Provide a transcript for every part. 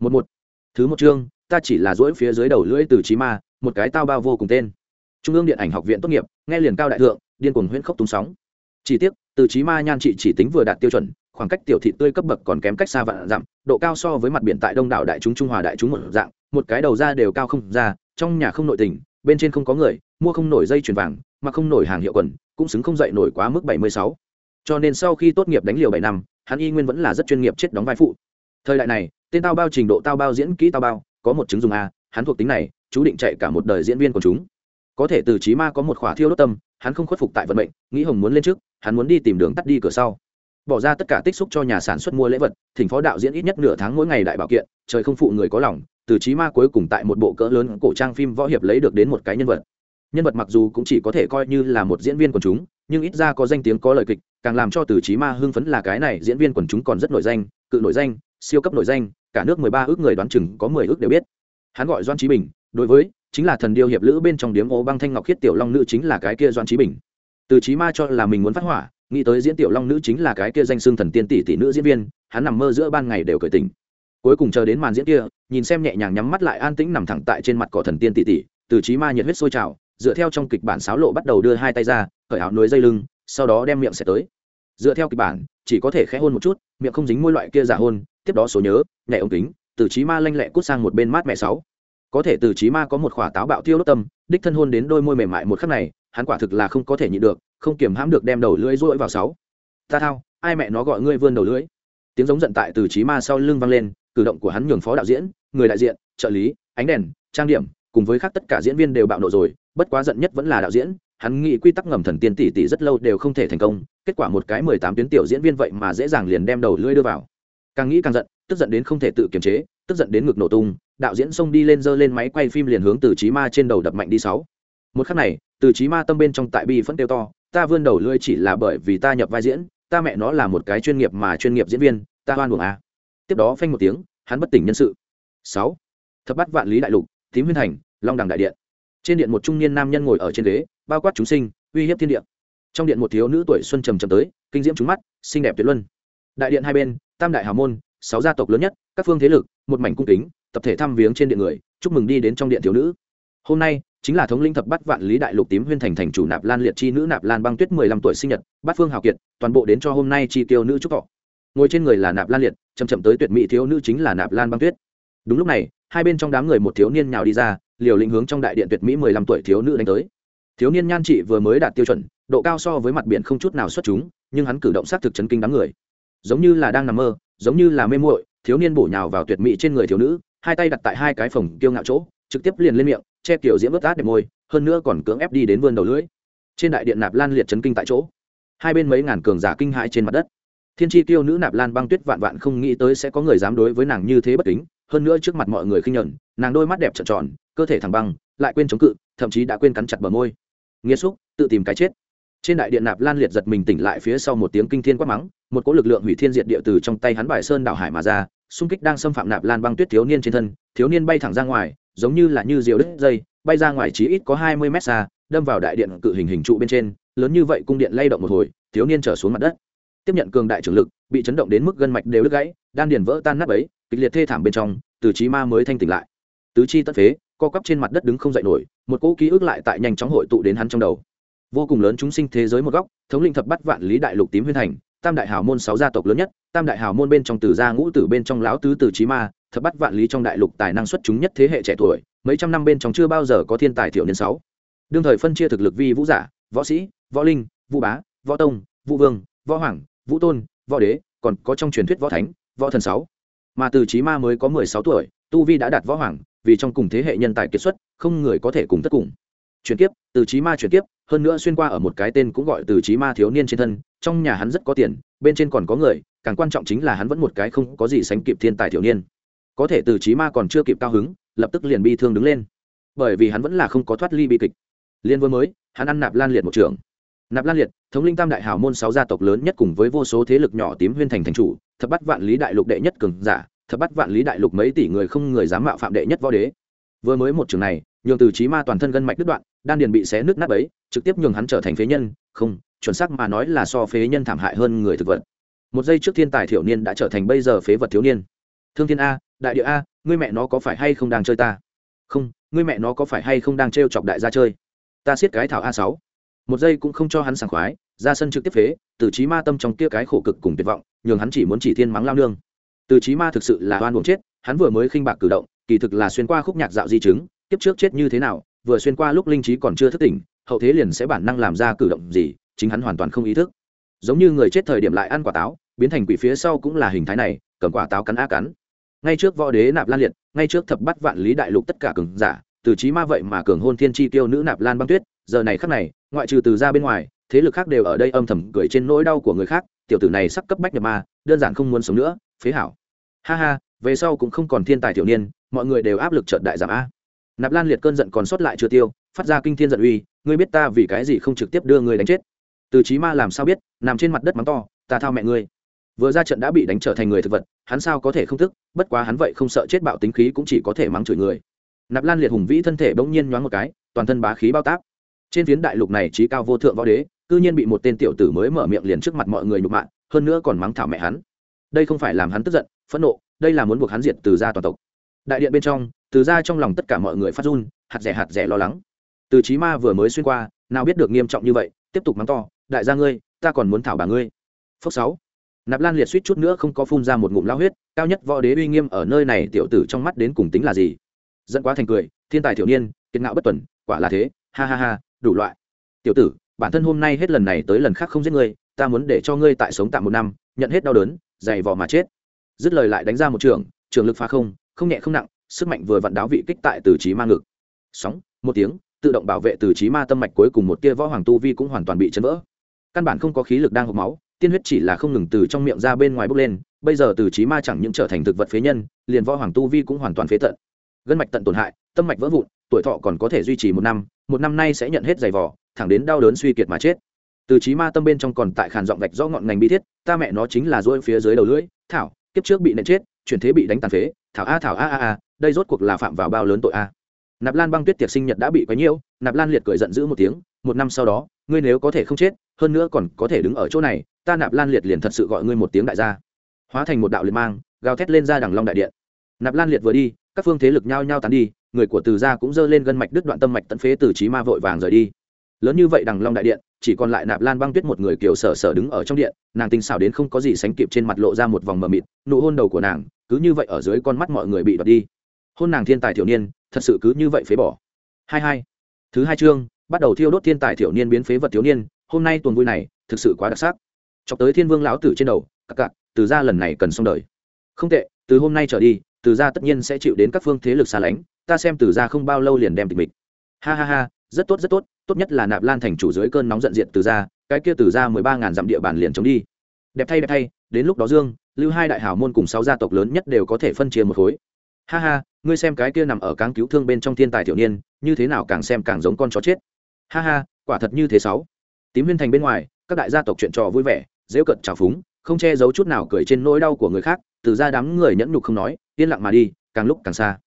một một. Thứ một chương, ta chỉ là dỗi phía dưới đầu lưỡi từ trí ma, một cái tao bao vô cùng tên. Trung ương điện ảnh học viện tốt nghiệp, nghe liền cao đại thượng, điên cuồng huyễn khốc tung sóng. Chỉ tiếc, từ trí ma nhan trị chỉ tính vừa đạt tiêu chuẩn, khoảng cách tiểu thị tươi cấp bậc còn kém cách xa vạn dặm, độ cao so với mặt biển tại đông đảo đại chúng trung hòa đại chúng một dạng, một cái đầu ra đều cao không ra, trong nhà không nội tình, bên trên không có người, mua không nổi dây chuyền vàng mà không nổi hàng hiệu quần, cũng xứng không dậy nổi quá mức bảy mươi sáu. Cho nên sau khi tốt nghiệp đánh liều bảy năm, hắn y nguyên vẫn là rất chuyên nghiệp chết đóng vai phụ. Thời đại này tên tao bao trình độ tao bao diễn kỹ tao bao, có một chứng dùng a, hắn thuộc tính này, chú định chạy cả một đời diễn viên của chúng. Có thể từ trí ma có một khỏa thiêu đốt tâm, hắn không khuất phục tại vận mệnh, nghĩ hồng muốn lên trước, hắn muốn đi tìm đường tắt đi cửa sau. Bỏ ra tất cả tích xúc cho nhà sản xuất mua lễ vật, thỉnh phó đạo diễn ít nhất nửa tháng mỗi ngày đại bảo kiện, trời không phụ người có lòng, từ trí ma cuối cùng tại một bộ cỡ lớn cổ trang phim võ hiệp lấy được đến một cái nhân vật. Nhân vật mặc dù cũng chỉ có thể coi như là một diễn viên quần chúng, nhưng ít ra có danh tiếng có lời kịch, càng làm cho từ trí ma hưng phấn là cái này diễn viên quần chúng còn rất nổi danh, cự nổi danh, siêu cấp nổi danh cả nước mười ba ước người đoán chừng có mười ước đều biết. Hắn gọi doan trí bình, đối với, chính là thần điêu hiệp lữ bên trong điếm ô băng thanh ngọc khiết tiểu long nữ chính là cái kia doan trí bình. Từ trí ma cho là mình muốn phát hỏa, nghĩ tới diễn tiểu long nữ chính là cái kia danh xưng thần tiên tỷ tỷ nữ diễn viên, hắn nằm mơ giữa ban ngày đều cởi tình cuối cùng chờ đến màn diễn kia, nhìn xem nhẹ nhàng nhắm mắt lại an tĩnh nằm thẳng tại trên mặt cỏ thần tiên tỷ tỷ, từ trí ma nhiệt huyết sôi trào, dựa theo trong kịch bản sáo lộ bắt đầu đưa hai tay ra, cởi áo núi dây lưng, sau đó đem miệng sẽ tới dựa theo kịch bản, chỉ có thể khẽ hôn một chút, miệng không dính môi loại kia giả hôn, tiếp đó số nhớ nhảy ống kính, từ trí ma lanh lẹ cút sang một bên mát mẹ sáu. Có thể từ trí ma có một khỏa táo bạo tiêu đốt tâm, đích thân hôn đến đôi môi mềm mại một khắc này, hắn quả thực là không có thể nhịn được, không kiềm hãm được đem đầu lưỡi rỗi vào sáu. Ta thao, ai mẹ nó gọi ngươi vươn đầu lưỡi? Tiếng giống giận tại từ trí ma sau lưng vang lên, cử động của hắn nhường phó đạo diễn, người đại diện, trợ lý, ánh đèn, trang điểm, cùng với khác tất cả diễn viên đều bạo nộ rồi, bất quá giận nhất vẫn là đạo diễn hắn nghĩ quy tắc ngầm thần tiên tỷ tỷ rất lâu đều không thể thành công, kết quả một cái mười tám tuyến tiểu diễn viên vậy mà dễ dàng liền đem đầu lưỡi đưa vào. Càng nghĩ càng giận, tức giận đến không thể tự kiềm chế, tức giận đến ngực nổ tung, đạo diễn xông đi lên giơ lên máy quay phim liền hướng từ trí ma trên đầu đập mạnh đi sáu. Một khắc này, từ trí ma tâm bên trong tại bi vẫn kêu to, ta vươn đầu lưỡi chỉ là bởi vì ta nhập vai diễn, ta mẹ nó là một cái chuyên nghiệp mà chuyên nghiệp diễn viên, ta hoan buồng à. tiếp đó phanh một tiếng, hắn bất tỉnh nhân sự. Sáu. Thập bắt vạn lý đại lục, tím huyên thành, long đằng đại điện. Trên điện một trung niên nam nhân ngồi ở trên ghế bao quát chúng sinh, uy hiếp thiên địa. Trong điện một thiếu nữ tuổi xuân trầm trầm tới, kinh diễm trúng mắt, xinh đẹp tuyệt luân. Đại điện hai bên, tam đại hào môn, sáu gia tộc lớn nhất, các phương thế lực, một mảnh cung kính, tập thể thăm viếng trên điện người, chúc mừng đi đến trong điện thiếu nữ. Hôm nay, chính là thống linh thập bắt vạn lý đại lục tím huyên thành thành chủ nạp lan liệt chi nữ nạp lan băng tuyết mười lăm tuổi sinh nhật, bát phương hào kiệt, toàn bộ đến cho hôm nay chi tiêu nữ chúc thọ. Ngồi trên người là nạp lan liệt chầm chậm tới tuyệt mỹ thiếu nữ chính là nạp lan băng tuyết. Đúng lúc này, hai bên trong đám người một thiếu niên nhào đi ra, liều lĩnh hướng trong đại điện tuyệt mỹ mười lăm tuổi thiếu nữ đánh tới thiếu niên nhan trị vừa mới đạt tiêu chuẩn, độ cao so với mặt biển không chút nào xuất chúng, nhưng hắn cử động sát thực chấn kinh đám người. Giống như là đang nằm mơ, giống như là mê muội, thiếu niên bổ nhào vào tuyệt mỹ trên người thiếu nữ, hai tay đặt tại hai cái phòng kiêu ngạo chỗ, trực tiếp liền lên miệng, che kiểu diễm ướt át đẹp môi, hơn nữa còn cưỡng ép đi đến vươn đầu lưỡi. Trên đại điện nạp lan liệt chấn kinh tại chỗ. Hai bên mấy ngàn cường giả kinh hãi trên mặt đất. Thiên tri tiêu nữ nạp lan băng tuyết vạn vạn không nghĩ tới sẽ có người dám đối với nàng như thế bất kính, hơn nữa trước mặt mọi người khinh nhẫn, nàng đôi mắt đẹp trợn tròn, cơ thể thẳng băng, lại quên chống cự, thậm chí đã quên cắn chặt bờ môi nghĩa xúc, tự tìm cái chết. Trên đại điện nạp lan liệt giật mình tỉnh lại phía sau một tiếng kinh thiên quát mắng, một cỗ lực lượng hủy thiên diệt địa từ trong tay hắn bài sơn đảo hải mà ra, xung kích đang xâm phạm nạp lan băng tuyết thiếu niên trên thân, thiếu niên bay thẳng ra ngoài, giống như là như diều đứt dây, bay ra ngoài chí ít có hai mươi mét xa, đâm vào đại điện cự hình hình trụ bên trên, lớn như vậy cung điện lay động một hồi, thiếu niên trở xuống mặt đất. Tiếp nhận cường đại trưởng lực, bị chấn động đến mức gân mạch đều đứt gãy, đan điền vỡ tan nát ấy, kịch liệt thê thảm bên trong, từ trí ma mới thanh tỉnh lại. Tứ chi tất phế co quắp trên mặt đất đứng không dậy nổi, một cỗ ký ức lại tại nhanh chóng hội tụ đến hắn trong đầu. Vô cùng lớn chúng sinh thế giới một góc, thống linh thập bắt vạn lý đại lục tím huyên thành, tam đại hào môn sáu gia tộc lớn nhất, tam đại hào môn bên trong từ gia ngũ tử bên trong lão tứ từ trí ma, thập bắt vạn lý trong đại lục tài năng xuất chúng nhất thế hệ trẻ tuổi, mấy trăm năm bên trong chưa bao giờ có thiên tài thiểu niên sáu. Đương thời phân chia thực lực vi vũ giả, võ sĩ, võ linh, vũ bá, võ tông, vũ vương, võ hoàng, vũ tôn, võ đế, còn có trong truyền thuyết võ thánh, võ thần sáu. Mà từ trí ma mới có mười sáu tuổi, tu vi đã đạt võ hoàng vì trong cùng thế hệ nhân tài kiệt xuất, không người có thể cùng tất cùng. Chuyển kiếp, từ trí ma chuyển kiếp, hơn nữa xuyên qua ở một cái tên cũng gọi từ trí ma thiếu niên trên thân, trong nhà hắn rất có tiền, bên trên còn có người, càng quan trọng chính là hắn vẫn một cái không có gì sánh kịp thiên tài thiếu niên. Có thể từ trí ma còn chưa kịp cao hứng, lập tức liền bi thương đứng lên. Bởi vì hắn vẫn là không có thoát ly bi kịch. Liên vừa mới, hắn ăn nạp lan liệt một trường. Nạp lan liệt, thống linh tam đại hào môn sáu gia tộc lớn nhất cùng với vô số thế lực nhỏ tím huyên thành thành chủ, thập bắt vạn lý đại lục đệ nhất cường giả thập bắt vạn lý đại lục mấy tỷ người không người dám mạo phạm đệ nhất võ đế. Vừa mới một trường này, nhường từ trí ma toàn thân gân mạch đứt đoạn, đan điền bị xé nước nát ấy trực tiếp nhường hắn trở thành phế nhân. Không, chuẩn xác mà nói là so phế nhân thảm hại hơn người thực vật. Một giây trước thiên tài thiểu niên đã trở thành bây giờ phế vật thiếu niên. Thương thiên a, đại địa a, ngươi mẹ nó có phải hay không đang chơi ta? Không, ngươi mẹ nó có phải hay không đang t chọc đại gia chơi? Ta siết cái thảo a sáu. Một giây cũng không cho hắn sảng khoái, ra sân trực tiếp phế, từ trí ma tâm trong kia cái khổ cực cùng tuyệt vọng, nhường hắn chỉ muốn chỉ thiên mắng lao nương từ trí ma thực sự là oan buồng chết, hắn vừa mới khinh bạc cử động, kỳ thực là xuyên qua khúc nhạc dạo di chứng tiếp trước chết như thế nào, vừa xuyên qua lúc linh trí còn chưa thức tỉnh, hậu thế liền sẽ bản năng làm ra cử động gì, chính hắn hoàn toàn không ý thức. Giống như người chết thời điểm lại ăn quả táo, biến thành quỷ phía sau cũng là hình thái này, cầm quả táo cắn á cắn. Ngay trước võ đế nạp lan liệt, ngay trước thập bắt vạn lý đại lục tất cả cường giả, từ trí ma vậy mà cường hôn thiên chi tiêu nữ nạp lan băng tuyết, giờ này khắc này, ngoại trừ từ ra bên ngoài, thế lực khác đều ở đây âm thầm cười trên nỗi đau của người khác, tiểu tử này sắp cấp bách nhập ma, đơn giản không muốn sống nữa, phế hảo ha ha, về sau cũng không còn thiên tài tiểu niên, mọi người đều áp lực trợt đại giảm a. Nạp lan liệt cơn giận còn sót lại chưa tiêu, phát ra kinh thiên giận uy, ngươi biết ta vì cái gì không trực tiếp đưa ngươi đánh chết. Từ trí ma làm sao biết, nằm trên mặt đất mắng to, ta thao mẹ ngươi. Vừa ra trận đã bị đánh trở thành người thực vật, hắn sao có thể không thức, bất quá hắn vậy không sợ chết bạo tính khí cũng chỉ có thể mắng chửi người. Nạp lan liệt hùng vĩ thân thể bỗng nhiên nhoáng một cái, toàn thân bá khí bao tác trên phiến đại lục này trí cao vô thượng võ đế, cư nhiên bị một tên tiểu tử mới mở miệng liền trước mặt mọi người nhục mạ, hơn nữa còn mắng thảo mẹ hắn. Đây không phải làm hắn tức giận phẫn nộ, đây là muốn buộc hắn diệt từ gia toàn tộc. Đại điện bên trong, từ gia trong lòng tất cả mọi người phát run, hạt rẻ hạt rẻ lo lắng. Từ trí ma vừa mới xuyên qua, nào biết được nghiêm trọng như vậy, tiếp tục mắng to, đại gia ngươi, ta còn muốn thảo bà ngươi. Phước sáu. Nạp lan liệt suýt chút nữa không có phun ra một ngụm lao huyết, cao nhất võ đế uy nghiêm ở nơi này tiểu tử trong mắt đến cùng tính là gì? Dẫn quá thành cười, thiên tài thiểu niên, kiệt ngạo bất tuần, quả là thế, ha ha ha, đủ loại. Tiểu tử, bản thân hôm nay hết lần này tới lần khác không giết ngươi, ta muốn để cho ngươi tại sống tạm một năm, nhận hết đau đớn, dày vò mà chết dứt lời lại đánh ra một trường trường lực phá không không nhẹ không nặng, sức mạnh vừa vặn đáo vị kích tại từ trí ma ngực. Sóng, một tiếng, tự động bảo vệ từ trí ma tâm mạch cuối cùng một tia võ hoàng tu vi cũng hoàn toàn bị chấn vỡ. Căn bản không có khí lực đang hộc máu, tiên huyết chỉ là không ngừng từ trong miệng ra bên ngoài bốc lên, bây giờ từ trí ma chẳng những trở thành thực vật phế nhân, liền võ hoàng tu vi cũng hoàn toàn phế tận. Gân mạch tận tổn hại, tâm mạch vỡ vụn, tuổi thọ còn có thể duy trì một năm một năm nay sẽ nhận hết giày vỏ thẳng đến đau đớn suy kiệt mà chết. Từ trí ma tâm bên trong còn tại khàn giọng vạch rõ ngọn ngành bi thiết, ta mẹ nó chính là rỗi phía dưới đầu lưỡi, thảo kiếp trước bị nện chết, chuyển thế bị đánh tàn phế, thảo a thảo a a a, đây rốt cuộc là phạm vào bao lớn tội a. Nạp lan băng tuyết tiệc sinh nhật đã bị quấy nhiễu, nạp lan liệt cười giận dữ một tiếng, một năm sau đó, ngươi nếu có thể không chết, hơn nữa còn có thể đứng ở chỗ này, ta nạp lan liệt liền thật sự gọi ngươi một tiếng đại gia. Hóa thành một đạo liệt mang, gào thét lên ra đằng long đại điện. Nạp lan liệt vừa đi, các phương thế lực nhao nhao tán đi, người của từ gia cũng dơ lên gân mạch đứt đoạn tâm mạch tận phế từ trí ma vội vàng rời đi. Lớn như vậy đằng long đại điện chỉ còn lại nạp lan băng tuyết một người kiểu sở sở đứng ở trong điện, nàng tinh xảo đến không có gì sánh kịp trên mặt lộ ra một vòng mờ mịt, nụ hôn đầu của nàng cứ như vậy ở dưới con mắt mọi người bị đoạt đi. Hôn nàng thiên tài thiểu niên, thật sự cứ như vậy phế bỏ. Hai hai. Thứ hai chương, bắt đầu thiêu đốt thiên tài thiểu niên biến phế vật thiếu niên, hôm nay tuần vui này, thực sự quá đặc sắc. Chọc tới thiên vương lão tử trên đầu, cặc cặc, từ ra lần này cần xong đời. Không tệ, từ hôm nay trở đi, từ ra tất nhiên sẽ chịu đến các phương thế lực xa lánh, ta xem từ ra không bao lâu liền đem tịch mịch. Ha ha ha rất tốt rất tốt tốt nhất là nạp lan thành chủ dưới cơn nóng giận diện từ ra, cái kia từ ra mười ba ngàn dặm địa bàn liền chống đi. Đẹp thay đẹp thay, đến lúc đó dương, lưu hai đại hào môn cùng sáu gia tộc lớn nhất đều có thể phân chia một khối. Ha ha, ngươi xem cái kia nằm ở cáng cứu thương bên trong thiên tài thiểu niên, như thế nào càng xem càng giống con chó chết. Ha ha, quả thật như thế sáu. Tím huyên thành bên ngoài, các đại gia tộc chuyện trò vui vẻ dễu cận trào phúng, không che giấu chút nào cười trên nỗi đau của người khác, từ ra đám người nhẫn nhục không nói, yên lặng mà đi, càng lúc càng xa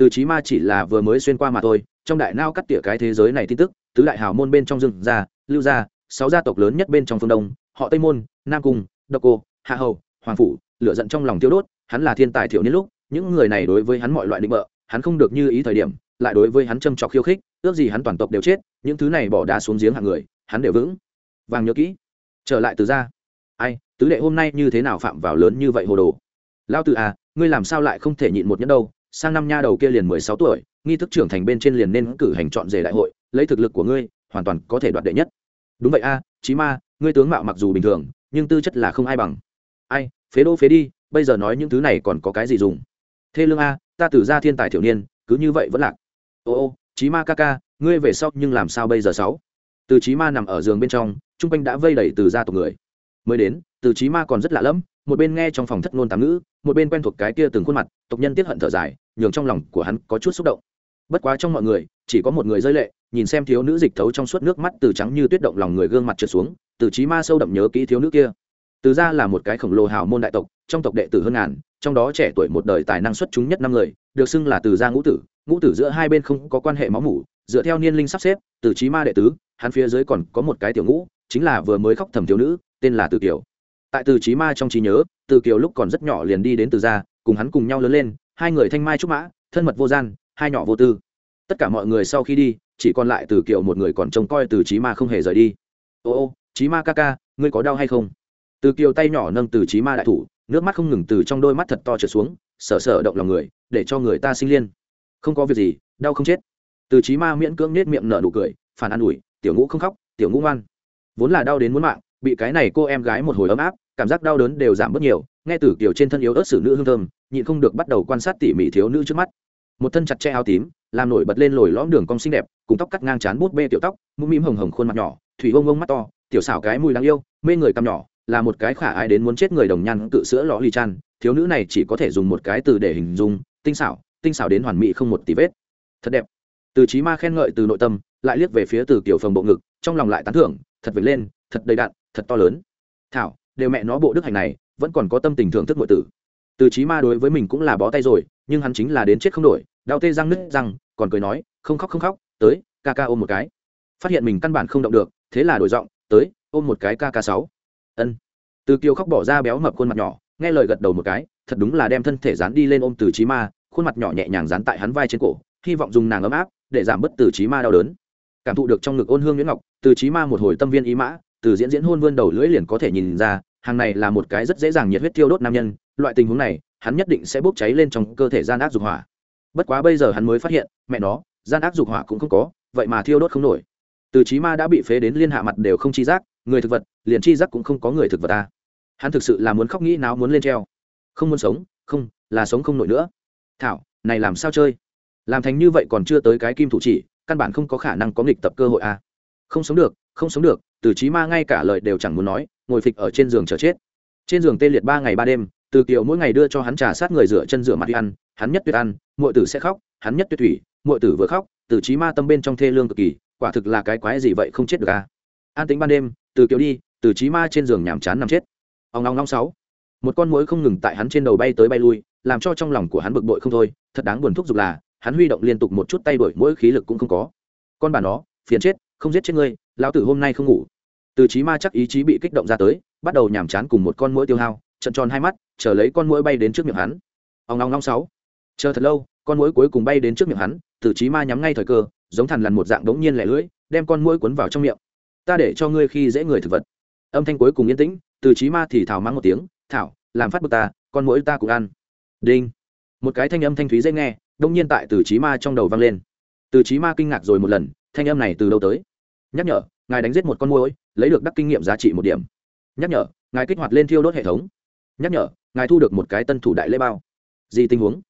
từ chí ma chỉ là vừa mới xuyên qua mà thôi, trong đại nao cắt tỉa cái thế giới này tin tức, tứ đại hào môn bên trong rừng gia, lưu gia, sáu gia tộc lớn nhất bên trong phương đông, họ tây môn, nam cung, độc cô, hạ hầu, hoàng phủ, lửa giận trong lòng tiêu đốt, hắn là thiên tài thiểu niên lúc, những người này đối với hắn mọi loại định bợ, hắn không được như ý thời điểm, lại đối với hắn châm trọc khiêu khích, ước gì hắn toàn tộc đều chết, những thứ này bỏ đá xuống giếng hạng người, hắn đều vững. Vàng nhớ kỹ. Trở lại từ ra ai, tứ đệ hôm nay như thế nào phạm vào lớn như vậy hồ đồ? Lao từ à ngươi làm sao lại không thể nhịn một nhẫn đâu? Sang năm nha đầu kia liền mười sáu tuổi nghi thức trưởng thành bên trên liền nên cử hành chọn rể đại hội lấy thực lực của ngươi hoàn toàn có thể đoạt đệ nhất. Đúng vậy a à, chí ma ngươi tướng mạo mặc dù bình thường nhưng tư chất là không ai bằng. Ai phế đô phế đi bây giờ nói những thứ này còn có cái gì dùng? Thê lương a ta từ ra thiên tài thiểu niên cứ như vậy vẫn lạc. Ô ô chí ma ca ca ngươi về sau nhưng làm sao bây giờ sáu? Từ chí ma nằm ở giường bên trong trung quanh đã vây đẩy từ gia tộc người. Mới đến từ chí ma còn rất lạ lẫm một bên nghe trong phòng thất ngôn tám ngữ, một bên quen thuộc cái kia từng khuôn mặt, tộc nhân tiết hận thở dài, nhường trong lòng của hắn có chút xúc động. Bất quá trong mọi người, chỉ có một người rơi lệ, nhìn xem thiếu nữ dịch thấu trong suốt nước mắt từ trắng như tuyết động lòng người gương mặt trượt xuống, từ chí ma sâu đậm nhớ kỹ thiếu nữ kia. Từ ra là một cái khổng lồ hào môn đại tộc, trong tộc đệ tử hơn ngàn, trong đó trẻ tuổi một đời tài năng xuất chúng nhất năm người, được xưng là từ gia ngũ tử. Ngũ tử giữa hai bên không có quan hệ máu mủ, dựa theo niên linh sắp xếp, từ trí ma đệ tứ, hắn phía dưới còn có một cái tiểu ngũ, chính là vừa mới khóc thầm thiếu nữ, tên là từ kiều tại từ trí ma trong trí nhớ, từ kiều lúc còn rất nhỏ liền đi đến từ gia, cùng hắn cùng nhau lớn lên, hai người thanh mai trúc mã, thân mật vô gian, hai nhỏ vô tư. Tất cả mọi người sau khi đi, chỉ còn lại từ kiều một người còn trông coi từ trí ma không hề rời đi. Ô ô trí ma ca ca, ngươi có đau hay không? Từ kiều tay nhỏ nâng từ trí ma đại thủ, nước mắt không ngừng từ trong đôi mắt thật to trượt xuống sợ sợ động lòng người, để cho người ta sinh liên. Không có việc gì, đau không chết. Từ trí ma miễn cưỡng nết miệng nở nụ cười, phản an ủi, tiểu ngũ không khóc, tiểu ngũ ngoan. Vốn là đau đến muốn mạng bị cái này cô em gái một hồi ấm áp, cảm giác đau đớn đều giảm bớt nhiều, nghe từ kiểu trên thân yếu ớt xử nữ hương thơm, nhịn không được bắt đầu quan sát tỉ mỉ thiếu nữ trước mắt. Một thân chặt che áo tím, làm nổi bật lên lồi lõm đường cong xinh đẹp, cùng tóc cắt ngang trán bút bê tiểu tóc, mũm mĩm hồng hồng khuôn mặt nhỏ, thủy ông ông mắt to, tiểu xảo cái mùi đáng yêu, mê người cằm nhỏ, là một cái khả ai đến muốn chết người đồng nhan cự sữa lõ ly chan, thiếu nữ này chỉ có thể dùng một cái từ để hình dung, tinh xảo tinh xảo đến hoàn mỹ không một tí vết. Thật đẹp. Từ trí ma khen ngợi từ nội tâm, lại liếc về phía từ kiểu phòng bộ ngực, trong lòng lại tán thưởng, thật vệt lên, thật đầy đặn thật to lớn. Thảo, đều mẹ nó bộ đức hành này, vẫn còn có tâm tình thưởng thức nội tử. Từ trí ma đối với mình cũng là bó tay rồi, nhưng hắn chính là đến chết không đổi, đau tê răng nứt răng, còn cười nói, không khóc không khóc, tới, ca ca ôm một cái. Phát hiện mình căn bản không động được, thế là đổi giọng, tới, ôm một cái ca ca sáu. Ân. Từ kiều khóc bỏ ra béo mập khuôn mặt nhỏ, nghe lời gật đầu một cái, thật đúng là đem thân thể dán đi lên ôm từ trí ma, khuôn mặt nhỏ nhẹ nhàng dán tại hắn vai trên cổ, hy vọng dùng nàng ấm áp để giảm bớt từ trí ma đau đớn. Cảm thụ được trong ngực ôn hương nguyễn ngọc, từ trí ma một hồi tâm viên ý mã từ diễn diễn hôn vươn đầu lưỡi liền có thể nhìn ra, hàng này là một cái rất dễ dàng nhiệt huyết tiêu đốt nam nhân, loại tình huống này, hắn nhất định sẽ bốc cháy lên trong cơ thể gian ác dục hỏa. Bất quá bây giờ hắn mới phát hiện, mẹ nó, gian ác dục hỏa cũng không có, vậy mà thiêu đốt không nổi. Từ trí ma đã bị phế đến liên hạ mặt đều không chi giác, người thực vật, liền chi giác cũng không có người thực vật ta hắn thực sự là muốn khóc nghĩ nào muốn lên treo. Không muốn sống, không, là sống không nổi nữa. Thảo, này làm sao chơi? Làm thành như vậy còn chưa tới cái kim thủ chỉ, căn bản không có khả năng có nghịch tập cơ hội à. không sống được không sống được, từ trí ma ngay cả lời đều chẳng muốn nói, ngồi phịch ở trên giường chờ chết. Trên giường tê liệt ba ngày ba đêm, từ kiều mỗi ngày đưa cho hắn trà sát người rửa chân rửa mặt đi ăn, hắn nhất tuyệt ăn mọi tử sẽ khóc, hắn nhất tuyệt thủy mọi tử vừa khóc, từ trí ma tâm bên trong thê lương cực kỳ, quả thực là cái quái gì vậy không chết được à. an tính ban đêm, từ kiều đi, từ trí ma trên giường nhàm chán nằm chết. Ông long long sáu. Một con muỗi không ngừng tại hắn trên đầu bay tới bay lui, làm cho trong lòng của hắn bực bội không thôi, thật đáng buồn thúc giục là, hắn huy động liên tục một chút tay đuổi mỗi khí lực cũng không có. Con bà nó, phiền chết không giết chết ngươi, lão tử hôm nay không ngủ. Từ trí ma chắc ý chí bị kích động ra tới, bắt đầu nhàm chán cùng một con mũi tiêu hao, trận tròn hai mắt, chờ lấy con mũi bay đến trước miệng hắn. Ông long long sáu. Chờ thật lâu, con mũi cuối cùng bay đến trước miệng hắn, từ trí ma nhắm ngay thời cơ, giống thằn lằn một dạng đống nhiên lẻ lưỡi, đem con mũi cuốn vào trong miệng. Ta để cho ngươi khi dễ người thực vật. Âm thanh cuối cùng yên tĩnh, từ trí ma thì thảo mắng một tiếng, thảo, làm phát bực ta, con mũi ta cũng ăn. Đinh. Một cái thanh âm thanh thúy dễ nghe đông nhiên tại từ trí ma trong đầu vang lên. Từ trí ma kinh ngạc rồi một lần, thanh âm này từ đâu tới? Nhắc nhở, ngài đánh giết một con môi lấy được đắc kinh nghiệm giá trị một điểm. Nhắc nhở, ngài kích hoạt lên thiêu đốt hệ thống. Nhắc nhở, ngài thu được một cái tân thủ đại lễ bao. Gì tình huống?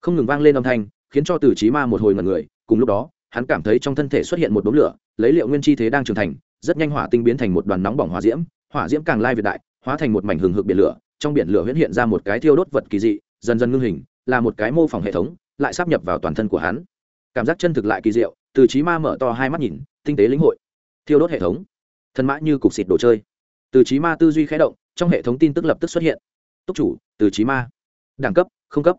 Không ngừng vang lên âm thanh, khiến cho từ trí ma một hồi ngần người, cùng lúc đó, hắn cảm thấy trong thân thể xuất hiện một đốm lửa, lấy liệu nguyên chi thế đang trưởng thành, rất nhanh hỏa tinh biến thành một đoàn nóng bỏng hỏa diễm hỏa diễm càng lai việt đại, hóa thành một mảnh hừng hực biển lửa, trong biển lửa huyễn hiện ra một cái thiêu đốt vật kỳ dị, dần dần ngưng hình, là một cái mô phỏng hệ thống, lại sắp nhập vào toàn thân của hắn. Cảm giác chân thực lại kỳ diệu từ trí ma mở to hai mắt nhìn, tinh tế lĩnh hội thiêu đốt hệ thống. Thân mã như cục xịt đồ chơi. Từ trí ma tư duy khé động, trong hệ thống tin tức lập tức xuất hiện. Túc chủ, từ trí ma. Đẳng cấp, không cấp.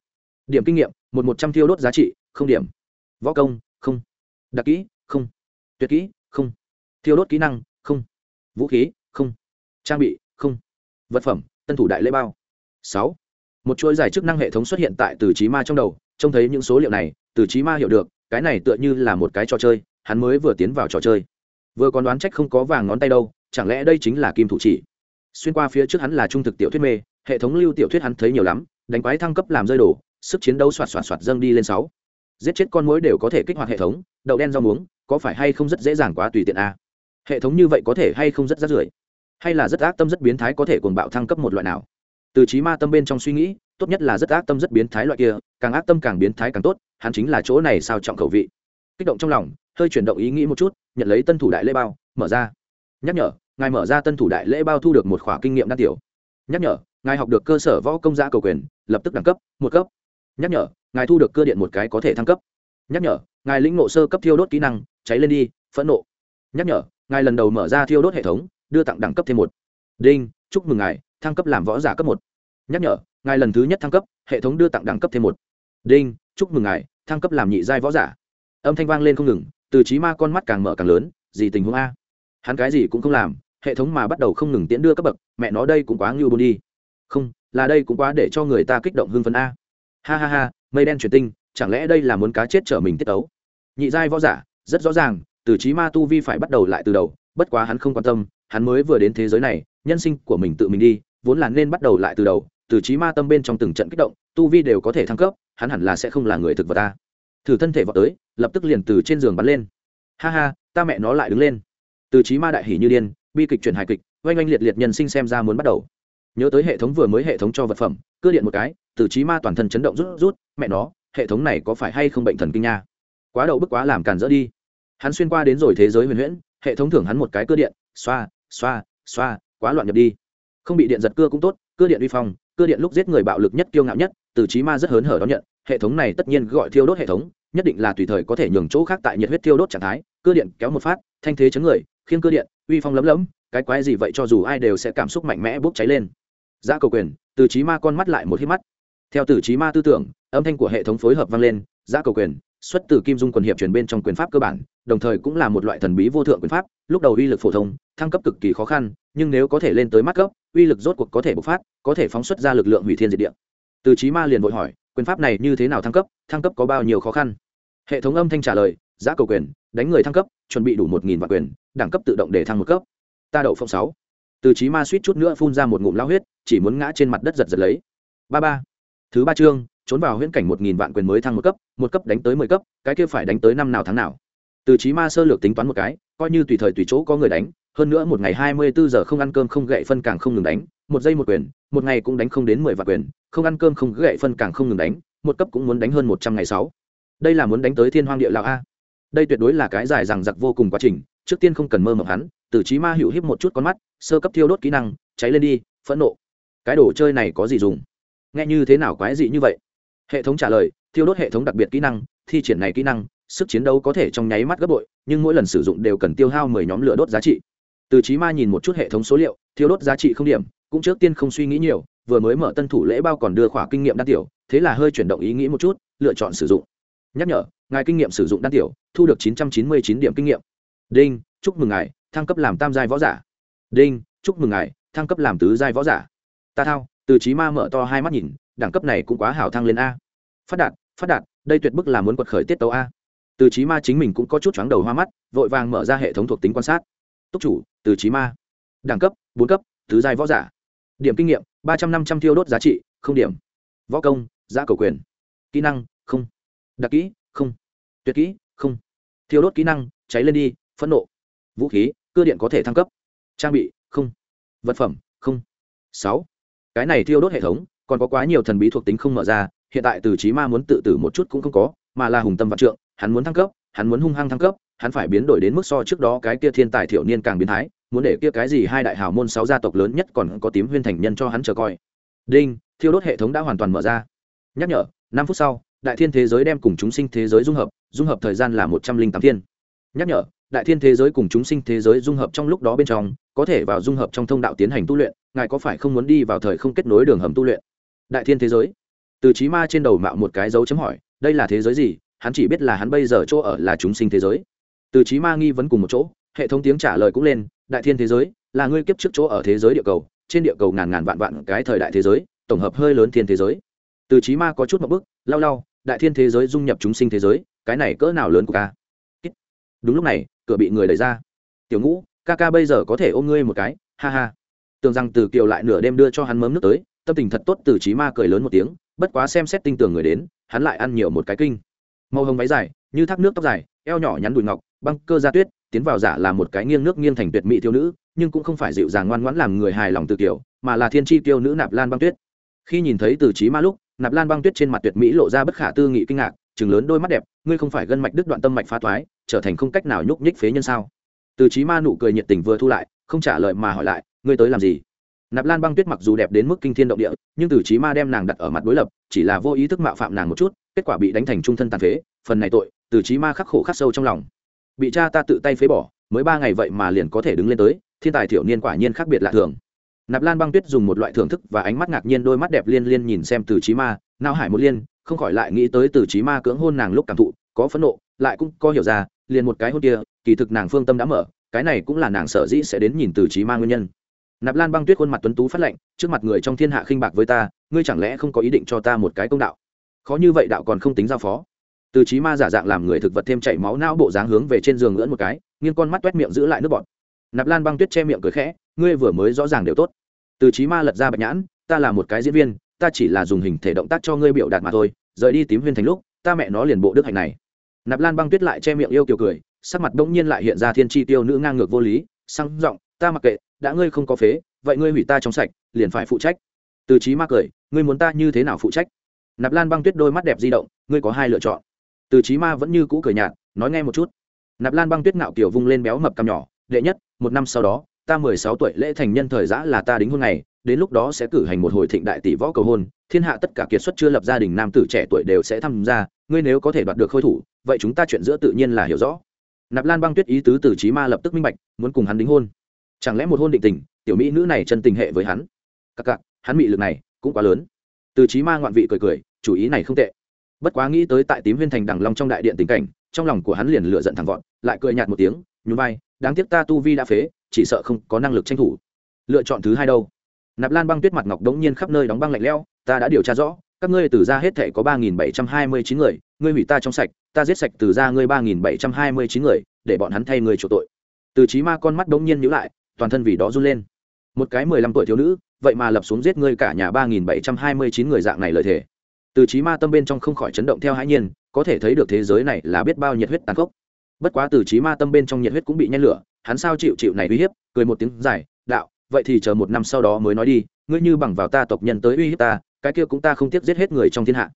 Điểm kinh nghiệm, một một trăm thiêu đốt giá trị, không điểm. Võ công, không. Đặc kỹ, không. Tuyệt kỹ, không. Thiêu đốt kỹ năng, không. Vũ khí, không. Trang bị, không. Vật phẩm, tân thủ đại lễ bao. Sáu. Một chuỗi giải chức năng hệ thống xuất hiện tại từ trí ma trong đầu, trông thấy những số liệu này, từ trí ma hiểu được, cái này tựa như là một cái trò chơi, hắn mới vừa tiến vào trò chơi vừa còn đoán trách không có vàng ngón tay đâu, chẳng lẽ đây chính là kim thủ chỉ? Xuyên qua phía trước hắn là trung thực tiểu thuyết mê, hệ thống lưu tiểu thuyết hắn thấy nhiều lắm, đánh quái thăng cấp làm rơi đổ, sức chiến đấu soạt soạt soạt dâng đi lên sáu. Giết chết con mối đều có thể kích hoạt hệ thống, đậu đen rau muống, có phải hay không rất dễ dàng quá tùy tiện a hệ thống như vậy có thể hay không rất rát rưởi? Hay là rất ác tâm rất biến thái có thể cuồng bạo thăng cấp một loại nào? Từ trí ma tâm bên trong suy nghĩ, tốt nhất là rất ác tâm rất biến thái loại kia, càng ác tâm càng biến thái càng tốt, hắn chính là chỗ này sao trọng khẩu vị. Kích động trong lòng hơi chuyển động ý nghĩ một chút, nhận lấy tân thủ đại lễ bao, mở ra. Nhắc nhở, ngài mở ra tân thủ đại lễ bao thu được một khỏa kinh nghiệm đan tiểu. Nhắc nhở, ngài học được cơ sở võ công giá cầu quyền, lập tức đẳng cấp, một cấp. Nhắc nhở, ngài thu được cơ điện một cái có thể thăng cấp. Nhắc nhở, ngài lĩnh nộ sơ cấp thiêu đốt kỹ năng, cháy lên đi, phẫn nộ. Nhắc nhở, ngài lần đầu mở ra thiêu đốt hệ thống, đưa tặng đẳng cấp thêm một. Đinh, chúc mừng ngài, thăng cấp làm võ giả cấp một. Nhắc nhở, ngài lần thứ nhất thăng cấp, hệ thống đưa tặng đẳng cấp thêm một. Đinh, chúc mừng ngài, thăng cấp làm nhị giai võ giả. Âm thanh vang lên không ngừng từ trí ma con mắt càng mở càng lớn, gì tình huống a? Hắn cái gì cũng không làm, hệ thống mà bắt đầu không ngừng tiễn đưa cấp bậc, mẹ nó đây cũng quá ngưu bôn đi. Không, là đây cũng quá để cho người ta kích động hưng phấn a. Ha ha ha, mây đen truyền tinh, chẳng lẽ đây là muốn cá chết trở mình tiết tấu? Nhị giai võ giả, rất rõ ràng, từ trí ma tu vi phải bắt đầu lại từ đầu, bất quá hắn không quan tâm, hắn mới vừa đến thế giới này, nhân sinh của mình tự mình đi, vốn là nên bắt đầu lại từ đầu, từ trí ma tâm bên trong từng trận kích động, tu vi đều có thể thăng cấp, hắn hẳn là sẽ không là người thực vật ta thử thân thể vào tới, lập tức liền từ trên giường bắn lên. Ha ha, ta mẹ nó lại đứng lên. Từ trí ma đại hỉ như điên, bi kịch chuyển hài kịch, oanh oanh liệt liệt nhân sinh xem ra muốn bắt đầu. Nhớ tới hệ thống vừa mới hệ thống cho vật phẩm cưa điện một cái, từ trí ma toàn thân chấn động rút rút, mẹ nó, hệ thống này có phải hay không bệnh thần kinh nha? Quá đậu bức quá làm càn dỡ đi. Hắn xuyên qua đến rồi thế giới huyền huyễn, hệ thống thưởng hắn một cái cưa điện, xoa xoa xoa, quá loạn nhập đi. Không bị điện giật cưa cũng tốt, cưa điện uy phong, cưa điện lúc giết người bạo lực nhất, kiêu ngạo nhất, từ trí ma rất hớn hở đón nhận hệ thống này tất nhiên gọi thiêu đốt hệ thống, nhất định là tùy thời có thể nhường chỗ khác tại nhiệt huyết thiêu đốt trạng thái cưa điện kéo một phát, thanh thế chấn người, khiêng cưa điện, uy phong lấm lấm, cái quái gì vậy cho dù ai đều sẽ cảm xúc mạnh mẽ bốc cháy lên. Giá cầu quyền, từ trí ma con mắt lại một hít mắt. Theo từ trí ma tư tưởng, âm thanh của hệ thống phối hợp vang lên giá cầu quyền, xuất từ kim dung quần hiệp truyền bên trong quyền pháp cơ bản, đồng thời cũng là một loại thần bí vô thượng quyền pháp, lúc đầu uy lực phổ thông, thăng cấp cực kỳ khó khăn, nhưng nếu có thể lên tới mắt cấp, uy lực rốt cuộc có thể bộc phát, có thể phóng xuất ra lực lượng hủy thiên diệt địa. Từ trí ma liền vội hỏi quyền pháp này như thế nào thăng cấp thăng cấp có bao nhiêu khó khăn? Hệ thống âm thanh trả lời, giá cầu quyền, đánh người thăng cấp, chuẩn bị đủ một nghìn vạn quyền, đẳng cấp tự động để thăng một cấp. Ta đậu phong sáu. Từ trí ma suýt chút nữa phun ra một ngụm lao huyết, chỉ muốn ngã trên mặt đất giật giật lấy. Ba ba. Thứ ba chương, trốn vào huyễn cảnh một nghìn vạn quyền mới thăng một cấp một cấp đánh tới mười cấp, cái kia phải đánh tới năm nào tháng nào? Từ trí ma sơ lược tính toán một cái, coi như tùy thời tùy chỗ có người đánh hơn nữa một ngày hai mươi bốn giờ không ăn cơm không gậy phân càng không ngừng đánh, một giây một quyền, một ngày cũng đánh không đến mười vạn quyền, không ăn cơm không gậy phân càng không ngừng đánh, một cấp cũng muốn đánh hơn một trăm ngày sáu. Đây là muốn đánh tới thiên hoang địa lão a. Đây tuyệt đối là cái dài rằng giặc vô cùng quá trình, trước tiên không cần mơ mộng hắn, từ trí ma hữu hiếp một chút con mắt, sơ cấp thiêu đốt kỹ năng, cháy lên đi, phẫn nộ. Cái đồ chơi này có gì dùng? Nghe như thế nào quái dị như vậy? Hệ thống trả lời, thiêu đốt hệ thống đặc biệt kỹ năng, thi triển này kỹ năng, sức chiến đấu có thể trong nháy mắt gấp bội, nhưng mỗi lần sử dụng đều cần tiêu hao mười nhóm lửa đốt giá trị từ trí ma nhìn một chút hệ thống số liệu thiếu đốt giá trị không điểm, cũng trước tiên không suy nghĩ nhiều, vừa mới mở tân thủ lễ bao còn đưa khỏa kinh nghiệm đan tiểu, thế là hơi chuyển động ý nghĩ một chút, lựa chọn sử dụng. Nhắc nhở, ngài kinh nghiệm sử dụng đan tiểu, thu được chín trăm chín mươi chín điểm kinh nghiệm. Đinh, chúc mừng ngài, thăng cấp làm tam giai võ giả. Đinh, chúc mừng ngài, thăng cấp làm tứ giai võ giả. Ta thao, từ trí ma mở to hai mắt nhìn, đẳng cấp này cũng quá hảo thăng lên a. Phát đạt phát đạt, đây tuyệt bức là muốn quật khởi tiết tấu a. Từ trí ma chính mình cũng có chút chóng đầu hoa mắt, vội vàng mở ra hệ thống thuộc tính quan sát. Túc chủ từ trí ma, đẳng cấp, bốn cấp, tứ giai võ giả, điểm kinh nghiệm, ba trăm năm trăm thiêu đốt giá trị, không điểm, võ công, giã cầu quyền, kỹ năng, không, đặc kỹ, không, tuyệt kỹ, không, thiêu đốt kỹ năng, cháy lên đi, phẫn nộ, vũ khí, cơ điện có thể thăng cấp, trang bị, không, vật phẩm, không, sáu, cái này thiêu đốt hệ thống, còn có quá nhiều thần bí thuộc tính không mở ra, hiện tại từ trí ma muốn tự tử một chút cũng không có, mà là hùng tâm vạn trượng, hắn muốn thăng cấp, hắn muốn hung hăng thăng cấp hắn phải biến đổi đến mức so trước đó cái kia thiên tài thiểu niên càng biến thái, muốn để kia cái gì hai đại hào môn sáu gia tộc lớn nhất còn có tím huyên thành nhân cho hắn chờ coi. Đinh, thiêu đốt hệ thống đã hoàn toàn mở ra. Nhắc nhở, năm phút sau, đại thiên thế giới đem cùng chúng sinh thế giới dung hợp dung hợp thời gian là một trăm linh tám thiên. Nhắc nhở, đại thiên thế giới cùng chúng sinh thế giới dung hợp trong lúc đó bên trong, có thể vào dung hợp trong thông đạo tiến hành tu luyện, ngài có phải không muốn đi vào thời không kết nối đường hầm tu luyện? Đại thiên thế giới. Từ trí ma trên đầu mạo một cái dấu chấm hỏi, đây là thế giới gì? Hắn chỉ biết là hắn bây giờ chỗ ở là chúng sinh thế giới từ trí ma nghi vấn cùng một chỗ hệ thống tiếng trả lời cũng lên đại thiên thế giới là ngươi kiếp trước chỗ ở thế giới địa cầu trên địa cầu ngàn ngàn vạn vạn cái thời đại thế giới tổng hợp hơi lớn thiên thế giới. Từ trí ma có chút một bước, lau lau đại thiên thế giới dung nhập chúng sinh thế giới cái này cỡ nào lớn của ca? Đúng lúc này cửa bị người đẩy ra. Tiểu ngũ ca ca bây giờ có thể ôm ngươi một cái ha ha. Tưởng rằng từ kiều lại nửa đêm đưa cho hắn mớm nước tới tâm tình thật tốt từ trí ma cười lớn một tiếng bất quá xem xét tinh tường người đến hắn lại ăn nhiều một cái kinh. Màu hồng váy dài như thác nước tóc dài eo nhỏ nhắn đùi ngọc băng cơ da tuyết, tiến vào giả là một cái nghiêng nước nghiêng thành tuyệt mỹ thiếu nữ, nhưng cũng không phải dịu dàng ngoan ngoãn làm người hài lòng từ kiểu, mà là thiên tri tiêu nữ nạp lan băng tuyết. Khi nhìn thấy từ trí ma lúc, nạp lan băng tuyết trên mặt tuyệt mỹ lộ ra bất khả tư nghị kinh ngạc chừng lớn đôi mắt đẹp, ngươi không phải gân mạch đứt đoạn tâm mạch phá thoái, trở thành không cách nào nhúc nhích phế nhân sao? Từ trí ma nụ cười nhiệt tình vừa thu lại, không trả lời mà hỏi lại, ngươi tới làm gì? Nạp lan băng tuyết mặc dù đẹp đến mức kinh thiên động địa, nhưng từ trí ma đem nàng đặt ở mặt đối lập, chỉ là vô ý thức mạo phạm nàng một chút, kết quả bị đánh thành trung thân tàn phế, phần này tội, từ trí ma khắc khổ khắc sâu trong lòng bị cha ta tự tay phế bỏ, mới ba ngày vậy mà liền có thể đứng lên tới, thiên tài thiểu niên quả nhiên khác biệt lạ thường. Nạp lan băng tuyết dùng một loại thưởng thức và ánh mắt ngạc nhiên đôi mắt đẹp liên liên nhìn xem từ trí ma nao hải một liên, không khỏi lại nghĩ tới từ trí ma cưỡng hôn nàng lúc cảm thụ, có phẫn nộ, lại cũng có hiểu ra, liền một cái hôn kia, kỳ thực nàng phương tâm đã mở, cái này cũng là nàng sở dĩ sẽ đến nhìn từ trí ma nguyên nhân. Nạp lan băng tuyết khuôn mặt tuấn tú phát lệnh trước mặt người trong thiên hạ khinh bạc với ta, ngươi chẳng lẽ không có ý định cho ta một cái công đạo? Khó như vậy đạo còn không tính giao phó từ trí ma giả dạng làm người thực vật thêm chảy máu não bộ dáng hướng về trên giường ngưỡn một cái, nghiêng con mắt t miệng giữ lại nước bọt. Nạp lan băng tuyết che miệng cười khẽ, ngươi vừa mới rõ ràng đều tốt. Từ trí ma lật ra bạch nhãn, ta là một cái diễn viên, ta chỉ là dùng hình thể động tác cho ngươi biểu đạt mà thôi, rời đi tím huyên thành lúc, ta mẹ nó liền bộ đức hạnh này. Nạp lan băng tuyết lại che miệng yêu kiều cười, sắc mặt bỗng nhiên lại hiện ra thiên tri tiêu nữ ngang ngược vô lý, sang giọng, ta mặc kệ, đã ngươi không có phế, vậy ngươi hủy ta trong sạch, liền phải phụ trách. Từ trí ma cười, ngươi muốn ta như thế nào phụ trách? Nạp lan băng tuyết đôi mắt đẹp di động, ngươi có hai lựa chọn từ Chí ma vẫn như cũ cười nhạt, nói nghe một chút. Nạp lan băng tuyết ngạo kiểu vung lên béo mập cằm nhỏ, đệ nhất, một năm sau đó, ta mười sáu tuổi lễ thành nhân thời giã là ta đính hôn này đến lúc đó sẽ cử hành một hồi thịnh đại tỷ võ cầu hôn, thiên hạ tất cả kiệt xuất chưa lập gia đình nam tử trẻ tuổi đều sẽ tham gia, ngươi nếu có thể đoạt được khôi thủ, vậy chúng ta chuyện giữa tự nhiên là hiểu rõ. Nạp lan băng tuyết ý tứ từ Chí ma lập tức minh bạch, muốn cùng hắn đính hôn. Chẳng lẽ một hôn định tình, tiểu mỹ nữ này chân tình hệ với hắn? Cặc cặc, hắn mị lực này cũng quá lớn. Từ Chí ma ngoạn vị cười cười, chủ ý này không tệ bất quá nghĩ tới tại tím huyên thành đằng long trong đại điện tình cảnh, trong lòng của hắn liền lựa giận thẳng vọt, lại cười nhạt một tiếng, nhún vai, đáng tiếc ta tu vi đã phế, chỉ sợ không có năng lực tranh thủ. Lựa chọn thứ hai đâu? Nạp lan băng tuyết mặt ngọc đống nhiên khắp nơi đóng băng lạnh lẽo, ta đã điều tra rõ, các ngươi từ ra hết thể có ba nghìn bảy trăm hai mươi chín người, ngươi hủy ta trong sạch, ta giết sạch từ ra ngươi ba nghìn bảy trăm hai mươi chín người, để bọn hắn thay người chủ tội. Từ trí ma con mắt đống nhiên nhữ lại, toàn thân vì đó run lên. Một cái mười lăm tuổi thiếu nữ, vậy mà lập xuống giết ngươi cả nhà ba nghìn bảy trăm hai mươi chín người dạng này lời thề từ trí ma tâm bên trong không khỏi chấn động theo hãi nhiên, có thể thấy được thế giới này là biết bao nhiệt huyết tàn khốc. Bất quá từ trí ma tâm bên trong nhiệt huyết cũng bị nhen lửa, hắn sao chịu chịu này uy hiếp, cười một tiếng dài, đạo, vậy thì chờ một năm sau đó mới nói đi, ngươi như bằng vào ta tộc nhân tới uy hiếp ta, cái kia cũng ta không tiếc giết hết người trong thiên hạ.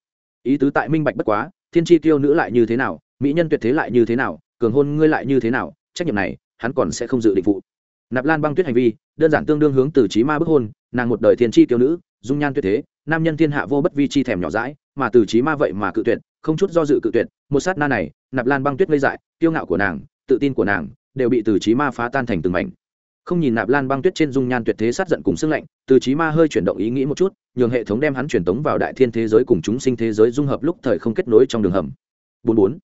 Ý tứ tại minh bạch bất quá, thiên tri tiêu nữ lại như thế nào, mỹ nhân tuyệt thế lại như thế nào, cường hôn ngươi lại như thế nào, trách nhiệm này, hắn còn sẽ không dự định vụ. nạp lan băng tuyết hành vi, đơn giản tương đương hướng từ trí ma bức hôn, nàng một đời thiên tri tiêu nữ, dung nhan tuyệt thế nam nhân thiên hạ vô bất vi chi thèm nhỏ dãi, mà từ trí ma vậy mà cự tuyệt, không chút do dự cự tuyệt, một sát na này, nạp lan băng tuyết ngây dại, kiêu ngạo của nàng, tự tin của nàng, đều bị từ trí ma phá tan thành từng mảnh. Không nhìn nạp lan băng tuyết trên dung nhan tuyệt thế sát giận cùng sức lạnh, từ trí ma hơi chuyển động ý nghĩ một chút, nhường hệ thống đem hắn truyền tống vào đại thiên thế giới cùng chúng sinh thế giới dung hợp lúc thời không kết nối trong đường hầm. Bốn bốn.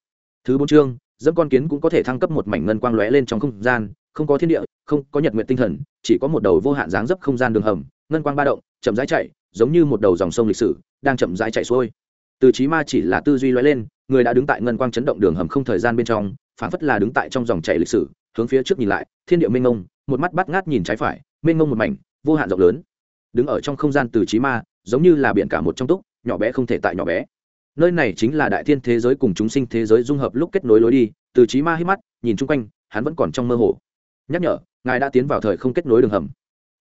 Thứ bốn chương, dẫm con kiến cũng có thể thăng cấp một mảnh ngân quang lóe lên trong không gian, không có thiên địa, không có nhật nguyện tinh thần, chỉ có một đầu vô hạn dáng dấp không gian đường hầm, ngân quang ba động, chậm rãi chạy giống như một đầu dòng sông lịch sử, đang chậm rãi chạy xuôi. Từ trí ma chỉ là tư duy lóe lên, người đã đứng tại ngân quang chấn động đường hầm không thời gian bên trong phản phất là đứng tại trong dòng chảy lịch sử, hướng phía trước nhìn lại, thiên địa mênh mông, một mắt bắt ngát nhìn trái phải, mênh mông một mảnh, vô hạn rộng lớn. Đứng ở trong không gian từ trí ma, giống như là biển cả một trong túc, nhỏ bé không thể tại nhỏ bé. Nơi này chính là đại thiên thế giới cùng chúng sinh thế giới dung hợp lúc kết nối lối đi, từ trí ma hít mắt, nhìn chung quanh, hắn vẫn còn trong mơ hồ. Nhắc nhở, ngài đã tiến vào thời không kết nối đường hầm.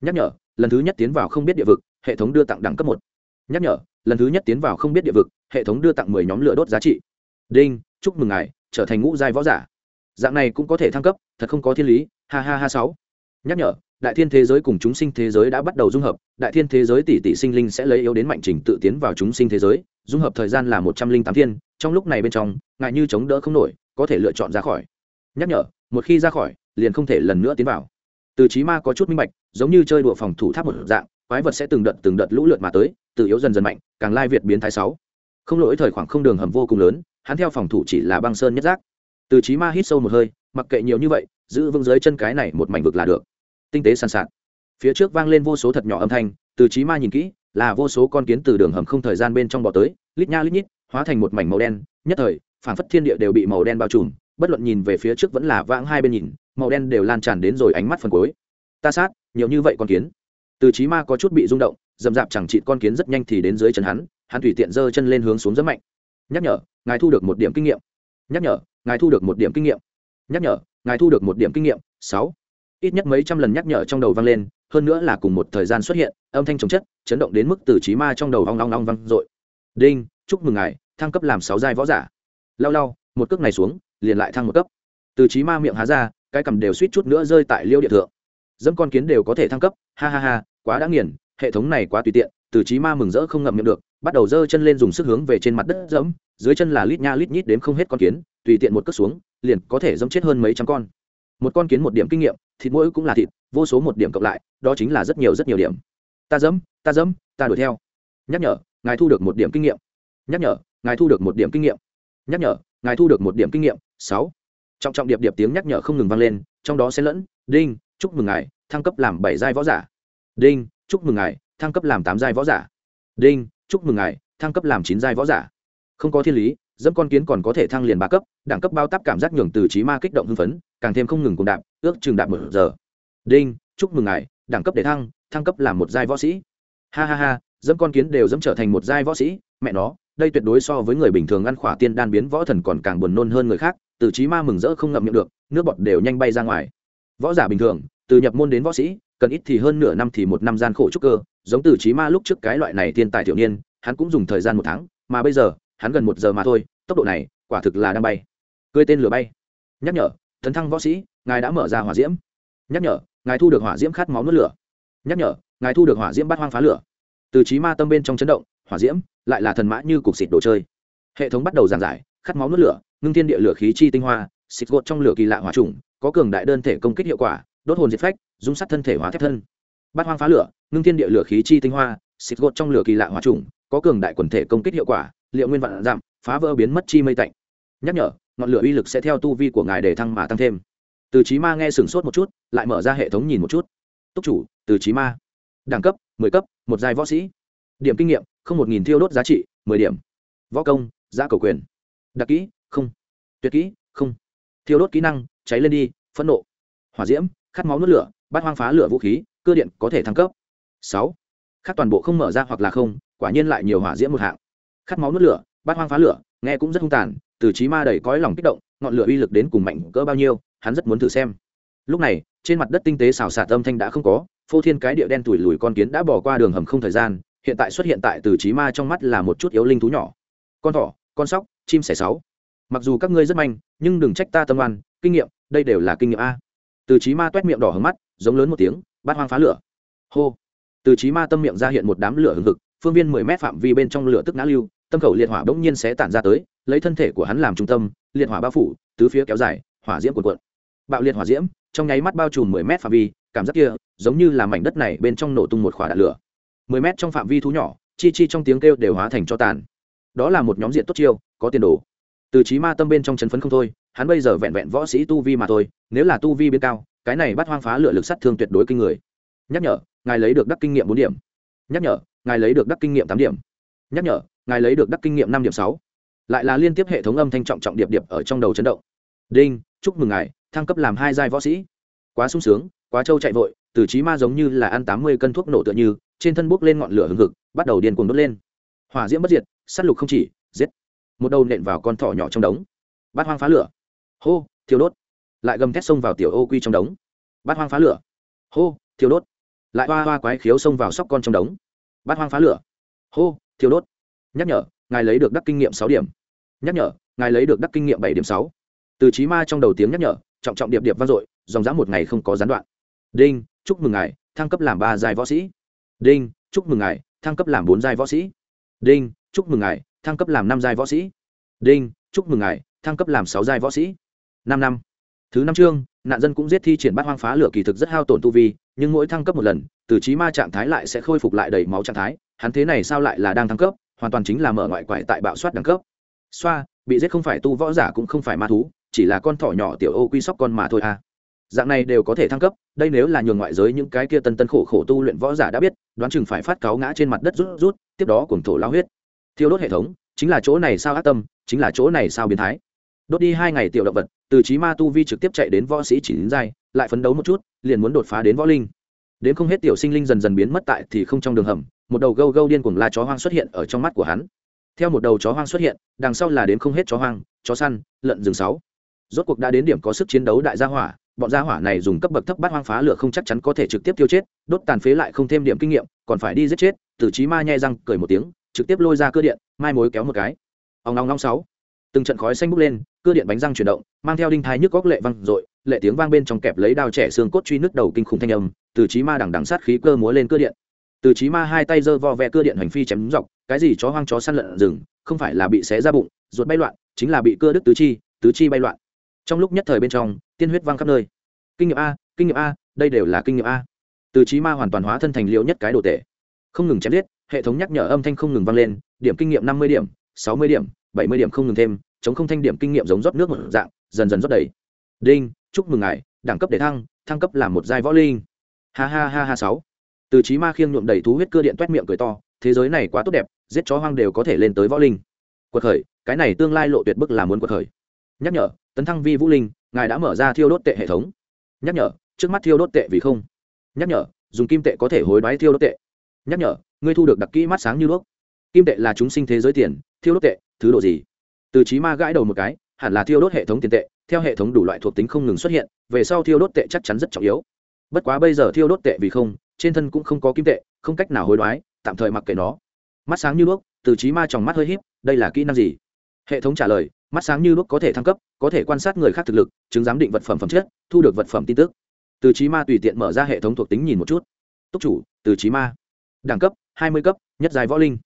Nhắc nhở, lần thứ nhất tiến vào không biết địa vực hệ thống đưa tặng đẳng cấp một. Nhắc nhở, lần thứ nhất tiến vào không biết địa vực, hệ thống đưa tặng mười nhóm lửa đốt giá trị. Đinh, chúc mừng ngài, trở thành ngũ giai võ giả. Dạng này cũng có thể thăng cấp, thật không có thiên lý, ha ha ha sáu. Nhắc nhở, đại thiên thế giới cùng chúng sinh thế giới đã bắt đầu dung hợp, đại thiên thế giới tỷ tỷ sinh linh sẽ lấy yếu đến mạnh trình tự tiến vào chúng sinh thế giới, dung hợp thời gian là một trăm linh tám thiên, trong lúc này bên trong ngại như chống đỡ không nổi, có thể lựa chọn ra khỏi. Nhắc nhở, một khi ra khỏi, liền không thể lần nữa tiến vào. Từ trí ma có chút minh bạch, giống như chơi đùa phòng thủ tháp một dạng quái vật sẽ từng đợt từng đợt lũ lượt mà tới từ yếu dần dần mạnh, càng lai việt biến thái sáu. Không lỗi, thời khoảng không đường hầm vô cùng lớn, hắn theo phòng thủ chỉ là băng sơn nhất giác. Từ trí ma hít sâu một hơi, mặc kệ nhiều như vậy, giữ vững dưới chân cái này một mảnh vực là được. Tinh tế sàn sạt. Phía trước vang lên vô số thật nhỏ âm thanh, từ trí ma nhìn kỹ, là vô số con kiến từ đường hầm không thời gian bên trong bò tới, lít nha lít nhít, hóa thành một mảnh màu đen. Nhất thời phản phất thiên địa đều bị màu đen bao trùm, bất luận nhìn về phía trước vẫn là vãng hai bên nhìn, màu đen đều lan tràn đến rồi ánh mắt phần cuối. Ta sát, nhiều như vậy con kiến từ trí ma có chút bị rung động dầm dạp chẳng trị con kiến rất nhanh thì đến dưới chân hắn hắn tùy tiện giơ chân lên hướng xuống rất mạnh. Nhắc nhở, ngài thu được một điểm kinh nghiệm. Nhắc nhở, ngài thu được một điểm kinh nghiệm. Nhắc nhở, ngài thu được một điểm kinh nghiệm. Sáu. Ít nhất mấy trăm lần nhắc nhở trong đầu vang lên, hơn nữa là cùng một thời gian xuất hiện, âm thanh chống chất, chấn động đến mức từ trí ma trong đầu ong ong ong vang dội. Đinh, chúc mừng ngài, thăng cấp làm sáu giai võ giả. Lao lao một cước này xuống, liền lại thăng một cấp. Từ trí ma miệng há ra, cái cầm đều suýt chút nữa rơi tại liêu địa thượng. Dẫm con kiến đều có thể thăng cấp, ha ha ha quá đã nghiền, hệ thống này quá tùy tiện, từ trí ma mừng rỡ không ngậm miệng được, bắt đầu giơ chân lên dùng sức hướng về trên mặt đất dẫm dưới chân là lít nha lít nhít đếm không hết con kiến, tùy tiện một cất xuống, liền có thể dẫm chết hơn mấy trăm con. Một con kiến một điểm kinh nghiệm, thịt mỗi cũng là thịt, vô số một điểm cộng lại, đó chính là rất nhiều rất nhiều điểm. Ta dẫm ta dẫm ta đuổi theo. Nhắc nhở, ngài thu được một điểm kinh nghiệm. Nhắc nhở, ngài thu được một điểm kinh nghiệm. Nhắc nhở, ngài thu được một điểm kinh nghiệm. Sáu. Trọng trọng điệp điệp tiếng nhắc nhở không ngừng vang lên, trong đó sẽ lẫn, đinh, chúc mừng ngài, thăng cấp làm bảy giai võ giả đinh, chúc mừng ngài, thăng cấp làm tám giai võ giả. Đinh, chúc mừng ngài, thăng cấp làm chín giai võ giả. Không có thiên lý, dẫm con kiến còn có thể thăng liền ba cấp, đẳng cấp bao tắp cảm giác nhường từ trí ma kích động hưng phấn, càng thêm không ngừng cùng đạp, ước chừng đạp một giờ. Đinh, chúc mừng ngài, đẳng cấp để thăng thăng cấp làm một giai võ sĩ. Ha ha ha, dẫm con kiến đều dẫm trở thành một giai võ sĩ, mẹ nó, đây tuyệt đối so với người bình thường ăn khỏa tiên đan biến võ thần còn càng buồn nôn hơn người khác, từ trí ma mừng rỡ không ngậm miệng được, nước bọt đều nhanh bay ra ngoài. Võ giả bình thường, từ nhập môn đến võ sĩ cần ít thì hơn nửa năm thì một năm gian khổ trúc cơ, giống từ trí ma lúc trước cái loại này thiên tài thiểu niên, hắn cũng dùng thời gian một tháng, mà bây giờ, hắn gần một giờ mà thôi, tốc độ này, quả thực là đang bay. Cười tên lửa bay. Nhắc nhở tấn thăng võ sĩ, ngài đã mở ra hỏa diễm. Nhắc nhở, ngài thu được hỏa diễm khát máu nuốt lửa. Nhắc nhở, ngài thu được hỏa diễm bát hoang phá lửa. Từ trí ma tâm bên trong chấn động, hỏa diễm lại là thần mã như cục xịt đồ chơi. Hệ thống bắt đầu giảng giải, khát máu nuốt lửa, ngưng thiên địa lửa khí chi tinh hoa, xịt gột trong lửa kỳ lạ hỏa trùng có cường đại đơn thể công kích hiệu quả đốt hồn diệt phách, dung sắt thân thể hóa thép thân. Bát hoang phá lửa, ngưng thiên địa lửa khí chi tinh hoa, xịt gột trong lửa kỳ lạ hóa trùng có cường đại quần thể công kích hiệu quả, liệu nguyên vạn giảm, phá vỡ biến mất chi mây tạnh. Nhắc nhở, ngọn lửa uy lực sẽ theo tu vi của ngài để thăng mà tăng thêm. Từ trí ma nghe sửng sốt một chút, lại mở ra hệ thống nhìn một chút. Túc chủ, từ trí ma. Đẳng cấp, mười cấp, một giai võ sĩ. Điểm kinh nghiệm, không một nghìn thiêu đốt giá trị, mười điểm. Võ công giá cầu quyền. Đặc kỹ, không. Tuyệt kỹ, không. Thiêu đốt kỹ năng, cháy lên đi, phẫn nộ. Hỏa diễm khát máu nuốt lửa, bát hoang phá lửa vũ khí, cơ điện có thể thăng cấp. Sáu, khát toàn bộ không mở ra hoặc là không, quả nhiên lại nhiều hỏa diễm một hạng. Khát máu nuốt lửa, bát hoang phá lửa, nghe cũng rất hung tàn, từ trí ma đầy cõi lòng kích động, ngọn lửa uy lực đến cùng mạnh cỡ bao nhiêu, hắn rất muốn thử xem. Lúc này, trên mặt đất tinh tế xào xạc âm thanh đã không có, phô thiên cái địa đen tủi lùi con kiến đã bỏ qua đường hầm không thời gian, hiện tại xuất hiện tại từ trí ma trong mắt là một chút yếu linh thú nhỏ. Con thỏ, con sóc, chim sẻ sáu. Mặc dù các ngươi rất manh, nhưng đừng trách ta tâm oan, kinh nghiệm, đây đều là kinh nghiệm a từ trí ma toét miệng đỏ hứng mắt, giống lớn một tiếng, bát hoang phá lửa. Hô. Từ trí ma tâm miệng ra hiện một đám lửa hừng hực, phương viên mười mét phạm vi bên trong lửa tức ngã lưu, tâm khẩu liệt hỏa bỗng nhiên sẽ tản ra tới, lấy thân thể của hắn làm trung tâm, liệt hỏa bao phủ, tứ phía kéo dài, hỏa diễm cuộn cuộn. Bạo liệt hỏa diễm, trong nháy mắt bao trùm mười mét phạm vi, cảm giác kia, giống như là mảnh đất này bên trong nổ tung một khỏa đạn lửa. Mười mét trong phạm vi thú nhỏ, chi chi trong tiếng kêu đều hóa thành cho tàn. Đó là một nhóm diện tốt chiêu, có tiền đồ. Từ trí ma tâm bên trong chấn phấn không thôi hắn bây giờ vẹn vẹn võ sĩ tu vi mà thôi, nếu là tu vi biến cao, cái này bắt hoang phá lửa lực sát thương tuyệt đối kinh người. Nhắc nhở, ngài lấy được đắc kinh nghiệm bốn điểm. Nhắc nhở, ngài lấy được đắc kinh nghiệm tám điểm. Nhắc nhở, ngài lấy được đắc kinh nghiệm năm điểm sáu. Lại là liên tiếp hệ thống âm thanh trọng trọng điệp điệp ở trong đầu chấn động. Đinh, chúc mừng ngài, thăng cấp làm hai giai võ sĩ. Quá sung sướng, quá trâu chạy vội, từ trí ma giống như là ăn tám mươi cân thuốc nổ tựa như, trên thân bốc lên ngọn lửa hừng hực, bắt đầu điên cuồng đốt lên. Hỏa diễm bất diệt s á t lục không chỉ, giết. Một đầu nện vào con thỏ nhỏ trong đống. Bát hoang phá lửa hô, thiêu đốt. Lại gầm thét xông vào tiểu ô quy trong đống. Bát hoang phá lửa. Hô, thiêu đốt. Lại hoa hoa quái khiếu xông vào sóc con trong đống. Bát hoang phá lửa. Hô, thiêu đốt. Nhắc nhở, ngài lấy được đắc kinh nghiệm sáu điểm. Nhắc nhở, ngài lấy được đắc kinh nghiệm bảy điểm sáu. Từ trí ma trong đầu tiếng nhắc nhở, trọng trọng điệp điệp vang dội, dòng dã một ngày không có gián đoạn. Đinh, chúc mừng ngài, thăng cấp làm ba giai võ sĩ. Đinh, chúc mừng ngài, thăng cấp làm bốn giai võ sĩ. Đinh, chúc mừng ngài, thăng cấp làm năm giai võ sĩ. Đinh, chúc mừng ngài, thăng cấp làm sáu giai võ sĩ năm năm. Thứ năm chương, nạn dân cũng giết thi triển bát hoang phá lửa kỳ thực rất hao tổn tu vi, nhưng mỗi thăng cấp một lần, từ trí ma trạng thái lại sẽ khôi phục lại đầy máu trạng thái. Hắn thế này sao lại là đang thăng cấp? Hoàn toàn chính là mở ngoại quải tại bạo soát đẳng cấp. Xoa, bị giết không phải tu võ giả cũng không phải ma thú, chỉ là con thỏ nhỏ tiểu ô quy sóc con mà thôi à. Dạng này đều có thể thăng cấp, đây nếu là nhường ngoại giới những cái kia tân tân khổ khổ tu luyện võ giả đã biết, đoán chừng phải phát cáo ngã trên mặt đất rút rút, tiếp đó cùng thổ lao huyết. Thiêu đốt hệ thống, chính là chỗ này sao ác tâm, chính là chỗ này sao biến thái đốt đi hai ngày tiểu động vật, từ trí ma tu vi trực tiếp chạy đến võ sĩ chỉ đến giai, lại phấn đấu một chút, liền muốn đột phá đến võ linh. Đến không hết tiểu sinh linh dần dần biến mất tại thì không trong đường hầm, một đầu gâu gâu điên cuồng la chó hoang xuất hiện ở trong mắt của hắn. Theo một đầu chó hoang xuất hiện, đằng sau là đến không hết chó hoang, chó săn, lợn rừng sáu. Rốt cuộc đã đến điểm có sức chiến đấu đại gia hỏa, bọn gia hỏa này dùng cấp bậc thấp bắt hoang phá lửa không chắc chắn có thể trực tiếp tiêu chết, đốt tàn phế lại không thêm điểm kinh nghiệm, còn phải đi giết chết, từ trí ma nhai răng cười một tiếng, trực tiếp lôi ra cơ điện, mai mối kéo một cái. Ông long long sáu từng trận khói xanh bốc lên, cưa điện bánh răng chuyển động, mang theo đinh thái nhức góc lệ văng dội, lệ tiếng vang bên trong kẹp lấy đao trẻ xương cốt truy nước đầu kinh khủng thanh âm, từ trí ma đằng đằng sát khí cơ múa lên cưa điện. Từ trí ma hai tay giơ vo ve cưa điện hành phi chém dọc, cái gì chó hoang chó săn lợn rừng, không phải là bị xé ra bụng, ruột bay loạn, chính là bị cưa đứt tứ chi tứ chi bay loạn. Trong lúc nhất thời bên trong, tiên huyết văng khắp nơi. Kinh nghiệm a, kinh nghiệm a, đây đều là kinh nghiệm a. Từ trí ma hoàn toàn hóa thân thành liệu nhất cái đồ tệ không ngừng chém giết, hệ thống nhắc nhở âm thanh không ngừng vang lên, điểm kinh nghiệm năm mươi điểm, sáu mươi điểm bảy mươi điểm không ngừng thêm, chống không thanh điểm kinh nghiệm giống rót nước một dạng, dần dần rót đầy. Đinh, chúc mừng ngài, đẳng cấp để thăng thăng cấp làm một giai võ linh. Ha ha ha ha sáu. Từ trí ma khiêng nhuộm đầy thú huyết cơ điện toét miệng cười to, thế giới này quá tốt đẹp, giết chó hoang đều có thể lên tới võ linh. Quật khởi, cái này tương lai lộ tuyệt bức là muốn quật khởi. Nhắc nhở, tấn thăng vi vũ linh, ngài đã mở ra thiêu đốt tệ hệ thống. Nhắc nhở, trước mắt thiêu đốt tệ vì không. Nhắc nhở, dùng kim tệ có thể hối đoái thiêu đốt tệ. Nhắc nhở, ngươi thu được đặc kỹ mắt sáng như đuốc. Kim tệ là chúng sinh thế giới tiền, thiêu đốt tệ thứ độ gì? Từ trí ma gãi đầu một cái, hẳn là thiêu đốt hệ thống tiền tệ, theo hệ thống đủ loại thuộc tính không ngừng xuất hiện, về sau thiêu đốt tệ chắc chắn rất trọng yếu. Bất quá bây giờ thiêu đốt tệ vì không, trên thân cũng không có kim tệ, không cách nào hối đoái, tạm thời mặc kệ nó. Mắt sáng như đuốc, từ trí ma trong mắt hơi híp, đây là kỹ năng gì? Hệ thống trả lời, mắt sáng như đuốc có thể thăng cấp, có thể quan sát người khác thực lực, chứng giám định vật phẩm phẩm chất, thu được vật phẩm tin tức. Từ trí ma tùy tiện mở ra hệ thống thuộc tính nhìn một chút. Túc chủ, từ trí ma. Đẳng cấp, hai mươi cấp, nhất dài võ linh.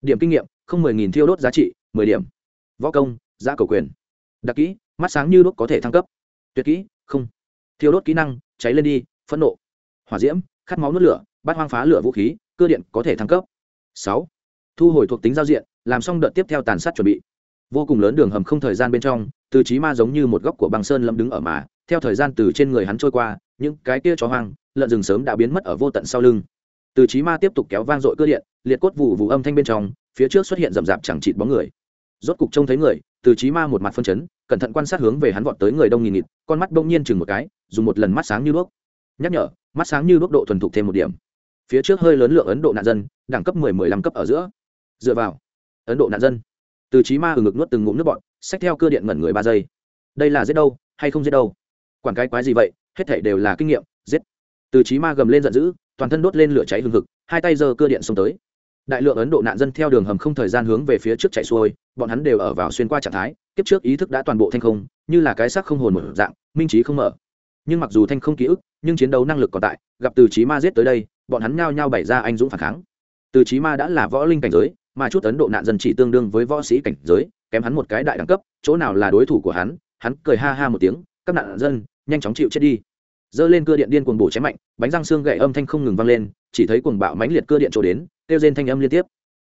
Điểm kinh nghiệm, không mười nghìn thiêu đốt giá trị mười điểm. Võ công giá cầu quyền. Đặc kỹ, mắt sáng như đốt có thể thăng cấp. Tuyệt kỹ, không. Thiêu đốt kỹ năng, cháy lên đi, phẫn nộ. Hỏa diễm, khát máu nuốt lửa bắt hoang phá lửa vũ khí, cơ điện có thể thăng cấp. Sáu. Thu hồi thuộc tính giao diện, làm xong đợt tiếp theo tàn sát chuẩn bị. Vô cùng lớn đường hầm không thời gian bên trong, từ trí ma giống như một góc của băng sơn lâm đứng ở mà, theo thời gian từ trên người hắn trôi qua, những cái kia chó hoang, lợn rừng sớm đã biến mất ở vô tận sau lưng. Từ trí ma tiếp tục kéo vang dội cơ điện, liệt cốt vụ vụ âm thanh bên trong, phía trước xuất hiện rầm rạp chẳng chịt bóng người rốt cục trông thấy người, từ trí ma một mặt phân chấn, cẩn thận quan sát hướng về hắn vọt tới người đông nghìn nghịt, con mắt bỗng nhiên chừng một cái, dùng một lần mắt sáng như đuốc. Nhắc nhở, mắt sáng như đuốc độ thuần thục thêm một điểm. Phía trước hơi lớn lượng ấn độ nạn dân, đẳng cấp mười mười lăm cấp ở giữa. Dựa vào ấn độ nạn dân, từ trí ma ở ngực nuốt từng ngụm nước bọn xách theo cơ điện ngẩn người ba giây. Đây là giết đâu, hay không giết đâu? Quản cái quái gì vậy, hết thảy đều là kinh nghiệm, giết. Từ trí ma gầm lên giận dữ, toàn thân đốt lên lửa cháy hừng hực, hai tay giơ cơ điện xông tới đại lượng ấn độ nạn dân theo đường hầm không thời gian hướng về phía trước chạy xuôi, bọn hắn đều ở vào xuyên qua trạng thái tiếp trước ý thức đã toàn bộ thanh không, như là cái xác không hồn một dạng, minh trí không mở. Nhưng mặc dù thanh không ký ức, nhưng chiến đấu năng lực còn tại, gặp từ trí ma giết tới đây, bọn hắn nhao nhao bày ra anh dũng phản kháng. Từ trí ma đã là võ linh cảnh giới, mà chút ấn độ nạn dân chỉ tương đương với võ sĩ cảnh giới, kém hắn một cái đại đẳng cấp, chỗ nào là đối thủ của hắn hắn cười ha ha một tiếng, các nạn dân, nhanh chóng chịu chết đi giơ lên cưa điện điên cuồng bổ chém mạnh, bánh răng xương gậy âm thanh không ngừng vang lên, chỉ thấy cuồng bạo mãnh liệt cưa điện trổ đến, kêu rên thanh âm liên tiếp.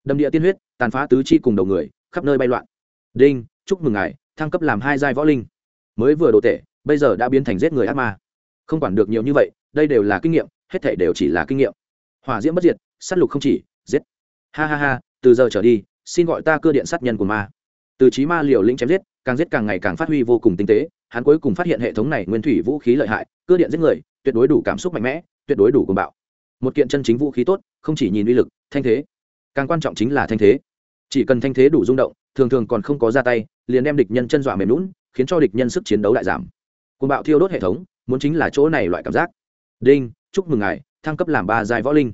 Đầm địa tiên huyết, tàn phá tứ chi cùng đầu người, khắp nơi bay loạn. Đinh, chúc mừng ngài, thăng cấp làm hai giai võ linh. Mới vừa đồ tệ bây giờ đã biến thành giết người ác ma. Không quản được nhiều như vậy, đây đều là kinh nghiệm, hết thể đều chỉ là kinh nghiệm. Hỏa diễm bất diệt s á t lục không chỉ, giết. Ha ha ha, từ giờ trở đi, xin gọi ta cơ điện sát nhân của ma. Từ trí ma liều lĩnh chém giết, càng giết càng ngày càng phát huy vô cùng tinh tế hắn cuối cùng phát hiện hệ thống này nguyên thủy vũ khí lợi hại cơ điện giết người, tuyệt đối đủ cảm xúc mạnh mẽ, tuyệt đối đủ cùng bạo. Một kiện chân chính vũ khí tốt, không chỉ nhìn uy lực, thanh thế. Càng quan trọng chính là thanh thế. Chỉ cần thanh thế đủ rung động, thường thường còn không có ra tay, liền đem địch nhân chân dọa mềm lún khiến cho địch nhân sức chiến đấu lại giảm. Cùng bạo thiêu đốt hệ thống, muốn chính là chỗ này loại cảm giác. Đinh, chúc mừng ngài, thăng cấp làm ba giai võ linh.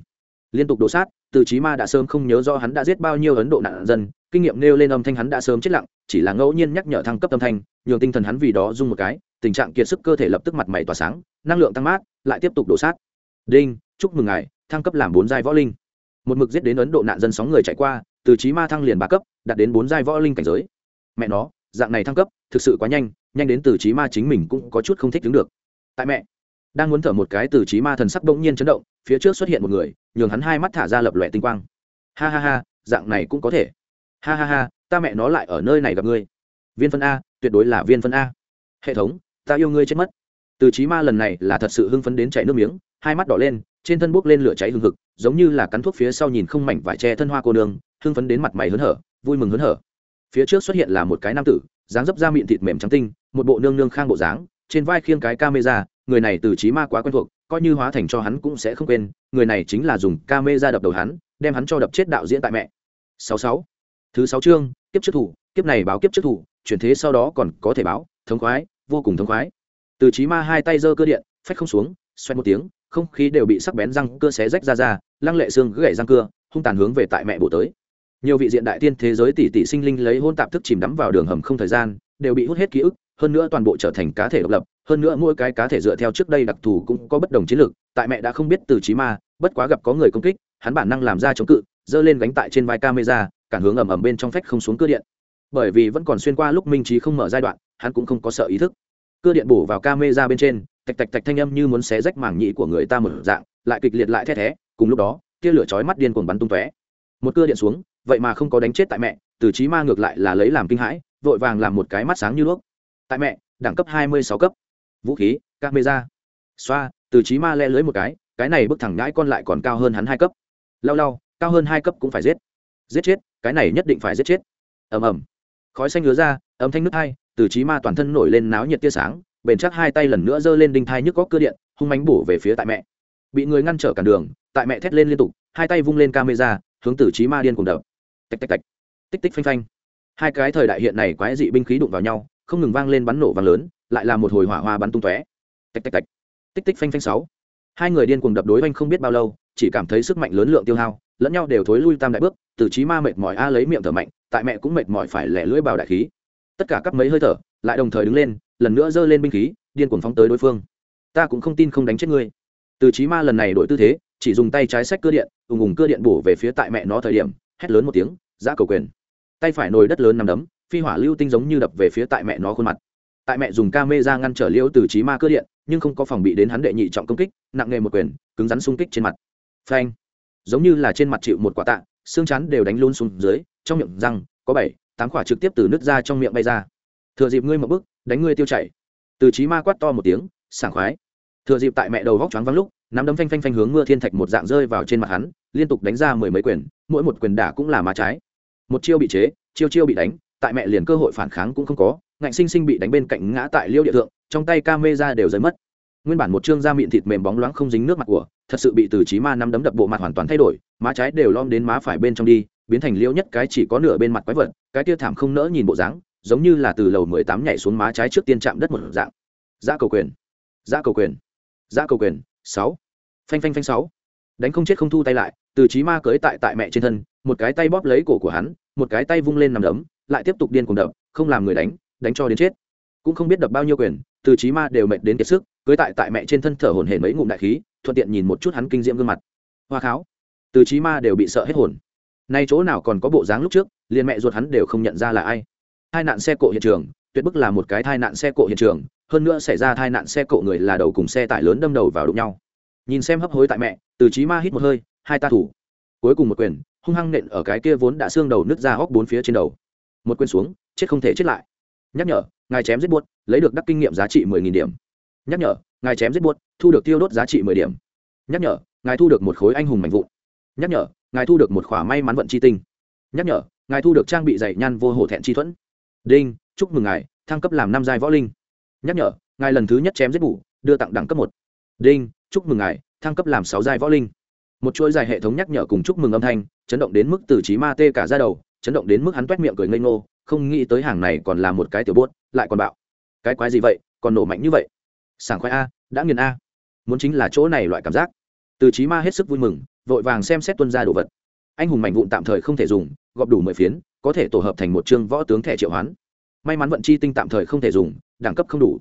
Liên tục đổ sát từ chí ma đã sớm không nhớ do hắn đã giết bao nhiêu ấn độ nạn dân, kinh nghiệm nêu lên âm thanh hắn đã sớm chết lặng, chỉ là ngẫu nhiên nhắc nhở thăng cấp âm thanh, nhường tinh thần hắn vì đó rung một cái, tình trạng kiệt sức cơ thể lập tức mặt mày tỏa sáng, năng lượng tăng mát, lại tiếp tục đổ sát. Đinh, chúc mừng ngài, thăng cấp làm bốn giai võ linh. Một mực giết đến ấn độ nạn dân sóng người chạy qua, từ chí ma thăng liền ba cấp, đạt đến bốn giai võ linh cảnh giới. Mẹ nó, dạng này thăng cấp, thực sự quá nhanh nhanh đến từ chí ma chính mình cũng có chút không thích đứng được. Tại mẹ đang muốn thở một cái từ trí ma thần sắc bỗng nhiên chấn động, phía trước xuất hiện một người, nhường hắn hai mắt thả ra lập lòe tinh quang. Ha ha ha, dạng này cũng có thể. Ha ha ha, ta mẹ nó lại ở nơi này gặp ngươi. Viên phân a, tuyệt đối là viên phân a. Hệ thống, ta yêu ngươi chết mất. Từ trí ma lần này là thật sự hưng phấn đến chảy nước miếng, hai mắt đỏ lên, trên thân bốc lên lửa cháy hừng hực, giống như là cắn thuốc phía sau nhìn không mảnh vải che thân hoa cô đường hưng phấn đến mặt mày hớn hở, vui mừng hớn hở. Phía trước xuất hiện là một cái nam tử, dáng dấp da mịn thịt mềm trắng tinh, một bộ nương nương khang bộ dáng, trên vai khiêng cái camera người này từ trí ma quá quen thuộc, coi như hóa thành cho hắn cũng sẽ không quên, người này chính là dùng ca mê ra đập đầu hắn, đem hắn cho đập chết đạo diễn tại mẹ. Sáu sáu. Thứ sáu chương, kiếp trước thủ, kiếp này báo kiếp trước thủ, chuyển thế sau đó còn có thể báo, thống khoái, vô cùng thống khoái. Từ trí ma hai tay giơ cơ điện, phách không xuống xoay một tiếng, không khí đều bị sắc bén răng cưa xé rách ra ra, lăng lệ xương gãy răng cưa, hung tàn hướng về tại mẹ bổ tới. Nhiều vị diện đại tiên thế giới tỷ tỷ sinh linh lấy hôn tạp thức chìm đắm vào đường hầm không thời gian, đều bị hút hết ký ức hơn nữa toàn bộ trở thành cá thể độc lập, hơn nữa mỗi cái cá thể dựa theo trước đây đặc thù cũng có bất đồng chiến lược, tại mẹ đã không biết từ trí ma, bất quá gặp có người công kích, hắn bản năng làm ra chống cự, giơ lên gánh tại trên vai camera, cản hướng ầm ầm bên trong phách không xuống cơ điện. Bởi vì vẫn còn xuyên qua lúc minh trí không mở giai đoạn, hắn cũng không có sợ ý thức. Cơ điện bổ vào camera bên trên, tạch tạch tạch thanh âm như muốn xé rách mảng nhị của người ta một dạng, lại kịch liệt lại the thé, cùng lúc đó, tia lửa chói mắt điên cuồng bắn tung tóe. Một cơ điện xuống, vậy mà không có đánh chết tại mẹ, từ trí ma ngược lại là lấy làm kinh hãi, vội vàng làm một cái mắt sáng như đuốc tại mẹ, đẳng cấp hai mươi sáu cấp. Vũ khí, camera. Xoa, từ trí ma le lưới một cái cái này bức thẳng ngãi con lại còn cao hơn hắn hai cấp. Lau lau, cao hơn hai cấp cũng phải giết. Giết chết, cái này nhất định phải giết chết. Ầm ầm. Khói xanh ngứa ra, âm thanh nước hai từ trí ma toàn thân nổi lên náo nhiệt tia sáng, bền chắc hai tay lần nữa giơ lên đinh thai nhức góc cơ điện, hung mánh bổ về phía tại mẹ. Bị người ngăn trở cản đường, tại mẹ thét lên liên tục, hai tay vung lên camera, hướng từ trí ma điên cùng đập. Tạch tạch tạch. Tích tích phanh phanh. Hai cái thời đại hiện này quái dị binh khí đụng vào nhau không ngừng vang lên bắn nổ vang lớn, lại là một hồi hỏa hoa bắn tung tóe. Tạch tạch tạch. Tích tích phanh phanh sáu. Hai người điên cuồng đập đối oanh không biết bao lâu, chỉ cảm thấy sức mạnh lớn lượng tiêu hao, lẫn nhau đều thối lui tam đại bước, từ trí ma mệt mỏi a lấy miệng thở mạnh, tại mẹ cũng mệt mỏi phải lẻ lưỡi bào đại khí. Tất cả các mấy hơi thở, lại đồng thời đứng lên, lần nữa giơ lên binh khí, điên cuồng phóng tới đối phương. Ta cũng không tin không đánh chết ngươi. Từ trí ma lần này đổi tư thế, chỉ dùng tay trái sách cơ điện, ùng ùng cơ điện bổ về phía tại mẹ nó thời điểm, hét lớn một tiếng, giã cầu quyền. Tay phải nồi đất lớn nằm đấm phi hỏa lưu tinh giống như đập về phía tại mẹ nó khuôn mặt. Tại mẹ dùng ca mê ra ngăn trở liễu từ trí ma cơ điện, nhưng không có phòng bị đến hắn đệ nhị trọng công kích, nặng nghề một quyền, cứng rắn xung kích trên mặt. Phanh. Giống như là trên mặt chịu một quả tạ, xương chắn đều đánh luôn xuống dưới, trong miệng răng, có bảy, tám quả trực tiếp từ nứt ra trong miệng bay ra. Thừa dịp ngươi một bức đánh ngươi tiêu chảy. Từ trí ma quát to một tiếng, sảng khoái. Thừa dịp tại mẹ đầu vóc choáng vắng lúc, nắm đấm phanh phanh phanh hướng mưa thiên thạch một dạng rơi vào trên mặt hắn, liên tục đánh ra mười mấy quyền, mỗi một quyền đả cũng là má trái. Một chiêu bị chế, chiêu chiêu bị đánh tại mẹ liền cơ hội phản kháng cũng không có, ngạnh sinh sinh bị đánh bên cạnh ngã tại liêu địa thượng, trong tay ca mê ra đều rơi mất. Nguyên bản một chương da mịn thịt mềm bóng loáng không dính nước mặt của, thật sự bị từ trí ma năm đấm đập bộ mặt hoàn toàn thay đổi, má trái đều lom đến má phải bên trong đi, biến thành liêu nhất cái chỉ có nửa bên mặt quái vật, cái tia thảm không nỡ nhìn bộ dáng, giống như là từ lầu mười tám nhảy xuống má trái trước tiên chạm đất một dạng. Giã cầu quyền. Giã cầu quyền. Giã cầu quyền. Sáu. Phanh phanh phanh sáu. Đánh không chết không thu tay lại, từ trí ma cưới tại tại mẹ trên thân, một cái tay bóp lấy cổ của hắn, một cái tay vung lên nằm đấm lại tiếp tục điên cuồng đập, không làm người đánh đánh cho đến chết. Cũng không biết đập bao nhiêu quyền, từ trí ma đều mệt đến kiệt sức, cưới tại tại mẹ trên thân thở hổn hển mấy ngụm đại khí, thuận tiện nhìn một chút hắn kinh diễm gương mặt. Hoa kháo. Từ trí ma đều bị sợ hết hồn. Nay chỗ nào còn có bộ dáng lúc trước, liền mẹ ruột hắn đều không nhận ra là ai. Hai nạn xe cộ hiện trường, tuyệt bức là một cái tai nạn xe cộ hiện trường, hơn nữa xảy ra tai nạn xe cộ người là đầu cùng xe tải lớn đâm đầu vào đụng nhau. Nhìn xem hấp hối tại mẹ, từ trí ma hít một hơi, hai ta thủ. Cuối cùng một quyền, hung hăng nện ở cái kia vốn đã xương đầu nứt ra hóc bốn phía trên đầu một quyền xuống, chết không thể chết lại. Nhắc nhở, ngài chém giết buốt, lấy được đắc kinh nghiệm giá trị mười nghìn điểm. Nhắc nhở, ngài chém giết buốt, thu được tiêu đốt giá trị mười điểm. Nhắc nhở, ngài thu được một khối anh hùng mạnh vụn. Nhắc nhở, ngài thu được một khỏa may mắn vận chi tinh. Nhắc nhở, ngài thu được trang bị dày nhan vô hổ thẹn chi thuẫn. Đinh, chúc mừng ngài, thăng cấp làm năm giai võ linh. Nhắc nhở, ngài lần thứ nhất chém giết bủ đưa tặng đẳng cấp một. Đinh, chúc mừng ngài, thăng cấp làm sáu giai võ linh. Một chuỗi dài hệ thống nhắc nhở cùng chúc mừng âm thanh, chấn động đến mức từ trí ma tê cả ra đầu chấn động đến mức hắn toét miệng cười ngây ngô, không nghĩ tới hàng này còn là một cái tiểu bốt, lại còn bạo. Cái quái gì vậy, còn nổ mạnh như vậy? Sảng khoái a, đã nghiền a. Muốn chính là chỗ này loại cảm giác. Từ trí ma hết sức vui mừng, vội vàng xem xét tuân ra đồ vật. Anh hùng mảnh vụn tạm thời không thể dùng, gọp đủ mười phiến, có thể tổ hợp thành một chương võ tướng thẻ triệu hoán. May mắn vận chi tinh tạm thời không thể dùng, đẳng cấp không đủ.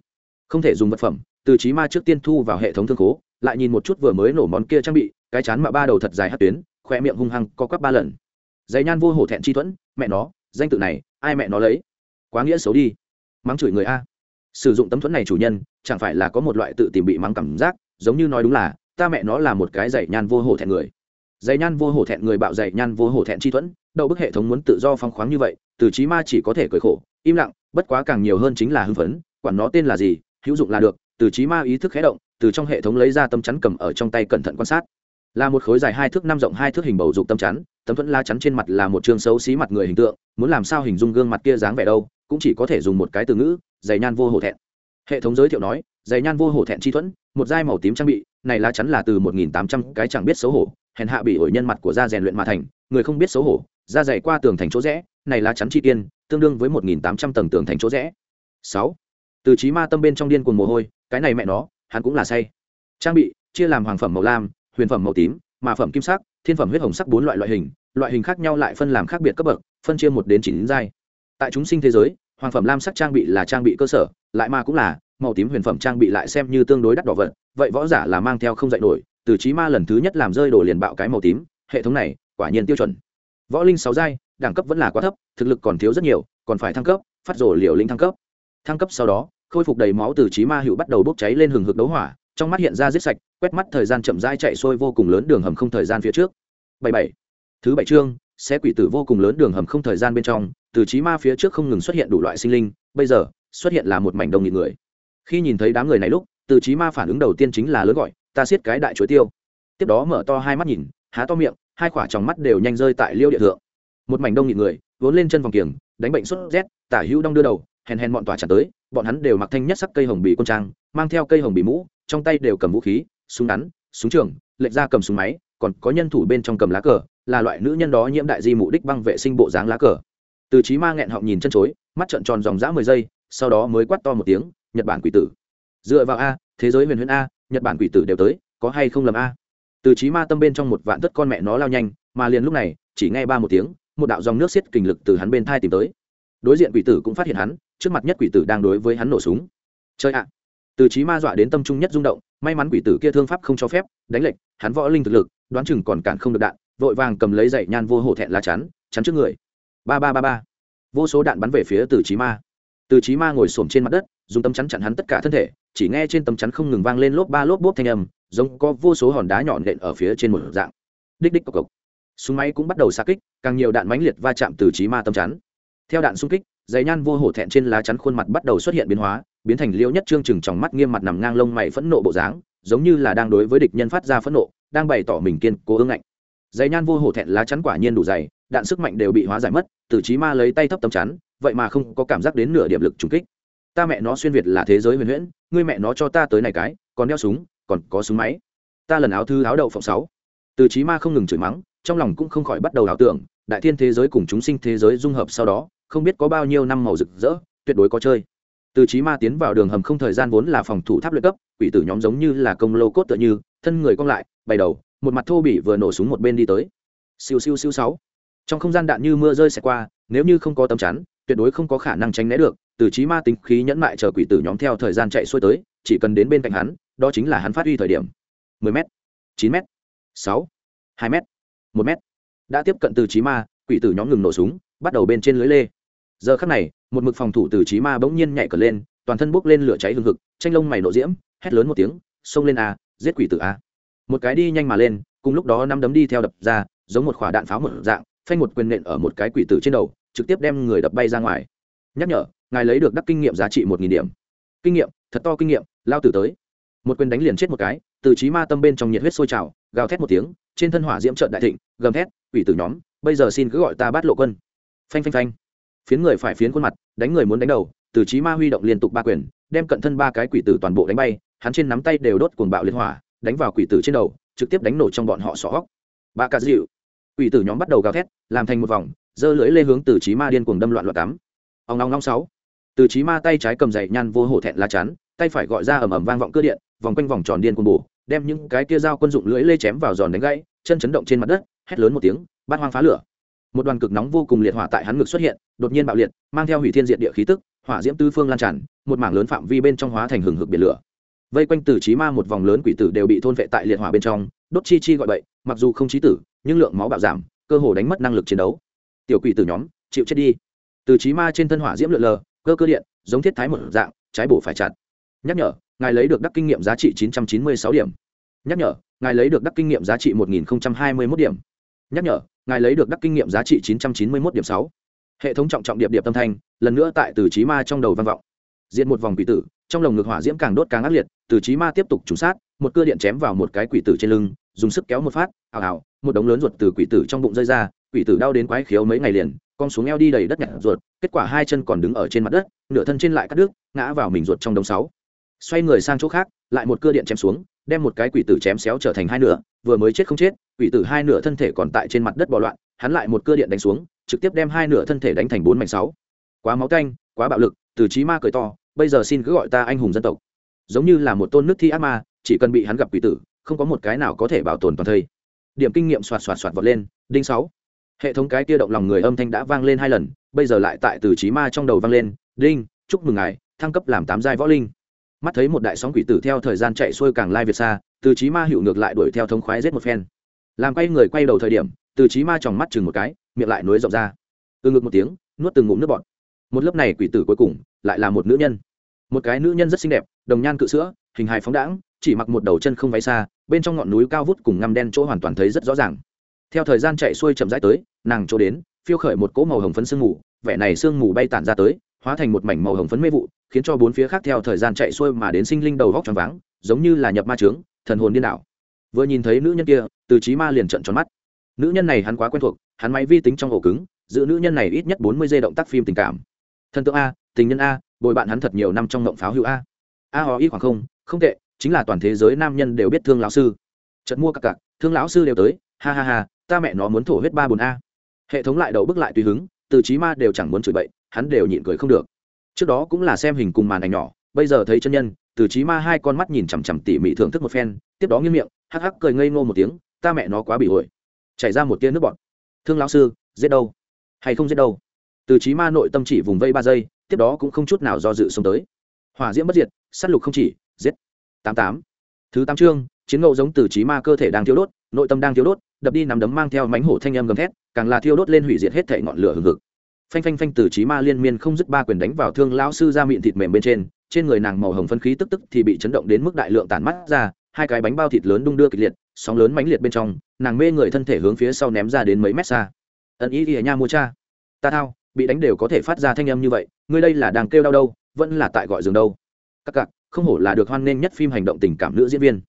Không thể dùng vật phẩm, từ trí ma trước tiên thu vào hệ thống thương khố, lại nhìn một chút vừa mới nổ món kia trang bị, cái chán mạ ba đầu thật dài hát tuyến, khoe miệng hung hăng co quắp ba lần dây nhan vô hổ thẹn chi thuẫn, mẹ nó, danh tự này, ai mẹ nó lấy? Quá nghĩa xấu đi. Mắng chửi người a. Sử dụng tấm thuẫn này chủ nhân, chẳng phải là có một loại tự tìm bị mắng cảm giác, giống như nói đúng là, ta mẹ nó là một cái dây nhan vô hổ thẹn người. Dây nhan vô hổ thẹn người bạo dây nhan vô hổ thẹn chi thuẫn, đậu bức hệ thống muốn tự do phong khoáng như vậy, từ trí ma chỉ có thể cười khổ, im lặng, bất quá càng nhiều hơn chính là hưng phấn, quản nó tên là gì, hữu dụng là được, từ trí ma ý thức khé động, từ trong hệ thống lấy ra tâm chắn cầm ở trong tay cẩn thận quan sát là một khối dài hai thước năm rộng hai thước hình bầu dục tâm chắn, tấm thuẫn la chắn trên mặt là một chương xấu xí mặt người hình tượng, muốn làm sao hình dung gương mặt kia dáng vẻ đâu, cũng chỉ có thể dùng một cái từ ngữ, dày nhan vô hổ thẹn. Hệ thống giới thiệu nói, dày nhan vô hổ thẹn chi thuẫn, một dai màu tím trang bị, này lá chắn là từ một nghìn tám trăm cái chẳng biết xấu hổ, hèn hạ bị ổi nhân mặt của da rèn luyện mà thành, người không biết xấu hổ, da dày qua tường thành chỗ rẽ, này lá chắn chi tiên, tương đương với một nghìn tám trăm tầng tường thành chỗ rẽ. Sáu, từ trí ma tâm bên trong điên cuồng mồ hôi, cái này mẹ nó, hắn cũng là say. Trang bị, chia làm hoàng phẩm màu lam huyền phẩm màu tím, mà phẩm kim sắc, thiên phẩm huyết hồng sắc bốn loại loại hình loại hình khác nhau lại phân làm khác biệt cấp bậc, phân chia một đến chín giai. Tại chúng sinh thế giới, hoàng phẩm lam sắc trang bị là trang bị cơ sở, lại mà cũng là, màu tím huyền phẩm trang bị lại xem như tương đối đắt đỏ vật, vậy võ giả là mang theo không dạy nổi, từ trí ma lần thứ nhất làm rơi đổ liền bạo cái màu tím, hệ thống này, quả nhiên tiêu chuẩn. Võ linh sáu giai, đẳng cấp vẫn là quá thấp, thực lực còn thiếu rất nhiều, còn phải thăng cấp, phát rổ liều linh thăng cấp. Thăng cấp sau đó, khôi phục đầy máu từ trí ma hữu bắt đầu bốc cháy lên hừng hực đấu hỏa trong mắt hiện ra giết sạch, quét mắt thời gian chậm rãi chạy xuôi vô cùng lớn đường hầm không thời gian phía trước. Bảy bảy. Thứ bảy chương sẽ quỷ tử vô cùng lớn đường hầm không thời gian bên trong, từ trí ma phía trước không ngừng xuất hiện đủ loại sinh linh, bây giờ, xuất hiện là một mảnh đông nghịt người. Khi nhìn thấy đám người này lúc, từ trí ma phản ứng đầu tiên chính là lớn gọi, ta siết cái đại chuối tiêu. Tiếp đó mở to hai mắt nhìn, há to miệng, hai quả trong mắt đều nhanh rơi tại liêu địa thượng. Một mảnh đông nghịt người, vốn lên chân vòng kiềng, đánh bệnh sốt rét tả hữu đong đưa đầu hèn hèn bọn tỏa trả tới, bọn hắn đều mặc thanh nhất sắc cây hồng bì quân trang, mang theo cây hồng bì mũ, trong tay đều cầm vũ khí, súng ngắn, súng trường lệnh ra cầm súng máy, còn có nhân thủ bên trong cầm lá cờ, là loại nữ nhân đó nhiễm đại di mục đích băng vệ sinh bộ dáng lá cờ. Từ trí ma nghẹn họng nhìn chân chối, mắt trợn tròn dòng dã mười giây, sau đó mới quát to một tiếng, nhật bản quỷ tử. Dựa vào a, thế giới huyền huyền a, nhật bản quỷ tử đều tới, có hay không lầm a? Từ trí ma tâm bên trong một vạn tất con mẹ nó lao nhanh, mà liền lúc này, chỉ nghe ba một tiếng, một đạo dòng nước xiết kình lực từ hắn bên thai tìm tới. Đối diện quỷ tử cũng phát hiện hắn trước mặt nhất quỷ tử đang đối với hắn nổ súng. Chơi ạ! Từ trí ma dọa đến tâm trung nhất rung động, may mắn quỷ tử kia thương pháp không cho phép, đánh lệnh hắn võ linh thực lực, đoán chừng còn cản không được đạn, vội vàng cầm lấy dậy nhan vô hổ thẹn lá chắn chắn trước người. Ba ba ba ba. Vô số đạn bắn về phía từ trí ma. Từ trí ma ngồi xổm trên mặt đất, dùng tấm chắn chặn hắn tất cả thân thể, chỉ nghe trên tấm chắn không ngừng vang lên lốp ba lốp bốp thanh âm, giống có vô số hòn đá nhọn nện ở phía trên một dạng. Đích đích cộc cộc. Súng máy cũng bắt đầu xa kích, càng nhiều đạn mãnh liệt va chạm từ trí ma tấm chắn. Theo đạn xung kích giấy nhan vô hổ thẹn trên lá chắn khuôn mặt bắt đầu xuất hiện biến hóa, biến thành liễu nhất trương chừng trong mắt nghiêm mặt nằm ngang lông mày phẫn nộ bộ dáng, giống như là đang đối với địch nhân phát ra phẫn nộ, đang bày tỏ mình kiên cố ương ngạnh. Giấy nhan vô hổ thẹn lá chắn quả nhiên đủ dày, đạn sức mạnh đều bị hóa giải mất, từ trí ma lấy tay thấp tấm chắn, vậy mà không có cảm giác đến nửa điểm lực trùng kích. Ta mẹ nó xuyên việt là thế giới huyền huyễn, ngươi mẹ nó cho ta tới này cái, còn đeo súng, còn có súng máy. Ta lần áo thư áo đậu phòng sáu. Từ trí ma không ngừng chửi mắng, trong lòng cũng không khỏi bắt đầu ảo tưởng, đại thiên thế giới cùng chúng sinh thế giới dung hợp sau đó không biết có bao nhiêu năm màu rực rỡ, tuyệt đối có chơi. Từ trí ma tiến vào đường hầm không thời gian vốn là phòng thủ tháp luyện cấp, quỷ tử nhóm giống như là công lô cốt tựa như, thân người cong lại bày đầu, một mặt thô bỉ vừa nổ súng một bên đi tới. Siêu siêu siêu sáu. Trong không gian đạn như mưa rơi xẹt qua, nếu như không có tấm chắn, tuyệt đối không có khả năng tránh né được, từ trí ma tính khí nhẫn mại chờ quỷ tử nhóm theo thời gian chạy xuôi tới, chỉ cần đến bên cạnh hắn, đó chính là hắn phát huy thời điểm. 10 m 9 m 6 2 m 1 m đã tiếp cận từ trí ma, quỷ tử nhóm ngừng nổ súng, bắt đầu bên trên lưới lê giờ khắc này, một mực phòng thủ từ trí ma bỗng nhiên nhảy cờ lên, toàn thân bốc lên lửa cháy hừng hực, tranh lông mày nộ diễm, hét lớn một tiếng, xông lên a, giết quỷ tử a. Một cái đi nhanh mà lên, cùng lúc đó năm đấm đi theo đập ra, giống một quả đạn pháo một dạng, phanh một quyền nện ở một cái quỷ tử trên đầu, trực tiếp đem người đập bay ra ngoài. Nhắc nhở, ngài lấy được đắc kinh nghiệm giá trị một nghìn điểm. Kinh nghiệm, thật to kinh nghiệm, lao tử tới. Một quyền đánh liền chết một cái, từ trí ma tâm bên trong nhiệt huyết sôi trào, gào thét một tiếng, trên thân hỏa diễm trợn đại thịnh, gầm thét, quỷ tử nhóm, bây giờ xin cứ gọi ta bắt lộ quân. Phanh phanh phanh phiến người phải phiến khuôn mặt, đánh người muốn đánh đầu, từ trí ma huy động liên tục ba quyền, đem cận thân ba cái quỷ tử toàn bộ đánh bay, hắn trên nắm tay đều đốt cuồng bạo liên hỏa, đánh vào quỷ tử trên đầu, trực tiếp đánh nổ trong bọn họ sọ góc. Ba cà dịu. Quỷ tử nhóm bắt đầu gào thét, làm thành một vòng, giơ lưỡi lê hướng từ trí ma điên cuồng đâm loạn loạn tắm. Ông long long sáu. Từ trí ma tay trái cầm dậy nhan vô hổ thẹn lá chắn, tay phải gọi ra ầm ầm vang vọng cơ điện, vòng quanh vòng tròn điên cuồng bổ, đem những cái kia dao quân dụng lưỡi lê chém vào giòn đánh gãy, chân chấn động trên mặt đất, hét lớn một tiếng, bát hoang phá lửa một đoàn cực nóng vô cùng liệt hỏa tại hắn ngực xuất hiện, đột nhiên bạo liệt, mang theo hủy thiên diện địa khí tức, hỏa diễm tư phương lan tràn, một mảng lớn phạm vi bên trong hóa thành hừng hực biển lửa. Vây quanh tử trí ma một vòng lớn quỷ tử đều bị thôn vệ tại liệt hỏa bên trong, đốt chi chi gọi bậy, mặc dù không trí tử, nhưng lượng máu bạo giảm, cơ hồ đánh mất năng lực chiến đấu. Tiểu quỷ tử nhóm, chịu chết đi. Tử trí ma trên thân hỏa diễm lượn lờ, cơ cơ điện, giống thiết thái một dạng, trái bổ phải chặt. Nhắc nhở, ngài lấy được đắc kinh nghiệm giá trị 996 điểm. Nhắc nhở, ngài lấy được đắc kinh nghiệm giá trị 1021 điểm nhắc nhở, ngài lấy được đắc kinh nghiệm giá trị 991 điểm 6. hệ thống trọng trọng điệp điệp tâm thanh, lần nữa tại từ trí ma trong đầu vang vọng diện một vòng quỷ tử, trong lồng ngực hỏa diễm càng đốt càng ác liệt, từ trí ma tiếp tục trúng sát, một cưa điện chém vào một cái quỷ tử trên lưng, dùng sức kéo một phát ảo ảo một đống lớn ruột từ quỷ tử trong bụng rơi ra, quỷ tử đau đến quái khiếu mấy ngày liền con xuống eo đi đầy đất nhặt ruột, kết quả hai chân còn đứng ở trên mặt đất, nửa thân trên lại cắt đứt, ngã vào mình ruột trong đống sáu xoay người sang chỗ khác, lại một cưa điện chém xuống, đem một cái quỷ tử chém xéo trở thành hai nửa, vừa mới chết không chết quỷ tử hai nửa thân thể còn tại trên mặt đất bò loạn, hắn lại một cơ điện đánh xuống, trực tiếp đem hai nửa thân thể đánh thành bốn mảnh sáu. Quá máu canh, quá bạo lực, từ trí ma cười to, bây giờ xin cứ gọi ta anh hùng dân tộc. Giống như là một tôn nước thi ác ma, chỉ cần bị hắn gặp quỷ tử, không có một cái nào có thể bảo tồn toàn thây. Điểm kinh nghiệm xoạt xoạt xoạt vọt lên, đinh sáu. Hệ thống cái kia động lòng người âm thanh đã vang lên hai lần, bây giờ lại tại từ trí ma trong đầu vang lên, đinh, chúc mừng ngài, thăng cấp làm tám giai võ linh. Mắt thấy một đại sóng quỷ tử theo thời gian chạy xuôi càng lai việt xa, từ trí ma hiệu ngược lại đuổi theo thống khoái giết một phen làm quay người quay đầu thời điểm, từ trí ma tròng mắt chừng một cái, miệng lại nối rộng ra. Từ ngực một tiếng, nuốt từng ngụm nước bọt. Một lớp này quỷ tử cuối cùng, lại là một nữ nhân. Một cái nữ nhân rất xinh đẹp, đồng nhan cự sữa, hình hài phóng đãng, chỉ mặc một đầu chân không váy xa, bên trong ngọn núi cao vút cùng ngăm đen chỗ hoàn toàn thấy rất rõ ràng. Theo thời gian chạy xuôi chậm rãi tới, nàng chỗ đến, phiêu khởi một cỗ màu hồng phấn sương mù, vẻ này sương mù bay tản ra tới, hóa thành một mảnh màu hồng phấn mê vụ, khiến cho bốn phía khác theo thời gian chạy xuôi mà đến sinh linh đầu vóc tròn váng, giống như là nhập ma trướng thần hồn điên đảo vừa nhìn thấy nữ nhân kia, từ trí ma liền trận tròn mắt. Nữ nhân này hắn quá quen thuộc, hắn máy vi tính trong ổ cứng, giữ nữ nhân này ít nhất bốn mươi giây động tác phim tình cảm. Thần tượng a, tình nhân a, bồi bạn hắn thật nhiều năm trong ngộng pháo hữu a. A ho y khoảng không không tệ, chính là toàn thế giới nam nhân đều biết thương lão sư. Trận mua cặp cặp thương lão sư đều tới, ha ha ha, ta mẹ nó muốn thổ huyết ba bùn a. Hệ thống lại đầu bức lại tùy hứng, từ trí ma đều chẳng muốn chửi bậy, hắn đều nhịn cười không được. Trước đó cũng là xem hình cùng màn ảnh nhỏ, bây giờ thấy chân nhân, từ trí ma hai con mắt nhìn chằm chằm tỉ mỉ thưởng thức một phen, tiếp đó nghiêm miệng hắc hắc cười ngây ngô một tiếng, ta mẹ nó quá bị ổi chảy ra một tia nước bọt. Thương lão sư, giết đâu? Hay không giết đâu? Từ trí ma nội tâm chỉ vùng vây ba giây, tiếp đó cũng không chút nào do dự xông tới. Hỏa diễm bất diệt s á t lục không chỉ, giết. Tám tám. Thứ tám chương, chiến ngẫu giống từ trí ma cơ thể đang thiêu đốt, nội tâm đang thiêu đốt, đập đi nằm đấm mang theo mánh hổ thanh âm gầm thét, càng là thiêu đốt lên hủy diệt hết thể ngọn lửa hừng hực. Phanh phanh phanh, từ trí ma liên miên không dứt ba quyền đánh vào thương lão sư ra miệng thịt mềm bên trên trên người nàng màu hồng phân khí tức tức thì bị chấn động đến mức đại lượng tản mắt ra hai cái bánh bao thịt lớn đung đưa kịch liệt, sóng lớn mãnh liệt bên trong, nàng mê người thân thể hướng phía sau ném ra đến mấy mét xa. Ẩn ý ỉa nha mua cha. Ta thao, bị đánh đều có thể phát ra thanh âm như vậy, ngươi đây là đang kêu đau đâu, vẫn là tại gọi giường đâu? Các cặc không hổ là được hoan nghênh nhất phim hành động tình cảm nữ diễn viên.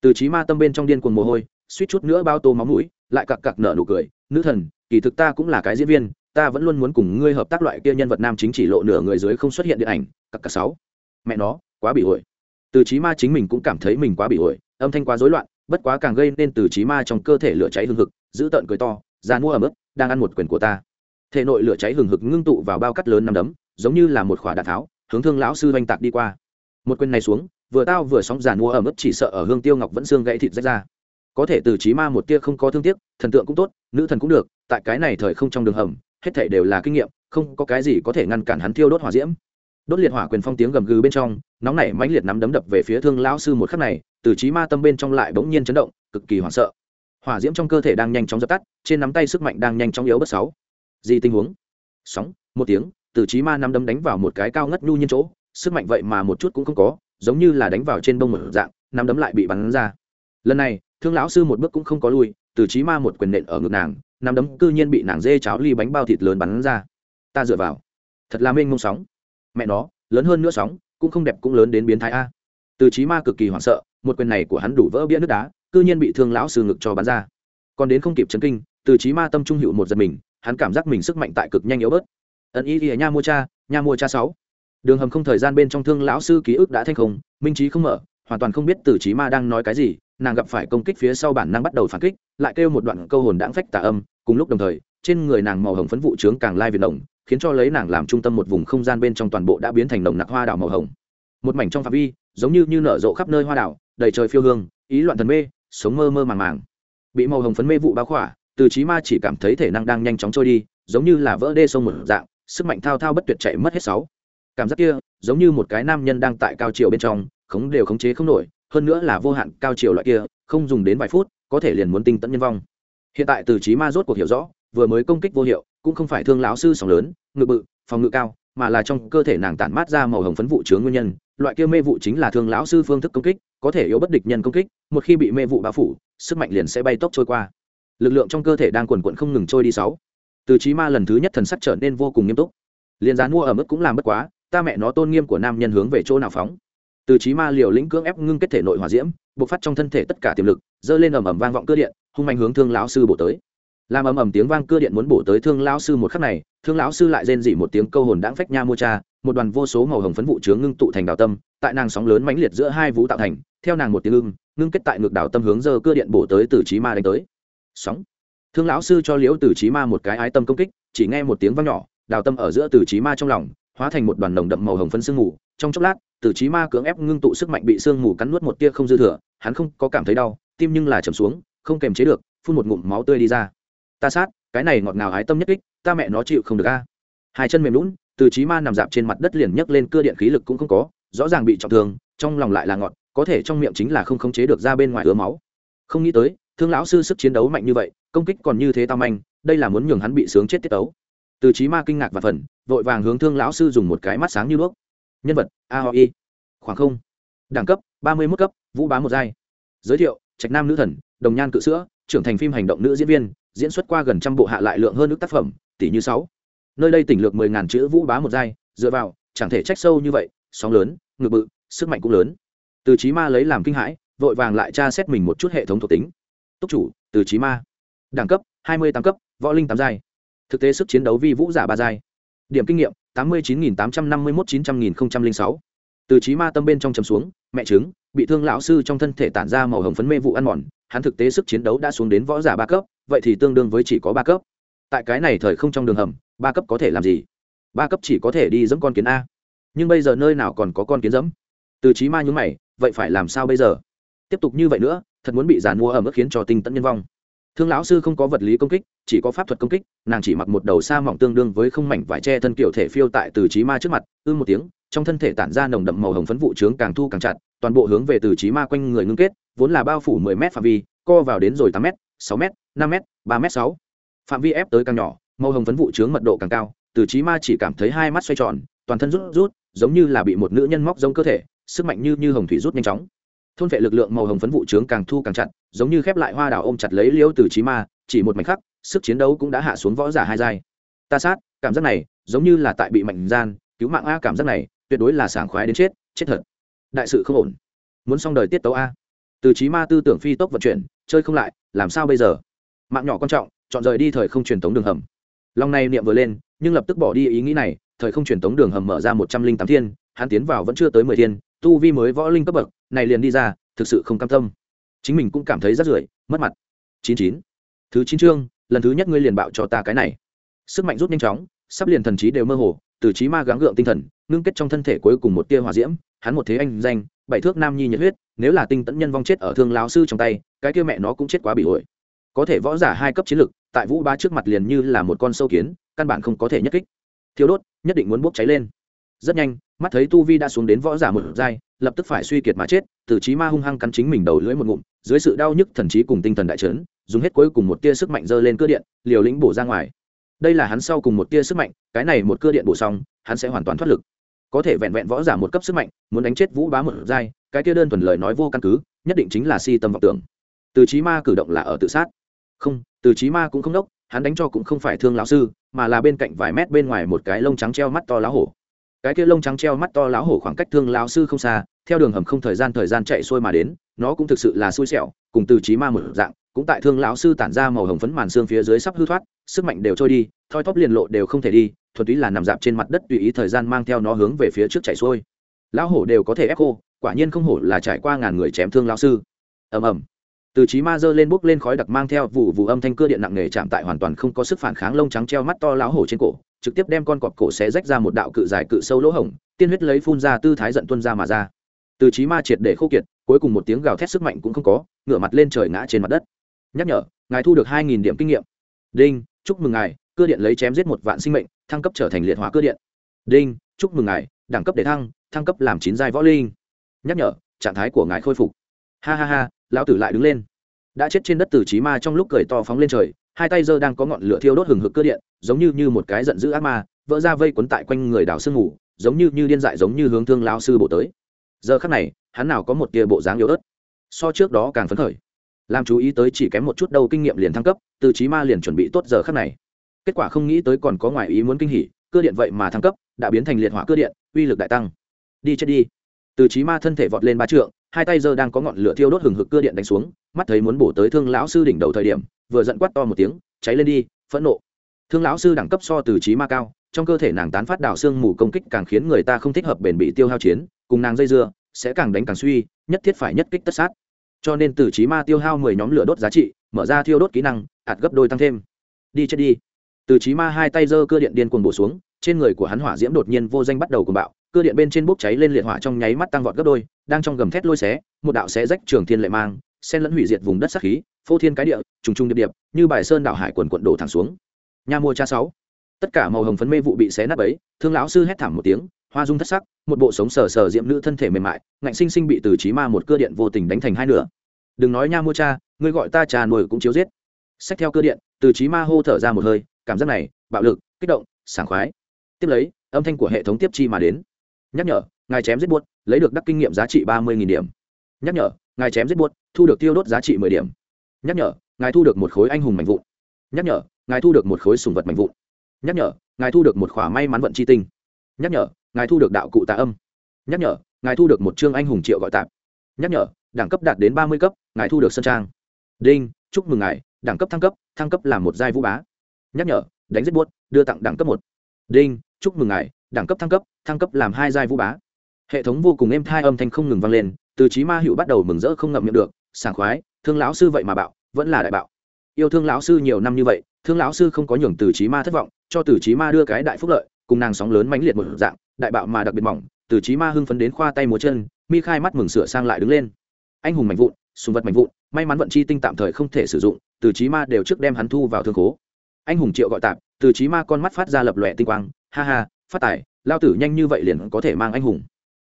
Từ trí ma tâm bên trong điên cuồng mồ hôi, suýt chút nữa bao tô máu mũi, lại cặc cặc nở nụ cười, nữ thần, kỳ thực ta cũng là cái diễn viên, ta vẫn luôn muốn cùng ngươi hợp tác loại kia nhân vật nam chính chỉ lộ nửa người dưới không xuất hiện điện ảnh, cặc cặc sáu. Mẹ nó, quá bị hội từ trí ma chính mình cũng cảm thấy mình quá bị ổi, âm thanh quá rối loạn, bất quá càng gây nên từ trí ma trong cơ thể lửa cháy hừng hực, giữ tợn cười to, ra mua ở mức đang ăn một quyền của ta. Thể nội lửa cháy hừng hực ngưng tụ vào bao cắt lớn nằm đấm, giống như là một khỏa đạn tháo, hướng thương lão sư oanh tạc đi qua. Một quyền này xuống, vừa tao vừa sóng giàn mua ở mức chỉ sợ ở hương tiêu ngọc vẫn xương gãy thịt rách ra. Có thể từ trí ma một tia không có thương tiếc, thần tượng cũng tốt, nữ thần cũng được, tại cái này thời không trong đường hầm, hết thể đều là kinh nghiệm, không có cái gì có thể ngăn cản hắn thiêu đốt hỏa diễm đốt liệt hỏa quyền phong tiếng gầm gừ bên trong, nóng nảy mãnh liệt nắm đấm đập về phía thương lão sư một khắc này, từ trí ma tâm bên trong lại bỗng nhiên chấn động, cực kỳ hoảng sợ. Hỏa diễm trong cơ thể đang nhanh chóng dập tắt, trên nắm tay sức mạnh đang nhanh chóng yếu bất sáu. Gì tình huống? Sóng, một tiếng, từ trí ma nắm đấm đánh vào một cái cao ngất nhu nhiên chỗ, sức mạnh vậy mà một chút cũng không có, giống như là đánh vào trên bông một dạng, nắm đấm lại bị bắn ra. Lần này, thương lão sư một bước cũng không có lui, từ trí ma một quyền nện ở ngực nàng, nắm đấm cư nhiên bị nàng dê cháo ly bánh bao thịt lớn bắn ra. Ta dựa vào. Thật là mênh mông sóng mẹ nó, lớn hơn nữa sóng, cũng không đẹp cũng lớn đến biến thái a. Từ trí ma cực kỳ hoảng sợ, một quyền này của hắn đủ vỡ bia nước đá, cư nhiên bị thương lão sư ngực cho bắn ra. Còn đến không kịp chấn kinh, từ trí ma tâm trung hữu một giật mình, hắn cảm giác mình sức mạnh tại cực nhanh yếu bớt. Ẩn ý thì nha mua cha, nha mua cha sáu. Đường hầm không thời gian bên trong thương lão sư ký ức đã thanh không, minh trí không mở, hoàn toàn không biết từ trí ma đang nói cái gì, nàng gặp phải công kích phía sau bản năng bắt đầu phản kích, lại kêu một đoạn câu hồn đãng phách tà âm, cùng lúc đồng thời, trên người nàng màu hồng phấn vụ trướng càng lai việt động khiến cho lấy nàng làm trung tâm một vùng không gian bên trong toàn bộ đã biến thành nồng nặc hoa đảo màu hồng. Một mảnh trong phạm vi, giống như như nở rộ khắp nơi hoa đảo đầy trời phiêu hương, ý loạn thần mê, sống mơ mơ màng màng. Bị màu hồng phấn mê vụ bao khỏa, từ trí ma chỉ cảm thấy thể năng đang nhanh chóng trôi đi, giống như là vỡ đê sông một dạng, sức mạnh thao thao bất tuyệt chạy mất hết sáu. Cảm giác kia, giống như một cái nam nhân đang tại cao chiều bên trong, khống đều khống chế không nổi, hơn nữa là vô hạn cao chiều loại kia, không dùng đến vài phút, có thể liền muốn tinh tận nhân vong. Hiện tại từ trí ma rốt cuộc hiểu rõ, vừa mới công kích vô hiệu cũng không phải thương lão sư sóng lớn, ngự bự, phòng ngự cao, mà là trong cơ thể nàng tản mát ra màu hồng phấn vụ chứa nguyên nhân. Loại kia mê vụ chính là thương lão sư phương thức công kích, có thể yếu bất địch nhân công kích, một khi bị mê vụ bao phủ, sức mạnh liền sẽ bay tốc trôi qua. Lực lượng trong cơ thể đang quần quận không ngừng trôi đi sáu. Từ trí ma lần thứ nhất thần sắc trở nên vô cùng nghiêm túc. Liền dán mua ở mức cũng làm bất quá, ta mẹ nó tôn nghiêm của nam nhân hướng về chỗ nào phóng? Từ trí ma liều lĩnh cưỡng ép ngưng kết thể nội hỏa diễm, bộc phát trong thân thể tất cả tiềm lực dơ lên ầm ầm vang vọng cơ điện, hung mạnh hướng thương lão sư bổ tới làm ầm ầm tiếng vang cưa điện muốn bổ tới thương lão sư một khắc này, thương lão sư lại rên dỉ một tiếng câu hồn đãng phách nha mua cha, một đoàn vô số màu hồng phấn vụ chướng ngưng tụ thành đào tâm, tại nàng sóng lớn mãnh liệt giữa hai vũ tạo thành, theo nàng một tiếng ưng, ngưng kết tại ngược đào tâm hướng dơ cưa điện bổ tới từ trí ma đánh tới. Sóng. Thương lão sư cho liễu từ trí ma một cái ái tâm công kích, chỉ nghe một tiếng vang nhỏ đào tâm ở giữa từ trí ma trong lòng, hóa thành một đoàn nồng đậm màu hồng phấn sương mù, trong chốc lát, từ trí ma cưỡng ép ngưng tụ sức mạnh bị sương mù cắn nuốt một tia không dư thừa, hắn không có cảm thấy đau, tim nhưng là chầm xuống, không kềm chế được, phun một ngụm máu tươi đi ra ta sát, cái này ngọt ngào ái tâm nhất kích, ta mẹ nó chịu không được a. Hai chân mềm lún, từ trí ma nằm dạp trên mặt đất liền nhấc lên cưa điện khí lực cũng không có, rõ ràng bị trọng thương, trong lòng lại là ngọt, có thể trong miệng chính là không khống chế được ra bên ngoài ứa máu. Không nghĩ tới, thương lão sư sức chiến đấu mạnh như vậy, công kích còn như thế tao manh, đây là muốn nhường hắn bị sướng chết tiết tấu. Từ trí ma kinh ngạc và phần, vội vàng hướng thương lão sư dùng một cái mắt sáng như đuốc. Nhân vật, a ho y khoảng không, đẳng cấp, ba mươi mốt cấp, vũ bá một giai. Giới thiệu, trạch nam nữ thần, đồng nhan cự sữa, trưởng thành phim hành động nữ diễn viên diễn xuất qua gần trăm bộ hạ lại lượng hơn nước tác phẩm, tỷ như sáu. Nơi đây tỉnh lược mười ngàn chữ vũ bá một giai, dựa vào, chẳng thể trách sâu như vậy, sóng lớn ngự bự, sức mạnh cũng lớn. Từ trí ma lấy làm kinh hãi, vội vàng lại tra xét mình một chút hệ thống thuộc tính. Túc chủ, từ trí ma. Đẳng cấp, hai mươi tám cấp, võ linh tám giai. Thực tế sức chiến đấu vi vũ giả ba giai. Điểm kinh nghiệm, tám mươi chín nghìn tám trăm năm mươi một chín trăm nghìn sáu. Từ trí ma tâm bên trong chấm xuống, mẹ chứng bị thương lão sư trong thân thể tản ra màu hồng phấn mê vụ ăn mòn hắn thực tế sức chiến đấu đã xuống đến võ giả ba cấp, vậy thì tương đương với chỉ có ba cấp. Tại cái này thời không trong đường hầm, ba cấp có thể làm gì? Ba cấp chỉ có thể đi dẫm con kiến a. Nhưng bây giờ nơi nào còn có con kiến dẫm từ trí ma nhúng mày, vậy phải làm sao bây giờ? Tiếp tục như vậy nữa, thật muốn bị giàn mua ở mức khiến cho tinh tẫn nhân vong. Thương lão sư không có vật lý công kích, chỉ có pháp thuật công kích, nàng chỉ mặc một đầu sa mỏng tương đương với không mảnh vải tre thân kiểu thể phiêu tại từ trí ma trước mặt, ư một tiếng, trong thân thể tản ra nồng đậm màu hồng phấn vụ trướng càng thu càng chặt, toàn bộ hướng về từ trí ma quanh người ngưng kết vốn là bao phủ mười m phạm vi, co vào đến rồi tám m sáu m năm m ba m sáu. Phạm vi ép tới càng nhỏ, màu hồng phấn vụ chướng mật độ càng cao, từ trí ma chỉ cảm thấy hai mắt xoay tròn, toàn thân rút rút, giống như là bị một nữ nhân móc giống cơ thể, sức mạnh như như hồng thủy rút nhanh chóng. Thôn vệ lực lượng màu hồng phấn vụ chướng càng thu càng chặt, giống như khép lại hoa đào ôm chặt lấy liêu từ trí ma, chỉ một mảnh khắc, sức chiến đấu cũng đã hạ xuống võ giả hai giai. Ta sát, cảm giác này, giống như là tại bị mạnh gian, cứu mạng a cảm giác này, tuyệt đối là sảng khoái đến chết chết thật. Đại sự không ổn. Muốn xong đời tiết tấu a từ trí ma tư tưởng phi tốc vận chuyển, chơi không lại, làm sao bây giờ? Mạng nhỏ quan trọng, chọn rời đi thời không truyền tống đường hầm. Long này niệm vừa lên, nhưng lập tức bỏ đi ý nghĩ này, thời không truyền tống đường hầm mở ra một trăm linh tám thiên, hắn tiến vào vẫn chưa tới mười thiên, tu vi mới võ linh cấp bậc, này liền đi ra, thực sự không cam tâm. Chính mình cũng cảm thấy rất rưởi mất mặt. Chín chín. Thứ chín chương, lần thứ nhất ngươi liền bạo cho ta cái này. Sức mạnh rút nhanh chóng, sắp liền thần trí đều mơ hồ, từ trí ma gắng gượng tinh thần, ngưng kết trong thân thể cuối cùng một tia hỏa diễm, hắn một thế anh danh, bảy thước nam nhi nhiệt huyết nếu là tinh tẫn nhân vong chết ở thương lão sư trong tay, cái kia mẹ nó cũng chết quá bị ổi. Có thể võ giả hai cấp chiến lực, tại vũ ba trước mặt liền như là một con sâu kiến, căn bản không có thể nhất kích. Thiếu đốt, nhất định muốn bốc cháy lên. Rất nhanh, mắt thấy tu vi đã xuống đến võ giả một giai, lập tức phải suy kiệt mà chết, từ trí ma hung hăng cắn chính mình đầu lưỡi một ngụm, dưới sự đau nhức thần trí cùng tinh thần đại trấn dùng hết cuối cùng một tia sức mạnh dơ lên cơ điện, liều lĩnh bổ ra ngoài. Đây là hắn sau cùng một tia sức mạnh, cái này một cơ điện bổ xong, hắn sẽ hoàn toàn thoát lực. Có thể vẹn vẹn võ giả một cấp sức mạnh, muốn đánh chết vũ bá một giai cái kia đơn thuần lời nói vô căn cứ, nhất định chính là si tâm vọng tưởng. Từ trí ma cử động là ở tự sát. Không, từ trí ma cũng không đốc, hắn đánh cho cũng không phải thương lão sư, mà là bên cạnh vài mét bên ngoài một cái lông trắng treo mắt to lá hổ. Cái kia lông trắng treo mắt to lão hổ khoảng cách thương lão sư không xa, theo đường hầm không thời gian thời gian chạy xuôi mà đến, nó cũng thực sự là xui xẻo, cùng từ trí ma một dạng, cũng tại thương lão sư tản ra màu hồng phấn màn xương phía dưới sắp hư thoát, sức mạnh đều trôi đi, thoi thóp liền lộ đều không thể đi, thuần túy là nằm dạp trên mặt đất tùy ý thời gian mang theo nó hướng về phía trước chạy xuôi lão hổ đều có thể ép khô, quả nhiên không hổ là trải qua ngàn người chém thương lão sư. Ầm ầm. Từ trí ma dơ lên bốc lên khói đặc mang theo vụ vụ âm thanh cưa điện nặng nề chạm tại hoàn toàn không có sức phản kháng lông trắng treo mắt to lão hổ trên cổ, trực tiếp đem con cọp cổ xé rách ra một đạo cự dài cự sâu lỗ hổng, tiên huyết lấy phun ra tư thái giận tuân ra mà ra. Từ trí ma triệt để khô kiệt, cuối cùng một tiếng gào thét sức mạnh cũng không có, ngửa mặt lên trời ngã trên mặt đất. Nhắc nhở, ngài thu được hai nghìn điểm kinh nghiệm. Đinh, chúc mừng ngài, cưa điện lấy chém giết một vạn sinh mệnh, thăng cấp trở thành liệt hóa cưa điện. Đinh, chúc mừng ngài, đẳng cấp để thăng thăng cấp làm chín giai võ linh. Nhắc nhở, trạng thái của ngài khôi phục. Ha ha ha, lão tử lại đứng lên. Đã chết trên đất từ trí ma trong lúc cười to phóng lên trời, hai tay giơ đang có ngọn lửa thiêu đốt hừng hực cơ điện, giống như như một cái giận dữ ác ma, vỡ ra vây quấn tại quanh người đào sương ngủ giống như như điên dại giống như hướng thương lao sư bộ tới. Giờ khắc này, hắn nào có một tia bộ dáng yếu ớt. So trước đó càng phấn khởi. Làm chú ý tới chỉ kém một chút đâu kinh nghiệm liền thăng cấp, từ trí ma liền chuẩn bị tốt giờ khắc này. Kết quả không nghĩ tới còn có ngoài ý muốn kinh hỉ, cơ điện vậy mà thăng cấp, đã biến thành liệt hỏa cơ điện, uy lực đại tăng đi chết đi. Từ trí ma thân thể vọt lên ba trượng, hai tay giơ đang có ngọn lửa thiêu đốt hừng hực cơ điện đánh xuống, mắt thấy muốn bổ tới thương lão sư đỉnh đầu thời điểm, vừa giận quát to một tiếng, cháy lên đi, phẫn nộ. Thương lão sư đẳng cấp so từ trí ma cao, trong cơ thể nàng tán phát đảo xương mù công kích càng khiến người ta không thích hợp bền bị tiêu hao chiến, cùng nàng dây dưa, sẽ càng đánh càng suy, nhất thiết phải nhất kích tất sát. Cho nên từ trí ma tiêu hao mười nhóm lửa đốt giá trị, mở ra thiêu đốt kỹ năng, ạt gấp đôi tăng thêm. Đi chết đi. Từ trí ma hai tay giơ cơ điện điên cuồng bổ xuống trên người của hắn hỏa diễm đột nhiên vô danh bắt đầu cuồng bạo, cơ điện bên trên bốc cháy lên liệt hỏa trong nháy mắt tăng vọt gấp đôi, đang trong gầm thét lôi xé, một đạo xé rách trường thiên lệ mang sen lẫn hủy diệt vùng đất sắc khí, phô thiên cái địa, trùng trùng điệp điệp, như bài sơn đảo hải quần quận đổ thẳng xuống. Nhà mua cha sáu. Tất cả màu hồng phấn mê vụ bị xé nát ấy thương lão sư hét thảm một tiếng, hoa dung thất sắc, một bộ sống sờ sờ diệm nữ thân thể mềm mại, ngạnh sinh sinh bị từ trí ma một cơ điện vô tình đánh thành hai nửa. Đừng nói nha mua cha, ngươi gọi ta trà nổi cũng chiếu giết. Xét theo cơ điện, từ trí ma hô thở ra một hơi, cảm giác này, bạo lực, kích động, sảng khoái tiếp lấy, âm thanh của hệ thống tiếp chi mà đến. Nhắc nhở, ngài chém giết buốt, lấy được đắc kinh nghiệm giá trị ba mươi điểm. Nhắc nhở, ngài chém giết buốt, thu được tiêu đốt giá trị mười điểm. Nhắc nhở, ngài thu được một khối anh hùng mạnh vụn. Nhắc nhở, ngài thu được một khối sùng vật mạnh vụn. Nhắc nhở, ngài thu được một khỏa may mắn vận c h i tinh. Nhắc nhở, ngài thu được đạo cụ tạ âm. Nhắc nhở, ngài thu được một chương anh hùng triệu gọi tạp. Nhắc nhở, đẳng cấp đạt đến ba mươi cấp, ngài thu được sân trang. Đinh, chúc mừng ngài, đẳng cấp thăng cấp thăng cấp là một giai vũ bá. Nhắc nhở, đánh giết buốt, đưa tặng đẳng cấp một. Đinh chúc mừng ngài đẳng cấp thăng cấp thăng cấp làm hai giai vũ bá. Hệ thống vô cùng êm thai âm thanh không ngừng vang lên từ trí ma hữu bắt đầu mừng rỡ không ngậm miệng được sảng khoái thương lão sư vậy mà bạo vẫn là đại bạo. Yêu thương lão sư nhiều năm như vậy thương lão sư không có nhường từ trí ma thất vọng cho từ trí ma đưa cái đại phúc lợi cùng nàng sóng lớn mãnh liệt một dạng đại bạo mà đặc biệt mỏng từ trí ma hưng phấn đến khoa tay múa chân mi khai mắt mừng sửa sang lại đứng lên. Anh hùng mạnh vụn sùng vật mạnh vụn may mắn vận chi tinh tạm thời không thể sử dụng từ trí ma đều trước đem hắn thu vào thương khố. Anh hùng triệu gọi tạm, từ trí ma con mắt phát ra lập lòe tinh quang ha ha, phát tài, lao tử nhanh như vậy liền có thể mang anh hùng.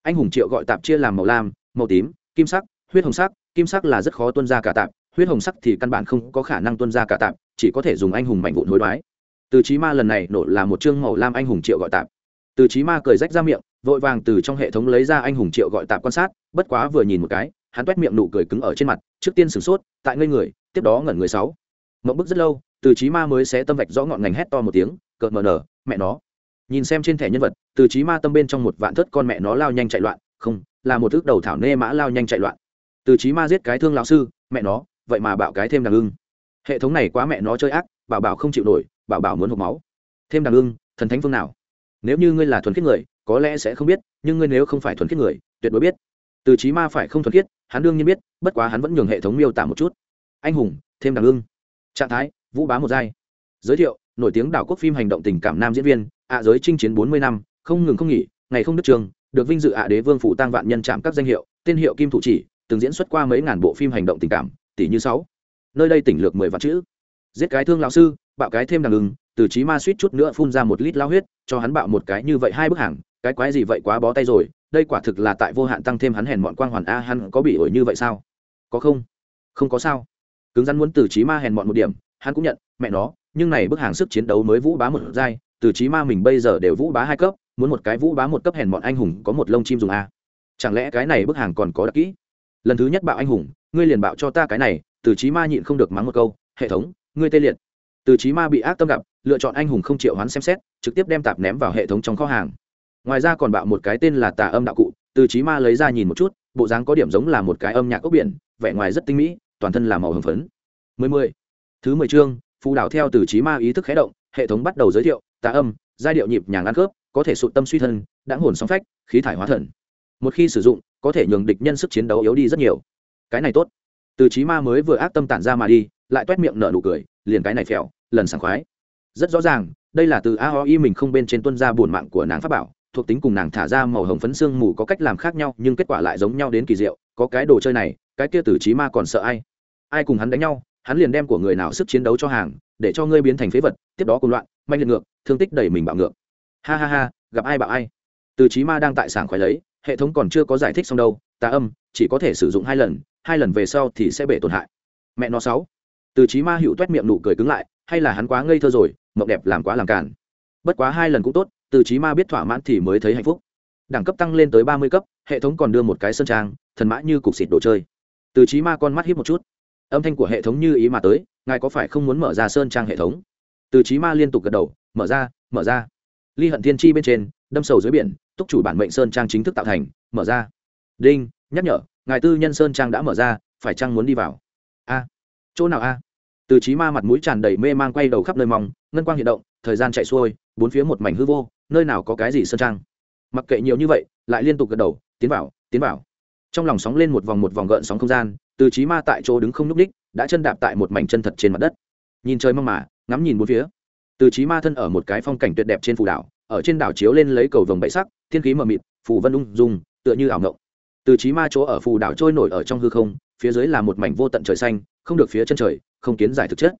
Anh hùng triệu gọi tạp chia làm màu lam, màu tím, kim sắc, huyết hồng sắc. Kim sắc là rất khó tuân ra cả tạp, huyết hồng sắc thì căn bản không có khả năng tuân ra cả tạp, chỉ có thể dùng anh hùng mạnh vụn hối đoái. Từ trí ma lần này nổ là một chương màu lam anh hùng triệu gọi tạp. Từ trí ma cười rách ra miệng, vội vàng từ trong hệ thống lấy ra anh hùng triệu gọi tạp quan sát, bất quá vừa nhìn một cái, hắn toét miệng nụ cười cứng ở trên mặt, trước tiên sửng sốt, tại ngây người, tiếp đó ngẩn người sáu. Mộng bức rất lâu, từ trí ma mới sẽ tâm vạch rõ ngọn ngành hét to một tiếng, cợt mờ nở, mẹ nó nhìn xem trên thẻ nhân vật, từ trí ma tâm bên trong một vạn thất con mẹ nó lao nhanh chạy loạn, không, là một thước đầu thảo nê mã lao nhanh chạy loạn. Từ trí ma giết cái thương lão sư, mẹ nó, vậy mà bạo cái thêm đằng ưng. Hệ thống này quá mẹ nó chơi ác, bảo bảo không chịu nổi, bảo bảo muốn hộp máu. Thêm đằng ưng, thần thánh phương nào? Nếu như ngươi là thuần khiết người, có lẽ sẽ không biết, nhưng ngươi nếu không phải thuần khiết người, tuyệt đối biết. Từ trí ma phải không thuần khiết, hắn đương nhiên biết, bất quá hắn vẫn nhường hệ thống miêu tả một chút. Anh hùng, thêm đằng ưng. Trạng thái, vũ bá một giai. Giới thiệu, nổi tiếng đảo quốc phim hành động tình cảm nam diễn viên ạ giới chinh chiến bốn mươi năm, không ngừng không nghỉ, ngày không đứt trường, được vinh dự ạ đế vương phụ tăng vạn nhân chạm các danh hiệu, tên hiệu kim thủ chỉ, từng diễn xuất qua mấy ngàn bộ phim hành động tình cảm, tỷ như sáu. Nơi đây tỉnh lược mười vạn chữ. Giết cái thương lão sư, bạo cái thêm đằng ưng, từ trí ma suýt chút nữa phun ra một lít lao huyết, cho hắn bạo một cái như vậy hai bức hàng, cái quái gì vậy quá bó tay rồi, đây quả thực là tại vô hạn tăng thêm hắn hèn mọn quang hoàn a, hắn có bị ổi như vậy sao? Có không? Không có sao. Cứng rắn muốn từ trí ma hèn mọn một điểm, hắn cũng nhận, mẹ nó, nhưng này bức hàng sức chiến đấu mới vũ bá một giai từ trí ma mình bây giờ đều vũ bá hai cấp, muốn một cái vũ bá một cấp hèn bọn anh hùng có một lông chim dùng a. Chẳng lẽ cái này bức hàng còn có đặc kỹ? Lần thứ nhất bạo anh hùng, ngươi liền bạo cho ta cái này, từ trí ma nhịn không được mắng một câu, hệ thống, ngươi tê liệt. Từ trí ma bị ác tâm gặp, lựa chọn anh hùng không triệu hoán xem xét, trực tiếp đem tạp ném vào hệ thống trong kho hàng. Ngoài ra còn bạo một cái tên là tà âm đạo cụ, từ trí ma lấy ra nhìn một chút, bộ dáng có điểm giống là một cái âm nhạc ốc biển, vẻ ngoài rất tinh mỹ, toàn thân là màu hồng phấn. Mười mười. Thứ mười chương, phù đảo theo từ trí ma ý thức khé động, hệ thống bắt đầu giới thiệu tà âm, giai điệu nhịp nhàng ăn khớp, có thể sụt tâm suy thân đã hồn sóng phách, khí thải hóa thần. Một khi sử dụng, có thể nhường địch nhân sức chiến đấu yếu đi rất nhiều. Cái này tốt. Từ trí ma mới vừa ác tâm tản ra mà đi, lại toét miệng nở nụ cười, liền cái này phèo, lần sảng khoái. Rất rõ ràng, đây là từ a o Y mình không bên trên tuân ra buồn mạng của nàng pháp bảo, thuộc tính cùng nàng thả ra màu hồng phấn xương mù có cách làm khác nhau, nhưng kết quả lại giống nhau đến kỳ diệu, có cái đồ chơi này, cái kia từ trí ma còn sợ ai? Ai cùng hắn đánh nhau, hắn liền đem của người nào sức chiến đấu cho hàng, để cho ngươi biến thành phế vật, tiếp đó cùng loạn manh liệt ngược thương tích đẩy mình bạo ngược. Ha ha ha, gặp ai bạo ai. Từ chí ma đang tại sảng khoái lấy, hệ thống còn chưa có giải thích xong đâu, tà âm, chỉ có thể sử dụng hai lần hai lần về sau thì sẽ bể tổn hại. Mẹ nó sáu. Từ chí ma hữu toét miệng nụ cười cứng lại, hay là hắn quá ngây thơ rồi, mộng đẹp làm quá làm cản bất quá hai lần cũng tốt, từ chí ma biết thỏa mãn thì mới thấy hạnh phúc. Đẳng cấp tăng lên tới ba mươi cấp, hệ thống còn đưa một cái sơn trang, thần mã như cục xịt đồ chơi. Từ chí ma con mắt híp một chút. Âm thanh của hệ thống như ý mà tới, ngài có phải không muốn mở ra sơn trang hệ thống? Từ chí ma liên tục gật đầu mở ra mở ra. Ly hận thiên chi bên trên đâm sầu dưới biển túc chủ bản mệnh sơn trang chính thức tạo thành mở ra. Đinh nhắc nhở ngài tư nhân sơn trang đã mở ra phải chăng muốn đi vào? A. Chỗ nào a? Từ trí ma mặt mũi tràn đầy mê mang quay đầu khắp nơi mong ngân quang hiện động thời gian chạy xuôi bốn phía một mảnh hư vô nơi nào có cái gì sơn trang? Mặc kệ nhiều như vậy lại liên tục gật đầu tiến vào tiến vào. Trong lòng sóng lên một vòng một vòng gợn sóng không gian từ trí ma tại chỗ đứng không nhúc đích, đã chân đạp tại một mảnh chân thật trên mặt đất. Nhìn trời mong mà ngắm nhìn bốn phía từ trí ma thân ở một cái phong cảnh tuyệt đẹp trên phù đảo, ở trên đảo chiếu lên lấy cầu vồng bậy sắc, thiên khí mờ mịt, phù vân ung dung, tựa như ảo ngộng. Từ trí ma chỗ ở phù đảo trôi nổi ở trong hư không, phía dưới là một mảnh vô tận trời xanh, không được phía chân trời, không kiến giải thực chất.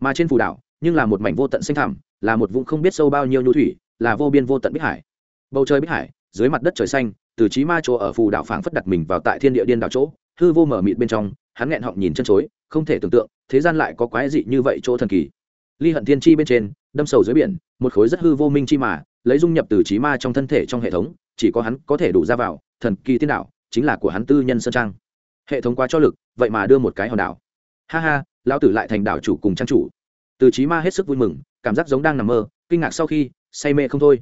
Mà trên phù đảo, nhưng là một mảnh vô tận xanh thẳm, là một vùng không biết sâu bao nhiêu nhu thủy, là vô biên vô tận bích hải. Bầu trời bích hải, dưới mặt đất trời xanh, từ trí ma chỗ ở phù đảo phảng phất đặt mình vào tại thiên địa điên đảo chỗ, hư vô mở mịt bên trong, hắn nghẹn họng nhìn chân chối, không thể tưởng tượng, thế gian lại có quái dị như vậy chỗ thần kỳ ly hận thiên chi bên trên, đâm sầu dưới biển, một khối rất hư vô minh chi mà, lấy dung nhập từ trí ma trong thân thể trong hệ thống, chỉ có hắn có thể đủ ra vào, thần kỳ tiên đạo, chính là của hắn tư nhân sơn trang. Hệ thống quá cho lực, vậy mà đưa một cái hòn đảo. Ha ha, lão tử lại thành đảo chủ cùng trang chủ. Từ trí ma hết sức vui mừng, cảm giác giống đang nằm mơ, kinh ngạc sau khi, say mê không thôi.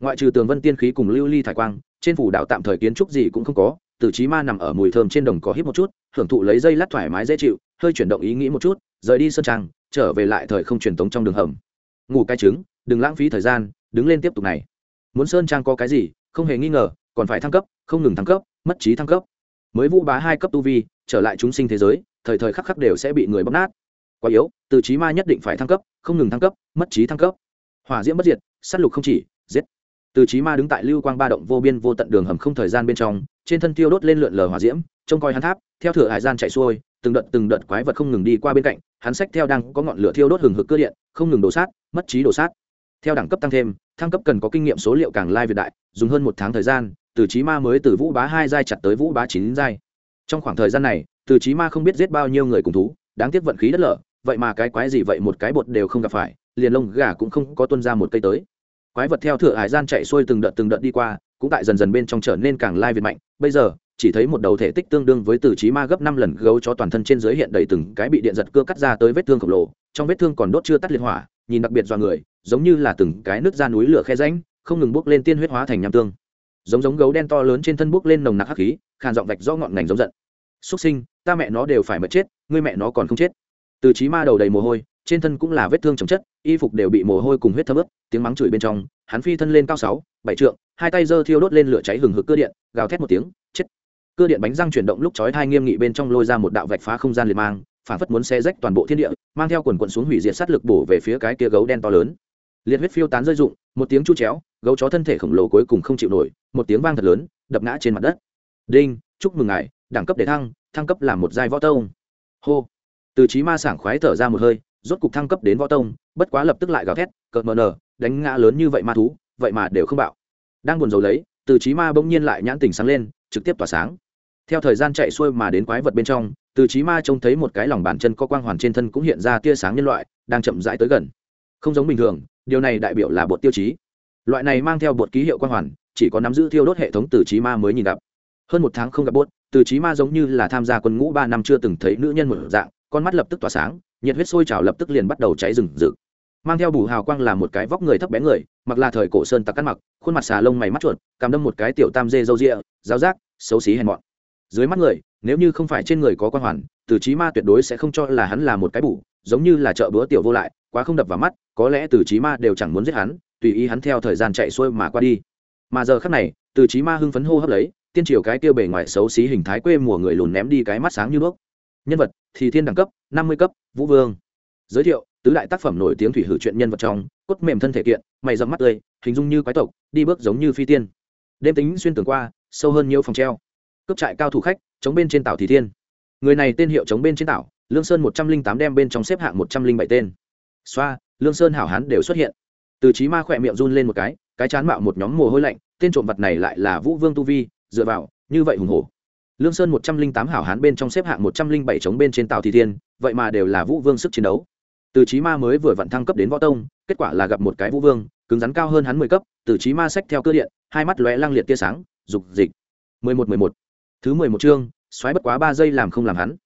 Ngoại trừ tường vân tiên khí cùng lưu ly thải quang, trên phủ đảo tạm thời kiến trúc gì cũng không có Tử trí ma nằm ở mùi thơm trên đồng có hít một chút, hưởng thụ lấy dây lát thoải mái dễ chịu, hơi chuyển động ý nghĩ một chút, rời đi sơn trang, trở về lại thời không truyền tống trong đường hầm. Ngủ cái trứng, đừng lãng phí thời gian, đứng lên tiếp tục này. Muốn sơn trang có cái gì, không hề nghi ngờ, còn phải thăng cấp, không ngừng thăng cấp, mất trí thăng cấp. Mới vũ bá hai cấp tu vi, trở lại chúng sinh thế giới, thời thời khắc khắc đều sẽ bị người bóc nát. Quá yếu, từ trí ma nhất định phải thăng cấp, không ngừng thăng cấp, mất trí thăng cấp. Hỏa diễm bất diệt s á t lục không chỉ, giết từ trí ma đứng tại lưu quang ba động vô biên vô tận đường hầm không thời gian bên trong, trên thân tiêu đốt lên lượn lờ hỏa diễm, trông coi hắn tháp, theo thửa hải gian chạy xuôi, từng đợt từng đợt quái vật không ngừng đi qua bên cạnh, hắn sách theo đang có ngọn lửa thiêu đốt hừng hực cơ điện, không ngừng đổ sát, mất trí đổ sát. Theo đẳng cấp tăng thêm, thăng cấp cần có kinh nghiệm số liệu càng lai việt đại, dùng hơn một tháng thời gian, từ trí ma mới từ vũ bá hai giai chặt tới vũ bá chín giai. Trong khoảng thời gian này, từ trí ma không biết giết bao nhiêu người cùng thú, đáng tiếc vận khí đất lở, vậy mà cái quái gì vậy một cái bột đều không gặp phải, liền lông gà cũng không có tuân ra một cây tới quái vật theo thửa hải gian chạy xuôi từng đợt từng đợt đi qua, cũng tại dần dần bên trong trở nên càng lai việt mạnh. Bây giờ, chỉ thấy một đầu thể tích tương đương với từ trí ma gấp năm lần gấu cho toàn thân trên dưới hiện đầy từng cái bị điện giật cưa cắt ra tới vết thương khổng lồ, trong vết thương còn đốt chưa tắt liệt hỏa, nhìn đặc biệt do người, giống như là từng cái nước ra núi lửa khe ránh không ngừng bốc lên tiên huyết hóa thành nham tương. Giống giống gấu đen to lớn trên thân bốc lên nồng nặc hắc khí, khàn giọng vạch do ngọn ngành giống giận. Xuất sinh, ta mẹ nó đều phải mất chết, ngươi mẹ nó còn không chết. Từ trí ma đầu đầy mồ hôi, trên thân cũng là vết thương chồng chất y phục đều bị mồ hôi cùng huyết thấm ướt, tiếng mắng chửi bên trong, hắn phi thân lên cao sáu, bảy trượng, hai tay giơ thiêu đốt lên lửa cháy hừng hực cơ điện, gào thét một tiếng, chết. Cơ điện bánh răng chuyển động lúc chói thai nghiêm nghị bên trong lôi ra một đạo vạch phá không gian liệt mang, phản phất muốn xe rách toàn bộ thiên địa, mang theo quần quần xuống hủy diệt sát lực bổ về phía cái kia gấu đen to lớn. Liệt huyết phiêu tán rơi rụng, một tiếng chu chéo, gấu chó thân thể khổng lồ cuối cùng không chịu nổi, một tiếng vang thật lớn, đập ngã trên mặt đất. Đinh, chúc mừng ngài, đẳng cấp để thăng thăng cấp làm một giai võ tông. Hô. Từ trí ma sảng khoái thở ra một hơi rốt cục thăng cấp đến võ tông, bất quá lập tức lại gào thét, cợt mờ nờ, đánh ngã lớn như vậy ma thú, vậy mà đều không bạo. Đang buồn rầu lấy, từ trí ma bỗng nhiên lại nhãn tình sáng lên, trực tiếp tỏa sáng. Theo thời gian chạy xuôi mà đến quái vật bên trong, từ trí ma trông thấy một cái lòng bàn chân có quang hoàn trên thân cũng hiện ra tia sáng nhân loại, đang chậm rãi tới gần. Không giống bình thường, điều này đại biểu là bột tiêu chí. Loại này mang theo bột ký hiệu quang hoàn, chỉ có nắm giữ thiêu đốt hệ thống từ trí ma mới nhìn gặp. Hơn một tháng không gặp bốt từ trí ma giống như là tham gia quân ngũ ba năm chưa từng thấy nữ nhân một dạng, con mắt lập tức tỏa sáng nhiệt huyết sôi trào lập tức liền bắt đầu cháy rừng rực. Mang theo bù hào quang là một cái vóc người thấp bé người mặc là thời cổ sơn tặc cắt mặc khuôn mặt xà lông mày mắt chuột cảm đâm một cái tiểu tam dê râu rịa giáo giác xấu xí hèn mọn. Dưới mắt người nếu như không phải trên người có quan hoàn từ trí ma tuyệt đối sẽ không cho là hắn là một cái bù, giống như là chợ búa tiểu vô lại quá không đập vào mắt có lẽ từ trí ma đều chẳng muốn giết hắn tùy ý hắn theo thời gian chạy xuôi mà qua đi. Mà giờ khắc này từ trí ma hưng phấn hô hấp lấy tiên triều cái tiêu bề ngoài xấu xí hình thái quê mùa người lùn ném đi cái mắt sáng như đuốc nhân vật thì thiên đẳng cấp, năm mươi cấp, vũ vương. Giới thiệu, tứ đại tác phẩm nổi tiếng thủy hử chuyện nhân vật trong, cốt mềm thân thể kiện, mày dầm mắt tươi, hình dung như quái tộc, đi bước giống như phi tiên. Đêm tính xuyên tường qua, sâu hơn nhiều phòng treo. Cướp trại cao thủ khách, chống bên trên tảo thì thiên. Người này tên hiệu chống bên trên tảo, lương sơn một trăm linh tám đem bên trong xếp hạng một trăm linh bảy tên. Xoa, lương sơn hảo hán đều xuất hiện. Từ trí ma khỏe miệng run lên một cái cái chán mạo một nhóm mồ hôi lạnh, tên trộm vật này lại là vũ vương tu vi, dựa vào, như vậy hùng hổ lương sơn một trăm linh tám hảo hán bên trong xếp hạng một trăm linh bảy chống bên trên tàu thị thiên, vậy mà đều là vũ vương sức chiến đấu. Từ trí ma mới vừa vặn thăng cấp đến võ tông, kết quả là gặp một cái vũ vương, cứng rắn cao hơn hắn mười cấp, từ trí ma sách theo cơ điện, hai mắt lóe lăng liệt tia sáng, dục dịch. Mười một mười một. Thứ mười một chương, xoáy bất quá ba giây làm không làm hắn.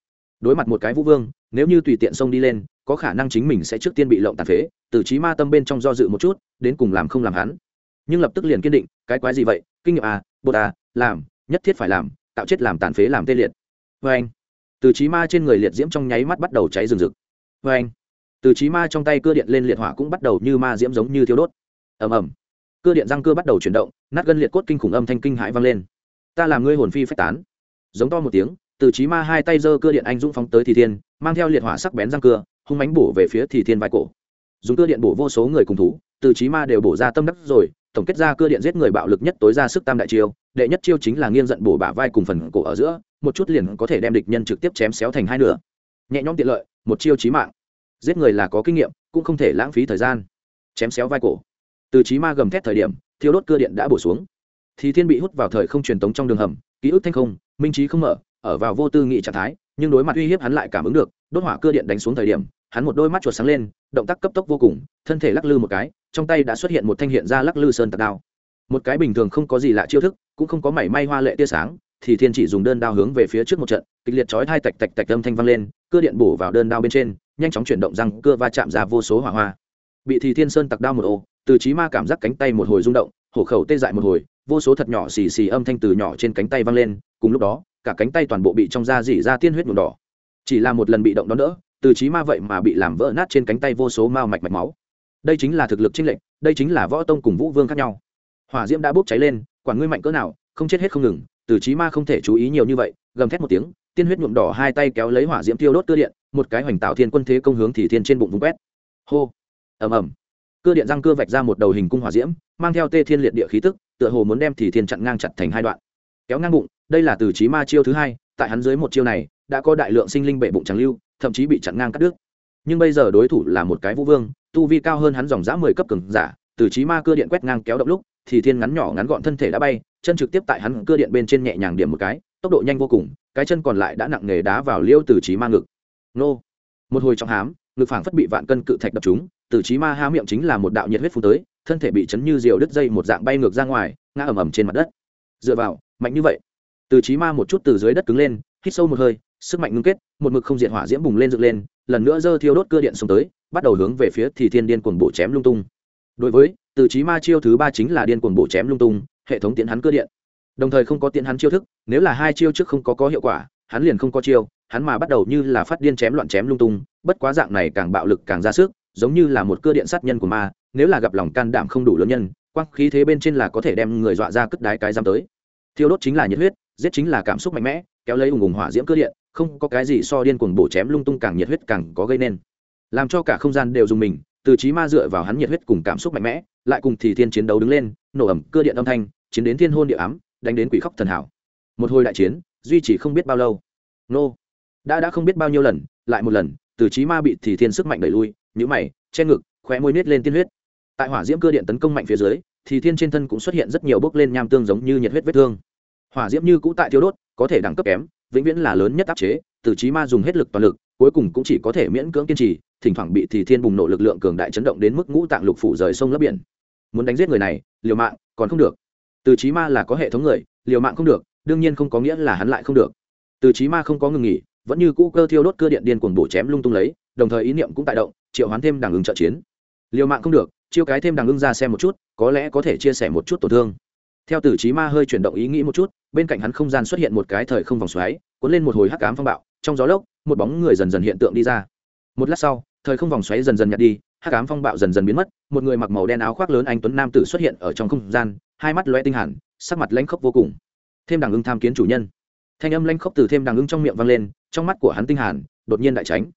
Đối mặt một cái vũ vương, nếu như tùy tiện xông đi lên, có khả năng chính mình sẽ trước tiên bị lộng tàn phế, từ trí ma tâm bên trong do dự một chút, đến cùng làm không làm hắn. Nhưng lập tức liền kiên định, cái quái gì vậy? Kinh nghiệm à bột à làm, nhất thiết phải làm tạo chết làm tàn phế làm tê liệt. Vê anh. Từ trí ma trên người liệt diễm trong nháy mắt bắt đầu cháy rừng rực. Vê anh. Từ trí ma trong tay cưa điện lên liệt hỏa cũng bắt đầu như ma diễm giống như thiêu đốt. Ầm ầm. Cưa điện răng cưa bắt đầu chuyển động, nát gân liệt cốt kinh khủng âm thanh kinh hãi vang lên. Ta làm ngươi hồn phi phách tán. Giống to một tiếng, từ trí ma hai tay giơ cưa điện anh dũng phóng tới thì thiên, mang theo liệt hỏa sắc bén răng cưa, hung mánh bổ về phía thì thiên vai cổ. Dùng cưa điện bổ vô số người cùng thú từ trí ma đều bổ ra tâm đắc rồi tổng kết ra cưa điện giết người bạo lực nhất tối ra sức tam đại chiêu, đệ nhất chiêu chính là nghiêng giận bổ bả vai cùng phần cổ ở giữa, một chút liền có thể đem địch nhân trực tiếp chém xéo thành hai nửa. Nhẹ nhõm tiện lợi, một chiêu chí mạng. Giết người là có kinh nghiệm, cũng không thể lãng phí thời gian. Chém xéo vai cổ. Từ chí ma gầm thét thời điểm, thiêu đốt cưa điện đã bổ xuống. Thì thiên bị hút vào thời không truyền tống trong đường hầm, ký ức thanh không, minh trí không mở, ở vào vô tư nghị trạng thái, nhưng đối mặt uy hiếp hắn lại cảm ứng được, đốt hỏa cưa điện đánh xuống thời điểm hắn một đôi mắt chuột sáng lên, động tác cấp tốc vô cùng, thân thể lắc lư một cái, trong tay đã xuất hiện một thanh hiện ra lắc lư sơn tạc đao. Một cái bình thường không có gì lạ chiêu thức, cũng không có mảy may hoa lệ tia sáng, thì thiên chỉ dùng đơn đao hướng về phía trước một trận, kịch liệt chói hai tạch tạch tạch âm thanh vang lên, cưa điện bổ vào đơn đao bên trên, nhanh chóng chuyển động răng, cưa va chạm ra vô số hỏa hoa. Bị thì thiên sơn tặc đao một ô, từ trí ma cảm giác cánh tay một hồi rung động, hổ khẩu tê dại một hồi, vô số thật nhỏ xì xì âm thanh từ nhỏ trên cánh tay vang lên, cùng lúc đó, cả cánh tay toàn bộ bị trong da dỉ ra tiên huyết nhuộm đỏ. Chỉ là một lần bị động đó đỡ từ trí ma vậy mà bị làm vỡ nát trên cánh tay vô số mao mạch mạch máu. Đây chính là thực lực chênh lệch, đây chính là võ tông cùng vũ vương khác nhau. Hỏa diễm đã bốc cháy lên quản ngươi mạnh cỡ nào, không chết hết không ngừng, từ chí ma không thể chú ý nhiều như vậy, gầm thét một tiếng, tiên huyết nhuộm đỏ hai tay kéo lấy hỏa diễm tiêu đốt cơ điện, một cái hoành tạo thiên quân thế công hướng thì thiên trên bụng vung quét. Hô! Ầm ầm. Cơ điện răng cưa vạch ra một đầu hình cung hỏa diễm, mang theo tê thiên liệt địa khí tức, tựa hồ muốn đem thì thiên chặn ngang chặt thành hai đoạn. Kéo ngang bụng, đây là từ chí ma chiêu thứ hai, tại hắn dưới một chiêu này, đã có đại lượng sinh linh bệ bụng trắng lưu thậm chí bị chặn ngang cắt đứt. Nhưng bây giờ đối thủ là một cái vũ vương, tu vi cao hơn hắn dòng dã mười cấp cường giả, từ chí ma cưa điện quét ngang kéo động lúc, thì thiên ngắn nhỏ ngắn gọn thân thể đã bay, chân trực tiếp tại hắn cưa điện bên trên nhẹ nhàng điểm một cái, tốc độ nhanh vô cùng, cái chân còn lại đã nặng nề đá vào liêu từ chí ma ngực. Nô! Một hồi trong hám, ngực phảng phất bị vạn cân cự thạch đập trúng, từ chí ma há miệng chính là một đạo nhiệt huyết phun tới, thân thể bị chấn như diều đứt dây một dạng bay ngược ra ngoài, ngã ầm ầm trên mặt đất. Dựa vào, mạnh như vậy. Từ chí ma một chút từ dưới đất cứng lên, hít sâu một hơi sức mạnh ngưng kết, một mực không diện hỏa diễm bùng lên dựng lên, lần nữa dơ thiêu đốt cơ điện xuống tới, bắt đầu hướng về phía thì thiên điên cuồng bổ chém lung tung. Đối với, từ chí ma chiêu thứ ba chính là điên cuồng bổ chém lung tung, hệ thống tiện hắn cơ điện. Đồng thời không có tiện hắn chiêu thức, nếu là hai chiêu trước không có có hiệu quả, hắn liền không có chiêu, hắn mà bắt đầu như là phát điên chém loạn chém lung tung, bất quá dạng này càng bạo lực càng ra sức, giống như là một cơ điện sát nhân của ma, nếu là gặp lòng can đảm không đủ lớn nhân, quang khí thế bên trên là có thể đem người dọa ra cất đái cái giam tới. Thiêu đốt chính là nhiệt huyết, giết chính là cảm xúc mạnh mẽ, kéo lấy ủng ủng hỏa diễm cơ điện không có cái gì so điên cuồng bổ chém lung tung càng nhiệt huyết càng có gây nên. Làm cho cả không gian đều dùng mình, từ trí ma dựa vào hắn nhiệt huyết cùng cảm xúc mạnh mẽ, lại cùng thì thiên chiến đấu đứng lên, nổ ẩm cơ điện âm thanh, chiến đến thiên hôn địa ám, đánh đến quỷ khóc thần hảo. Một hồi đại chiến, duy trì không biết bao lâu. Nô. Đã đã không biết bao nhiêu lần, lại một lần, từ trí ma bị thì thiên sức mạnh đẩy lui nhũ mày, che ngực, khóe môi nết lên tiên huyết. Tại hỏa diễm cơ điện tấn công mạnh phía dưới, thì thiên trên thân cũng xuất hiện rất nhiều bước lên nham tương giống như nhiệt huyết vết thương. Hỏa diễm như cũ tại thiếu đốt, có thể đẳng cấp kém vĩnh viễn là lớn nhất áp chế, từ trí ma dùng hết lực toàn lực, cuối cùng cũng chỉ có thể miễn cưỡng kiên trì, thỉnh thoảng bị thì thiên bùng nổ lực lượng cường đại chấn động đến mức ngũ tạng lục phủ rời sông lấp biển. Muốn đánh giết người này, liều mạng, còn không được. Từ trí ma là có hệ thống người, liều mạng không được, đương nhiên không có nghĩa là hắn lại không được. Từ trí ma không có ngừng nghỉ, vẫn như cũ cơ thiêu đốt cơ điện điên cuồng bổ chém lung tung lấy, đồng thời ý niệm cũng tại động, triệu hoán thêm đằng ứng trợ chiến. Liều mạng không được, chiêu cái thêm đằng ứng ra xem một chút, có lẽ có thể chia sẻ một chút tổn thương. Theo tử trí ma hơi chuyển động ý nghĩ một chút bên cạnh hắn không gian xuất hiện một cái thời không vòng xoáy, cuốn lên một hồi hắc ám phong bạo, trong gió lốc, một bóng người dần dần hiện tượng đi ra. Một lát sau, thời không vòng xoáy dần dần nhạt đi, hắc ám phong bạo dần dần biến mất, một người mặc màu đen áo khoác lớn anh tuấn nam tử xuất hiện ở trong không gian, hai mắt loe tinh hẳn, sắc mặt lãnh khốc vô cùng. Thêm đằng ưng tham kiến chủ nhân. Thanh âm lãnh khốc từ thêm đằng ưng trong miệng vang lên, trong mắt của hắn tinh hàn đột nhiên đại tránh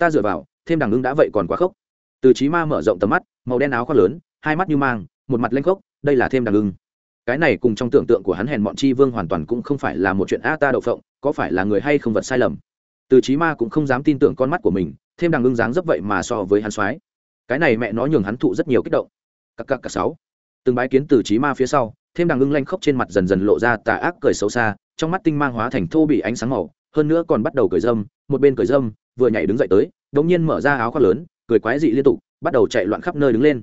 ta dựa vào, thêm đằng ưng đã vậy còn quá khốc. Từ trí ma mở rộng tầm mắt, màu đen áo khoác lớn, hai mắt như mang, một mặt lãnh khốc, đây là thêm đằng ưng cái này cùng trong tưởng tượng của hắn hèn bọn chi vương hoàn toàn cũng không phải là một chuyện a ta đậu phộng, có phải là người hay không vật sai lầm? Từ trí ma cũng không dám tin tưởng con mắt của mình, thêm đằng ưng dáng dấp vậy mà so với hắn soái. Cái này mẹ nó nhường hắn thụ rất nhiều kích động. Cặc cặc cặc sáu. Từng bái kiến từ trí ma phía sau, thêm đằng ưng lanh khóc trên mặt dần dần lộ ra tà ác cười xấu xa, trong mắt tinh mang hóa thành thô bị ánh sáng màu, hơn nữa còn bắt đầu cười dâm, một bên cười dâm, vừa nhảy đứng dậy tới đột nhiên mở ra áo khoác lớn, cười quái dị liên tục, bắt đầu chạy loạn khắp nơi đứng lên.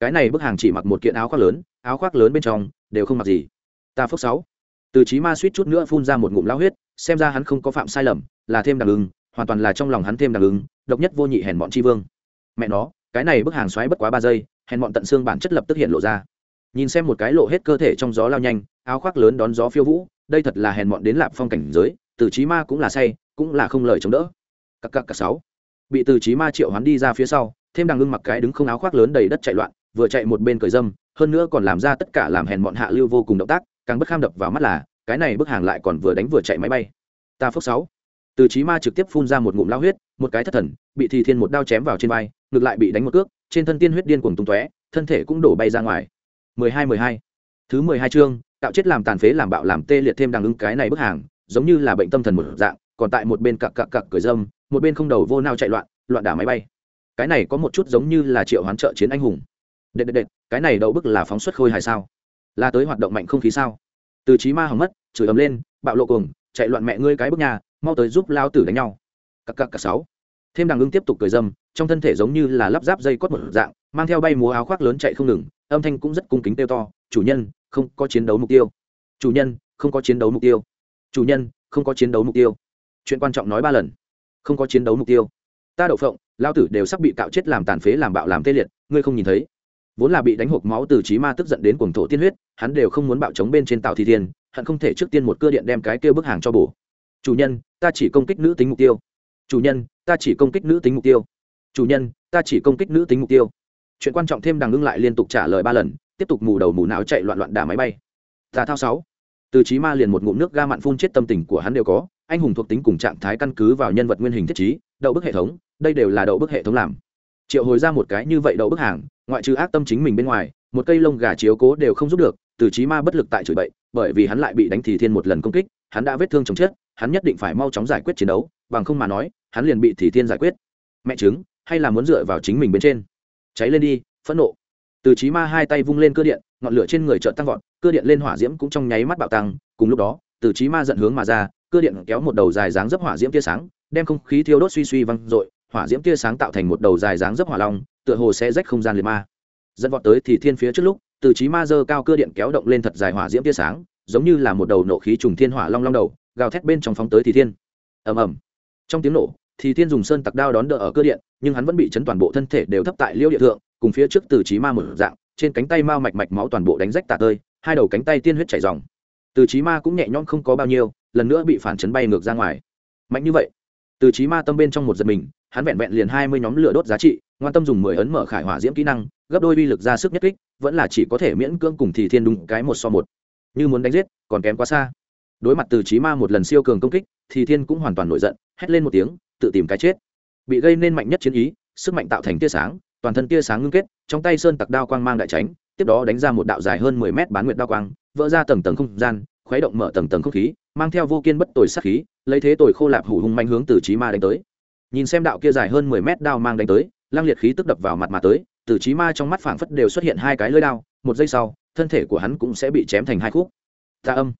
Cái này bức hàng chỉ mặc một kiện áo khoác lớn, áo khoác lớn bên trong đều không mặc gì. Ta phước sáu. Từ trí ma suýt chút nữa phun ra một ngụm lao huyết, xem ra hắn không có phạm sai lầm, là thêm đằng ứng hoàn toàn là trong lòng hắn thêm đằng ứng độc nhất vô nhị hèn bọn tri vương. Mẹ nó, cái này bức hàng xoáy bất quá ba giây, hèn bọn tận xương bản chất lập tức hiện lộ ra. Nhìn xem một cái lộ hết cơ thể trong gió lao nhanh, áo khoác lớn đón gió phiêu vũ, đây thật là hèn bọn đến lạp phong cảnh giới, từ trí ma cũng là say, cũng là không lời chống đỡ. Cặc cặc cặc sáu. Bị từ trí ma triệu hắn đi ra phía sau, thêm đằng ưng mặc cái đứng không áo khoác lớn đầy đất chạy loạn, vừa chạy một bên cởi dâm hơn nữa còn làm ra tất cả làm hèn bọn hạ lưu vô cùng động tác, càng bất kham đập vào mắt là, cái này bức hàng lại còn vừa đánh vừa chạy máy bay. Ta phước sáu. Từ trí ma trực tiếp phun ra một ngụm lao huyết, một cái thất thần, bị thì thiên một đao chém vào trên vai, ngược lại bị đánh một cước, trên thân tiên huyết điên cuồng tung tóe, thân thể cũng đổ bay ra ngoài. Mười hai mười hai. Thứ mười hai chương, tạo chết làm tàn phế làm bạo làm tê liệt thêm đằng ứng cái này bức hàng, giống như là bệnh tâm thần một dạng, còn tại một bên cặc cặc cặc cười dâm, một bên không đầu vô nao chạy loạn loạn đả máy bay. Cái này có một chút giống như là triệu hoán trợ chiến anh hùng. Đệt đệt đệt cái này đậu bức là phóng xuất khôi hài sao? Là tới hoạt động mạnh không khí sao? Từ trí ma hỏng mất, chửi ấm lên, bạo lộ cuồng, chạy loạn mẹ ngươi cái bức nhà, mau tới giúp lao tử đánh nhau. Cặc cặc cặc sáu. Thêm đằng ưng tiếp tục cười dâm, trong thân thể giống như là lắp ráp dây cót một dạng, mang theo bay múa áo khoác lớn chạy không ngừng, âm thanh cũng rất cung kính tiêu to, chủ nhân, không có chiến đấu mục tiêu. Chủ nhân, không có chiến đấu mục tiêu. Chủ nhân, không có chiến đấu mục tiêu. Chuyện quan trọng nói ba lần. Không có chiến đấu mục tiêu. Ta đậu phộng, lao tử đều sắp bị cạo chết làm tàn phế, làm bạo, làm tê liệt, ngươi không nhìn thấy vốn là bị đánh hộp máu từ trí ma tức giận đến cuồng thổ tiên huyết, hắn đều không muốn bạo chống bên trên tàu thi thiên, hận không thể trước tiên một cơ điện đem cái kêu bức hàng cho bổ. Chủ nhân, ta chỉ công kích nữ tính mục tiêu. Chủ nhân, ta chỉ công kích nữ tính mục tiêu. Chủ nhân, ta chỉ công kích nữ tính mục tiêu. Chuyện quan trọng thêm đằng ngưng lại liên tục trả lời ba lần, tiếp tục mù đầu mù não chạy loạn loạn đả máy bay. Ta thao sáu. Từ chí ma liền một ngụm nước ga mặn phun chết tâm tình của hắn đều có, anh hùng thuộc tính cùng trạng thái căn cứ vào nhân vật nguyên hình thiết trí, đậu bức hệ thống, đây đều là đậu bức hệ thống làm triệu hồi ra một cái như vậy đậu bức hàng, ngoại trừ ác tâm chính mình bên ngoài, một cây lông gà chiếu cố đều không giúp được, từ chí ma bất lực tại chửi bậy, bởi vì hắn lại bị đánh thì thiên một lần công kích, hắn đã vết thương chồng chết, hắn nhất định phải mau chóng giải quyết chiến đấu, bằng không mà nói, hắn liền bị thì thiên giải quyết. Mẹ chứng hay là muốn dựa vào chính mình bên trên? Cháy lên đi, phẫn nộ. Từ chí ma hai tay vung lên cơ điện, ngọn lửa trên người chợt tăng vọt, cơ điện lên hỏa diễm cũng trong nháy mắt bạo tăng, cùng lúc đó, từ chí ma giận hướng mà ra, cơ điện kéo một đầu dài dáng dấp hỏa diễm tia sáng, đem không khí thiêu đốt suy suy văng dội hỏa diễm tia sáng tạo thành một đầu dài dáng dấp hỏa long, tựa hồ sẽ rách không gian liệt ma. Dẫn vọt tới thì thiên phía trước lúc, từ trí ma dơ cao cơ điện kéo động lên thật dài hỏa diễm tia sáng, giống như là một đầu nộ khí trùng thiên hỏa long long đầu, gào thét bên trong phóng tới thì thiên. Ầm ầm. Trong tiếng nổ, thì thiên dùng sơn tặc đao đón đỡ ở cơ điện, nhưng hắn vẫn bị chấn toàn bộ thân thể đều thấp tại liêu địa thượng, cùng phía trước từ trí ma một dạng, trên cánh tay mao mạch mạch máu toàn bộ đánh rách tả tơi, hai đầu cánh tay tiên huyết chảy ròng. Từ trí ma cũng nhẹ nhõm không có bao nhiêu, lần nữa bị phản chấn bay ngược ra ngoài. Mạnh như vậy, từ trí ma tâm bên trong một giật mình hắn vẹn vẹn liền hai mươi nhóm lửa đốt giá trị, ngoan tâm dùng mười ấn mở khải hỏa diễm kỹ năng, gấp đôi uy lực ra sức nhất kích, vẫn là chỉ có thể miễn cưỡng cùng thì thiên đúng cái một so một. Như muốn đánh giết, còn kém quá xa. Đối mặt từ chí ma một lần siêu cường công kích thì thiên cũng hoàn toàn nổi giận, hét lên một tiếng, tự tìm cái chết. Bị gây nên mạnh nhất chiến ý, sức mạnh tạo thành tia sáng, toàn thân tia sáng ngưng kết, trong tay sơn tặc đao quang mang đại tránh, tiếp đó đánh ra một đạo dài hơn mười mét bán nguyệt đao quang, vỡ ra tầng tầng không gian, khuấy động mở tầng tầng không khí, mang theo vô kiên bất tồi sát khí, lấy thế tồi khô lạp hủ hung manh hướng từ chí ma đánh tới nhìn xem đạo kia dài hơn mười mét đao mang đánh tới lang liệt khí tức đập vào mặt mà tới, từ chí ma trong mắt phảng phất đều xuất hiện hai cái lưỡi đao, một giây sau, thân thể của hắn cũng sẽ bị chém thành hai khúc. Ta âm.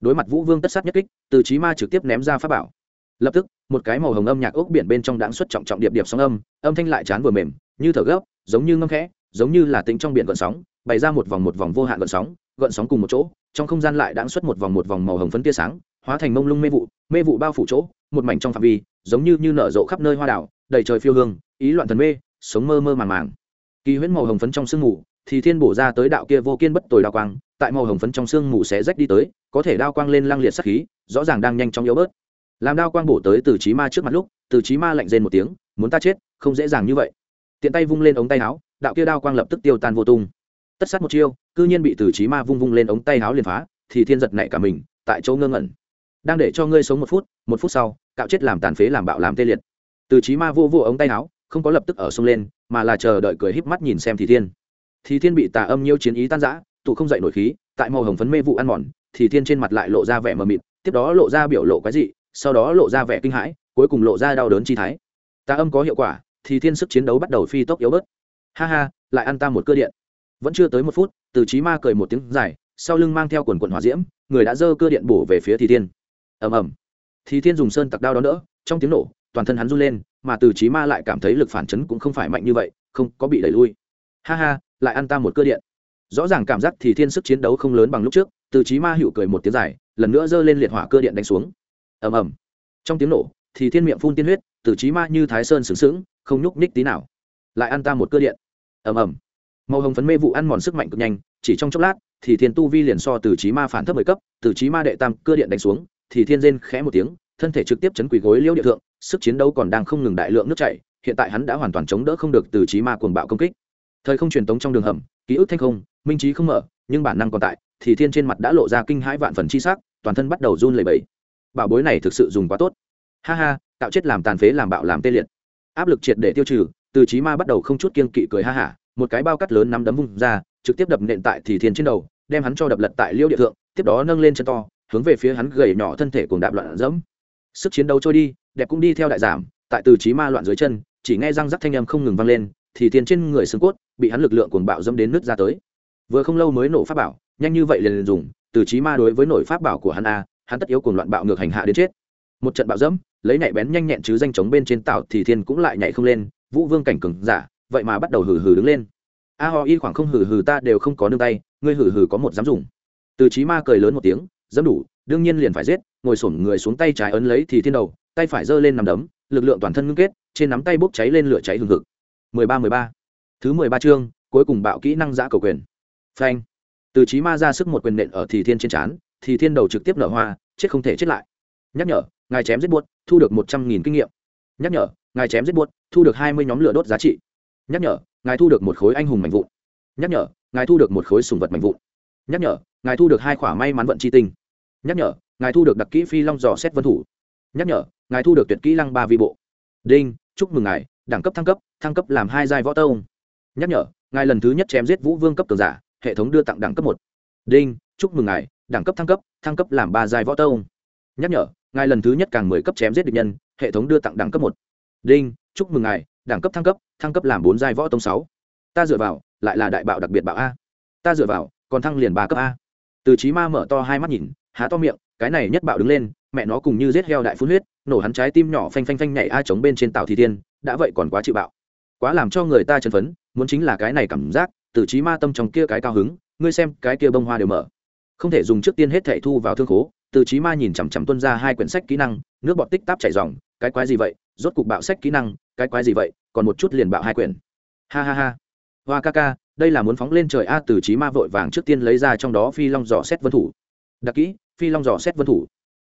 Đối mặt vũ vương tất sát nhất kích, từ chí ma trực tiếp ném ra pháp bảo. Lập tức, một cái màu hồng âm nhạc ốc biển bên trong đãng xuất trọng trọng điệp điệp sóng âm âm thanh lại chán vừa mềm, như thở gấp, giống như ngâm khẽ, giống như là tính trong biển gợn sóng, bày ra một vòng một vòng vô hạn gợn sóng gợn sóng cùng một chỗ, trong không gian lại đãng xuất một vòng một vòng màu hồng phấn tia sáng, hóa thành mông lung mê vụ mê vụ bao phủ chỗ, một mảnh trong phạm vi giống như như nở rộ khắp nơi hoa đảo, đầy trời phiêu hương, ý loạn thần mê, sống mơ mơ màng màng. Kỳ huyễn màu hồng phấn trong sương mù, thì thiên bổ ra tới đạo kia vô kiên bất tồi đao quang, tại màu hồng phấn trong sương mù sẽ rách đi tới, có thể đao quang lên lăng liệt sắc khí, rõ ràng đang nhanh chóng yếu bớt. Làm đao quang bổ tới từ trí ma trước mặt lúc, từ trí ma lạnh rên một tiếng, muốn ta chết, không dễ dàng như vậy. Tiện tay vung lên ống tay áo, đạo kia đao quang lập tức tiêu tan vô tung. Tất sát một chiêu, cư nhiên bị từ trí ma vung vung lên ống tay áo liền phá, thì thiên giật nảy cả mình, tại chỗ ngơ ngẩn. Đang để cho ngươi sống một phút một phút sau cạo chết làm tàn phế làm bạo làm tê liệt. Từ trí ma vô vô ống tay áo, không có lập tức ở sông lên, mà là chờ đợi cười híp mắt nhìn xem thì thiên. Thì thiên bị tà âm nhiêu chiến ý tan rã, tụ không dậy nổi khí, tại màu hồng phấn mê vụ ăn mòn thì thiên trên mặt lại lộ ra vẻ mờ mịt, tiếp đó lộ ra biểu lộ cái gì sau đó lộ ra vẻ kinh hãi, cuối cùng lộ ra đau đớn chi thái. Tà âm có hiệu quả thì thiên sức chiến đấu bắt đầu phi tốc yếu bớt. Ha ha, lại ăn ta một cơ điện. Vẫn chưa tới một phút, từ trí ma cười một tiếng dài, sau lưng mang theo quần quần hỏa diễm, người đã dơ cơ điện bổ về phía thì thiên. Ầm ầm thì thiên dùng sơn tặc đao đó đỡ, trong tiếng nổ, toàn thân hắn run lên, mà từ trí ma lại cảm thấy lực phản chấn cũng không phải mạnh như vậy, không có bị đẩy lui. Ha ha, lại ăn ta một cơ điện. Rõ ràng cảm giác thì thiên sức chiến đấu không lớn bằng lúc trước, từ trí ma hữu cười một tiếng dài, lần nữa giơ lên liệt hỏa cơ điện đánh xuống. Ầm ầm. Trong tiếng nổ, thì thiên miệng phun tiên huyết, từ trí ma như thái sơn sướng sướng không nhúc nhích tí nào. Lại ăn ta một cơ điện. Ầm ầm. Màu hồng phấn mê vụ ăn mòn sức mạnh cực nhanh, chỉ trong chốc lát, thì thiên tu vi liền so từ trí ma phản thấp mười cấp, từ trí ma đệ tam cơ điện đánh xuống thì thiên rên khẽ một tiếng, thân thể trực tiếp chấn quỳ gối liêu địa thượng, sức chiến đấu còn đang không ngừng đại lượng nước chảy, hiện tại hắn đã hoàn toàn chống đỡ không được từ trí ma cuồng bạo công kích. Thời không truyền tống trong đường hầm, ký ức thanh không, minh trí không mở, nhưng bản năng còn tại, thì thiên trên mặt đã lộ ra kinh hãi vạn phần chi sắc, toàn thân bắt đầu run lẩy bẩy. Bảo bối này thực sự dùng quá tốt. Ha ha tạo chết làm tàn phế làm bạo làm tê liệt. Áp lực triệt để tiêu trừ, từ trí ma bắt đầu không chút kiên kỵ cười ha hả, một cái bao cắt lớn nắm đấm vung ra, trực tiếp đập nện tại thì thiên trên đầu, đem hắn cho đập lật tại liêu địa thượng, tiếp đó nâng lên chân to hướng về phía hắn gầy nhỏ thân thể cùng đạp loạn dẫm. Sức chiến đấu trôi đi đẹp cũng đi theo đại giảm tại từ trí ma loạn dưới chân chỉ nghe răng rắc thanh âm không ngừng vang lên thì tiền trên người xương cốt bị hắn lực lượng cuồng bạo dâm đến nứt ra tới. Vừa không lâu mới nổ pháp bảo nhanh như vậy liền, liền dùng từ trí ma đối với nổi pháp bảo của hắn a hắn tất yếu cuồng loạn bạo ngược hành hạ đến chết. Một trận bạo dẫm lấy nhạy bén nhanh nhẹn chứ danh chống bên trên tạo thì thiên cũng lại nhảy không lên vũ vương cảnh cừng giả vậy mà bắt đầu hừ hừ đứng lên. A ho y khoảng không hừ hừ ta đều không có nương tay ngươi hừ hừ có một dám dùng. Từ trí ma cười lớn một tiếng dẫm đủ, đương nhiên liền phải giết, ngồi sổm người xuống tay trái ấn lấy thì thiên đầu, tay phải giơ lên nằm đấm, lực lượng toàn thân ngưng kết, trên nắm tay bốc cháy lên lửa cháy hừng hực. Mười ba mười ba. Thứ mười ba chương, cuối cùng bạo kỹ năng giã cầu quyền. Phanh. Từ trí ma ra sức một quyền nện ở thì thiên trên trán, thì thiên đầu trực tiếp nở hoa, chết không thể chết lại. Nhắc nhở, ngài chém giết buốt, thu được một trăm nghìn kinh nghiệm. Nhắc nhở, ngài chém giết buốt, thu được hai mươi nhóm lửa đốt giá trị. Nhắc nhở, ngài thu được một khối anh hùng mạnh vụn. Nhắc nhở, ngài thu được một khối sùng vật mạnh vụn. Nhắc nhở, ngài thu được hai khoả may mắn vận chi tinh nhắc nhở, ngài thu được đặc kỹ phi long dò xét vân thủ. Nhắc nhở, ngài thu được tuyệt kỹ lăng ba vi bộ. Đinh, chúc mừng ngài, đẳng cấp thăng cấp thăng cấp làm hai giai võ tông. Nhắc nhở, ngài lần thứ nhất chém giết vũ vương cấp cường giả, hệ thống đưa tặng đẳng cấp một. Đinh, chúc mừng ngài, đẳng cấp thăng cấp thăng cấp làm ba giai võ tông. Nhắc nhở, ngài lần thứ nhất càng mười cấp chém giết địch nhân, hệ thống đưa tặng đẳng cấp một. Đinh, chúc mừng ngài, đẳng cấp thăng cấp thăng cấp làm bốn giai võ tông sáu. Ta dựa vào, lại là đại bạo đặc biệt bạo a. Ta dựa vào, còn thăng liền ba cấp a. Từ trí ma mở to hai mắt nhìn há to miệng, cái này nhất bạo đứng lên, mẹ nó cùng như giết heo đại phun huyết, nổ hắn trái tim nhỏ phanh phanh phanh nhảy a chống bên trên tàu thì thiên, đã vậy còn quá chịu bạo. Quá làm cho người ta chấn phấn, muốn chính là cái này cảm giác, từ trí ma tâm trong kia cái cao hứng, ngươi xem, cái kia bông hoa đều mở. Không thể dùng trước tiên hết thệ thu vào thương khố, từ trí ma nhìn chằm chằm tuân ra hai quyển sách kỹ năng, nước bọt tích táp chảy dòng, cái quái gì vậy, rốt cục bạo sách kỹ năng, cái quái gì vậy, còn một chút liền bạo hai quyển. Ha ha ha. Hoa ca ca, đây là muốn phóng lên trời a, từ trí ma vội vàng trước tiên lấy ra trong đó phi long dò xét vân thủ đặc kỹ, phi long dò xét vân thủ.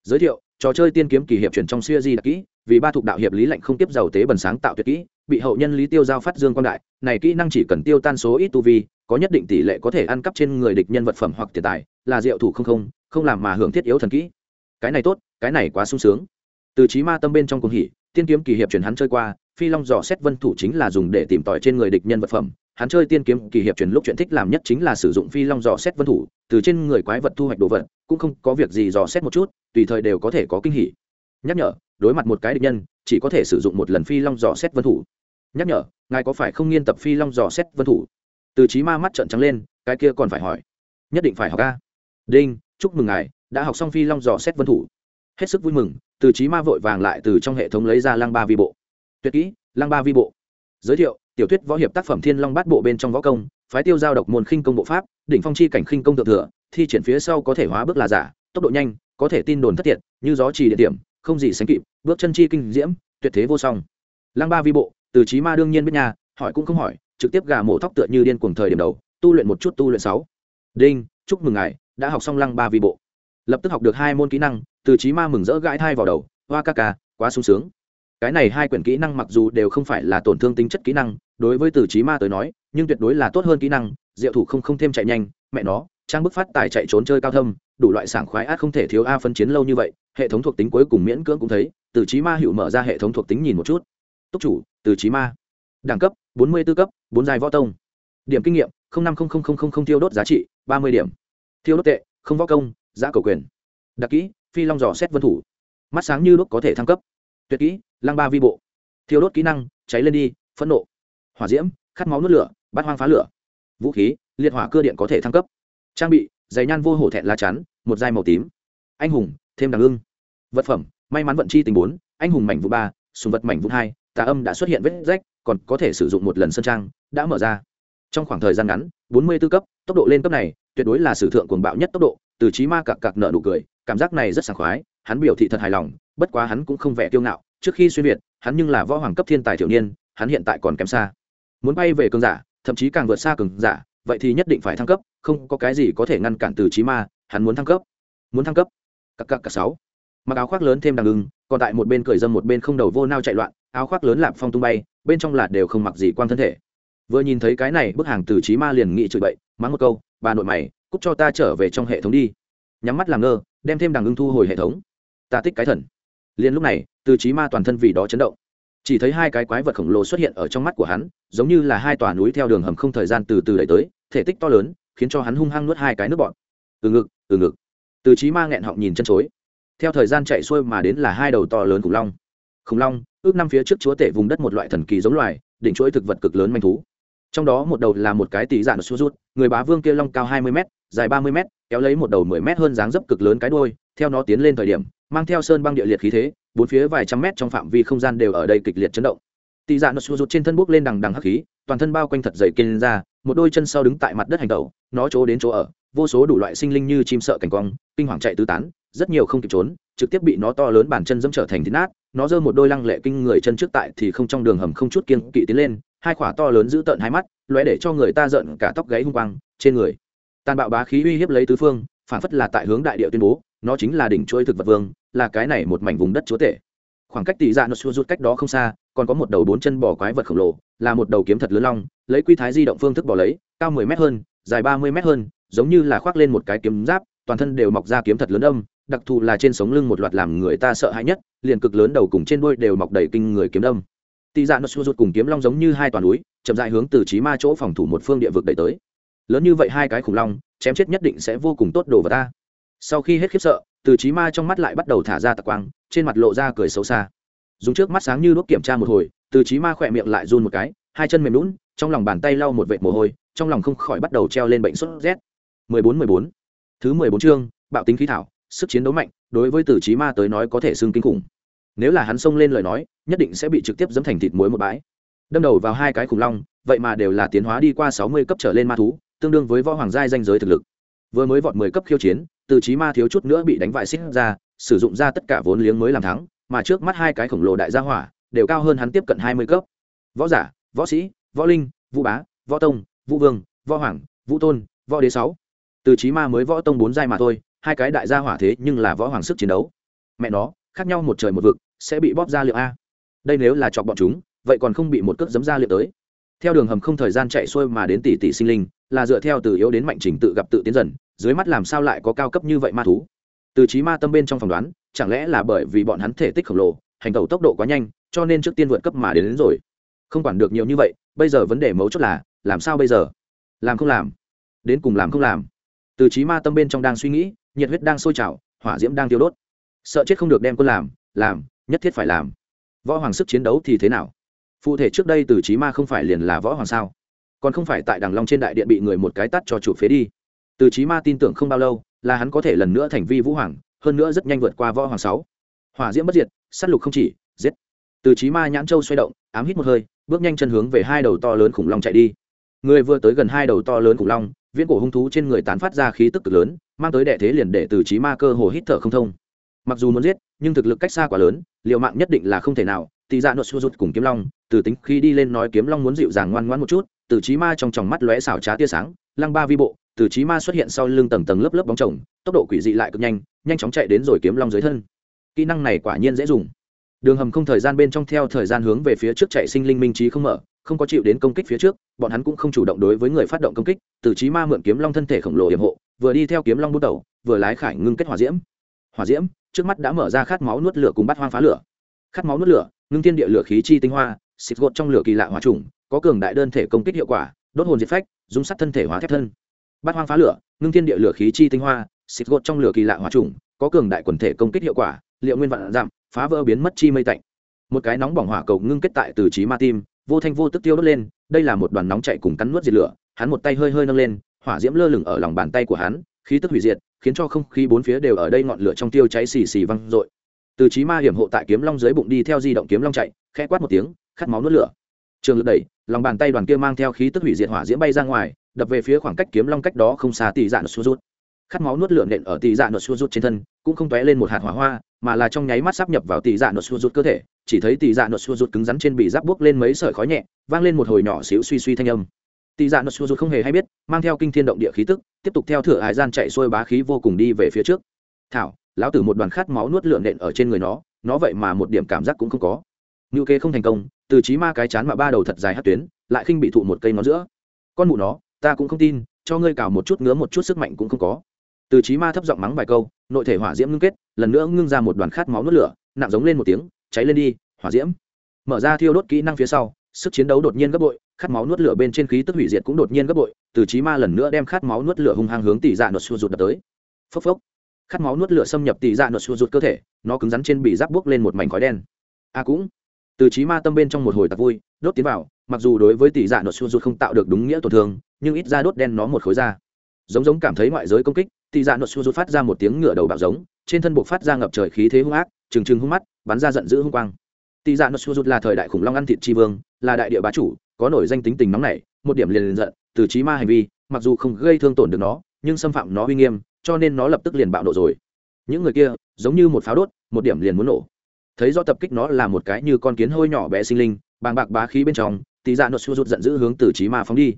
Giới thiệu, trò chơi tiên kiếm kỳ hiệp truyền trong siêu di đặc kỹ, vì ba thuộc đạo hiệp lý lệnh không tiếp giàu tế bần sáng tạo tuyệt kỹ, bị hậu nhân lý tiêu giao phát dương quan đại, này kỹ năng chỉ cần tiêu tan số ít tu vi, có nhất định tỷ lệ có thể ăn cắp trên người địch nhân vật phẩm hoặc tiền tài, là diệu thủ không không không làm mà hưởng thiết yếu thần kỹ. Cái này tốt, cái này quá sung sướng. Từ trí ma tâm bên trong cung hỉ, tiên kiếm kỳ hiệp truyền hắn chơi qua, phi long dò xét vân thủ chính là dùng để tìm tòi trên người địch nhân vật phẩm hắn chơi tiên kiếm kỳ hiệp truyền lúc chuyện thích làm nhất chính là sử dụng phi long dò xét vân thủ, từ trên người quái vật thu hoạch đồ vật, cũng không có việc gì dò xét một chút, tùy thời đều có thể có kinh hỉ. Nhắc nhở, đối mặt một cái địch nhân, chỉ có thể sử dụng một lần phi long dò xét vân thủ. Nhắc nhở, ngài có phải không nghiên tập phi long dò xét vân thủ? Từ trí ma mắt trợn trắng lên, cái kia còn phải hỏi. Nhất định phải học ca đinh, chúc mừng ngài, đã học xong phi long dò xét vân thủ. Hết sức vui mừng, từ trí ma vội vàng lại từ trong hệ thống lấy ra lăng ba vi bộ. Tuyệt kỹ, lăng ba vi bộ. Giới thiệu tiểu thuyết võ hiệp tác phẩm thiên long bát bộ bên trong võ công, phái tiêu giao độc môn khinh công bộ pháp, đỉnh phong chi cảnh khinh công thượng thừa, thi triển phía sau có thể hóa bước là giả, tốc độ nhanh, có thể tin đồn thất thiệt, như gió trì địa điểm, không gì sánh kịp, bước chân chi kinh diễm, tuyệt thế vô song. Lăng ba vi bộ, từ trí ma đương nhiên biết nhà hỏi cũng không hỏi, trực tiếp gà mổ thóc tựa như điên cuồng thời điểm đầu, tu luyện một chút tu luyện sáu. Đinh, chúc mừng ngài, đã học xong lăng ba vi bộ. Lập tức học được hai môn kỹ năng, từ trí ma mừng rỡ gãi thai vào đầu, hoa ca ca, quá sung sướng. Cái này hai quyển kỹ năng mặc dù đều không phải là tổn thương tính chất kỹ năng đối với từ trí ma tới nói, nhưng tuyệt đối là tốt hơn kỹ năng, diệu thủ không không thêm chạy nhanh, mẹ nó, trang bức phát tài chạy trốn chơi cao thâm, đủ loại sảng khoái át không thể thiếu a phân chiến lâu như vậy, hệ thống thuộc tính cuối cùng miễn cưỡng cũng thấy, từ trí ma hiệu mở ra hệ thống thuộc tính nhìn một chút. Túc chủ, từ trí ma. Đẳng cấp, bốn mươi b ố cấp, bốn dài võ tông. Điểm kinh nghiệm năm thiêu đốt giá trị, ba mươi điểm. Thiêu đốt tệ, không võ công, giã cầu quyền. Đặc kỹ, phi long dò xét vân thủ. Mắt sáng như đốt có thể thăng cấp. Tuyệt kỹ, lăng ba vi bộ. Thiêu đốt kỹ năng, cháy lên đi, phẫn nộ hỏa diễm, khát máu nuốt lửa, bát hoang phá lửa. Vũ khí, liệt hỏa cơ điện có thể thăng cấp. Trang bị, giày nhan vô hổ thẹn lá chắn, một dai màu tím. Anh hùng, thêm đằng ưng. Vật phẩm, may mắn vận chi tình bốn, anh hùng mảnh vụ ba, sùng vật mảnh vụ hai, tà âm đã xuất hiện vết rách, còn có thể sử dụng một lần sân trang, đã mở ra. Trong khoảng thời gian ngắn, bốn mươi 44 cấp, tốc độ lên cấp này, tuyệt đối là sử thượng cuồng bạo nhất tốc độ, từ trí ma cặc cặc nợ nụ cười, cảm giác này rất sảng khoái, hắn biểu thị thật hài lòng, bất quá hắn cũng không vẻ kiêu ngạo, trước khi xuyên việt, hắn nhưng là võ hoàng cấp thiên tài thiểu niên, hắn hiện tại còn kém xa muốn bay về cường giả, thậm chí càng vượt xa cường giả, vậy thì nhất định phải thăng cấp, không có cái gì có thể ngăn cản từ trí ma, hắn muốn thăng cấp. Muốn thăng cấp. Cặp cặp cặp sáu. Mặc áo khoác lớn thêm đằng ưng, còn tại một bên cười dâm một bên không đầu vô nao chạy loạn, áo khoác lớn lạp phong tung bay, bên trong là đều không mặc gì quan thân thể. Vừa nhìn thấy cái này, bức hàng từ trí ma liền nghị chửi bậy, mắng một câu, bà nội mày cúc cho ta trở về trong hệ thống đi. Nhắm mắt làm ngơ, đem thêm đằng ưng thu hồi hệ thống. Ta tích cái thần. Liền lúc này, từ trí ma toàn thân vì đó chấn động chỉ thấy hai cái quái vật khổng lồ xuất hiện ở trong mắt của hắn, giống như là hai tòa núi theo đường hầm không thời gian từ từ đẩy tới, thể tích to lớn, khiến cho hắn hung hăng nuốt hai cái nước bọn từ ngực từ ngực. Từ trí ma nghẹn họng nhìn chân chối. Theo thời gian chạy xuôi mà đến là hai đầu to lớn khủng long. Khủng long, ước năm phía trước chúa tể vùng đất một loại thần kỳ giống loài, đỉnh chuỗi thực vật cực lớn manh thú. Trong đó một đầu là một cái tỷ dạng su rút, người bá vương kia long cao hai mươi m dài ba mươi m kéo lấy một đầu mười m hơn dáng dấp cực lớn cái đôi theo nó tiến lên thời điểm, mang theo sơn băng địa liệt khí thế bốn phía vài trăm mét trong phạm vi không gian đều ở đây kịch liệt chấn động. Tị dạ nó xua rụt trên thân bốc lên đằng đằng hắc khí, toàn thân bao quanh thật dày kiên ra, một đôi chân sau đứng tại mặt đất hành tẩu, nó chỗ đến chỗ ở, vô số đủ loại sinh linh như chim sợ cảnh quang, kinh hoàng chạy tứ tán, rất nhiều không kịp trốn, trực tiếp bị nó to lớn bàn chân dẫm trở thành thịt nát, nó giơ một đôi lăng lệ kinh người chân trước tại thì không trong đường hầm không chút kiên kỵ tiến lên, hai khỏa to lớn giữ tợn hai mắt, lóe để cho người ta giận cả tóc gáy hung quang, trên người. Tàn bạo bá khí uy hiếp lấy tứ phương, phản phất là tại hướng đại địa tuyên bố, nó chính là đỉnh chuỗi thực vật vương là cái này một mảnh vùng đất chúa tể. Khoảng cách tỷ dạ nó xua rút cách đó không xa, còn có một đầu bốn chân bò quái vật khổng lồ, là một đầu kiếm thật lớn long, lấy quy thái di động phương thức bỏ lấy, cao mười m hơn, dài ba mươi m hơn, giống như là khoác lên một cái kiếm giáp, toàn thân đều mọc ra kiếm thật lớn âm, đặc thù là trên sống lưng một loạt làm người ta sợ hãi nhất, liền cực lớn đầu cùng trên đuôi đều mọc đầy kinh người kiếm đâm tị dạ nó rút cùng kiếm long giống như hai toàn núi, chậm dại hướng từ trí ma chỗ phòng thủ một phương địa vực đẩy tới. Lớn như vậy hai cái khủng long, chém chết nhất định sẽ vô cùng tốt đồ vào ta. Sau khi hết khiếp sợ từ trí ma trong mắt lại bắt đầu thả ra tạc quang, trên mặt lộ ra cười xấu xa. Dùng trước mắt sáng như đốt kiểm tra một hồi, từ trí ma khỏe miệng lại run một cái, hai chân mềm lún trong lòng bàn tay lau một vệt mồ hôi, trong lòng không khỏi bắt đầu treo lên bệnh sốt rét. 14 14 thứ 14 chương, bạo tính khí thảo, sức chiến đấu mạnh, đối với từ trí ma tới nói có thể xưng kinh khủng. Nếu là hắn xông lên lời nói, nhất định sẽ bị trực tiếp dẫm thành thịt muối một bãi. Đâm đầu vào hai cái khủng long, vậy mà đều là tiến hóa đi qua sáu mươi cấp trở lên ma thú, tương đương với võ hoàng giai danh giới thực lực. Vừa mới vọt mười cấp khiêu chiến từ trí ma thiếu chút nữa bị đánh vại xích ra, sử dụng ra tất cả vốn liếng mới làm thắng, mà trước mắt hai cái khổng lồ đại gia hỏa, đều cao hơn hắn tiếp cận hai mươi cấp. Võ giả, võ sĩ, võ linh, vũ bá, võ tông, vũ vương, võ hoàng, vũ tôn, võ đế sáu. Từ trí ma mới võ tông bốn giai mà thôi, hai cái đại gia hỏa thế nhưng là võ hoàng sức chiến đấu. Mẹ nó, khác nhau một trời một vực, sẽ bị bóp ra liệu a. Đây nếu là chọc bọn chúng, vậy còn không bị một cước giấm ra liệu tới. Theo đường hầm không thời gian chạy xuôi mà đến tỷ tỷ sinh linh, là dựa theo từ yếu đến mạnh trình tự gặp tự tiến dần dưới mắt làm sao lại có cao cấp như vậy ma thú? Từ trí ma tâm bên trong phỏng đoán chẳng lẽ là bởi vì bọn hắn thể tích khổng lồ hành tẩu tốc độ quá nhanh cho nên trước tiên vượt cấp mà đến, đến rồi. Không quản được nhiều như vậy bây giờ vấn đề mấu chốt là làm sao bây giờ? Làm không làm. Đến cùng làm không làm. Từ trí ma tâm bên trong đang suy nghĩ nhiệt huyết đang sôi trào hỏa diễm đang tiêu đốt. Sợ chết không được đem quân làm làm nhất thiết phải làm. Võ hoàng sức chiến đấu thì thế nào? Phụ thể trước đây từ trí ma không phải liền là võ hoàng sao? Còn không phải tại đằng long trên đại điện bị người một cái tắt cho chủ phế đi từ trí ma tin tưởng không bao lâu, là hắn có thể lần nữa thành vi vũ hoàng, hơn nữa rất nhanh vượt qua võ hoàng sáu. Hỏa diễm bất diệt s á t lục không chỉ, giết. Từ trí ma nhãn châu xoay động, ám hít một hơi, bước nhanh chân hướng về hai đầu to lớn khủng long chạy đi. Người vừa tới gần hai đầu to lớn khủng long, viễn cổ hung thú trên người tán phát ra khí tức cực lớn, mang tới đệ thế liền để từ trí ma cơ hồ hít thở không thông. Mặc dù muốn giết, nhưng thực lực cách xa quá lớn liệu mạng nhất định là không thể nào. Tì dạ nội xua rút cùng kiếm long, từ tính khi đi lên nói kiếm long muốn dịu dàng ngoan ngoãn một chút, từ trí ma trong tròng mắt lóe xảo trá tia sáng, lăng ba vi bộ từ trí ma xuất hiện sau lưng tầng tầng lớp lớp bóng chồng, tốc độ quỷ dị lại cực nhanh nhanh chóng chạy đến rồi kiếm long dưới thân. Kỹ năng này quả nhiên dễ dùng. Đường hầm không thời gian bên trong theo thời gian hướng về phía trước chạy sinh linh minh trí không mở, không có chịu đến công kích phía trước, bọn hắn cũng không chủ động đối với người phát động công kích, từ trí ma mượn kiếm long thân thể khổng lồ hiểm hộ, vừa đi theo kiếm long bút đầu, vừa lái khải ngưng kết hỏa diễm. Hỏa diễm, trước mắt đã mở ra khát máu nuốt lửa cùng bắt hoang phá lửa. Khát máu nuốt lửa, ngưng thiên địa lửa khí chi tinh hoa, xịt gột trong lửa kỳ lạ hỏa trùng, có cường đại đơn thể công kích hiệu quả, đốt hồn diệt phách dung sắt thân thể hóa thép thân bát hoang phá lửa, ngưng thiên địa lửa khí chi tinh hoa, xịt gột trong lửa kỳ lạ hòa trùng, có cường đại quần thể công kích hiệu quả, liệu nguyên vạn giảm, phá vỡ biến mất chi mây tạnh một cái nóng bỏng hỏa cầu ngưng kết tại từ trí ma tim, vô thanh vô tức tiêu đốt lên, đây là một đoàn nóng chạy cùng cắn nuốt diệt lửa, hắn một tay hơi hơi nâng lên, hỏa diễm lơ lửng ở lòng bàn tay của hắn, khí tức hủy diệt, khiến cho không khí bốn phía đều ở đây ngọn lửa trong tiêu cháy xì xì văng rội. từ trí ma hiểm hộ tại kiếm long dưới bụng đi theo di động kiếm long chạy, khẽ quát một tiếng, khát máu nuốt lửa trường lực đẩy, lòng bàn tay đoàn kia mang theo khí tức hủy diệt hỏa diễm bay ra ngoài đập về phía khoảng cách kiếm long cách đó không xa tỷ dạ nốt xua rút. Khát máu nuốt lượn nện ở tỷ dạ nốt xua rút trên thân, cũng không tóe lên một hạt hỏa hoa, mà là trong nháy mắt sắp nhập vào tỷ dạ nốt xua rút cơ thể, chỉ thấy tỷ dạ nốt xua rút cứng rắn trên bị giáp buốc lên mấy sợi khói nhẹ, vang lên một hồi nhỏ xíu suy suy thanh âm. Tỷ dạ nốt xua rút không hề hay biết, mang theo kinh thiên động địa khí tức, tiếp tục theo thửa hải gian chạy xuôi bá khí vô cùng đi về phía trước. Thảo, lão tử một đoàn khát máu nuốt lượn nện ở trên người nó nó vậy mà một điểm cảm giác cũng không có. Ngưu kê không thành công, từ trí ma cái chán mà ba đầu thật dài hát tuyến, lại khinh bị thụ một cây nó giữa. Con mụ nó ta cũng không tin, cho ngươi cào một chút ngứa một chút sức mạnh cũng không có. Từ trí ma thấp giọng mắng vài câu, nội thể hỏa diễm ngưng kết, lần nữa ngưng ra một đoàn khát máu nuốt lửa, nặng giống lên một tiếng, cháy lên đi, hỏa diễm. Mở ra thiêu đốt kỹ năng phía sau, sức chiến đấu đột nhiên gấp bội, khát máu nuốt lửa bên trên khí tức hủy diệt cũng đột nhiên gấp bội, từ trí ma lần nữa đem khát máu nuốt lửa hung hăng hướng tỷ dạ nốt xua rụt đập tới. Phốc phốc. Khát máu nuốt lửa xâm nhập tỷ dạ nốt xua rụt cơ thể, nó cứng rắn trên bị giáp buốc lên một mảnh khói đen. A cũng. Từ trí ma tâm bên trong một hồi tạc vui, đốt tiến vào mặc dù đối với tỷ dạ nốt xua rút không tạo được đúng nghĩa tổn thương, nhưng ít ra đốt đen nó một khối da. Giống giống cảm thấy ngoại giới công kích, tỷ dạ nốt xua rút phát ra một tiếng ngựa đầu bạo giống, trên thân buộc phát ra ngập trời khí thế hung ác, trừng trừng hung mắt, bắn ra giận dữ hung quang. Tỷ dạ nốt xua rút là thời đại khủng long ăn thịt tri vương, là đại địa bá chủ, có nổi danh tính tình nóng nảy, một điểm liền liền giận, từ trí ma hành vi, mặc dù không gây thương tổn được nó, nhưng xâm phạm nó uy nghiêm, cho nên nó lập tức liền bạo nổ rồi. Những người kia, giống như một pháo đốt, một điểm liền muốn nổ. Thấy do tập kích nó là một cái như con kiến hôi nhỏ bé sinh linh, bàng bạc bá khí bên trong tỷ dạ nốt rút giận dữ hướng từ trí ma phóng đi.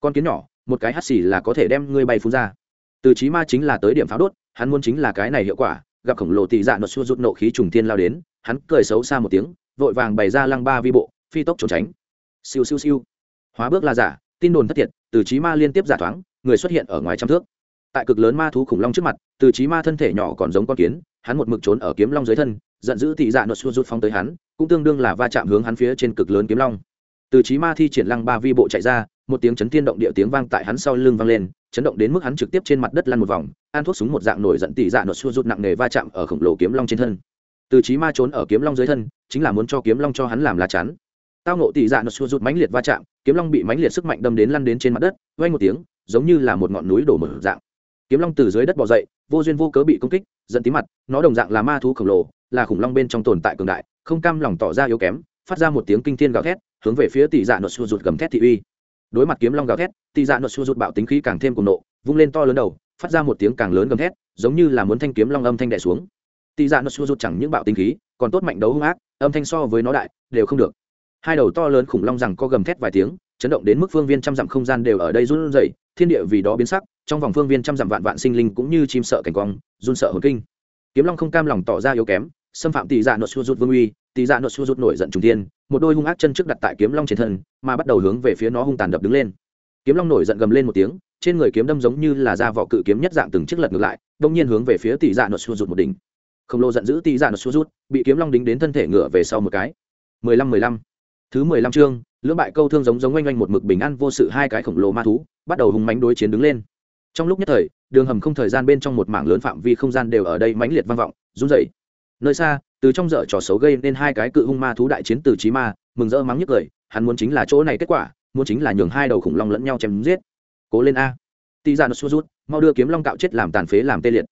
Con kiến nhỏ, một cái hắt xì là có thể đem ngươi bay phun ra. Từ trí ma chính là tới điểm pháo đốt, hắn muốn chính là cái này hiệu quả, gặp khổng lồ tỷ dạ nốt xua rút nộ khí trùng thiên lao đến, hắn cười xấu xa một tiếng, vội vàng bày ra lăng ba vi bộ, phi tốc trốn tránh. Siêu siêu siêu. Hóa bước là giả, tin đồn thất thiệt, từ trí ma liên tiếp giả thoáng, người xuất hiện ở ngoài trăm thước. Tại cực lớn ma thú khủng long trước mặt, từ trí ma thân thể nhỏ còn giống con kiến, hắn một mực trốn ở kiếm long dưới thân, giận dữ Tỷ dạ nốt xua rút phóng tới hắn, cũng tương đương là va chạm hướng hắn phía trên cực lớn kiếm long từ trí ma thi triển lăng ba vi bộ chạy ra, một tiếng chấn thiên động địa tiếng vang tại hắn sau lưng vang lên, chấn động đến mức hắn trực tiếp trên mặt đất lăn một vòng an thuốc súng một dạng nổi giận tỷ dạ nốt xua rút nặng nề va chạm ở khổng lồ kiếm long trên thân. Từ trí ma trốn ở kiếm long dưới thân, chính là muốn cho kiếm long cho hắn làm lá chắn. Tao nộ tỷ dạ nốt xua rút mãnh liệt va chạm, kiếm long bị mãnh liệt sức mạnh đâm đến lăn đến trên mặt đất vay một tiếng, giống như là một ngọn núi đổ mở dạng. Kiếm long từ dưới đất bò dậy, vô duyên vô cớ bị công kích dẫn tí mặt, nó đồng dạng là ma thú khổng lồ, là khủng long bên trong tồn tại cường đại, không cam lòng tỏ ra yếu kém phát ra một tiếng kinh thiên gào thét, hướng về phía tỷ dạ nốt xua rụt gầm thét thị uy. Đối mặt kiếm long gào thét, tỷ dạ nốt xua rụt bạo tính khí càng thêm cùng nộ, vung lên to lớn đầu, phát ra một tiếng càng lớn gầm thét, giống như là muốn thanh kiếm long âm thanh đẻ xuống. Tỷ dạ nốt xua rụt chẳng những bạo tính khí, còn tốt mạnh đấu hung ác, âm thanh so với nó đại, đều không được. Hai đầu to lớn khủng long rằng có gầm thét vài tiếng, chấn động đến mức phương viên trăm dặm không gian đều ở đây run rẩy, thiên địa vì đó biến sắc, trong vòng phương viên trăm dặm vạn vạn sinh linh cũng như chim sợ cảnh quang, run sợ hồn kinh. Kiếm long không cam lòng tỏ ra yếu kém, xâm phạm tỷ dạ nội xua rụt vương uy tỷ dạ nội xua rút nổi giận trung tiên một đôi hung ác chân trước đặt tại kiếm long trên thân, mà bắt đầu hướng về phía nó hung tàn đập đứng lên. Kiếm long nổi giận gầm lên một tiếng, trên người kiếm đâm giống như là da vỏ cự kiếm nhất dạng từng chiếc lật ngược lại, đông nhiên hướng về phía tỷ dạ nội xua rút một đỉnh. Khổng lồ giận dữ tỷ dạ nội xua rút bị kiếm long đính đến thân thể ngựa về sau một cái. Mười lăm mười lăm. Thứ mười lăm chương, lưỡng bại câu thương giống giống oanh oanh một mực bình an vô sự hai cái khổng lồ ma thú, bắt đầu hùng mánh đối chiến đứng lên. Trong lúc nhất thời, đường hầm không thời gian bên trong một mảng lớn phạm vi không gian đều ở đây mãnh liệt vang vọng, run rẩy. Nơi xa từ trong dở trò xấu gây nên hai cái cự hung ma thú đại chiến từ trí ma, mừng rỡ mắng nhức cười, hắn muốn chính là chỗ này kết quả, muốn chính là nhường hai đầu khủng long lẫn nhau chém giết. Cố lên a. Tỷ dạ nó xua rút, mau đưa kiếm long cạo chết làm tàn phế làm tê liệt.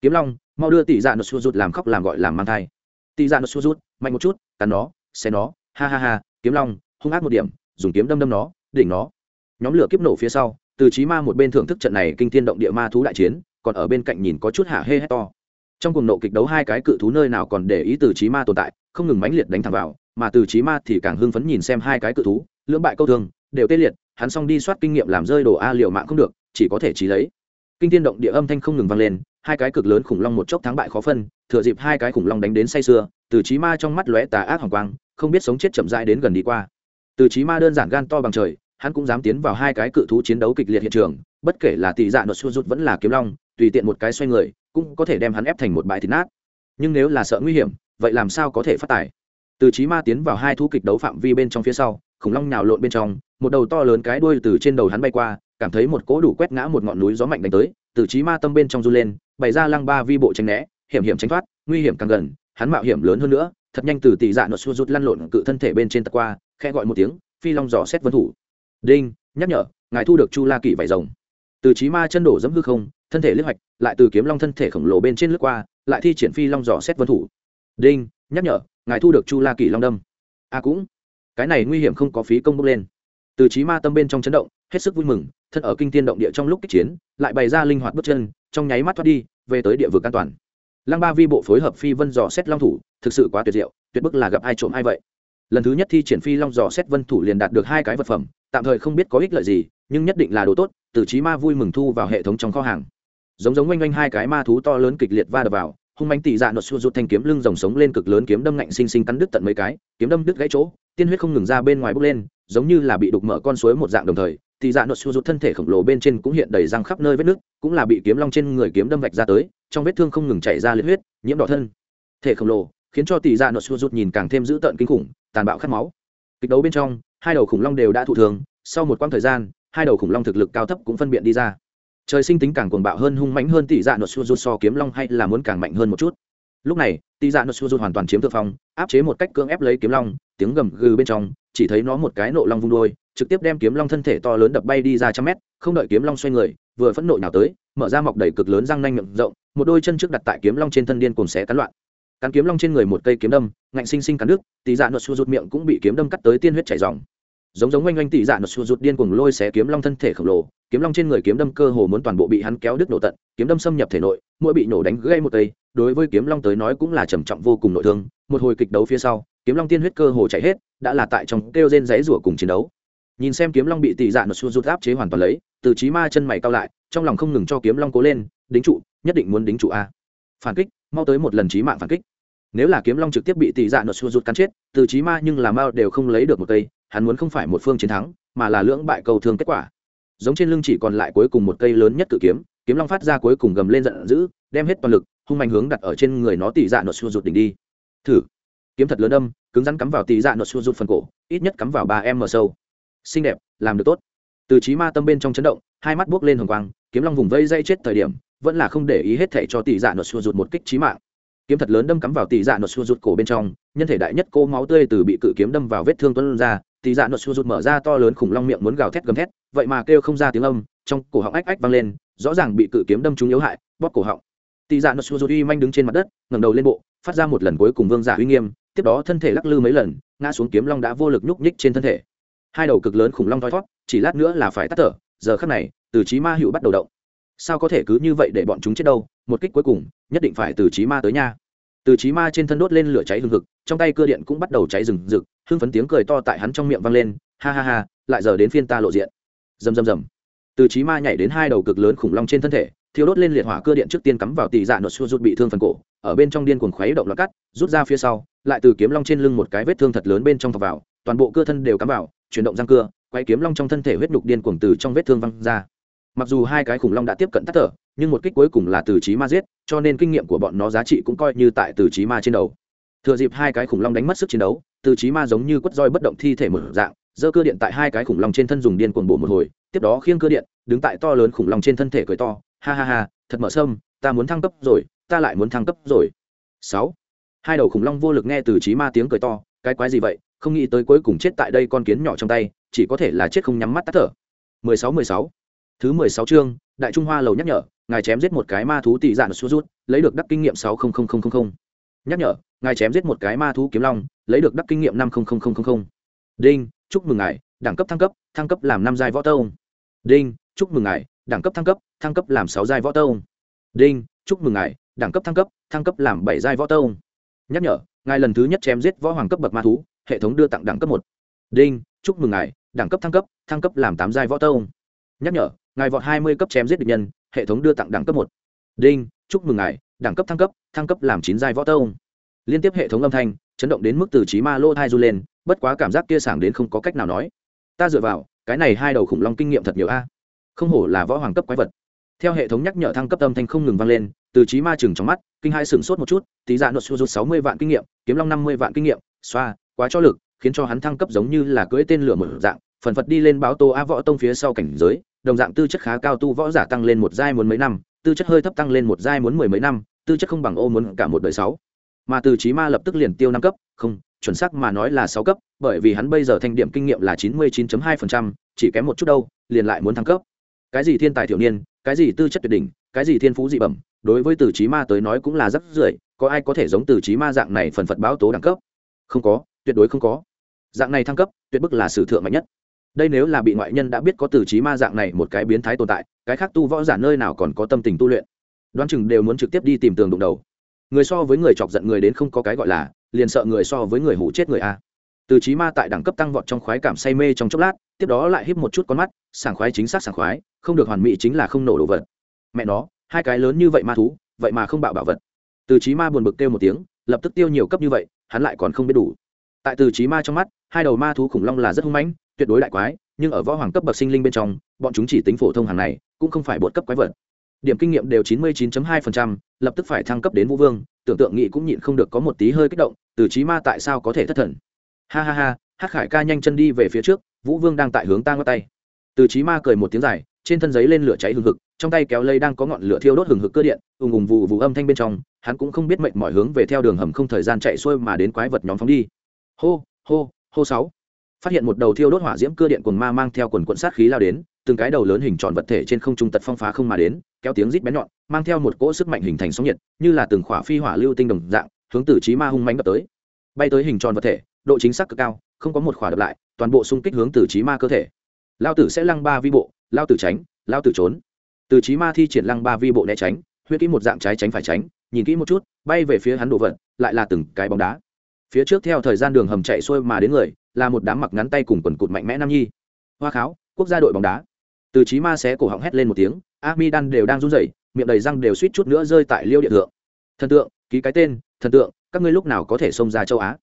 Kiếm long, mau đưa tỷ dạ nó xua rút làm khóc làm gọi làm mang thai. Tỷ dạ nó xua rút, mạnh một chút, cắn nó, xé nó, ha ha ha, kiếm long, hung ác một điểm, dùng kiếm đâm đâm nó, đỉnh nó. Nhóm lửa kiếp nổ phía sau, từ trí ma một bên thưởng thức trận này kinh thiên động địa ma thú đại chiến, còn ở bên cạnh nhìn có chút hạ hê hét to trong cuồng nộ kịch đấu hai cái cự thú nơi nào còn để ý từ trí ma tồn tại, không ngừng mãnh liệt đánh thẳng vào, mà từ trí ma thì càng hưng phấn nhìn xem hai cái cự thú, lưỡng bại câu thương, đều tê liệt, hắn xong đi soát kinh nghiệm làm rơi đồ a liệu mạng không được, chỉ có thể trí lấy. Kinh thiên động địa âm thanh không ngừng vang lên, hai cái cực lớn khủng long một chốc thắng bại khó phân, thừa dịp hai cái khủng long đánh đến say sưa, từ trí ma trong mắt lóe tà ác hoàng quang, không biết sống chết chậm rãi đến gần đi qua. Từ trí ma đơn giản gan to bằng trời, hắn cũng dám tiến vào hai cái cự thú chiến đấu kịch liệt hiện trường, bất kể là tỷ dạ nội xua rút vẫn là kiếm long, tùy tiện một cái xoay người cũng có thể đem hắn ép thành một bãi thịt nát. Nhưng nếu là sợ nguy hiểm, vậy làm sao có thể phát tài? Từ trí ma tiến vào hai thú kịch đấu phạm vi bên trong phía sau, khủng long nhào lộn bên trong, một đầu to lớn cái đuôi từ trên đầu hắn bay qua, cảm thấy một cỗ đủ quét ngã một ngọn núi gió mạnh đánh tới. Từ trí ma tâm bên trong run lên, bày ra lăng ba vi bộ tránh né, hiểm hiểm tránh thoát, nguy hiểm càng gần, hắn mạo hiểm lớn hơn nữa, thật nhanh từ tỷ dạ nốt xua rút lăn lộn cự thân thể bên trên tật qua khe gọi một tiếng, phi long dò xét vân thủ. Đinh, nhắc nhở, ngài thu được chu la kỵ vải rồng. Từ trí ma chân đổ dẫm hư không thân thể liếc hoạch, lại từ kiếm long thân thể khổng lồ bên trên lướt qua, lại thi triển phi long dò xét vân thủ. Đinh, nhắc nhở, ngài thu được chu la kỳ long đâm. A à cũng, cái này nguy hiểm không có phí công bốc lên. Từ trí ma tâm bên trong chấn động, hết sức vui mừng, thân ở kinh tiên động địa trong lúc kích chiến, lại bày ra linh hoạt bước chân, trong nháy mắt thoát đi, về tới địa vực an toàn. Lăng ba vi bộ phối hợp phi vân dò xét long thủ, thực sự quá tuyệt diệu, tuyệt bức là gặp ai trộm ai vậy. Lần thứ nhất thi triển phi long dò xét vân thủ liền đạt được hai cái vật phẩm, tạm thời không biết có ích lợi gì, nhưng nhất định là đồ tốt, từ trí ma vui mừng thu vào hệ thống trong kho hàng giống giống oanh oanh hai cái ma thú to lớn kịch liệt va đập vào, hung mánh tị dạ nột xua rụt thanh kiếm lưng rồng sống lên cực lớn kiếm đâm ngạnh xinh xinh cắn đứt tận mấy cái, kiếm đâm đứt gãy chỗ, tiên huyết không ngừng ra bên ngoài bốc lên, giống như là bị đục mở con suối một dạng đồng thời, tị dạ nột xua rụt thân thể khổng lồ bên trên cũng hiện đầy răng khắp nơi vết nước cũng là bị kiếm long trên người kiếm đâm vạch ra tới, trong vết thương không ngừng chảy ra liệt huyết, nhiễm đỏ thân. Thể khổng lồ, khiến cho tị dạ nột xua rụt nhìn càng thêm dữ tợn kinh khủng, tàn bạo khát máu. Kịch đấu bên trong, hai đầu khủng long đều đã thụ thường sau một quãng thời gian, hai đầu khủng long thực lực cao thấp cũng phân biện đi ra trời sinh tính càng cuồng bạo hơn, hung mãnh hơn tỷ dạ nốt suzu so kiếm long hay là muốn càng mạnh hơn một chút. Lúc này, tỷ dạ nốt suzu hoàn toàn chiếm thượng phong, áp chế một cách cưỡng ép lấy kiếm long, tiếng gầm gừ bên trong, chỉ thấy nó một cái nộ long vung đôi, trực tiếp đem kiếm long thân thể to lớn đập bay đi ra trăm mét, không đợi kiếm long xoay người, vừa phẫn nộ nào tới, mở ra mọc đầy cực lớn răng nanh miệng rộng, một đôi chân trước đặt tại kiếm long trên thân điên cùng xé cắn loạn. Cắn kiếm long trên người một cây kiếm đâm, ngạnh sinh sinh cắn nước tỷ dạ nốt suzu miệng cũng bị kiếm đâm cắt tới tiên huyết chảy dòng giống giống oanh oanh tỉ dạ nó sụt rụt điên cuồng lôi xé kiếm long thân thể khổng lồ, kiếm long trên người kiếm đâm cơ hồ muốn toàn bộ bị hắn kéo đứt nổ tận, kiếm đâm xâm nhập thể nội mỗi bị nổ đánh gây một cây đối với kiếm long tới nói cũng là trầm trọng vô cùng nội thương, một hồi kịch đấu phía sau, kiếm long tiên huyết cơ hồ chảy hết, đã là tại trong kêu rên rẽ rủa cùng chiến đấu. Nhìn xem kiếm long bị tỉ dạ nó sụt rụt áp chế hoàn toàn lấy, từ trí ma chân mày cao lại, trong lòng không ngừng cho kiếm long cố lên, đính trụ, nhất định muốn đính trụ a. Phản kích, mau tới một lần trí mạng phản kích. Nếu là kiếm long trực tiếp bị tỷ dạ nột xua rụt cắn chết, từ trí ma nhưng làm mao đều không lấy được một cây hắn muốn không phải một phương chiến thắng, mà là lưỡng bại cầu thương kết quả. Giống trên lưng chỉ còn lại cuối cùng một cây lớn nhất cự kiếm kiếm long phát ra cuối cùng gầm lên giận dữ, đem hết toàn lực, hung mạnh hướng đặt ở trên người nó tỉ dạ nốt xua rụt đỉnh đi. Thử. Kiếm thật lớn âm, cứng rắn cắm vào tỉ dạ nốt xua rụt phần cổ, ít nhất cắm vào ba em mờ sâu. Xinh đẹp, làm được tốt. Từ trí ma tâm bên trong chấn động, hai mắt buốc lên hồng quang, kiếm long vùng vây dây chết thời điểm, vẫn là không để ý hết thể cho tỷ dạ nốt xua rụt một kích trí mạng. Kiếm thật lớn đâm cắm vào tỷ dạ nốt xua rụt cổ bên trong, nhân thể đại nhất cô máu tươi từ bị cự kiếm đâm vào vết thương tuấn ra tỷ dạ nốt xua rụt mở ra to lớn khủng long miệng muốn gào thét gầm thét, vậy mà kêu không ra tiếng âm, trong cổ họng ách ách vang lên, rõ ràng bị cự kiếm đâm trúng yếu hại, bóp cổ họng. Tỷ dạ nốt xua rụt uy manh đứng trên mặt đất, ngẩng đầu lên bộ, phát ra một lần cuối cùng vương giả uy nghiêm, tiếp đó thân thể lắc lư mấy lần, ngã xuống kiếm long đã vô lực nhúc nhích trên thân thể. Hai đầu cực lớn khủng long thoi thót, chỉ lát nữa là phải tắt thở, giờ khắc này, từ trí ma hữu bắt đầu động. Sao có thể cứ như vậy để bọn chúng chết đâu, một kích cuối cùng, nhất định phải từ trí ma tới nha. Từ trí ma trên thân đốt lên lửa cháy hừng hực trong tay cưa điện cũng bắt đầu cháy rừng rực, hưng phấn tiếng cười to tại hắn trong miệng vang lên, ha ha ha, lại giờ đến phiên ta lộ diện. Rầm rầm rầm. Từ trí ma nhảy đến hai đầu cực lớn khủng long trên thân thể, thiêu đốt lên liệt hỏa cưa điện trước tiên cắm vào tỷ dạ nốt xua rút bị thương phần cổ, ở bên trong điên cuồng khuấy động loạt cắt, rút ra phía sau, lại từ kiếm long trên lưng một cái vết thương thật lớn bên trong thọc vào, toàn bộ cưa thân đều cắm vào, chuyển động răng cưa, quay kiếm long trong thân thể huyết nhục điên cuồng từ trong vết thương văng ra. Mặc dù hai cái khủng long đã tiếp cận tắt thở, nhưng một kích cuối cùng là từ trí ma giết, cho nên kinh nghiệm của bọn nó giá trị cũng coi như tại từ trí ma trên đầu thừa dịp hai cái khủng long đánh mất sức chiến đấu, từ trí ma giống như quất roi bất động thi thể mở dạng, giơ cơ điện tại hai cái khủng long trên thân dùng điên cuồng bổ một hồi, tiếp đó khiêng cơ điện, đứng tại to lớn khủng long trên thân thể cười to, ha ha ha, thật mở sâm, ta muốn thăng cấp rồi, ta lại muốn thăng cấp rồi. Sáu. Hai đầu khủng long vô lực nghe từ trí ma tiếng cười to, cái quái gì vậy? Không nghĩ tới cuối cùng chết tại đây con kiến nhỏ trong tay, chỉ có thể là chết không nhắm mắt tắt thở. 16 16 thứ 16 chương, đại trung hoa lầu nhắc nhở, ngài chém giết một cái ma thú tỷ dạn xuống rút, lấy được đắc kinh nghiệm 600000 nhắc nhở, ngài chém giết một cái ma thú kiếm long, lấy được đắc kinh nghiệm 500000 đinh, chúc mừng ngài, đẳng cấp thăng cấp thăng cấp làm năm giai võ tông. Đinh, chúc mừng ngài, đẳng cấp thăng cấp thăng cấp làm sáu giai võ tông. Đinh, chúc mừng ngài, đẳng cấp thăng cấp thăng cấp làm bảy giai võ tông. Nhắc nhở, ngài lần thứ nhất chém giết võ hoàng cấp bậc ma thú, hệ thống đưa tặng đẳng cấp một. Đinh, chúc mừng ngài, đẳng cấp thăng cấp thăng cấp làm tám giai võ tông. Nhắc nhở, ngài vọt hai mươi cấp chém giết địch nhân, hệ thống đưa tặng đẳng cấp một. Đinh, chúc mừng ngài đẳng cấp thăng cấp thăng cấp làm chín giai võ tông. Liên tiếp hệ thống âm thanh, chấn động đến mức từ trí ma lô thai du lên, bất quá cảm giác kia sảng đến không có cách nào nói. Ta dựa vào, cái này hai đầu khủng long kinh nghiệm thật nhiều a. Không hổ là võ hoàng cấp quái vật. Theo hệ thống nhắc nhở thăng cấp âm thanh không ngừng vang lên, từ trí ma chừng trong mắt, kinh hai sửng sốt một chút, tí dạ nốt xua rút sáu mươi vạn kinh nghiệm, kiếm long năm mươi vạn kinh nghiệm, xoa, quá cho lực, khiến cho hắn thăng cấp giống như là cưỡi tên lửa mở dạng, phần phật đi lên báo tô a võ tông phía sau cảnh giới, đồng dạng tư chất khá cao tu võ giả tăng lên một giai muốn mấy năm tư chất hơi thấp tăng lên một giai muốn mười mấy năm tư chất không bằng ô muốn cả một đời sáu. Mà từ trí ma lập tức liền tiêu năm cấp không chuẩn xác mà nói là sáu cấp bởi vì hắn bây giờ thanh điểm kinh nghiệm là chín mươi 99.2%, chỉ kém một chút đâu liền lại muốn thăng cấp. Cái gì thiên tài thiểu niên cái gì tư chất tuyệt đỉnh cái gì thiên phú dị bẩm đối với từ trí ma tới nói cũng là rất rưởi có ai có thể giống từ trí ma dạng này phần phật báo tố đẳng cấp? Không có tuyệt đối không có. Dạng này thăng cấp tuyệt bức là sử thượng mạnh nhất đây nếu là bị ngoại nhân đã biết có từ trí ma dạng này một cái biến thái tồn tại, cái khác tu võ giả nơi nào còn có tâm tình tu luyện. Đoán chừng đều muốn trực tiếp đi tìm tường đụng đầu. Người so với người chọc giận người đến không có cái gọi là, liền sợ người so với người hủ chết người a. Từ trí ma tại đẳng cấp tăng vọt trong khoái cảm say mê trong chốc lát, tiếp đó lại híp một chút con mắt, sảng khoái chính xác sảng khoái, không được hoàn mỹ chính là không nổ đồ vật. Mẹ nó, hai cái lớn như vậy ma thú, vậy mà không bạo bảo vật. Từ trí ma buồn bực kêu một tiếng, lập tức tiêu nhiều cấp như vậy, hắn lại còn không biết đủ. Tại từ trí ma trong mắt, hai đầu ma thú khủng long là rất hung mãnh tuyệt đối đại quái nhưng ở võ hoàng cấp bậc sinh linh bên trong bọn chúng chỉ tính phổ thông hàng này cũng không phải bột cấp quái vật. Điểm kinh nghiệm đều 99.2%, lập tức phải thăng cấp đến vũ vương tưởng tượng nghị cũng nhịn không được có một tí hơi kích động từ trí ma tại sao có thể thất thần? Ha ha ha hắc khải ca nhanh chân đi về phía trước vũ vương đang tại hướng ta ngắt tay. Từ trí ma cười một tiếng dài trên thân giấy lên lửa cháy hừng hực trong tay kéo lây đang có ngọn lửa thiêu đốt hừng hực cơ điện ùng ùng vụ vụ âm thanh bên trong hắn cũng không biết mệnh mọi hướng về theo đường hầm không thời gian chạy xuôi mà đến quái vật nhóm phóng đi. Hô hô hô sáu phát hiện một đầu thiêu đốt hỏa diễm cưa điện quần ma mang theo quần quận sát khí lao đến, từng cái đầu lớn hình tròn vật thể trên không trung tật phong phá không mà đến, kéo tiếng rít bén nhọn, mang theo một cỗ sức mạnh hình thành sóng nhiệt, như là từng khỏa phi hỏa lưu tinh đồng dạng, hướng tử trí ma hung mánh đập tới. Bay tới hình tròn vật thể, độ chính xác cực cao, không có một khỏa đập lại, toàn bộ xung kích hướng tử trí ma cơ thể. Lao tử sẽ lăng ba vi bộ, lao tử tránh, lao tử trốn. Từ trí ma thi triển lăng ba vi bộ né tránh huyết kỹ một dạng trái tránh phải tránh, nhìn kỹ một chút, bay về phía hắn đồ vật, lại là từng cái bóng đá phía trước theo thời gian đường hầm chạy xuôi mà đến người, là một đám mặc ngắn tay cùng quần cụt mạnh mẽ nam nhi. Hoa kháo, quốc gia đội bóng đá. Từ trí ma xé cổ họng hét lên một tiếng a mi đan đều đang run rẩy, miệng đầy răng đều suýt chút nữa rơi tại liêu địa thượng. Thần tượng, ký cái tên, thần tượng, các ngươi lúc nào có thể xông ra châu á?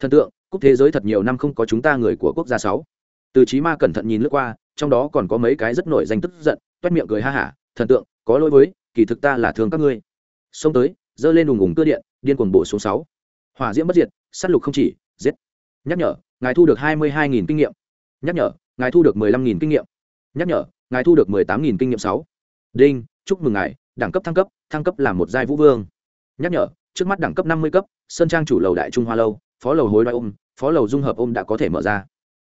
Thần tượng, cúp thế giới thật nhiều năm không có chúng ta người của quốc gia sáu. Từ trí ma cẩn thận nhìn lướt qua, trong đó còn có mấy cái rất nổi danh tức giận, toét miệng cười ha hả, thần tượng, có lỗi với, kỳ thực ta là thương các ngươi. Xông tới, giơ lên đùng ùng cưa điện, điên cuồng bổ xuống sáu. Hỏa diễm bất diệt sát lục không chỉ, giết. Nhắc nhở, ngài thu được hai mươi hai nghìn kinh nghiệm. Nhắc nhở, ngài thu được mười lăm nghìn kinh nghiệm. Nhắc nhở, ngài thu được mười tám nghìn kinh nghiệm sáu. Đinh, chúc mừng ngài, đẳng cấp thăng cấp thăng cấp làm một giai vũ vương. Nhắc nhở, trước mắt đẳng cấp năm mươi cấp, sơn trang chủ lầu đại trung hoa lâu, phó lầu hối đoái ôm, phó lầu dung hợp ôm đã có thể mở ra.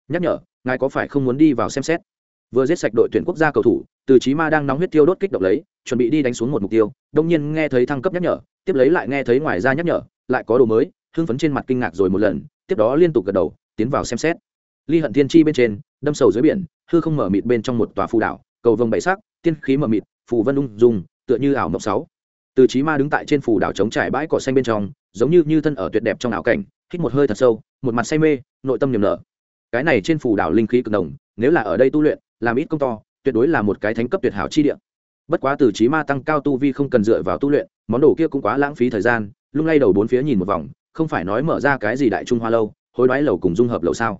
Nhắc nhở, ngài có phải không muốn đi vào xem xét? Vừa giết sạch đội tuyển quốc gia cầu thủ, từ chí ma đang nóng huyết tiêu đốt kích động lấy, chuẩn bị đi đánh xuống một mục tiêu, đông nhiên nghe thấy thăng cấp nhắc nhở, tiếp lấy lại nghe thấy ngoài ra nhắc nhở, lại có đồ mới hưng phấn trên mặt kinh ngạc rồi một lần, tiếp đó liên tục gật đầu, tiến vào xem xét. Ly hận thiên chi bên trên, đâm sầu dưới biển, hư không mở mịt bên trong một tòa phù đảo, cầu vồng bảy sắc, tiên khí mở mịt, phù vân ung dung, tựa như ảo mộng sáu. Từ chí ma đứng tại trên phù đảo trống trải bãi cỏ xanh bên trong, giống như như thân ở tuyệt đẹp trong ảo cảnh, hít một hơi thật sâu, một mặt say mê, nội tâm niềm nở. Cái này trên phù đảo linh khí cực đồng nếu là ở đây tu luyện, làm ít công to, tuyệt đối là một cái thánh cấp tuyệt hảo chi địa. Bất quá từ chí ma tăng cao tu vi không cần dựa vào tu luyện, món đồ kia cũng quá lãng phí thời gian, lung lay đầu bốn phía nhìn một vòng không phải nói mở ra cái gì đại trung hoa lâu, hối đoái lầu cùng dung hợp lầu sao?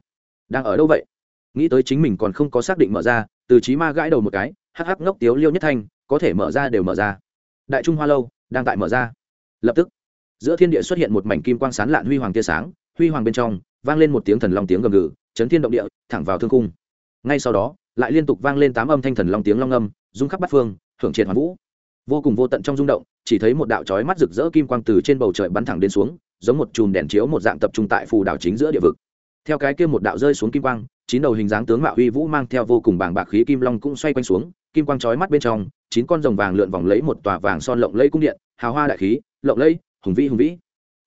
Đang ở đâu vậy? Nghĩ tới chính mình còn không có xác định mở ra, từ chí ma gãi đầu một cái, hắc hắc ngốc tiếu liêu nhất thanh, có thể mở ra đều mở ra. Đại trung hoa lâu, đang tại mở ra. Lập tức, giữa thiên địa xuất hiện một mảnh kim quang sán lạn huy hoàng tia sáng, huy hoàng bên trong, vang lên một tiếng thần long tiếng gầm gừ, chấn thiên động địa, thẳng vào thương cung. Ngay sau đó, lại liên tục vang lên tám âm thanh thần long tiếng long âm rung khắp bát phương, hưởng triệt hoàn vũ. Vô cùng vô tận trong rung động, chỉ thấy một đạo chói mắt rực rỡ kim quang từ trên bầu trời bắn thẳng đến xuống giống một chùm đèn chiếu một dạng tập trung tại phù đảo chính giữa địa vực. Theo cái kia một đạo rơi xuống kim quang, chín đầu hình dáng tướng mạo huy vũ mang theo vô cùng bàng bạc khí kim long cũng xoay quanh xuống, kim quang chói mắt bên trong, chín con rồng vàng lượn vòng lấy một tòa vàng son lộng lẫy cung điện, hào hoa đại khí, lộng lẫy, hùng vĩ hùng vĩ.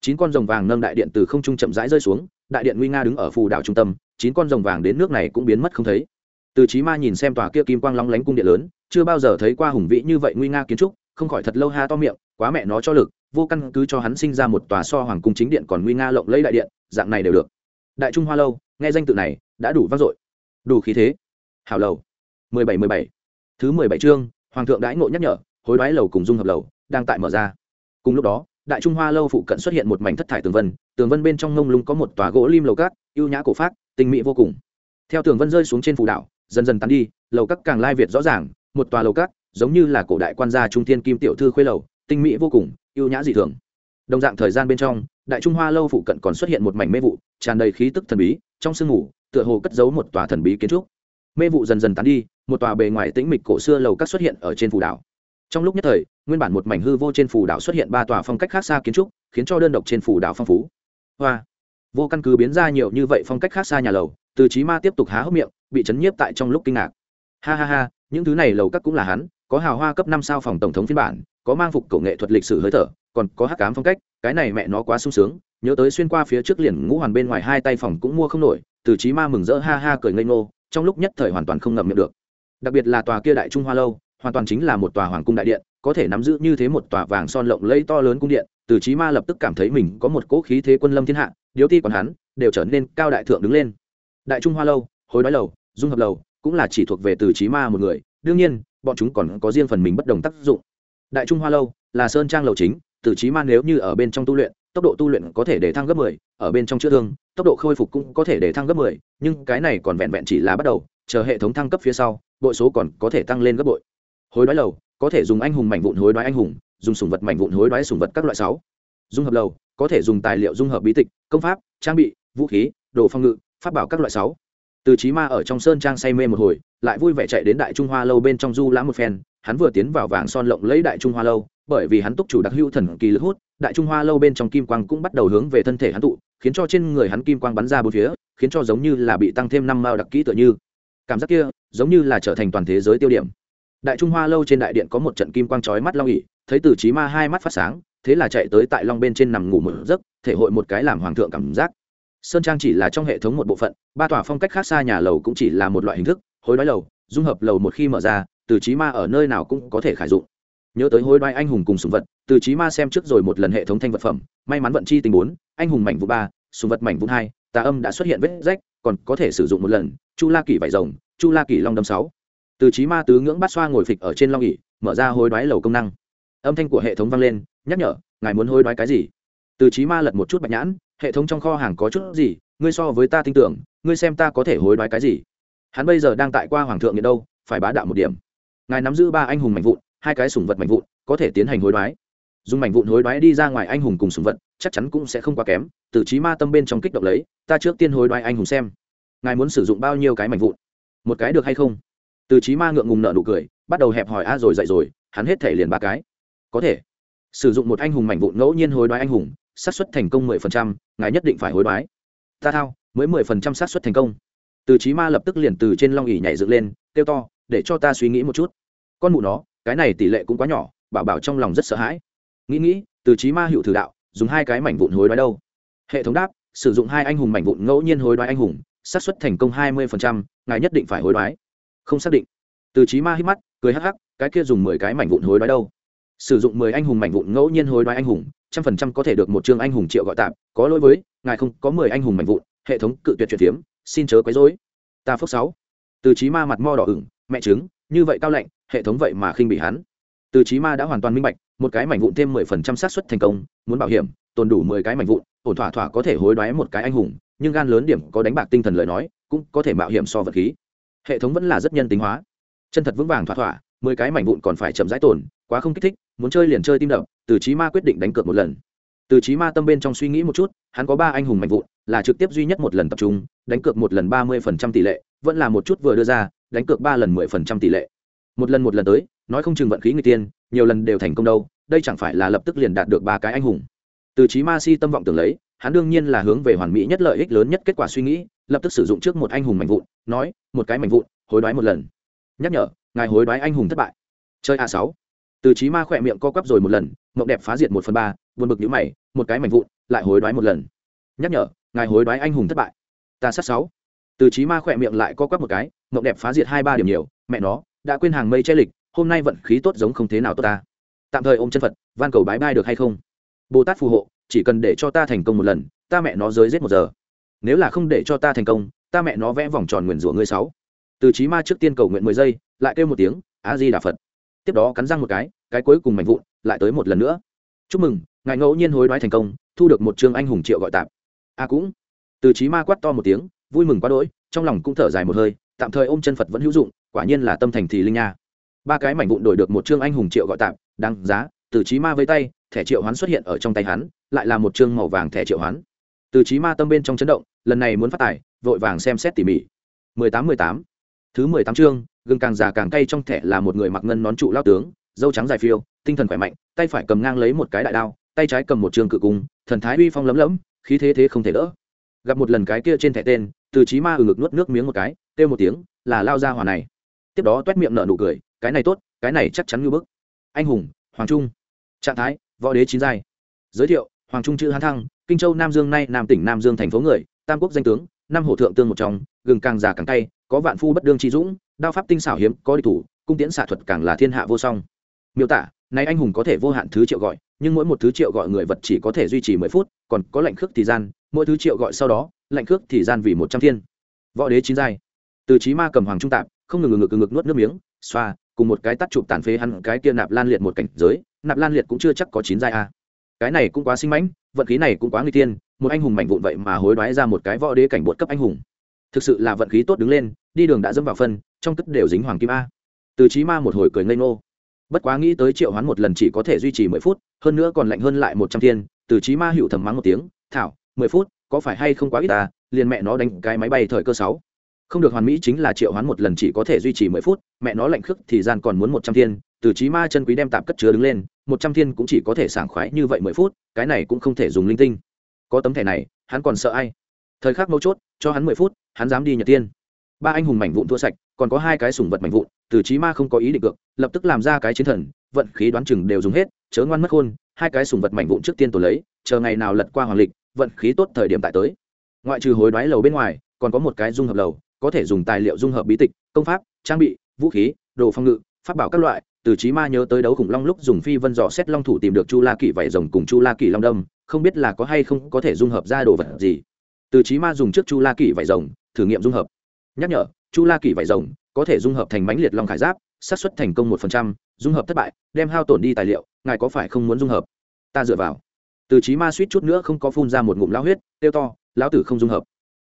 Chín con rồng vàng nâng đại điện từ không trung chậm rãi rơi xuống, đại điện nguy nga đứng ở phù đảo trung tâm, chín con rồng vàng đến nước này cũng biến mất không thấy. Từ trí ma nhìn xem tòa kia kim quang long lánh cung điện lớn, chưa bao giờ thấy qua hùng vĩ như vậy nguy nga kiến trúc, không khỏi thật lâu ha to miệng, quá mẹ nó cho lực vô căn cứ cho hắn sinh ra một tòa so hoàng cung chính điện còn nguy nga lộng lẫy đại điện, dạng này đều được. Đại trung hoa lâu, nghe danh tự này, đã đủ vang dội. Đủ khí thế. Hảo lầu. Mười bảy mười bảy. Thứ mười bảy chương, hoàng thượng đãi ngộ nhắc nhở, hối đoái lầu cùng dung hợp lầu, đang tại mở ra. Cùng lúc đó, đại trung hoa lâu phụ cận xuất hiện một mảnh thất thải tường vân tường vân bên trong ngông lung có một tòa gỗ lim lầu cát, ưu nhã cổ phát tinh mỹ vô cùng. Theo tường vân rơi xuống trên phù đảo, dần dần tắn đi, lầu các càng lai việt rõ ràng, một tòa lầu cát, giống như là cổ đại quan gia trung thiên kim tiểu thư khuê lầu, tinh mỹ vô cùng ưu nhã dị thường. Đồng dạng thời gian bên trong, đại trung hoa lâu phụ cận còn xuất hiện một mảnh mê vụ, tràn đầy khí tức thần bí, trong sương ngủ tựa hồ cất giấu một tòa thần bí kiến trúc. Mê vụ dần dần tán đi, một tòa bề ngoài tĩnh mịch cổ xưa lầu các xuất hiện ở trên phù đảo. Trong lúc nhất thời, nguyên bản một mảnh hư vô trên phù đảo xuất hiện ba tòa phong cách khác xa kiến trúc, khiến cho đơn độc trên phù đảo phong phú. Hoa! Vô căn cứ biến ra nhiều như vậy phong cách khác xa nhà lầu, từ trí ma tiếp tục há hốc miệng, bị chấn nhiếp tại trong lúc kinh ngạc. Ha ha ha, những thứ này lầu các cũng là hắn có hào hoa cấp năm sao phòng tổng thống phiên bản, có mang phục cổ nghệ thuật lịch sử hơi thở, còn có hắc cám phong cách, cái này mẹ nó quá sung sướng, nhớ tới xuyên qua phía trước liền ngũ hoàn bên ngoài hai tay phòng cũng mua không nổi, từ trí ma mừng rỡ ha ha cười ngây ngô, trong lúc nhất thời hoàn toàn không ngậm miệng được. Đặc biệt là tòa kia đại trung hoa lâu, hoàn toàn chính là một tòa hoàng cung đại điện, có thể nắm giữ như thế một tòa vàng son lộng lẫy to lớn cung điện, từ trí ma lập tức cảm thấy mình có một cỗ khí thế quân lâm thiên hạ, điếu ti còn hắn, đều trở nên cao đại thượng đứng lên. Đại trung hoa lâu, hối đoái lầu, dung hợp lầu, cũng là chỉ thuộc về từ trí ma một người, đương nhiên bọn chúng còn có riêng phần mình bất đồng tác dụng. Đại trung hoa lâu là sơn trang lầu chính từ trí man nếu như ở bên trong tu luyện tốc độ tu luyện có thể để thăng gấp 10, ở bên trong chữa thương tốc độ khôi phục cũng có thể để thăng gấp 10, nhưng cái này còn vẹn vẹn chỉ là bắt đầu chờ hệ thống thăng cấp phía sau bội số còn có thể tăng lên gấp bội. Hối đoái lầu có thể dùng anh hùng mảnh vụn hối đoái anh hùng dùng sủng vật mảnh vụn hối đoái sủng vật các loại sáu. Dung hợp lầu có thể dùng tài liệu dung hợp bí tịch công pháp trang bị vũ khí đồ phong ngự pháp bảo các loại sáu từ trí ma ở trong sơn trang say mê một hồi, lại vui vẻ chạy đến đại trung hoa lâu bên trong du lãm một phen. Hắn vừa tiến vào vàng son lộng lấy đại trung hoa lâu, bởi vì hắn túc chủ đặc hữu thần kỳ lực hút, đại trung hoa lâu bên trong kim quang cũng bắt đầu hướng về thân thể hắn tụ, khiến cho trên người hắn kim quang bắn ra bốn phía, khiến cho giống như là bị tăng thêm năm mao đặc kỹ tựa như. Cảm giác kia, giống như là trở thành toàn thế giới tiêu điểm. Đại trung hoa lâu trên đại điện có một trận kim quang chói mắt long ỉ, thấy từ trí ma hai mắt phát sáng, thế là chạy tới tại long bên trên nằm ngủ một giấc, thể hội một cái làm hoàng thượng cảm giác sơn trang chỉ là trong hệ thống một bộ phận, ba tòa phong cách khác xa nhà lầu cũng chỉ là một loại hình thức, hối đoái lầu, dung hợp lầu một khi mở ra, từ trí ma ở nơi nào cũng có thể khải dụng. Nhớ tới hối đoái anh hùng cùng sùng vật, từ trí ma xem trước rồi một lần hệ thống thanh vật phẩm, may mắn vận chi tình bốn, anh hùng mảnh vụ ba, sùng vật mảnh vụ hai, tà âm đã xuất hiện vết rách, còn có thể sử dụng một lần, chu la kỷ vải rồng, chu la kỷ long đâm sáu. Từ trí ma tứ ngưỡng bát xoa ngồi phịch ở trên long ỉ mở ra hối đoái lầu công năng. Âm thanh của hệ thống vang lên, nhắc nhở, ngài muốn hối đoái cái gì? Từ trí ma lật một chút bạch nhãn hệ thống trong kho hàng có chút gì, ngươi so với ta tin tưởng, ngươi xem ta có thể hối đoái cái gì. Hắn bây giờ đang tại qua hoàng thượng nghiện đâu, phải bá đạo một điểm. Ngài nắm giữ ba anh hùng mạnh vụn, hai cái sủng vật mạnh vụn, có thể tiến hành hối đoái. Dùng mảnh vụn hối đoái đi ra ngoài anh hùng cùng sùng vật, chắc chắn cũng sẽ không quá kém. Từ trí ma tâm bên trong kích động lấy, ta trước tiên hối đoái anh hùng xem. Ngài muốn sử dụng bao nhiêu cái mảnh vụn? Một cái được hay không? Từ trí ma ngượng ngùng nợ nụ cười, bắt đầu hẹp hỏi a rồi dậy rồi, hắn hết thể liền ba cái. Có thể. Sử dụng một anh hùng mảnh vụn ngẫu nhiên hối đoái anh hùng xác suất thành công mười phần trăm, ngài nhất định phải hối đoái. Ta thao, mới mười phần trăm xác suất thành công. Từ trí ma lập tức liền từ trên long ỉ nhảy dựng lên, kêu to, để cho ta suy nghĩ một chút. Con mụ nó, cái này tỷ lệ cũng quá nhỏ, bảo bảo trong lòng rất sợ hãi. Nghĩ nghĩ, từ trí ma hữu thử đạo, dùng hai cái mảnh vụn hối đoái đâu. Hệ thống đáp, sử dụng hai anh hùng mảnh vụn ngẫu nhiên hối đoái anh hùng, xác suất thành công hai mươi ngài nhất định phải hối đoái. Không xác định. Từ trí ma hít mắt, cười hắc hắc, cái kia dùng mười cái mảnh vụn hối đoái đâu? Sử dụng mười anh hùng mảnh vụn ngẫu nhiên hối đoái anh hùng, trăm phần trăm có thể được một chương anh hùng triệu gọi tạm, có lỗi với, ngài không có mười anh hùng mảnh vụn, hệ thống cự tuyệt chuyển phiếm, xin chớ quấy rối. Ta phước sáu. Từ trí ma mặt mo đỏ ửng, mẹ chứng như vậy cao lạnh, hệ thống vậy mà khinh bị hắn. Từ trí ma đã hoàn toàn minh bạch, một cái mảnh vụn thêm mười phần trăm xác suất thành công, muốn bảo hiểm, tồn đủ mười cái mảnh vụn, ổn thỏa thỏa có thể hối đoái một cái anh hùng, nhưng gan lớn điểm có đánh bạc tinh thần lời nói, cũng có thể mạo hiểm so vật khí. Hệ thống vẫn là rất nhân tính hóa. Chân thật vững vàng thỏa thỏa mười cái mảnh vụn còn phải chậm rãi tổn, quá không kích thích muốn chơi liền chơi tim đập từ trí ma quyết định đánh cược một lần. Từ trí ma tâm bên trong suy nghĩ một chút hắn có ba anh hùng mạnh vụn là trực tiếp duy nhất một lần tập trung đánh cược một lần ba mươi phần trăm tỷ lệ vẫn là một chút vừa đưa ra đánh cược ba lần mười phần trăm tỷ lệ. Một lần một lần tới nói không chừng vận khí người tiên nhiều lần đều thành công đâu đây chẳng phải là lập tức liền đạt được ba cái anh hùng. Từ trí ma si tâm vọng tưởng lấy hắn đương nhiên là hướng về hoàn mỹ nhất lợi ích lớn nhất kết quả suy nghĩ lập tức sử dụng trước một anh hùng mạnh vụn nói một cái mạnh vụn hối đoái một lần. Nhắc nhở ngài hối đoái anh hùng thất bại. Chơi a sáu. Từ trí ma khỏe miệng co quắp rồi một lần, mộng đẹp phá diệt một phần ba vượt bực nhũ mày, một cái mảnh vụn, lại hối đoái một lần. Nhắc nhở, ngài hối đoái anh hùng thất bại. Ta sát sáu. Từ trí ma khỏe miệng lại co quắp một cái, mộng đẹp phá diệt hai ba điểm nhiều, mẹ nó, đã quên hàng mây che lịch, hôm nay vận khí tốt giống không thế nào tốt ta. Tạm thời ôm chân phật, van cầu bái bai được hay không? Bồ tát phù hộ, chỉ cần để cho ta thành công một lần, ta mẹ nó giới giết một giờ. Nếu là không để cho ta thành công, ta mẹ nó vẽ vòng tròn nguyền rủa ngươi sáu từ trí ma trước tiên cầu nguyện mười giây, lại kêu một tiếng, a di đà phật. Tiếp đó cắn răng một cái cái cuối cùng mạnh vụn lại tới một lần nữa. Chúc mừng, ngài ngẫu nhiên hối đoái thành công, thu được một chương anh hùng triệu gọi tạm. A à cũng. Từ trí ma quát to một tiếng, vui mừng quá đỗi, trong lòng cũng thở dài một hơi, tạm thời ôm chân phật vẫn hữu dụng, quả nhiên là tâm thành thì linh nha. Ba cái mảnh vụn đổi được một chương anh hùng triệu gọi tạm, đáng giá, từ trí ma với tay, thẻ triệu hoán xuất hiện ở trong tay hắn, lại là một chương màu vàng thẻ triệu hoán. Từ trí ma tâm bên trong chấn động, lần này muốn phát tài, vội vàng xem xét tỉ mỉ. Mười tám mười tám thứ mười tám chương, gừng càng già càng cay trong thẻ là một người mặc ngân nón trụ lao tướng, dâu trắng dài phiêu, tinh thần khỏe mạnh, tay phải cầm ngang lấy một cái đại đao, tay trái cầm một trường cự cung, thần thái uy phong lấm lấm, khí thế thế không thể đỡ. Gặp một lần cái kia trên thẻ tên, từ trí ma ừ ngực nuốt nước miếng một cái, kêu một tiếng, là lao ra hòa này. Tiếp đó t u é t miệng nở nụ cười, cái này tốt, cái này chắc chắn như bức. Anh hùng, hoàng trung. Trạng thái, võ đế chín giai. Giới thiệu, hoàng trung chữ hán thăng, kinh châu, nam dương, nay nam tỉnh, nam dương thành phố người, tam quốc danh tướng, năm hổ thượng tương một trong, gừng càng già càng tay có vạn phu bất đương chi dũng, đao pháp tinh xảo hiếm, có địch thủ, cung tiễn xạ thuật càng là thiên hạ vô song. Miêu tả, nay anh hùng có thể vô hạn thứ triệu gọi, nhưng mỗi một thứ triệu gọi người vật chỉ có thể duy trì mười phút, còn có lệnh khước thì gian, mỗi thứ triệu gọi sau đó lệnh khước thì gian vì một trăm thiên. Võ đế chín giai. Từ trí ma cầm hoàng trung tạp, không ngừng ngừng ngực ngực nuốt nước miếng, xoa, cùng một cái tắt chụp tàn phế hắn, cái kia nạp lan liệt một cảnh giới, nạp lan liệt cũng chưa chắc có chín giai a. Cái này cũng quá sinh mãnh, vận khí này cũng quá nguy tiên, một anh hùng mạnh vụn vậy mà hối đoái ra một cái võ đế cảnh bột cấp anh hùng thực sự là vận khí tốt đứng lên, đi đường đã dẫm vào phân, trong tức đều dính hoàng kim a. Từ trí ma một hồi cười ngây ngô. Bất quá nghĩ tới triệu hoán một lần chỉ có thể duy trì mười phút, hơn nữa còn lạnh hơn lại một trăm thiên, từ trí ma hiệu thầm mắng một tiếng, thảo, mười phút, có phải hay không quá ít ta, liền mẹ nó đánh cái máy bay thời cơ sáu. Không được hoàn mỹ chính là triệu hoán một lần chỉ có thể duy trì mười phút, mẹ nó lạnh khức thì gian còn muốn một trăm thiên, từ trí ma chân quý đem tạm cất chứa đứng lên, một trăm thiên cũng chỉ có thể sảng khoái như vậy mười phút, cái này cũng không thể dùng linh tinh. Có tấm thẻ này, hắn còn sợ ai? Thời khắc mấu chốt, cho hắn mười phút, hắn dám đi nhật tiên. Ba anh hùng mảnh vụn thua sạch, còn có hai cái sủng vật mảnh vụn, từ trí ma không có ý định cược lập tức làm ra cái chiến thần, vận khí đoán chừng đều dùng hết, chớ ngoan mất khôn, hai cái sủng vật mảnh vụn trước tiên tổ lấy, chờ ngày nào lật qua hoàng lịch, vận khí tốt thời điểm tại tới. Ngoại trừ hối đoái lầu bên ngoài, còn có một cái dung hợp lầu, có thể dùng tài liệu dung hợp bí tịch, công pháp, trang bị, vũ khí, đồ phong ngự, pháp bảo các loại, từ trí ma nhớ tới đấu khủng long lúc dùng phi vân dò xét long thủ tìm được chu la kỷ vảy rồng cùng chu la kỷ long đâm, không biết là có hay không có thể dung hợp ra đồ vật gì từ trí ma dùng trước chu la kỷ vảy rồng, thử nghiệm dung hợp. Nhắc nhở, chu la kỷ vải rồng có thể dung hợp thành mãnh liệt long khải giáp, xác suất thành công một phần trăm, dung hợp thất bại, đem hao tổn đi tài liệu, ngài có phải không muốn dung hợp? Ta dựa vào. Từ trí ma suýt chút nữa không có phun ra một ngụm lao huyết tiêu to, lão tử không dung hợp.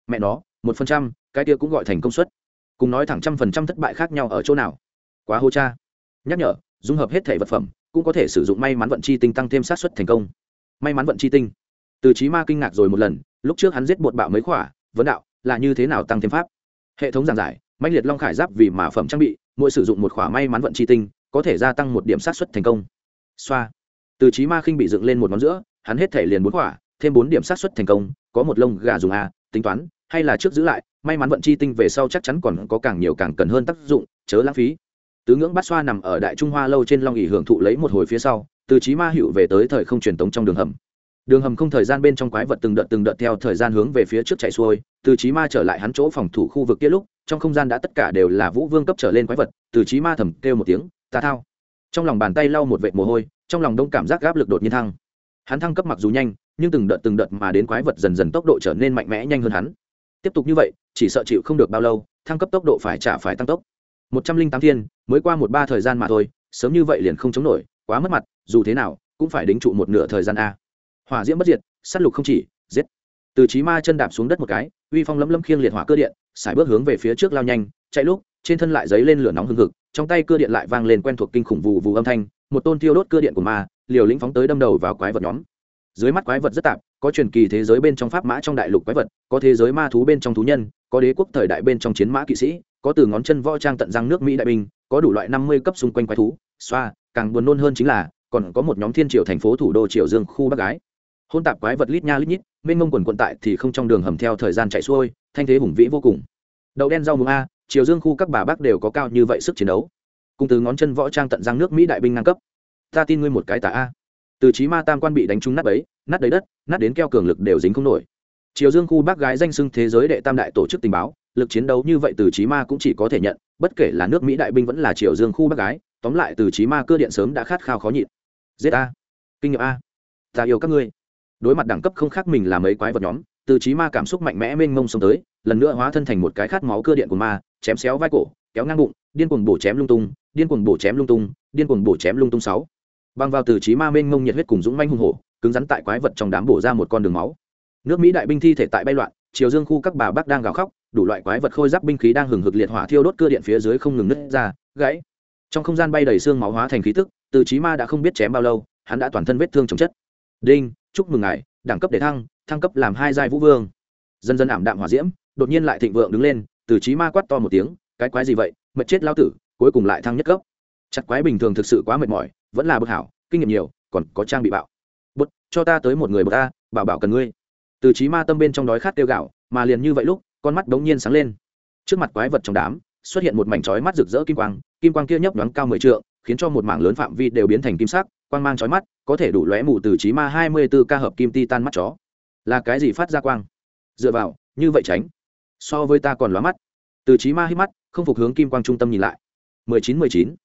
Mẹ nó, một phần trăm, cái kia cũng gọi thành công suất. Cùng nói thẳng trăm phần trăm thất bại khác nhau ở chỗ nào? Quá hô cha. Nhắc nhở, dung hợp hết thể vật phẩm, cũng có thể sử dụng may mắn vận chi tinh tăng thêm sát xuất thành công. May mắn vận chi tinh. Từ trí ma kinh ngạc rồi một lần lúc trước hắn giết bột bạo mấy khỏa, vấn đạo, là như thế nào tăng thêm pháp? Hệ thống giảng giải mạnh liệt long khải giáp vì mà phẩm trang bị, mỗi sử dụng một khỏa may mắn vận chi tinh, có thể gia tăng một điểm sát xuất thành công. Xoa. Từ trí ma khinh bị dựng lên một ngón giữa, hắn hết thể liền bốn khỏa, thêm bốn điểm sát xuất thành công, có một lông gà dùng a, tính toán, hay là trước giữ lại, may mắn vận chi tinh về sau chắc chắn còn có càng nhiều càng cần hơn tác dụng, chớ lãng phí. Tứ ngưỡng bát xoa nằm ở đại trung hoa lâu trên long ỉ hưởng thụ lấy một hồi phía sau, từ trí ma hữu về tới thời không truyền tống trong đường hầm đường hầm không thời gian bên trong quái vật từng đợt từng đợt theo thời gian hướng về phía trước chạy xuôi, từ trí ma trở lại hắn chỗ phòng thủ khu vực kia lúc, trong không gian đã tất cả đều là vũ vương cấp trở lên quái vật, từ trí ma thầm kêu một tiếng, ta thao. Trong lòng bàn tay lau một vệt mồ hôi, trong lòng đông cảm giác gáp lực đột nhiên thăng. Hắn thăng cấp mặc dù nhanh, nhưng từng đợt từng đợt mà đến quái vật dần dần tốc độ trở nên mạnh mẽ nhanh hơn hắn. Tiếp tục như vậy, chỉ sợ chịu không được bao lâu, thăng cấp tốc độ phải trả phải tăng tốc. Một trăm linh tám thiên, mới qua một ba thời gian mà thôi, sớm như vậy liền không chống nổi, quá mất mặt, dù thế nào, cũng phải đính trụ một nửa thời gian a hỏa diễm bất diệt s á t lục không chỉ, giết. Từ trí ma chân đạp xuống đất một cái, uy phong lấm lấm khiêng liệt hỏa cơ điện xài bước hướng về phía trước lao nhanh, chạy lúc, trên thân lại dấy lên lửa nóng hừng hực, trong tay cơ điện lại vang lên quen thuộc kinh khủng vù vù âm thanh, một tôn thiêu đốt cơ điện của ma, liều lĩnh phóng tới đâm đầu vào quái vật nhóm. Dưới mắt quái vật rất tạp, có truyền kỳ thế giới bên trong pháp mã trong đại lục quái vật, có thế giới ma thú bên trong thú nhân, có đế quốc thời đại bên trong chiến mã kỵ sĩ, có từ ngón chân võ trang tận răng nước mỹ đại binh, có đủ loại năm mươi cấp xung quanh quái thú, xoa, càng buồn nôn hơn chính là, còn có một nhóm thiên triều thành phố thủ đô triều dương khu bắc gái hôn tạp quái vật lít nha lít nhít, mênh mông quần quận tại thì không trong đường hầm theo thời gian chạy xuôi, thanh thế hùng vĩ vô cùng. Đậu đen rau mùng a, triều dương khu các bà bác đều có cao như vậy sức chiến đấu. Cùng từ ngón chân võ trang tận răng nước mỹ đại binh ngang cấp. Ta tin ngươi một cái tà a. Từ trí ma tam quan bị đánh trúng nát ấy nát đầy đất, nát đến keo cường lực đều dính không nổi. Triều dương khu bác gái danh sưng thế giới đệ tam đại tổ chức tình báo, lực chiến đấu như vậy từ trí ma cũng chỉ có thể nhận, bất kể là nước mỹ đại binh vẫn là triều dương khu bác gái, tóm lại từ trí ma cơ điện sớm đã khát khao khó nhịn. Giết a. Kinh nghiệm a. Ta yêu các ngươi đối mặt đẳng cấp không khác mình là mấy quái vật nhóm, từ trí ma cảm xúc mạnh mẽ mênh mông xông tới, lần nữa hóa thân thành một cái khát máu cơ điện của ma, chém xéo vai cổ, kéo ngang bụng, điên cuồng bổ chém lung tung, điên cuồng bổ chém lung tung, điên cuồng bổ chém lung tung sáu. Băng vào từ trí ma mênh mông nhiệt huyết cùng dũng manh hung hổ, cứng rắn tại quái vật trong đám bổ ra một con đường máu. Nước mỹ đại binh thi thể tại bay loạn chiều dương khu các bà bác đang gào khóc, đủ loại quái vật khôi giáp binh khí đang hừng hực liệt hỏa thiêu đốt cơ điện phía dưới không ngừng nứt ra, gãy. Trong không gian bay đầy xương máu hóa thành khí tức, từ trí ma đã không biết chém bao lâu, hắn đã toàn thân vết thương chồng chất. Đinh! Chúc mừng ngài, đẳng cấp để thăng thăng cấp làm hai giai vũ vương. Dần dần ảm đạm hòa diễm, đột nhiên lại thịnh vượng đứng lên, từ trí ma quát to một tiếng, cái quái gì vậy, mệt chết lao tử, cuối cùng lại thăng nhất cấp. Chặt quái bình thường thực sự quá mệt mỏi, vẫn là bậc hảo, kinh nghiệm nhiều, còn có trang bị bạo. Bút cho ta tới một người bậc ta, bảo bảo cần ngươi. Từ trí ma tâm bên trong đói khát tiêu gạo mà liền như vậy lúc, con mắt đống nhiên sáng lên. Trước mặt quái vật trong đám, xuất hiện một mảnh chói mắt rực rỡ kim quang kim quang kia nhấp nhoáng cao mười trượng, khiến cho một mảng lớn phạm vi đều biến thành kim sắc quang mang chói mắt, có thể đủ lóe mù từ trí ma hai mươi 24 ca hợp kim titan mắt chó. Là cái gì phát ra quang? Dựa vào, như vậy tránh. So với ta còn lóa mắt. Từ trí ma hít mắt, không phục hướng kim quang trung tâm nhìn lại. mười chín mười chín.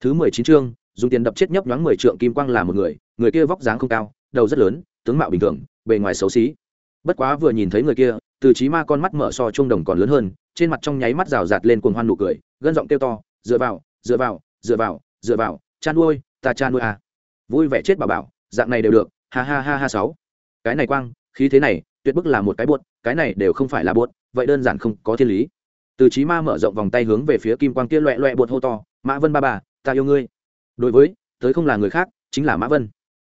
Thứ mười chín chương, dùng tiền đập chết nhấp nhoáng mười trượng kim quang là một người người kia vóc dáng không cao, đầu rất lớn, tướng mạo bình thường, bề ngoài xấu xí. Bất quá vừa nhìn thấy người kia, từ trí ma con mắt mở so trung đồng còn lớn hơn, trên mặt trong nháy mắt rào rạt lên cuồng hoan nụ cười, gân giọng kêu to, dựa vào dựa vào dựa vào dựa vào, cha nuôi, ta cha nuôi à vui vẻ chết bà bảo, dạng này đều được, ha ha ha ha sáu. Cái này quang, khí thế này, tuyệt bức là một cái buột, cái này đều không phải là buột, vậy đơn giản không có thiên lý. Từ trí ma mở rộng vòng tay hướng về phía kim quang kia loẹ loẹ buột hô to, mã vân ba bà, ta yêu ngươi. Đối với, tới không là người khác, chính là mã vân.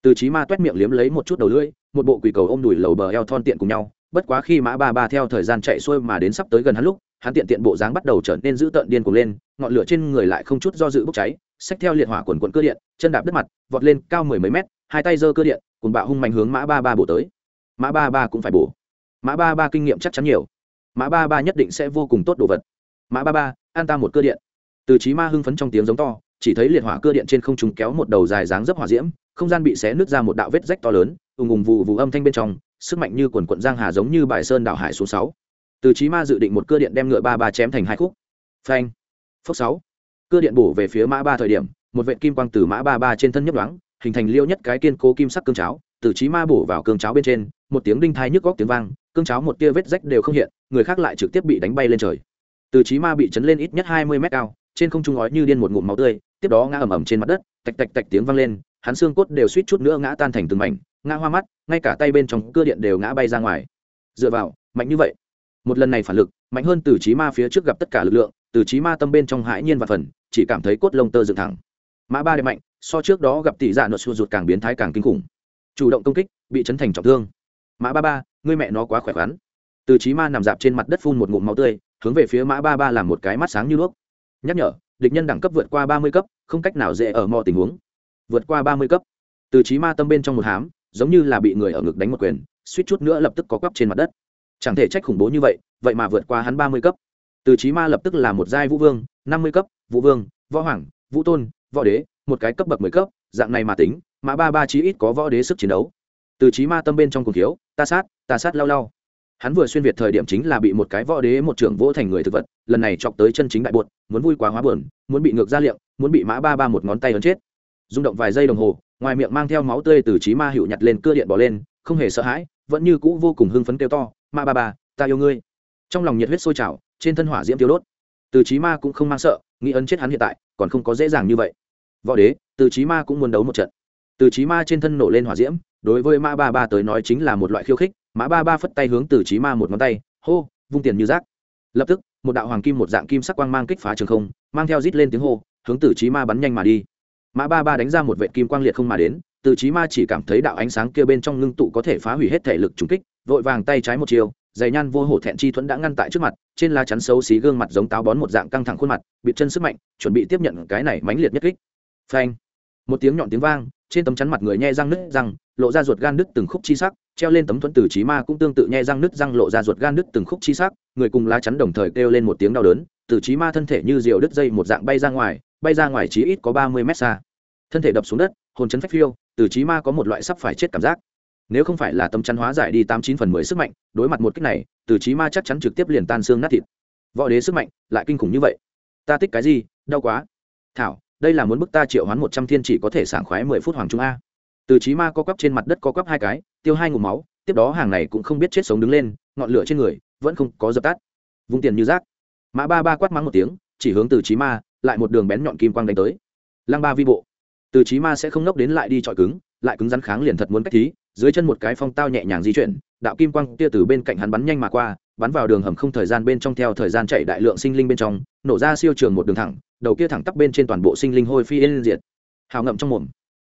Từ trí ma toét miệng liếm lấy một chút đầu lưỡi, một bộ quỷ cầu ôm đùi lầu bờ eo thon tiện cùng nhau, bất quá khi mã ba ba theo thời gian chạy xuôi mà đến sắp tới gần hắn lúc, hắn tiện tiện bộ dáng bắt đầu trở nên dữ tợn điên cuồng lên, ngọn lửa trên người lại không chút do dự bốc cháy xách theo liệt hỏa quần quận cơ điện, chân đạp đất mặt, vọt lên cao mười mấy mét, hai tay giơ cơ điện, cùng bạo hung mạnh hướng mã ba ba bổ tới. Mã ba ba cũng phải bổ. Mã ba ba kinh nghiệm chắc chắn nhiều. Mã ba ba nhất định sẽ vô cùng tốt đồ vật. Mã ba ba, an ta một cơ điện. Từ trí ma hưng phấn trong tiếng giống to, chỉ thấy liệt hỏa cơ điện trên không trung kéo một đầu dài dáng dấp hỏa diễm, không gian bị xé nứt ra một đạo vết rách to lớn, ùng ùng vụ vụ âm thanh bên trong, sức mạnh như quần quận giang hà giống như bài sơn đảo hải số sáu. Từ trí ma dự định một cơ điện đem ngựa ba ba chém thành hai khúc. Phanh. Phốc sáu cơ điện bổ về phía mã ba thời điểm, một vệ kim quang từ mã ba ba trên thân nhấp đoáng hình thành liêu nhất cái kiên cố kim sắc cương cháo, từ trí ma bổ vào cương cháo bên trên, một tiếng đinh thai nhức góc tiếng vang, cương cháo một tia vết rách đều không hiện, người khác lại trực tiếp bị đánh bay lên trời. Từ trí ma bị chấn lên ít nhất hai mươi mét cao, trên không trung ngói như điên một ngụm máu tươi, tiếp đó ngã ầm ầm trên mặt đất, tạch tạch tạch tiếng vang lên, hắn xương cốt đều suýt chút nữa ngã tan thành từng mảnh, ngã hoa mắt, ngay cả tay bên trong cơ điện đều ngã bay ra ngoài. Dựa vào, mạnh như vậy. Một lần này phản lực, mạnh hơn từ trí ma phía trước gặp tất cả lực lượng, từ trí ma tâm bên trong hãi nhiên và phần chỉ cảm thấy cốt lông tơ dựng thẳng. Mã ba đệm mạnh, so trước đó gặp tỷ dạ nợ sụt ruột càng biến thái càng kinh khủng. Chủ động công kích, bị chấn thành trọng thương. Mã ba ba, ngươi mẹ nó quá khỏe khoắn. Từ trí ma nằm dạp trên mặt đất phun một ngụm máu tươi, hướng về phía mã ba ba làm một cái mắt sáng như đuốc. Nhắc nhở, địch nhân đẳng cấp vượt qua ba mươi cấp, không cách nào dễ ở mọi tình huống. Vượt qua ba mươi cấp. Từ trí ma tâm bên trong một hám, giống như là bị người ở ngực đánh một quyền, suýt chút nữa lập tức có quắp trên mặt đất. Chẳng thể trách khủng bố như vậy vậy mà vượt qua hắn ba mươi cấp từ trí ma lập tức là một giai vũ vương, năm mươi cấp, vũ vương, võ hoàng, vũ tôn, võ đế, một cái cấp bậc mười cấp, dạng này mà tính mã ba ba chí ít có võ đế sức chiến đấu. Từ trí ma tâm bên trong cùng thiếu, ta sát ta sát lao lao hắn vừa xuyên việt thời điểm chính là bị một cái võ đế một trưởng vỗ thành người thực vật, lần này chọc tới chân chính đại bột muốn vui quá hóa buồn, muốn bị ngược ra liệm muốn bị mã ba ba một ngón tay ấn chết. Rung động vài giây đồng hồ, ngoài miệng mang theo máu tươi từ trí ma hiệu nhặt lên cưa điện bỏ lên, không hề sợ hãi, vẫn như cũ vô cùng hưng phấn kêu to ma ba ba, ta yêu ngươi. Trong lòng nhiệt huyết sôi trào trên thân hỏa diễm tiêu đốt. Từ chí ma cũng không mang sợ nghĩ ấn chết hắn hiện tại, còn không có dễ dàng như vậy. Võ đế, từ chí ma cũng muốn đấu một trận. Từ chí ma trên thân nổ lên hỏa diễm, đối với mã ba ba tới nói chính là một loại khiêu khích, mã ba ba phất tay hướng từ chí ma một ngón tay, hô, vung tiền như rác. Lập tức, một đạo hoàng kim một dạng kim sắc quang mang kích phá trường không, mang theo rít lên tiếng hô, hướng từ chí ma bắn nhanh mà đi. Mã ba ba đánh ra một vệt kim quang liệt không mà đến, từ chí ma chỉ cảm thấy đạo ánh sáng kia bên trong ngưng tụ có thể phá hủy hết thể lực trùng kích, vội vàng tay trái một chiều dày nhan vô hổ thẹn chi thuẫn đã ngăn tại trước mặt, trên lá chắn xấu xí gương mặt giống táo bón một dạng căng thẳng khuôn mặt bị chân sức mạnh, chuẩn bị tiếp nhận cái này mãnh liệt nhất kích. Phanh! Một tiếng nhọn tiếng vang, trên tấm chắn mặt người nhe răng nứt răng, lộ ra ruột gan nứt từng khúc chi sắc, treo lên tấm thuẫn từ trí ma cũng tương tự nhe răng nứt răng lộ ra ruột gan nứt từng khúc chi sắc, người cùng lá chắn đồng thời kêu lên một tiếng đau đớn, từ trí ma thân thể như diều đứt dây một dạng bay ra ngoài, bay ra ngoài chí ít có ba mươi mét xa. Thân thể đập xuống đất, hồn chấn phách phiêu, từ trí ma có một loại sắp phải chết cảm giác nếu không phải là tâm chắn hóa giải đi tám chín phần mười sức mạnh, đối mặt một cách này, từ trí ma chắc chắn trực tiếp liền tan xương nát thịt. Võ đế sức mạnh lại kinh khủng như vậy. Ta thích cái gì? Đau quá. Thảo, đây là muốn bức ta triệu hoán một trăm thiên chỉ có thể sảng khoái mười phút hoàng trung a. Từ trí ma co quắp trên mặt đất co quắp hai cái, tiêu hai ngụm máu, tiếp đó hàng này cũng không biết chết sống đứng lên, ngọn lửa trên người vẫn không có dập tắt. Vung tiền như rác. Mã ba ba quát mắng một tiếng, chỉ hướng từ trí ma, lại một đường bén nhọn kim quang đánh tới. Lăng ba vi bộ. Từ trí ma sẽ không nốc đến lại đi trọi cứng, lại cứng rắn kháng liền thật muốn cách thí dưới chân một cái phong tao nhẹ nhàng di chuyển, đạo kim quang tia từ bên cạnh hắn bắn nhanh mà qua, bắn vào đường hầm không thời gian bên trong theo thời gian chạy đại lượng sinh linh bên trong, nổ ra siêu trường một đường thẳng, đầu kia thẳng tắp bên trên toàn bộ sinh linh hôi phi yên diệt. Hào ngậm trong mồm.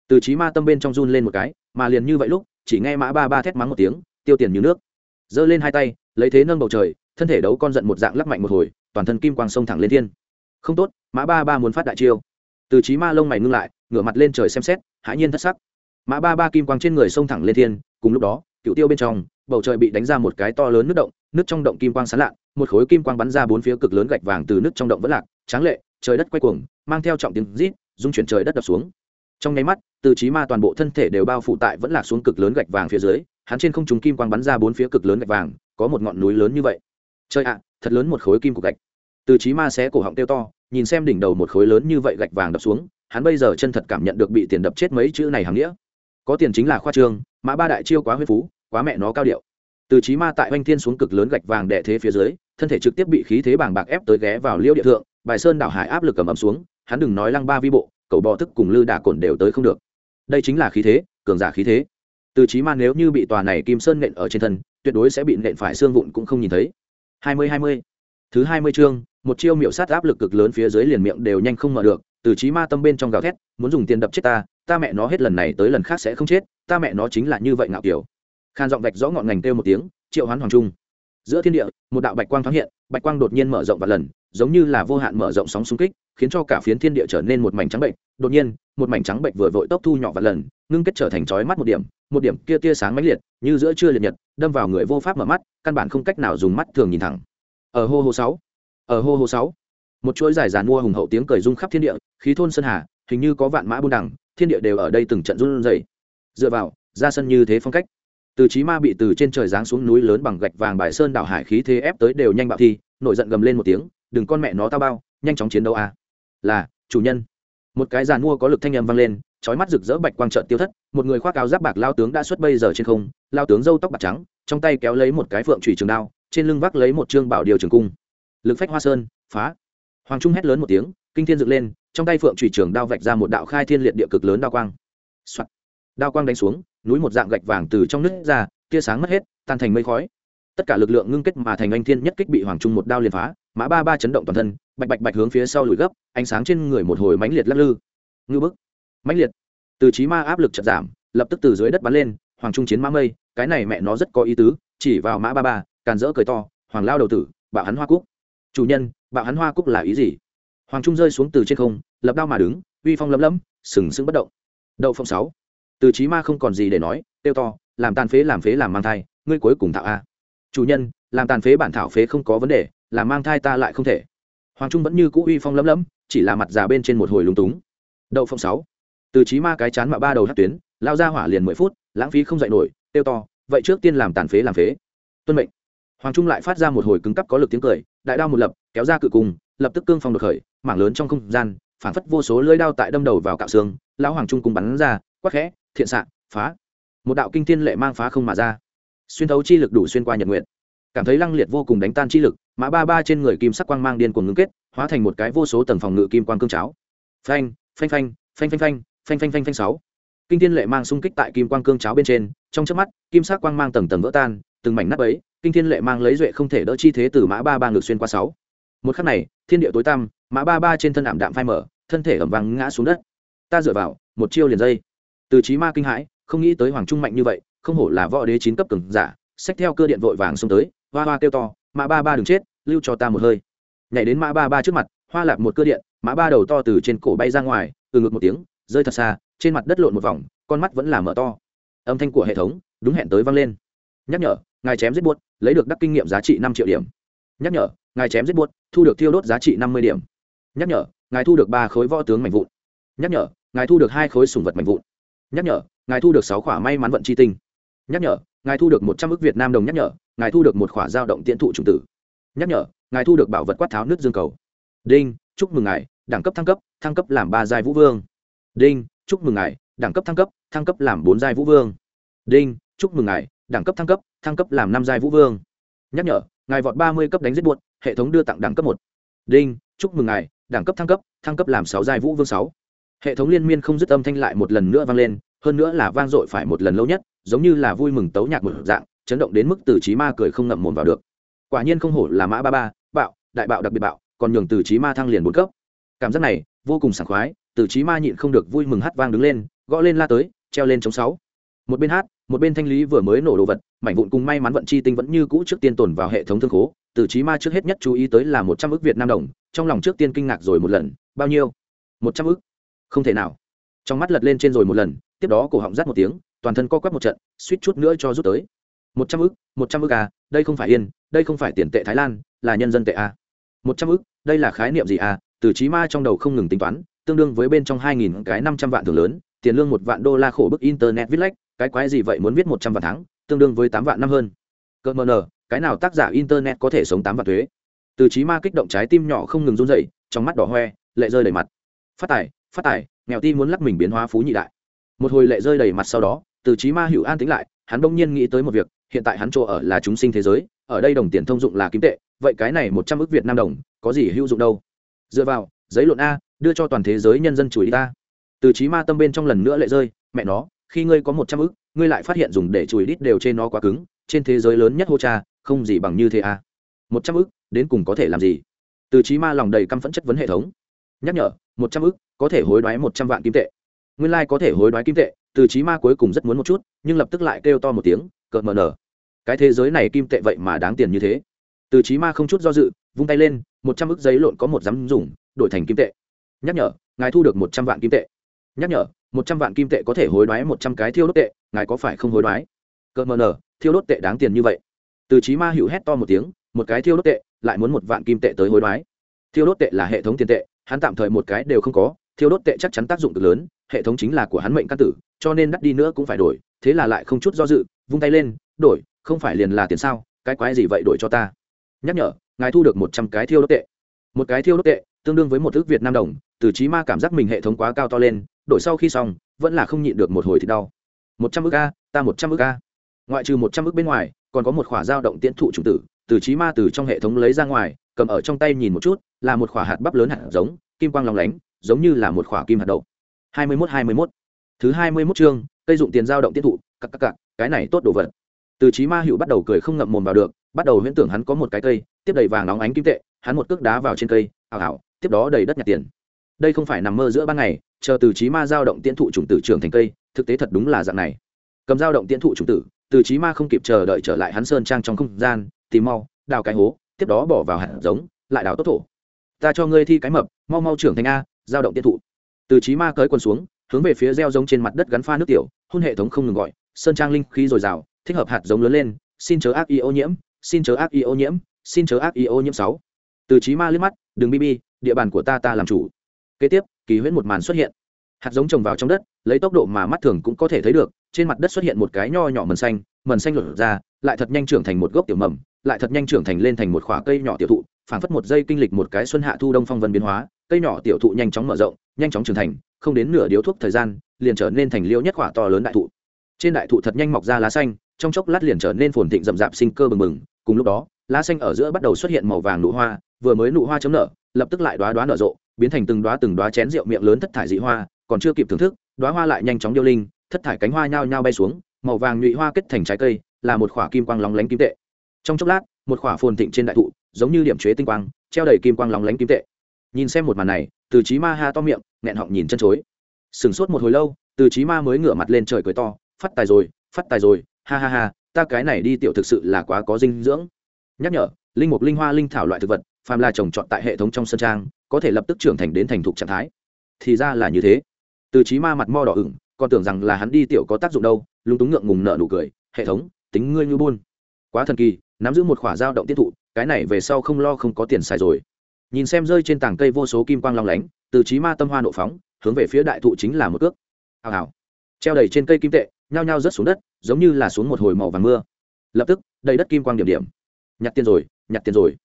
Từ trí ma tâm bên trong run lên một cái, mà liền như vậy lúc, chỉ nghe mã ba ba thét mắng một tiếng, tiêu tiền như nước. Giơ lên hai tay, lấy thế nâng bầu trời, thân thể đấu con giận một dạng lắc mạnh một hồi, toàn thân kim quang sông thẳng lên thiên. Không tốt, mã ba ba muốn phát đại chiêu. Từ trí ma lông mày ngưng lại, ngửa mặt lên trời xem xét, hãi nhiên thất sắc mã ba ba kim quang trên người xông thẳng lên thiên, cùng lúc đó cựu tiêu bên trong, bầu trời bị đánh ra một cái to lớn nước động, nước trong động kim quang sán lạ, một khối kim quang bắn ra bốn phía cực lớn gạch vàng từ nước trong động vẫn lạc, tráng lệ, trời đất quay cuồng, mang theo trọng tiếng rít dung chuyển trời đất đập xuống. Trong nháy mắt, từ trí ma toàn bộ thân thể đều bao phủ tại vẫn lạc xuống cực lớn gạch vàng phía dưới, hắn trên không trùng kim quang bắn ra bốn phía cực lớn gạch vàng, có một ngọn núi lớn như vậy. Trời ạ, thật lớn một khối kim cục gạch. Từ trí ma xé cổ họng tiêu to, nhìn xem đỉnh đầu một khối lớn như vậy gạch vàng đập xuống, hắn bây giờ chân thật cảm nhận được bị tiền đập chết mấy chữ này hàm nghĩa có tiền chính là khoa trương, mã ba đại chiêu quá huyết phú, quá mẹ nó cao điệu. Từ trí ma tại oanh thiên xuống cực lớn gạch vàng đệ thế phía dưới, thân thể trực tiếp bị khí thế bàng bạc ép tới ghé vào liêu địa thượng, bài sơn đảo hải áp lực cầm ấm xuống, hắn đừng nói lăng ba vi bộ cậu bò thức cùng lư đà cồn đều tới không được. Đây chính là khí thế, cường giả khí thế. Từ trí ma nếu như bị tòa này kim sơn nện ở trên thân, tuyệt đối sẽ bị nện phải xương vụn cũng không nhìn thấy. Hai mươi hai mươi. Thứ hai mươi chương, một chiêu miệu sát áp lực cực lớn phía dưới liền miệng đều nhanh không mở được, từ trí ma tâm bên trong gào thét, muốn dùng tiền đập chết ta ta mẹ nó hết lần này tới lần khác sẽ không chết, ta mẹ nó chính là như vậy ngạo kiểu. Khan giọng vạch rõ ngọn ngành kêu một tiếng, triệu hoán hoàng trung. Giữa thiên địa, một đạo bạch quang thoáng hiện, bạch quang đột nhiên mở rộng và lần, giống như là vô hạn mở rộng sóng xung kích, khiến cho cả phiến thiên địa trở nên một mảnh trắng bệnh đột nhiên, một mảnh trắng bệnh vừa vội tốc thu nhỏ và lần, ngưng kết trở thành chói mắt một điểm một điểm kia tia sáng mãnh liệt, như giữa trưa liệt nhật, đâm vào người vô pháp mở mắt, căn bản không cách nào dùng mắt thường nhìn thẳng. Ở hô hô sáu, ở hô hô sáu, một chuỗi dài dàn mua hùng hậu tiếng cười rung khắp thiên địa, khí thôn sơn hà, hình như có vạn mã buôn đằng thiên địa đều ở đây từng trận run rẩy. Dựa vào, ra sân như thế phong cách. Từ chí ma bị từ trên trời giáng xuống núi lớn bằng gạch vàng bài sơn đảo hải khí thế ép tới đều nhanh bạo thi, nổi giận gầm lên một tiếng, đừng con mẹ nó tao bao, nhanh chóng chiến đấu à. Là, chủ nhân. Một cái giàn mua có lực thanh âm vang lên, chói mắt rực rỡ bạch quang trợn tiêu thất, một người khoác áo giáp bạc lao tướng đã xuất bây giờ trên không, lao tướng râu tóc bạc trắng, trong tay kéo lấy một cái phượng chùy trường đao, trên lưng vác lấy một trương bảo điều trường cung. Lực phách hoa sơn, phá. Hoàng trung hét lớn một tiếng, kinh thiên dựng lên trong tay phượng chùy trường đao vạch ra một đạo khai thiên liệt địa cực lớn đao quang、Soạn. đao quang đánh xuống, núi một dạng gạch vàng từ trong nước ra, tia sáng mất hết, tan thành mây khói. Tất cả lực lượng ngưng kết mà thành anh thiên nhất kích bị hoàng trung một đao liền phá, mã ba ba chấn động toàn thân, bạch bạch bạch hướng phía sau lùi gấp, ánh sáng trên người một hồi mãnh liệt lắc lư. Ngư bức. Mãnh liệt. Từ trí ma áp lực chật giảm, lập tức từ dưới đất bắn lên, hoàng trung chiến mã mây, cái này mẹ nó rất có ý tứ, chỉ vào mã ba ba, càn rỡ cười to, hoàng lao đầu tử, bạo hắn hoa cúc. Chủ nhân, bạo hắn hoa cúc là ý gì? Hoàng trung rơi xuống từ trên không lập đao mà đứng, uy phong lấm lấm, sừng sững bất động. Đậu phong sáu. Từ trí ma không còn gì để nói tiêu to, làm tàn phế, làm phế, làm mang thai, ngươi cuối cùng thạo a. Chủ nhân, làm tàn phế bản thảo phế không có vấn đề, làm mang thai ta lại không thể. Hoàng trung vẫn như cũ uy phong lấm lấm, chỉ là mặt già bên trên một hồi lúng túng. Đậu phong sáu. Từ trí ma cái chán mạ ba đầu hất tuyến, lao ra hỏa liền mười phút, lãng phí không dạy nổi tiêu to, vậy trước tiên làm tàn phế, làm phế. Tuân mệnh. Hoàng trung lại phát ra một hồi cứng cắp có lực tiếng cười, đại đao một lập, kéo ra cự cùng, lập tức cương phong được khởi, mảng lớn trong không gian phản phất vô số lưỡi đao tại đâm đầu vào cạo xương, lão hoàng trung cùng bắn ra, quắc khẽ, thiện xạ, phá. Một đạo kinh thiên lệ mang phá không mà ra. Xuyên thấu chi lực đủ xuyên qua nhật nguyện cảm thấy lăng liệt vô cùng đánh tan chi lực, mã ba ba trên người kim sắc quang mang điên cuồng ngưng kết, hóa thành một cái vô số tầng phòng ngự kim quang cương cháo. Phanh phanh phanh phanh phanh phanh phanh phanh phanh phanh sáu. Kinh thiên lệ mang xung kích tại kim quang cương cháo bên trên, trong chớp mắt, kim sắc quang mang tầng tầng vỡ tan, từng mảnh nắp ấy kinh thiên lệ mang lấy duệ không thể đỡ chi thế từ mã ba ba ngược xuyên qua sáu. Một khắc này, thiên địa tối tăm mã ba ba trên thân ảm đạm phai mở thân thể ẩm vàng ngã xuống đất. Ta dựa vào, một chiêu liền dây. Từ trí ma kinh hãi, không nghĩ tới hoàng trung mạnh như vậy, không hổ là võ đế chín cấp cường giả, xách theo cơ điện vội vàng xông tới, hoa hoa kêu to, mã ba ba đừng chết, lưu cho ta một hơi. Nhảy đến mã ba ba trước mặt, hoa lạp một cơ điện, mã ba đầu to từ trên cổ bay ra ngoài, từ ngực một tiếng, rơi thật xa, trên mặt đất lộn một vòng, con mắt vẫn là mở to. Âm thanh của hệ thống, đúng hẹn tới vang lên. Nhắc nhở, ngài chém giết buốt, lấy được đắc kinh nghiệm giá trị năm triệu điểm. Nhắc nhở, ngài chém giết buốt, thu được thiêu đốt giá trị năm mươi điểm nhắc nhở, ngài thu được ba khối võ tướng mạnh vụn. Nhắc nhở, ngài thu được hai khối sùng vật mạnh vụn. Nhắc nhở, ngài thu được sáu khỏa may mắn vận chi tinh. Nhắc nhở, ngài thu được một trăm ước việt nam đồng nhắc nhở, ngài thu được một khỏa dao động tiễn thụ trùng tử. Nhắc nhở, ngài thu được bảo vật quát tháo nước dương cầu. Đinh, chúc mừng ngài, đẳng cấp thăng cấp thăng cấp làm ba giai vũ vương. Đinh, chúc mừng ngài, đẳng cấp thăng cấp thăng cấp làm bốn giai vũ vương. Đinh, chúc mừng ngài, đẳng cấp thăng cấp thăng cấp làm năm giai vũ vương. Nhắc nhở, ngài vọt ba mươi cấp đánh giết buột hệ thống đưa tặng đẳng cấp một. Đinh, chúc mừng ngài đẳng cấp thăng cấp thăng cấp làm sáu giai vũ vương sáu. Hệ thống liên miên không dứt âm thanh lại một lần nữa vang lên, hơn nữa là vang dội phải một lần lâu nhất, giống như là vui mừng tấu nhạc một dạng, chấn động đến mức từ trí ma cười không ngậm mồm vào được. Quả nhiên không hổ là mã ba ba, bạo, đại bạo đặc biệt bạo, còn nhường từ trí ma thăng liền bốn cấp. Cảm giác này, vô cùng sảng khoái, từ trí ma nhịn không được vui mừng hát vang đứng lên, gõ lên la tới, treo lên chống sáu. Một bên hát, một bên thanh lý vừa mới nổ đồ vật, mảnh vụn cùng may mắn vận chi tinh vẫn như cũ trước tiên tồn vào hệ thống thương khố từ trí ma trước hết nhất chú ý tới là một trăm ước việt nam đồng, trong lòng trước tiên kinh ngạc rồi một lần, bao nhiêu? Một trăm ước không thể nào. Trong mắt lật lên trên rồi một lần, tiếp đó cổ họng rát một tiếng, toàn thân co quắp một trận, suýt chút nữa cho rút tới. Một trăm ước một trăm ước à đây không phải yên, đây không phải tiền tệ thái lan, là nhân dân tệ à. một trăm ước đây là khái niệm gì à? Từ trí ma trong đầu không ngừng tính toán, tương đương với bên trong hai nghìn cái năm trăm vạn thường lớn, tiền lương một vạn đô la khổ bức internet viết lách cái quái gì vậy muốn viết một trăm vạn tháng, tương đương với tám vạn năm hơn. Cỡ mờ nờ cái nào tác giả internet có thể sống tám vạn thuế? Từ trí ma kích động trái tim nhỏ không ngừng run rẩy, trong mắt đỏ hoe, lệ rơi đầy mặt. Phát tài phát tài, nghèo ti muốn lắc mình biến hóa phú nhị đại. Một hồi lệ rơi đầy mặt sau đó, từ trí ma hữu an tính lại, hắn bỗng nhiên nghĩ tới một việc, hiện tại hắn chỗ ở là chúng sinh thế giới, ở đây đồng tiền thông dụng là kim tệ, vậy cái này một trăm ước việt nam đồng, có gì hữu dụng đâu? Dựa vào, giấy luận a, đưa cho toàn thế giới nhân dân chùi đi ta. Từ trí ma tâm bên trong lần nữa lệ rơi, mẹ nó, khi ngươi có một trăm ức, ngươi lại phát hiện dùng để chùi đít đều trên nó quá cứng, trên thế giới lớn nhất hô cha không gì bằng như thế a một trăm ức, đến cùng có thể làm gì? Từ trí ma lòng đầy căm phẫn chất vấn hệ thống. Nhắc nhở, một trăm ức, có thể hối đoái một trăm vạn kim tệ. Nguyên lai、like、có thể hối đoái kim tệ, từ trí ma cuối cùng rất muốn một chút, nhưng lập tức lại kêu to một tiếng, cợt mờ nở. Cái thế giới này kim tệ vậy mà đáng tiền như thế. Từ trí ma không chút do dự, vung tay lên, một trăm ức giấy lộn có một dám dùng, đổi thành kim tệ. Nhắc nhở, ngài thu được một trăm vạn kim tệ. Nhắc nhở, một trăm vạn kim tệ có thể hối đoái một trăm cái thiêu đốt tệ, ngài có phải không hối đoái? Cợt mờ nở, thiêu đốt tệ đáng tiền như vậy từ trí ma hữu hét to một tiếng, một cái thiêu đốt tệ, lại muốn một vạn kim tệ tới hối đoái. Thiêu đốt tệ là hệ thống tiền tệ, hắn tạm thời một cái đều không có, thiêu đốt tệ chắc chắn tác dụng cực lớn, hệ thống chính là của hắn mệnh căn tử, cho nên đắt đi nữa cũng phải đổi, thế là lại không chút do dự, vung tay lên, đổi, không phải liền là tiền sao, cái quái gì vậy đổi cho ta? Nhắc nhở, ngài thu được một trăm cái thiêu đốt tệ. Một cái thiêu đốt tệ, tương đương với một ước việt nam đồng, từ trí ma cảm giác mình hệ thống quá cao to lên, đổi sau khi xong, vẫn là không nhịn được một hồi thì đau. Một trăm ước a, ta một trăm ước a. Ngoại trừ một trăm ước bên ngoài còn có một khỏa dao động tiễn thụ chủng tử, từ trí ma từ trong hệ thống lấy ra ngoài, cầm ở trong tay nhìn một chút, là một khỏa hạt bắp lớn hạt giống, kim quang lòng lánh, giống như là một khỏa kim hạt đậu. Hai mươi mốt, hai mươi mốt. Thứ hai mươi mốt chương, cây dụng tiền dao động tiết thụ cặp cặp cặp cái này tốt đồ vật. Từ trí ma hữu bắt đầu cười không ngậm mồm vào được, bắt đầu huyễn tưởng hắn có một cái cây, tiếp đầy vàng nóng ánh kim tệ, hắn một cước đá vào trên cây ảo ảo tiếp đó đầy đất nhặt tiền. Đây không phải nằm mơ giữa ban ngày, chờ từ trí ma dao động tiễn thụ chủng tử trưởng thành cây, thực tế thật đúng là dạng này. Cầm dao động tiễn thụ chủng tử từ trí ma không kịp chờ đợi trở lại hắn sơn trang trong không gian, tìm mau, đào cái hố, tiếp đó bỏ vào hạt giống, lại đào tốt thổ. Ta cho ngươi thi cái mập, mau mau trưởng thành a, giao động tiên thụ. Từ trí ma cởi quần xuống, hướng về phía gieo giống trên mặt đất gắn pha nước tiểu, hôn hệ thống không ngừng gọi, sơn trang linh khí dồi dào, thích hợp hạt giống lớn lên, xin chớ ác y ô nhiễm, xin chớ ác y ô nhiễm, xin chớ ác y ô nhiễm sáu. Từ trí ma liếc mắt, đừng bb địa bàn của ta ta làm chủ. Kế tiếp, kỳ huyễn một màn xuất hiện. Hạt giống trồng vào trong đất, lấy tốc độ mà mắt thường cũng có thể thấy được trên mặt đất xuất hiện một cái nho nhỏ mần xanh mần xanh lột ra, lại thật nhanh trưởng thành một gốc tiểu mầm, lại thật nhanh trưởng thành lên thành một khoả cây nhỏ tiểu thụ, phảng phất một giây kinh lịch một cái xuân hạ thu đông phong vân biến hóa, cây nhỏ tiểu thụ nhanh chóng mở rộng, nhanh chóng trưởng thành, không đến nửa điếu thuốc thời gian, liền trở nên thành liêu nhất khoả to lớn đại thụ. Trên đại thụ thật nhanh mọc ra lá xanh, trong chốc lát liền trở nên phồn thịnh rậm rạp sinh cơ bừng bừng, cùng lúc đó, lá xanh ở giữa bắt đầu xuất hiện màu vàng nụ hoa, vừa mới nụ hoa chấm nở, lập tức lại đoá đoá nở rộ, biến thành từng đoá từng đoá chén rượu miệng lớn thất thải dị hoa, còn chưa kịp thưởng thức đoá hoa lại nhanh chóng điêu linh thất thải cánh hoa nhao nhao bay xuống, màu vàng nhụy hoa kết thành trái cây, là một khỏa kim quang lóng lánh kim tệ. Trong chốc lát, một khỏa phồn thịnh trên đại thụ, giống như điểm chế tinh quang, treo đầy kim quang lóng lánh kim tệ. Nhìn xem một màn này, từ trí ma ha to miệng, nghẹn họng nhìn chân chối. Sửng sốt một hồi lâu, từ trí ma mới ngửa mặt lên trời cười to, phát tài rồi, phát tài rồi, ha ha ha, ta cái này đi tiểu thực sự là quá có dinh dưỡng. Nhắc nhở, linh mục, linh hoa, linh thảo loại thực vật, phàm là trồng trọt tại hệ thống trong sân trang, có thể lập tức trưởng thành đến thành thục trạng thái. Thì ra là như thế. Từ trí ma mặt mo đỏ ửng còn tưởng rằng là hắn đi tiểu có tác dụng đâu, lúng túng ngượng ngùng nợ nụ cười, hệ thống, tính ngươi như buôn. Quá thần kỳ, nắm giữ một khỏa dao động tiết thụ, cái này về sau không lo không có tiền xài rồi. Nhìn xem rơi trên tảng cây vô số kim quang long lánh, từ trí ma tâm hoa nộ phóng, hướng về phía đại thụ chính là một cước. Hào hào. Treo đầy trên cây kim tệ, nhao nhao rớt xuống đất, giống như là xuống một hồi màu vàng mưa. Lập tức, đầy đất kim quang điểm điểm. Nhặt tiền rồi, nhặt tiền rồi.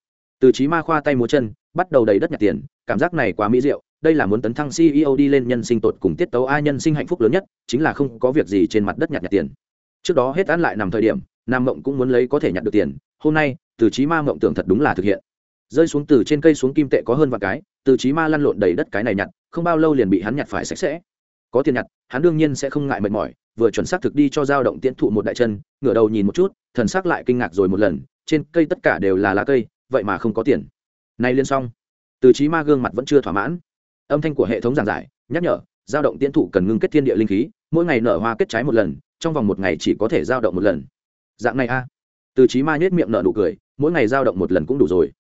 Từ trí ma khoa tay múa chân, bắt đầu đầy đất nhặt tiền, cảm giác này quá mỹ diệu đây là muốn tấn thăng ceo đi lên nhân sinh tột cùng tiết tấu ai nhân sinh hạnh phúc lớn nhất, chính là không có việc gì trên mặt đất nhặt nhặt tiền. Trước đó hết án lại nằm thời điểm, nam mộng cũng muốn lấy có thể nhặt được tiền, hôm nay, từ trí ma mộng tưởng thật đúng là thực hiện. Rơi xuống từ trên cây xuống kim tệ có hơn vài cái, từ trí ma lăn lộn đầy đất cái này nhặt, không bao lâu liền bị hắn nhặt phải sạch sẽ. Có tiền nhặt, hắn đương nhiên sẽ không ngại mệt mỏi, vừa chuẩn xác thực đi cho dao động tiễn thụ một đại chân, ngửa đầu nhìn một chút, thần xác lại kinh ngạc rồi một lần, trên cây tất cả đều là lá cây, vậy mà không có tiền. Nay liên xong, từ trí ma gương mặt vẫn chưa thỏa mãn âm thanh của hệ thống giảng giải, nhắc nhở, giao động tiến thủ cần ngưng kết thiên địa linh khí, mỗi ngày nở hoa kết trái một lần, trong vòng một ngày chỉ có thể giao động một lần. Dạng này a. Từ trí ma nhét miệng nở nụ cười, mỗi ngày giao động một lần cũng đủ rồi.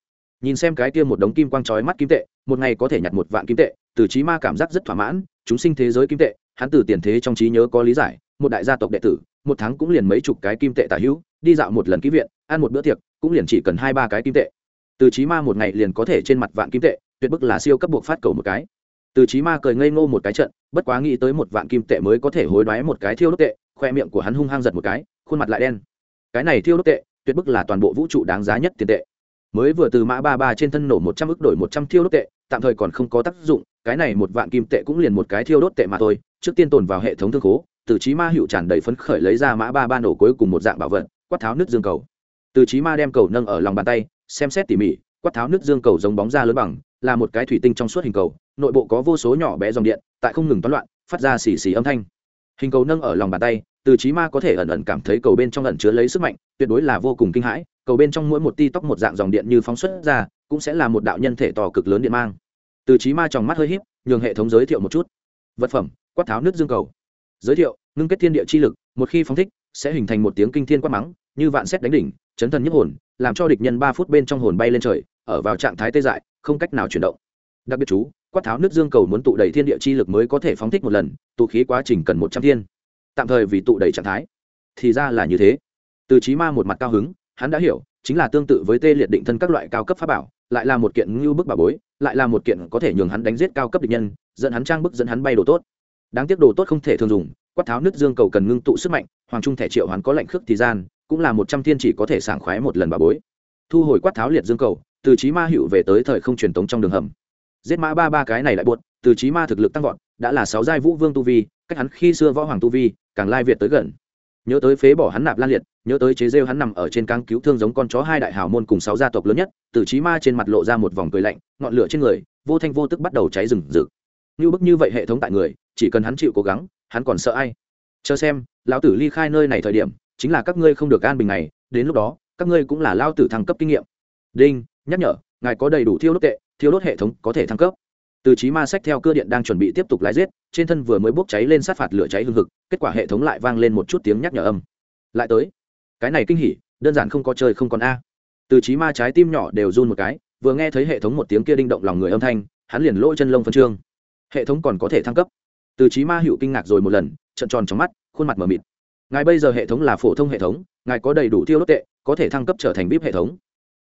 Nhìn xem cái kia một đống kim quang trói mắt kim tệ, một ngày có thể nhặt một vạn kim tệ, từ trí ma cảm giác rất thỏa mãn, chúng sinh thế giới kim tệ, hắn từ tiền thế trong trí nhớ có lý giải, một đại gia tộc đệ tử, một tháng cũng liền mấy chục cái kim tệ tả hữu, đi dạo một lần ký viện, ăn một bữa tiệc, cũng liền chỉ cần hai ba cái kim tệ. Từ trí ma một ngày liền có thể trên mặt vạn kim tệ, tuyệt bức là siêu cấp buộc phát cầu một cái từ chí ma cười ngây ngô một cái trận, bất quá nghĩ tới một vạn kim tệ mới có thể hối đoái một cái thiêu đốt tệ, khoe miệng của hắn hung hăng giật một cái, khuôn mặt lại đen. Cái này thiêu đốt tệ, tuyệt bức là toàn bộ vũ trụ đáng giá nhất tiền tệ. Mới vừa từ mã ba ba trên thân nổ một trăm ức đổi một trăm thiêu đốt tệ, tạm thời còn không có tác dụng, cái này một vạn kim tệ cũng liền một cái thiêu đốt tệ mà thôi, trước tiên tồn vào hệ thống thương khố, từ chí ma hiệu tràn đầy phấn khởi lấy ra mã ba ba nổ cuối cùng một dạng bảo vật, quát tháo nước dương cầu. Từ chí ma đem cầu nâng ở lòng bàn tay, xem xét tỉ mỉ, quát tháo nước dương cầu giống bóng ra lớn bằng, là một cái thủy tinh trong suốt hình cầu nội bộ có vô số nhỏ bé dòng điện, tại không ngừng toán loạn, phát ra xì xì âm thanh. Hình cầu nâng ở lòng bàn tay, từ trí ma có thể ẩn ẩn cảm thấy cầu bên trong ẩn chứa lấy sức mạnh, tuyệt đối là vô cùng kinh hãi, cầu bên trong mỗi một ti tóc một dạng dòng điện như phóng xuất ra, cũng sẽ là một đạo nhân thể to cực lớn điện mang. Từ trí ma trong mắt hơi híp, nhường hệ thống giới thiệu một chút. Vật phẩm, quát tháo nước dương cầu. Giới thiệu, ngưng kết thiên địa chi lực, một khi phóng thích, sẽ hình thành một tiếng kinh thiên quát mắng, như vạn xét đánh đỉnh, chấn thần nhức hồn, làm cho địch nhân ba phút bên trong hồn bay lên trời, ở vào trạng thái tê dại, không cách nào chuyển động. Đặc biệt chú quát tháo nước dương cầu muốn tụ đầy thiên địa chi lực mới có thể phóng thích một lần, tụ khí quá trình cần một trăm thiên. Tạm thời vì tụ đầy trạng thái. Thì ra là như thế. Từ trí ma một mặt cao hứng, hắn đã hiểu, chính là tương tự với tê liệt định thân các loại cao cấp pháp bảo, lại là một kiện ngưu bức bà bối, lại là một kiện có thể nhường hắn đánh giết cao cấp địch nhân, dẫn hắn trang bức dẫn hắn bay đồ tốt. Đáng tiếc đồ tốt không thể thường dùng, quát tháo nước dương cầu cần ngưng tụ sức mạnh, hoàng trung thẻ triệu hắn có lệnh khước thì gian, cũng là một trăm thiên chỉ có thể sảng khoái một lần bà bối. Thu hồi quát tháo liệt dương cầu, từ trí ma hữu về tới thời không truyền tống trong đường hầm giết mã ba ba cái này lại buột từ trí ma thực lực tăng vọt, đã là sáu giai vũ vương tu vi, cách hắn khi xưa võ hoàng tu vi, càng lai việt tới gần. Nhớ tới phế bỏ hắn nạp lan liệt, nhớ tới chế rêu hắn nằm ở trên cang cứu thương giống con chó hai đại hào môn cùng sáu gia tộc lớn nhất, từ trí ma trên mặt lộ ra một vòng cười lạnh, ngọn lửa trên người, vô thanh vô tức bắt đầu cháy rừng rực. Như bức như vậy hệ thống tại người, chỉ cần hắn chịu cố gắng, hắn còn sợ ai? Chờ xem, lão tử ly khai nơi này thời điểm, chính là các ngươi không được an bình này, đến lúc đó, các ngươi cũng là lao tử thăng cấp kinh nghiệm. Đinh, nhắc nhở, ngài có đầy đủ thiêu đốt tệ thiêu đốt hệ thống có thể thăng cấp. Từ trí ma sách theo cơ điện đang chuẩn bị tiếp tục lái giết, trên thân vừa mới bốc cháy lên sát phạt lửa cháy hương hực, kết quả hệ thống lại vang lên một chút tiếng nhắc nhở âm. Lại tới. Cái này kinh hỉ, đơn giản không có chơi không còn a. Từ trí ma trái tim nhỏ đều run một cái, vừa nghe thấy hệ thống một tiếng kia đinh động lòng người âm thanh, hắn liền lỗ chân lông phân trương. Hệ thống còn có thể thăng cấp. Từ trí ma hữu kinh ngạc rồi một lần trận tròn trong mắt, khuôn mặt mờ mịt. Ngài bây giờ hệ thống là phổ thông hệ thống, ngài có đầy đủ tiêu đốt tệ, có thể thăng cấp trở thành vip hệ thống.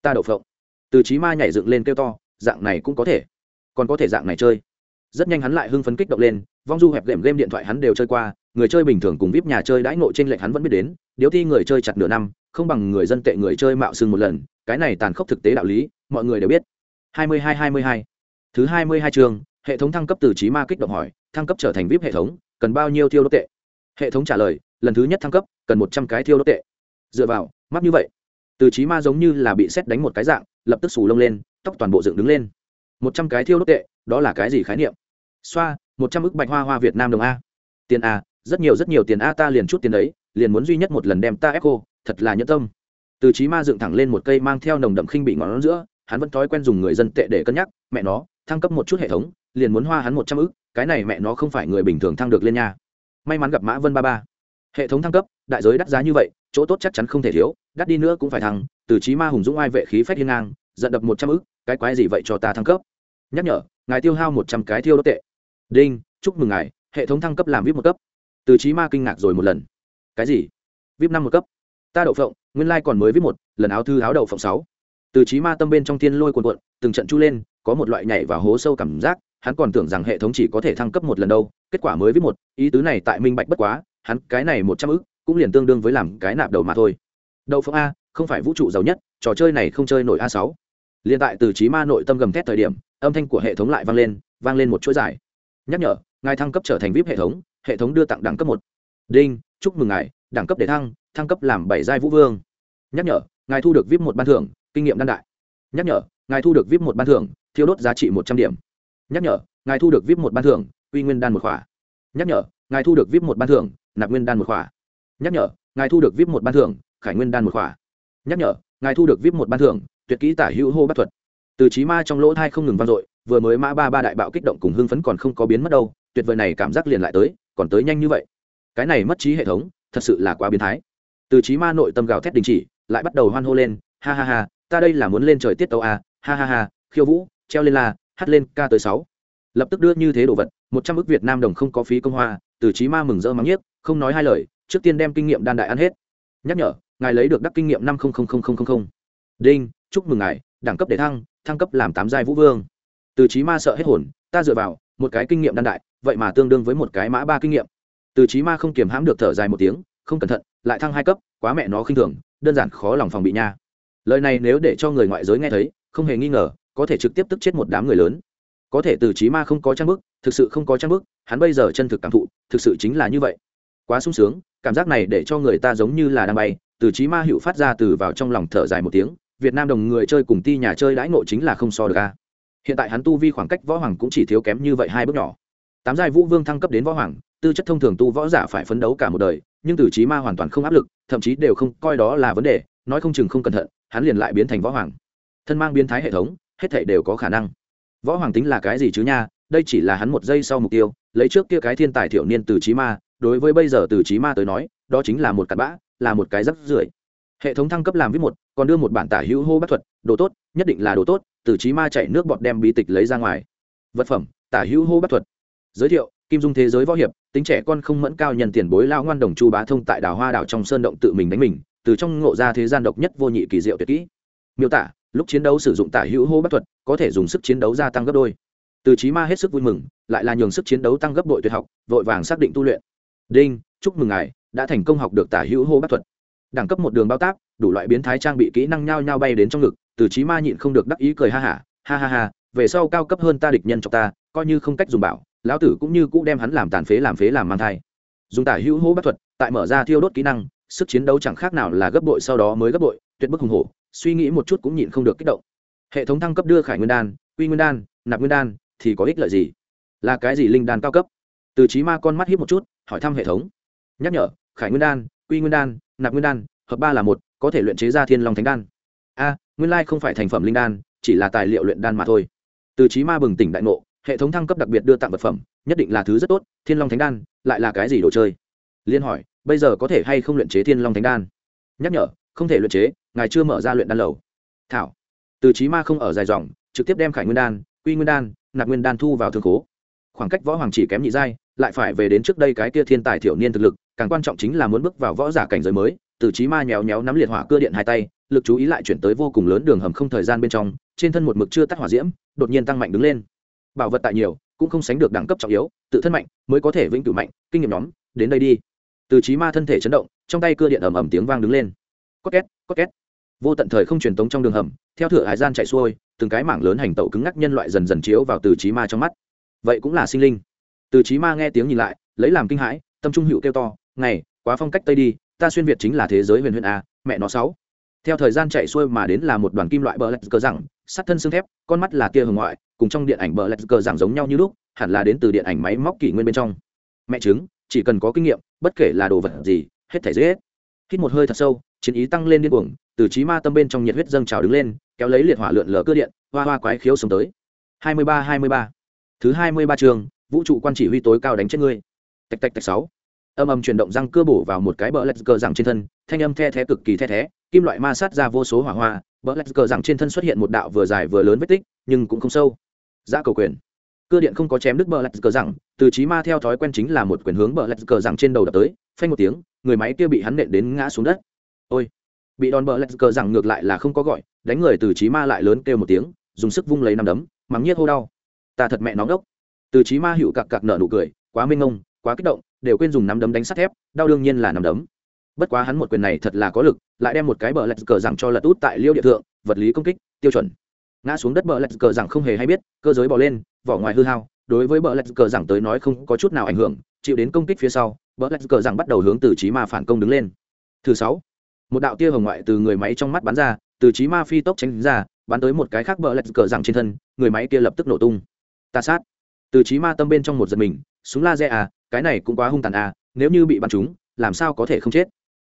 Ta đậu phộng. Từ trí ma nhảy dựng lên kêu to dạng này cũng có thể. Còn có thể dạng này chơi. Rất nhanh hắn lại hưng phấn kích động lên, vong du hẹp game game điện thoại hắn đều chơi qua, người chơi bình thường cùng vip nhà chơi đãi ngộ trên lệch hắn vẫn biết đến, điếu thi người chơi chặt nửa năm, không bằng người dân tệ người chơi mạo xưng một lần, cái này tàn khốc thực tế đạo lý, mọi người đều biết. 22-22 thứ 22 chương hệ thống thăng cấp từ trí ma kích động hỏi, thăng cấp trở thành vip hệ thống, cần bao nhiêu tiêu đốt tệ? Hệ thống trả lời, lần thứ nhất thăng cấp, cần một trăm cái tiêu đốt tệ. Dựa vào, mắc như vậy, từ trí ma giống như là bị xét đánh một cái dạng, lập tức xù lông lên tóc toàn bộ dựng đứng lên. Một trăm cái thiêu đốt tệ, đó là cái gì khái niệm? Xoa, một trăm ức bạch hoa hoa việt nam đồng a. Tiền a, rất nhiều rất nhiều tiền a ta liền chút tiền đấy, liền muốn duy nhất một lần đem ta ép cô thật là nhẫn tâm. Từ trí ma dựng thẳng lên một cây mang theo nồng đậm khinh bị ngón giữa, hắn vẫn thói quen dùng người dân tệ để cân nhắc, mẹ nó, thăng cấp một chút hệ thống, liền muốn hoa hắn một trăm ức, cái này mẹ nó không phải người bình thường thăng được lên nha. May mắn gặp mã vân ba ba. Hệ thống thăng cấp, đại giới đắt giá như vậy, chỗ tốt chắc chắn không thể thiếu, đắt đi nữa cũng phải thăng, từ trí ma hùng dũng ai vệ khí phách hiên ngang giận đập một trăm ức, cái quái gì vậy cho ta thăng cấp? Nhắc nhở, ngài tiêu hao một trăm cái thiêu đốt tệ. Đinh, chúc mừng ngài, hệ thống thăng cấp làm vip một cấp. Từ trí ma kinh ngạc rồi một lần. Cái gì? Vip năm một cấp? Ta đậu phộng, nguyên lai còn mới vip một, lần áo thư áo đậu phộng sáu. Từ trí ma tâm bên trong thiên lôi cuồn cuộn, từng trận chu lên, có một loại nhảy và hố sâu cảm giác, hắn còn tưởng rằng hệ thống chỉ có thể thăng cấp một lần đâu, kết quả mới vip một, ý tứ này tại minh bạch bất quá, hắn cái này một trăm ức, cũng liền tương đương với làm cái nạp đầu mà thôi. Đậu phộng a, không phải vũ trụ giàu nhất, trò chơi này không chơi nổi a sáu liên tại từ trí ma nội tâm gầm thét thời điểm, âm thanh của hệ thống lại vang lên vang lên một chuỗi dài. Nhắc nhở, ngài thăng cấp trở thành vip hệ thống hệ thống đưa tặng đẳng cấp một. Đinh, chúc mừng ngài, đẳng cấp để thăng thăng cấp làm bảy giai vũ vương. Nhắc nhở, ngài thu được vip một ban thưởng, kinh nghiệm đan đại. Nhắc nhở, ngài thu được vip một ban thưởng, thiêu đốt giá trị một trăm điểm. Nhắc nhở, ngài thu được vip một ban thưởng, uy nguyên đan một khỏa. Nhắc nhở, ngài thu được vip một ban thưởng, nạp nguyên đan một khỏa. Nhắc nhở, ngài thu được vip một ban thưởng, khải nguyên đan một khỏa. Nhắc nhở, ngài thu được vip một ban thưởng tuyệt kỹ tả hữu hô bắt thuật. Từ trí ma trong lỗ thai không ngừng vang dội, vừa mới mã ba ba đại bạo kích động cùng hưng phấn còn không có biến mất đâu, tuyệt vời này cảm giác liền lại tới, còn tới nhanh như vậy. Cái này mất trí hệ thống, thật sự là quá biến thái. Từ trí ma nội tâm gào thét đình chỉ, lại bắt đầu hoan hô lên, ha ha ha, ta đây là muốn lên trời tiết tàu a à, ha ha ha, khiêu vũ, treo lên la, hát lên ca tới sáu. Lập tức đưa như thế đồ vật, một trăm ước việt nam đồng không có phí công hoa, từ trí ma mừng rỡ mắng nhiếc, không nói hai lời, trước tiên đem kinh nghiệm đan đại ăn hết. Nhắc nhở, ngài lấy được đắc kinh nghiệm năm đinh chúc mừng ngài, đẳng cấp để thăng thăng cấp làm tám giai vũ vương. Từ trí ma sợ hết hồn, ta dựa vào một cái kinh nghiệm đan đại, vậy mà tương đương với một cái mã ba kinh nghiệm. Từ trí ma không kiềm hãm được thở dài một tiếng, không cẩn thận, lại thăng hai cấp, quá mẹ nó khinh thường, đơn giản khó lòng phòng bị nha. Lời này nếu để cho người ngoại giới nghe thấy, không hề nghi ngờ, có thể trực tiếp tức chết một đám người lớn. Có thể từ trí ma không có trang bức, thực sự không có trang bức, hắn bây giờ chân thực cảm thụ, thực sự chính là như vậy. Quá sung sướng, cảm giác này để cho người ta giống như là đang bay, từ trí ma hữu phát ra từ vào trong lòng thở dài một tiếng việt nam đồng người chơi cùng ti nhà chơi đãi ngộ chính là không so được a. Hiện tại hắn tu vi khoảng cách võ hoàng cũng chỉ thiếu kém như vậy hai bước nhỏ. Tám giai vũ vương thăng cấp đến võ hoàng, tư chất thông thường tu võ giả phải phấn đấu cả một đời, nhưng từ trí ma hoàn toàn không áp lực, thậm chí đều không coi đó là vấn đề, nói không chừng không cẩn thận, hắn liền lại biến thành võ hoàng. Thân mang biến thái hệ thống, hết thảy đều có khả năng. Võ hoàng tính là cái gì chứ nha? Đây chỉ là hắn một giây sau mục tiêu, lấy trước kia cái thiên tài thiểu niên từ trí ma, đối với bây giờ từ trí ma tới nói, đó chính là một cặn bã, là một cái rắc rưởi hệ thống thăng cấp làm viết một, còn đưa một bản tả hữu hô bắt thuật, đồ tốt, nhất định là đồ tốt, từ trí ma chạy nước bọt đem bí tịch lấy ra ngoài. Vật phẩm, tả hữu hô bắt thuật. Giới thiệu, kim dung thế giới võ hiệp, tính trẻ con không mẫn cao nhân tiền bối lao ngoan đồng chu bá thông tại đảo hoa đảo trong sơn động tự mình đánh mình, từ trong ngộ ra thế gian độc nhất vô nhị kỳ diệu tuyệt kỹ. Miêu tả, lúc chiến đấu sử dụng tả hữu hô bắt thuật, có thể dùng sức chiến đấu gia tăng gấp đôi. Từ trí ma hết sức vui mừng, lại là nhường sức chiến đấu tăng gấp bội tuyệt học, vội vàng xác định tu luyện. Đinh, chúc mừng ngài, đã thành công học được tả hữu hô bắt thuật đẳng cấp một đường bao tác đủ loại biến thái trang bị kỹ năng nhao nhao bay đến trong ngực từ trí ma nhịn không được đắc ý cười ha hả ha, ha ha ha về sau cao cấp hơn ta địch nhân cho ta coi như không cách dùng bảo lão tử cũng như cũ đem hắn làm tàn phế làm phế làm mang thai. Dùng tả hữu hô bắt thuật tại mở ra thiêu đốt kỹ năng sức chiến đấu chẳng khác nào là gấp bội sau đó mới gấp bội tuyệt bức hùng hổ suy nghĩ một chút cũng nhịn không được kích động. Hệ thống thăng cấp đưa khải nguyên đan quy nguyên đan nạp nguyên đan thì có ích lợi gì? Là cái gì linh đan cao cấp? Từ trí ma con mắt hiếp một chút hỏi thăm hệ thống. Nhắc nhở khải nguyên đan quy nguyên đan, nạp nguyên đan, hợp ba là một, có thể luyện chế ra thiên long thánh đan. A, nguyên lai không phải thành phẩm linh đan, chỉ là tài liệu luyện đan mà thôi. Từ trí ma bừng tỉnh đại ngộ, hệ thống thăng cấp đặc biệt đưa tặng vật phẩm, nhất định là thứ rất tốt, thiên long thánh đan, lại là cái gì đồ chơi? Liên hỏi, bây giờ có thể hay không luyện chế thiên long thánh đan? Nhắc nhở, không thể luyện chế, ngài chưa mở ra luyện đan lầu. Thảo, từ trí ma không ở dài dòng, trực tiếp đem khải nguyên đan, quy nguyên đan, nạp nguyên đan thu vào thương khố. Khoảng cách võ hoàng chỉ kém nhị giai, lại phải về đến trước đây cái kia thiên tài thiểu niên thực lực càng quan trọng chính là muốn bước vào võ giả cảnh giới mới, từ trí ma nhéo nhéo nắm liệt hỏa cưa điện hai tay, lực chú ý lại chuyển tới vô cùng lớn đường hầm không thời gian bên trong, trên thân một mực chưa tắt hỏa diễm, đột nhiên tăng mạnh đứng lên. Bảo vật tại nhiều, cũng không sánh được đẳng cấp trọng yếu, tự thân mạnh mới có thể vĩnh cửu mạnh, kinh nghiệm nhóm, đến đây đi. Từ trí ma thân thể chấn động, trong tay cưa điện ầm ầm tiếng vang đứng lên. Có két có két. Vô tận thời không truyền tống trong đường hầm, theo thửa hải gian chạy xuôi, từng cái mảng lớn hành tẩu cứng ngắc nhân loại dần dần chiếu vào từ trí ma trong mắt. Vậy cũng là sinh linh. Từ trí ma nghe tiếng nhìn lại, lấy làm kinh hãi, tâm trung hữu kêu to ngày, quá phong cách tây đi, ta xuyên việt chính là thế giới huyền huyền a, mẹ nó sáu. Theo thời gian chạy xuôi mà đến là một đoàn kim loại bờ lạch cờ rằng sắt thân xương thép, con mắt là tia hồng ngoại, cùng trong điện ảnh bờ lạch cờ rằng giống nhau như lúc, hẳn là đến từ điện ảnh máy móc kỷ nguyên bên trong. Mẹ chứng chỉ cần có kinh nghiệm, bất kể là đồ vật gì, hết thể dễ hết. Hít một hơi thật sâu, chiến ý tăng lên điên cuồng, từ trí ma tâm bên trong nhiệt huyết dâng trào đứng lên, kéo lấy liệt hỏa lượn lờ cơ điện, hoa hoa quái khiếu sống tới. Hai mươi ba, hai mươi ba. Thứ hai mươi ba trường, vũ trụ quan chỉ huy tối cao đánh chết ngươi. Tạch tạch tạch sáu âm âm chuyển động răng cơ bổ vào một cái bờ lạch cờ rằng trên thân, thanh âm the thé cực kỳ the thé kim loại ma sát ra vô số hỏa hoa, bờ lạch cờ rằng trên thân xuất hiện một đạo vừa dài vừa lớn vết tích, nhưng cũng không sâu. Giá cầu quyền. Cơ điện không có chém đứt bờ lạch cờ rằng từ trí ma theo thói quen chính là một quyền hướng bờ lạch cờ rằng trên đầu đập tới, phanh một tiếng, người máy kia bị hắn nện đến ngã xuống đất. Ôi! Bị đòn bờ lạch cờ rằng ngược lại là không có gọi, đánh người từ trí ma lại lớn kêu một tiếng, dùng sức vung lấy năm đấm, mắng nhiếc hô đau. Ta thật mẹ nóng đốc từ trí ma hữu cặc cặc nở nụ cười, quá minh ngông quá kích động đều quên dùng nắm đấm đánh sắt thép, đau đương nhiên là nắm đấm. Bất quá hắn một quyền này thật là có lực, lại đem một cái bờ lạch cờ rằng cho lật út tại liêu địa thượng, vật lý công kích, tiêu chuẩn. Ngã xuống đất bờ lạch cờ rằng không hề hay biết, cơ giới bỏ lên, vỏ ngoài hư hao, đối với bờ lạch cờ rằng tới nói không có chút nào ảnh hưởng, chịu đến công kích phía sau, bờ lạch cờ rằng bắt đầu hướng từ trí ma phản công đứng lên. Thứ sáu, một đạo tia hồng ngoại từ người máy trong mắt bắn ra, từ trí ma phi tốc tránh ra, bắn tới một cái khác bờ lạch cờ rằng trên thân, người máy kia lập tức nổ tung. Ta sát. Từ trí ma tâm bên trong một giật mình súng laser à cái này cũng quá hung tàn à nếu như bị bắn chúng, làm sao có thể không chết?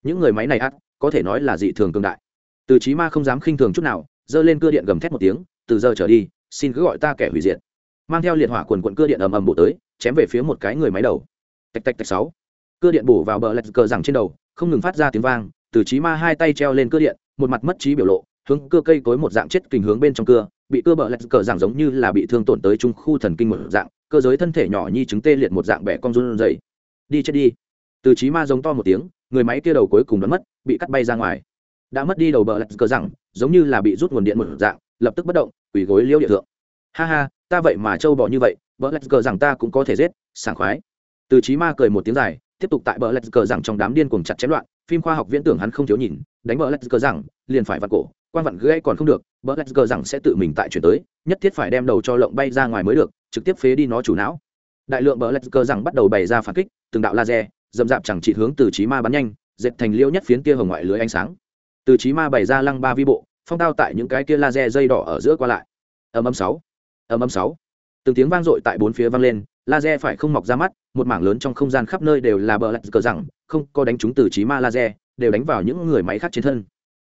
Những người máy này ắt có thể nói là dị thường cường đại. Từ trí ma không dám khinh thường chút nào giơ lên cưa điện gầm thét một tiếng từ giờ trở đi xin cứ gọi ta kẻ hủy diệt. Mang theo liệt hỏa quần quận cưa điện ầm ầm bổ tới chém về phía một cái người máy đầu. Tạch tạch tạch sáu. Cưa điện bổ vào bờ lạch cờ rằng trên đầu không ngừng phát ra tiếng vang từ trí ma hai tay treo lên cưa điện một mặt mất trí biểu lộ hướng cưa cây cối một dạng chết kình hướng bên trong cưa bị cưa bờ lạch cờ rằng giống như là bị thương tổn tới trung khu thần kinh một dạng cơ giới thân thể nhỏ nhi chứng tê liệt một dạng bẻ con run dày đi chết đi. Từ trí ma giống to một tiếng, người máy kia đầu cuối cùng đã mất, bị cắt bay ra ngoài. Đã mất đi đầu bờ lạch cờ rằng, giống như là bị rút nguồn điện một dạng, lập tức bất động, quỳ gối liêu địa thượng. Ha ha, ta vậy mà trâu bỏ như vậy, bờ lạch cờ rằng ta cũng có thể giết, sảng khoái. Từ trí ma cười một tiếng dài, tiếp tục tại bờ lạch cờ rằng trong đám điên cuồng chặt chém loạn, phim khoa học viễn tưởng hắn không thiếu nhìn, đánh bờ lạch cờ rằng, liền phải vặn cổ quan vặn gãy còn không được bờ lạch rằng sẽ tự mình tại chuyển tới, nhất thiết phải đem đầu cho lộng bay ra ngoài mới được, trực tiếp phế đi nó chủ não. Đại lượng bờ lạch rằng bắt đầu bày ra phản kích, từng đạo laser dầm dạp chẳng chỉ hướng từ trí ma bắn nhanh, dệt thành liêu nhất phiến kia hồng ngoại lưới ánh sáng. Từ trí ma bày ra lăng ba vi bộ, phong tao tại những cái kia laser dây đỏ ở giữa qua lại. Ầm ầm sáu ầm ầm sáu. Từng tiếng vang dội tại bốn phía vang lên, laser phải không mọc ra mắt, một mảng lớn trong không gian khắp nơi đều là bờ lạch cờ rằng, không có đánh trúng từ trí ma laser, đều đánh vào những người máy khác trên thân.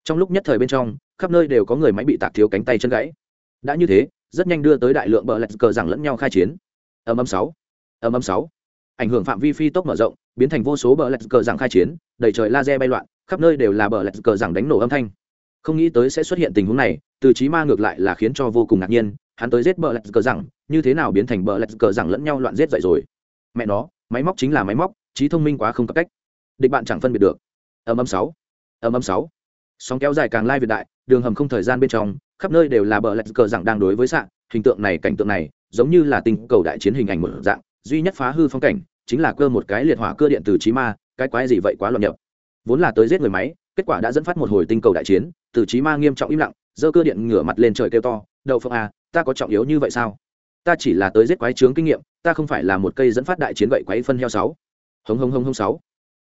Trong lúc nhất thời bên trong khắp nơi đều có người máy bị tạc thiếu cánh tay chân gãy. Đã như thế, rất nhanh đưa tới đại lượng bờ lạch cờ rằng lẫn nhau khai chiến. Âm âm sáu, âm âm sáu. Ảnh hưởng phạm vi phi tốc mở rộng, biến thành vô số bờ lạch cờ rằng khai chiến, đầy trời laser bay loạn, khắp nơi đều là bờ lạch cờ rằng đánh nổ âm thanh. Không nghĩ tới sẽ xuất hiện tình huống này, từ trí ma ngược lại là khiến cho vô cùng ngạc nhiên, hắn tới giết bờ lạch cờ rằng như thế nào biến thành bờ lạch cờ rằng lẫn nhau loạn giết dậy rồi? Mẹ nó, máy móc chính là máy móc, trí thông minh quá không có cách. Địch bạn chẳng phân biệt được. Âm âm sáu, âm âm sáu sóng kéo dài càng lai việt đại, đường hầm không thời gian bên trong, khắp nơi đều là bờ lạch cờ rằng đang đối với sạn hình tượng này, cảnh tượng này, giống như là tình cầu đại chiến hình ảnh một dạng, duy nhất phá hư phong cảnh, chính là cơ một cái liệt hỏa cơ điện từ trí ma, cái quái gì vậy quá loạn nhập vốn là tới giết người máy, kết quả đã dẫn phát một hồi tinh cầu đại chiến, từ trí ma nghiêm trọng im lặng, giơ cơ điện ngửa mặt lên trời kêu to, đậu phượng à ta có trọng yếu như vậy sao? Ta chỉ là tới giết quái trướng kinh nghiệm, ta không phải là một cây dẫn phát đại chiến gậy quái phân heo sáu. Hống hống hống hống sáu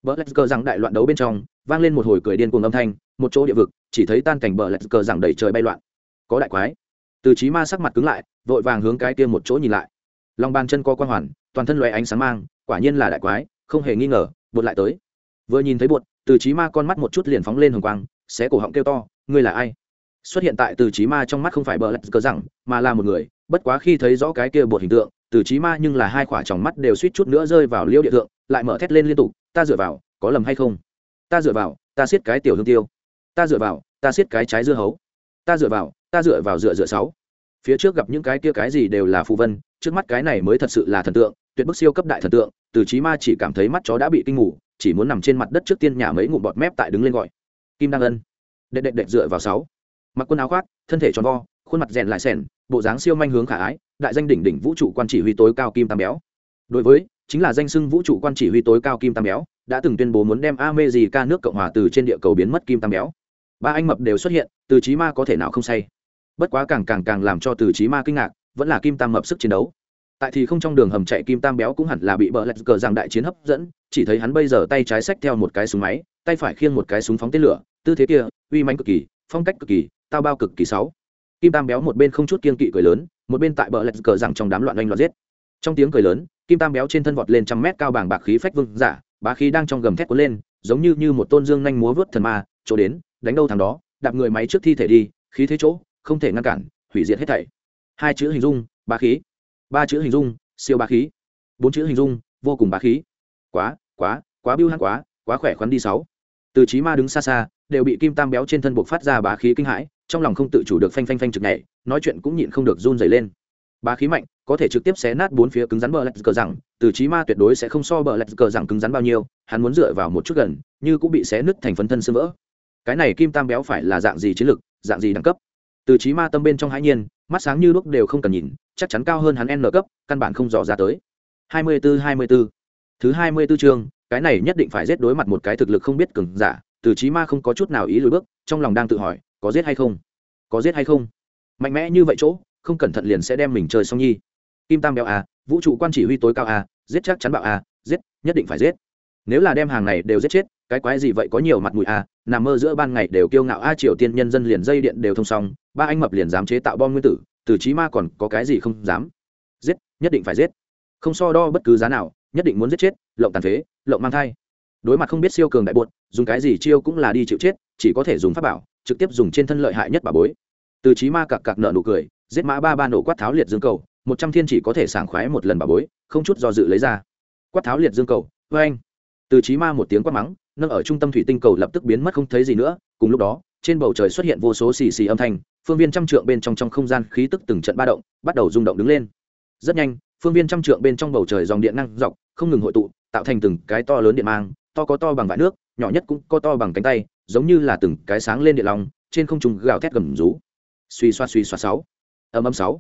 bờ lạch cờ rằng đại loạn đấu bên trong, vang lên một hồi cười điên cuồng âm thanh, một chỗ địa vực, chỉ thấy tan cảnh bờ lạch cờ rằng đầy trời bay loạn. Có đại quái. Từ trí ma sắc mặt cứng lại, vội vàng hướng cái kia một chỗ nhìn lại. Lòng bàn chân co quan hoàn, toàn thân loé ánh sáng mang, quả nhiên là đại quái, không hề nghi ngờ bột lại tới. Vừa nhìn thấy bột từ trí ma con mắt một chút liền phóng lên hồng quang, xé cổ họng kêu to, ngươi là ai? Xuất hiện tại từ trí ma trong mắt không phải bờ lạch cờ rằng, mà là một người, bất quá khi thấy rõ cái kia bột hình tượng từ trí ma nhưng là hai khỏa tròng mắt đều suýt chút nữa rơi vào liêu địa thượng, lại mở thét lên liên tục, ta dựa vào, có lầm hay không? Ta dựa vào, ta siết cái tiểu hương tiêu. Ta dựa vào, ta siết cái trái dưa hấu. Ta dựa vào, ta dựa vào dựa dựa sáu. Phía trước gặp những cái kia cái gì đều là phù vân, trước mắt cái này mới thật sự là thần tượng, tuyệt bức siêu cấp đại thần tượng, từ trí ma chỉ cảm thấy mắt chó đã bị kinh ngủ, chỉ muốn nằm trên mặt đất trước tiên nhà mấy ngụm bọt mép tại đứng lên gọi. Kim đăng ân. Đệ đệ đệ dựa vào sáu. Mặc quần áo khoác, thân thể tròn vo, khuôn mặt rèn lại sẻn bộ dáng siêu manh hướng khả ái, đại danh đỉnh đỉnh vũ trụ quan chỉ huy tối cao kim tam béo. Đối với, chính là danh xưng vũ trụ quan chỉ huy tối cao kim tam béo, đã từng tuyên bố muốn đem America nước cộng hòa từ trên địa cầu biến mất kim tam béo. Ba anh mập đều xuất hiện, từ trí ma có thể nào không say. Bất quá càng càng càng làm cho từ trí ma kinh ngạc, vẫn là kim tam mập sức chiến đấu. Tại thì không trong đường hầm chạy kim tam béo cũng hẳn là bị bờ lạch cờ rằng đại chiến hấp dẫn, chỉ thấy hắn bây giờ tay trái xách theo một cái súng máy, tay phải khiêng một cái súng phóng tên lửa, tư thế kia, uy manh cực kỳ, phong cách cực kỳ, tao bao cực kỳ sáu kim tam béo một bên không chút kiên kỵ cười lớn, một bên tại bờ lạch cờ rằng trong đám loạn oanh loạn giết. Trong tiếng cười lớn, kim tam béo trên thân vọt lên trăm mét cao bảng bạc khí phách vương giả, bá khí đang trong gầm thét cuốn lên, giống như như một tôn dương nhanh múa vớt thần ma, chỗ đến, đánh đâu thằng đó, đạp người máy trước thi thể đi, khí thế chỗ, không thể ngăn cản, hủy diệt hết thảy. Hai chữ hình dung, bá khí. Ba chữ hình dung, siêu bá khí. Bốn chữ hình dung, vô cùng bá khí. Quá quá quá biêu hăng quá quá khỏe khoắn đi sáu. Từ trí ma đứng xa xa đều bị kim tam béo trên thân buộc phát ra bá khí kinh hãi, trong lòng không tự chủ được phanh phanh phanh trực nhảy, nói chuyện cũng nhịn không được run dày lên. Bá khí mạnh, có thể trực tiếp xé nát bốn phía cứng rắn bờ lạch cờ rằng, từ trí ma tuyệt đối sẽ không so bờ lạch cờ rằng cứng rắn bao nhiêu, hắn muốn dựa vào một chút gần, như cũng bị xé nứt thành phấn thân sưng vỡ. Cái này kim tam béo phải là dạng gì chiến lực, dạng gì đẳng cấp? Từ trí ma tâm bên trong hãi nhiên, mắt sáng như đuốc đều không cần nhìn, chắc chắn cao hơn hắn n cấp, căn bản không dò ra tới. Hai mươi bốn hai mươi bốn thứ hai mươi 24 chương, cái này nhất định phải giết đối mặt một cái thực lực không biết cường giả từ trí ma không có chút nào ý lùi bước, trong lòng đang tự hỏi, có giết hay không? Có giết hay không? Mạnh mẽ như vậy chỗ, không cẩn thận liền sẽ đem mình chơi xong nhi. Kim tam béo à vũ trụ quan chỉ huy tối cao à giết chắc chắn bạo à giết, nhất định phải giết. Nếu là đem hàng này đều giết chết, cái quái gì vậy có nhiều mặt mũi à nằm mơ giữa ban ngày đều kiêu ngạo a, triều tiên nhân dân liền dây điện đều thông xong, ba anh mập liền dám chế tạo bom nguyên tử, từ trí ma còn có cái gì không dám? Giết, nhất định phải giết. Không so đo bất cứ giá nào, nhất định muốn giết chết, lộng tàn phế, lộng mang thai đối mặt không biết siêu cường đại buột dùng cái gì chiêu cũng là đi chịu chết, chỉ có thể dùng pháp bảo, trực tiếp dùng trên thân lợi hại nhất bà bối. Từ trí ma cặc cặc nợ nụ cười, giết mã ba ba nổ quát tháo liệt dương cầu, một trăm thiên chỉ có thể sảng khoái một lần bà bối, không chút do dự lấy ra. Quát tháo liệt dương cầu vê anh từ trí ma một tiếng quát mắng, nâng ở trung tâm thủy tinh cầu lập tức biến mất không thấy gì nữa, cùng lúc đó, trên bầu trời xuất hiện vô số xì xì âm thanh, phương viên trăm trượng bên trong trong không gian khí tức từng trận ba động, bắt đầu rung động đứng lên. Rất nhanh, phương viên trăm trượng bên trong bầu trời dòng điện năng dọc, không ngừng hội tụ, tạo thành từng cái to lớn điện mang to có to bằng vải nước, nhỏ nhất cũng có to bằng cánh tay, giống như là từng cái sáng lên địa lòng trên không trung gào thét gầm rú. Suy xoa suy xoa sáu. Âm âm sáu.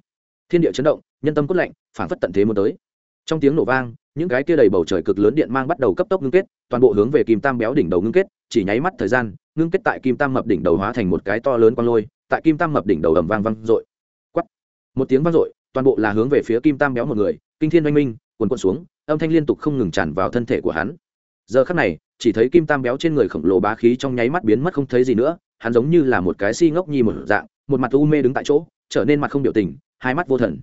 Thiên địa chấn động, nhân tâm cốt lạnh phản phất tận thế muốn tới. Trong tiếng nổ vang, những cái kia đầy bầu trời cực lớn điện mang bắt đầu cấp tốc ngưng kết, toàn bộ hướng về kim tam béo đỉnh đầu ngưng kết, chỉ nháy mắt thời gian, ngưng kết tại kim tam mập đỉnh đầu hóa thành một cái to lớn quang lôi, tại kim tam mập đỉnh đầu ầm vang vang dội. Quắt một tiếng vang dội, toàn bộ là hướng về phía kim tam béo một người, kinh thiên oanh minh quần quần xuống, âm thanh liên tục không ngừng tràn vào thân thể của hắn giờ khắc này, chỉ thấy kim tam béo trên người khổng lồ bá khí trong nháy mắt biến mất không thấy gì nữa, hắn giống như là một cái si ngốc nhi một dạng, một mặt u mê đứng tại chỗ, trở nên mặt không biểu tình, hai mắt vô thần.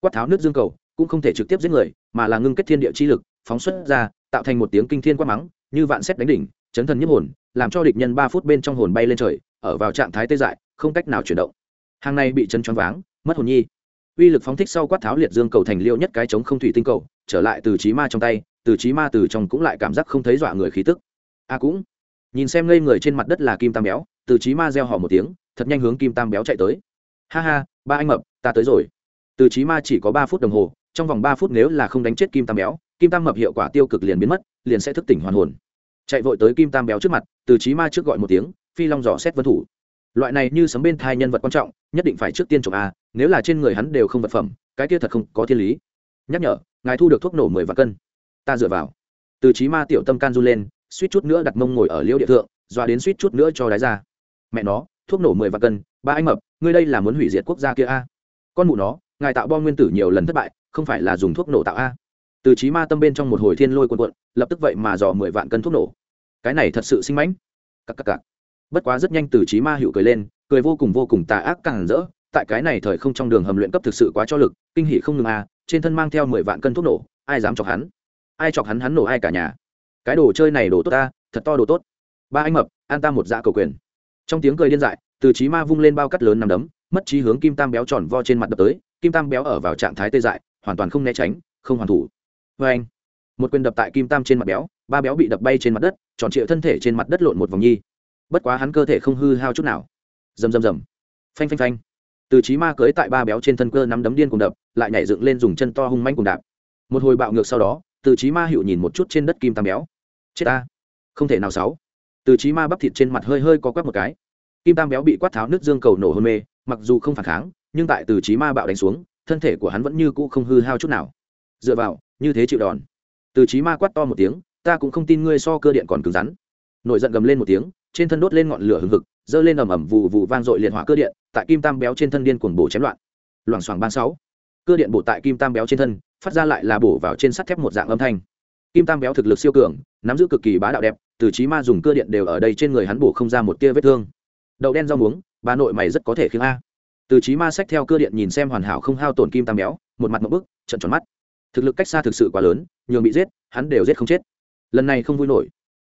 Quát tháo nước dương cầu, cũng không thể trực tiếp giết người, mà là ngưng kết thiên địa chi lực, phóng xuất ra, tạo thành một tiếng kinh thiên quát mắng, như vạn xét đánh đỉnh, chấn thần nhiếp hồn, làm cho địch nhân ba phút bên trong hồn bay lên trời, ở vào trạng thái tê dại, không cách nào chuyển động. Hàng này bị chấn choáng váng, mất hồn nhi. Uy lực phóng thích sau quát tháo liệt dương cầu thành liêu nhất cái chống không thủy tinh cầu, trở lại từ trí ma trong tay từ trí ma từ trong cũng lại cảm giác không thấy dọa người khí tức. A cũng, nhìn xem ngây người trên mặt đất là kim tam béo, từ trí ma reo họ một tiếng, thật nhanh hướng kim tam béo chạy tới. Ha ha, ba anh mập, ta tới rồi. Từ trí ma chỉ có ba phút đồng hồ, trong vòng ba phút nếu là không đánh chết kim tam béo, kim tam mập hiệu quả tiêu cực liền biến mất, liền sẽ thức tỉnh hoàn hồn. Chạy vội tới kim tam béo trước mặt, từ trí ma trước gọi một tiếng, phi long dò xét vân thủ. Loại này như sấm bên thai nhân vật quan trọng, nhất định phải trước tiên trộm a, nếu là trên người hắn đều không vật phẩm, cái kia thật không có thiên lý. Nhắc nhở, ngài thu được thuốc nổ mười vạn cân ta dựa vào. Từ trí ma tiểu tâm can run lên, suýt chút nữa đặt mông ngồi ở liêu địa thượng doa đến suýt chút nữa cho đái ra. Mẹ nó, thuốc nổ mười vạn cân, ba anh mập, ngươi đây là muốn hủy diệt quốc gia kia a? Con mụ nó, ngài tạo bom nguyên tử nhiều lần thất bại, không phải là dùng thuốc nổ tạo a? Từ trí ma tâm bên trong một hồi thiên lôi quần quận lập tức vậy mà dò mười vạn cân thuốc nổ. Cái này thật sự sinh mãnh. Cặc cặc cặc. Bất quá rất nhanh từ trí ma hiệu cười lên, cười vô cùng vô cùng tà ác càng rỡ, tại cái này thời không trong đường hầm luyện cấp thực sự quá cho lực, kinh hỉ không ngừng a, trên thân mang theo mười vạn cân thuốc nổ, ai dám chọc hắn? Ai chọc hắn hắn nổ ai cả nhà. Cái đồ chơi này đồ tốt ta, thật to đồ tốt. Ba anh mập, an ta một dạ cầu quyền. Trong tiếng cười điên dại, từ trí ma vung lên bao cắt lớn nằm đấm, mất trí hướng kim tam béo tròn vo trên mặt đập tới, kim tam béo ở vào trạng thái tê dại, hoàn toàn không né tránh, không hoàn thủ. Vê anh, một quyền đập tại kim tam trên mặt béo, ba béo bị đập bay trên mặt đất, tròn trịa thân thể trên mặt đất lộn một vòng nhi. Bất quá hắn cơ thể không hư hao chút nào. Rầm rầm rầm. Phanh phanh phanh. Từ trí ma cưới tại ba béo trên thân cơ nắm đấm điên cùng đập, lại nhảy dựng lên dùng chân to hung manh cùng đạp. Một hồi bạo ngược sau đó từ trí ma hiệu nhìn một chút trên đất kim tam béo. Chết ta. Không thể nào sáu. Từ trí ma bắp thịt trên mặt hơi hơi có quắp một cái. Kim tam béo bị quát tháo nước dương cầu nổ hôn mê, mặc dù không phản kháng, nhưng tại từ trí ma bạo đánh xuống, thân thể của hắn vẫn như cũ không hư hao chút nào. Dựa vào, như thế chịu đòn. Từ trí ma quát to một tiếng, ta cũng không tin ngươi so cơ điện còn cứng rắn. Nổi giận gầm lên một tiếng, trên thân đốt lên ngọn lửa hừng hực giơ lên ầm ầm vụ vụ vang dội liệt hỏa cơ điện, tại kim tam béo trên thân điên cuồng bổ chém loạn. Loảng xoảng ban sáu. Cơ điện bổ tại kim tam béo trên thân phát ra lại là bổ vào trên sắt thép một dạng âm thanh. Kim tam béo thực lực siêu cường, nắm giữ cực kỳ bá đạo đẹp, từ trí ma dùng cưa điện đều ở đây trên người hắn bổ không ra một tia vết thương. Đậu đen rau muống, bà nội mày rất có thể khiến a. Từ trí ma sách theo cưa điện nhìn xem hoàn hảo không hao tổn kim tam béo, một mặt một bức trận tròn mắt. Thực lực cách xa thực sự quá lớn, nhường bị giết, hắn đều giết không chết. Lần này không vui nổi.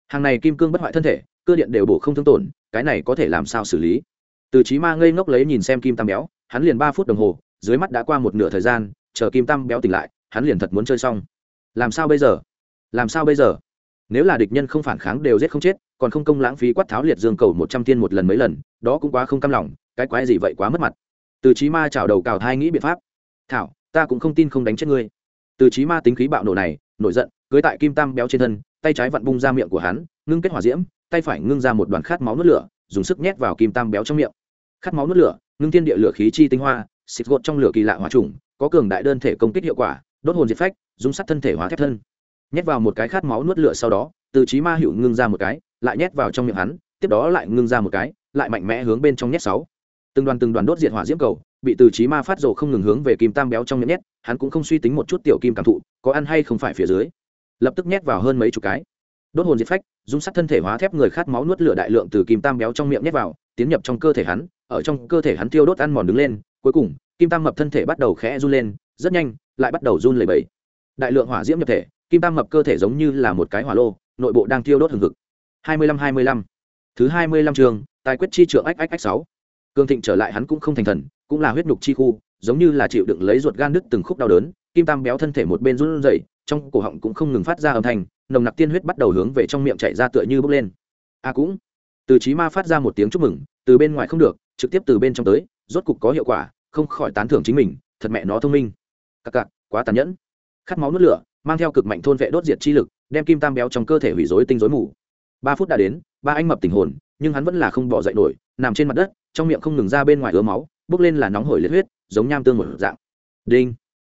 Hàng này kim cương bất hoại thân thể cưa điện đều bổ không thương tổn, cái này có thể làm sao xử lý? Từ trí ma ngây ngốc lấy nhìn xem kim tam béo, hắn liền ba phút đồng hồ, dưới mắt đã qua một nửa thời gian, chờ kim tam béo tỉnh lại hắn liền thật muốn chơi xong. Làm sao bây giờ? Làm sao bây giờ? Nếu là địch nhân không phản kháng đều giết không chết, còn không công lãng phí quát tháo liệt dương cầu một trăm tiên một lần mấy lần, đó cũng quá không cam lòng, cái quái gì vậy quá mất mặt. Từ trí ma chào đầu cào thai nghĩ biện pháp. Thảo, ta cũng không tin không đánh chết ngươi. Từ trí ma tính khí bạo nổ này, nổi giận, cưới tại kim tam béo trên thân, tay trái vặn bung ra miệng của hắn, ngưng kết hỏa diễm, tay phải ngưng ra một đoàn khát máu nuốt lửa, dùng sức nhét vào kim tam béo trong miệng. Khát máu nuốt lửa, ngưng tiên địa lửa khí chi tinh hoa, xịt gột trong lửa kỳ lạ hỏa trùng, có cường đại đơn thể công kích hiệu quả đốt hồn diệt phách, dùng sắt thân thể hóa thép thân. Nhét vào một cái khát máu nuốt lửa sau đó, từ trí ma hữu ngưng ra một cái, lại nhét vào trong miệng hắn, tiếp đó lại ngưng ra một cái, lại mạnh mẽ hướng bên trong nhét sáu. Từng đoàn từng đoàn đốt diệt hỏa diễm cầu, bị từ trí ma phát rồ không ngừng hướng về kim tam béo trong miệng nhét, hắn cũng không suy tính một chút tiểu kim cảm thụ, có ăn hay không phải phía dưới. Lập tức nhét vào hơn mấy chục cái. Đốt hồn diệt phách, dùng sắt thân thể hóa thép người khát máu nuốt lửa đại lượng từ kim tam béo trong miệng nhét vào, tiến nhập trong cơ thể hắn, ở trong cơ thể hắn tiêu đốt ăn mòn đứng lên, cuối cùng, kim tam mập thân thể bắt đầu khẽ run lên, rất nhanh lại bắt đầu run lẩy bẩy. Đại lượng hỏa diễm nhập thể, kim tam mập cơ thể giống như là một cái hỏa lô, nội bộ đang thiêu đốt hừng hực. Hai mươi lăm hai mươi lăm. Thứ hai mươi lăm trường, tài quyết chi trưởng ách ách ách sáu. Cương thịnh trở lại hắn cũng không thành thần, cũng là huyết nhục chi khu, giống như là chịu đựng lấy ruột gan đứt từng khúc đau đớn, kim tam béo thân thể một bên run rẩy, trong cổ họng cũng không ngừng phát ra âm thanh, nồng nặc tiên huyết bắt đầu hướng về trong miệng chảy ra tựa như bốc lên. A à cũng. Từ trí ma phát ra một tiếng chúc mừng, từ bên ngoài không được, trực tiếp từ bên trong tới, rốt cục có hiệu quả, không khỏi tán thưởng chính mình, thật mẹ nó thông minh cặc cặc, quá tàn nhẫn. Khát máu nuốt lửa, mang theo cực mạnh thôn vệ đốt diệt chi lực, đem kim tam béo trong cơ thể hủy rối tinh rối mù. Ba phút đã đến, ba anh mập tình hồn, nhưng hắn vẫn là không bỏ dậy nổi, nằm trên mặt đất, trong miệng không ngừng ra bên ngoài ứa máu bốc lên là nóng hổi liệt huyết, giống nham tương một dạng. Đinh!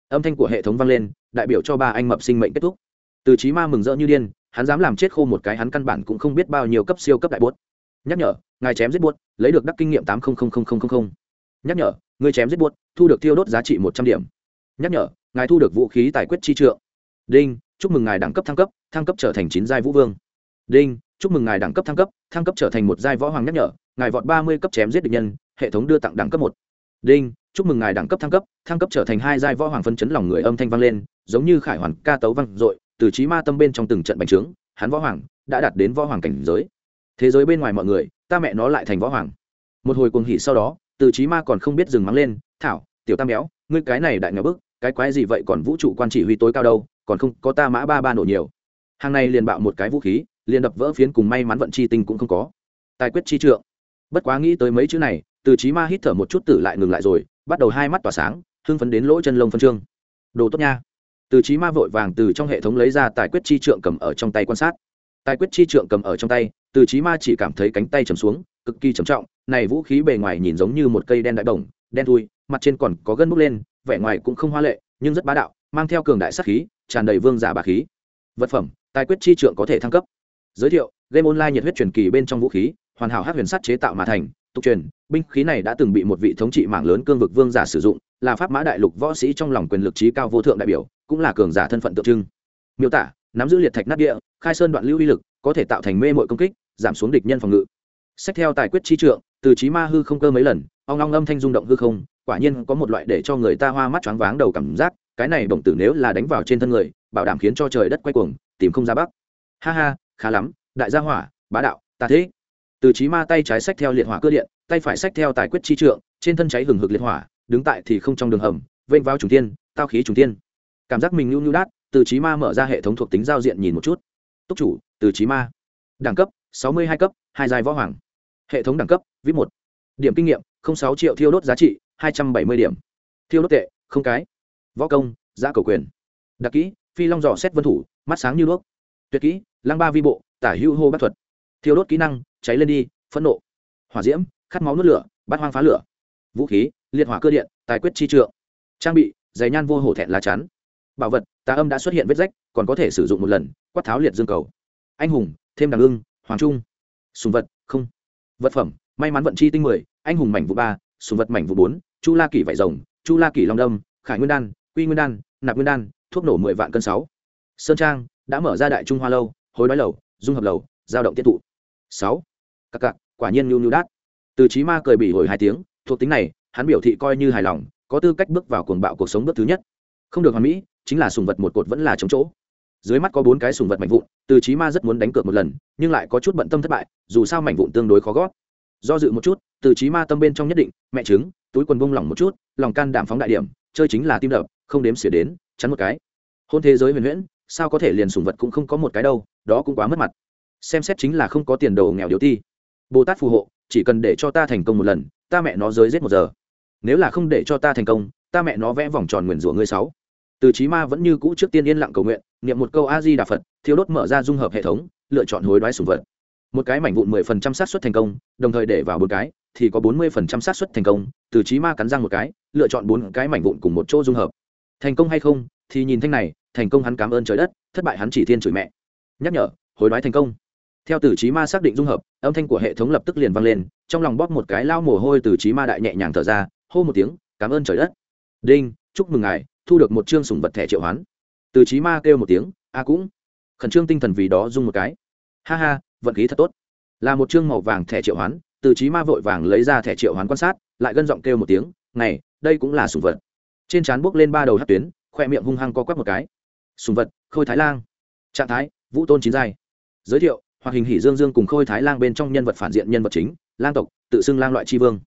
Âm thanh của hệ thống vang lên, đại biểu cho ba anh mập sinh mệnh kết thúc. Từ trí ma mừng rỡ như điên, hắn dám làm chết khô một cái hắn căn bản cũng không biết bao nhiêu cấp siêu cấp đại buốt. Nhắc nhở, ngài chém giết buốt, lấy được đắc kinh nghiệm tám nhắc nhở, người chém giết buốt, thu được tiêu đốt giá trị một trăm điểm nhắc nhở, ngài thu được vũ khí tài quyết chi trượng. Đinh, chúc mừng ngài đẳng cấp thăng cấp thăng cấp trở thành chín giai vũ vương. Đinh, chúc mừng ngài đẳng cấp thăng cấp thăng cấp trở thành một giai võ hoàng nhắc nhở, ngài vọt ba mươi cấp chém giết địch nhân, hệ thống đưa tặng đẳng cấp một. Đinh, chúc mừng ngài đẳng cấp thăng cấp thăng cấp trở thành hai giai võ hoàng phân chấn lòng người âm thanh vang lên, giống như khải hoàn ca tấu vang dội, từ trí ma tâm bên trong từng trận bành trướng, hắn võ hoàng đã đạt đến võ hoàng cảnh giới. Thế giới bên ngoài mọi người, ta mẹ nó lại thành võ hoàng. Một hồi cuồng hỉ sau đó, từ trí ma còn không biết dừng mắng lên, thảo, tiểu tam béo, ngươi cái này đại ngờ bức cái quái gì vậy còn vũ trụ quan chỉ huy tối cao đâu, còn không có ta mã ba ba nổ nhiều. Hàng này liền bạo một cái vũ khí, liền đập vỡ phiến cùng may mắn vận chi tinh cũng không có. Tài quyết chi trượng. Bất quá nghĩ tới mấy chữ này, từ trí ma hít thở một chút tử lại ngừng lại rồi, bắt đầu hai mắt tỏa sáng, hưng phấn đến lỗ chân lông phân trương. Đồ tốt nha. Từ trí ma vội vàng từ trong hệ thống lấy ra tài quyết chi trượng cầm ở trong tay quan sát. Tài quyết chi trượng cầm ở trong tay, từ trí ma chỉ cảm thấy cánh tay chầm xuống, cực kỳ trầm trọng, này vũ khí bề ngoài nhìn giống như một cây đen đại đồng, đen thui, mặt trên còn có gân bốc lên vẻ ngoài cũng không hoa lệ, nhưng rất bá đạo, mang theo cường đại sắc khí, tràn đầy vương giả bà khí. Vật phẩm, tài quyết chi trượng có thể thăng cấp. Giới thiệu, game online nhiệt huyết truyền kỳ bên trong vũ khí, hoàn hảo hát huyền sắt chế tạo mà thành, tục truyền, binh khí này đã từng bị một vị thống trị mạng lớn cương vực vương giả sử dụng, là pháp mã đại lục võ sĩ trong lòng quyền lực trí cao vô thượng đại biểu, cũng là cường giả thân phận tượng trưng. Miêu tả, nắm giữ liệt thạch nát địa, khai sơn đoạn lưu uy lực, có thể tạo thành mê mội công kích, giảm xuống địch nhân phòng ngự. Xét theo tài quyết chi trượng, từ trí ma hư không cơ mấy lần, ong long âm thanh rung động hư không quả nhiên có một loại để cho người ta hoa mắt choáng váng đầu cảm giác, cái này bổng tử nếu là đánh vào trên thân người, bảo đảm khiến cho trời đất quay cuồng, tìm không ra bắc. Ha ha, khá lắm, đại gia hỏa, bá đạo, ta thế. Từ trí ma tay trái sách theo liệt hỏa cơ điện, tay phải sách theo tài quyết chi trượng, trên thân cháy hừng hực liệt hỏa, đứng tại thì không trong đường hầm, vênh vào trùng tiên tao khí trùng tiên cảm giác mình nhu nhu đát, từ trí ma mở ra hệ thống thuộc tính giao diện nhìn một chút. Túc chủ, từ trí ma. Đẳng cấp, sáu mươi hai cấp, hai giai võ hoàng. Hệ thống đẳng cấp vip một. Điểm kinh nghiệm sáu triệu thiêu đốt giá trị hai trăm bảy mươi điểm. Thiêu đốt tệ, không cái. Võ công, giã cầu quyền. Đặc kỹ, phi long dò xét vân thủ, mắt sáng như đuốc. Tuyệt kỹ, lăng ba vi bộ, tả hữu hô bắt thuật. Thiêu đốt kỹ năng, cháy lên đi, phẫn nộ. Hỏa diễm, khát máu nuốt lửa bắt hoang phá lửa. Vũ khí, liệt hỏa cơ điện, tài quyết chi trượng. Trang bị, giày nhan vô hổ thẹn lá chắn. Bảo vật, tà âm đã xuất hiện vết rách, còn có thể sử dụng một lần, quát tháo liệt dương cầu. Anh hùng, thêm đằng ưng, hoàng trung. Sùng vật, không. Vật phẩm, may mắn vận chi tinh mười, anh hùng mảnh vụ ba, sùng vật mảnh vụ bốn chu la kỷ vải rồng, chu la kỷ long đâm, khải nguyên đan, quy nguyên đan, nạp nguyên đan, thuốc nổ mười vạn cân sáu. Sơn trang đã mở ra đại trung hoa lâu, hối đoái lầu, dung hợp lầu, giao động tiết tụ. sáu. Cặc cặc, quả nhiên nhu nhu đát. Từ trí ma cười bỉ hồi hai tiếng, thuộc tính này, hắn biểu thị coi như hài lòng, có tư cách bước vào cuồng bạo cuộc sống bước thứ nhất. Không được hoàn mỹ, chính là sùng vật một cột vẫn là chống chỗ. Dưới mắt có bốn cái sùng vật mạnh vụn, từ trí ma rất muốn đánh cược một lần, nhưng lại có chút bận tâm thất bại, dù sao mảnh vụn tương đối khó gót do dự một chút, từ trí ma tâm bên trong nhất định, mẹ trứng túi quần bông lỏng một chút, lòng can đảm phóng đại điểm, chơi chính là tim đập, không đếm xỉa đến, chắn một cái. Hôn thế giới huyền huyễn, sao có thể liền sùng vật cũng không có một cái đâu, đó cũng quá mất mặt. Xem xét chính là không có tiền đồ nghèo điều ti. Bồ tát phù hộ, chỉ cần để cho ta thành công một lần, ta mẹ nó giới giết một giờ. Nếu là không để cho ta thành công, ta mẹ nó vẽ vòng tròn nguyền rủa ngươi sáu. Từ trí ma vẫn như cũ trước tiên yên lặng cầu nguyện, niệm một câu a di đà phật thiếu đốt mở ra dung hợp hệ thống, lựa chọn hối đoái sùng vật. Một cái mảnh vụn mười phần trăm xác suất thành công, đồng thời để vào bốn cái thì có bốn mươi phần trăm xác suất thành công, từ trí ma cắn răng một cái, lựa chọn bốn cái mảnh vụn cùng một chỗ dung hợp. Thành công hay không, thì nhìn thanh này, thành công hắn cảm ơn trời đất, thất bại hắn chỉ thiên chửi mẹ. Nhắc nhở, hối đoái thành công. Theo từ trí ma xác định dung hợp, âm thanh của hệ thống lập tức liền vang lên, trong lòng bóp một cái lao mồ hôi từ trí ma đại nhẹ nhàng thở ra, hô một tiếng, cảm ơn trời đất. Đinh, chúc mừng ngài, thu được một chương sủng vật thẻ triệu hoán. Từ trí ma kêu một tiếng, a cũng. Khẩn trương tinh thần vì đó dung một cái. Ha ha, vận khí thật tốt. Là một chương màu vàng thẻ triệu hoán từ trí ma vội vàng lấy ra thẻ triệu hoán quan sát, lại gân giọng kêu một tiếng, này, đây cũng là sùng vật. Trên trán buốc lên ba đầu hát tuyến, khoe miệng hung hăng co quắp một cái. Sùng vật, khôi thái lang. Trạng thái, vũ tôn chín giai. Giới thiệu, hoặc hình hỉ dương dương cùng khôi thái lang bên trong nhân vật phản diện nhân vật chính, lang tộc, tự xưng lang loại tri vương.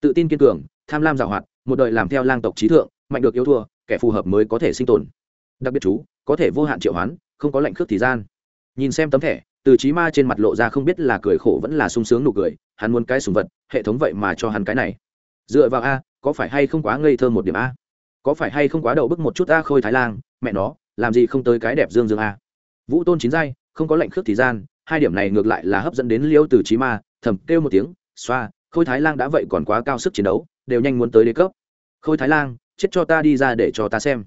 Tự tin kiên cường, tham lam giảo hoạt, một đời làm theo lang tộc trí thượng, mạnh được yêu thua, kẻ phù hợp mới có thể sinh tồn. Đặc biệt chú, có thể vô hạn triệu hoán, không có lệnh khước thì gian. Nhìn xem tấm thẻ từ trí ma trên mặt lộ ra không biết là cười khổ vẫn là sung sướng nụ cười, hắn muốn cái sùng vật, hệ thống vậy mà cho hắn cái này. Dựa vào a, có phải hay không quá ngây thơ một điểm a? Có phải hay không quá đậu bức một chút a khôi thái lang, mẹ nó, làm gì không tới cái đẹp dương dương a? Vũ tôn chín giai không có lệnh khước thì gian, hai điểm này ngược lại là hấp dẫn đến liêu từ trí ma, thầm kêu một tiếng, xoa, khôi thái lang đã vậy còn quá cao sức chiến đấu, đều nhanh muốn tới đế cấp. Khôi thái lang, chết cho ta đi ra để cho ta xem.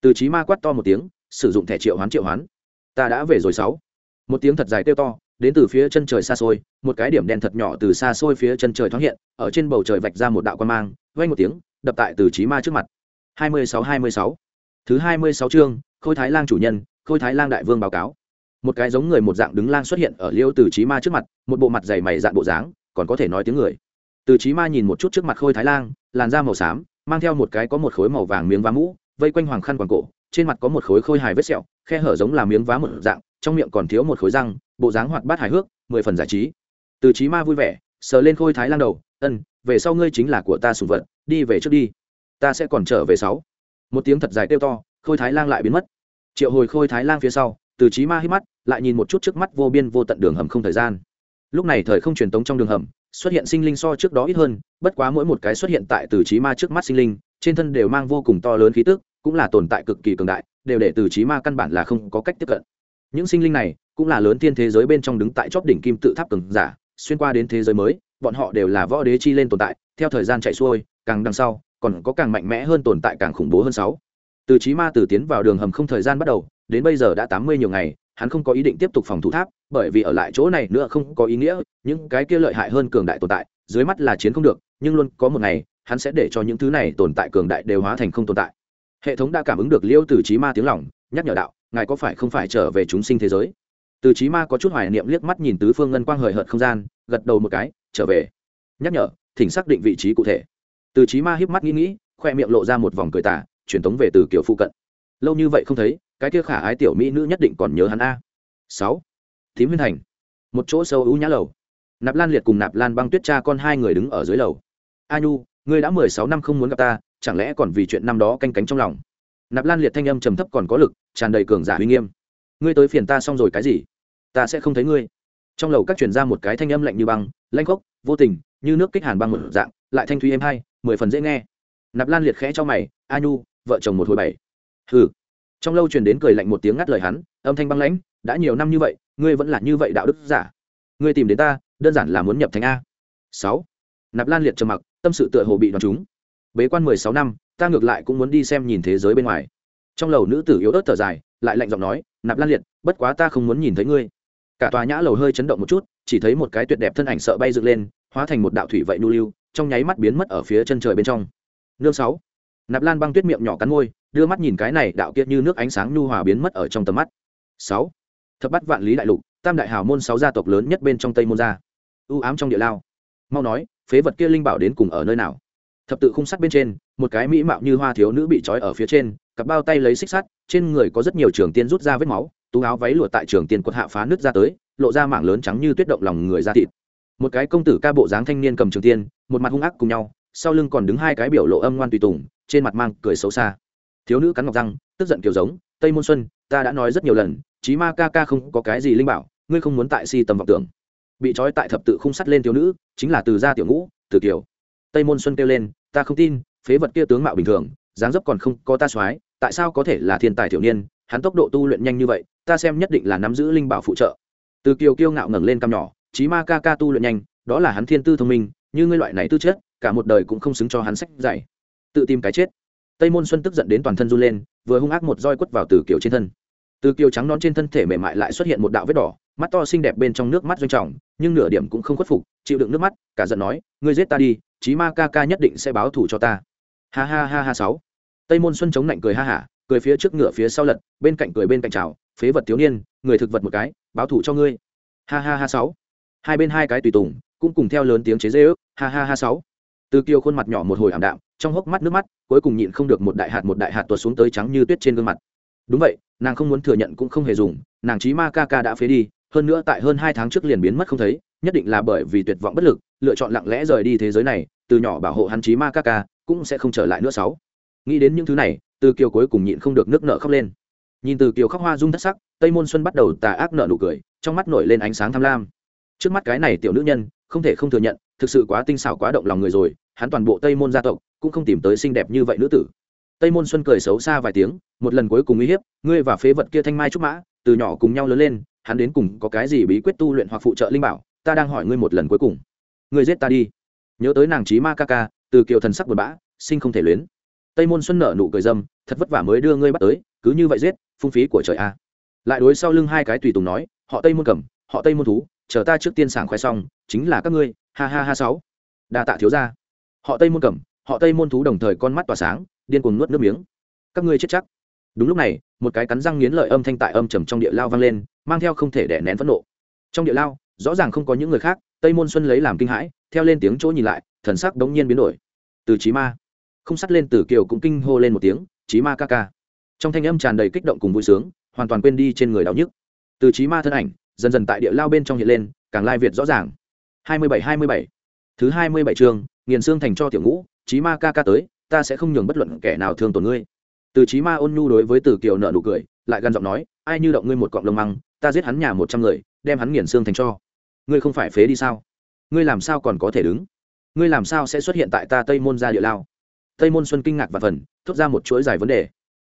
Từ trí ma quát to một tiếng, sử dụng thẻ triệu hoán triệu hoán. Ta đã về rồi, sáu một tiếng thật dài kêu to, đến từ phía chân trời xa xôi, một cái điểm đen thật nhỏ từ xa xôi phía chân trời thoáng hiện, ở trên bầu trời vạch ra một đạo quan mang vay một tiếng, đập tại từ trí ma trước mặt. Hai mươi sáu, hai mươi sáu. Thứ hai mươi sáu chương, khôi thái lang chủ nhân, khôi thái lang đại vương báo cáo. Một cái giống người một dạng đứng lang xuất hiện ở liêu từ trí ma trước mặt, một bộ mặt dày mày dạng bộ dáng, còn có thể nói tiếng người. Từ trí ma nhìn một chút trước mặt khôi thái lang, làn da màu xám, mang theo một cái có một khối màu vàng miếng vá mũ, vây quanh hoàng khăn quàng cổ, trên mặt có một khối khôi hài vết sẹo, khe hở giống là miếng vá một dạng trong miệng còn thiếu một khối răng, bộ dáng hoạt bát hài hước, mười phần giải trí. Từ trí ma vui vẻ, sờ lên khôi thái lan đầu, ân, về sau ngươi chính là của ta sùng vật, đi về trước đi, ta sẽ còn trở về sáu. Một tiếng thật dài kêu to, khôi thái lan lại biến mất. Triệu hồi khôi thái lan phía sau, từ trí ma hít mắt, lại nhìn một chút trước mắt vô biên vô tận đường hầm không thời gian. Lúc này thời không truyền tống trong đường hầm, xuất hiện sinh linh so trước đó ít hơn, bất quá mỗi một cái xuất hiện tại từ trí ma trước mắt sinh linh, trên thân đều mang vô cùng to lớn khí tức, cũng là tồn tại cực kỳ cường đại, đều để từ trí ma căn bản là không có cách tiếp cận những sinh linh này cũng là lớn thiên thế giới bên trong đứng tại chóp đỉnh kim tự tháp cường giả, xuyên qua đến thế giới mới, bọn họ đều là võ đế chi lên tồn tại, theo thời gian chạy xuôi, càng đằng sau, còn có càng mạnh mẽ hơn tồn tại càng khủng bố hơn sáu. Từ trí ma từ tiến vào đường hầm không thời gian bắt đầu, đến bây giờ đã tám mươi nhiều ngày, hắn không có ý định tiếp tục phòng thủ tháp, bởi vì ở lại chỗ này nữa không có ý nghĩa, những cái kia lợi hại hơn cường đại tồn tại, dưới mắt là chiến không được, nhưng luôn có một ngày, hắn sẽ để cho những thứ này tồn tại cường đại đều hóa thành không tồn tại. Hệ thống đã cảm ứng được liêu từ trí ma tiếng lòng, nhắc nhở đạo ngài có phải không phải trở về chúng sinh thế giới? Từ trí ma có chút hoài niệm liếc mắt nhìn tứ phương ngân quang hời hợt không gian, gật đầu một cái, trở về. Nhắc nhở, thỉnh xác định vị trí cụ thể. Từ trí ma híp mắt nghĩ nghĩ, khoe miệng lộ ra một vòng cười tả truyền tống về từ kiểu phụ cận. Lâu như vậy không thấy, cái kia khả ái tiểu mỹ nữ nhất định còn nhớ hắn a. Sáu. Thím huyên thành. Một chỗ sâu ưu nhã lầu. Nạp lan liệt cùng nạp lan băng tuyết cha con hai người đứng ở dưới lầu. A nhu, ngươi đã mười sáu năm không muốn gặp ta, chẳng lẽ còn vì chuyện năm đó canh cánh trong lòng? Nạp lan liệt thanh âm trầm thấp còn có lực, tràn đầy cường giả uy nghiêm. Ngươi tới phiền ta xong rồi cái gì? Ta sẽ không thấy ngươi. Trong lầu các chuyển ra một cái thanh âm lạnh như băng, lanh khốc, vô tình, như nước kích hàn băng một dạng, lại thanh thúy êm hai mười phần dễ nghe. Nạp lan liệt khẽ cho mày, a nhu, vợ chồng một hồi bảy. Hừ. Trong lâu truyền đến cười lạnh một tiếng ngắt lời hắn, âm thanh băng lãnh, đã nhiều năm như vậy, ngươi vẫn là như vậy đạo đức giả. Ngươi tìm đến ta, đơn giản là muốn nhập thành a. Sáu. Nạp lan liệt trầm mặc, tâm sự tựa hồ bị đoán chúng bế quan mười sáu năm ta ngược lại cũng muốn đi xem nhìn thế giới bên ngoài. Trong lầu nữ tử yếu ớt thở dài, lại lạnh giọng nói, nạp lan liệt, bất quá ta không muốn nhìn thấy ngươi. Cả tòa nhã lầu hơi chấn động một chút, chỉ thấy một cái tuyệt đẹp thân ảnh sợ bay dựng lên, hóa thành một đạo thủy vậy nu lưu, trong nháy mắt biến mất ở phía chân trời bên trong. Nương sáu. Nạp lan băng tuyết miệng nhỏ cắn môi, đưa mắt nhìn cái này đạo kiệt như nước ánh sáng nhu hòa biến mất ở trong tầm mắt. Sáu. Thập bắt vạn lý đại lục, tam đại hào môn sáu gia tộc lớn nhất bên trong tây môn gia. Ưu ám trong địa lao. Mau nói, phế vật kia linh bảo đến cùng ở nơi nào? Thập tự khung sắt bên trên, một cái mỹ mạo như hoa thiếu nữ bị trói ở phía trên, cặp bao tay lấy xích sắt, trên người có rất nhiều trường tiên rút ra vết máu, tú áo váy lụa tại trường tiên quật hạ phá nước ra tới, lộ ra mảng lớn trắng như tuyết động lòng người ra thịt. Một cái công tử ca bộ dáng thanh niên cầm trường tiên, một mặt hung ác cùng nhau, sau lưng còn đứng hai cái biểu lộ âm ngoan tùy tùng, trên mặt mang cười xấu xa. Thiếu nữ cắn ngọc răng, tức giận kiểu giống, tây môn xuân, ta đã nói rất nhiều lần, chí ma ca ca không có cái gì linh bảo, ngươi không muốn tại si tầm vọng tưởng. Bị trói tại thập tự khung sắt lên thiếu nữ, chính là từ gia tiểu ngũ, từ kiều tây môn xuân kêu lên, ta không tin, phế vật kia tướng mạo bình thường, dáng dấp còn không có ta soái, tại sao có thể là thiên tài thiểu niên, hắn tốc độ tu luyện nhanh như vậy, ta xem nhất định là nắm giữ linh bảo phụ trợ. Từ kiều kiêu ngạo ngẩng lên cằm nhỏ, chí ma ca ca tu luyện nhanh, đó là hắn thiên tư thông minh, như ngươi loại này tư chất, cả một đời cũng không xứng cho hắn sách dạy. Tự tìm cái chết. Tây môn xuân tức giận đến toàn thân run lên, vừa hung ác một roi quất vào từ kiều trên thân. Từ kiều trắng non trên thân thể mềm mại lại xuất hiện một đạo vết đỏ mắt to xinh đẹp bên trong nước mắt doanh trọng, nhưng nửa điểm cũng không khuất phục, chịu đựng nước mắt, cả giận nói, ngươi giết ta đi, chí ma ca ca nhất định sẽ báo thù cho ta. Ha ha ha ha sáu. Tây môn xuân chống lạnh cười ha hả, cười phía trước ngựa phía sau lật, bên cạnh cười bên cạnh chào, phế vật thiếu niên, người thực vật một cái, báo thù cho ngươi. Ha ha ha sáu. Hai bên hai cái tùy tùng, cũng cùng theo lớn tiếng chế dê ước ha ha ha sáu. Từ kiều khuôn mặt nhỏ một hồi ảm đạm, trong hốc mắt nước mắt, cuối cùng nhịn không được một đại hạt một đại hạt tuột xuống tới trắng như tuyết trên gương mặt. Đúng vậy, nàng không muốn thừa nhận cũng không hề dùng, nàng trí ma ca ca đã phế đi hơn nữa tại hơn hai tháng trước liền biến mất không thấy, nhất định là bởi vì tuyệt vọng bất lực, lựa chọn lặng lẽ rời đi thế giới này, từ nhỏ bảo hộ hắn chí ma ca ca, cũng sẽ không trở lại nữa sáu. Nghĩ đến những thứ này, từ kiều cuối cùng nhịn không được nước nợ khóc lên. Nhìn từ kiều khóc hoa rung thất sắc, tây môn xuân bắt đầu tà ác nợ nụ cười, trong mắt nổi lên ánh sáng tham lam. Trước mắt cái này tiểu nữ nhân, không thể không thừa nhận, thực sự quá tinh xảo quá động lòng người rồi, hắn toàn bộ tây môn gia tộc cũng không tìm tới xinh đẹp như vậy nữ tử. Tây môn xuân cười xấu xa vài tiếng, một lần cuối cùng uy hiếp, ngươi và phế vật kia thanh mai trúc mã, từ nhỏ cùng nhau lớn lên hắn đến cùng có cái gì bí quyết tu luyện hoặc phụ trợ linh bảo, ta đang hỏi ngươi một lần cuối cùng. Ngươi giết ta đi. Nhớ tới nàng trí ma ca ca, từ kiều thần sắc buồn bã, sinh không thể luyến. Tây môn xuân nở nụ cười dâm, thật vất vả mới đưa ngươi bắt tới, cứ như vậy giết, phung phí của trời a. Lại đối sau lưng hai cái tùy tùng nói, họ tây môn cẩm, họ tây môn thú, chờ ta trước tiên sảng khoe xong, chính là các ngươi, ha ha ha sáu. Đa tạ thiếu gia. Họ tây môn cẩm, họ tây môn thú đồng thời con mắt tỏa sáng, điên cuồng nuốt nước miếng. Các ngươi chết chắc đúng lúc này, một cái cắn răng nghiến lợi âm thanh tại âm trầm trong địa lao vang lên, mang theo không thể đè nén phẫn nộ. Trong địa lao, rõ ràng không có những người khác, tây môn xuân lấy làm kinh hãi, theo lên tiếng chỗ nhìn lại, thần sắc đống nhiên biến đổi. Từ trí ma, không sắt lên từ kiều cũng kinh hô lên một tiếng trí ma ca ca. Trong thanh âm tràn đầy kích động cùng vui sướng, hoàn toàn quên đi trên người đau nhức. Từ trí ma thân ảnh, dần dần tại địa lao bên trong hiện lên, càng lai việt rõ ràng. Hai mươi bảy hai mươi bảy. Thứ hai mươi bảy chương, nghiền xương thành cho tiểu ngũ trí ma ca ca tới, ta sẽ không nhường bất luận kẻ nào thương tổn ngươi từ Chí ma ôn nhu đối với từ kiều nợ nụ cười lại gan giọng nói ai như động ngươi một cọng lông măng ta giết hắn nhà một trăm người đem hắn nghiền xương thành cho. Ngươi không phải phế đi sao? Ngươi làm sao còn có thể đứng? Ngươi làm sao sẽ xuất hiện tại ta tây môn gia địa lao? Tây môn xuân kinh ngạc và phần thốt ra một chuỗi dài vấn đề.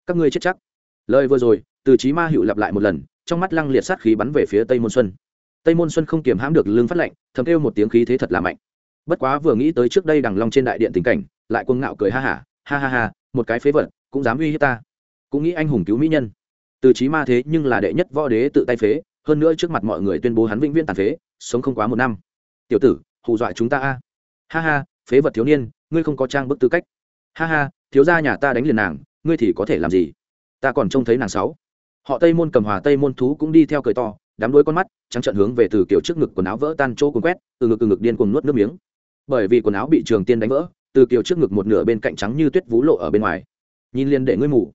Các ngươi chết chắc. Lời vừa rồi từ Chí ma hữu lặp lại một lần trong mắt lăng liệt sát khí bắn về phía tây môn xuân. Tây môn xuân không kiềm hãm được lương phát lệnh thầm kêu một tiếng khí thế thật là mạnh. Bất quá vừa nghĩ tới trước đây đằng long trên đại điện tình cảnh lại cuồng ngạo cười ha hả ha, ha ha ha một cái phế vật cũng dám uy hiếp ta. Cũng nghĩ anh hùng cứu mỹ nhân. Từ trí ma thế nhưng là đệ nhất võ đế tự tay phế, hơn nữa trước mặt mọi người tuyên bố hắn vĩnh viễn tàn phế, sống không quá một năm. Tiểu tử, hù dọa chúng ta a. Ha ha, phế vật thiếu niên, ngươi không có trang bức tư cách. Ha ha, thiếu gia nhà ta đánh liền nàng, ngươi thì có thể làm gì? Ta còn trông thấy nàng sáu. Họ tây môn cầm hòa tây môn thú cũng đi theo cười to, đám đuôi con mắt trắng trận hướng về từ kiểu trước ngực quần áo vỡ tan chỗ cuốn quét, từ ngực từ ngực điên cuồng nuốt nước miếng. Bởi vì quần áo bị trường tiên đánh vỡ, từ kiểu trước ngực một nửa bên cạnh trắng như tuyết vú lộ ở bên ngoài nhìn liền để ngươi mù.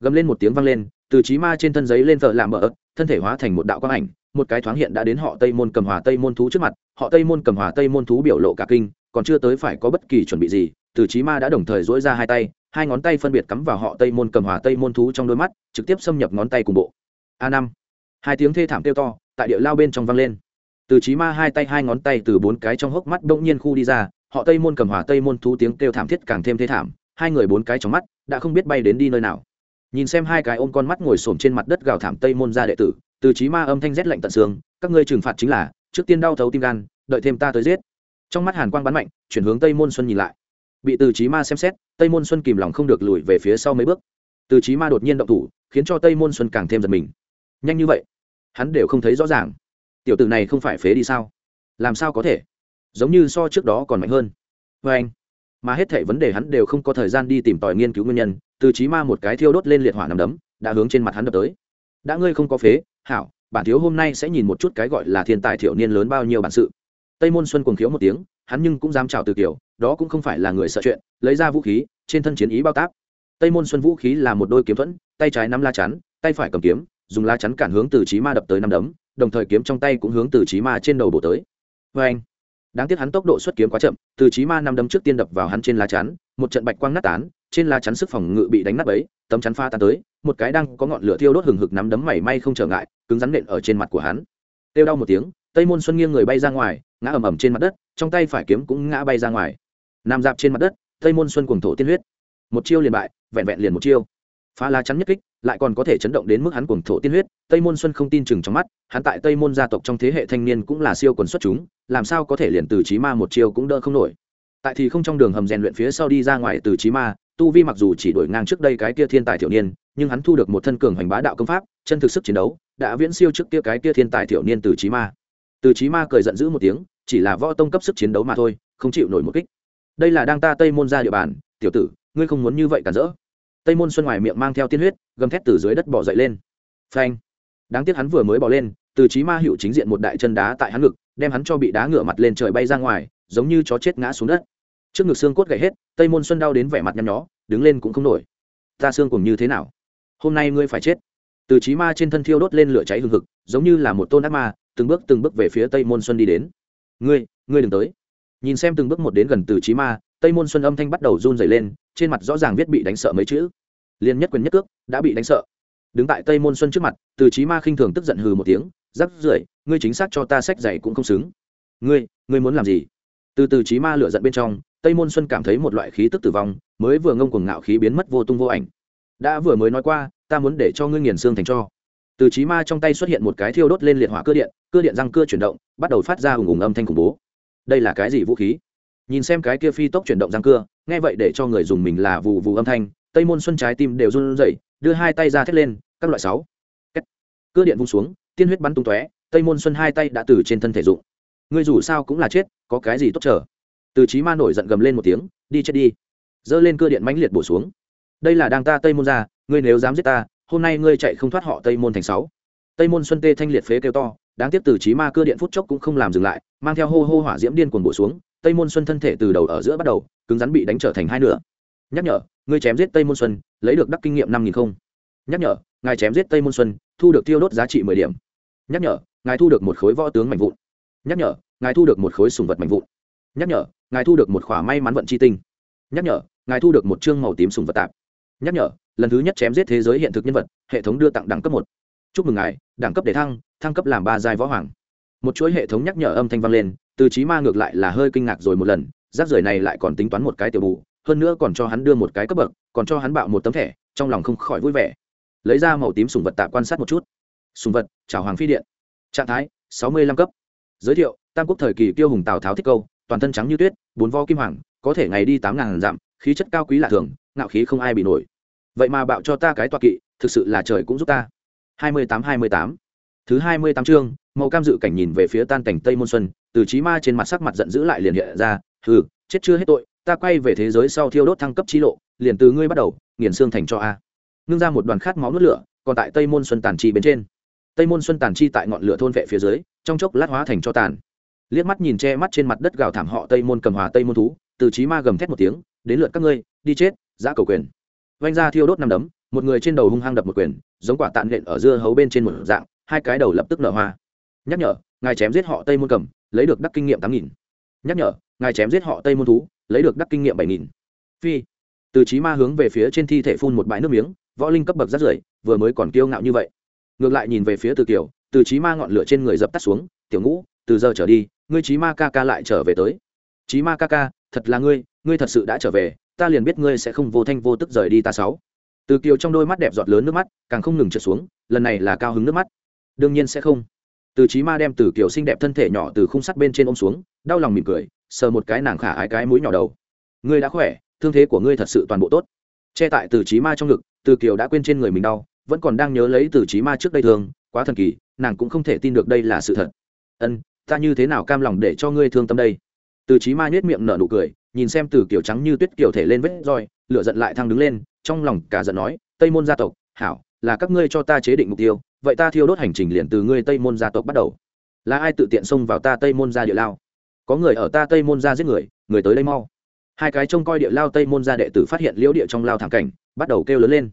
Gầm lên một tiếng vang lên, từ trí ma trên thân giấy lên thợ làm mở thân thể hóa thành một đạo quang ảnh, một cái thoáng hiện đã đến họ tây môn cầm hòa tây môn thú trước mặt, họ tây môn cầm hòa tây môn thú biểu lộ cả kinh, còn chưa tới phải có bất kỳ chuẩn bị gì, từ chí ma đã đồng thời dỗi ra hai tay, hai ngón tay phân biệt cắm vào họ tây môn cầm hòa tây môn thú trong đôi mắt, trực tiếp xâm nhập ngón tay cùng bộ. A năm. Hai tiếng thê thảm kêu to, tại địa lao bên trong vang lên. Từ chí ma hai tay hai ngón tay từ bốn cái trong hốc mắt đông nhiên khu đi ra, họ tây môn cầm hòa tây môn thú tiếng kêu thảm thiết càng thêm thê thảm hai người bốn cái trong mắt, đã không biết bay đến đi nơi nào. Nhìn xem hai cái ôm con mắt ngồi xổm trên mặt đất gào thảm tây môn ra đệ tử, từ chí ma âm thanh rét lạnh tận xương, các ngươi trừng phạt chính là, trước tiên đau thấu tim gan, đợi thêm ta tới giết. Trong mắt hàn quang bắn mạnh, chuyển hướng tây môn xuân nhìn lại. Bị từ chí ma xem xét, tây môn xuân kìm lòng không được lùi về phía sau mấy bước. Từ chí ma đột nhiên động thủ, khiến cho tây môn xuân càng thêm giật mình. Nhanh như vậy, hắn đều không thấy rõ ràng. Tiểu tử này không phải phế đi sao? Làm sao có thể? Giống như so trước đó còn mạnh hơn. Vê anh mà hết thảy vấn đề hắn đều không có thời gian đi tìm tòi nghiên cứu nguyên nhân, từ chí ma một cái thiêu đốt lên liệt hỏa nằm đấm, đã hướng trên mặt hắn đập tới. Đã ngươi không có phế, hảo, bản thiếu hôm nay sẽ nhìn một chút cái gọi là thiên tài thiểu niên lớn bao nhiêu bản sự. Tây môn xuân cuồng khiếu một tiếng, hắn nhưng cũng dám chào từ kiểu, đó cũng không phải là người sợ chuyện, lấy ra vũ khí, trên thân chiến ý bao táp. Tây môn xuân vũ khí là một đôi kiếm thuẫn, tay trái nắm la chắn, tay phải cầm kiếm, dùng la chắn cản hướng từ trí ma đập tới năm đấm, đồng thời kiếm trong tay cũng hướng từ trí ma trên đầu bổ tới. Vê anh đáng tiếc hắn tốc độ xuất kiếm quá chậm, từ trí ma năm đấm trước tiên đập vào hắn trên lá chắn, một trận bạch quang nát tán, trên lá chắn sức phòng ngự bị đánh nát ấy tấm chắn pha tan tới, một cái đang có ngọn lửa thiêu đốt hừng hực nắm đấm mảy may không trở ngại, cứng rắn nện ở trên mặt của hắn. Tiêu đau một tiếng, tây môn xuân nghiêng người bay ra ngoài, ngã ầm ầm trên mặt đất, trong tay phải kiếm cũng ngã bay ra ngoài. Nằm dạp trên mặt đất, tây môn xuân cuồng thổ tiên huyết. Một chiêu liền bại, vẹn vẹn liền một chiêu. Phá lá chắn nhất kích lại còn có thể chấn động đến mức hắn cuồng thổ tiên huyết, tây môn xuân không tin chừng trong mắt, hắn tại tây môn gia tộc trong thế hệ thanh niên cũng là siêu quần xuất chúng, làm sao có thể liền từ trí ma một chiêu cũng đỡ không nổi. Tại thì không trong đường hầm rèn luyện phía sau đi ra ngoài từ trí ma, tu vi mặc dù chỉ đổi ngang trước đây cái kia thiên tài thiểu niên, nhưng hắn thu được một thân cường hoành bá đạo công pháp, chân thực sức chiến đấu, đã viễn siêu trước kia cái kia thiên tài thiểu niên từ trí ma. Từ trí ma cười giận dữ một tiếng, chỉ là võ tông cấp sức chiến đấu mà thôi, không chịu nổi một kích. Đây là đang ta tây môn ra địa bàn, tiểu tử, ngươi không muốn như vậy cản rỡ. Tây môn xuân ngoài miệng mang theo tiên huyết gầm thét từ dưới đất bỏ dậy lên. Phanh. Đáng tiếc hắn vừa mới bỏ lên, từ trí ma hiệu chính diện một đại chân đá tại hắn ngực, đem hắn cho bị đá ngửa mặt lên trời bay ra ngoài, giống như chó chết ngã xuống đất. Trước ngực xương cốt gãy hết, tây môn xuân đau đến vẻ mặt nhăn nhó, đứng lên cũng không nổi. Ta xương cùng như thế nào? Hôm nay ngươi phải chết. Từ trí ma trên thân thiêu đốt lên lửa cháy hừng hực, giống như là một tôn ác ma, từng bước từng bước về phía tây môn xuân đi đến. Ngươi ngươi đừng tới. Nhìn xem từng bước một đến gần từ trí ma, tây môn xuân âm thanh bắt đầu run dày lên, trên mặt rõ ràng viết bị đánh sợ mấy chữ liền nhất quyền nhất cước, đã bị đánh sợ. Đứng tại tây môn xuân trước mặt, từ trí ma khinh thường tức giận hừ một tiếng, rắc rưởi, ngươi chính xác cho ta sách dạy cũng không xứng. Ngươi ngươi muốn làm gì? Từ từ trí ma lửa giận bên trong, tây môn xuân cảm thấy một loại khí tức tử vong, mới vừa ngông cuồng ngạo khí biến mất vô tung vô ảnh. Đã vừa mới nói qua, ta muốn để cho ngươi nghiền xương thành cho. Từ trí ma trong tay xuất hiện một cái thiêu đốt lên liệt hỏa cơ điện cơ điện răng cưa chuyển động, bắt đầu phát ra ủng ủng âm thanh khủng bố. Đây là cái gì vũ khí? Nhìn xem cái kia phi tốc chuyển động răng cưa, nghe vậy để cho người dùng mình là vù vù âm thanh tây môn xuân trái tim đều run rẩy, đưa hai tay ra thét lên, các loại sáu. Cơ điện vung xuống, tiên huyết bắn tung tóe, tây môn xuân hai tay đã từ trên thân thể dụng. Ngươi dù sao cũng là chết, có cái gì tốt chờ? Từ trí ma nổi giận gầm lên một tiếng, đi chết đi. Giơ lên cơ điện mãnh liệt bổ xuống. Đây là đang ta tây môn ra, ngươi nếu dám giết ta, hôm nay ngươi chạy không thoát họ tây môn thành sáu. Tây môn xuân tê thanh liệt phế kêu to, đáng tiếc từ trí ma cơ điện phút chốc cũng không làm dừng lại, mang theo hô hô hỏa diễm điên cuồng bổ xuống, tây môn xuân thân thể từ đầu ở giữa bắt đầu, cứng rắn bị đánh trở thành hai nửa. Nhắc nhở ngươi chém giết tây môn xuân, lấy được đắc kinh nghiệm năm nghìn không. Nhắc nhở, ngài chém giết tây môn xuân, thu được tiêu đốt giá trị mười điểm. Nhắc nhở, ngài thu được một khối võ tướng mạnh vụn. Nhắc nhở, ngài thu được một khối sùng vật mạnh vụn. Nhắc nhở, ngài thu được một khỏa may mắn vận chi tinh. Nhắc nhở, ngài thu được một chương màu tím sùng vật tạp. Nhắc nhở, lần thứ nhất chém giết thế giới hiện thực nhân vật, hệ thống đưa tặng đẳng cấp một. Chúc mừng ngài, đẳng cấp để thăng thăng cấp làm ba giai võ hoàng. Một chuỗi hệ thống nhắc nhở âm thanh vang lên, từ trí ma ngược lại là hơi kinh ngạc rồi một lần rác rưởi này lại còn tính toán một cái tiểu bù hơn nữa còn cho hắn đưa một cái cấp bậc, còn cho hắn bạo một tấm thẻ, trong lòng không khỏi vui vẻ. Lấy ra màu tím sùng vật tạ quan sát một chút. Sùng vật chào hoàng phi điện. Trạng thái, sáu mươi lăm cấp. Giới thiệu, tam quốc thời kỳ tiêu hùng tào tháo thích câu, toàn thân trắng như tuyết, bốn vo kim hoàng, có thể ngày đi tám ngàn dặm, khí chất cao quý lạ thường, ngạo khí không ai bị nổi. Vậy mà bạo cho ta cái toa kỵ, thực sự là trời cũng giúp ta. hai mươi tám hai mươi tám. Thứ hai mươi tám chương, màu cam dự cảnh nhìn về phía tan cảnh tây môn xuân, từ trí ma trên mặt sắc mặt giận dữ lại liền hiện ra, hừ, chết chưa hết tội ta quay về thế giới sau thiêu đốt thăng cấp chi lộ, liền từ ngươi bắt đầu, nghiền xương thành cho a. Ngưng ra một đoàn khát máu nước lửa, còn tại tây môn xuân tàn chi bên trên. Tây môn xuân tàn chi tại ngọn lửa thôn vệ phía dưới, trong chốc lát hóa thành cho tàn. Liếc mắt nhìn che mắt trên mặt đất gào thảm họ tây môn cầm hòa tây môn thú, từ trí ma gầm thét một tiếng, đến lượt các ngươi, đi chết, giã cầu quyền. Vanh ra thiêu đốt năm đấm, một người trên đầu hung hăng đập một quyền, giống quả tạn nện ở dưa hấu bên trên một dạng, hai cái đầu lập tức nở hoa. Nhắc nhở, ngài chém giết họ tây môn cầm, lấy được đắc kinh nghiệm tám nghìn. Nhắc nhở, ngài chém giết họ tây môn thú lấy được đắc kinh nghiệm bảy nghìn. Phi. Từ trí ma hướng về phía trên thi thể phun một bãi nước miếng, võ linh cấp bậc rất rưởi, vừa mới còn kiêu ngạo như vậy. Ngược lại nhìn về phía từ kiều, từ trí ma ngọn lửa trên người dập tắt xuống, tiểu ngũ, từ giờ trở đi, ngươi trí ma ca ca lại trở về tới. Trí ma ca ca, thật là ngươi ngươi thật sự đã trở về, ta liền biết ngươi sẽ không vô thanh vô tức rời đi ta sáu. Từ kiều trong đôi mắt đẹp giọt lớn nước mắt, càng không ngừng trượt xuống, lần này là cao hứng nước mắt. Đương nhiên sẽ không từ trí ma đem từ kiều xinh đẹp thân thể nhỏ từ khung sắt bên trên ôm xuống đau lòng mỉm cười sờ một cái nàng khả ái cái mũi nhỏ đầu. Ngươi đã khỏe thương thế của ngươi thật sự toàn bộ tốt. Che tại từ trí ma trong ngực từ kiều đã quên trên người mình đau vẫn còn đang nhớ lấy từ trí ma trước đây thường, quá thần kỳ nàng cũng không thể tin được đây là sự thật. Ân ta như thế nào cam lòng để cho ngươi thương tâm đây? Từ trí ma nhếch miệng nở nụ cười nhìn xem từ kiểu trắng như tuyết kiểu thể lên vết roi lửa giận lại thăng đứng lên trong lòng cả giận nói tây môn gia tộc hảo là các ngươi cho ta chế định mục tiêu vậy ta thiêu đốt hành trình liền từ ngươi tây môn gia tộc bắt đầu. Là ai tự tiện xông vào ta tây môn gia địa lao? Có người ở ta tây môn gia giết người người tới đây mau. Hai cái trông coi địa lao tây môn gia đệ tử phát hiện liễu địa trong lao thảm cảnh, bắt đầu kêu lớn lên.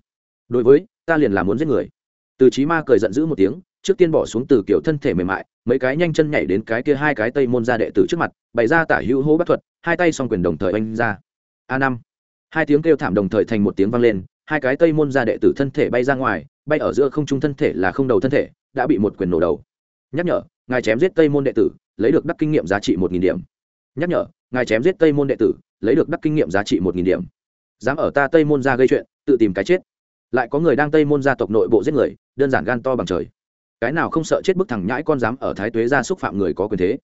Đối với, ta liền là muốn giết người. Từ trí ma cười giận dữ một tiếng, trước tiên bỏ xuống từ kiểu thân thể mềm mại, mấy cái nhanh chân nhảy đến cái kia hai cái tây môn gia đệ tử trước mặt, bày ra tả hữu hô bắt thuật, hai tay song quyền đồng thời oanh ra. A năm. Hai tiếng kêu thảm đồng thời thành một tiếng vang lên, hai cái tây môn gia đệ tử thân thể bay ra ngoài bay ở giữa không trung thân thể là không đầu thân thể, đã bị một quyền nổ đầu. Nhắc nhở, ngài chém giết tây môn đệ tử, lấy được đắc kinh nghiệm giá trị một nghìn điểm. Nhắc nhở, ngài chém giết tây môn đệ tử, lấy được đắc kinh nghiệm giá trị một nghìn điểm. Dám ở ta tây môn gia gây chuyện, tự tìm cái chết. Lại có người đang tây môn gia tộc nội bộ giết người, đơn giản gan to bằng trời. Cái nào không sợ chết bức thẳng nhãi con dám ở thái tuế gia xúc phạm người có quyền thế.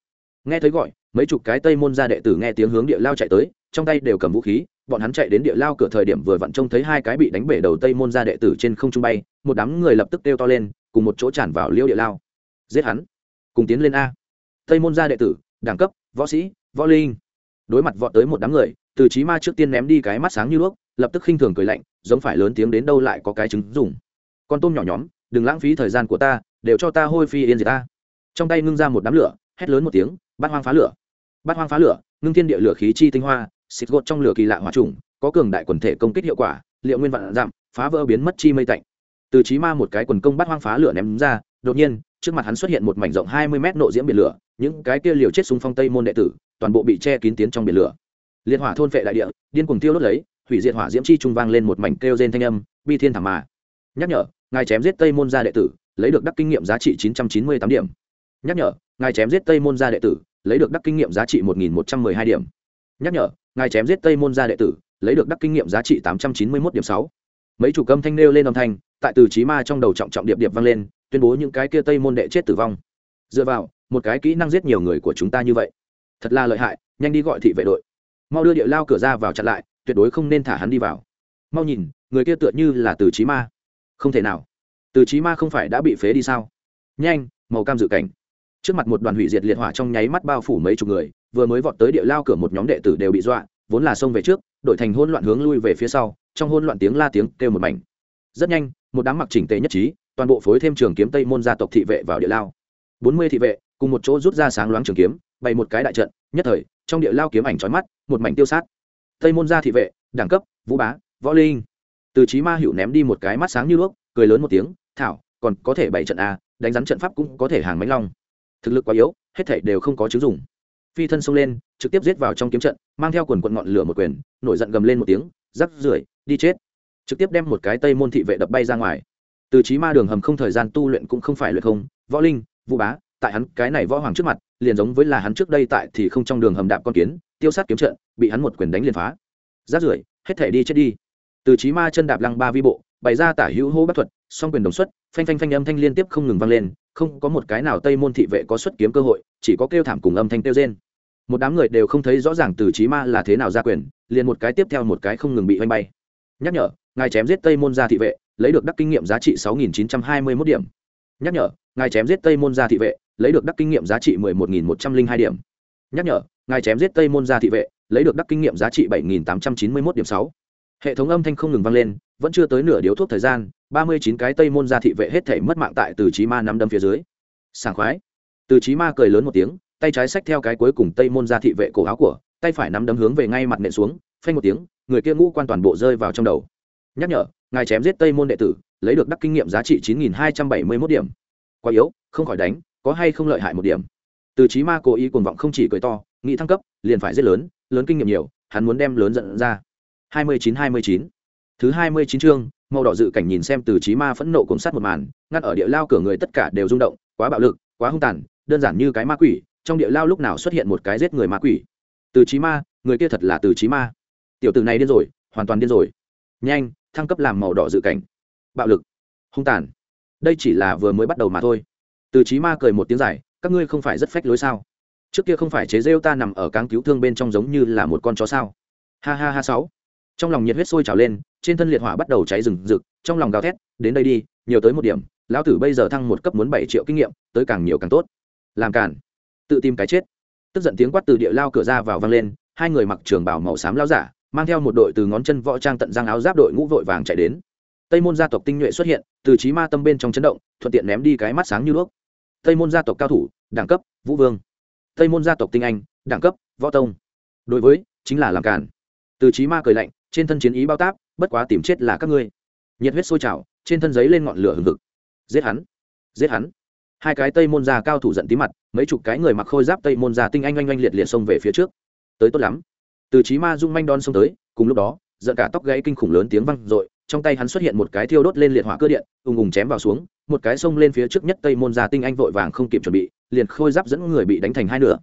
Nghe thấy gọi, mấy chục cái tây môn gia đệ tử nghe tiếng hướng địa lao chạy tới, trong tay đều cầm vũ khí bọn hắn chạy đến địa lao cửa thời điểm vừa vặn trông thấy hai cái bị đánh bể đầu tây môn gia đệ tử trên không trung bay, một đám người lập tức kêu to lên, cùng một chỗ tràn vào liêu địa lao. Giết hắn. Cùng tiến lên a. Tây môn gia đệ tử, đẳng cấp, võ sĩ, võ linh. Đối mặt vọt tới một đám người, từ trí ma trước tiên ném đi cái mắt sáng như đuốc, lập tức khinh thường cười lạnh, giống phải lớn tiếng đến đâu lại có cái trứng dùng con tôm nhỏ nhóm, đừng lãng phí thời gian của ta, đều cho ta hôi phi yên diệt ta. Trong tay ngưng ra một đám lửa, hét lớn một tiếng, bát hoang phá lửa. Bát hoang phá lửa, ngưng thiên địa lửa khí chi tinh hoa xịt gột trong lửa kỳ lạ hỏa trùng, có cường đại quần thể công kích hiệu quả, liệu nguyên vạn giảm phá vỡ biến mất chi mây tạnh. Từ trí ma một cái quần công bát hoang phá lửa ném ra, đột nhiên, trước mặt hắn xuất hiện một mảnh rộng hai mươi mét nộ diễm biển lửa, những cái kia liều chết xung phong tây môn đệ tử, toàn bộ bị che kín tiến trong biển lửa. Liệt hỏa thôn vệ đại địa, điên cuồng tiêu đốt lấy, hủy diệt hỏa diễm chi trung vang lên một mảnh kêu rên thanh âm, bi thiên thảm mà. Nhắc nhở, ngài chém giết tây môn gia đệ tử, lấy được đắc kinh nghiệm giá trị chín trăm chín mươi tám điểm. Nhắc nhở, ngài chém giết tây môn gia đệ tử, lấy được đắc kinh nghiệm giá trị một nghìn một trăm m ư ơ i hai điểm nhắc nhở, ngài chém giết tây môn gia đệ tử, lấy được đắc kinh nghiệm giá trị tám trăm chín mươi một điểm sáu. Mấy chủ câm thanh nêu lên âm thanh, tại từ trí ma trong đầu trọng trọng điệp điệp vang lên, tuyên bố những cái kia tây môn đệ chết tử vong. Dựa vào, một cái kỹ năng giết nhiều người của chúng ta như vậy, thật là lợi hại, nhanh đi gọi thị vệ đội. Mau đưa địa lao cửa ra vào chặn lại, tuyệt đối không nên thả hắn đi vào. Mau nhìn, người kia tựa như là từ trí ma. Không thể nào. Từ trí ma không phải đã bị phế đi sao? Nhanh, màu cam dự cảnh trước mặt một đoàn hủy diệt liệt hỏa trong nháy mắt bao phủ mấy chục người, vừa mới vọt tới địa lao cửa một nhóm đệ tử đều bị dọa, vốn là xông về trước, đổi thành hôn loạn hướng lui về phía sau, trong hôn loạn tiếng la tiếng kêu một mảnh. Rất nhanh, một đám mặc chỉnh tề nhất trí, toàn bộ phối thêm trường kiếm tây môn gia tộc thị vệ vào địa lao. Bốn mươi thị vệ, cùng một chỗ rút ra sáng loáng trường kiếm, bày một cái đại trận, nhất thời, trong địa lao kiếm ảnh trói mắt, một mảnh tiêu sát. Tây môn gia thị vệ, đẳng cấp, vũ bá, võ linh. Từ trí ma hữu ném đi một cái mắt sáng như đuốc, cười lớn một tiếng, thảo, còn có thể bày trận a đánh rắn trận pháp cũng có thể hàng mánh long thực lực quá yếu, hết thảy đều không có chứng dùng phi thân xông lên, trực tiếp giết vào trong kiếm trận, mang theo quần quận ngọn lửa một quyền, nổi giận gầm lên một tiếng, rắc rưởi, đi chết. Trực tiếp đem một cái tây môn thị vệ đập bay ra ngoài. Từ trí ma đường hầm không thời gian tu luyện cũng không phải luyện không, võ linh, vũ bá, tại hắn cái này võ hoàng trước mặt, liền giống với là hắn trước đây tại thì không trong đường hầm đạp con kiến, tiêu sát kiếm trận, bị hắn một quyền đánh liền phá. Rát rưởi, hết thể đi chết đi. Từ trí ma chân đạp lăng ba vi bộ, bày ra tả hữu hô bất thuật, song quyền đồng xuất, phanh phanh phanh âm thanh liên tiếp không ngừng vang lên không có một cái nào tây môn thị vệ có xuất kiếm cơ hội, chỉ có kêu thảm cùng âm thanh kêu rên. Một đám người đều không thấy rõ ràng từ trí ma là thế nào ra quyền, liền một cái tiếp theo một cái không ngừng bị oanh bay. Nhắc nhở, ngài chém giết tây môn gia thị vệ, lấy được đắc kinh nghiệm giá trị sáu nghìn chín trăm hai mươi mốt điểm. Nhắc nhở, ngài chém giết tây môn gia thị vệ, lấy được đắc kinh nghiệm giá trị mười một nghìn một trăm linh hai điểm. Nhắc nhở, ngài chém giết tây môn gia thị vệ, lấy được đắc kinh nghiệm giá trị bảy nghìn tám trăm chín mươi mốt điểm sáu hệ thống âm thanh không ngừng vang lên, vẫn chưa tới nửa điếu thuốc thời gian, ba mươi chín cái tây môn gia thị vệ hết thể mất mạng tại từ trí ma nắm đâm phía dưới. Sảng khoái. Từ trí ma cười lớn một tiếng, tay trái xách theo cái cuối cùng tây môn gia thị vệ cổ áo của, tay phải nắm đấm hướng về ngay mặt nện xuống, phanh một tiếng, người kia ngũ quan toàn bộ rơi vào trong đầu. Nhắc nhở, ngài chém giết tây môn đệ tử, lấy được đắc kinh nghiệm giá trị chín nghìn hai trăm bảy mươi mốt điểm. Quá yếu, không khỏi đánh, có hay không lợi hại một điểm. Từ trí ma cố ý cuồng vọng không chỉ cười to, nghĩ thăng cấp, liền phải giết lớn lớn kinh nghiệm nhiều, hắn muốn đem lớn giận ra hai mươi chín hai mươi chín. Thứ hai mươi chín chương, màu đỏ dự cảnh nhìn xem từ trí ma phẫn nộ cùng sát một màn, ngăn ở địa lao cửa người tất cả đều rung động, quá bạo lực, quá hung tàn, đơn giản như cái ma quỷ, trong địa lao lúc nào xuất hiện một cái giết người ma quỷ. Từ trí ma, người kia thật là từ trí ma. Tiểu tử này điên rồi, hoàn toàn điên rồi. Nhanh, thăng cấp làm màu đỏ dự cảnh. Bạo lực, hung tàn. Đây chỉ là vừa mới bắt đầu mà thôi. Từ trí ma cười một tiếng dài, các ngươi không phải rất phách lối sao? Trước kia không phải chế rêu ta nằm ở cáng cứu thương bên trong giống như là một con chó sao? Ha ha ha sáu trong lòng nhiệt huyết sôi trào lên, trên thân liệt hỏa bắt đầu cháy rừng rực, trong lòng gào thét, đến đây đi, nhiều tới một điểm, lão tử bây giờ thăng một cấp muốn bảy triệu kinh nghiệm, tới càng nhiều càng tốt. Làm cản tự tìm cái chết. Tức giận tiếng quát từ địa lao cửa ra vào vang lên, hai người mặc trường bảo màu xám lao giả, mang theo một đội từ ngón chân võ trang tận răng áo giáp đội ngũ vội vàng chạy đến. Tây môn gia tộc tinh nhuệ xuất hiện, từ trí ma tâm bên trong chấn động, thuận tiện ném đi cái mắt sáng như đuốc. Tây môn gia tộc cao thủ, đẳng cấp, vũ vương. Tây môn gia tộc tinh anh, đẳng cấp, võ tông. Đối với, chính là làm cản từ trí ma cười lạnh, trên thân chiến ý bao táp, bất quá tìm chết là các ngươi. Nhiệt huyết sôi trào, trên thân giấy lên ngọn lửa hừng hực. Giết hắn giết hắn. Hai cái tây môn gia cao thủ giận tí mặt, mấy chục cái người mặc khôi giáp tây môn gia tinh anh oanh oanh liệt liệt xông về phía trước. Tới tốt lắm. Từ trí ma dung manh đon xông tới, cùng lúc đó, giận cả tóc gãy kinh khủng lớn tiếng văng r trong tay hắn xuất hiện một cái thiêu đốt lên liệt hỏa cơ điện, ùng ùng chém vào xuống, một cái xông lên phía trước nhất tây môn gia tinh anh vội vàng không kịp chuẩn bị, liền khôi giáp dẫn người bị đánh thành hai nửa.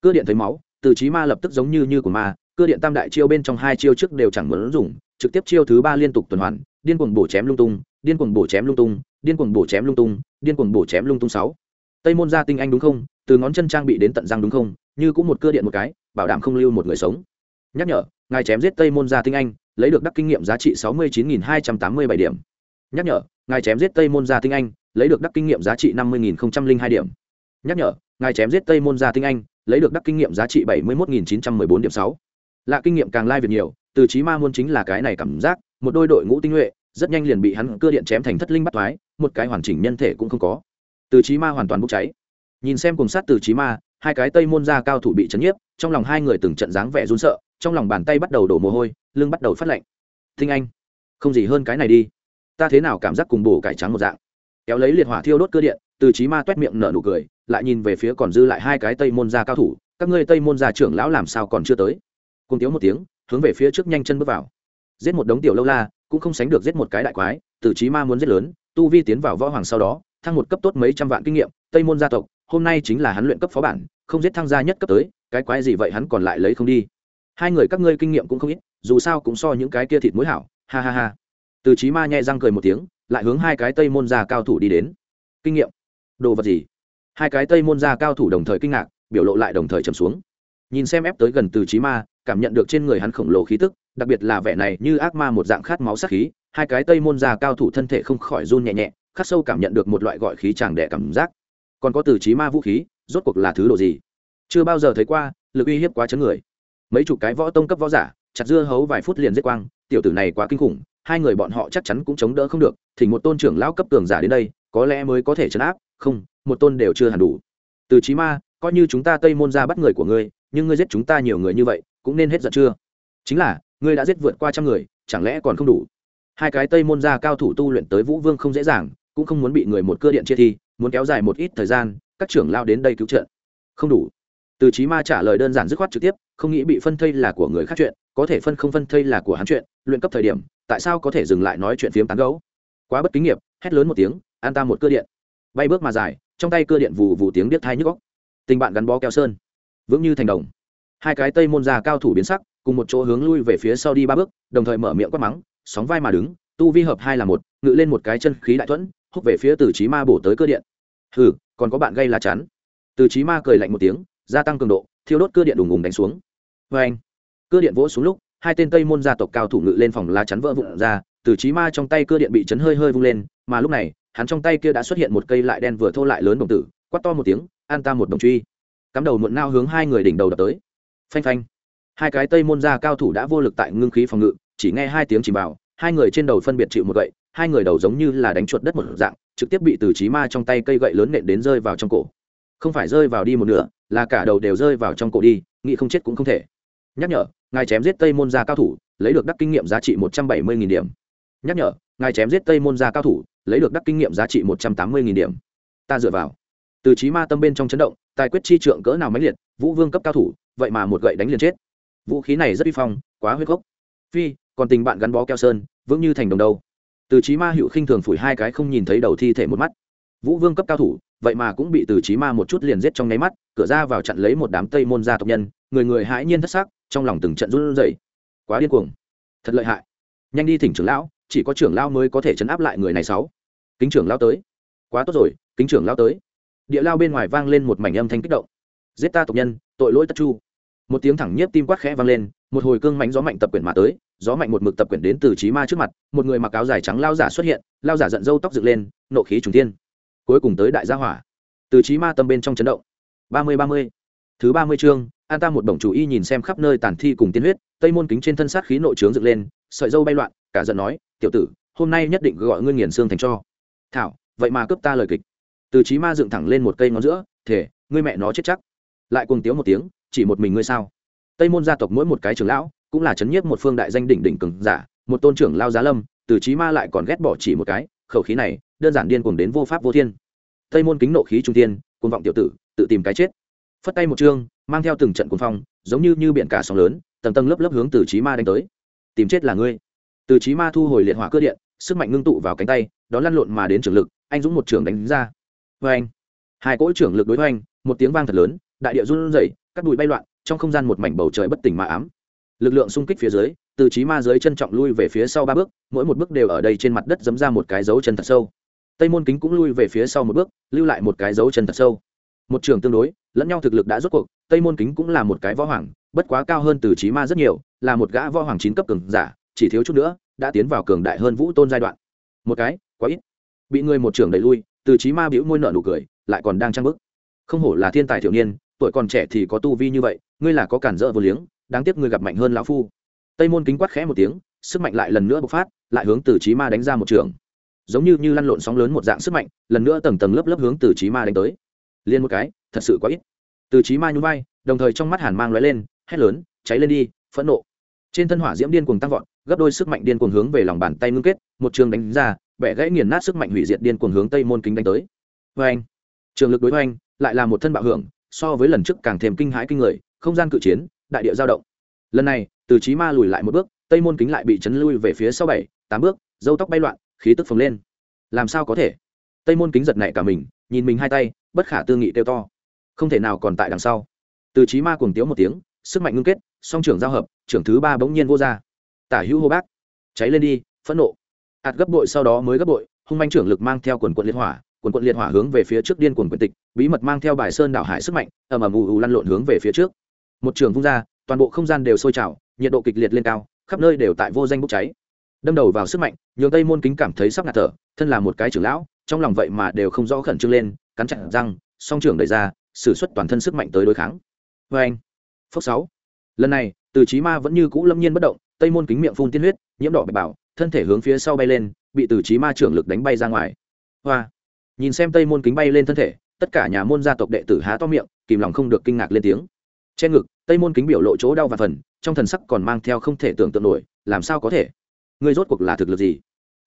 Cơ điện thấy máu, từ trí ma lập tức giống như như của ma cơ điện tam đại chiêu bên trong hai chiêu trước đều chẳng muốn dùng, trực tiếp chiêu thứ ba liên tục tuần hoàn, điên cuồng bổ chém lung tung, điên cuồng bổ chém lung tung, điên cuồng bổ chém lung tung, điên cuồng bổ chém lung tung sáu. Tây môn gia tinh anh đúng không? Từ ngón chân trang bị đến tận răng đúng không? Như cũng một cơ điện một cái, bảo đảm không lưu một người sống. Nhắc nhở, ngài chém giết tây môn gia tinh anh, lấy được đắc kinh nghiệm giá trị sáu mươi chín hai trăm tám mươi bảy điểm. Nhắc nhở, ngài chém giết tây môn gia tinh anh, lấy được đắc kinh nghiệm giá trị năm mươi hai điểm. Nhắc nhở, ngài chém giết tây môn gia tinh anh, lấy được đắc kinh nghiệm giá trị bảy mươi một chín trăm m ư ơ i bốn điểm sáu lạ kinh nghiệm càng lai việc nhiều, từ trí ma môn chính là cái này cảm giác, một đôi đội ngũ tinh nhuệ, rất nhanh liền bị hắn cưa điện chém thành thất linh bắt thoái một cái hoàn chỉnh nhân thể cũng không có. Từ trí ma hoàn toàn bốc cháy. Nhìn xem cùng sát từ trí ma, hai cái tây môn gia cao thủ bị chấn nhiếp, trong lòng hai người từng trận dáng vẻ run sợ, trong lòng bàn tay bắt đầu đổ mồ hôi, lưng bắt đầu phát lạnh. Thinh anh, không gì hơn cái này đi. Ta thế nào cảm giác cùng bổ cải trắng một dạng? Kéo lấy liệt hỏa thiêu đốt cơ điện, từ trí ma toét miệng nở nụ cười, lại nhìn về phía còn dư lại hai cái tây môn gia cao thủ, các ngươi tây môn gia trưởng lão làm sao còn chưa tới? Cùng tiếu một tiếng, hướng về phía trước nhanh chân bước vào. Giết một đống tiểu lâu la, cũng không sánh được giết một cái đại quái, từ trí ma muốn giết lớn, tu vi tiến vào võ hoàng sau đó, thăng một cấp tốt mấy trăm vạn kinh nghiệm, tây môn gia tộc, hôm nay chính là hắn luyện cấp phó bản, không giết thăng gia nhất cấp tới, cái quái gì vậy hắn còn lại lấy không đi. Hai người các ngươi kinh nghiệm cũng không ít, dù sao cũng so những cái kia thịt muối hảo, ha ha ha. Từ trí ma nhẹ răng cười một tiếng, lại hướng hai cái tây môn gia cao thủ đi đến. Kinh nghiệm. Đồ vật gì? Hai cái tây môn gia cao thủ đồng thời kinh ngạc, biểu lộ lại đồng thời trầm xuống. Nhìn xem ép tới gần từ trí ma cảm nhận được trên người hắn khổng lồ khí tức, đặc biệt là vẻ này như ác ma một dạng khát máu sát khí, hai cái tây môn gia cao thủ thân thể không khỏi run nhẹ nhẹ, khắc sâu cảm nhận được một loại gọi khí chàng đẻ cảm giác. Còn có từ trí ma vũ khí, rốt cuộc là thứ đồ gì? Chưa bao giờ thấy qua, lực uy hiếp quá chấn người. Mấy chục cái võ tông cấp võ giả, chặt dưa hấu vài phút liền giết quang, tiểu tử này quá kinh khủng, hai người bọn họ chắc chắn cũng chống đỡ không được thì một tôn trưởng lão cấp tường giả đến đây, có lẽ mới có thể chấn áp, không, một tôn đều chưa hẳn đủ. Từ trí ma, coi như chúng ta tây môn ra bắt người của ngươi, nhưng ngươi giết chúng ta nhiều người như vậy cũng nên hết giận chưa? Chính là, ngươi đã giết vượt qua trăm người, chẳng lẽ còn không đủ? Hai cái tây môn gia cao thủ tu luyện tới vũ vương không dễ dàng, cũng không muốn bị người một cơ điện chia thi, muốn kéo dài một ít thời gian, các trưởng lao đến đây cứu trợ. Không đủ. Từ trí ma trả lời đơn giản dứt khoát trực tiếp, không nghĩ bị phân thây là của người khác chuyện, có thể phân không phân thây là của hắn chuyện, luyện cấp thời điểm, tại sao có thể dừng lại nói chuyện phiếm tán gấu? Quá bất kính nghiệp hét lớn một tiếng, an ta một cơ điện. Bay bước mà dài, trong tay cơ điện vù vù tiếng điếc thai nhức góc tình bạn gắn bó keo sơn. Vững như thành đồng hai cái tây môn già cao thủ biến sắc, cùng một chỗ hướng lui về phía sau đi ba bước, đồng thời mở miệng quát mắng, sóng vai mà đứng, tu vi hợp hai là một, ngự lên một cái chân khí đại thuẫn húc về phía từ trí ma bổ tới cơ điện. Hừ, còn có bạn gây lá chắn. Từ trí ma cười lạnh một tiếng, gia tăng cường độ, thiêu đốt cơ điện đùng đùng đánh xuống. Vê anh, cơ điện vỗ xuống lúc, hai tên tây môn gia tộc cao thủ ngự lên phòng lá chắn vỡ vụn ra, từ trí ma trong tay cơ điện bị chấn hơi hơi vung lên, mà lúc này, hắn trong tay kia đã xuất hiện một cây lại đen vừa thô lại lớn đồng tử, quát to một tiếng, an ta một đồng truy. Cắm đầu muộn nao hướng hai người đỉnh đầu đập tới phanh phanh. Hai cái tây môn gia cao thủ đã vô lực tại ngưng khí phòng ngự, chỉ nghe hai tiếng chỉ bảo hai người trên đầu phân biệt chịu một gậy, hai người đầu giống như là đánh chuột đất một dạng, trực tiếp bị từ trí ma trong tay cây gậy lớn nện đến rơi vào trong cổ. Không phải rơi vào đi một nửa, là cả đầu đều rơi vào trong cổ đi, nghĩ không chết cũng không thể. Nhắc nhở, ngài chém giết tây môn gia cao thủ, lấy được đắc kinh nghiệm giá trị một trăm bảy mươi điểm. Nhắc nhở, ngài chém giết tây môn gia cao thủ, lấy được đắc kinh nghiệm giá trị một trăm tám mươi điểm. Ta dựa vào. Từ trí ma tâm bên trong chấn động, tài quyết chi trượng cỡ nào máy liệt, vũ vương cấp cao thủ vậy mà một gậy đánh liền chết. Vũ khí này rất uy phong, quá huyết gốc. Phi, còn tình bạn gắn bó keo sơn, vững như thành đồng đâu. Từ trí ma hữu khinh thường phủi hai cái không nhìn thấy đầu thi thể một mắt. Vũ vương cấp cao thủ, vậy mà cũng bị từ trí ma một chút liền giết trong nháy mắt, cửa ra vào chặn lấy một đám tây môn gia tộc nhân, người người hãi nhiên thất xác trong lòng từng trận run rẩy. Quá điên cuồng. Thật lợi hại. Nhanh đi thỉnh trưởng lão, chỉ có trưởng lão mới có thể chấn áp lại người này sáu. Kính trưởng lão tới. Quá tốt rồi, kính trưởng lão tới. Địa lao bên ngoài vang lên một mảnh âm thanh kích động giết ta tộc nhân, tội lỗi tất chu. Một tiếng thẳng nhiếp tim quát khẽ vang lên, một hồi cương mánh gió mạnh tập quyển mà tới, gió mạnh một mực tập quyển đến từ trí ma trước mặt, một người mặc áo dài trắng lao giả xuất hiện, lao giả giận dâu tóc dựng lên, nộ khí trùng tiên cuối cùng tới đại gia hỏa. Từ trí ma tâm bên trong chấn động. Ba mươi ba mươi. Thứ ba mươi chương, an ta một bổng chủ y nhìn xem khắp nơi tàn thi cùng tiên huyết, tây môn kính trên thân sát khí nội trướng dựng lên, sợi dâu bay loạn, cả giận nói, tiểu tử, hôm nay nhất định gọi ngươi nghiền xương thành cho. Thảo, vậy mà cướp ta lời kịch. Từ trí ma dựng thẳng lên một cây ngón giữa thể ngươi mẹ nó chết chắc lại cuồng tiếu một tiếng, chỉ một mình ngươi sao? Tây môn gia tộc mỗi một cái trưởng lão cũng là chấn nhiếp một phương đại danh đỉnh đỉnh cường giả, một tôn trưởng lao giá lâm, từ trí ma lại còn ghét bỏ chỉ một cái, khẩu khí này đơn giản điên cuồng đến vô pháp vô thiên. Tây môn kính nộ khí trung tiên cuồng vọng tiểu tử, tự tìm cái chết. Phất tay một chương mang theo từng trận cuồng phong, giống như như biển cả sóng lớn, tầng tầng lớp lớp hướng từ trí ma đánh tới. Tìm chết là ngươi. Từ trí ma thu hồi liệt hỏa cơ điện, sức mạnh ngưng tụ vào cánh tay, đó lăn lộn mà đến trường lực, anh dũng một trường đánh ra. Vê anh hai cỗ trưởng lực đối với anh một tiếng vang thật lớn đại địa run rẩy các bụi bay loạn, trong không gian một mảnh bầu trời bất tỉnh mà ám. Lực lượng xung kích phía dưới, từ trí ma dưới chân trọng lui về phía sau ba bước, mỗi một bước đều ở đây trên mặt đất dấm ra một cái dấu chân thật sâu. Tây môn kính cũng lui về phía sau một bước, lưu lại một cái dấu chân thật sâu. Một trường tương đối, lẫn nhau thực lực đã rốt cuộc, tây môn kính cũng là một cái võ hoàng, bất quá cao hơn từ trí ma rất nhiều, là một gã võ hoàng chín cấp cường giả, chỉ thiếu chút nữa, đã tiến vào cường đại hơn vũ tôn giai đoạn. Một cái, quá ít. Bị người một trưởng đẩy lui, từ trí ma bĩu môi nợ nụ cười, lại còn đang trang bức không hổ là thiên tài thiểu niên tuổi còn trẻ thì có tu vi như vậy, ngươi là có cản rỡ vô liếng, đáng tiếc ngươi gặp mạnh hơn lão phu. Tây môn kính quát khẽ một tiếng, sức mạnh lại lần nữa bộc phát, lại hướng từ trí ma đánh ra một trường. Giống như như lăn lộn sóng lớn một dạng sức mạnh, lần nữa tầng tầng lớp lớp hướng từ trí ma đánh tới. Liên một cái, thật sự quá ít. Từ trí ma nhún vai, đồng thời trong mắt hàn mang lóe lên, hét lớn, cháy lên đi, phẫn nộ. Trên thân hỏa diễm điên cuồng tăng vọt, gấp đôi sức mạnh điên cuồng hướng về lòng bàn tay ngưng kết, một trường đánh ra, bẻ gãy nghiền nát sức mạnh hủy diệt điên cuồng hướng tây môn kính đánh tới. Vê anh trường lực đối với anh lại là một thân bạo hưởng so với lần trước càng thêm kinh hãi kinh người, không gian cự chiến, đại địa giao động. Lần này, từ trí ma lùi lại một bước, tây môn kính lại bị chấn lui về phía sau bảy, tám bước, dâu tóc bay loạn, khí tức phồng lên. Làm sao có thể? Tây môn kính giật nảy cả mình, nhìn mình hai tay, bất khả tư nghị kêu to. Không thể nào còn tại đằng sau. Từ trí ma cuồng tiếu một tiếng, sức mạnh ngưng kết, song trưởng giao hợp, trưởng thứ ba bỗng nhiên vô ra. Tả hữu hô bác, cháy lên đi, phẫn nộ. Ạt gấp bội sau đó mới gấp bội, hung manh trưởng lực mang theo quần quận liệt hỏa quần quận liệt hỏa hướng về phía trước điên cuồng quần tịch, bí mật mang theo bài sơn đảo hải sức mạnh, ầm ầm ù ù lăn lộn hướng về phía trước. Một trường vung ra, toàn bộ không gian đều sôi trào, nhiệt độ kịch liệt lên cao, khắp nơi đều tại vô danh bốc cháy. Đâm đầu vào sức mạnh, nhường tây môn kính cảm thấy sắp ngạt thở, thân là một cái trưởng lão, trong lòng vậy mà đều không rõ khẩn trương lên, cắn chặt răng, song trưởng đẩy ra, sử xuất toàn thân sức mạnh tới đối kháng. Vê anh phước sáu. Lần này, từ trí ma vẫn như cũ lâm nhiên bất động, tây môn kính miệng phun tiên huyết, nhiễm đỏ bạch bảo, thân thể hướng phía sau bay lên, bị từ trí ma trưởng lực đánh bay ra ngoài. Hoa nhìn xem tây môn kính bay lên thân thể, tất cả nhà môn gia tộc đệ tử há to miệng, kìm lòng không được kinh ngạc lên tiếng. Trên ngực, tây môn kính biểu lộ chỗ đau và phần, trong thần sắc còn mang theo không thể tưởng tượng nổi, làm sao có thể? Ngươi rốt cuộc là thực lực gì?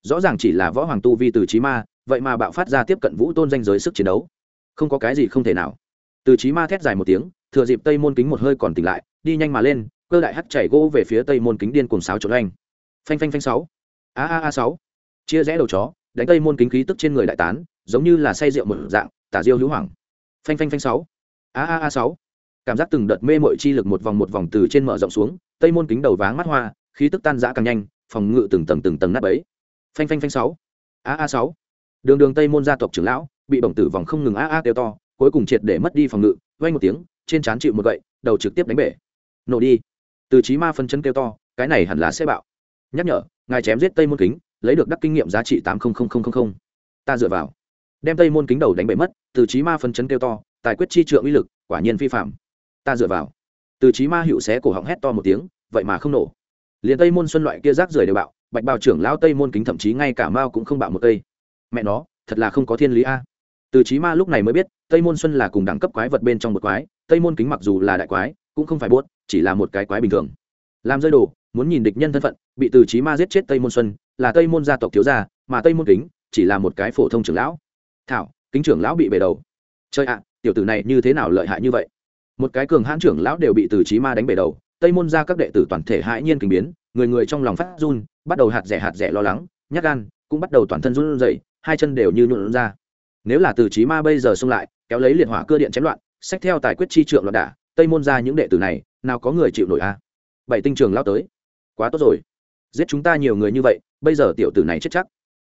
Rõ ràng chỉ là võ hoàng tu vi từ trí ma, vậy mà bạo phát ra tiếp cận vũ tôn danh giới sức chiến đấu. Không có cái gì không thể nào. Từ trí ma thét dài một tiếng, thừa dịp tây môn kính một hơi còn tỉnh lại, đi nhanh mà lên, cơ đại hắt chảy gỗ về phía tây môn kính điên cùng sáo trộn anh phanh phanh phanh sáu. A a a sáu. Chia rẽ đầu chó, đánh tây môn kính khí tức trên người đại tán giống như là say rượu một dạng, tả diêu hữu hoàng phanh phanh phanh sáu. A a a sáu. Cảm giác từng đợt mê mội chi lực một vòng một vòng từ trên mở rộng xuống, tây môn kính đầu váng mắt hoa, khí tức tan rã càng nhanh, phòng ngự từng tầng từng tầng nát ấy phanh phanh phanh sáu. A a sáu. Đường đường tây môn gia tộc trưởng lão, bị bổng tử vòng không ngừng a a kêu to, cuối cùng triệt để mất đi phòng ngự vay một tiếng, trên trán chịu một gậy, đầu trực tiếp đánh bể. Nổ đi. Từ trí ma phân chân kêu to, cái này hẳn là sẽ bạo. Nhắc nhở, ngài chém giết tây môn kính, lấy được đắc kinh nghiệm giá trị tám ta dựa vào đem tây môn kính đầu đánh bể mất từ trí ma phân chấn kêu to tài quyết chi trượng uy lực quả nhiên vi phạm ta dựa vào từ trí ma hữu xé cổ họng hét to một tiếng vậy mà không nổ liền tây môn xuân loại kia rác rưởi đều bạo bạch bào trưởng lão tây môn kính thậm chí ngay cả mao cũng không bạo một cây mẹ nó thật là không có thiên lý a từ trí ma lúc này mới biết tây môn xuân là cùng đẳng cấp quái vật bên trong một quái tây môn kính mặc dù là đại quái cũng không phải buốt chỉ là một cái quái bình thường làm rơi đồ muốn nhìn địch nhân thân phận bị từ trí ma giết chết tây môn xuân là tây môn gia tộc thiếu gia mà tây môn kính chỉ là một cái phổ thông trưởng lão thảo, kính trưởng lão bị bể đầu. Chơi ạ, tiểu tử này như thế nào lợi hại như vậy? Một cái cường hãn trưởng lão đều bị từ trí ma đánh bể đầu, tây môn ra các đệ tử toàn thể hãi nhiên kinh biến, người người trong lòng phát run, bắt đầu hạt rẻ hạt rẻ lo lắng, nhát gan, cũng bắt đầu toàn thân run rẩy, hai chân đều như nhuộn ra. Nếu là từ trí ma bây giờ xông lại, kéo lấy liệt hỏa cơ điện chém loạn, sách theo tài quyết chi trượng loạn đả, tây môn ra những đệ tử này, nào có người chịu nổi a? Bảy tinh trường lao tới. Quá tốt rồi. Giết chúng ta nhiều người như vậy, bây giờ tiểu tử này chết chắc.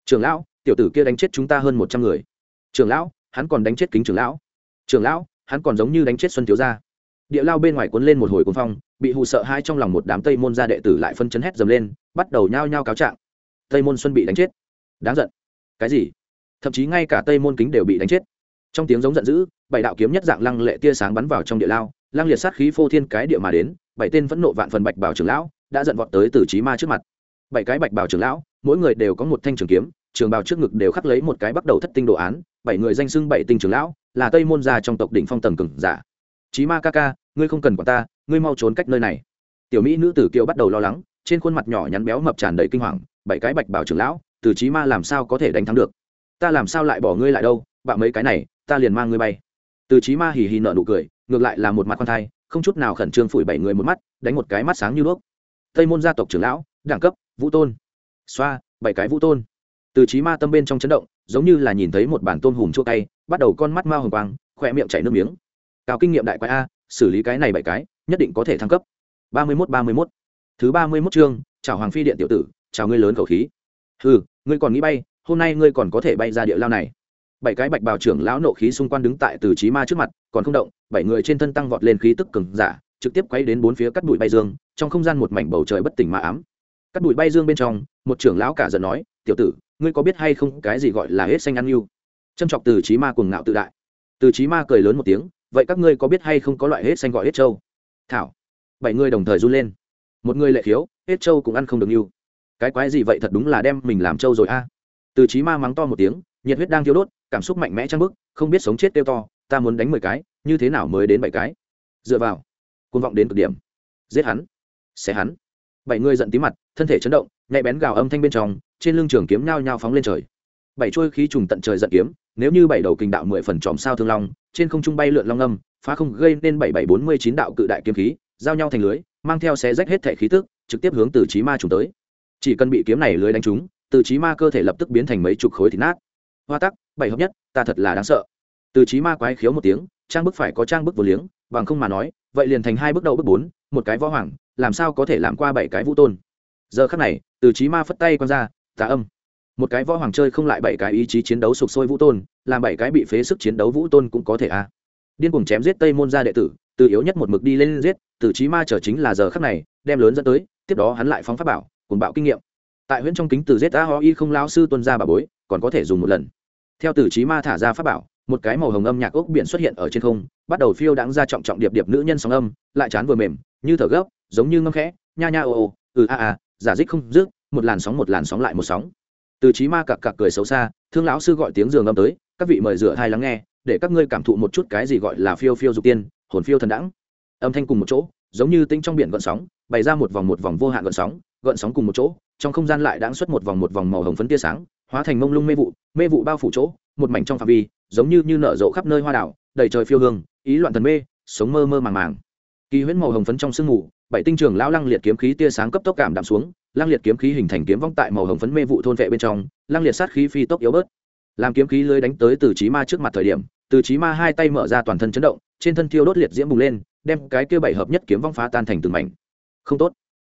Trường lão, tiểu tử kia đánh chết chúng ta hơn một trăm người trường lão, hắn còn đánh chết kính trường lão. Trường lão, hắn còn giống như đánh chết xuân thiếu gia. Địa lao bên ngoài cuốn lên một hồi cuốn phong, bị hù sợ hai trong lòng một đám tây môn gia đệ tử lại phân chấn hét dầm lên, bắt đầu nhao nhao cáo trạng. Tây môn xuân bị đánh chết. Đáng giận. Cái gì? Thậm chí ngay cả tây môn kính đều bị đánh chết. Trong tiếng giống giận dữ, bảy đạo kiếm nhất dạng lăng lệ tia sáng bắn vào trong địa lao, lăng liệt sát khí phô thiên cái địa mà đến, bảy tên vẫn nộ vạn phần bạch bảo trưởng lão đã giận vọt tới từ trí ma trước mặt. Bảy cái bạch bảo trưởng lão, mỗi người đều có một thanh trường kiếm, trường bào trước ngực đều khắc lấy một cái bắt đầu thất tinh đồ án bảy người danh xưng bảy tinh trưởng lão, là tây môn gia trong tộc đỉnh phong tầng cừng giả. Trí ma ca ca, ngươi không cần quản ta, ngươi mau trốn cách nơi này. Tiểu mỹ nữ tử kiều bắt đầu lo lắng, trên khuôn mặt nhỏ nhắn béo mập tràn đầy kinh hoàng, bảy cái bạch bảo trưởng lão, từ chí ma làm sao có thể đánh thắng được? Ta làm sao lại bỏ ngươi lại đâu bạo mấy cái này, ta liền mang ngươi bay. Từ chí ma hì hì nở nụ cười, ngược lại là một mặt con thai, không chút nào khẩn trương phủi bảy người một mắt, đánh một cái mắt sáng như đuốc. Tây môn gia tộc trưởng lão, đẳng cấp, vũ tôn. Xoa, bảy cái vũ tôn từ trí ma tâm bên trong chấn động, giống như là nhìn thấy một bản tôn hùm chua cay, bắt đầu con mắt mao hồng quang, khỏe miệng chảy nước miếng. Cao kinh nghiệm đại quái a, xử lý cái này bảy cái, nhất định có thể thăng cấp. Ba mươi mốt, ba mươi mốt. Thứ ba mươi mốt chương, chào hoàng phi điện tiểu tử, chào ngươi lớn khẩu khí. Ừ ngươi còn nghĩ bay, hôm nay ngươi còn có thể bay ra địa lao này. Bảy cái bạch bào trưởng lão nộ khí xung quanh đứng tại từ trí ma trước mặt, còn không động, bảy người trên thân tăng vọt lên khí tức cứng giả, trực tiếp quay đến bốn phía cắt bụi bay dương, trong không gian một mảnh bầu trời bất tỉnh mà ám. Cắt bụi bay dương bên trong, một trưởng lão cả giận nói, tiểu tử ngươi có biết hay không cái gì gọi là hết xanh ăn yêu? Châm chọc từ trí ma cuồng ngạo tự đại. Từ trí ma cười lớn một tiếng, vậy các ngươi có biết hay không có loại hết xanh gọi hết trâu? Thảo. Bảy người đồng thời run lên. Một người lệ khiếu, hết trâu cũng ăn không được yêu. Cái quái gì vậy thật đúng là đem mình làm trâu rồi a. Từ trí ma mắng to một tiếng, nhiệt huyết đang thiêu đốt, cảm xúc mạnh mẽ trang bức không biết sống chết tiêu to, ta muốn đánh mười cái, như thế nào mới đến bảy cái? Dựa vào. Côn vọng đến cực điểm. Giết hắn. Xé hắn. Bảy người giận tí mặt, thân thể chấn động nhạy bén gào âm thanh bên trong, trên lưng trường kiếm nhao nhao phóng lên trời. Bảy chuôi khí trùng tận trời giận kiếm, nếu như bảy đầu kình đạo mười phần tròm sao thương long, trên không trung bay lượn long âm, phá không gây nên bảy bảy bốn mươi chín đạo cự đại kiếm khí, giao nhau thành lưới, mang theo xé rách hết thể khí tức, trực tiếp hướng từ trí ma trùng tới. Chỉ cần bị kiếm này lưới đánh trúng, từ trí ma cơ thể lập tức biến thành mấy chục khối thịt nát. Hoa tắc, bảy hợp nhất, ta thật là đáng sợ. Từ trí ma quái khiếu một tiếng, trang bức phải có trang bức vô liếng, bằng không mà nói, vậy liền thành hai bước đầu bước bốn, một cái võ hoàng, làm sao có thể làm qua bảy cái vũ tôn? Giờ khắc này, từ trí ma phất tay quăng ra, tà âm. Một cái võ hoàng chơi không lại bảy cái ý chí chiến đấu sục sôi vũ tôn, làm bảy cái bị phế sức chiến đấu vũ tôn cũng có thể a. À. điên cuồng chém giết tây môn gia đệ tử, từ yếu nhất một mực đi lên giết, từ trí ma trở chính là giờ khắc này, đem lớn dẫn tới, tiếp đó hắn lại phóng pháp bảo cùng bạo kinh nghiệm. Tại huyễn trong kính từ giết a ho y không lao sư tuân ra bà bối, còn có thể dùng một lần. Theo từ trí ma thả ra pháp bảo, một cái màu hồng âm nhạc ốc biển xuất hiện ở trên không, bắt đầu phiêu đáng ra trọng trọng điệp điệp nữ nhân sóng âm, lại chán vừa mềm, như thở gấp, giống như ngâm khẽ, nha nha ồ ồ ừ a a giả dích không dứt, một làn sóng một làn sóng lại một sóng. Từ trí ma cặc cặc cười xấu xa thương lão sư gọi tiếng giường âm tới các vị mời rửa hai lắng nghe để các ngươi cảm thụ một chút cái gì gọi là phiêu phiêu dục tiên hồn phiêu thần đẳng âm thanh cùng một chỗ giống như tinh trong biển gợn sóng bày ra một vòng một vòng vô hạn gợn sóng gợn sóng cùng một chỗ trong không gian lại đãng xuất một vòng một vòng màu hồng phấn tia sáng hóa thành mông lung mê vụ mê vụ bao phủ chỗ một mảnh trong phạm vi giống như như nở rộ khắp nơi hoa đảo đầy trời phiêu hương ý loạn thần mê sống mơ mơ màng màng. Kỳ huyễn màu hồng phấn trong sương mù bảy tinh trường lão lăng liệt kiếm khí tia sáng cấp tốc cảm đạm xuống, lăng liệt kiếm khí hình thành kiếm vong tại màu hồng phấn mê vụ thôn vệ bên trong, lăng liệt sát khí phi tốc yếu bớt. Làm kiếm khí lưới đánh tới từ trí ma trước mặt thời điểm, từ trí ma hai tay mở ra toàn thân chấn động, trên thân thiêu đốt liệt diễm bùng lên, đem cái kia bảy hợp nhất kiếm vong phá tan thành từng mảnh. Không tốt.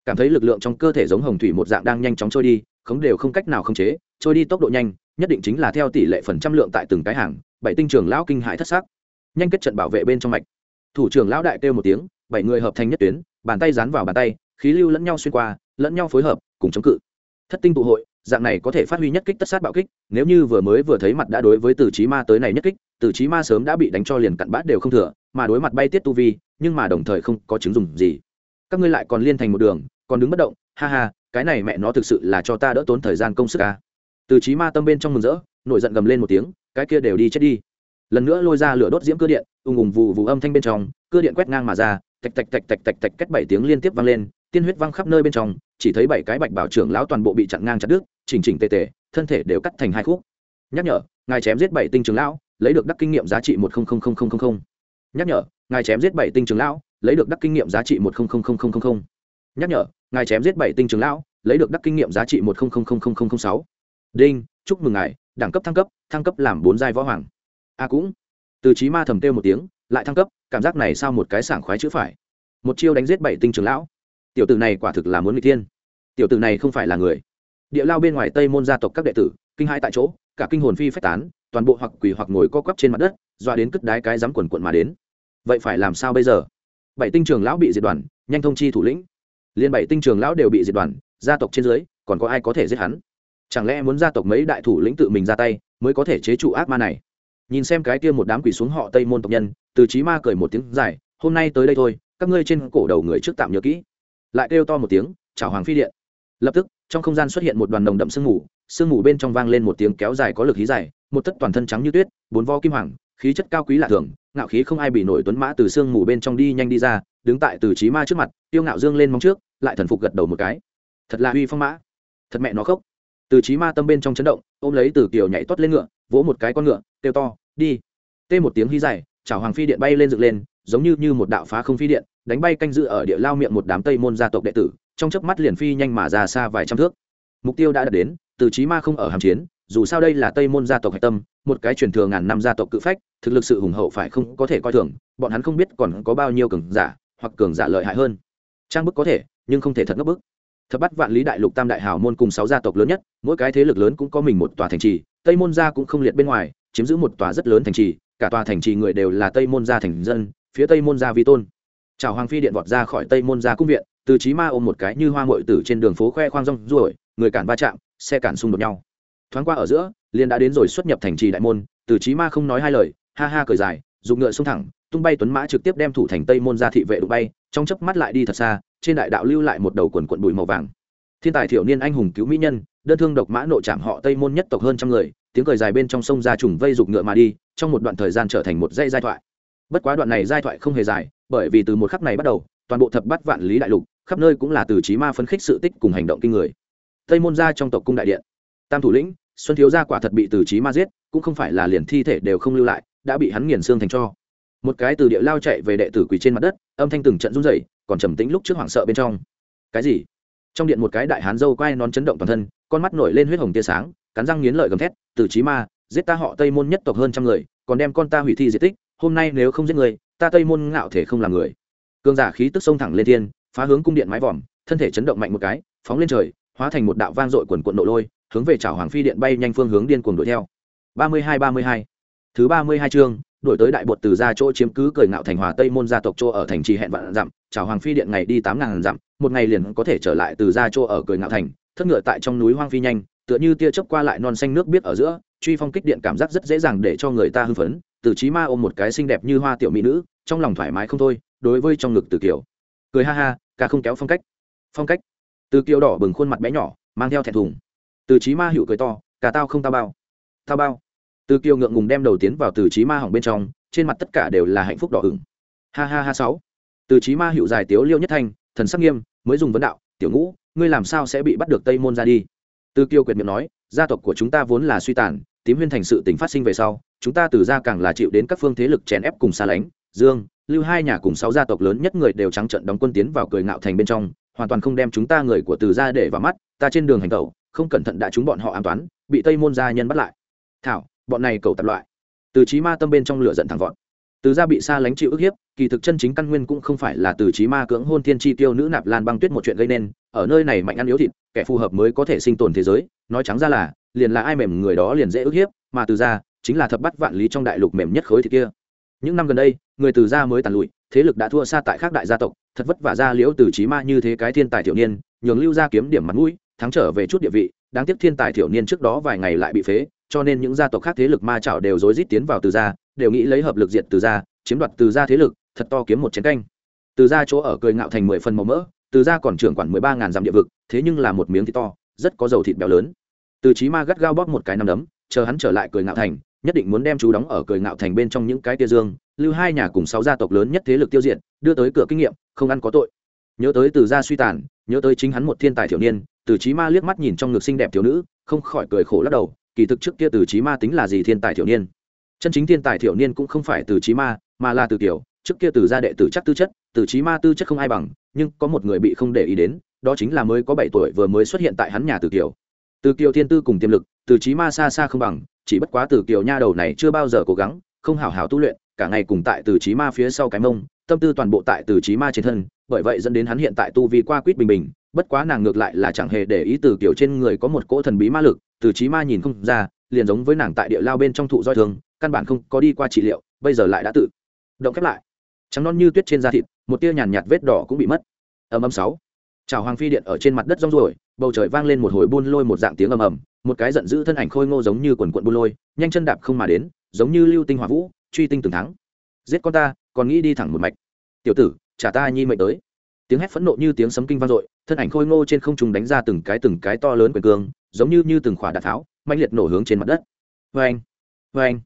Cảm thấy lực lượng trong cơ thể giống hồng thủy một dạng đang nhanh chóng trôi đi khống đều không cách nào khống chế, trôi đi tốc độ nhanh, nhất định chính là theo tỷ lệ phần trăm lượng tại từng cái hàng, bảy tinh trường lão kinh hãi thất sắc. Nhanh kết trận bảo vệ bên trong mạch. Thủ trưởng lão đại kêu một tiếng bảy người hợp thành nhất tuyến, bàn tay dán vào bàn tay, khí lưu lẫn nhau xuyên qua, lẫn nhau phối hợp, cùng chống cự. Thất tinh tụ hội, dạng này có thể phát huy nhất kích tất sát bạo kích, nếu như vừa mới vừa thấy mặt đã đối với từ trí ma tới này nhất kích, từ trí ma sớm đã bị đánh cho liền cặn bát đều không thừa, mà đối mặt bay tiết tu vi, nhưng mà đồng thời không có chứng dùng gì. Các ngươi lại còn liên thành một đường, còn đứng bất động, ha ha, cái này mẹ nó thực sự là cho ta đỡ tốn thời gian công sức ca từ trí ma tâm bên trong mừng rỡ, nổi giận gầm lên một tiếng, cái kia đều đi chết đi. Lần nữa lôi ra lửa đốt diễm cơ điện, ùng ùng vụ vụ âm thanh bên trong cơ điện quét ngang mà ra tạch tạch tạch tạch tạch tạch cách bảy tiếng liên tiếp vang lên tiên huyết văng khắp nơi bên trong chỉ thấy bảy cái bạch bảo trưởng lão toàn bộ bị chặn ngang chặt đứt chỉnh chỉnh tề tề thân thể đều cắt thành hai khúc nhắc nhở ngài chém giết bảy tinh trưởng lão lấy được đắc kinh nghiệm giá trị một nhắc nhở ngài chém giết bảy tinh trưởng lão lấy được đắc kinh nghiệm giá trị một nhắc nhở ngài chém giết bảy tinh trưởng lão lấy được đắc kinh nghiệm giá trị một sáu đinh chúc mừng ngài đẳng cấp thăng cấp thăng cấp làm bốn giai võ hoàng a cũng từ trí ma thầm tiêu một tiếng lại thăng cấp cảm giác này sao một cái sảng khoái chữ phải? Một chiêu đánh giết bảy tinh trưởng lão. Tiểu tử này quả thực là muốn người thiên. Tiểu tử này không phải là người. Địa lao bên ngoài tây môn gia tộc các đệ tử, kinh hai tại chỗ, cả kinh hồn phi phách tán, toàn bộ hoặc quỳ hoặc ngồi co quắp trên mặt đất doa đến cất đái cái dám quần quận mà đến. Vậy phải làm sao bây giờ? Bảy tinh trường lão bị diệt đoàn, nhanh thông chi thủ lĩnh. Liên bảy tinh trường lão đều bị diệt đoàn, gia tộc trên dưới, còn có ai có thể giết hắn? Chẳng lẽ muốn gia tộc mấy đại thủ lĩnh tự mình ra tay, mới có thể chế trụ ác ma này? Nhìn xem cái kia một đám quỷ xuống họ tây môn tộc nhân, từ trí ma cười một tiếng dài, hôm nay tới đây thôi, các ngươi trên cổ đầu người trước tạm nhớ kỹ. Lại kêu to một tiếng chào hoàng phi điện. Lập tức, trong không gian xuất hiện một đoàn đồng đậm sương mù sương mù bên trong vang lên một tiếng kéo dài có lực khí dài, một tất toàn thân trắng như tuyết, bốn vo kim hoàng, khí chất cao quý lạ thường, ngạo khí không ai bị nổi tuấn mã từ sương mù bên trong đi nhanh đi ra, đứng tại từ trí ma trước mặt tiêu ngạo dương lên móng trước, lại thần phục gật đầu một cái. Thật là uy phong mã. Thật mẹ nó khốc. Từ trí ma tâm bên trong chấn động, ôm lấy từ kiều nhảy toát lên ngựa, vỗ một cái con ngựa kêu to, đi. Tê một tiếng hí dài chào hoàng phi điện bay lên dựng lên, giống như như một đạo phá không phi điện, đánh bay canh dự ở địa lao miệng một đám tây môn gia tộc đệ tử, trong chớp mắt liền phi nhanh mà ra xa vài trăm thước. Mục tiêu đã đạt đến, từ trí ma không ở hàm chiến, dù sao đây là tây môn gia tộc hạch tâm, một cái truyền thừa ngàn năm gia tộc cự phách, thực lực sự hùng hậu phải không có thể coi thường, bọn hắn không biết còn có bao nhiêu cường giả, hoặc cường giả lợi hại hơn. Trang bức có thể, nhưng không thể thật ngấp bức. Thập bắt vạn lý đại lục tam đại hào môn cùng sáu gia tộc lớn nhất, mỗi cái thế lực lớn cũng có mình một tòa thành trì, tây môn gia cũng không liệt bên ngoài chiếm giữ một tòa rất lớn thành trì, cả tòa thành trì người đều là tây môn gia thành dân, phía tây môn gia vi tôn. Chào hoàng phi điện vọt ra khỏi tây môn gia cung viện, từ trí ma ôm một cái như hoa ngội tử trên đường phố khoe khoang rong ruổi, người cản va chạm, xe cản xung đột nhau. Thoáng qua ở giữa, liền đã đến rồi xuất nhập thành trì đại môn, từ trí ma không nói hai lời, ha ha cười dài dùng ngựa xông thẳng, tung bay tuấn mã trực tiếp đem thủ thành tây môn ra thị vệ đụng bay, trong chớp mắt lại đi thật xa, trên đại đạo lưu lại một đầu quần quận bụi màu vàng. Thiên tài thiểu niên anh hùng cứu mỹ nhân, đơn thương độc mã nội chạm họ tây môn nhất tộc hơn trăm người tiếng cười dài bên trong sông ra trùng vây rục ngựa mà đi, trong một đoạn thời gian trở thành một dây giai thoại. Bất quá đoạn này giai thoại không hề dài, bởi vì từ một khắc này bắt đầu, toàn bộ thập bát vạn lý đại lục, khắp nơi cũng là từ trí ma phấn khích sự tích cùng hành động kinh người. Tây môn gia trong tộc cung đại điện. Tam thủ lĩnh, xuân thiếu gia quả thật bị từ trí ma giết, cũng không phải là liền thi thể đều không lưu lại, đã bị hắn nghiền xương thành cho. Một cái từ địa lao chạy về đệ tử quỳ trên mặt đất, âm thanh từng trận run rẩy, còn trầm tĩnh lúc trước hoảng sợ bên trong. Cái gì? Trong điện một cái đại hán dâu quay non chấn động toàn thân, con mắt nổi lên huyết hồng tia sáng, cắn răng nghiến lợi gầm thét từ trí ma, giết ta họ tây môn nhất tộc hơn trăm người, còn đem con ta hủy thi diệt tích, hôm nay nếu không giết người, ta tây môn ngạo thể không làm người. Cương giả khí tức sông thẳng lên thiên, phá hướng cung điện mái vòm, thân thể chấn động mạnh một cái, phóng lên trời, hóa thành một đạo vang dội quần quận nội lôi, hướng về chảo hoàng phi điện bay nhanh phương hướng điên cuồng đuổi theo. Ba mươi hai, ba mươi hai. Thứ ba mươi hai chương, đổi tới đại bột từ ra chỗ chiếm cứ cười ngạo thành hòa tây môn gia tộc chỗ ở thành trì hẹn vạn dặm chảo hoàng phi điện ngày đi tám ngàn dặm, một ngày liền có thể trở lại từ ra chỗ ở cười ngạo thành thất ngựa tại trong núi hoang phi nhanh, tựa như tia chớp qua lại non xanh nước biết ở giữa, truy phong kích điện cảm giác rất dễ dàng để cho người ta hưng phấn. Từ trí ma ôm một cái xinh đẹp như hoa tiểu mỹ nữ, trong lòng thoải mái không thôi, đối với trong ngực từ kiều. Cười ha ha, ca không kéo phong cách. Phong cách? Từ kiều đỏ bừng khuôn mặt bé nhỏ, mang theo thẹn thùng. Từ trí ma hữu cười to, cả tao không tao bao. Tao bao? Từ kiều ngượng ngùng đem đầu tiến vào từ trí ma hỏng bên trong, trên mặt tất cả đều là hạnh phúc đỏ ửng. Ha ha ha sáu. Từ trí ma hữu dài tiếu liêu nhất thanh, thần sắc nghiêm, mới dùng vấn đạo, tiểu ngũ ngươi làm sao sẽ bị bắt được tây môn ra đi? Từ Kiêu quyệt miệng nói, gia tộc của chúng ta vốn là suy tàn, tím huyên thành sự tình phát sinh về sau, chúng ta từ ra càng là chịu đến các phương thế lực chèn ép cùng xa lánh, dương, lưu hai nhà cùng sáu gia tộc lớn nhất người đều trắng trận đóng quân tiến vào cười ngạo thành bên trong, hoàn toàn không đem chúng ta người của từ ra để vào mắt, ta trên đường hành tẩu, không cẩn thận đã chúng bọn họ an toán, bị tây môn gia nhân bắt lại. Thảo, bọn này cầu tập loại. Từ trí ma tâm bên trong lửa giận thẳng vọt từ gia bị xa lánh chịu ức hiếp, kỳ thực chân chính căn nguyên cũng không phải là từ trí ma cưỡng hôn thiên chi tiêu nữ nạp lan băng tuyết một chuyện gây nên, ở nơi này mạnh ăn yếu thịt, kẻ phù hợp mới có thể sinh tồn thế giới, nói trắng ra là, liền là ai mềm người đó liền dễ ức hiếp, mà từ gia chính là thập bắt vạn lý trong đại lục mềm nhất khối thịt kia. Những năm gần đây, người từ gia mới tàn lụi, thế lực đã thua xa tại các đại gia tộc, thật vất vả ra liễu từ trí ma như thế cái thiên tài thiểu niên, nhường lưu gia kiếm điểm mặt mũi, thắng trở về chút địa vị, đáng tiếc thiên tài thiểu niên trước đó vài ngày lại bị phế, cho nên những gia tộc khác thế lực ma chảo đều rối rít tiến vào từ gia đều nghĩ lấy hợp lực diệt từ gia, chiếm đoạt từ gia thế lực, thật to kiếm một chiến canh. Từ gia chỗ ở cười ngạo thành mười phần màu mỡ, từ gia còn trưởng quản mười ba ngàn dặm địa vực, thế nhưng là một miếng thịt to, rất có dầu thịt béo lớn. Từ trí ma gắt gao bóp một cái nằm đấm, chờ hắn trở lại cười ngạo thành, nhất định muốn đem chú đóng ở cười ngạo thành bên trong những cái tia dương, lưu hai nhà cùng sáu gia tộc lớn nhất thế lực tiêu diệt, đưa tới cửa kinh nghiệm, không ăn có tội. Nhớ tới từ gia suy tàn, nhớ tới chính hắn một thiên tài thiểu niên, từ trí ma liếc mắt nhìn trong ngực xinh đẹp thiếu nữ, không khỏi cười khổ lắc đầu, kỳ thực trước kia từ trí ma tính là gì thiên tài thiểu niên? Chân chính thiên tài thiểu niên cũng không phải từ trí ma, mà là từ kiểu trước kia từ gia đệ tử chắc tư chất, từ trí ma tư chất không ai bằng, nhưng có một người bị không để ý đến, đó chính là mới có bảy tuổi vừa mới xuất hiện tại hắn nhà từ kiều. Từ kiều thiên tư cùng tiềm lực, từ trí ma xa xa không bằng, chỉ bất quá từ kiều nha đầu này chưa bao giờ cố gắng, không hảo hảo tu luyện, cả ngày cùng tại từ trí ma phía sau cái mông, tâm tư toàn bộ tại từ trí ma trên thân, bởi vậy dẫn đến hắn hiện tại tu vi qua quýt bình bình, bất quá nàng ngược lại là chẳng hề để ý từ kiều trên người có một cỗ thần bí ma lực, từ trí ma nhìn không ra, liền giống với nàng tại địa lao bên trong thụ roi thường căn bản không có đi qua trị liệu bây giờ lại đã tự động khép lại. Trắng non như tuyết trên da thịt một tia nhàn nhạt vết đỏ cũng bị mất. Ầm ầm sáu. Chào hoàng phi điện ở trên mặt đất rong ruổi, bầu trời vang lên một hồi buôn lôi một dạng tiếng ầm ầm một cái giận dữ thân ảnh khôi ngô giống như quần quận buôn lôi nhanh chân đạp không mà đến giống như lưu tinh hỏa vũ truy tinh từng thắng. Giết con ta còn nghĩ đi thẳng một mạch. Tiểu tử trả ta nhi mệnh tới. Tiếng hét phẫn nộ như tiếng sấm kinh vang dội thân ảnh khôi ngô trên không trung đánh ra từng cái từng cái to lớn quyền cương giống như như từng khỏa đạn tháo mạnh liệt nổ hướng trên mặt đất. Vê anh vê anh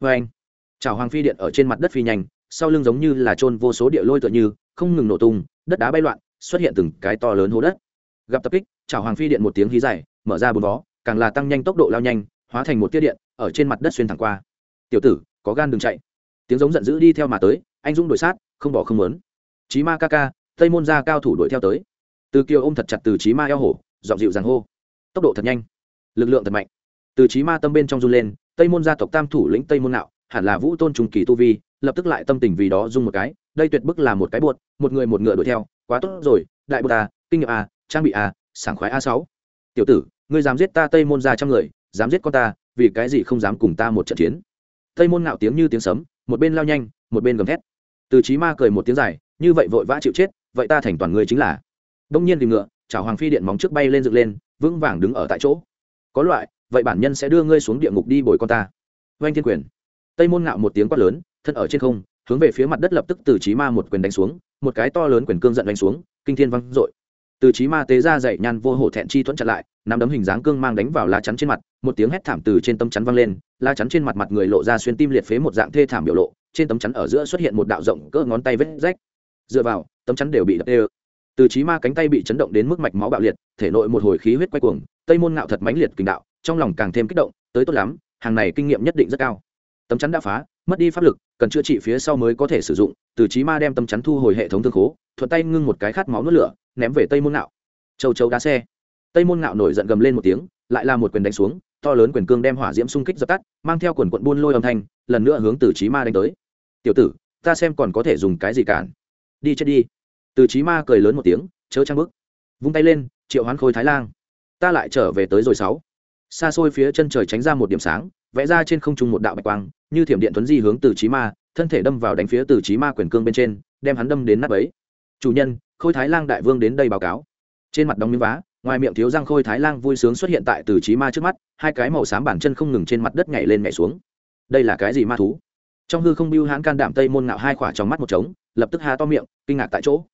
vê anh chào hoàng phi điện ở trên mặt đất phi nhanh, sau lưng giống như là trôn vô số địa lôi tựa như, không ngừng nổ tung, đất đá bay loạn, xuất hiện từng cái to lớn hố đất. Gặp tập kích chào hoàng phi điện một tiếng hí dài, mở ra bốn vó, càng là tăng nhanh tốc độ lao nhanh, hóa thành một tiết điện, ở trên mặt đất xuyên thẳng qua. Tiểu tử, có gan đừng chạy. Tiếng giống giận dữ đi theo mà tới, anh dũng đuổi sát, không bỏ không lớn chí ma ca ca, tây môn gia cao thủ đuổi theo tới. Từ kiều ôm thật chặt từ chí ma eo hổ dọn dịu giằng hô. Tốc độ thật nhanh, lực lượng thật mạnh. Từ chí ma tâm bên trong run lên tây môn gia tộc tam thủ lĩnh tây môn nạo, hẳn là vũ tôn trùng kỳ tu vi, lập tức lại tâm tình vì đó dung một cái, đây tuyệt bức là một cái buột, một người một ngựa đuổi theo, quá tốt rồi, đại bột à kinh nghiệm a trang bị a sảng khoái a sáu. Tiểu tử, ngươi dám giết ta tây môn gia trăm người, dám giết con ta, vì cái gì không dám cùng ta một trận chiến? Tây môn ngạo tiếng như tiếng sấm, một bên lao nhanh, một bên gầm thét. Từ chí ma cười một tiếng dài, như vậy vội vã chịu chết, vậy ta thành toàn ngươi chính là. Đông nhiên tìm ngựa chào hoàng phi điện móng trước bay lên dựng lên, vững vàng đứng ở tại chỗ. Có loại vậy bản nhân sẽ đưa ngươi xuống địa ngục đi bồi con ta. Vanh thiên quyền. Tây môn ngạo một tiếng quát lớn, thân ở trên không, hướng về phía mặt đất lập tức từ chí ma một quyền đánh xuống, một cái to lớn quyền cương giận đánh xuống, kinh thiên văng dội. Từ chí ma tế ra dậy nhan vô hổ thẹn chi thuẫn chặn lại, nắm đấm hình dáng cương mang đánh vào lá chắn trên mặt, một tiếng hét thảm từ trên tấm chắn văng lên, lá chắn trên mặt mặt người lộ ra xuyên tim liệt phế một dạng thê thảm biểu lộ, trên tấm chắn ở giữa xuất hiện một đạo rộng cỡ ngón tay vết rách. Dựa vào, tấm chắn đều bị đập đê từ chí ma cánh tay bị chấn động đến mức mạch máu bạo liệt, thể nội một hồi khí huyết quay cuồng, tây môn ngạo thật mãnh liệt kinh đạo trong lòng càng thêm kích động, tới tốt lắm, hàng này kinh nghiệm nhất định rất cao. Tấm chắn đã phá, mất đi pháp lực, cần chữa trị phía sau mới có thể sử dụng, từ chí ma đem tấm chắn thu hồi hệ thống thương khố, thuận tay ngưng một cái khát máu nuốt lửa, ném về tây môn ngạo. Châu châu đá xe. Tây môn ngạo nổi giận gầm lên một tiếng, lại là một quyền đánh xuống, to lớn quyền cương đem hỏa diễm xung kích dập tắt, mang theo quần quận buôn lôi âm thanh, lần nữa hướng từ chí ma đánh tới. Tiểu tử, ta xem còn có thể dùng cái gì cản? Đi chết đi. Từ chí ma cười lớn một tiếng, chớ trang bức vung tay lên, triệu hoán khôi thái lang. Ta lại trở về tới rồi, sáu xa xôi phía chân trời tránh ra một điểm sáng, vẽ ra trên không trung một đạo bạch quang, như thiểm điện tuấn di hướng từ trí ma, thân thể đâm vào đánh phía từ trí ma quyền cương bên trên, đem hắn đâm đến nát ấy chủ nhân, khôi thái lang đại vương đến đây báo cáo. Trên mặt đóng miếng vá, ngoài miệng thiếu răng khôi thái lang vui sướng xuất hiện tại từ trí ma trước mắt, hai cái màu xám bản chân không ngừng trên mặt đất nhảy lên nhảy xuống. Đây là cái gì ma thú? Trong hư không biêu hãn can đảm tây môn ngạo hai khỏa trong mắt một trống, lập tức há to miệng, kinh ngạc tại chỗ.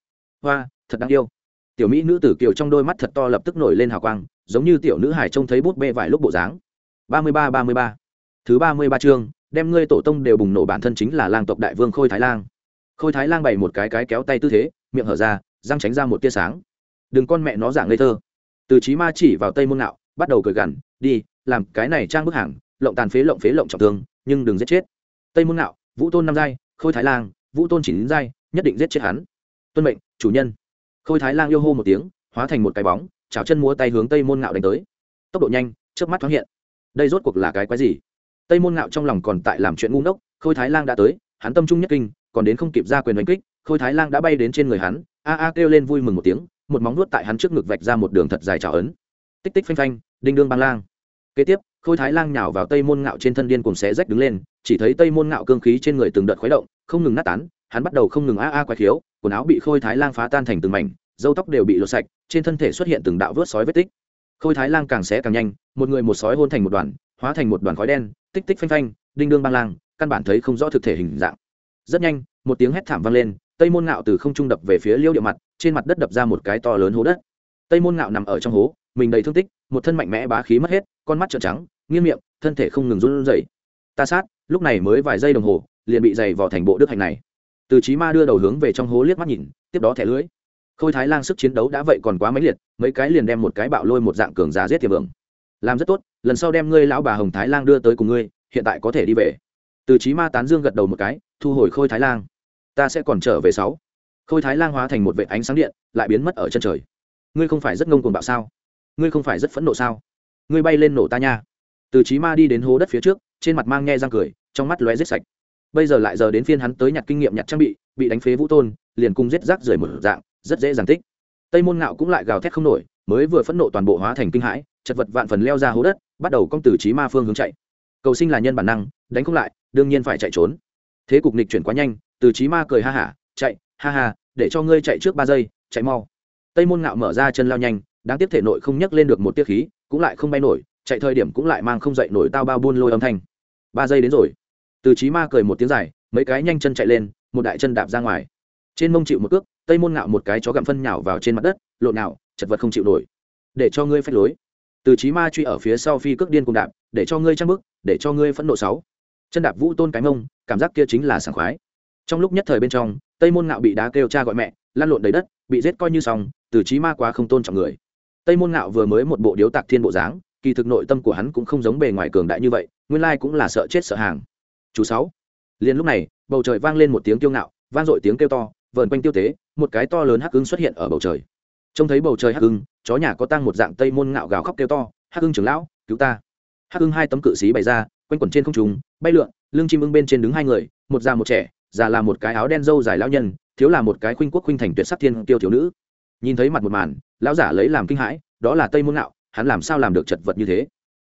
Hoa, thật đáng yêu tiểu mỹ nữ tử kiều trong đôi mắt thật to lập tức nổi lên hào quang, giống như tiểu nữ hải trông thấy bút bê vài lúc bộ dáng. Ba mươi ba ba mươi ba. Thứ ba mươi ba chương, đem ngươi tổ tông đều bùng nổ bản thân chính là lang tộc đại vương khôi thái lang. Khôi thái lang bày một cái cái kéo tay tư thế, miệng hở ra, răng tránh ra một tia sáng. Đừng con mẹ nó giả ngây thơ. Từ trí ma chỉ vào tây môn nạo, bắt đầu cười gằn, đi, làm cái này trang bức hàng, lộng tàn phế lộng phế lộng trọng thương, nhưng đừng giết chết. Tây môn nạo, vũ tôn năm giai, khôi thái lang, vũ tôn chỉ đến giai, nhất định giết chết hắn. Tuân mệnh, chủ nhân khôi thái lang yêu hô một tiếng, hóa thành một cái bóng, chảo chân múa tay hướng tây môn ngạo đánh tới. Tốc độ nhanh trước mắt thoáng hiện. Đây rốt cuộc là cái quái gì? Tây môn ngạo trong lòng còn tại làm chuyện ngu ngốc, khôi thái lang đã tới, hắn tâm trung nhất kinh, còn đến không kịp ra quyền đánh kích, khôi thái lang đã bay đến trên người hắn, a a kêu lên vui mừng một tiếng, một móng nuốt tại hắn trước ngực vạch ra một đường thật dài trào ấn. Tích tích phanh phanh, đinh đương băng lang. Kế tiếp, khôi thái lang nhào vào tây môn ngạo trên thân điên cùng xé rách đứng lên, chỉ thấy tây môn ngạo cương khí trên người từng đợt khuấy động, không ngừng nát tán hắn bắt đầu không ngừng a a quái khiếu, quần áo bị khôi thái lang phá tan thành từng mảnh dâu tóc đều bị lột sạch, trên thân thể xuất hiện từng đạo vớt sói vết tích. Khôi thái lang càng xé càng nhanh, một người một sói hôn thành một đoàn, hóa thành một đoàn khói đen, tích tích phanh phanh, đinh đương băng lang, căn bản thấy không rõ thực thể hình dạng. Rất nhanh, một tiếng hét thảm vang lên, tây môn ngạo từ không trung đập về phía liêu địa mặt, trên mặt đất đập ra một cái to lớn hố đất. Tây môn ngạo nằm ở trong hố, mình đầy thương tích, một thân mạnh mẽ bá khí mất hết, con mắt trợn trắng, nghiêng miệng, thân thể không ngừng run rẩy. Ta sát, lúc này mới vài giây đồng hồ, liền bị dày vò thành bộ đức hành này từ chí ma đưa đầu hướng về trong hố liếc mắt nhìn, tiếp đó thẻ lưới. Khôi thái lang sức chiến đấu đã vậy còn quá mãnh liệt, mấy cái liền đem một cái bạo lôi một dạng cường giả giết tiềm vượng làm rất tốt, lần sau đem ngươi lão bà hồng thái lang đưa tới cùng ngươi, hiện tại có thể đi về. Từ trí ma tán dương gật đầu một cái, thu hồi khôi thái lang. Ta sẽ còn trở về sáu. Khôi thái lang hóa thành một vệ ánh sáng điện, lại biến mất ở chân trời. Ngươi không phải rất ngông cuồng bạo sao? Ngươi không phải rất phẫn nộ sao? Ngươi bay lên nổ ta nha. Từ trí ma đi đến hố đất phía trước, trên mặt mang nghe răng cười, trong mắt lóe rết sạch bây giờ lại giờ đến phiên hắn tới nhặt kinh nghiệm nhặt trang bị bị đánh phế vũ tôn, liền cung giết rác rời một dạng, rất dễ dàng tích. Tây môn ngạo cũng lại gào thét không nổi, mới vừa phẫn nộ toàn bộ hóa thành kinh hãi, chật vật vạn phần leo ra hố đất, bắt đầu công từ trí ma phương hướng chạy. Cầu sinh là nhân bản năng, đánh không lại, đương nhiên phải chạy trốn. Thế cục nịch chuyển quá nhanh, từ trí ma cười ha hả, chạy, ha ha, để cho ngươi chạy trước ba giây, chạy mau. Tây môn ngạo mở ra chân lao nhanh, đáng tiếc thể nội không nhấc lên được một tiết khí, cũng lại không bay nổi, chạy thời điểm cũng lại mang không dậy nổi tao bao buôn lôi âm thanh. Ba giây đến rồi từ trí ma cười một tiếng dài, mấy cái nhanh chân chạy lên, một đại chân đạp ra ngoài. Trên mông chịu một cước, tây môn ngạo một cái chó gặm phân nhào vào trên mặt đất, lộn nào, chật vật không chịu nổi. Để cho ngươi phách lối. Từ trí ma truy ở phía sau phi cước điên cùng đạp, để cho ngươi trăng bức để cho ngươi phẫn nộ sáu. Chân đạp vũ tôn cái mông, cảm giác kia chính là sảng khoái. Trong lúc nhất thời bên trong, tây môn ngạo bị đá kêu cha gọi mẹ, lăn lộn đầy đất, bị giết coi như xong, từ trí ma quá không tôn trọng người. Tây môn ngạo vừa mới một bộ điếu tạc thiên bộ dáng, kỳ thực nội tâm của hắn cũng không giống bề ngoài cường đại như vậy, nguyên lai cũng là sợ chết sợ hàng chú sáu. Liền lúc này, bầu trời vang lên một tiếng kêu ngạo, vang dội tiếng kêu to, vờn quanh tiêu tế, một cái to lớn hắc ưng xuất hiện ở bầu trời. Trông thấy bầu trời hắc ưng, chó nhà có tăng một dạng tây môn ngạo gào khóc kêu to, hắc ưng trưởng lão, cứu ta. Hắc ưng hai tấm cự sĩ bày ra, quanh quẩn trên không trùng bay lượn, lưng chim ưng bên trên đứng hai người, một già một trẻ, già là một cái áo đen dâu dài lão nhân, thiếu là một cái khuynh quốc khuynh thành tuyệt sắc thiên tiêu thiếu nữ. Nhìn thấy mặt một màn, lão giả lấy làm kinh hãi, đó là tây môn ngạo, hắn làm sao làm được chật vật như thế?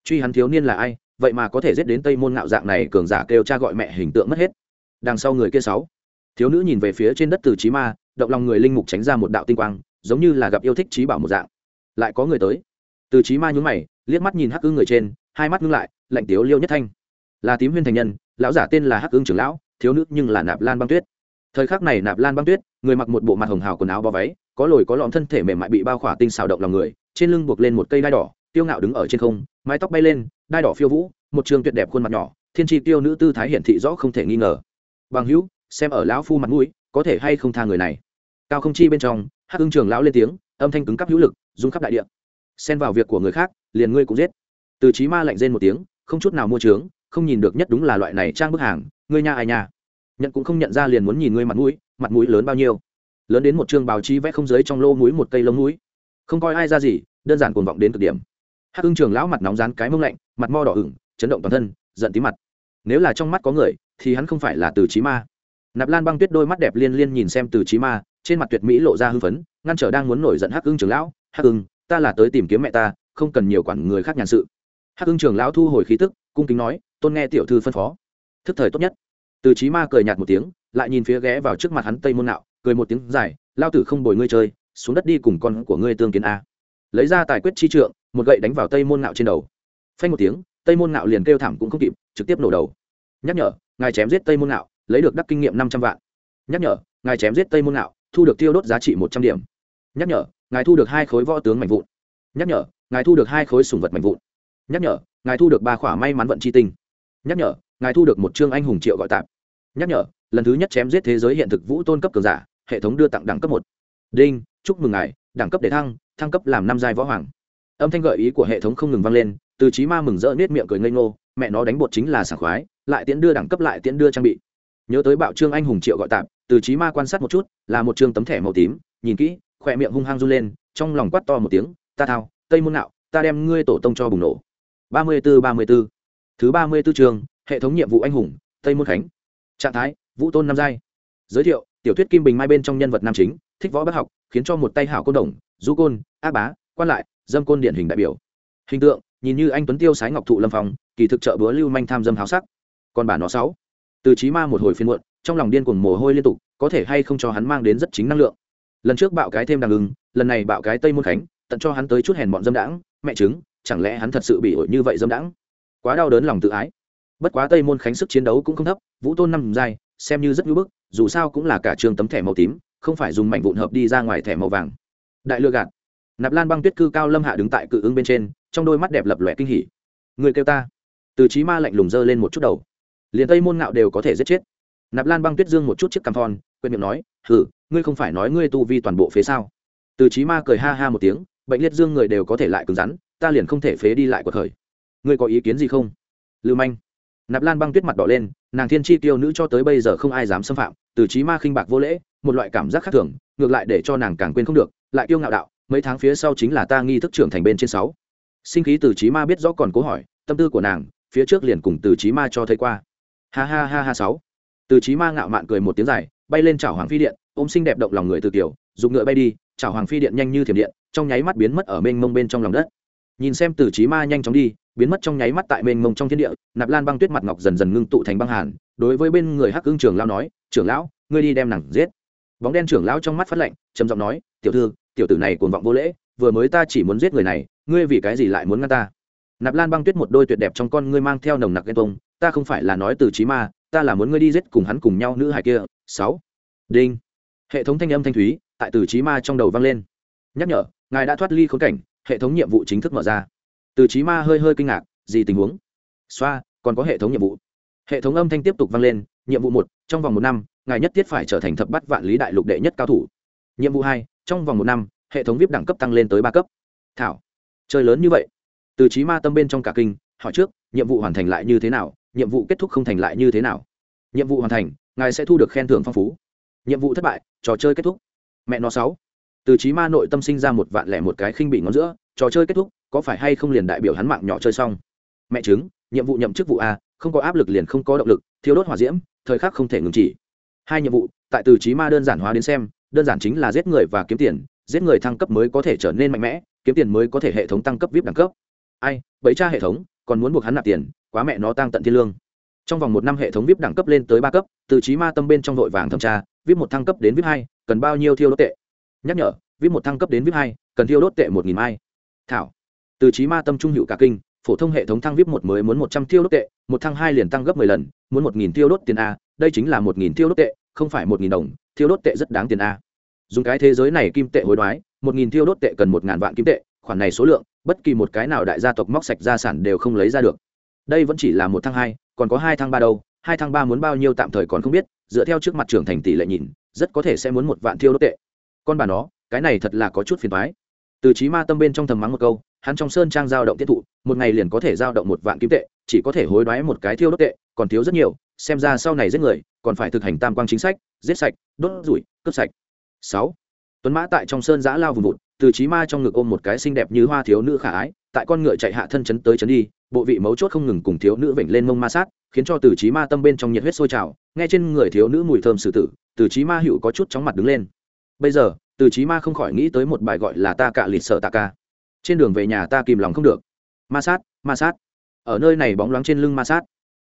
Truy hắn thiếu niên là ai? Vậy mà có thể giết đến tây môn ngạo dạng này cường giả kêu cha gọi mẹ hình tượng mất hết. Đằng sau người kia sáu, thiếu nữ nhìn về phía trên đất từ trí ma, động lòng người linh mục tránh ra một đạo tinh quang, giống như là gặp yêu thích trí bảo một dạng. Lại có người tới. Từ trí ma nhún mày, liếc mắt nhìn hắc ưng người trên, hai mắt ngưng lại, lạnh tiếu liêu nhất thanh. Là tím huyên thành nhân, lão giả tên là hắc ưng trưởng lão, thiếu nữ nhưng là nạp lan băng tuyết. Thời khắc này nạp lan băng tuyết, người mặc một bộ mặt hồng hào quần áo bao váy, có lồi có lõm thân thể mềm mại bị bao khỏa tinh xào động lòng người, trên lưng buộc lên một cây đai đỏ tiêu ngạo đứng ở trên không, mái tóc bay lên đai đỏ phiêu vũ, một trường tuyệt đẹp khuôn mặt nhỏ, thiên tri tiêu nữ tư thái hiển thị rõ không thể nghi ngờ. Bằng hữu, xem ở lão phu mặt mũi, có thể hay không tha người này? Cao không chi bên trong, hắc ưng trường lão lên tiếng, âm thanh cứng cắp hữu lực, rung khắp đại địa. Xen vào việc của người khác, liền ngươi cũng giết. Từ trí ma lạnh rên một tiếng, không chút nào mua trướng không nhìn được nhất đúng là loại này trang bức hàng, ngươi nha ai nha. Nhận cũng không nhận ra liền muốn nhìn ngươi mặt mũi mặt mũi lớn bao nhiêu. Lớn đến một chương báo chí vẽ không dưới trong lô mũi một cây lông mũi. Không coi ai ra gì, đơn giản cuồng vọng đến cực điểm hắc ưng trường lão mặt nóng rán cái mông lạnh, mặt mo đỏ ửng, chấn động toàn thân, giận tí mặt. Nếu là trong mắt có người, thì hắn không phải là từ trí ma. Nạp lan băng tuyết đôi mắt đẹp liên liên nhìn xem từ trí ma, trên mặt tuyệt mỹ lộ ra hưng phấn, ngăn trở đang muốn nổi giận hắc ưng trường lão. Hắc ưng, ta là tới tìm kiếm mẹ ta, không cần nhiều quản người khác nhàn sự. Hắc ưng trường lão thu hồi khí tức, cung kính nói, tôn nghe tiểu thư phân phó. Thức thời tốt nhất. Từ trí ma cười nhạt một tiếng, lại nhìn phía ghé vào trước mặt hắn tây môn nạo, cười một tiếng dài, lao tử không bồi ngươi chơi, xuống đất đi cùng con của ngươi tương kiến a. Lấy ra tài quyết chi trượng một gậy đánh vào tây môn ngạo trên đầu phanh một tiếng tây môn ngạo liền kêu thảm cũng không kịp trực tiếp nổ đầu nhắc nhở ngài chém giết tây môn ngạo lấy được đắc kinh nghiệm năm trăm vạn nhắc nhở ngài chém giết tây môn ngạo thu được tiêu đốt giá trị một trăm điểm nhắc nhở ngài thu được hai khối võ tướng mạnh vụn nhắc nhở ngài thu được hai khối sùng vật mạnh vụn nhắc nhở ngài thu được ba khỏa may mắn vận c h i tinh nhắc nhở ngài thu được một chương anh hùng triệu gọi tạp nhắc nhở lần thứ nhất chém giết thế giới hiện thực vũ tôn cấp cường giả hệ thống đưa tặng đẳng cấp một đinh chúc mừng ngài đẳng cấp để thăng thăng cấp làm năm giai võ hoàng âm thanh gợi ý của hệ thống không ngừng vang lên, từ trí ma mừng rỡ nết miệng cười ngây ngô, mẹ nó đánh bột chính là sảng khoái, lại tiễn đưa đẳng cấp lại tiễn đưa trang bị. Nhớ tới bạo trương anh hùng triệu gọi tạm, từ trí ma quan sát một chút, là một trương tấm thẻ màu tím, nhìn kỹ, khỏe miệng hung hăng run lên, trong lòng quát to một tiếng, ta thao, tây môn nạo, ta đem ngươi tổ tông cho bùng nổ. Ba mươi b ố ba mươi b ố thứ ba mươi tư trường, hệ thống nhiệm vụ anh hùng, tây môn khánh. Trạng thái, vũ tôn nam giai. Giới thiệu, tiểu thuyết kim bình mai bên trong nhân vật nam chính, thích võ bác học, khiến cho một tay hảo côn đồng, du côn, ác bá quan lại dâm côn điển hình đại biểu. Hình tượng nhìn như anh tuấn tiêu sái ngọc thụ lâm phong kỳ thực trợ búa lưu manh tham dâm háo sắc. Còn bà nó sáu. Từ trí ma một hồi phiên muộn trong lòng điên cuồng mồ hôi liên tục có thể hay không cho hắn mang đến rất chính năng lượng. Lần trước bạo cái thêm đằng ưng lần này bạo cái tây môn khánh tận cho hắn tới chút hèn bọn dâm đãng mẹ chứng chẳng lẽ hắn thật sự bị ổi như vậy dâm đãng? Quá đau đớn lòng tự ái. Bất quá tây môn khánh sức chiến đấu cũng không thấp vũ tôn năm dài, xem như rất ngưỡng bức dù sao cũng là cả trường tấm thẻ màu tím không phải dùng mảnh vụn hợp đi ra ngoài thẻ màu vàng. Đại lừa gạt nạp lan băng tuyết cư cao lâm hạ đứng tại cự ứng bên trên, trong đôi mắt đẹp lập lòe kinh hỉ. Người kêu ta. Từ trí ma lạnh lùng dơ lên một chút đầu. Liền tây môn ngạo đều có thể giết chết. Nạp lan băng tuyết dương một chút chiếc cằm thon quên miệng nói hử ngươi không phải nói ngươi tu vi toàn bộ phế sao? Từ trí ma cười ha ha một tiếng, bệnh liệt dương người đều có thể lại cứng rắn, ta liền không thể phế đi lại của thời. Ngươi có ý kiến gì không? Lưu manh. Nạp lan băng tuyết mặt đỏ lên, nàng thiên chi tiêu nữ cho tới bây giờ không ai dám xâm phạm, từ trí ma khinh bạc vô lễ, một loại cảm giác khác thường, ngược lại để cho nàng càng quên không được, lại kiêu ngạo đạo mấy tháng phía sau chính là ta nghi thức trưởng thành bên trên sáu. Sinh khí từ trí ma biết rõ còn cố hỏi, tâm tư của nàng, phía trước liền cùng từ trí ma cho thấy qua. Ha ha ha ha sáu. Từ trí ma ngạo mạn cười một tiếng dài, bay lên chảo hoàng phi điện, ôm xinh đẹp động lòng người từ tiểu, dùng ngựa bay đi, chảo hoàng phi điện nhanh như thiểm điện, trong nháy mắt biến mất ở mênh mông bên trong lòng đất. Nhìn xem từ trí ma nhanh chóng đi, biến mất trong nháy mắt tại mênh mông trong thiên địa, nạp lan băng tuyết mặt ngọc dần dần ngưng tụ thành băng hàn, đối với bên người hắc ương trưởng lao nói, trưởng lão, ngươi đi đem nàng giết. Bóng đen trưởng lão trong mắt phát lạnh trầm giọng nói, tiểu thư tiểu tử này cuồng vọng vô lễ, vừa mới ta chỉ muốn giết người này, ngươi vì cái gì lại muốn ngăn ta? Nạp lan băng tuyết một đôi tuyệt đẹp trong con ngươi mang theo nồng nặc ghen tông ta không phải là nói từ trí ma, ta là muốn ngươi đi giết cùng hắn cùng nhau nữ hài kia. Sáu. Đinh. Hệ thống thanh âm thanh thúy, tại từ trí ma trong đầu vang lên. Nhắc nhở, ngài đã thoát ly khốn cảnh, hệ thống nhiệm vụ chính thức mở ra. Từ trí ma hơi hơi kinh ngạc, gì tình huống? Xoa, còn có hệ thống nhiệm vụ. Hệ thống âm thanh tiếp tục vang lên, nhiệm vụ một, trong vòng một năm, ngài nhất thiết phải trở thành thập bắt vạn lý đại lục đệ nhất cao thủ. Nhiệm vụ hai trong vòng một năm, hệ thống vip đẳng cấp tăng lên tới ba cấp. Thảo, chơi lớn như vậy. Từ trí ma tâm bên trong cả kinh, hỏi trước, nhiệm vụ hoàn thành lại như thế nào, nhiệm vụ kết thúc không thành lại như thế nào? Nhiệm vụ hoàn thành, ngài sẽ thu được khen thưởng phong phú. Nhiệm vụ thất bại, trò chơi kết thúc. Mẹ nó sáu. Từ trí ma nội tâm sinh ra một vạn lẻ một cái khinh bị ngón giữa, trò chơi kết thúc, có phải hay không liền đại biểu hắn mạng nhỏ chơi xong? Mẹ chứng, nhiệm vụ nhậm chức vụ a, không có áp lực liền không có động lực, thiếu đốt hỏa diễm, thời khắc không thể ngừng chỉ. Hai nhiệm vụ, tại từ trí ma đơn giản hóa đến xem đơn giản chính là giết người và kiếm tiền, giết người thăng cấp mới có thể trở nên mạnh mẽ, kiếm tiền mới có thể hệ thống tăng cấp vip đẳng cấp. Ai, bẫy cha hệ thống, còn muốn buộc hắn nạp tiền, quá mẹ nó tăng tận thiên lương. Trong vòng một năm hệ thống vip đẳng cấp lên tới ba cấp, từ trí ma tâm bên trong vội vàng thẩm tra, vip một thăng cấp đến vip hai, cần bao nhiêu thiêu đốt tệ? Nhắc nhở, vip một thăng cấp đến vip hai, cần thiêu đốt tệ một nghìn mai. Thảo, từ trí ma tâm trung hữu cả kinh, phổ thông hệ thống thăng vip một mới muốn một trăm thiêu đốt tệ, một thăng hai liền tăng gấp mười lần, muốn một nghìn thiêu đốt tiền a, đây chính là một nghìn thiêu đốt tệ, không phải một nghìn đồng thiêu đốt tệ rất đáng tiền a. Dùng cái thế giới này kim tệ hối đoái, một nghìn thiêu đốt tệ cần một ngàn vạn kim tệ, khoản này số lượng, bất kỳ một cái nào đại gia tộc móc sạch gia sản đều không lấy ra được. Đây vẫn chỉ là một thăng hai, còn có hai thăng ba đâu, hai thăng ba muốn bao nhiêu tạm thời còn không biết, dựa theo trước mặt trưởng thành tỷ lệ nhìn, rất có thể sẽ muốn một vạn thiêu đốt tệ. Con bà nó, cái này thật là có chút phiền thoái từ trí ma tâm bên trong thầm mắng một câu hắn trong sơn trang giao động tiết thụ, một ngày liền có thể giao động một vạn kim tệ, chỉ có thể hối đoái một cái thiêu đốt tệ, còn thiếu rất nhiều, xem ra sau này giết người, còn phải thực hành tam quang chính sách, giết sạch, đốt rủi, cướp sạch. Sáu, tuấn mã tại trong sơn giã lao vùng vụt, từ trí ma trong ngực ôm một cái xinh đẹp như hoa thiếu nữ khả ái, tại con ngựa chạy hạ thân chấn tới chấn đi, bộ vị mấu chốt không ngừng cùng thiếu nữ vểnh lên mông ma sát, khiến cho từ trí ma tâm bên trong nhiệt huyết sôi trào, nghe trên người thiếu nữ mùi thơm sử tử, từ trí ma hữu có chút chóng mặt đứng lên. Bây giờ, từ trí ma không khỏi nghĩ tới một bài gọi là ta cạ lịt sợ tạ ca trên đường về nhà ta kìm lòng không được. Ma sát ma sát. Ở nơi này bóng loáng trên lưng ma sát.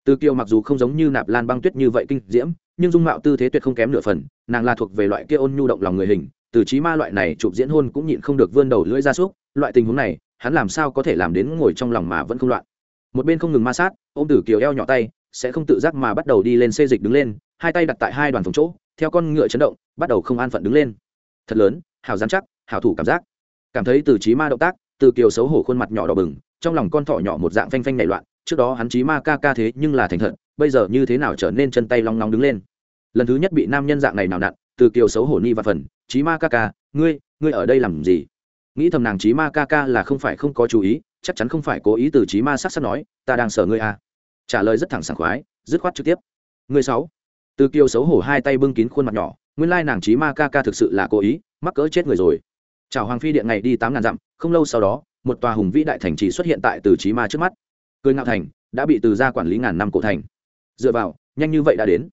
Từ kiều mặc dù không giống như nạp lan băng tuyết như vậy kinh diễm, nhưng dung mạo tư thế tuyệt không kém nửa phần, nàng là thuộc về loại kia ôn nhu động lòng người hình, từ trí ma loại này chụp diễn hôn cũng nhịn không được vươn đầu lưỡi ra súc, loại tình huống này, hắn làm sao có thể làm đến ngồi trong lòng mà vẫn không loạn. Một bên không ngừng ma sát ô m tử kiều eo nhỏ tay, sẽ không tự giác mà bắt đầu đi lên xê dịch đứng lên, hai tay đặt tại hai đoàn phòng chỗ, theo con ngựa chấn động, bắt đầu không an phận đứng lên. Thật lớn hào dán chắc hào thủ cảm giác cảm thấy từ trí ma động tác, từ kiều xấu hổ khuôn mặt nhỏ đỏ bừng, trong lòng con thỏ nhỏ một dạng phanh phanh nảy loạn, trước đó hắn trí ma ca ca thế nhưng là thành thật, bây giờ như thế nào trở nên chân tay long nóng đứng lên. Lần thứ nhất bị nam nhân dạng này nào nặn, từ kiều xấu hổ ni và phần, trí ma ca ca, ngươi ngươi ở đây làm gì? Nghĩ thầm nàng trí ma ca ca là không phải không có chú ý, chắc chắn không phải cố ý từ trí ma sắc sắc nói, ta đang sợ ngươi à. trả lời rất thẳng sảng khoái, dứt khoát trực tiếp. Ngươi sáu. Từ kiều xấu hổ hai tay bưng kín khuôn mặt nhỏ, nguyên lai nàng trí ma ca ca thực sự là cố ý, mắc cỡ chết người rồi chào hoàng phi điện ngày đi tám ngàn dặm, không lâu sau đó, một tòa hùng vĩ đại thành trì xuất hiện tại từ trí ma trước mắt. Cười ngạo thành, đã bị từ gia quản lý ngàn năm cổ thành. Dựa vào, nhanh như vậy đã đến.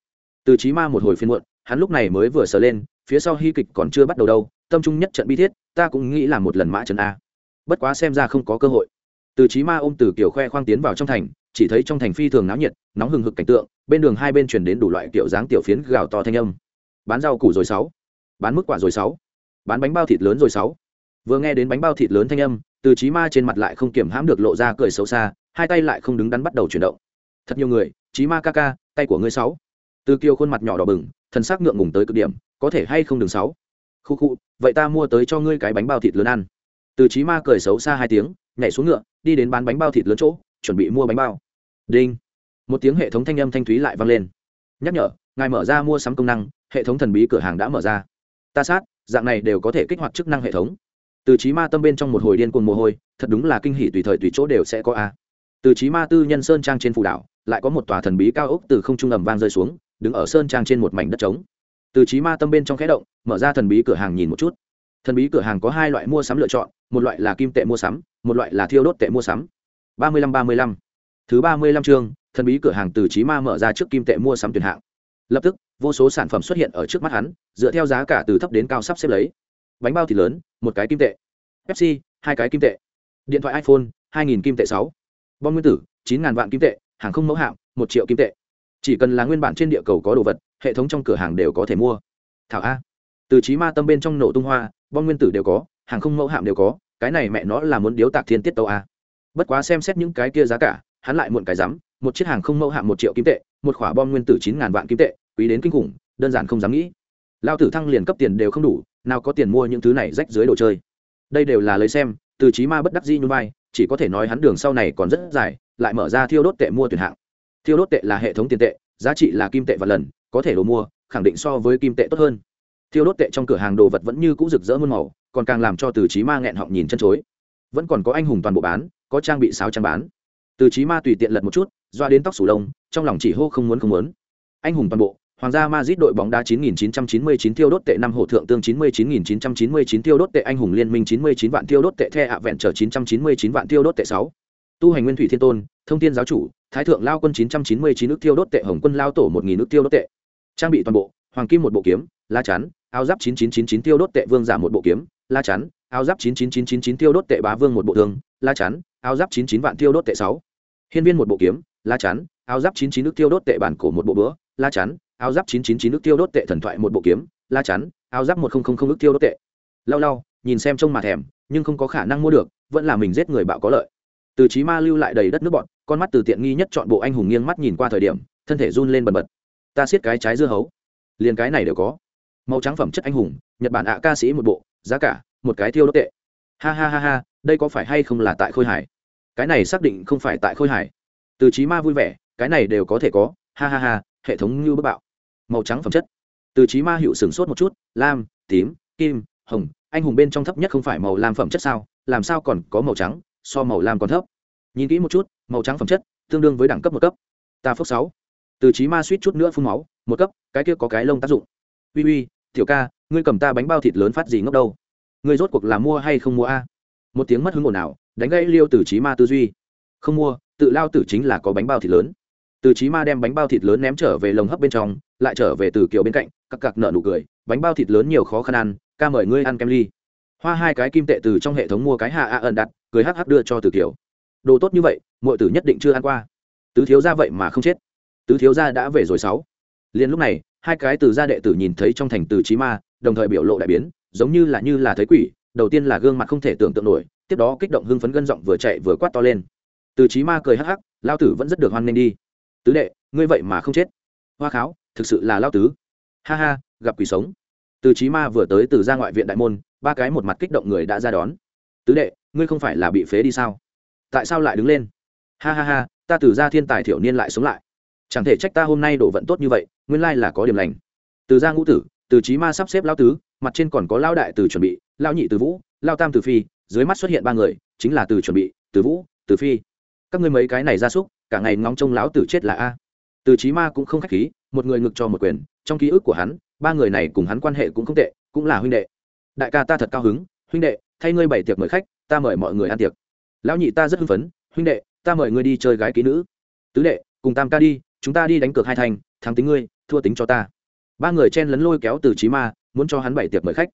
Từ trí ma một hồi phiên muộn, hắn lúc này mới vừa sờ lên, phía sau hy kịch còn chưa bắt đầu đâu, tâm trung nhất trận bi thiết, ta cũng nghĩ là một lần mã trần a. Bất quá xem ra không có cơ hội. Từ trí ma ôm từ kiểu khoe khoang tiến vào trong thành, chỉ thấy trong thành phi thường náo nhiệt, nóng hừng hực cảnh tượng, bên đường hai bên chuyển đến đủ loại kiểu dáng tiểu phiến gào to thanh âm. Bán rau củ rồi sáu. Bán mức quả rồi sáu bán bánh bao thịt lớn rồi sáu. Vừa nghe đến bánh bao thịt lớn thanh âm, từ trí ma trên mặt lại không kiểm hãm được lộ ra cười xấu xa, hai tay lại không đứng đắn bắt đầu chuyển động. Thật nhiều người trí ma ca ca, tay của ngươi sáu. Từ kiều khuôn mặt nhỏ đỏ bừng, thần sắc ngượng ngùng tới cực điểm, có thể hay không đường sáu. Khu khu, vậy ta mua tới cho ngươi cái bánh bao thịt lớn ăn. Từ trí ma cười xấu xa hai tiếng, nhảy xuống ngựa, đi đến bán bánh bao thịt lớn chỗ, chuẩn bị mua bánh bao. Đinh. Một tiếng hệ thống thanh âm thanh thúy lại vang lên. Nhắc nhở, ngài mở ra mua sắm công năng, hệ thống thần bí cửa hàng đã mở ra. Ta sát dạng này đều có thể kích hoạt chức năng hệ thống. Từ trí ma tâm bên trong một hồi điên cuồng mồ hôi, thật đúng là kinh hỉ tùy thời tùy chỗ đều sẽ có a. Từ trí ma tư nhân sơn trang trên phù đảo, lại có một tòa thần bí cao ốc từ không trung ầm vang rơi xuống, đứng ở sơn trang trên một mảnh đất trống. Từ trí ma tâm bên trong khẽ động, mở ra thần bí cửa hàng nhìn một chút. Thần bí cửa hàng có hai loại mua sắm lựa chọn, một loại là kim tệ mua sắm, một loại là thiêu đốt tệ mua sắm. Ba mươi lăm, ba mươi lăm. Thứ ba mươi lăm chương, thần bí cửa hàng từ trí ma mở ra trước kim tệ mua sắm tuyển hạng. Lập tức vô số sản phẩm xuất hiện ở trước mắt hắn, dựa theo giá cả từ thấp đến cao sắp xếp lấy. Bánh bao thì lớn, một cái kim tệ. Pepsi, hai cái kim tệ. Điện thoại iphone, hai nghìn kim tệ sáu. Bom nguyên tử, chín ngàn vạn kim tệ, hàng không mẫu hạm, một triệu kim tệ. Chỉ cần là nguyên bản trên địa cầu có đồ vật, hệ thống trong cửa hàng đều có thể mua. Thảo a. Từ trí ma tâm bên trong nổ tung hoa, bom nguyên tử đều có, hàng không mẫu hạm đều có, cái này mẹ nó là muốn điếu tạc thiên tiết tàu a. Bất quá xem xét những cái kia giá cả, hắn lại muộn cái rắm, một chiếc hàng không mẫu hạm một triệu kim tệ, một khỏa bom nguyên tử chín ngàn vạn kim tệ quý đến kinh khủng, đơn giản không dám nghĩ. Lao tử thăng liền cấp tiền đều không đủ, nào có tiền mua những thứ này rách dưới đồ chơi. Đây đều là lấy xem, từ trí ma bất đắc dĩ như vai, chỉ có thể nói hắn đường sau này còn rất dài, lại mở ra thiêu đốt tệ mua tuyển hạng. Thiêu đốt tệ là hệ thống tiền tệ, giá trị là kim tệ và lần, có thể đồ mua, khẳng định so với kim tệ tốt hơn. Thiêu đốt tệ trong cửa hàng đồ vật vẫn như cũ rực rỡ muôn màu, còn càng làm cho từ trí ma nghẹn họng nhìn chân chối. Vẫn còn có anh hùng toàn bộ bán, có trang bị sáo trang bán. Từ trí ma tùy tiện lật một chút, doa đến tóc sủ lông, trong lòng chỉ hô không muốn không muốn. Anh hùng toàn bộ Hoàng gia Madrid đội bóng đá 9999 tiêu đốt tệ năm hổ thượng tương 99999 tiêu đốt tệ anh hùng liên minh 99 vạn tiêu đốt tệ the ạ vẹn trở 999 vạn tiêu đốt tệ 6. Tu hành nguyên thủy thiên tôn, thông thiên giáo chủ, thái thượng lao quân 999 nước tiêu đốt tệ hồng quân lao tổ 1000 nước tiêu đốt tệ. Trang bị toàn bộ, hoàng kim một bộ kiếm, la chắn, áo giáp 9999 tiêu đốt tệ vương giả một bộ kiếm, la chắn, áo giáp 99999 tiêu đốt tệ bá vương một bộ thương, la chắn, áo giáp 99 vạn tiêu đốt tệ 6. Hiên viên một bộ kiếm, la chắn, áo giáp 99 nước tiêu đốt tệ bản cổ một bộ bữa, la chắn, áo giáp 999 nước tiêu đốt tệ thần thoại một bộ kiếm, la chắn, áo giáp 1000 nước tiêu đốt tệ. Lau lau, nhìn xem trông mà thèm, nhưng không có khả năng mua được, vẫn là mình giết người bạo có lợi. Từ Chí Ma lưu lại đầy đất nước bọn, con mắt từ tiện nghi nhất chọn bộ anh hùng nghiêng mắt nhìn qua thời điểm, thân thể run lên bần bật. Ta siết cái trái dưa hấu, liền cái này đều có. Màu trắng phẩm chất anh hùng, Nhật Bản ạ ca sĩ một bộ, giá cả, một cái tiêu đốt tệ. Ha ha ha ha, đây có phải hay không là tại Khôi Hải? Cái này xác định không phải tại Khôi Hải. Từ Chí Ma vui vẻ, cái này đều có thể có, ha ha ha, hệ thống như bức bạo màu trắng phẩm chất. Từ trí ma hiệu sửng sốt một chút, lam, tím, kim, hồng, anh hùng bên trong thấp nhất không phải màu lam phẩm chất sao? Làm sao còn có màu trắng, so màu lam còn thấp? Nhìn kỹ một chút, màu trắng phẩm chất, tương đương với đẳng cấp một cấp. Ta phước sáu. Từ trí ma suýt chút nữa phun máu, một cấp, cái kia có cái lông tác dụng. Uy uy, tiểu ca, ngươi cầm ta bánh bao thịt lớn phát gì ngốc đâu? Ngươi rốt cuộc là mua hay không mua a? Một tiếng mất hứng ồn nào đánh gãy liêu từ trí ma tư duy. Không mua, tự lao tử chính là có bánh bao thịt lớn từ chí ma đem bánh bao thịt lớn ném trở về lồng hấp bên trong, lại trở về từ kiều bên cạnh, cặc cặc nợ nụ cười, bánh bao thịt lớn nhiều khó khăn ăn, ca mời ngươi ăn kem ly. Hoa hai cái kim tệ từ trong hệ thống mua cái hạ a ẩn đặt, cười hắc hắc đưa cho từ kiều đồ tốt như vậy mọi tử nhất định chưa ăn qua. Tứ thiếu gia vậy mà không chết. Tứ thiếu gia đã về rồi sáu. Liền lúc này, hai cái từ gia đệ tử nhìn thấy trong thành từ chí ma, đồng thời biểu lộ đại biến, giống như là như là thấy quỷ, đầu tiên là gương mặt không thể tưởng tượng nổi, tiếp đó kích động hưng phấn gân giọng vừa chạy vừa quát to lên. Từ chí ma cười hắc hắc lao tử vẫn rất được hoan nghênh đi tứ đệ, ngươi vậy mà không chết. Hoa kháo, thực sự là lao tứ. Ha ha, gặp quỷ sống. Từ trí ma vừa tới từ ra ngoại viện đại môn, ba cái một mặt kích động người đã ra đón. Tứ đệ, ngươi không phải là bị phế đi sao? Tại sao lại đứng lên? Ha ha ha, ta từ ra thiên tài thiểu niên lại sống lại. Chẳng thể trách ta hôm nay đổ vận tốt như vậy, nguyên lai là có điểm lành. Từ ra ngũ tử, từ trí ma sắp xếp lao tứ, mặt trên còn có lao đại từ chuẩn bị lao nhị từ vũ lao tam từ phi, dưới mắt xuất hiện ba người, chính là từ chuẩn bị, từ vũ, từ phi. Các ngươi mấy cái này ra súc cả ngày ngóng trông lão tử chết là a. Từ chí ma cũng không khách khí, một người ngực cho một quyền, trong ký ức của hắn, ba người này cùng hắn quan hệ cũng không tệ, cũng là huynh đệ. Đại ca ta thật cao hứng, huynh đệ, thay ngươi bày tiệc mời khách, ta mời mọi người ăn tiệc. Lão nhị ta rất hưng phấn, huynh đệ, ta mời ngươi đi chơi gái kỹ nữ. Tứ đệ, cùng tam ca đi, chúng ta đi đánh cược hai thành, thắng tính ngươi, thua tính cho ta. Ba người chen lấn lôi kéo từ chí ma, muốn cho hắn bày tiệc mời khách.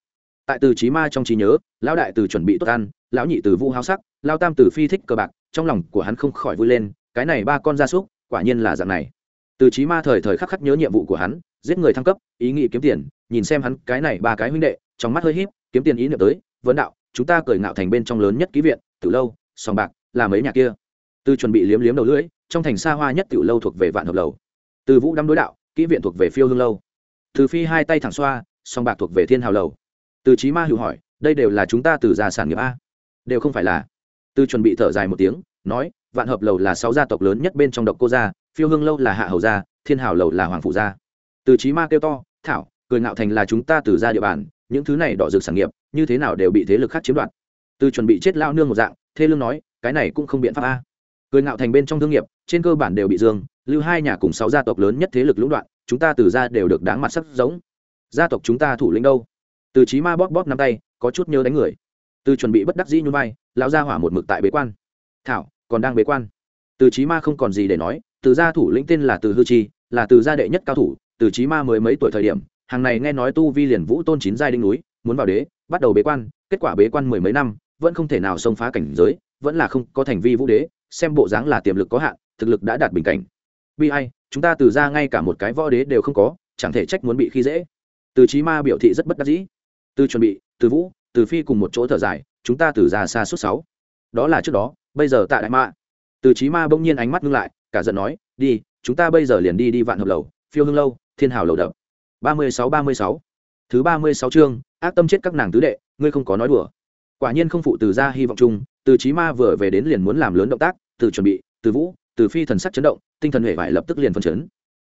Tại từ chí ma trong trí nhớ, lão đại từ chuẩn bị tốt ăn, lão nhị từ vu háo sắc, lão tam từ phi thích cờ bạc, trong lòng của hắn không khỏi vui lên cái này ba con gia súc, quả nhiên là dạng này. Từ trí ma thời thời khắc khắc nhớ nhiệm vụ của hắn, giết người thăng cấp, ý nghĩ kiếm tiền, nhìn xem hắn cái này ba cái huynh đệ, trong mắt hơi híp, kiếm tiền ý niệm tới, vấn đạo, chúng ta cởi ngạo thành bên trong lớn nhất ký viện từ lâu, sòng bạc, là mấy nhà kia? Từ chuẩn bị liếm liếm đầu lưỡi, trong thành xa hoa nhất tiểu lâu thuộc về vạn hợp lầu. Từ vũ đăm đối đạo kỹ viện thuộc về phiêu hương lâu. Từ phi hai tay thẳng xoa song bạc thuộc về thiên hào lầu. Từ trí ma hữu hỏi, đây đều là chúng ta từ gia sản nghiệp a? Đều không phải là. Từ chuẩn bị thở dài một tiếng, nói vạn hợp lầu là sáu gia tộc lớn nhất bên trong độc cô gia, phiêu hương lâu là hạ hầu gia, thiên hảo lầu là hoàng phụ gia. Từ trí ma kêu to, thảo, cười ngạo thành là chúng ta từ ra địa bàn, những thứ này đỏ rực sản nghiệp, như thế nào đều bị thế lực khác chiếm đoạt. Từ chuẩn bị chết lao nương một dạng, thê lương nói, cái này cũng không biện pháp a. Cười ngạo thành bên trong thương nghiệp, trên cơ bản đều bị dương, lưu hai nhà cùng sáu gia tộc lớn nhất thế lực lũng đoạn, chúng ta từ ra đều được đáng mặt sắc giống. Gia tộc chúng ta thủ lĩnh đâu? Từ trí ma bóp bóp nắm tay, có chút nhớ đánh người. Từ chuẩn bị bất đắc dĩ như vai, lão gia hỏa một mực tại bế quan. Thảo còn đang bế quan. Từ chí ma không còn gì để nói, từ gia thủ lĩnh tên là từ hư chi, là từ gia đệ nhất cao thủ, từ chí ma mới mấy tuổi thời điểm, hàng này nghe nói tu vi liền vũ tôn chín giai đinh núi, muốn vào đế, bắt đầu bế quan, kết quả bế quan mười mấy năm, vẫn không thể nào xông phá cảnh giới, vẫn là không có thành vi vũ đế, xem bộ dáng là tiềm lực có hạn, thực lực đã đạt bình cảnh. Bi ai, chúng ta từ ra ngay cả một cái võ đế đều không có, chẳng thể trách muốn bị khi dễ. Từ chí ma biểu thị rất bất đắc dĩ. Từ chuẩn bị, từ vũ, từ phi cùng một chỗ thở dài, chúng ta từ ra xa suốt sáu. Đó là trước đó bây giờ tại đại ma. Từ trí ma bỗng nhiên ánh mắt ngưng lại, cả giận nói, đi, chúng ta bây giờ liền đi đi vạn hợp lầu, phiêu hương lâu, thiên hào lầu đập. Ba mươi sáu, ba mươi sáu. Thứ ba mươi sáu chương, ác tâm chết các nàng tứ đệ, ngươi không có nói đùa. Quả nhiên không phụ từ ra hy vọng chung, từ trí ma vừa về đến liền muốn làm lớn động tác, từ chuẩn bị, từ vũ, từ phi thần sắc chấn động, tinh thần hệ vải lập tức liền phân chấn.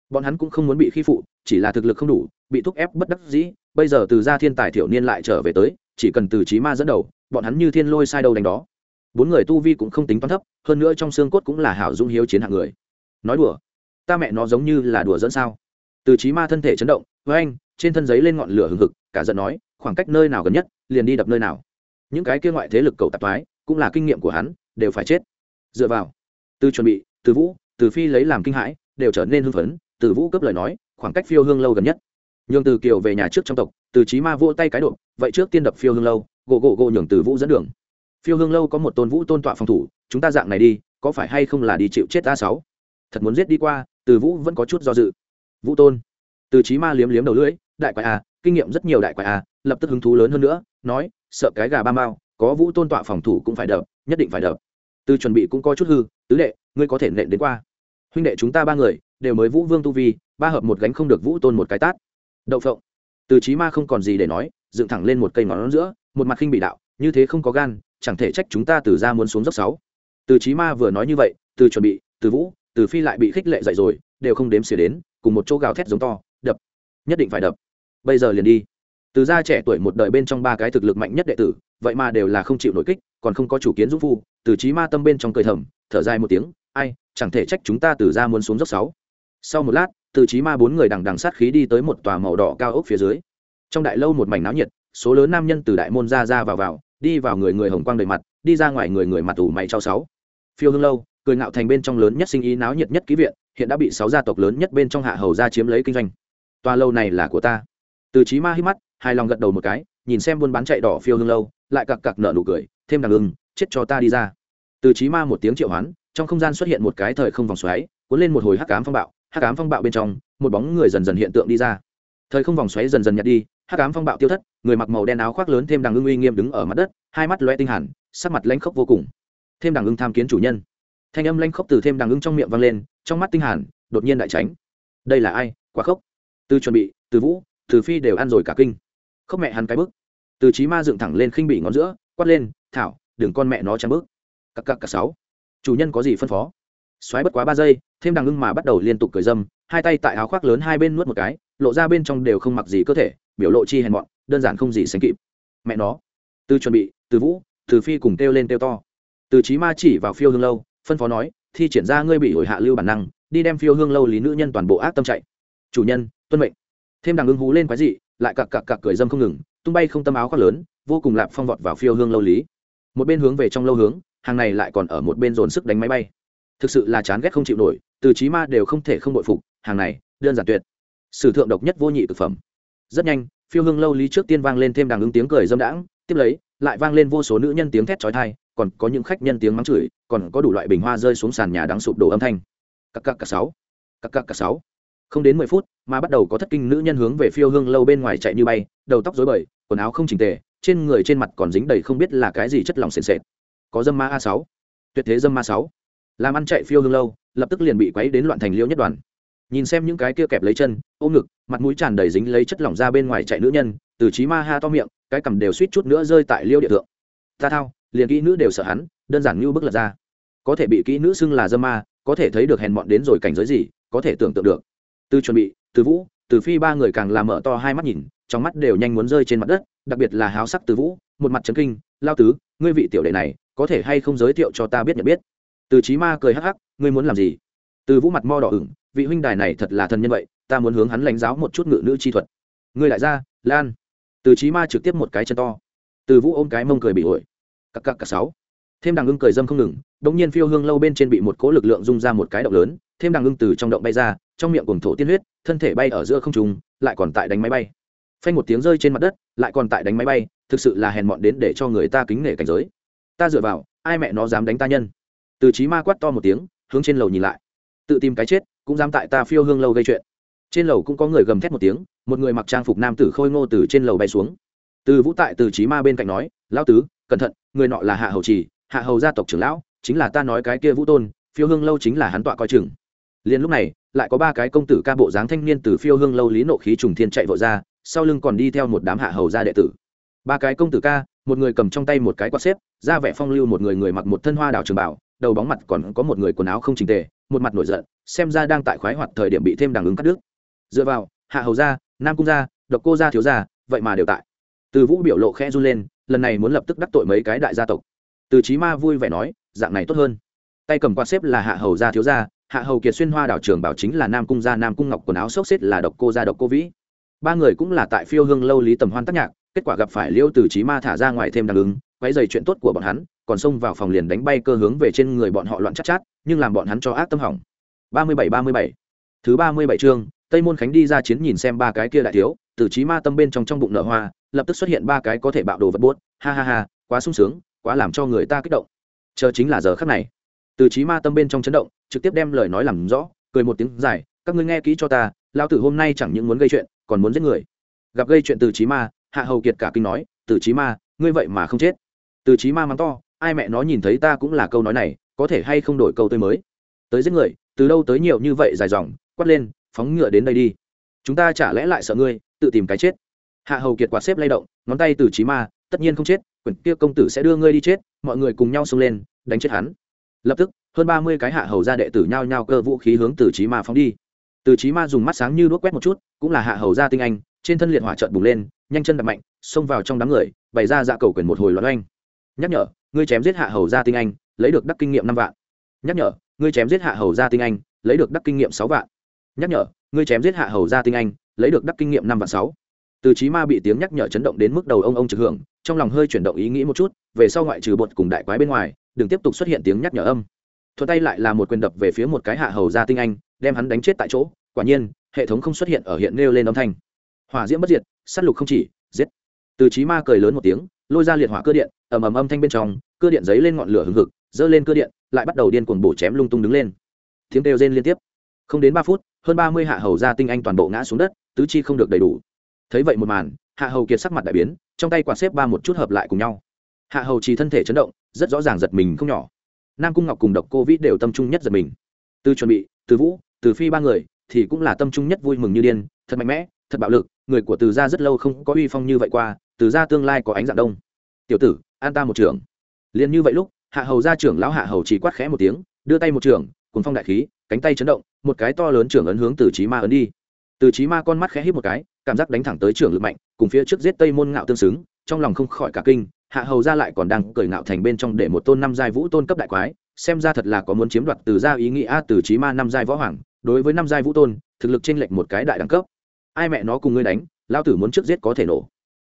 Bọn hắn cũng không muốn bị khi phụ, chỉ là thực lực không đủ, bị thúc ép bất đắc dĩ, bây giờ từ gia thiên tài thiểu niên lại trở về tới, chỉ cần từ trí ma dẫn đầu, bọn hắn như thiên lôi sai đâu đánh đó bốn người tu vi cũng không tính toán thấp, hơn nữa trong xương cốt cũng là hảo dung hiếu chiến hạng người. Nói đùa, ta mẹ nó giống như là đùa dẫn sao? Từ trí ma thân thể chấn động với anh trên thân giấy lên ngọn lửa hừng hực, cả giận nói, khoảng cách nơi nào gần nhất, liền đi đập nơi nào. Những cái kia ngoại thế lực cầu tạp thoái cũng là kinh nghiệm của hắn, đều phải chết. Dựa vào, từ chuẩn bị, từ vũ, từ phi lấy làm kinh hãi, đều trở nên hưng phấn, từ vũ cấp lời nói, khoảng cách phiêu hương lâu gần nhất. Nhường từ kiều về nhà trước trong tộc, từ trí ma vỗ tay cái độ vậy trước tiên đập phiêu hương lâu, gỗ gỗ gỗ nhường từ vũ dẫn đường phiêu hương lâu có một tôn vũ tôn tọa phòng thủ, chúng ta dạng này đi, có phải hay không là đi chịu chết ta sáu thật muốn giết đi qua, từ vũ vẫn có chút do dự vũ tôn, từ trí ma liếm liếm đầu lưỡi, đại quái à? kinh nghiệm rất nhiều đại quái à? lập tức hứng thú lớn hơn nữa, nói, sợ cái gà ba mao, có vũ tôn tọa phòng thủ cũng phải đập, nhất định phải đập từ chuẩn bị cũng có chút hư, tứ đệ, ngươi có thể nện đến qua huynh đệ chúng ta ba người, đều mới vũ vương tu vi, ba hợp một gánh không được vũ tôn một cái tát đậu phộng từ trí ma không còn gì để nói, dựng thẳng lên một cây ngón giữa, một mặt khinh bị đạo, như thế không có gan chẳng thể trách chúng ta từ ra muốn xuống dốc sáu. Từ trí ma vừa nói như vậy, từ chuẩn bị, từ vũ, từ phi lại bị khích lệ dậy rồi, đều không đếm xỉa đến, cùng một chỗ gào thét giống to, đập. Nhất định phải đập. Bây giờ liền đi. Từ gia trẻ tuổi một đời bên trong ba cái thực lực mạnh nhất đệ tử, vậy mà đều là không chịu nổi kích, còn không có chủ kiến dũng phu, từ trí ma tâm bên trong cười thầm, thở dài một tiếng, ai, chẳng thể trách chúng ta từ ra muốn xuống dốc sáu. Sau một lát, từ trí ma bốn người đằng đằng sát khí đi tới một tòa màu đỏ cao ốc phía dưới. Trong đại lâu một mảnh náo nhiệt, số lớn nam nhân từ đại môn ra ra vào vào đi vào người người hồng quang đầy mặt, đi ra ngoài người người mặt ủ mày trao sáu. Phiêu hương lâu, cười ngạo thành bên trong lớn nhất sinh ý náo nhiệt nhất ký viện, hiện đã bị sáu gia tộc lớn nhất bên trong hạ hầu gia chiếm lấy kinh doanh. Toa lâu này là của ta. Từ trí ma hít mắt, hài lòng gật đầu một cái, nhìn xem buôn bán chạy đỏ phiêu hương lâu, lại cặc cặc nợ nụ cười, thêm đằng ưng, chết cho ta đi ra. Từ trí ma một tiếng triệu hoán, trong không gian xuất hiện một cái thời không vòng xoáy, cuốn lên một hồi hắc ám phong bạo, hắc ám phong bạo bên trong, một bóng người dần dần hiện tượng đi ra. Thời không vòng xoáy dần dần nhạt đi hắc ám phong bạo tiêu thất, người mặc màu đen áo khoác lớn thêm đằng ưng uy nghiêm đứng ở mặt đất, hai mắt loe tinh hẳn, sắc mặt lanh khốc vô cùng. Thêm đằng ưng tham kiến chủ nhân. Thanh âm lanh khốc từ thêm đằng ưng trong miệng vang lên, trong mắt tinh hẳn, đột nhiên đại tránh đây là ai? Quá khốc. Từ chuẩn bị, từ vũ, từ phi đều ăn rồi cả kinh. Khóc mẹ hắn cái bức. Từ trí ma dựng thẳng lên khinh bị ngón giữa, quát lên, thảo, đừng con mẹ nó trắng bước cặc cặc cặc sáu. Chủ nhân có gì phân phó? Xoáy bất quá ba giây, thêm đằng ưng mà bắt đầu liên tục cười dâm, hai tay tại áo khoác lớn hai bên nuốt một cái, lộ ra bên trong đều không mặc gì cơ thể biểu lộ chi hèn mọn, đơn giản không gì sánh kịp. Mẹ nó. Từ chuẩn bị, từ vũ, từ phi cùng kêu lên kêu to. Từ trí ma chỉ vào phiêu hương lâu, phân phó nói, thi triển ra ngươi bị hồi hạ lưu bản năng, đi đem phiêu hương lâu lý nữ nhân toàn bộ ác tâm chạy. Chủ nhân, tuân mệnh. Thêm đằng ưng hú lên quái dị, lại cặc cặc cặc cười dâm không ngừng, tung bay không tâm áo khoác lớn, vô cùng lạp phong vọt vào phiêu hương lâu lý. Một bên hướng về trong lâu hướng, hàng này lại còn ở một bên dồn sức đánh máy bay. Thực sự là chán ghét không chịu nổi, từ trí ma đều không thể không bội phục, hàng này, đơn giản tuyệt. Sử thượng độc nhất vô nhị thực phẩm rất nhanh, phiêu hương lâu lý trước tiên vang lên thêm đằng ứng tiếng cười dâm đãng, tiếp lấy, lại vang lên vô số nữ nhân tiếng thét trói thai còn có những khách nhân tiếng mắng chửi, còn có đủ loại bình hoa rơi xuống sàn nhà đáng sụp đổ âm thanh. Cặp cặp cặc sáu cặp cặp cặc sáu. Không đến mười phút, mà bắt đầu có thất kinh nữ nhân hướng về phiêu hương lâu bên ngoài chạy như bay, đầu tóc rối bời, quần áo không chỉnh tề, trên người trên mặt còn dính đầy không biết là cái gì chất lỏng sền sệt. Có dâm ma a sáu. Tuyệt thế dâm ma sáu. Làm ăn chạy phiêu hương lâu, lập tức liền bị quấy đến loạn thành liêu nhất đoàn nhìn xem những cái kia kẹp lấy chân, ôm ngực, mặt mũi tràn đầy dính lấy chất lỏng ra bên ngoài chạy nữ nhân, từ trí ma ha to miệng, cái cầm đều suýt chút nữa rơi tại liêu địa thượng. Ta thao, liền kỹ nữ đều sợ hắn, đơn giản như bức lật ra. Có thể bị kỹ nữ xưng là dâm ma, có thể thấy được hèn mọn đến rồi cảnh giới gì, có thể tưởng tượng được. Từ chuẩn bị, từ vũ, từ phi ba người càng làm mở to hai mắt nhìn, trong mắt đều nhanh muốn rơi trên mặt đất, đặc biệt là háo sắc từ vũ, một mặt trấn kinh, lao tứ, ngươi vị tiểu đệ này, có thể hay không giới thiệu cho ta biết nhận biết? Từ trí ma cười hắc hắc, ngươi muốn làm gì? Từ vũ mặt mo đỏ ửng vị huynh đài này thật là thần nhân vậy, ta muốn hướng hắn lãnh giáo một chút ngự nữ chi thuật. Ngươi lại ra, lan. Từ trí ma trực tiếp một cái chân to. Từ vũ ôm cái mông cười bị ổi. Cặc cặc cặc sáu. Thêm đằng ưng cười dâm không ngừng đ ỗ n g nhiên phiêu hương lâu bên trên bị một cố lực lượng rung ra một cái động lớn, thêm đằng ưng từ trong động bay ra, trong miệng cùng thổ tiên huyết, thân thể bay ở giữa không trùng lại còn tại đánh máy bay. Phanh một tiếng rơi trên mặt đất, lại còn tại đánh máy bay, thực sự là hèn mọn đến để cho người ta kính nể cảnh giới. Ta dựa vào, ai mẹ nó dám đánh ta nhân? Từ trí ma quát to một tiếng, hướng trên lầu nhìn lại. Tự tìm cái chết cũng dám tại ta phiêu hương lâu gây chuyện. Trên lầu cũng có người gầm thét một tiếng, một người mặc trang phục nam tử khôi ngô từ trên lầu bay xuống. Từ vũ tại, từ trí ma bên cạnh nói, lão tứ, cẩn thận, người nọ là hạ hầu trì, hạ hầu gia tộc trưởng lão, chính là ta nói cái kia vũ tôn, phiêu hương lâu chính là hắn tọa coi chừng. Liền lúc này, lại có ba cái công tử ca bộ dáng thanh niên từ phiêu hương lâu lý nộ khí trùng thiên chạy vội ra, sau lưng còn đi theo một đám hạ hầu gia đệ tử. Ba cái công tử ca, một người cầm trong tay một cái quạt xếp, ra vẻ phong lưu một người người mặc một thân hoa đào trường bảo đầu bóng mặt còn có một người quần áo không trình tề, một mặt nổi giận, xem ra đang tại khoái hoạt thời điểm bị thêm đằng ứng cắt đứt. Dựa vào, hạ hầu gia, nam cung gia, độc cô gia thiếu gia, vậy mà đều tại. Từ vũ biểu lộ khẽ run lên, lần này muốn lập tức đắc tội mấy cái đại gia tộc. Từ trí ma vui vẻ nói, dạng này tốt hơn. Tay cầm quạt xếp là hạ hầu gia thiếu gia, hạ hầu kiệt xuyên hoa đảo trường bảo chính là nam cung gia, nam cung ngọc quần áo xốc xếp là độc cô gia, độc cô vĩ. Ba người cũng là tại phiêu hương lâu lý tầm hoan tác nhạc, kết quả gặp phải liêu từ trí ma thả ra ngoài thêm đằng ứng, quấy dày chuyện tốt của bọn hắn còn xông vào phòng liền đánh bay cơ hướng về trên người bọn họ loạn chắc chát, chát nhưng làm bọn hắn cho ác tâm hỏng. Ba mươi bảy ba mươi bảy. Thứ ba mươi bảy chương tây môn khánh đi ra chiến nhìn xem ba cái kia đại thiếu từ trí ma tâm bên trong trong bụng nở hoa lập tức xuất hiện ba cái có thể bạo đồ vật buốt. Ha ha ha quá sung sướng quá làm cho người ta kích động. Chờ chính là giờ khắc này. Từ trí ma tâm bên trong chấn động trực tiếp đem lời nói làm rõ cười một tiếng dài các ngươi nghe kỹ cho ta lao tử hôm nay chẳng những muốn gây chuyện còn muốn giết người. Gặp gây chuyện từ trí ma hạ hầu kiệt cả kinh nói từ trí ma ngươi vậy mà không chết. Từ trí ma mắng to ai mẹ nó nhìn thấy ta cũng là câu nói này, có thể hay không đổi câu tôi mới. Tới giết người, từ đâu tới nhiều như vậy dài dòng, quát lên, phóng ngựa đến đây đi. Chúng ta chả lẽ lại sợ ngươi, tự tìm cái chết. Hạ hầu kiệt quạt xếp lay động, ngón tay từ trí ma, tất nhiên không chết, quyển kia công tử sẽ đưa ngươi đi chết, mọi người cùng nhau xông lên, đánh chết hắn. Lập tức, hơn ba mươi cái hạ hầu ra đệ tử nhao nhao cơ vũ khí hướng từ trí ma phóng đi. Từ trí ma dùng mắt sáng như đuốc quét một chút, cũng là hạ hầu ra tinh anh, trên thân liệt hỏa trợn bùng lên, nhanh chân đập mạnh, xông vào trong đám người, bày ra dạ cầu quyền một hồi loạn oanh. Nhắc nhở ngươi chém giết hạ hầu gia tinh anh, lấy được đắc kinh nghiệm năm vạn. Nhắc nhở, ngươi chém giết hạ hầu gia tinh anh, lấy được đắc kinh nghiệm sáu vạn. Nhắc nhở, ngươi chém giết hạ hầu gia tinh anh, lấy được đắc kinh nghiệm năm vạn sáu. Từ trí ma bị tiếng nhắc nhở chấn động đến mức đầu ông ông trực hưởng, trong lòng hơi chuyển động ý nghĩ một chút, về sau ngoại trừ bột cùng đại quái bên ngoài, đừng tiếp tục xuất hiện tiếng nhắc nhở âm. Thuận tay lại là một quyền đập về phía một cái hạ hầu gia tinh anh, đem hắn đánh chết tại chỗ, quả nhiên, hệ thống không xuất hiện ở hiện nêu lên âm thanh. Hỏa diễm bất diệt s á t lục không chỉ, giết. Từ trí ma cười lớn một tiếng, lôi ra liệt hỏa cơ điện ầm ầm âm thanh bên trong, cưa điện giấy lên ngọn lửa hừng hực dơ lên cưa điện, lại bắt đầu điên cuồng bổ chém lung tung đứng lên. Tiếng kêu rên liên tiếp. Không đến ba phút, hơn ba mươi hạ hầu gia tinh anh toàn bộ ngã xuống đất, tứ chi không được đầy đủ. Thấy vậy một màn, hạ hầu kiệt sắc mặt đại biến, trong tay quạt xếp ba một chút hợp lại cùng nhau. Hạ hầu trì thân thể chấn động, rất rõ ràng giật mình không nhỏ. Nam cung ngọc cùng độc cô vĩ đều tâm trung nhất giật mình. Từ chuẩn bị, từ vũ, từ phi ba người, thì cũng là tâm trung nhất vui mừng như điên, thật mạnh mẽ, thật bạo lực, người của từ gia rất lâu không có uy phong như vậy qua, từ gia tương lai có ánh dạng đông tiểu tử, an ta một trưởng liền như vậy lúc, hạ hầu gia trưởng lão hạ hầu chỉ quát khẽ một tiếng, đưa tay một trưởng cùng phong đại khí, cánh tay chấn động, một cái to lớn trưởng ấn hướng từ trí ma ấn đi. Từ trí ma con mắt khẽ hít một cái, cảm giác đánh thẳng tới trưởng lực mạnh, cùng phía trước giết tây môn ngạo tương xứng, trong lòng không khỏi cả kinh, hạ hầu gia lại còn đang cười ngạo thành bên trong để một tôn năm giai vũ tôn cấp đại quái, xem ra thật là có muốn chiếm đoạt từ gia ý nghĩa từ trí ma năm giai võ hoàng, đối với năm giai vũ tôn, thực lực chênh lệch một cái đại đẳng cấp. Ai mẹ nó cùng ngươi đánh lao tử muốn trước giết có thể nổ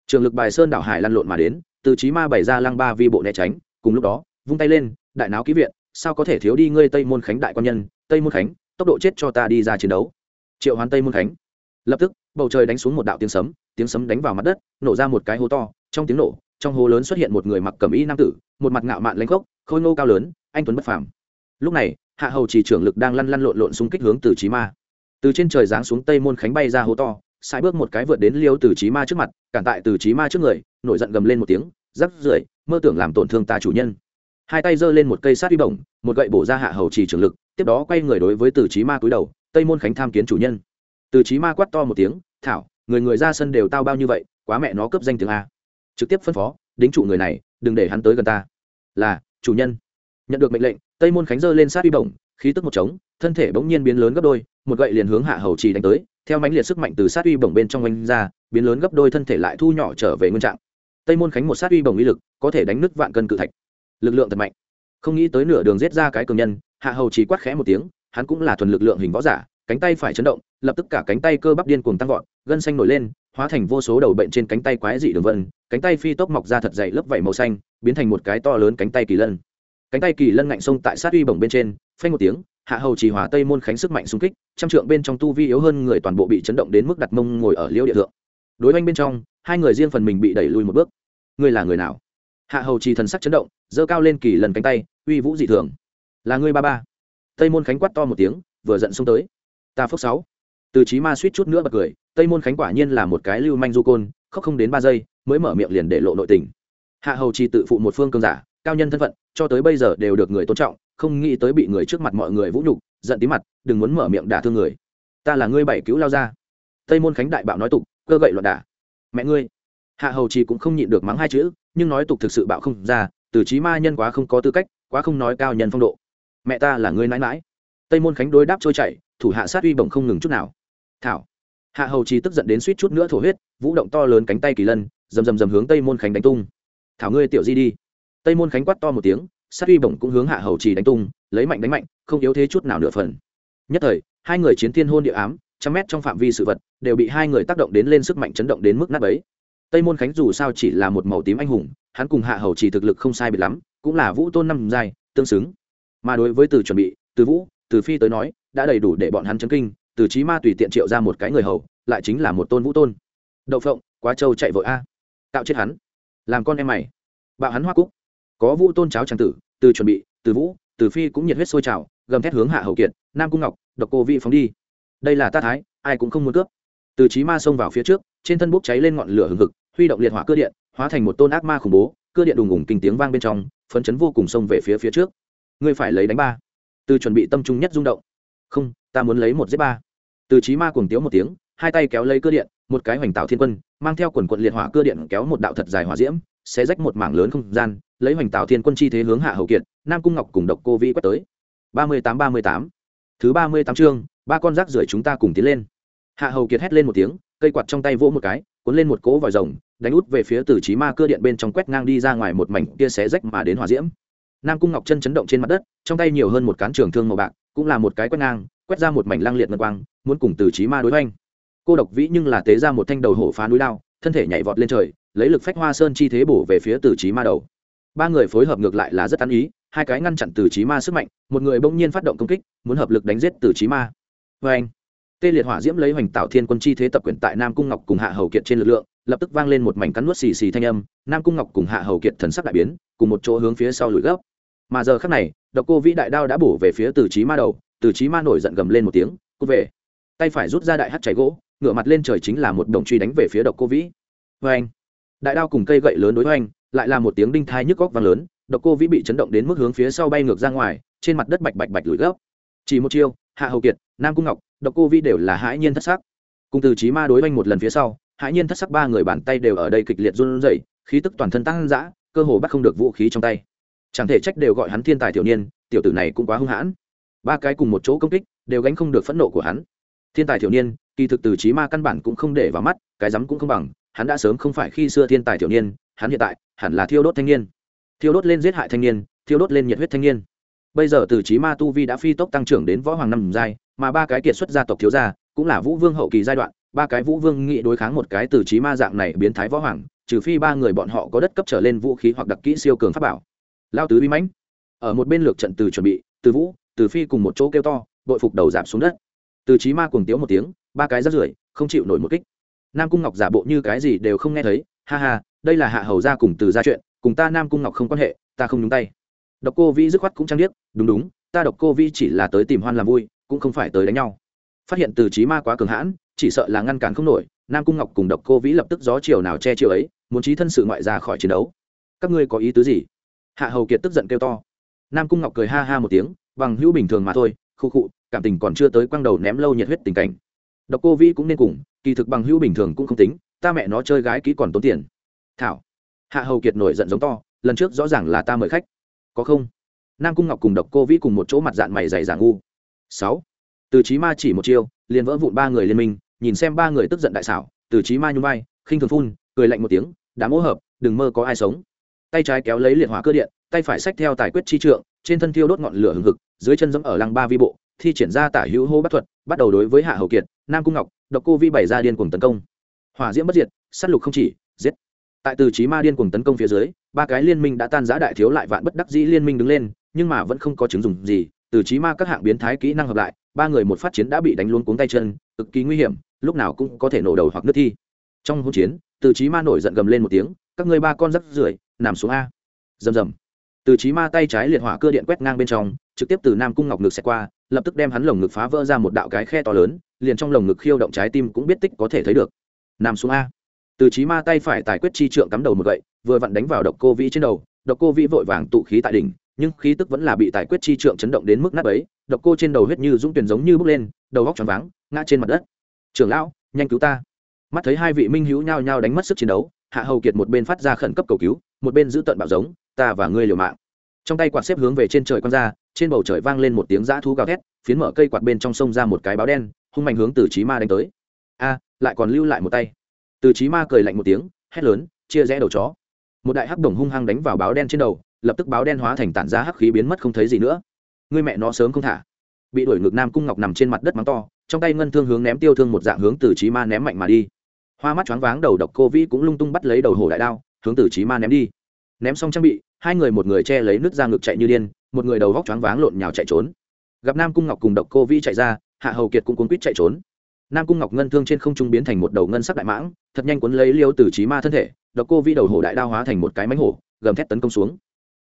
trường lực bài sơn đảo hải lăn lộn mà đến, từ trí ma bày ra lăng ba vi bộ né tránh, cùng lúc đó, vung tay lên, đại náo ký viện, sao có thể thiếu đi ngươi tây môn khánh đại quan nhân, tây môn khánh, tốc độ chết cho ta đi ra chiến đấu. Triệu hoán tây môn khánh. Lập tức, bầu trời đánh xuống một đạo tiếng sấm tiếng sấm đánh vào mặt đất, nổ ra một cái hố to, trong tiếng nổ, trong hố lớn xuất hiện một người mặc cẩm y nam tử, một mặt ngạo mạn lãnh khốc, khôi ngô cao lớn, anh tuấn bất phàm. Lúc này, hạ hầu chỉ trưởng lực đang lăn lăn lộn lộn xung kích hướng từ trí ma. Từ trên trời giáng xuống tây môn khánh bay ra hố to sai bước một cái vượt đến liêu từ trí ma trước mặt, cản tại từ trí ma trước người, nổi giận gầm lên một tiếng, rắc rưởi, mơ tưởng làm tổn thương ta chủ nhân. Hai tay giơ lên một cây sát uy bổng, một gậy bổ ra hạ hầu trì trường lực, tiếp đó quay người đối với từ trí ma cúi đầu, tây môn khánh tham kiến chủ nhân. Từ trí ma quát to một tiếng, thảo, người người ra sân đều tao bao như vậy, quá mẹ nó cướp danh tiếng a. Trực tiếp phân phó, đính trụ người này, đừng để hắn tới gần ta. Là, chủ nhân. Nhận được mệnh lệnh, tây môn khánh giơ lên sát uy bổng khí tức một trống, thân thể bỗng nhiên biến lớn gấp đôi, một gậy liền hướng hạ hầu trì đánh tới, theo mãnh liệt sức mạnh từ sát uy bổng bên trong anh ra, biến lớn gấp đôi thân thể lại thu nhỏ trở về nguyên trạng. Tây môn khánh một sát uy bổng uy lực, có thể đánh nứt vạn cân cự thạch. Lực lượng thật mạnh. Không nghĩ tới nửa đường giết ra cái cường nhân, hạ hầu chỉ quát khẽ một tiếng, hắn cũng là thuần lực lượng hình võ giả, cánh tay phải chấn động, lập tức cả cánh tay cơ bắp điên cuồng tăng vọt, gân xanh nổi lên, hóa thành vô số đầu bệnh trên cánh tay quái dị đường vân, cánh tay phi tốc mọc ra thật dày lớp vảy màu xanh, biến thành một cái to lớn cánh tay kỳ lân cánh tay kỳ lân ngạnh sông tại sát uy bổng bên trên, phanh một tiếng, hạ hầu chỉ hòa tây môn khánh sức mạnh xung kích, trăm trượng bên trong tu vi yếu hơn người toàn bộ bị chấn động đến mức đặt mông ngồi ở liêu địa thượng. Đối oanh bên trong, hai người riêng phần mình bị đẩy lùi một bước. Ngươi là người nào? Hạ hầu trì thần sắc chấn động, giơ cao lên kỳ lần cánh tay, uy vũ dị thường. Là ngươi ba ba. Tây môn khánh quát to một tiếng, vừa giận xông tới. Ta phước sáu. Từ trí ma suýt chút nữa bật cười, tây môn khánh quả nhiên là một cái lưu manh du côn, khóc không đến ba giây, mới mở miệng liền để lộ nội tình. Hạ hầu trì tự phụ một phương cơn giả cao nhân thân phận, cho tới bây giờ đều được người tôn trọng, không nghĩ tới bị người trước mặt mọi người vũ nhục, giận tí mặt, đừng muốn mở miệng đả thương người. Ta là ngươi bảy cứu lao ra. Tây môn khánh đại bạo nói tục, cơ gậy loạn đả. Mẹ ngươi. Hạ hầu trì cũng không nhịn được mắng hai chữ, nhưng nói tục thực sự bạo không ra, từ trí ma nhân quá không có tư cách, quá không nói cao nhân phong độ. Mẹ ta là ngươi nãi mãi. Tây môn khánh đối đáp trôi chảy, thủ hạ sát uy bổng không ngừng chút nào. Thảo. Hạ hầu trì tức giận đến suýt chút nữa thổ huyết, vũ động to lớn cánh tay kỳ lân, rầm rầm rầm hướng tây môn khánh đánh tung. Thảo ngươi tiểu di đi tây môn khánh quát to một tiếng, sát uy bổng cũng hướng hạ hầu trì đánh tung, lấy mạnh đánh mạnh, không yếu thế chút nào nửa phần. Nhất thời, hai người chiến thiên hôn địa ám, trăm mét trong phạm vi sự vật, đều bị hai người tác động đến lên sức mạnh chấn động đến mức nát ấy tây môn khánh dù sao chỉ là một màu tím anh hùng, hắn cùng hạ hầu chỉ thực lực không sai biệt lắm, cũng là vũ tôn năm giai, tương xứng. Mà đối với từ chuẩn bị, từ vũ, từ phi tới nói, đã đầy đủ để bọn hắn chấn kinh, từ trí ma tùy tiện triệu ra một cái người hầu, lại chính là một tôn vũ tôn. Đậu phộng, quá châu chạy vội a. Tạo chết hắn. Làm con em mày. Bạo hắn hoa cúc có vũ tôn cháo trang tử, từ chuẩn bị, từ vũ, từ phi cũng nhiệt huyết sôi trào, gầm thét hướng hạ hậu kiệt, nam cung ngọc, độc cô vị phóng đi. Đây là ta thái, ai cũng không muốn cướp. Từ trí ma xông vào phía trước, trên thân bốc cháy lên ngọn lửa hừng hực, huy động liệt hỏa cơ điện, hóa thành một tôn ác ma khủng bố, cơ điện đùng ùng kinh tiếng vang bên trong, phấn chấn vô cùng xông về phía phía trước. Ngươi phải lấy đánh ba. Từ chuẩn bị tâm trung nhất rung động. Không, ta muốn lấy một giết ba. Từ trí ma cuồng tiếu một tiếng, hai tay kéo lấy cơ điện, một cái hoành tạo thiên quân, mang theo quần quận liệt hỏa cơ điện kéo một đạo thật dài hỏa diễm sẽ rách một mảng lớn không gian lấy hoành tạo thiên quân chi thế hướng hạ hầu kiệt, nam cung ngọc cùng độc cô vĩ quét tới. Ba mươi tám ba mươi tám. Thứ ba mươi tám chương, ba con rác rưởi chúng ta cùng tiến lên. Hạ hầu kiệt hét lên một tiếng, cây quạt trong tay vỗ một cái, cuốn lên một cỗ vòi rồng, đánh út về phía từ trí ma cơ điện bên trong quét ngang đi ra ngoài một mảnh kia xé rách mà đến hòa diễm. Nam cung ngọc chân chấn động trên mặt đất, trong tay nhiều hơn một cán trường thương màu bạc, cũng là một cái quét ngang, quét ra một mảnh lăng liệt ngân quang, muốn cùng từ trí ma đối oanh cô độc vĩ nhưng là tế ra một thanh đầu hổ phá núi lao thân thể nhảy vọt lên trời, lấy lực phách hoa sơn chi thế bổ về phía từ trí ma đầu ba người phối hợp ngược lại là rất ăn ý, hai cái ngăn chặn từ trí ma sức mạnh, một người bỗng nhiên phát động công kích, muốn hợp lực đánh giết từ trí ma. Vê anh, tê liệt hỏa diễm lấy hoành tạo thiên quân chi thế tập quyển tại nam cung ngọc cùng hạ hầu kiệt trên lực lượng, lập tức vang lên một mảnh cắn nuốt xì xì thanh âm, nam cung ngọc cùng hạ hầu kiệt thần sắc đại biến, cùng một chỗ hướng phía sau lùi gấp. Mà giờ khắc này, độc cô vĩ đại đao đã bổ về phía từ trí ma đầu, từ trí ma nổi giận gầm lên một tiếng, cút về. Tay phải rút ra đại hát cháy gỗ, ngửa mặt lên trời chính là một đồng truy đánh về phía độc cô vĩ. Vê anh, đại đao cùng cây gậy lớn đối với anh lại là một tiếng đinh thai nhức góc vang lớn, độc cô vĩ bị chấn động đến mức hướng phía sau bay ngược ra ngoài, trên mặt đất bạch bạch bạch lùi gấp. Chỉ một chiêu, hạ hầu kiệt, nam cung ngọc, độc cô vĩ đều là hãi nhiên thất sắc. Cùng từ trí ma đối oanh một lần phía sau, hãi nhiên thất sắc ba người bàn tay đều ở đây kịch liệt run rẩy, khí tức toàn thân tăng dã, cơ hồ bắt không được vũ khí trong tay. Chẳng thể trách đều gọi hắn thiên tài tiểu niên, tiểu tử này cũng quá hung hãn. Ba cái cùng một chỗ công kích, đều gánh không được phẫn nộ của hắn. Thiên tài tiểu niên, kỳ thực từ trí ma căn bản cũng không để vào mắt, cái rắm cũng không bằng, hắn đã sớm không phải khi xưa thiên tài tiểu niên hắn hiện tại hẳn là thiêu đốt thanh niên. Thiêu đốt lên giết hại thanh niên, thiêu đốt lên nhiệt huyết thanh niên. Bây giờ từ trí ma tu vi đã phi tốc tăng trưởng đến võ hoàng năm giai, mà ba cái kiệt xuất gia tộc thiếu gia cũng là vũ vương hậu kỳ giai đoạn, ba cái vũ vương nghị đối kháng một cái từ trí ma dạng này biến thái võ hoàng, trừ phi ba người bọn họ có đất cấp trở lên vũ khí hoặc đặc kỹ siêu cường pháp bảo. Lao tứ uy mãnh. Ở một bên lược trận từ chuẩn bị, từ vũ, từ phi cùng một chỗ kêu to bội phục đầu giảm xuống đất. Từ trí ma cuồng tiếu một tiếng, ba cái rất rưởi, không chịu nổi một kích. Nam cung ngọc giả bộ như cái gì đều không nghe thấy, ha ha đây là hạ hầu gia cùng từ ra chuyện, cùng ta nam cung ngọc không quan hệ, ta không nhúng tay. Độc cô vĩ dứt khoát cũng trang biết đúng đúng, ta độc cô vĩ chỉ là tới tìm hoan làm vui, cũng không phải tới đánh nhau. Phát hiện từ trí ma quá cường hãn, chỉ sợ là ngăn cản không nổi, nam cung ngọc cùng độc cô vĩ lập tức gió chiều nào che chiều ấy, muốn trí thân sự ngoại ra khỏi chiến đấu. Các ngươi có ý tứ gì? Hạ hầu kiệt tức giận kêu to. Nam cung ngọc cười ha ha một tiếng, bằng hữu bình thường mà thôi, khu khụ cảm tình còn chưa tới quăng đầu ném lâu nhiệt huyết tình cảnh. Độc cô vĩ cũng nên cùng, kỳ thực bằng hữu bình thường cũng không tính, ta mẹ nó chơi gái kỹ còn tốn tiền thảo. Hạ hầu kiệt nổi giận giống to, lần trước rõ ràng là ta mời khách. Có không? Nam cung ngọc cùng độc cô vĩ cùng một chỗ mặt dạng mày dày dạng ngu. Sáu. Từ trí ma chỉ một chiêu, liền vỡ vụn ba người liên minh, nhìn xem ba người tức giận đại xảo, từ trí ma nhung vai, khinh thường phun, cười lạnh một tiếng, đã mỗ hợp, đừng mơ có ai sống. Tay trái kéo lấy liệt hỏa cơ điện, tay phải xách theo tài quyết chi trượng, trên thân thiêu đốt ngọn lửa hừng hực, dưới chân dẫm ở lăng ba vi bộ, thi triển ra tả hữu hô bắt thuật, bắt đầu đối với hạ hầu kiệt, nam cung ngọc, độc cô vi bày ra điên cuồng tấn công. Hỏa diễm bất diệt, sát lục không chỉ, giết tại từ trí ma điên cuồng tấn công phía dưới, ba cái liên minh đã tan giã đại thiếu lại vạn bất đắc dĩ liên minh đứng lên, nhưng mà vẫn không có chứng dùng gì. Từ trí ma các hạng biến thái kỹ năng hợp lại, ba người một phát chiến đã bị đánh luôn cuống tay chân, cực kỳ nguy hiểm, lúc nào cũng có thể nổ đầu hoặc nước thi. Trong hỗn chiến, từ trí ma nổi giận gầm lên một tiếng, các người ba con rắc rưởi, nằm xuống a. Rầm rầm. Từ trí ma tay trái liệt hỏa cơ điện quét ngang bên trong, trực tiếp từ nam cung ngọc ngực xẹt qua, lập tức đem hắn lồng ngực phá vỡ ra một đạo cái khe to lớn, liền trong lồng ngực khiêu động trái tim cũng biết tích có thể thấy được. Nằm xuống a từ trí ma tay phải tài quyết chi trượng cắm đầu một gậy, vừa vặn đánh vào độc cô vĩ trên đầu. Độc cô vĩ vội vàng tụ khí tại đỉnh, nhưng khí tức vẫn là bị tài quyết chi trượng chấn động đến mức nát ấy độc cô trên đầu huyết như dũng tuyển giống như bước lên, đầu góc tròn váng, ngã trên mặt đất. Trưởng lão, nhanh cứu ta. Mắt thấy hai vị minh hữu nhao nhao đánh mất sức chiến đấu, hạ hầu kiệt một bên phát ra khẩn cấp cầu cứu, một bên giữ tận bảo giống, ta và ngươi liều mạng. Trong tay quạt xếp hướng về trên trời quăng ra, trên bầu trời vang lên một tiếng dã thú gào thét, phiến mở cây quạt bên trong sông ra một cái báo đen, hung mạnh hướng từ trí ma đánh tới. A, lại còn lưu lại một tay từ trí ma cười lạnh một tiếng, hét lớn, chia rẽ đầu chó. Một đại hắc đồng hung hăng đánh vào báo đen trên đầu, lập tức báo đen hóa thành tản ra hắc khí biến mất không thấy gì nữa. Người mẹ nó sớm không thả. Bị đuổi ngược nam cung ngọc nằm trên mặt đất mắng to, trong tay ngân thương hướng ném tiêu thương một dạng hướng từ trí ma ném mạnh mà đi. Hoa mắt choáng váng đầu độc cô vĩ cũng lung tung bắt lấy đầu hổ đại đao, hướng từ trí ma ném đi. Ném xong trang bị, hai người một người che lấy nước ra ngực chạy như điên, một người đầu vóc choáng váng lộn nhào chạy trốn. Gặp nam cung ngọc cùng độc cô vĩ chạy ra, hạ hầu kiệt cũng cuốn quýt chạy trốn nam cung ngọc ngân thương trên không trung biến thành một đầu ngân sắc đại mãng, thật nhanh cuốn lấy liêu từ trí ma thân thể, độc cô vi đầu hổ đại đao hóa thành một cái mánh hổ, gầm thét tấn công xuống.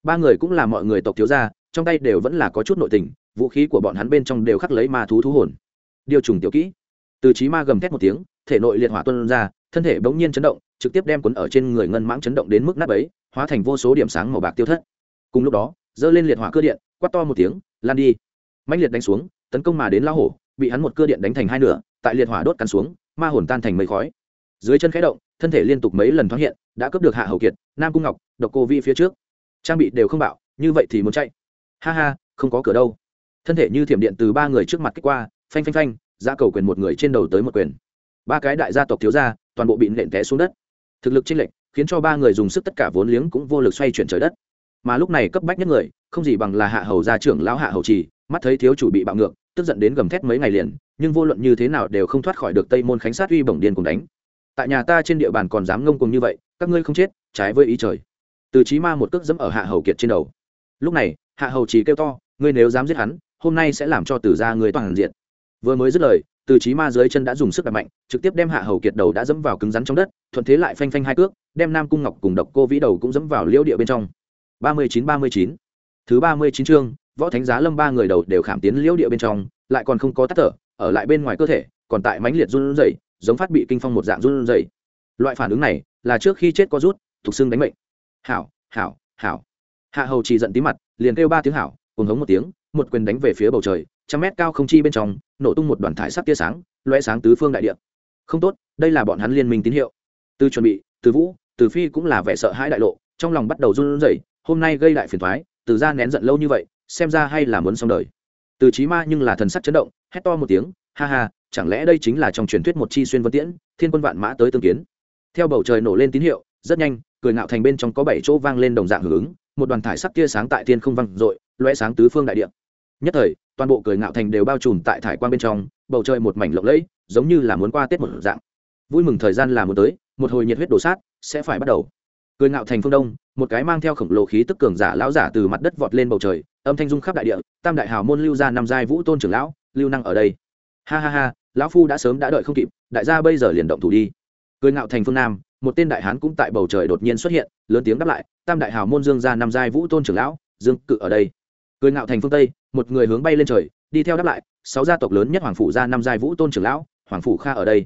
Ba người cũng là mọi người tộc thiếu gia, trong tay đều vẫn là có chút nội tình, vũ khí của bọn hắn bên trong đều khắc lấy ma thú thú hồn. Điều trùng tiểu kỹ. Từ trí ma gầm thét một tiếng, thể nội liệt hỏa tuân ra, thân thể bỗng nhiên chấn động, trực tiếp đem cuốn ở trên người ngân mãng chấn động đến mức nát ấy hóa thành vô số điểm sáng màu bạc tiêu thất. Cùng lúc đó, giơ lên liệt hỏa cơ điện, quát to một tiếng, lan đi. Mạnh liệt đánh xuống, tấn công mà đến lao hổ, bị hắn một cơ điện đánh thành hai nửa tại liệt hỏa đốt cắn xuống, ma hồn tan thành mây khói. Dưới chân khẽ động, thân thể liên tục mấy lần thoáng hiện, đã cướp được hạ hầu kiệt, nam cung ngọc, độc cô vi phía trước. Trang bị đều không bạo, như vậy thì muốn chạy. Ha ha, không có cửa đâu. Thân thể như thiểm điện từ ba người trước mặt kích qua, phanh phanh phanh ra cầu quyền một người trên đầu tới một quyền. Ba cái đại gia tộc thiếu gia, toàn bộ bị nện té xuống đất. Thực lực chênh lệch, khiến cho ba người dùng sức tất cả vốn liếng cũng vô lực xoay chuyển trời đất. Mà lúc này cấp bách nhất người, không gì bằng là hạ hầu gia trưởng lão hạ hầu trì mắt thấy thiếu chủ bị bạo ngược, tức giận đến gầm thét mấy ngày liền, nhưng vô luận như thế nào đều không thoát khỏi được tây môn khánh sát uy bổng điên cùng đánh. Tại nhà ta trên địa bàn còn dám ngông cùng như vậy, các ngươi không chết, trái với ý trời. Từ trí ma một cước dẫm ở hạ hầu kiệt trên đầu. Lúc này, hạ hầu chỉ kêu to, ngươi nếu dám giết hắn, hôm nay sẽ làm cho từ gia người toàn diện. Vừa mới dứt lời, từ trí ma dưới chân đã dùng sức đạp mạnh, trực tiếp đem hạ hầu kiệt đầu đã dẫm vào cứng rắn trong đất, thuận thế lại phanh phanh hai cước, đem nam cung ngọc cùng độc cô vĩ đầu cũng dẫm vào liễu địa bên trong. Ba mươi chín ba mươi chín. Thứ ba mươi chín chương võ thánh giá lâm ba người đầu đều khảm tiến liễu địa bên trong, lại còn không có tắt thở, ở lại bên ngoài cơ thể, còn tại mãnh liệt run rẩy, giống phát bị kinh phong một dạng run rẩy. Loại phản ứng này là trước khi chết có rút, thuộc xương đánh mệnh. Hảo hảo hảo. Hạ hầu chỉ giận tí mặt, liền kêu ba tiếng hảo cùng hống một tiếng, một quyền đánh về phía bầu trời, trăm mét cao không chi bên trong, nổ tung một đoàn thải sắc tia sáng loe sáng tứ phương đại địa. Không tốt, đây là bọn hắn liên minh tín hiệu. Từ chuẩn bị, từ vũ, từ phi cũng là vẻ sợ hãi đại lộ, trong lòng bắt đầu run rẩy, hôm nay gây đại phiền thoái từ ra nén giận lâu như vậy xem ra hay là muốn xong đời. Từ trí ma nhưng là thần sắc chấn động, hét to một tiếng, ha ha, chẳng lẽ đây chính là trong truyền thuyết một chi xuyên vân tiễn, thiên quân vạn mã tới tương kiến? Theo bầu trời nổ lên tín hiệu, rất nhanh, cười ngạo thành bên trong có bảy chỗ vang lên đồng dạng hưởng ứng, một đoàn thải sắc tia sáng tại thiên không vang dội loe sáng tứ phương đại địa. Nhất thời, toàn bộ cười ngạo thành đều bao trùm tại thải quan bên trong, bầu trời một mảnh lộng lẫy, giống như là muốn qua tết một dạng. Vui mừng thời gian là muốn tới, một hồi nhiệt huyết đổ sát, sẽ phải bắt đầu cười ngạo thành phương đông, một cái mang theo khổng lồ khí tức cường giả lão giả từ mặt đất vọt lên bầu trời, âm thanh dung khắp đại địa, tam đại hào môn lưu ra năm giai vũ tôn trưởng lão, lưu năng ở đây. Ha ha ha, lão phu đã sớm đã đợi không kịp, đại gia bây giờ liền động thủ đi. Cười ngạo thành phương nam, một tên đại hán cũng tại bầu trời đột nhiên xuất hiện, lớn tiếng đáp lại, tam đại hào môn dương ra năm giai vũ tôn trưởng lão, dương cự ở đây. Cười ngạo thành phương tây, một người hướng bay lên trời, đi theo đáp lại, sáu gia tộc lớn nhất hoàng phủ ra năm giai vũ tôn trưởng lão, hoàng phủ kha ở đây.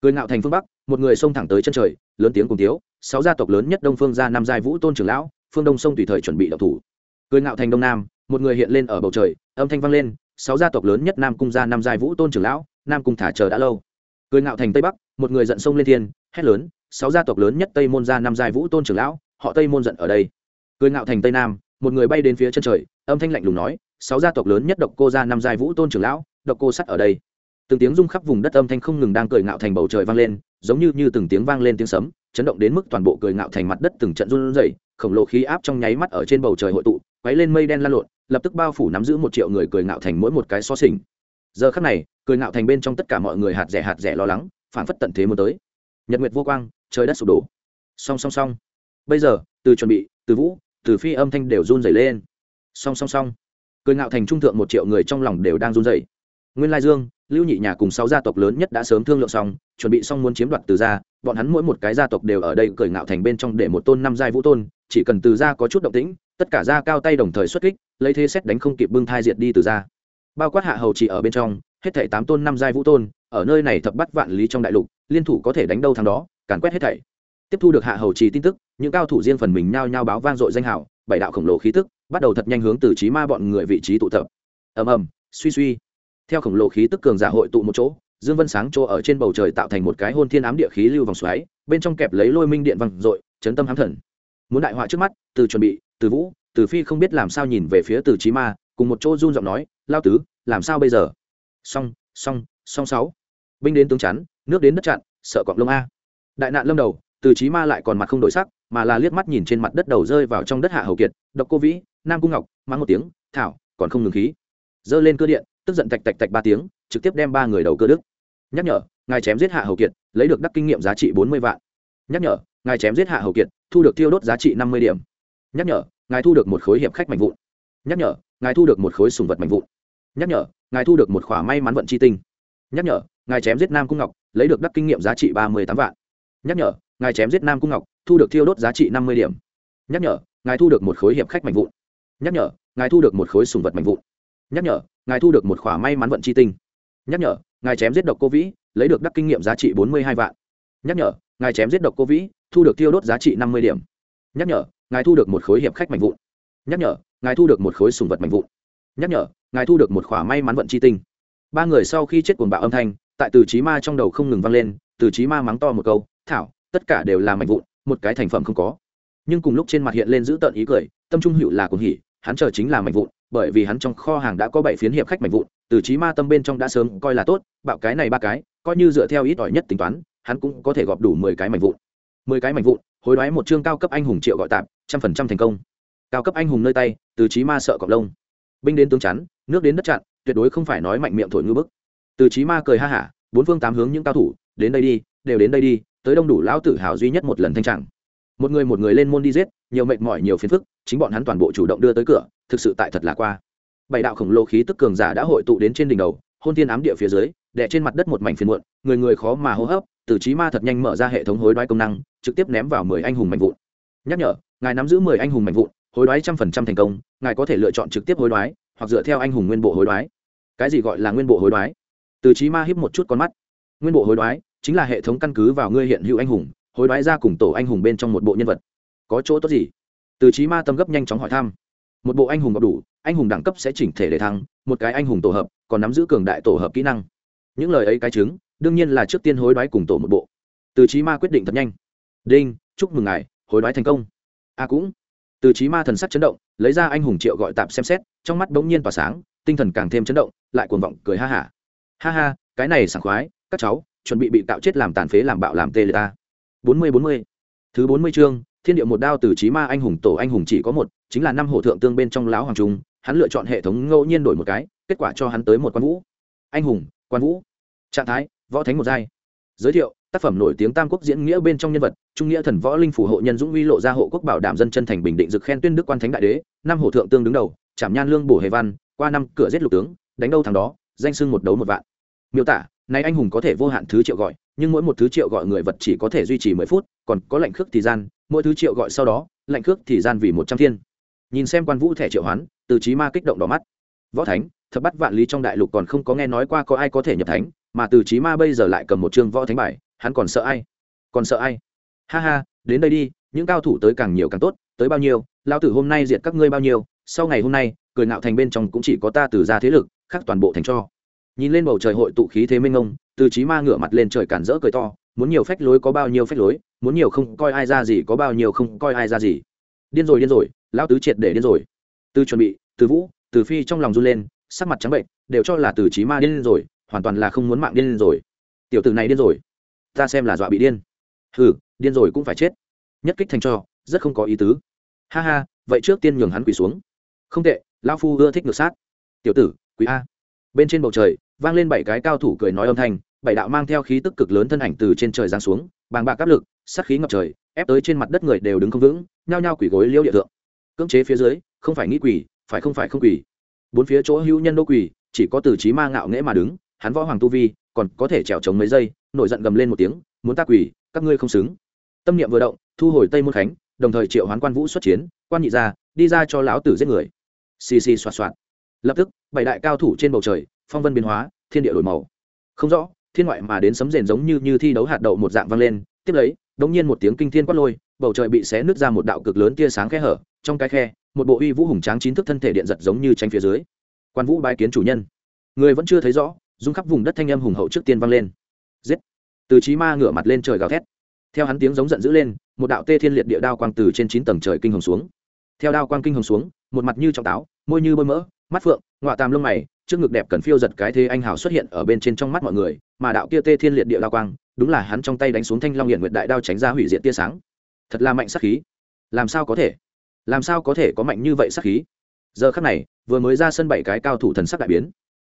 Cười ngạo thành phương bắc, một người xông thẳng tới chân trời, lớn tiếng cùng tiếu sáu gia tộc lớn nhất đông phương gia năm giai vũ tôn trưởng lão, phương đông sông tùy thời chuẩn bị đậu thủ. Cười ngạo thành đông nam, một người hiện lên ở bầu trời, âm thanh vang lên, sáu gia tộc lớn nhất nam cung gia năm giai vũ tôn trưởng lão, nam cung thả chờ đã lâu. Cười ngạo thành tây bắc, một người giận sông lên thiên, hét lớn, sáu gia tộc lớn nhất tây môn gia năm giai vũ tôn trưởng lão, họ tây môn giận ở đây. Cười ngạo thành tây nam, một người bay đến phía chân trời, âm thanh lạnh lùng nói, sáu gia tộc lớn nhất độc cô gia năm giai vũ tôn trưởng lão, độc cô sắt ở đây. Từng tiếng rung khắp vùng đất âm thanh không ngừng đang cười ngạo thành bầu trời vang lên, giống như như từng tiếng vang lên tiếng sấm chấn động đến mức toàn bộ cười ngạo thành mặt đất từng trận run rẩy, khổng lồ khí áp trong nháy mắt ở trên bầu trời hội tụ, quấy lên mây đen lan lộn, lập tức bao phủ nắm giữ một triệu người cười ngạo thành mỗi một cái so xỉnh. Giờ khắc này, cười ngạo thành bên trong tất cả mọi người hạt rẻ hạt rẻ lo lắng phản phất tận thế muốn tới. Nhật nguyệt vô quang, trời đất sụp đổ. Song song song. Bây giờ, từ chuẩn bị, từ vũ, từ phi âm thanh đều run rẩy lên. Song song song. Cười ngạo thành trung thượng một triệu người trong lòng đều đang run rẩy. Nguyên lai dương lưu nhị nhà cùng sáu gia tộc lớn nhất đã sớm thương lượng xong, chuẩn bị xong muốn chiếm đoạt từ gia, bọn hắn mỗi một cái gia tộc đều ở đây cởi ngạo thành bên trong để một tôn năm giai vũ tôn, chỉ cần từ gia có chút động tĩnh, tất cả gia cao tay đồng thời xuất kích, lấy thế xét đánh không kịp bưng thai diệt đi từ gia. Bao quát hạ hầu chỉ ở bên trong, hết thảy tám tôn năm giai vũ tôn, ở nơi này thập bắt vạn lý trong đại lục, liên thủ có thể đánh đâu thằng đó, càn quét hết thảy. Tiếp thu được hạ hầu trì tin tức, những cao thủ riêng phần mình nhao nhao báo vang dội danh hảo bảy đạo khổng lồ khí tức, bắt đầu thật nhanh hướng từ trí ma bọn người vị trí tụ tập. Ầm ầm, suy suy theo khổng lồ khí tức cường giả hội tụ một chỗ, dương vân sáng chỗ ở trên bầu trời tạo thành một cái hôn thiên ám địa khí lưu vòng xoáy, bên trong kẹp lấy lôi minh điện văng dội, chấn tâm hám thần. Muốn đại họa trước mắt, từ chuẩn bị, từ vũ, từ phi không biết làm sao nhìn về phía từ trí ma, cùng một chỗ run giọng nói, lao tứ, làm sao bây giờ? Song song song sáu. Binh đến tướng chắn, nước đến đất chặn, sợ cọp lông a. Đại nạn lâm đầu, từ trí ma lại còn mặt không đổi sắc, mà là liếc mắt nhìn trên mặt đất đầu rơi vào trong đất hạ hầu kiệt, độc cô vĩ, nam cung ngọc mang một tiếng, thảo, còn không ngừng khí. Giơ lên cơ điện tức giận tạch tạch tạch ba tiếng, trực tiếp đem ba người đầu cơ đức nhắc nhở, ngài chém giết hạ hầu kiệt, lấy được đắc kinh nghiệm giá trị bốn mươi vạn. Nhắc nhở, ngài chém giết hạ hầu kiệt, thu được tiêu đốt giá trị năm mươi điểm. Nhắc nhở, ngài thu được một khối hiệp khách mạnh vụn. Nhắc nhở, ngài thu được một khối sùng vật mạnh vụn. Nhắc nhở, ngài thu được một khỏa may mắn vận chi tinh. Nhắc nhở, ngài chém giết nam cung ngọc, lấy được đắc kinh nghiệm giá trị ba mươi tám vạn. Nhắc nhở, ngài chém giết nam cung ngọc, thu được thiêu đốt giá trị năm mươi điểm. Nhắc nhở, ngài thu được một khối hiệp khách mạnh vụn. Nhắc nhở, ngài thu được một khối sùng vật mạnh vụn nhắc nhở, ngài thu được một khỏa may mắn vận chi tinh. Nhắc nhở, ngài chém giết độc cô vĩ, lấy được đắc kinh nghiệm giá trị bốn mươi hai vạn. Nhắc nhở, ngài chém giết độc cô vĩ, thu được tiêu đốt giá trị năm mươi điểm. Nhắc nhở, ngài thu được một khối hiệp khách mạnh vụn. Nhắc nhở, ngài thu được một khối sùng vật mạnh vụn. Nhắc nhở, ngài thu được một khỏa may mắn vận chi tinh. Ba người sau khi chết cuồng bạo âm thanh, tại từ trí ma trong đầu không ngừng vang lên, từ trí ma mắng to một câu, thảo, tất cả đều là mạnh vụn, một cái thành phẩm không có. Nhưng cùng lúc trên mặt hiện lên giữ tợn ý cười, tâm trung hữu là cuồng hỉ, hắn chờ chính là mạnh vụn bởi vì hắn trong kho hàng đã có bảy phiến hiệp khách mạnh vụn, từ trí ma tâm bên trong đã sớm coi là tốt, bạo cái này ba cái, coi như dựa theo ít ỏi nhất tính toán, hắn cũng có thể gọp đủ mười cái mạnh vụn. Mười cái mạnh vụn, hối đoái một chương cao cấp anh hùng triệu gọi tạp trăm phần trăm thành công. Cao cấp anh hùng nơi tay, từ trí ma sợ cọp lông. Binh đến tướng chắn, nước đến đất chặn, tuyệt đối không phải nói mạnh miệng thổi ngư bức. Từ trí ma cười ha hả, bốn phương tám hướng những cao thủ, đến đây đi, đều đến đây đi, tới đông đủ lão tự hào duy nhất một lần thanh trạng. Một người một người lên môn đi giết, nhiều mệt mỏi nhiều phiền phức chính bọn hắn toàn bộ chủ động đưa tới cửa, thực sự tại thật là qua. Bảy đạo khổng lồ khí tức cường giả đã hội tụ đến trên đỉnh đầu, hôn thiên ám địa phía dưới, đè trên mặt đất một mảnh phiền muộn, người người khó mà hô hấp, từ trí ma thật nhanh mở ra hệ thống hối đoái công năng, trực tiếp ném vào mười anh hùng mạnh vụn. Nhắc nhở, ngài nắm giữ mười anh hùng mạnh vụn, hối đoái trăm phần trăm thành công, ngài có thể lựa chọn trực tiếp hối đoái, hoặc dựa theo anh hùng nguyên bộ hối đoái. Cái gì gọi là nguyên bộ hối đoái? Từ trí ma híp một chút con mắt. Nguyên bộ hối đoái chính là hệ thống căn cứ vào ngươi hiện hữu anh hùng, hối đoái ra cùng tổ anh hùng bên trong một bộ nhân vật. Có chỗ tốt gì? Từ trí ma tâm gấp nhanh chóng hỏi thăm. Một bộ anh hùng gặp đủ, anh hùng đẳng cấp sẽ chỉnh thể để thăng, một cái anh hùng tổ hợp, còn nắm giữ cường đại tổ hợp kỹ năng. Những lời ấy cái chứng, đương nhiên là trước tiên hối đoái cùng tổ một bộ. Từ trí ma quyết định thật nhanh. Đinh, chúc mừng ngài, hối đoái thành công. A cũng. Từ trí ma thần sắc chấn động, lấy ra anh hùng triệu gọi tạm xem xét, trong mắt bỗng nhiên tỏa sáng, tinh thần càng thêm chấn động, lại cuồng vọng, cười ha hả. Ha. ha ha cái này sảng khoái, các cháu, chuẩn bị bị tạo chết làm tàn phế làm bạo làm tê lê ta. Bốn mươi bốn mươi. Thứ bốn mươi chương thiên địa một đao từ trí ma anh hùng, tổ anh hùng chỉ có một, chính là năm hổ thượng tương bên trong lão hoàng trung, hắn lựa chọn hệ thống ngẫu nhiên đổi một cái, kết quả cho hắn tới một quan vũ. Anh hùng, quan vũ. Trạng thái, võ thánh một giai. Giới thiệu, tác phẩm nổi tiếng tam quốc diễn nghĩa bên trong nhân vật, trung nghĩa thần võ linh phủ hộ nhân dũng uy lộ ra hộ quốc bảo đảm dân chân thành bình định dực khen tuyên đức quan thánh đại đế, năm hổ thượng tương đứng đầu, trảm nhan lương bổ hề văn, qua năm cửa giết lục tướng, đánh đâu thằng đó, danh sưng một đấu một vạn. Miêu tả nay anh hùng có thể vô hạn thứ triệu gọi nhưng mỗi một thứ triệu gọi người vật chỉ có thể duy trì mười phút, còn có lệnh khước thì gian, mỗi thứ triệu gọi sau đó, lệnh khước thì gian vì một trăm thiên. Nhìn xem quan vũ thẻ triệu hoán, từ trí ma kích động đỏ mắt. Võ thánh, thập bắt vạn lý trong đại lục còn không có nghe nói qua có ai có thể nhập thánh, mà từ trí ma bây giờ lại cầm một chương võ thánh bài, hắn còn sợ ai? Còn sợ ai? Ha ha, đến đây đi, những cao thủ tới càng nhiều càng tốt, tới bao nhiêu lao tử hôm nay diệt các ngươi bao nhiêu, sau ngày hôm nay, cười ngạo thành bên trong cũng chỉ có ta từ ra thế lực, khác toàn bộ thành cho. Nhìn lên bầu trời hội tụ khí thế minh ông từ trí ma ngửa mặt lên trời cản rỡ cười to, muốn nhiều phách lối có bao nhiêu phách lối, muốn nhiều không coi ai ra gì có bao nhiêu không coi ai ra gì. Điên rồi điên rồi lao tứ triệt để điên rồi. Từ chuẩn bị, từ vũ, từ phi trong lòng run lên, sắc mặt trắng bệnh đều cho là từ trí ma điên rồi, hoàn toàn là không muốn mạng điên rồi. Tiểu tử này điên rồi. Ta xem là dọa bị điên. Hừ, điên rồi cũng phải chết. Nhất kích thành cho rất không có ý tứ. Ha ha, vậy trước tiên nhường hắn quỳ xuống. Không tệ lao phu ưa thích ngược sát. Tiểu tử quý a. Bên trên bầu trời, vang lên bảy cái cao thủ cười nói âm thanh bảy đạo mang theo khí tức cực lớn thân ảnh từ trên trời giáng xuống, bàng bạc áp lực, sát khí ngập trời, ép tới trên mặt đất người đều đứng không vững, nhao nhao quỷ gối liêu địa thượng. Cưỡng chế phía dưới, không phải nghĩ quỷ phải không phải không quỷ bốn phía chỗ hữu nhân đô quỷ chỉ có từ trí ma ngạo nghễ mà đứng, hắn võ hoàng tu vi, còn có thể trèo chống mấy giây, nổi giận gầm lên một tiếng, muốn ta quỷ các ngươi không xứng. Tâm niệm vừa động, thu hồi tây môn khánh, đồng thời triệu hoán quan vũ xuất chiến, quan nhị ra đi ra cho lão tử giết người. Xì xì xoạt xoạt. Lập tức, bảy đại cao thủ trên bầu trời, phong vân biến hóa, thiên địa đổi màu. Không rõ thiên ngoại mà đến sấm rền giống như như thi đấu hạt đậu một dạng vang lên, tiếp lấy, đống nhiên một tiếng kinh thiên quát lôi, bầu trời bị xé nứt ra một đạo cực lớn tia sáng khe hở, trong cái khe, một bộ uy vũ hùng tráng chín thức thân thể điện giật giống như tranh phía dưới. Quan vũ bái kiến chủ nhân. Người vẫn chưa thấy rõ dung khắp vùng đất thanh âm hùng hậu trước tiên vang lên. Giết! Từ trí ma ngửa mặt lên trời gào thét. Theo hắn tiếng giống giận dữ lên, một đạo tê thiên liệt địa đao quang từ trên chín tầng trời kinh hồng xuống. Theo đao quang kinh hồng xuống, một mặt như trọng táo, môi như bôi mỡ, mắt phượng, ngọa tam lông mày, trước ngực đẹp cần phiêu giật cái thế anh hào xuất hiện ở bên trên trong mắt mọi người mà đạo kia tê thiên liệt địa đao quang, đúng là hắn trong tay đánh xuống thanh long hiện nguyệt đại đao tránh ra hủy diệt tia sáng. Thật là mạnh sắc khí. Làm sao có thể? Làm sao có thể có mạnh như vậy sắc khí? Giờ khắc này, vừa mới ra sân bảy cái cao thủ thần sắc đại biến.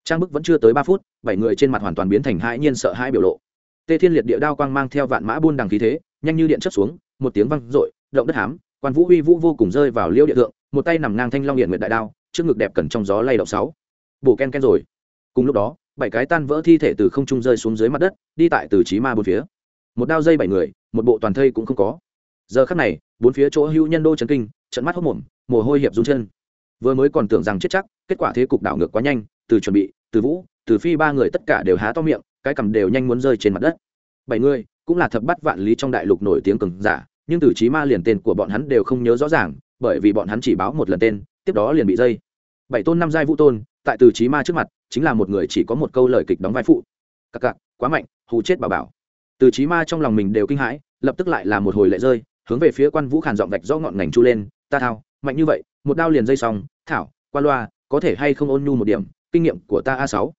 Trang bức vẫn chưa tới ba phút, bảy người trên mặt hoàn toàn biến thành hãi nhiên sợ hãi biểu lộ. Tê thiên liệt địa đao quang mang theo vạn mã buôn đằng khí thế, nhanh như điện chất xuống, một tiếng văng r ộ i động đất hám, quan vũ huy vũ vô cùng rơi vào liêu địa thượng, một tay nằm ngang thanh long hiện nguyệt đại đao, trước ngực đẹp cần trong gió lay động sáu. Bổ ken ken rồi. Cùng lúc đó bảy cái tan vỡ thi thể từ không trung rơi xuống dưới mặt đất, đi tại từ trí ma bốn phía. Một đao dây bảy người, một bộ toàn thây cũng không có. Giờ khắc này, bốn phía chỗ hữu nhân đô trấn kinh, trận mắt hốc mồm, mồ hôi hiệp run chân. Vừa mới còn tưởng rằng chết chắc, kết quả thế cục đảo ngược quá nhanh, từ chuẩn bị, từ vũ, từ phi ba người tất cả đều há to miệng, cái cầm đều nhanh muốn rơi trên mặt đất. Bảy người, cũng là thập bắt vạn lý trong đại lục nổi tiếng cường giả, nhưng từ trí ma liền tên của bọn hắn đều không nhớ rõ ràng, bởi vì bọn hắn chỉ báo một lần tên, tiếp đó liền bị dây. Bảy tôn năm giai vũ tôn, tại từ trí ma trước mặt chính là một người chỉ có một câu lời kịch đóng vai phụ. Cặc cặc, quá mạnh, hù chết bà bảo. Từ trí ma trong lòng mình đều kinh hãi, lập tức lại là một hồi lệ rơi, hướng về phía quan vũ khàn giọng vạch do ngọn ngành chu lên, ta thao, mạnh như vậy, một đao liền dây xong, thảo, qua loa, có thể hay không ôn nhu một điểm, kinh nghiệm của ta a sáu.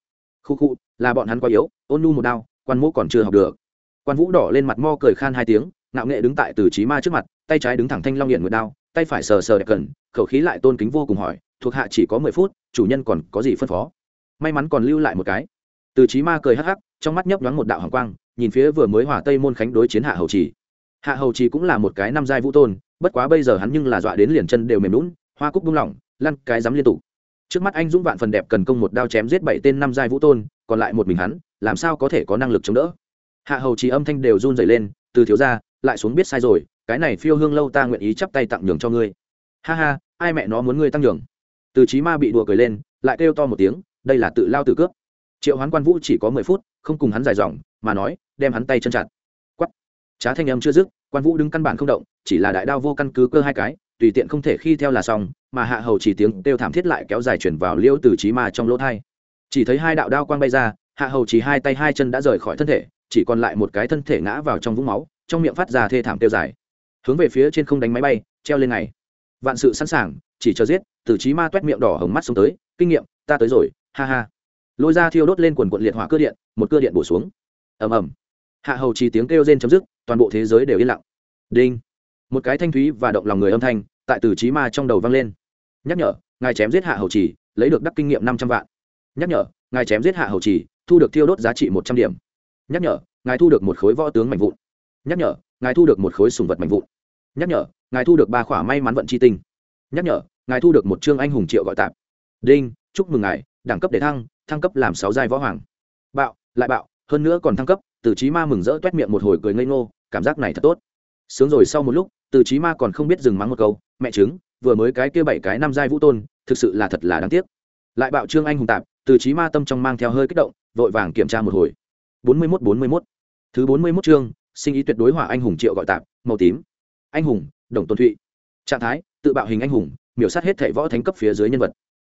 Khu khu, là bọn hắn quá yếu, ôn nhu một đao, quan mũ còn chưa học được. Quan vũ đỏ lên mặt mo cười khan hai tiếng, ngạo nghệ đứng tại từ trí ma trước mặt, tay trái đứng thẳng thanh long hiện nguyệt đao, tay phải sờ sờ đẹp cần khẩu khí lại tôn kính vô cùng hỏi, thuộc hạ chỉ có mười phút, chủ nhân còn có gì phân phó? May mắn còn lưu lại một cái. Từ trí ma cười hắc hắc, trong mắt nhấp nhoáng một đạo hoàng quang, nhìn phía vừa mới hỏa tây môn khánh đối chiến hạ hầu trì. Hạ hầu trì cũng là một cái năm giai vũ tôn, bất quá bây giờ hắn nhưng là dọa đến liền chân đều mềm lún hoa cúc buông lỏng, lăn cái dám liên tục. Trước mắt anh dũng vạn phần đẹp cần công một đao chém giết bảy tên năm giai vũ tôn, còn lại một mình hắn, làm sao có thể có năng lực chống đỡ? Hạ hầu trì âm thanh đều run rẩy lên, từ thiếu gia, lại xuống biết sai rồi, cái này phiêu hương lâu ta nguyện ý chắp tay tặng nhường cho ngươi. Ha ha, ai mẹ nó muốn ngươi tăng nhường? Từ trí ma bị đùa cười lên, lại kêu to một tiếng đây là tự lao tự cướp. Triệu hoán quan vũ chỉ có mười phút, không cùng hắn dài dòng, mà nói, đem hắn tay chân chặt. Quắp trá thanh âm chưa dứt, quan vũ đứng căn bản không động, chỉ là đại đao vô căn cứ cơ hai cái, tùy tiện không thể khi theo là xong, mà hạ hầu chỉ tiếng đều thảm thiết lại kéo dài chuyển vào liêu từ trí ma trong lỗ thai. Chỉ thấy hai đạo đao quang bay ra, hạ hầu chỉ hai tay hai chân đã rời khỏi thân thể, chỉ còn lại một cái thân thể ngã vào trong vũng máu, trong miệng phát ra thê thảm tiêu dài. Hướng về phía trên không đánh máy bay, treo lên này. Vạn sự sẵn sàng, chỉ cho giết, tử trí ma toét miệng đỏ hồng mắt xuống tới, kinh nghiệm, ta tới rồi ha ha. Lôi ra thiêu đốt lên quần quận liệt hỏa cơ điện, một cơ điện bổ xuống. Ầm ầm. Hạ hầu chỉ tiếng kêu rên chấm dứt, toàn bộ thế giới đều yên lặng. Đinh. Một cái thanh thúy và động lòng người âm thanh, tại tử trí ma trong đầu vang lên. Nhắc nhở, ngài chém giết hạ hầu chỉ, lấy được đắc kinh nghiệm năm trăm vạn. Nhắc nhở, ngài chém giết hạ hầu chỉ, thu được thiêu đốt giá trị một trăm điểm. Nhắc nhở, ngài thu được một khối võ tướng mạnh vụn. Nhắc nhở, ngài thu được một khối sùng vật mạnh vụn. Nhắc nhở, ngài thu được ba khỏa may mắn vận chi tinh. Nhắc nhở, ngài thu được một chương anh hùng triệu gọi tạp. Đinh chúc mừng ngài, đẳng cấp để thăng thăng cấp làm sáu giai võ hoàng. Bạo, lại bạo, hơn nữa còn thăng cấp, từ trí ma mừng rỡ t u é t miệng một hồi cười ngây ngô, cảm giác này thật tốt. Sướng rồi sau một lúc, từ trí ma còn không biết dừng mắng một câu, mẹ chứng vừa mới cái kia bảy cái năm giai vũ tôn, thực sự là thật là đáng tiếc. Lại bạo trương anh hùng tạp, từ trí ma tâm trong mang theo hơi kích động, vội vàng kiểm tra một hồi. Bốn mươi mốt bốn mươi mốt. Thứ bốn mươi mốt chương, sinh ý tuyệt đối hỏa anh hùng triệu gọi tạp, màu tím. Anh hùng, đồng tôn thụy. Trạng thái, tự bạo hình anh hùng, miểu sát hết thảy võ thánh cấp phía dưới nhân vật.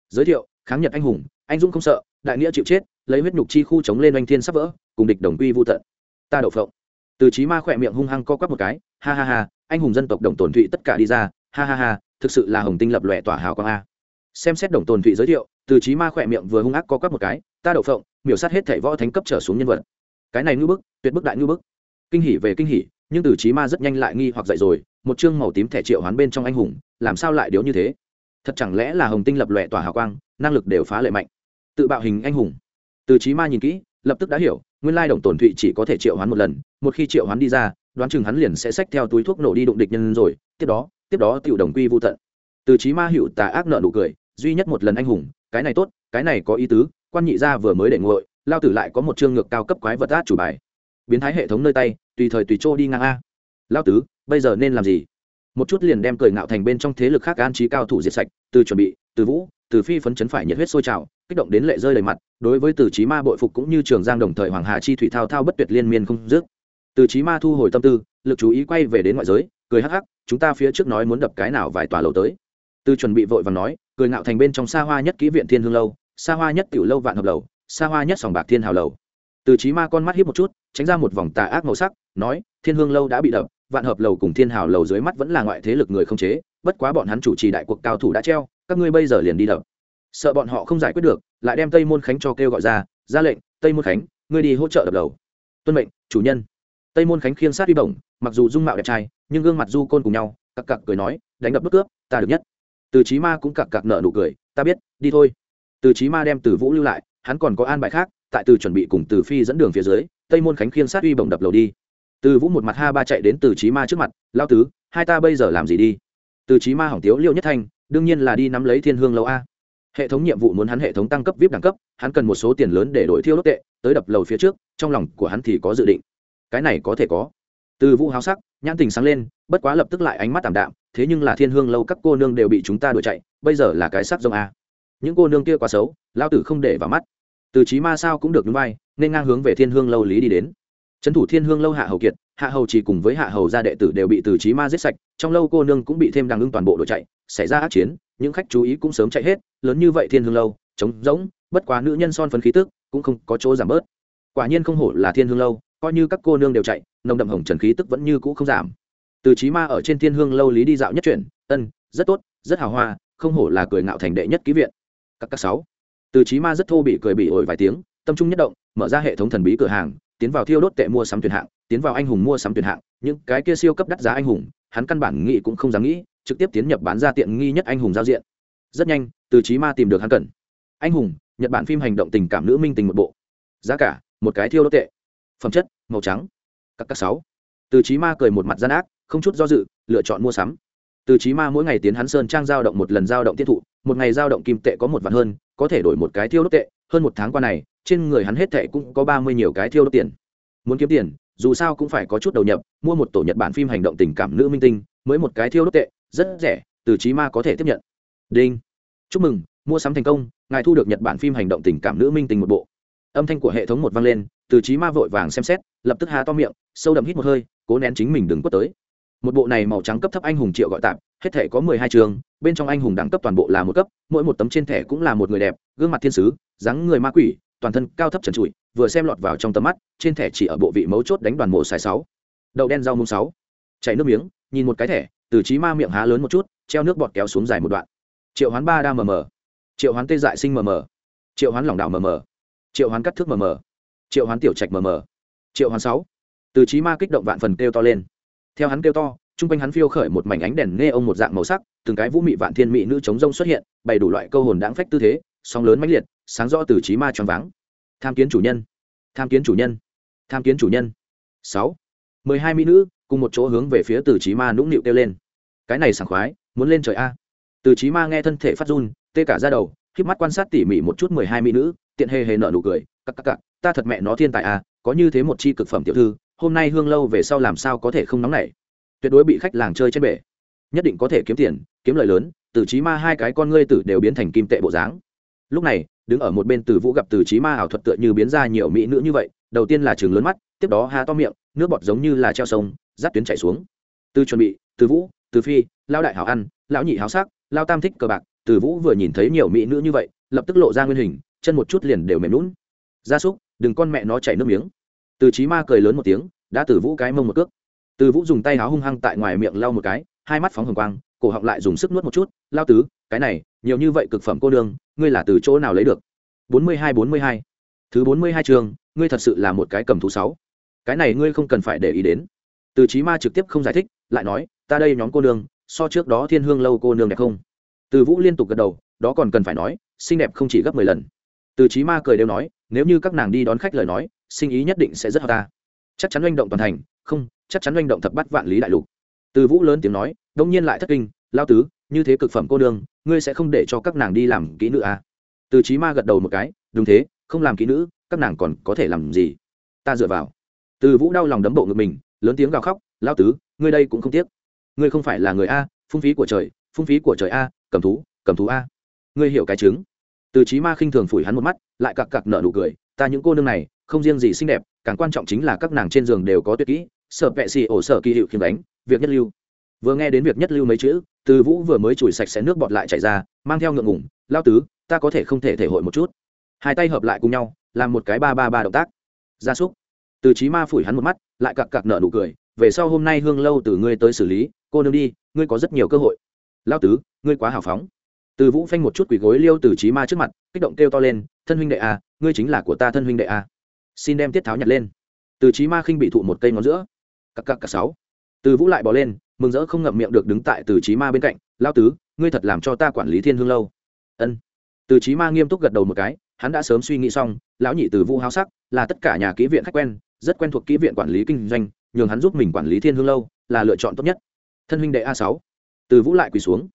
Giới thiệu kháng nhật anh hùng, anh dũng không sợ, đại nghĩa chịu chết, lấy huyết nhục chi khu chống lên oanh thiên sắp vỡ, cùng địch đồng quy vô tận. Ta đậu phộng. Từ trí ma khỏe miệng hung hăng co quắp một cái, ha ha ha, anh hùng dân tộc đồng tồn thụy tất cả đi ra, ha ha ha, thực sự là hồng tinh lập lòe tỏa hào quang a. Xem xét đồng tồn thụy giới thiệu, từ trí ma khỏe miệng vừa hung ác co quắp một cái, ta đậu phộng, miểu sát hết thảy võ thánh cấp trở xuống nhân vật. Cái này ngưu bức, tuyệt bức đại ngưu bức. Kinh hỉ về kinh hỉ, nhưng từ trí ma rất nhanh lại nghi hoặc dậy rồi, một chương màu tím thẻ triệu hoán bên trong anh hùng, làm sao lại điếu như thế? Thật chẳng lẽ là hồng tinh lập lòe tỏa hào quang năng lực đều phá lệ mạnh. Tự bạo hình anh hùng. Từ trí ma nhìn kỹ, lập tức đã hiểu, nguyên lai đồng tổn thụy chỉ có thể triệu hoán một lần, một khi triệu hoán đi ra, đoán chừng hắn liền sẽ xách theo túi thuốc nổ đi đụng địch nhân rồi. Tiếp đó tiếp đó tiểu đồng quy vô tận. Từ trí ma hiệu tà ác nợ nụ cười, duy nhất một lần anh hùng, cái này tốt, cái này có ý tứ, quan nhị gia vừa mới để nguội, lao tử lại có một chương ngược cao cấp quái vật át chủ bài. Biến thái hệ thống nơi tay, tùy thời tùy chỗ đi ngang a. Lao tứ, bây giờ nên làm gì? Một chút liền đem cười ngạo thành bên trong thế lực khác an trí cao thủ diệt sạch, từ chuẩn bị, từ vũ từ phi phấn chấn phải nhiệt huyết sôi trào, kích động đến lệ rơi đầy mặt, đối với từ trí ma bội phục cũng như trường giang đồng thời hoàng hà chi thủy thao thao bất tuyệt liên miên không dứt. Từ trí ma thu hồi tâm tư, lực chú ý quay về đến ngoại giới, cười hắc hắc, chúng ta phía trước nói muốn đập cái nào vài tòa lầu tới. Từ chuẩn bị vội và nói, cười ngạo thành bên trong xa hoa nhất kỹ viện thiên hương lâu xa hoa nhất tiểu lâu vạn hợp lầu xa hoa nhất sòng bạc thiên hào lầu. Từ trí ma con mắt hiếp một chút, tránh ra một vòng tà ác màu sắc, nói, thiên hương lâu đã bị đập, vạn hợp lầu cùng thiên hào lầu dưới mắt vẫn là ngoại thế lực người không chế bất quá bọn hắn chủ trì đại cuộc cao thủ đã treo, các ngươi bây giờ liền đi đập. Sợ bọn họ không giải quyết được, lại đem tây môn khánh cho kêu gọi ra ra lệnh, tây môn khánh, ngươi đi hỗ trợ đập đầu. Tuân mệnh, chủ nhân. Tây môn khánh khiêng sát đi bổng, mặc dù dung mạo đẹp trai, nhưng gương mặt du côn cùng nhau, cặc cặc cười nói, đánh đập bất cướp, ta được nhất. Từ trí ma cũng cặc cặc nợ nụ cười, ta biết, đi thôi. Từ trí ma đem từ vũ lưu lại, hắn còn có an bài khác, tại từ chuẩn bị cùng từ phi dẫn đường phía dưới, tây môn khánh khiêng sát uy bổng đập lầu đi. Từ vũ một mặt ha ba chạy đến từ trí ma trước mặt lao tứ, hai ta bây giờ làm gì đi? Từ trí ma hỏng tiếu liêu nhất thanh, đương nhiên là đi nắm lấy thiên hương lâu a. Hệ thống nhiệm vụ muốn hắn hệ thống tăng cấp vip đẳng cấp, hắn cần một số tiền lớn để đổi thiêu đốt tệ, tới đập lầu phía trước, trong lòng của hắn thì có dự định. Cái này có thể có. Từ vũ háo sắc, nhãn tình sáng lên, bất quá lập tức lại ánh mắt tảm đạm, thế nhưng là thiên hương lâu các cô nương đều bị chúng ta đuổi chạy, bây giờ là cái sắc rông a. Những cô nương kia quá xấu, lao tử không để vào mắt. Từ trí ma sao cũng được núi vai, nên ngang hướng về thiên hương lâu lý đi đến trấn thủ thiên hương lâu hạ hầu kiệt, hạ hầu chỉ cùng với hạ hầu gia đệ tử đều bị từ trí ma giết sạch, trong lâu cô nương cũng bị thêm đằng ưng toàn bộ đội chạy, xảy ra ác chiến, những khách chú ý cũng sớm chạy hết, lớn như vậy thiên hương lâu, trống rỗng, bất quá nữ nhân son phấn khí tức cũng không có chỗ giảm bớt. Quả nhiên không hổ là thiên hương lâu, coi như các cô nương đều chạy, nồng đậm hồng trần khí tức vẫn như cũ không giảm. Từ trí ma ở trên thiên hương lâu lý đi dạo nhất chuyển, ân, rất tốt, rất hào hoa, không hổ là cười ngạo thành đệ nhất ký viện. Các các sáu. Từ trí ma rất thô bị cười bị ổi vài tiếng, tâm trung nhất động, mở ra hệ thống thần bí cửa hàng tiến vào thiêu đốt tệ mua sắm tuyển hạng, tiến vào anh hùng mua sắm tuyển hạng, những cái kia siêu cấp đắt giá anh hùng, hắn căn bản nghĩ cũng không dám nghĩ, trực tiếp tiến nhập bán ra tiện nghi nhất anh hùng giao diện. Rất nhanh, từ trí ma tìm được hắn cần. Anh hùng, nhật bản phim hành động tình cảm nữ minh tình một bộ. Giá cả, một cái thiêu đốt tệ. Phẩm chất, màu trắng. Các các sáu. Từ trí ma cười một mặt gian ác, không chút do dự, lựa chọn mua sắm. Từ trí ma mỗi ngày tiến hắn sơn trang giao động một lần giao động tiêu thụ, một ngày giao động kim tệ có một vạn hơn, có thể đổi một cái thiêu đốt tệ, hơn một tháng qua này trên người hắn hết thệ cũng có ba mươi nhiều cái thiêu đốt tiền. Muốn kiếm tiền, dù sao cũng phải có chút đầu nhập, mua một tổ nhật bản phim hành động tình cảm nữ minh tinh, mới một cái thiêu đốt tệ, rất rẻ, từ trí ma có thể tiếp nhận. Đinh. Chúc mừng, mua sắm thành công, ngài thu được nhật bản phim hành động tình cảm nữ minh tình một bộ. Âm thanh của hệ thống một vang lên, từ trí ma vội vàng xem xét, lập tức há to miệng, sâu đậm hít một hơi, cố nén chính mình đừng quất tới. Một bộ này màu trắng cấp thấp anh hùng triệu gọi tạm, hết thể có mười hai trường, bên trong anh hùng đẳng cấp toàn bộ là một cấp, mỗi một tấm trên thẻ cũng là một người đẹp, gương mặt thiên sứ, dáng người ma quỷ toàn thân cao thấp trần trụi, vừa xem lọt vào trong tầm mắt, trên thẻ chỉ ở bộ vị mấu chốt đánh đoàn mổ xài sáu. Đậu đen rau mông sáu. Chảy nước miếng, nhìn một cái thẻ, từ trí ma miệng há lớn một chút, treo nước bọt kéo xuống dài một đoạn. Triệu hoán ba đa mờ mờ. Triệu hoán tê dại sinh mờ mờ. Triệu hoán lỏng đảo mờ mờ. Triệu hoán cắt thước mờ mờ. Triệu hoán tiểu trạch mờ mờ. Triệu hoán sáu. Từ trí ma kích động vạn phần kêu to lên. Theo hắn kêu to, chung quanh hắn phiêu khởi một mảnh ánh đèn nghe ông một dạng màu sắc, từng cái vũ mị vạn thiên mị nữ chống rông xuất hiện, bày đủ loại câu hồn đáng phách tư thế, sóng lớn mãnh liệt sáng rõ từ trí ma tròn váng. Tham kiến chủ nhân. Tham kiến chủ nhân. Tham kiến chủ nhân. Sáu. Mười hai mỹ nữ cùng một chỗ hướng về phía từ trí ma nũng nịu kêu lên. Cái này sảng khoái, muốn lên trời a. Từ trí ma nghe thân thể phát run, tê cả ra đầu khi mắt quan sát tỉ mỉ một chút mười hai mỹ nữ, tiện hề hề nở nụ cười cặp cặp cặp ta thật mẹ nó thiên tài a có như thế một chi cực phẩm tiểu thư, hôm nay hương lâu về sau làm sao có thể không nóng nảy? Tuyệt đối bị khách làng chơi trên bể. Nhất định có thể kiếm tiền, kiếm lời lớn, từ trí ma hai cái con ngươi tử đều biến thành kim tệ bộ dáng. Lúc này đứng ở một bên từ vũ gặp từ trí ma ảo thuật tựa như biến ra nhiều mỹ nữ như vậy, đầu tiên là trường lớn mắt, tiếp đó ha to miệng, nước bọt giống như là treo sông, giáp tuyến chảy xuống. Từ chuẩn bị, từ vũ, từ phi lao đại hảo ăn, lão nhị háo sắc lao tam thích cờ bạc, từ vũ vừa nhìn thấy nhiều mỹ nữ như vậy, lập tức lộ ra nguyên hình, chân một chút liền đều mềm lún gia súc, đừng con mẹ nó chảy nước miếng. Từ trí ma cười lớn một tiếng, đã từ vũ cái mông một cước. Từ vũ dùng tay háo hung hăng tại ngoài miệng lau một cái, hai mắt phóng hồng quang, cổ họng lại dùng sức nuốt một chút. Lao tứ, cái này, nhiều như vậy cực phẩm cô đương ngươi là từ chỗ nào lấy được? Bốn mươi hai, bốn mươi hai. Thứ bốn mươi hai chương, ngươi thật sự là một cái cầm thú sáu. Cái này ngươi không cần phải để ý đến. Từ trí ma trực tiếp không giải thích, lại nói, ta đây nhóm cô nương, so trước đó thiên hương lâu cô nương đẹp không? Từ vũ liên tục gật đầu, đó còn cần phải nói, xinh đẹp không chỉ gấp mười lần. Từ trí ma cười đều nói, nếu như các nàng đi đón khách lời nói, sinh ý nhất định sẽ rất hợp ta. Chắc chắn doanh động toàn thành, không, chắc chắn doanh động thập bắt vạn lý đại lục. Từ vũ lớn tiếng nói, đông nhiên lại thất kinh lao tứ, như thế cực phẩm cô đương ngươi sẽ không để cho các nàng đi làm kỹ nữ à? từ trí ma gật đầu một cái, đúng thế, không làm kỹ nữ, các nàng còn có thể làm gì? Ta dựa vào. Từ vũ đau lòng đấm bộ ngực mình, lớn tiếng gào khóc, lao tứ, ngươi đây cũng không tiếc. Ngươi không phải là người a, phung phí của trời, phung phí của trời a, cầm thú cầm thú a. Ngươi hiểu cái chứng. Từ trí ma khinh thường phủi hắn một mắt, lại cặc cặc nợ nụ cười, ta những cô nương này, không riêng gì xinh đẹp, càng quan trọng chính là các nàng trên giường đều có tuyệt kỹ, sợ vệ xì ổ sở kỳ hiệu khiến đánh, việc nhất lưu. Vừa nghe đến việc nhất lưu mấy chữ từ vũ vừa mới chùi sạch sẽ nước bọt lại chảy ra, mang theo ngượng ngủng lao tứ, ta có thể không thể thể hội một chút. Hai tay hợp lại cùng nhau, làm một cái ba ba ba động tác. Gia súc. Từ trí ma phủi hắn một mắt, lại cặc cặc nợ nụ cười, về sau hôm nay hương lâu từ ngươi tới xử lý, cô nương đi, ngươi có rất nhiều cơ hội. Lao tứ, ngươi quá hào phóng. Từ vũ phanh một chút quỷ gối liêu từ trí ma trước mặt, kích động kêu to lên, thân huynh đệ a ngươi chính là của ta thân huynh đệ a xin đem tiết tháo nhặt lên. Từ trí ma khinh bị thụ một cây ngón giữa. Cặc cặc cả sáu. Từ vũ lại bỏ lên mừng rỡ không ngậm miệng được đứng tại từ trí ma bên cạnh lao tứ, ngươi thật làm cho ta quản lý thiên hương lâu. Ân. Từ trí ma nghiêm túc gật đầu một cái, hắn đã sớm suy nghĩ xong, lão nhị từ vũ háo sắc là tất cả nhà kỹ viện khách quen, rất quen thuộc kỹ viện quản lý kinh doanh, nhường hắn giúp mình quản lý thiên hương lâu là lựa chọn tốt nhất. Thân huynh đệ a sáu. Từ vũ lại quỳ xuống.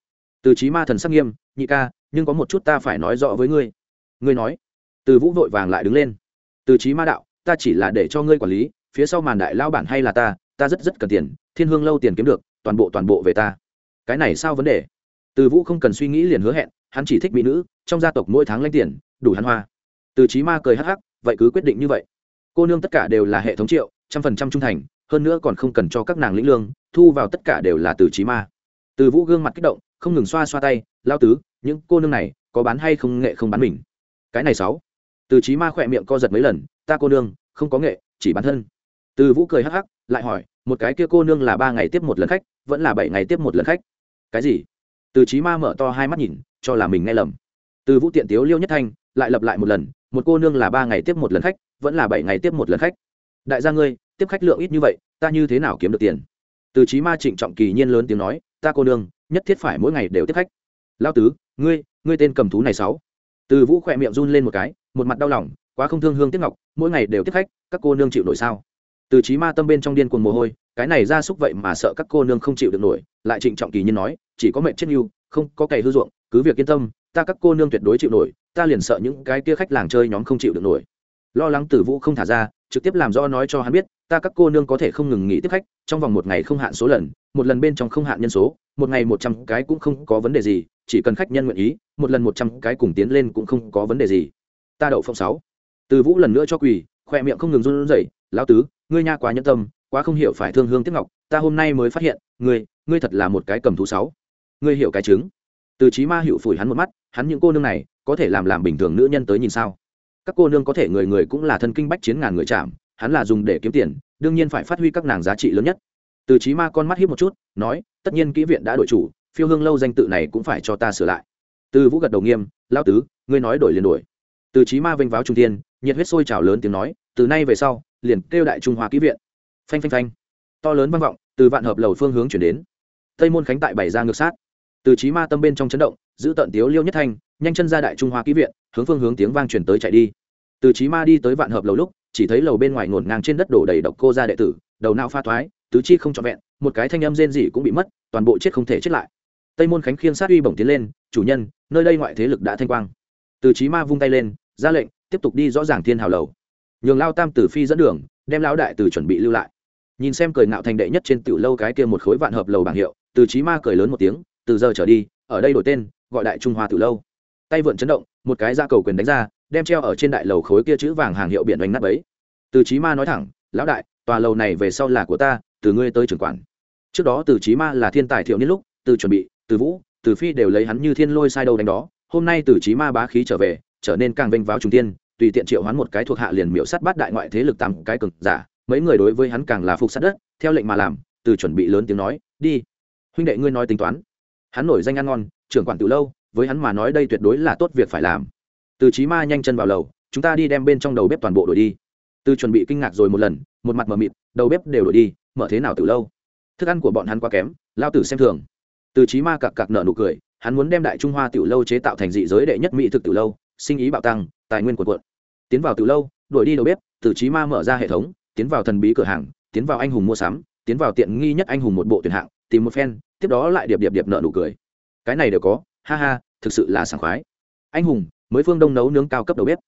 Từ trí ma thần sắc nghiêm, nhị ca, nhưng có một chút ta phải nói rõ với ngươi. Ngươi nói. Từ vũ vội vàng lại đứng lên. Từ trí ma đạo, ta chỉ là để cho ngươi quản lý, phía sau màn đại lao bản hay là ta ta rất rất cần tiền, thiên hương lâu tiền kiếm được, toàn bộ toàn bộ về ta. Cái này sao vấn đề? Từ vũ không cần suy nghĩ liền hứa hẹn, hắn chỉ thích mỹ nữ, trong gia tộc mỗi tháng lãnh tiền, đủ hắn hoa. Từ trí ma cười hắc hắc, vậy cứ quyết định như vậy. Cô nương tất cả đều là hệ thống triệu, trăm phần trăm trung thành, hơn nữa còn không cần cho các nàng lĩnh lương, thu vào tất cả đều là từ trí ma. Từ vũ gương mặt kích động, không ngừng xoa xoa tay lao tứ, những cô nương này có bán hay không nghệ không bán mình? Cái này sáu. Từ trí ma khỏe miệng co giật mấy lần, ta cô nương, không có nghệ, chỉ bán thân. Từ vũ cười hắc hắc lại hỏi, một cái kia cô nương là ba ngày tiếp một lần khách, vẫn là bảy ngày tiếp một lần khách? Cái gì? Từ trí ma mở to hai mắt nhìn, cho là mình nghe lầm. Từ vũ tiện tiếu liêu nhất thanh, lại lập lại một lần, một cô nương là ba ngày tiếp một lần khách, vẫn là bảy ngày tiếp một lần khách? Đại gia ngươi, tiếp khách lượng ít như vậy, ta như thế nào kiếm được tiền? Từ trí ma trịnh trọng kỳ nhiên lớn tiếng nói, ta cô nương, nhất thiết phải mỗi ngày đều tiếp khách. Lao tứ, ngươi ngươi tên cầm thú này sáu? Từ vũ khỏe miệng run lên một cái, một mặt đau lòng, quá không thương hương tiếc ngọc, mỗi ngày đều tiếp khách, các cô nương chịu nổi sao? Từ trí ma tâm bên trong điên cuồng mồ hôi, cái này ra xúc vậy mà sợ các cô nương không chịu được nổi, lại trịnh trọng kỳ nhiên nói, chỉ có mệnh chết yêu không có cày hư ruộng, cứ việc yên tâm, ta các cô nương tuyệt đối chịu nổi, ta liền sợ những cái kia khách làng chơi nhóm không chịu được nổi. Lo lắng tử vũ không thả ra, trực tiếp làm do nói cho hắn biết, ta các cô nương có thể không ngừng nghỉ tiếp khách, trong vòng một ngày không hạn số lần, một lần bên trong không hạn nhân số, một ngày một trăm cái cũng không có vấn đề gì, chỉ cần khách nhân nguyện ý, một lần một trăm cái cùng tiến lên cũng không có vấn đề gì. Ta đậu phong sáu. Từ vũ lần nữa cho quỳ, khoe miệng không ngừng run rẩy, lão tứ ngươi nha quá nhẫn tâm, quá không hiểu phải thương hương tiếc ngọc, ta hôm nay mới phát hiện, ngươi ngươi thật là một cái cầm thú sáu. Ngươi hiểu cái chứng. Từ trí ma hiệu phủi hắn một mắt, hắn những cô nương này, có thể làm làm bình thường nữ nhân tới nhìn sao? Các cô nương có thể người người cũng là thân kinh bách chiến ngàn người chạm, hắn là dùng để kiếm tiền, đương nhiên phải phát huy các nàng giá trị lớn nhất. Từ trí ma con mắt hiếp một chút, nói, tất nhiên kỹ viện đã đổi chủ, phiêu hương lâu danh tự này cũng phải cho ta sửa lại. Từ vũ gật đầu nghiêm lao tứ, ngươi nói đổi liền đổi. Từ trí ma vênh váo trung tiên nhiệt huyết sôi trào lớn tiếng nói, từ nay về sau liền kêu đại trung hoa kỹ viện. Phanh phanh phanh. To lớn vang vọng, từ vạn hợp lầu phương hướng chuyển đến. Tây môn khánh tại bảy ra ngược sát. Từ trí ma tâm bên trong chấn động, giữ tận tiếu liêu nhất thanh, nhanh chân ra đại trung hoa kỹ viện, hướng phương hướng tiếng vang chuyển tới chạy đi. Từ trí ma đi tới vạn hợp lầu lúc, chỉ thấy lầu bên ngoài ngổn ngang trên đất đổ đầy độc cô ra đệ tử, đầu não pha thoái, tứ chi không trọn vẹn, một cái thanh âm rên rỉ cũng bị mất, toàn bộ chết không thể chết lại. Tây môn khánh khiêng sát uy bổng tiến lên, chủ nhân, nơi đây ngoại thế lực đã thanh quang. Từ trí ma vung tay lên, ra lệnh, tiếp tục đi rõ ràng thiên hào lầu nhường lao tam tử phi dẫn đường, đem lão đại từ chuẩn bị lưu lại. Nhìn xem cười ngạo thành đệ nhất trên tiểu lâu cái kia một khối vạn hợp lầu bảng hiệu, từ trí ma cười lớn một tiếng, từ giờ trở đi, ở đây đổi tên, gọi đại trung hoa tiểu lâu. Tay vượn chấn động, một cái ra cầu quyền đánh ra, đem treo ở trên đại lầu khối kia chữ vàng hàng hiệu biển đánh nát bấy. từ trí ma nói thẳng, lão đại, tòa lầu này về sau là của ta, từ ngươi tới trưởng quản. Trước đó từ trí ma là thiên tài thiệu niên lúc, từ chuẩn bị, từ vũ, từ phi đều lấy hắn như thiên lôi sai đầu đánh đó. Hôm nay từ trí ma bá khí trở về, trở nên càng vênh váo trung tiên tùy tiện triệu hoán một cái thuộc hạ liền miểu sát bát đại ngoại thế lực tám cái cực giả, mấy người đối với hắn càng là phục sát đất, theo lệnh mà làm, từ chuẩn bị lớn tiếng nói, đi, huynh đệ ngươi nói tính toán. Hắn nổi danh ăn ngon, trưởng quản từ lâu, với hắn mà nói đây tuyệt đối là tốt việc phải làm. Từ trí ma nhanh chân vào lầu, chúng ta đi đem bên trong đầu bếp toàn bộ đổi đi. Từ chuẩn bị kinh ngạc rồi một lần, một mặt mờ mịt, đầu bếp đều đổi đi, mở thế nào từ lâu? Thức ăn của bọn hắn quá kém, lao tử xem thường. Từ trí ma cặc cặc nở nụ cười, hắn muốn đem đại trung hoa tiểu lâu chế tạo thành dị giới đệ nhất mỹ thực tiểu lâu, sinh ý bạo tăng tài nguyên cuộn quận tiến vào từ lâu, đuổi đi đầu bếp từ trí ma mở ra hệ thống, tiến vào thần bí cửa hàng, tiến vào anh hùng mua sắm, tiến vào tiện nghi nhất anh hùng một bộ tuyển hạng, tìm một phen tiếp đó lại điệp điệp điệp nợ nụ cười. Cái này đều có, ha ha, thực sự là sảng khoái. Anh hùng, mới phương đông nấu nướng cao cấp đầu bếp.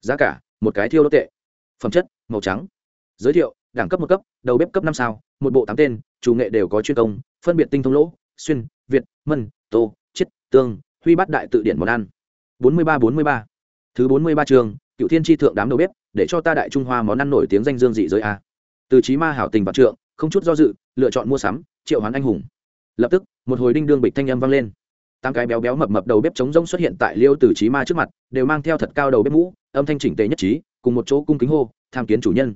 Giá cả, một cái thiêu đốt tệ. Phẩm chất, màu trắng. Giới thiệu, đẳng cấp một cấp, đầu bếp cấp năm sao, một bộ tám tên, chủ nghệ đều có chuyên công, phân biệt tinh thông lỗ, xuyên, việt, mân, tô, chiết, tương, huy bát đại tự điển món ăn. Bốn mươi ba, bốn mươi ba thứ bốn mươi ba trường cựu thiên tri thượng đám đầu bếp, để cho ta đại trung hoa món ăn nổi tiếng danh dương dị giới a. Từ trí ma hảo tình vạn trượng, không chút do dự, lựa chọn mua sắm, triệu hoán anh hùng. Lập tức, một hồi đinh đương bịch thanh âm vang lên. Tám cái béo béo mập mập đầu bếp trống rỗng xuất hiện tại liêu từ trí ma trước mặt, đều mang theo thật cao đầu bếp mũ, âm thanh chỉnh tề nhất trí, cùng một chỗ cung kính hô, tham kiến chủ nhân.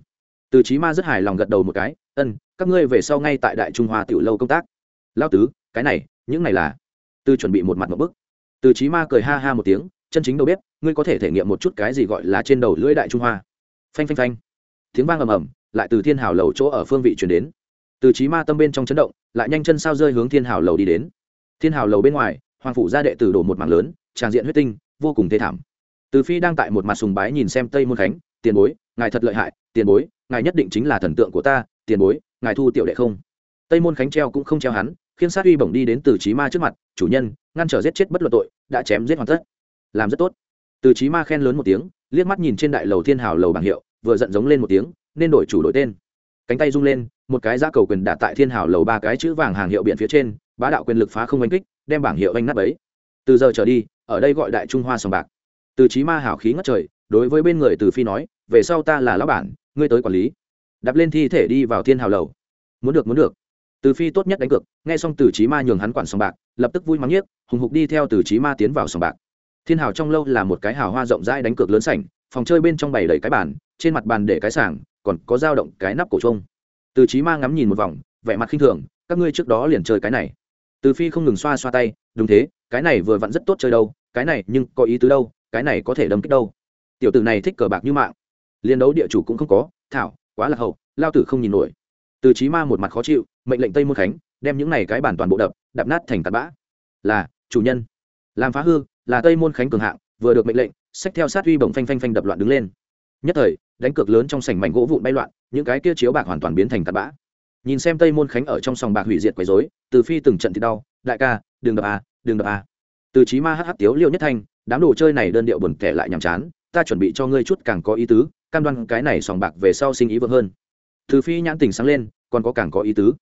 Từ trí ma rất hài lòng gật đầu một cái, ân, các ngươi về sau ngay tại đại trung hoa tiểu lâu công tác. Lao tứ, cái này, những này là? Từ chuẩn bị một mặt một bức. Từ trí ma cười ha ha một tiếng chân chính đầu bếp, ngươi có thể thể nghiệm một chút cái gì gọi là trên đầu lưỡi đại trung hoa. Phanh phanh phanh. Tiếng vang ầm ầm, lại từ thiên hào lầu chỗ ở phương vị chuyển đến. Từ trí ma tâm bên trong chấn động, lại nhanh chân sao rơi hướng thiên hào lầu đi đến. Thiên hào lầu bên ngoài, hoàng phủ gia đệ tử đổ một mảng lớn tràng diện huyết tinh, vô cùng thê thảm. Từ phi đang tại một mặt sùng bái nhìn xem tây môn khánh, tiền bối, ngài thật lợi hại, tiền bối, ngài nhất định chính là thần tượng của ta, tiền bối, ngài thu tiểu đệ không? Tây môn khánh treo cũng không treo hắn khiến sát uy bổng đi đến từ trí ma trước mặt, chủ nhân, ngăn trở giết chết bất luận tội, đã chém giết hoàn tất làm rất tốt. Từ trí ma khen lớn một tiếng, liếc mắt nhìn trên đại lầu thiên hào lầu bảng hiệu, vừa giận giống lên một tiếng, nên đổi chủ đổi tên. Cánh tay rung lên, một cái giá cầu quyền đạt tại thiên hào lầu ba cái chữ vàng hàng hiệu biện phía trên, bá đạo quyền lực phá không oanh kích, đem bảng hiệu anh nắp ấy từ giờ trở đi, ở đây gọi đại trung hoa sòng bạc. Từ trí ma hào khí ngất trời, đối với bên người từ phi nói, về sau ta là lão bản, ngươi tới quản lý. Đạp lên thi thể đi vào thiên hào lầu. Muốn được muốn được. Từ phi tốt nhất đánh cược, nghe xong từ trí ma nhường hắn quản sòng bạc, lập tức vui mắng nhiếc, hùng hục đi theo từ trí ma tiến vào sòng bạc thiên hào trong lâu là một cái hào hoa rộng rãi đánh cược lớn sảnh, phòng chơi bên trong bày đầy cái bàn, trên mặt bàn để cái sảng, còn có dao động cái nắp cổ trông từ trí ma ngắm nhìn một vòng, vẻ mặt khinh thường, các ngươi trước đó liền chơi cái này. Từ phi không ngừng xoa xoa tay, đúng thế, cái này vừa vặn rất tốt chơi đâu, cái này nhưng có ý tứ đâu, cái này có thể đâm kích đâu. Tiểu tử này thích cờ bạc như mạng. Liên đấu địa chủ cũng không có, thảo, quá là hậu, lao tử không nhìn nổi. Từ trí ma một mặt khó chịu, mệnh lệnh tây môn khánh, đem những này cái bản toàn bộ đập đập nát thành tạt bã. Là, chủ nhân. Làm phá hư là tây môn khánh cường hạng, vừa được mệnh lệnh xách theo sát uy bổng phanh phanh phanh đập loạn đứng lên. Nhất thời, đánh cược lớn trong sảnh mảnh gỗ vụn bay loạn, những cái kia chiếu bạc hoàn toàn biến thành tạt bã. Nhìn xem tây môn khánh ở trong sòng bạc hủy diệt quấy rối, từ phi từng trận thì đau, đại ca, đừng đập à đừng đập à. Từ trí ma hh tiếu liêu nhất thanh, đám đồ chơi này đơn điệu buồn kẻ lại nhàm chán, ta chuẩn bị cho ngươi chút càng có ý tứ, cam đoan cái này sòng bạc về sau sinh ý vượng hơn. Từ phi nhãn tình sáng lên, còn có càng có ý tứ.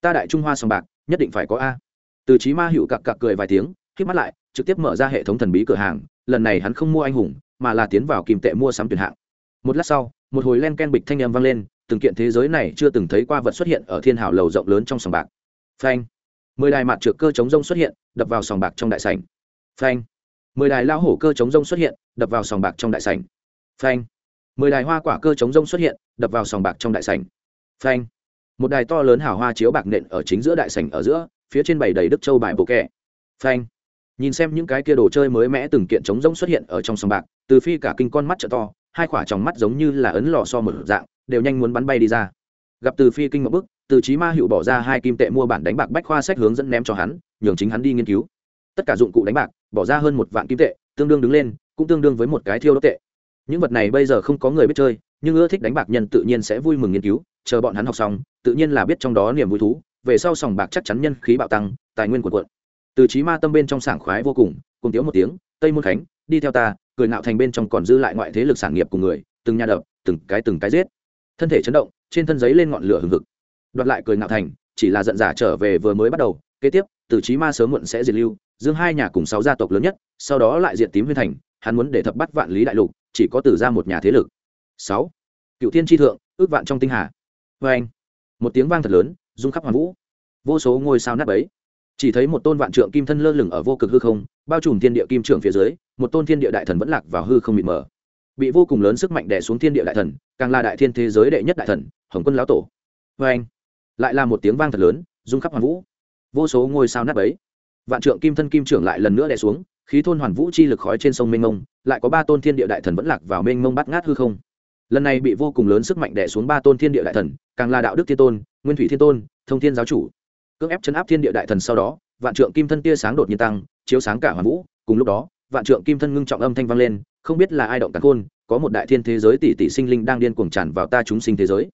Ta đại trung hoa sòng bạc, nhất định phải có a. Từ trí ma hữu cặc cặc cười vài tiếng, khép mắt lại trực tiếp mở ra hệ thống thần bí cửa hàng, lần này hắn không mua anh hùng, mà là tiến vào kìm tệ mua sắm tuyển hạng. Một lát sau, một hồi len ken bịch thanh em vang lên, từng kiện thế giới này chưa từng thấy qua vật xuất hiện ở thiên hảo lầu rộng lớn trong sòng bạc. Phanh. Mười đài mặt trượt cơ chống rông xuất hiện, đập vào sòng bạc trong đại sảnh. Phanh. Mười đài lao hổ cơ chống rông xuất hiện, đập vào sòng bạc trong đại sảnh. Phanh. Mười đài hoa quả cơ chống rông xuất hiện, đập vào sòng bạc trong đại sảnh. Phanh. Một đài to lớn hào hoa chiếu bạc nện ở chính giữa đại sảnh ở giữa, phía trên bày đầy đức châu bài bộ kẹ. Phanh nhìn xem những cái kia đồ chơi mới mẽ từng kiện trống rỗng xuất hiện ở trong sòng bạc, từ phi cả kinh con mắt trợ to, hai khỏa tròng mắt giống như là ấn lò so một dạng, đều nhanh muốn bắn bay đi ra. Gặp từ phi kinh một bức từ trí ma hữu bỏ ra hai kim tệ mua bản đánh bạc bách khoa sách hướng dẫn ném cho hắn, nhường chính hắn đi nghiên cứu. Tất cả dụng cụ đánh bạc, bỏ ra hơn một vạn kim tệ, tương đương đứng lên, cũng tương đương với một cái thiêu đốt tệ. Những vật này bây giờ không có người biết chơi, nhưng ưa thích đánh bạc nhân tự nhiên sẽ vui mừng nghiên cứu, chờ bọn hắn học xong, tự nhiên là biết trong đó niềm vui thú. Về sau sòng bạc chắc chắn nhân khí bạo tăng, tài nguyên quần quận từ trí ma tâm bên trong sảng khoái vô cùng cùng tiếu một tiếng, tây môn khánh, đi theo ta, cười nạo thành bên trong còn dư lại ngoại thế lực sản nghiệp của người, từng nhà đập, từng cái từng cái giết. Thân thể chấn động, trên thân giấy lên ngọn lửa hừng hực. Đoạt lại cười nạo thành, chỉ là giận giả trở về vừa mới bắt đầu, kế tiếp, từ trí ma sớm muộn sẽ diệt lưu, dương hai nhà cùng sáu gia tộc lớn nhất, sau đó lại diệt tím huyên thành, hắn muốn để thập bắt vạn lý đại lục, chỉ có từ ra một nhà thế lực. Sáu, cựu thiên tri thượng, ước vạn trong tinh hà. Vê anh một tiếng vang thật lớn, rung khắp hoàn vũ. Vô số ngôi sao nát ấy chỉ thấy một tôn vạn trượng kim thân lơ lửng ở vô cực hư không, bao trùm thiên địa kim trưởng phía dưới, một tôn thiên địa đại thần vẫn lạc vào hư không mịt mờ. Bị vô cùng lớn sức mạnh đè xuống thiên địa đại thần, càng là đại thiên thế giới đệ nhất đại thần, hồng quân lão tổ. Vê anh lại là một tiếng vang thật lớn, rung khắp hoàn vũ. Vô số ngôi sao nát ấy vạn trượng kim thân kim trưởng lại lần nữa đè xuống, khí thôn hoàn vũ chi lực khói trên sông mênh mông, lại có ba tôn thiên địa đại thần vẫn lạc vào mênh mông bắt ngát hư không. Lần này bị vô cùng lớn sức mạnh đè xuống ba tôn thiên địa đại thần, càng là đạo đức thiên tôn, nguyên thủy thiên tôn, thông thiên giáo chủ cưỡng ép chấn áp thiên địa đại thần sau đó, vạn trượng kim thân tia sáng đột nhiên tăng, chiếu sáng cả hoàn vũ. Cùng lúc đó, vạn trượng kim thân ngưng trọng âm thanh vang lên, không biết là ai động cắn khôn có một đại thiên thế giới tỷ tỷ sinh linh đang điên cuồng tràn vào ta chúng sinh thế giới.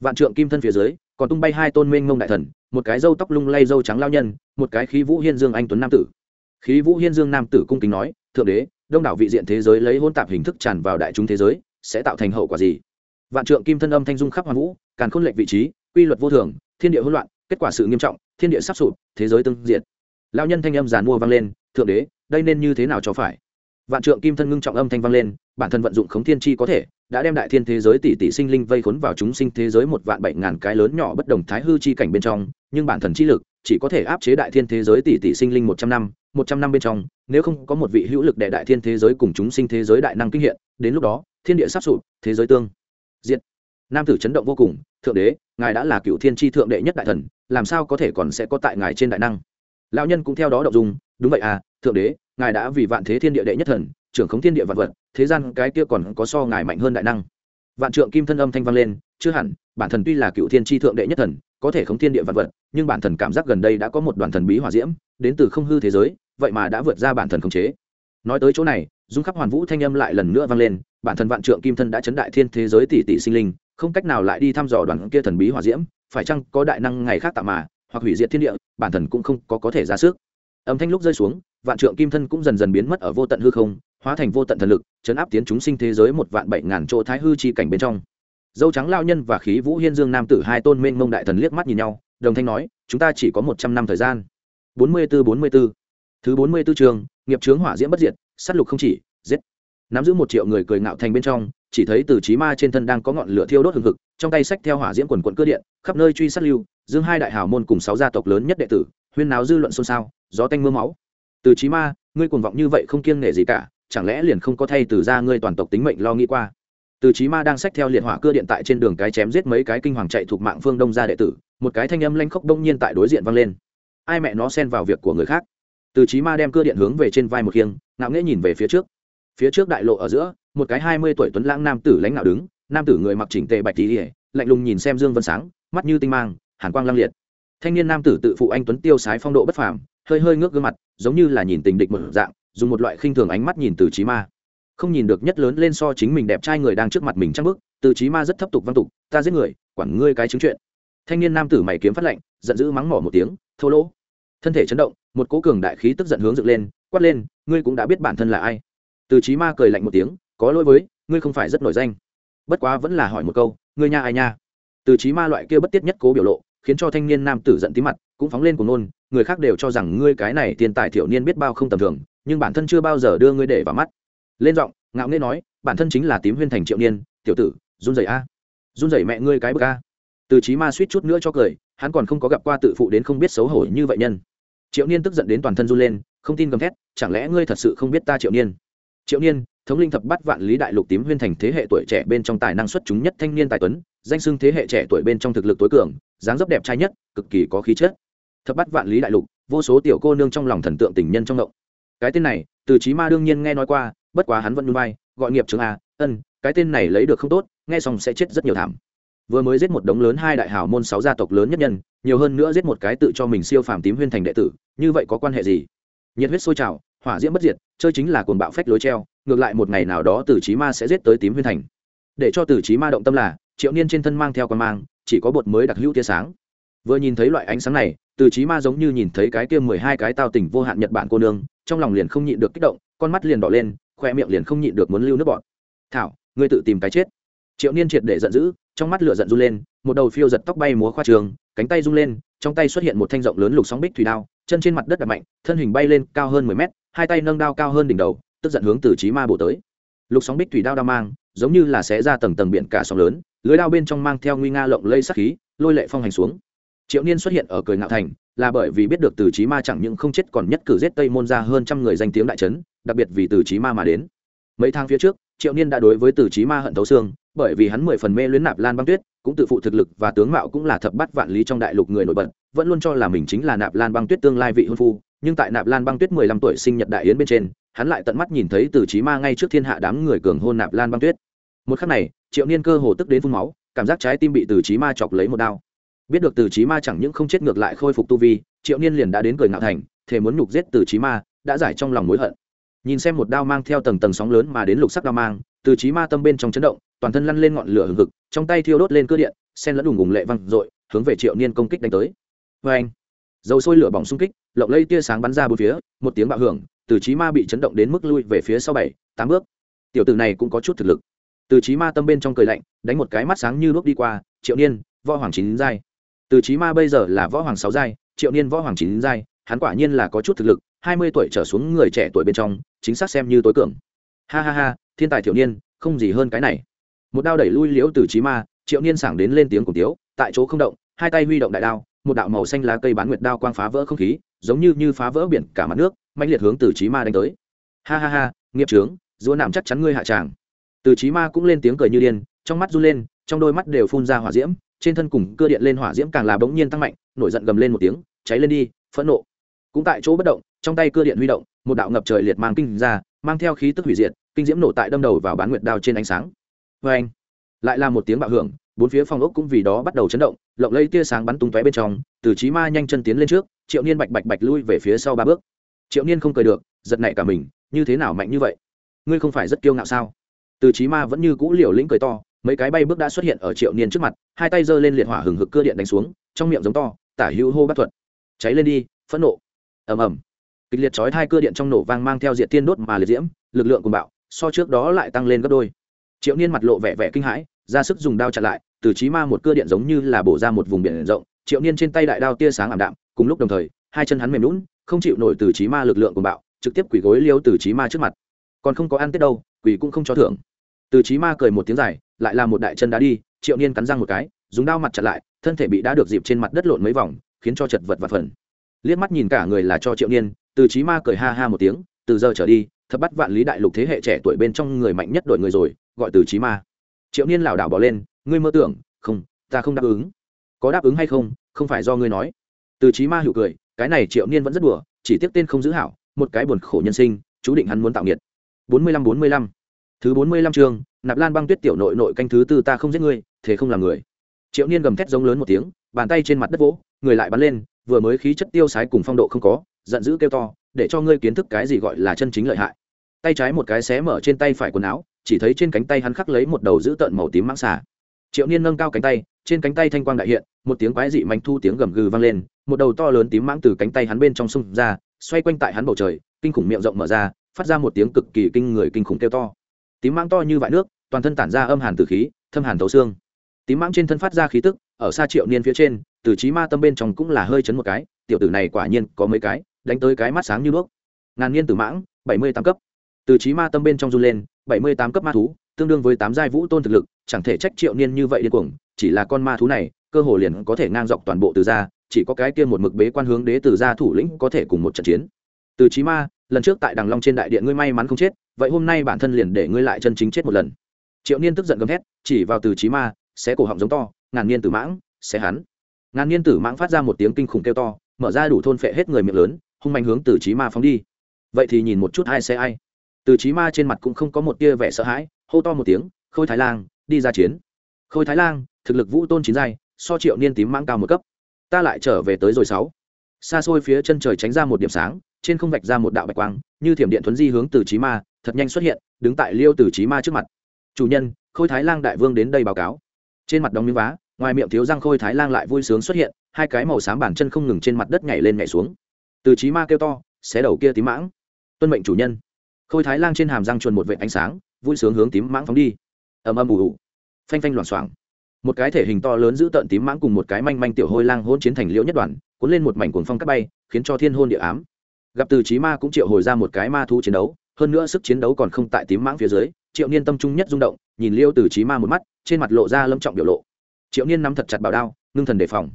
Vạn trượng kim thân phía dưới, còn tung bay hai tôn mênh ngông đại thần, một cái râu tóc lung lay râu trắng lao nhân, một cái khí vũ hiên dương anh tuấn nam tử. Khí vũ hiên dương nam tử cung kính nói, thượng đế, đông đảo vị diện thế giới lấy hôn tạp hình thức tràn vào đại chúng thế giới, sẽ tạo thành hậu quả gì? Vạn trượng kim thân âm thanh dung khắp hoàng vũ, càn khôn lệnh vị trí, quy luật vô thường, thiên địa hỗn loạn kết quả sự nghiêm trọng, thiên địa sắp sụp, thế giới tương diệt. Lao nhân thanh âm giàn mua vang lên, thượng đế, đây nên như thế nào cho phải? Vạn trượng kim thân ngưng trọng âm thanh vang lên, bản thân vận dụng khống thiên chi có thể, đã đem đại thiên thế giới tỷ tỷ sinh linh vây khốn vào chúng sinh thế giới một vạn bảy ngàn cái lớn nhỏ bất đồng thái hư chi cảnh bên trong, nhưng bản thần chi lực chỉ có thể áp chế đại thiên thế giới tỷ tỷ sinh linh một trăm năm, một trăm năm bên trong, nếu không có một vị hữu lực đệ đại thiên thế giới cùng chúng sinh thế giới đại năng kinh hiện, đến lúc đó, thiên địa sắp sụp, thế giới tương diệt. Nam tử chấn động vô cùng thượng đế, ngài đã là cựu thiên tri thượng đệ nhất đại thần, làm sao có thể còn sẽ có tại ngài trên đại năng? Lão nhân cũng theo đó động dung, đúng vậy à thượng đế, ngài đã vì vạn thế thiên địa đệ nhất thần, trưởng khống thiên địa vạn vật, thế gian cái kia còn có so ngài mạnh hơn đại năng. Vạn trượng kim thân âm thanh vang lên, chưa hẳn, bản thần tuy là cựu thiên tri thượng đệ nhất thần, có thể khống thiên địa vạn vật, nhưng bản thần cảm giác gần đây đã có một đoàn thần bí hỏa diễm, đến từ không hư thế giới, vậy mà đã vượt ra bản thần khống chế. Nói tới chỗ này dung khắp hoàn vũ thanh âm lại lần nữa vang lên, bản thần vạn trượng kim thân đã chấn đại thiên thế giới tỷ tỷ sinh linh không cách nào lại đi thăm dò đoàn kia thần bí hỏa diễm, phải chăng có đại năng ngày khác tạm mà, hoặc hủy diệt thiên địa, bản thần cũng không có có thể ra sức. Âm thanh lúc rơi xuống, vạn trượng kim thân cũng dần dần biến mất ở vô tận hư không, hóa thành vô tận thần lực, chấn áp tiến chúng sinh thế giới một vạn bảy ngàn chỗ thái hư chi cảnh bên trong. Dâu trắng lao nhân và khí vũ hiên dương nam tử hai tôn mênh mông đại thần liếc mắt nhìn nhau, đồng thanh nói, chúng ta chỉ có một trăm năm thời gian. Bốn mươi b ố bốn mươi b ố thứ bốn mươi b ố trường, nghiệp trướng hỏa diễm bất diệt s á t lục không chỉ, giết. Nắm giữ một triệu người cười ngạo thành bên trong chỉ thấy từ trí ma trên thân đang có ngọn lửa thiêu đốt hừng hực, trong tay sách theo hỏa diễm quần quận cơ điện, khắp nơi truy sát lưu, dương hai đại hào môn cùng sáu gia tộc lớn nhất đệ tử, huyên náo dư luận xôn xao, gió tanh m ư a máu. Từ trí ma, ngươi cuồng vọng như vậy không kiêng nể gì cả, chẳng lẽ liền không có thay từ ra ngươi toàn tộc tính mệnh lo nghĩ qua? Từ trí ma đang sách theo liệt hỏa cơ điện tại trên đường cái chém giết mấy cái kinh hoàng chạy thuộc mạng phương đông gia đệ tử, một cái thanh âm lanh khốc đông nhiên tại đối diện vang lên. Ai mẹ nó xen vào việc của người khác? Từ trí ma đem cơ điện hướng về trên vai một khiêng, ngạo nghễ nhìn về phía trước. Phía trước đại lộ ở giữa một cái hai mươi tuổi tuấn lãng nam tử lãnh đạo đứng, nam tử người mặc chỉnh tề bạch tỉ lạnh lùng nhìn xem dương vân sáng, mắt như tinh mang, hàn quang lăng liệt. Thanh niên nam tử tự phụ anh tuấn tiêu sái phong độ bất phàm, hơi hơi ngước gương mặt, giống như là nhìn tình địch một dạng, dùng một loại khinh thường ánh mắt nhìn từ trí ma. Không nhìn được nhất lớn lên so chính mình đẹp trai người đang trước mặt mình chắc bức từ trí ma rất thấp tục văn tục, ta giết người, quản ngươi cái chứng chuyện. Thanh niên nam tử mày kiếm phát lạnh, giận dữ mắng mỏ một tiếng, thô lỗ. Thân thể chấn động, một cố cường đại khí tức giận hướng dựng lên, quát lên, ngươi cũng đã biết bản thân là ai. Từ trí ma cười lạnh một tiếng có lỗi với, ngươi không phải rất nổi danh. Bất quá vẫn là hỏi một câu, ngươi nha ai nha? Từ trí ma loại kia bất tiết nhất cố biểu lộ, khiến cho thanh niên nam tử giận tí mặt, cũng phóng lên cùng nôn, người khác đều cho rằng ngươi cái này tiền tài thiểu niên biết bao không tầm thường, nhưng bản thân chưa bao giờ đưa ngươi để vào mắt. Lên giọng, ngạo nghễ nói, bản thân chính là tím huyên thành triệu niên, tiểu tử, run rẩy a. Run rẩy mẹ ngươi cái bậc a. Từ trí ma suýt chút nữa cho cười, hắn còn không có gặp qua tự phụ đến không biết xấu hổ như vậy nhân. Triệu niên tức giận đến toàn thân run lên, không tin gầm thét, chẳng lẽ ngươi thật sự không biết ta triệu niên? Triệu niên thống linh thập bát vạn lý đại lục tím huyên thành thế hệ tuổi trẻ bên trong tài năng xuất chúng nhất thanh niên tài tuấn, danh xưng thế hệ trẻ tuổi bên trong thực lực tối cường, dáng dấp đẹp trai nhất, cực kỳ có khí chất. Thập bát vạn lý đại lục, vô số tiểu cô nương trong lòng thần tượng tình nhân trong động. Cái tên này, từ trí ma đương nhiên nghe nói qua, bất quá hắn vẫn nhún vai, gọi nghiệp trường a, ân, cái tên này lấy được không tốt, nghe xong sẽ chết rất nhiều thảm. Vừa mới giết một đống lớn hai đại hào môn sáu gia tộc lớn nhất nhân, nhiều hơn nữa giết một cái tự cho mình siêu phàm tím huyên thành đệ tử, như vậy có quan hệ gì? Nhiệt huyết sôi trào, hỏa diễm bất diệt, chơi chính là cuồng bạo phách lối treo ngược lại một ngày nào đó tử trí ma sẽ giết tới tím huyên thành. Để cho tử trí ma động tâm là, triệu niên trên thân mang theo con mang, chỉ có bột mới đặc hữu tia sáng. Vừa nhìn thấy loại ánh sáng này tử trí ma giống như nhìn thấy cái kia mười hai cái tao tình vô hạn nhật bản cô nương, trong lòng liền không nhịn được kích động, con mắt liền đỏ lên, khoe miệng liền không nhịn được muốn lưu nước bọt. Thảo, ngươi tự tìm cái chết. Triệu niên triệt để giận dữ, trong mắt lửa giận run lên, một đầu phiêu giật tóc bay múa khoa trường, cánh tay rung lên, trong tay xuất hiện một thanh rộng lớn lục sóng bích thủy đao, chân trên mặt đất đập mạnh, thân hình bay lên cao hơn mười mét, hai tay nâng đao cao hơn đỉnh đầu tức giận hướng từ trí ma bổ tới. Lục sóng bích thủy đao đao mang, giống như là sẽ ra tầng tầng biển cả sóng lớn, lưới đao bên trong mang theo nguy nga lộng lây sắc khí, lôi lệ phong hành xuống. Triệu niên xuất hiện ở cười ngạo thành, là bởi vì biết được từ trí ma chẳng những không chết còn nhất cử giết tây môn ra hơn trăm người danh tiếng đại trấn, đặc biệt vì từ trí ma mà đến. Mấy tháng phía trước, triệu niên đã đối với từ trí ma hận thấu xương, bởi vì hắn mười phần mê luyến nạp lan băng tuyết, cũng tự phụ thực lực và tướng mạo cũng là thập bát vạn lý trong đại lục người nổi bật, vẫn luôn cho là mình chính là nạp lan băng tuyết tương lai vị hôn phu. Nhưng tại nạp lan băng tuyết mười lăm tuổi sinh nhật đại yến bên trên hắn lại tận mắt nhìn thấy từ trí ma ngay trước thiên hạ đám người cường hôn nạp lan băng tuyết. Một khắc này, triệu niên cơ hồ tức đến phun máu, cảm giác trái tim bị từ trí ma chọc lấy một đao biết được từ trí ma chẳng những không chết ngược lại khôi phục tu vi, triệu niên liền đã đến cười ngạo thành thể muốn nhục giết từ trí ma, đã giải trong lòng mối hận. Nhìn xem một đao mang theo tầng tầng sóng lớn mà đến lục sắc đao mang, từ trí ma tâm bên trong chấn động, toàn thân lăn lên ngọn lửa hừng hực, trong tay thiêu đốt lên cơ điện sen lẫn đùng ủng lệ văng dội, hướng về triệu niên công kích đánh tới. Vê anh dầu sôi lửa bỏng xung kích, lộng lây tia sáng bắn ra bốn phía, một tiếng bạo hưởng từ trí ma bị chấn động đến mức lui về phía sau bảy, tám bước. Tiểu tử này cũng có chút thực lực. Từ trí ma tâm bên trong cười lạnh, đánh một cái mắt sáng như đuốc đi qua, triệu niên, võ hoàng chín giai. Từ trí ma bây giờ là võ hoàng sáu giai, triệu niên võ hoàng chín giai, hắn quả nhiên là có chút thực lực, hai mươi tuổi trở xuống người trẻ tuổi bên trong, chính xác xem như tối cường. Ha ha ha, thiên tài thiểu niên, không gì hơn cái này. Một đao đẩy lui liễu từ trí ma, triệu niên sảng đến lên tiếng cùng tiếu, tại chỗ không động, hai tay huy động đại đao, một đạo màu xanh lá cây bán nguyệt đao quang phá vỡ không khí, giống như như phá vỡ biển cả mặt nước mạnh liệt hướng từ trí ma đánh tới. Ha ha ha, nghiệp trướng dúa nạm chắc chắn ngươi hạ tràng. Từ trí ma cũng lên tiếng cười như điên, trong mắt run lên, trong đôi mắt đều phun ra hỏa diễm, trên thân cùng cơ điện lên hỏa diễm càng là bỗng nhiên tăng mạnh, nổi giận gầm lên một tiếng, cháy lên đi, phẫn nộ. Cũng tại chỗ bất động, trong tay cơ điện huy động, một đạo ngập trời liệt mang kinh ra, mang theo khí tức hủy diệt, kinh diễm nổ tại đâm đầu vào bán nguyệt đao trên ánh sáng. Vê anh lại là một tiếng bạo hưởng, bốn phía phòng ốc cũng vì đó bắt đầu chấn động, lộng lấy tia sáng bắn tung tóe bên trong, từ trí ma nhanh chân tiến lên trước, triệu niên bạch bạch bạch lui về phía sau ba bước triệu niên không cười được, giật nảy cả mình, như thế nào mạnh như vậy? Ngươi không phải rất kiêu ngạo sao? Từ trí ma vẫn như cũ liều lĩnh cười to, mấy cái bay bước đã xuất hiện ở triệu niên trước mặt, hai tay giơ lên liệt hỏa hừng hực cơ điện đánh xuống, trong miệng giống to, tả hữu hô bắt thuật. Cháy lên đi, phẫn nộ. Ầm ầm. Kịch liệt chói hai cơ điện trong nổ vang mang theo diện tiên đốt mà liệt diễm, lực lượng cùng bạo, so trước đó lại tăng lên gấp đôi. Triệu niên mặt lộ vẻ vẻ kinh hãi, ra sức dùng đao chặn lại, từ trí ma một cơ điện giống như là bổ ra một vùng biển rộng, triệu niên trên tay đại đao tia sáng ảm đạm, cùng lúc đồng thời, hai chân hắn mềm lún không chịu nổi từ trí ma lực lượng cùng bạo, trực tiếp quỷ gối liêu từ trí ma trước mặt. Còn không có ăn tết đâu quỷ cũng không cho thưởng. Từ trí ma cười một tiếng dài, lại là một đại chân đá đi, triệu niên cắn răng một cái, dùng đao mặt chặt lại, thân thể bị đá được dịp trên mặt đất lộn mấy vòng, khiến cho chật vật và phần. Liếc mắt nhìn cả người là cho triệu niên từ trí ma cười ha ha một tiếng, từ giờ trở đi, thập bắt vạn lý đại lục thế hệ trẻ tuổi bên trong người mạnh nhất đội người rồi, gọi từ trí ma. Triệu niên lảo đảo bỏ lên, ngươi mơ tưởng, không, ta không đáp ứng. Có đáp ứng hay không không phải do ngươi nói. Từ trí ma hữu cười cái này triệu niên vẫn rất đùa, chỉ tiếc tên không giữ hảo, một cái buồn khổ nhân sinh, chú định hắn muốn tạo nghiệt. Bốn mươi lăm, bốn mươi lăm. Thứ bốn mươi lăm chương, nạp lan băng tuyết tiểu nội nội canh thứ tư ta không giết ngươi, thế không làm người. Triệu niên gầm thét giống lớn một tiếng, bàn tay trên mặt đất vỗ, người lại bắn lên, vừa mới khí chất tiêu sái cùng phong độ không có, giận dữ kêu to, để cho ngươi kiến thức cái gì gọi là chân chính lợi hại. Tay trái một cái xé mở trên tay phải quần áo, chỉ thấy trên cánh tay hắn khắc lấy một đầu dữ tợn màu tím mãng xà. Triệu niên nâng cao cánh tay, trên cánh tay thanh quang đại hiện, một tiếng quái dị manh thu tiếng gầm gừ vang lên một đầu to lớn tím mãng từ cánh tay hắn bên trong sông ra, xoay quanh tại hắn bầu trời, kinh khủng miệng rộng mở ra, phát ra một tiếng cực kỳ kinh người kinh khủng kêu to. Tím mãng to như vại nước, toàn thân tản ra âm hàn từ khí, thâm hàn thấu xương. Tím mãng trên thân phát ra khí tức, ở xa triệu niên phía trên, từ trí ma tâm bên trong cũng là hơi chấn một cái, tiểu tử này quả nhiên có mấy cái, đánh tới cái mắt sáng như đuốc ngàn niên tử mãng, bảy mươi tám cấp. Từ trí ma tâm bên trong run lên, bảy mươi tám cấp ma thú, tương đương với tám giai vũ tôn thực lực, chẳng thể trách triệu niên như vậy điên cuồng, chỉ là con ma thú này, cơ hồ liền có thể ngang dọc toàn bộ từ gia chỉ có cái kia một mực bế quan hướng đế từ gia thủ lĩnh có thể cùng một trận chiến. Từ chí ma, lần trước tại đằng long trên đại điện ngươi may mắn không chết, vậy hôm nay bản thân liền để ngươi lại chân chính chết một lần. Triệu niên tức giận gầm hét chỉ vào từ chí ma, xé cổ họng giống to, ngàn niên tử mãng, xé hắn. Ngàn niên tử mãng phát ra một tiếng kinh khủng kêu to, mở ra đủ thôn phệ hết người miệng lớn, hung mạnh hướng từ chí ma phóng đi. Vậy thì nhìn một chút ai sẽ ai. Từ chí ma trên mặt cũng không có một tia vẻ sợ hãi, hô to một tiếng, khôi thái lang, đi ra chiến. Khôi thái lang, thực lực vũ tôn chín giai, so triệu niên tím mãng cao một cấp ta lại trở về tới rồi sáu. Xa xôi phía chân trời tránh ra một điểm sáng, trên không vạch ra một đạo bạch quang, như thiểm điện thuấn di hướng từ trí ma, thật nhanh xuất hiện, đứng tại liêu từ trí ma trước mặt. Chủ nhân, khôi thái lang đại vương đến đây báo cáo. Trên mặt đóng miếng vá, ngoài miệng thiếu răng khôi thái lang lại vui sướng xuất hiện, hai cái màu xám bàn chân không ngừng trên mặt đất nhảy lên nhảy xuống. Từ trí ma kêu to, xé đầu kia tím mãng. Tuân mệnh chủ nhân. Khôi thái lang trên hàm răng chuồn một vệ ánh sáng, vui sướng hướng tím mãng phóng đi. Ầm ầm ù ù. Phanh phanh loảng xoảng một cái thể hình to lớn giữ tợn tím mãng cùng một cái manh manh tiểu hôi lang hôn chiến thành liễu nhất đoàn, cuốn lên một mảnh cuồng phong cắt bay, khiến cho thiên hôn địa ám. Gặp từ trí ma cũng triệu hồi ra một cái ma thu chiến đấu, hơn nữa sức chiến đấu còn không tại tím mãng phía dưới, triệu niên tâm trung nhất rung động, nhìn liêu từ trí ma một mắt, trên mặt lộ ra lâm trọng biểu lộ. Triệu niên nắm thật chặt bảo đao, ngưng thần đề phòng.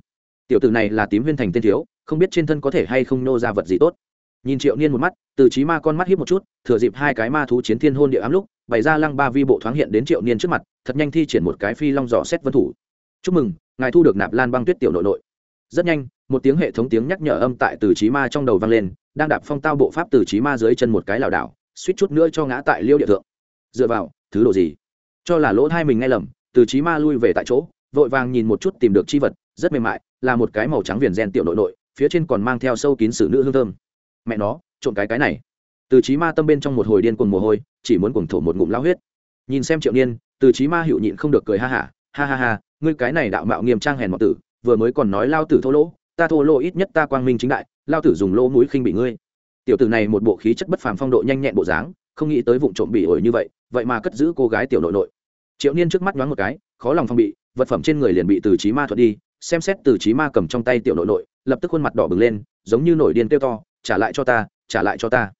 Tiểu tử này là tím huyên thành tên thiếu, không biết trên thân có thể hay không nô ra vật gì tốt. Nhìn triệu niên một mắt, từ trí ma con mắt hiếp một chút, thừa dịp hai cái ma thú chiến thiên hôn địa ám lúc bày ra lăng ba vi bộ thoáng hiện đến triệu niên trước mặt, thật nhanh thi triển một cái phi long dò xét vân thủ. Chúc mừng, ngài thu được nạp lan băng tuyết tiểu nội nội. Rất nhanh, một tiếng hệ thống tiếng nhắc nhở âm tại từ trí ma trong đầu vang lên, đang đạp phong tao bộ pháp từ trí ma dưới chân một cái lảo đảo, suýt chút nữa cho ngã tại liêu địa thượng. Dựa vào, thứ đồ gì? Cho là lỗ hai mình nghe lầm, từ trí ma lui về tại chỗ, vội vàng nhìn một chút tìm được chi vật, rất mềm mại, là một cái màu trắng viền gen tiểu nội nội, phía trên còn mang theo sâu kín sử nữ hương thơm. Mẹ nó trộn cái cái này từ trí ma tâm bên trong một hồi điên cuồng mồ hôi chỉ muốn cuồng thổ một ngụm lao huyết. Nhìn xem triệu niên từ trí ma hiệu nhịn không được cười ha hả ha, ha ha ha ngươi cái này đạo mạo nghiêm trang hèn mọt tử vừa mới còn nói lao tử thô lỗ ta thô lỗ ít nhất ta quang minh chính đại lao tử dùng lỗ mũi khinh bị ngươi. Tiểu tử này một bộ khí chất bất phàm phong độ nhanh nhẹn bộ dáng không nghĩ tới vụ trộm bị ổi như vậy vậy mà cất giữ cô gái tiểu nội nội. Triệu niên trước mắt nhoáng một cái khó lòng phong bị vật phẩm trên người liền bị từ trí ma thuật đi xem xét từ trí ma cầm trong tay tiểu nội nội lập tức khuôn mặt đỏ bừng lên giống như nổi điên kêu to trả lại cho ta trả lại cho ta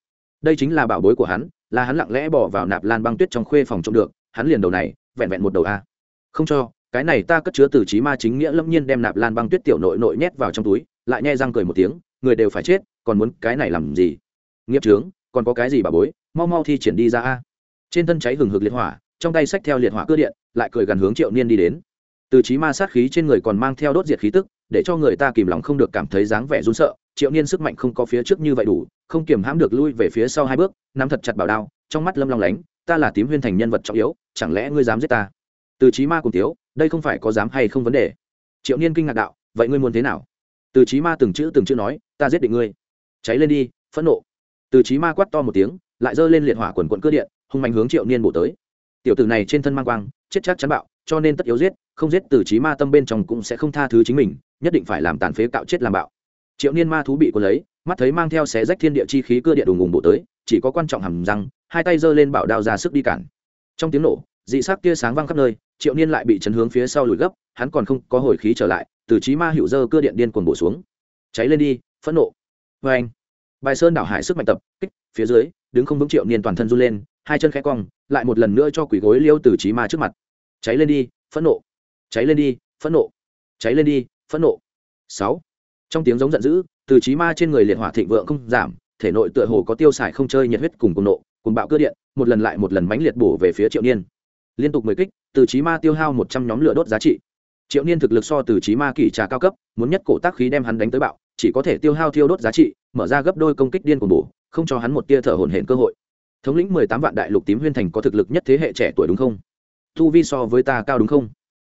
đây chính là bảo bối của hắn, là hắn lặng lẽ bỏ vào nạp lan băng tuyết trong khuê phòng trộm được, hắn liền đầu này, vẹn vẹn một đầu a. Không cho, cái này ta cất chứa từ trí ma chính nghĩa lâm nhiên đem nạp lan băng tuyết tiểu nội nội nhét vào trong túi, lại nhai răng cười một tiếng, người đều phải chết, còn muốn cái này làm gì? Nghiệp trướng, còn có cái gì bà bối? Mau mau thi triển đi ra a. Trên thân cháy hừng hực liệt hỏa, trong tay sách theo liệt hỏa cưa điện, lại cười gần hướng triệu niên đi đến. Từ trí ma sát khí trên người còn mang theo đốt diệt khí tức, để cho người ta kìm lòng không được cảm thấy dáng vẻ run sợ triệu niên sức mạnh không có phía trước như vậy đủ, không kiềm hãm được lui về phía sau hai bước, nắm thật chặt bảo đao, trong mắt lâm long lánh, ta là tím huyên thành nhân vật trọng yếu, chẳng lẽ ngươi dám giết ta? Từ trí ma cùng tiếu, đây không phải có dám hay không vấn đề? Triệu niên kinh ngạc đạo, vậy ngươi muốn thế nào? Từ trí ma từng chữ từng chữ nói, ta giết định ngươi. Cháy lên đi, phẫn nộ. Từ trí ma quát to một tiếng, lại giơ lên liệt hỏa quần quận cơ điện, hung mạnh hướng triệu niên bổ tới. Tiểu tử này trên thân mang quang, chết chắc chắn bạo, cho nên tất yếu giết, không giết từ trí ma tâm bên trong cũng sẽ không tha thứ chính mình, nhất định phải làm tàn phế cạo chết làm bạo triệu niên ma thú bị cuốn lấy, mắt thấy mang theo xé rách thiên địa chi khí cơ điện đùng ngùng bộ tới, chỉ có quan trọng hầm răng, hai tay giơ lên bảo đao ra sức đi cản. Trong tiếng nổ, dị sắc tia sáng văng khắp nơi, triệu niên lại bị chấn hướng phía sau lùi gấp, hắn còn không có hồi khí trở lại, từ trí ma hiệu dơ cơ điện điên cuồng bổ xuống. Cháy lên đi, phẫn nộ. Vê anh. Bài sơn đảo hải sức mạnh tập, kích, phía dưới, đứng không vững triệu niên toàn thân run lên, hai chân khẽ cong, lại một lần nữa cho quỷ gối liêu từ trí ma trước mặt. Cháy lên đi, phẫn nộ. Cháy lên đi, phẫn nộ. Cháy lên đi, phẫn nộ. Sáu trong tiếng giống giận dữ, từ trí ma trên người liệt hỏa thịnh vượng không giảm, thể nội tựa hồ có tiêu xài không chơi nhiệt huyết cùng cùng nộ cùng bạo cơ điện, một lần lại một lần mánh liệt bổ về phía triệu niên. Liên tục mười kích, từ trí ma tiêu hao một trăm nhóm lửa đốt giá trị. Triệu niên thực lực so từ trí ma kỷ trà cao cấp, muốn nhất cổ tác khí đem hắn đánh tới bạo, chỉ có thể tiêu hao thiêu đốt giá trị, mở ra gấp đôi công kích điên của bổ, không cho hắn một tia thở hổn hển cơ hội. Thống lĩnh mười tám vạn đại lục tím huyên thành có thực lực nhất thế hệ trẻ tuổi đúng không? Thu vi so với ta cao đúng không?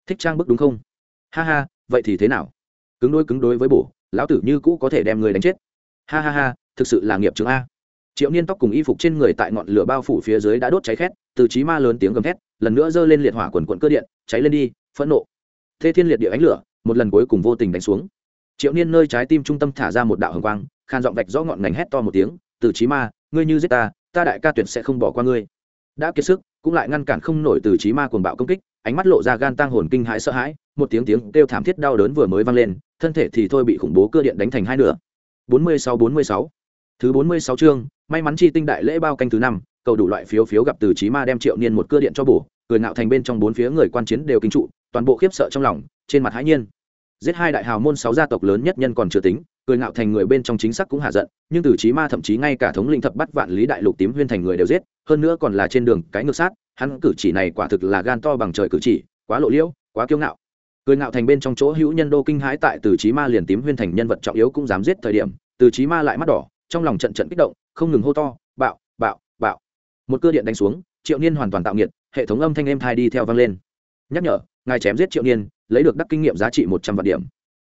Thích trang bức đúng không? Ha ha, vậy thì thế nào? Cứng đôi cứng đối với bổ lão tử như cũ có thể đem người đánh chết. Ha ha ha, thực sự là nghiệp chứng a. Triệu niên tóc cùng y phục trên người tại ngọn lửa bao phủ phía dưới đã đốt cháy khét, từ trí ma lớn tiếng gầm thét, lần nữa giơ lên liệt hỏa quần quận cơ điện, cháy lên đi, phẫn nộ. Thê thiên liệt địa ánh lửa, một lần cuối cùng vô tình đánh xuống. Triệu niên nơi trái tim trung tâm thả ra một đạo hồng quang khan giọng vạch rõ ngọn ngành hét to một tiếng, từ trí ma, ngươi như giết ta ta đại ca tuyệt sẽ không bỏ qua ngươi. Đã kiệt sức, cũng lại ngăn cản không nổi từ trí ma cuồng bạo công kích, ánh mắt lộ ra gan tang hồn kinh hãi sợ hãi, một tiếng tiếng kêu thảm thiết đau đớn vừa mới vang lên thân thể thì thôi bị khủng bố cơ điện đánh thành hai nửa. Bốn mươi sáu bốn mươi sáu. Thứ bốn mươi sáu chương, may mắn chi tinh đại lễ bao canh thứ năm, cầu đủ loại phiếu phiếu gặp từ trí ma đem triệu niên một cơ điện cho bổ, cười ngạo thành bên trong bốn phía người quan chiến đều kinh trụ, toàn bộ khiếp sợ trong lòng, trên mặt hãi nhiên. Giết hai đại hào môn sáu gia tộc lớn nhất nhân còn chưa tính, cười ngạo thành người bên trong chính xác cũng hạ giận, nhưng từ trí ma thậm chí ngay cả thống linh thập bắt vạn lý đại lục tím huyên thành người đều giết, hơn nữa còn là trên đường cái ngược sát, hắn cử chỉ này quả thực là gan to bằng trời cử chỉ, quá lộ liễu, quá kiêu ngạo cười ngạo thành bên trong chỗ hữu nhân đô kinh hãi tại từ trí ma liền tím huyên thành nhân vật trọng yếu cũng dám giết thời điểm, từ trí ma lại mắt đỏ, trong lòng trận trận kích động, không ngừng hô to, bạo bạo bạo. Một cơ điện đánh xuống, triệu niên hoàn toàn tạo nghiệt, hệ thống âm thanh em thai đi theo vang lên. Nhắc nhở, ngài chém giết triệu niên, lấy được đắc kinh nghiệm giá trị một trăm vạn điểm.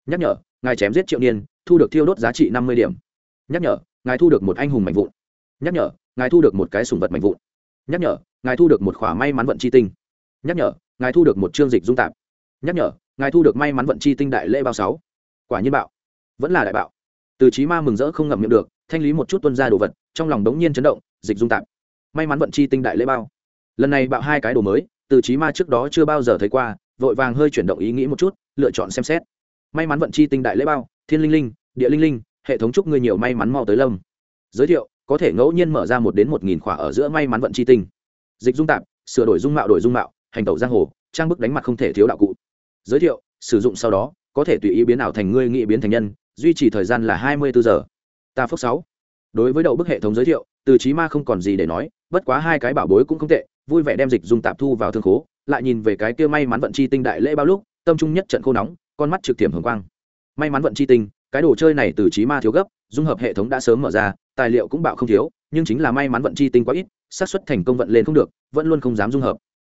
Nhắc nhở, ngài chém giết triệu niên, thu được thiêu đốt giá trị năm mươi điểm. Nhắc nhở, ngài thu được một anh hùng mạnh vụn. Nhắc nhở, ngài thu được một cái sùng vật mạnh vụn. Nhắc nhở, ngài thu được một khỏa may mắn vận chi tinh. Nhắc nhở, ngài thu được một chương dịch dung tạp. Nhắc nhở ngài thu được may mắn vận chi tinh đại lễ bao sáu. Quả nhiên bạo. Vẫn là đại bạo. Từ trí ma mừng rỡ không ngậm miệng được, thanh lý một chút tuân ra đồ vật, trong lòng đống nhiên chấn động, dịch dung tạp. May mắn vận chi tinh đại lễ bao. Lần này bạo hai cái đồ mới, từ trí ma trước đó chưa bao giờ thấy qua, vội vàng hơi chuyển động ý nghĩ một chút, lựa chọn xem xét. May mắn vận chi tinh đại lễ bao, thiên linh linh, địa linh linh, hệ thống chúc ngươi nhiều may mắn mau tới lâm. Giới thiệu, có thể ngẫu nhiên mở ra một đến một nghìn khỏa ở giữa may mắn vận chi tinh. Dịch dung tạp, sửa đổi dung mạo đổi dung mạo, hành tẩu giang hồ, trang bức đánh mặt không thể thiếu đạo cụ giới thiệu, sử dụng sau đó, có thể tùy ý biến ảo thành ngươi nghị biến thành nhân, duy trì thời gian là hai mươi bốn giờ. Ta phước sáu. Đối với đầu bức hệ thống giới thiệu, từ trí ma không còn gì để nói, bất quá hai cái bảo bối cũng không tệ, vui vẻ đem dịch dung tạp thu vào thương khố, lại nhìn về cái kia may mắn vận chi tinh đại lễ bao lúc, tâm trung nhất trận khô nóng, con mắt trực tiềm hưởng quang. May mắn vận chi tinh, cái đồ chơi này từ trí ma thiếu gấp, dung hợp hệ thống đã sớm mở ra, tài liệu cũng bạo không thiếu, nhưng chính là may mắn vận chi tinh quá ít, xác suất thành công vận lên không được, vẫn luôn không dám dung hợp.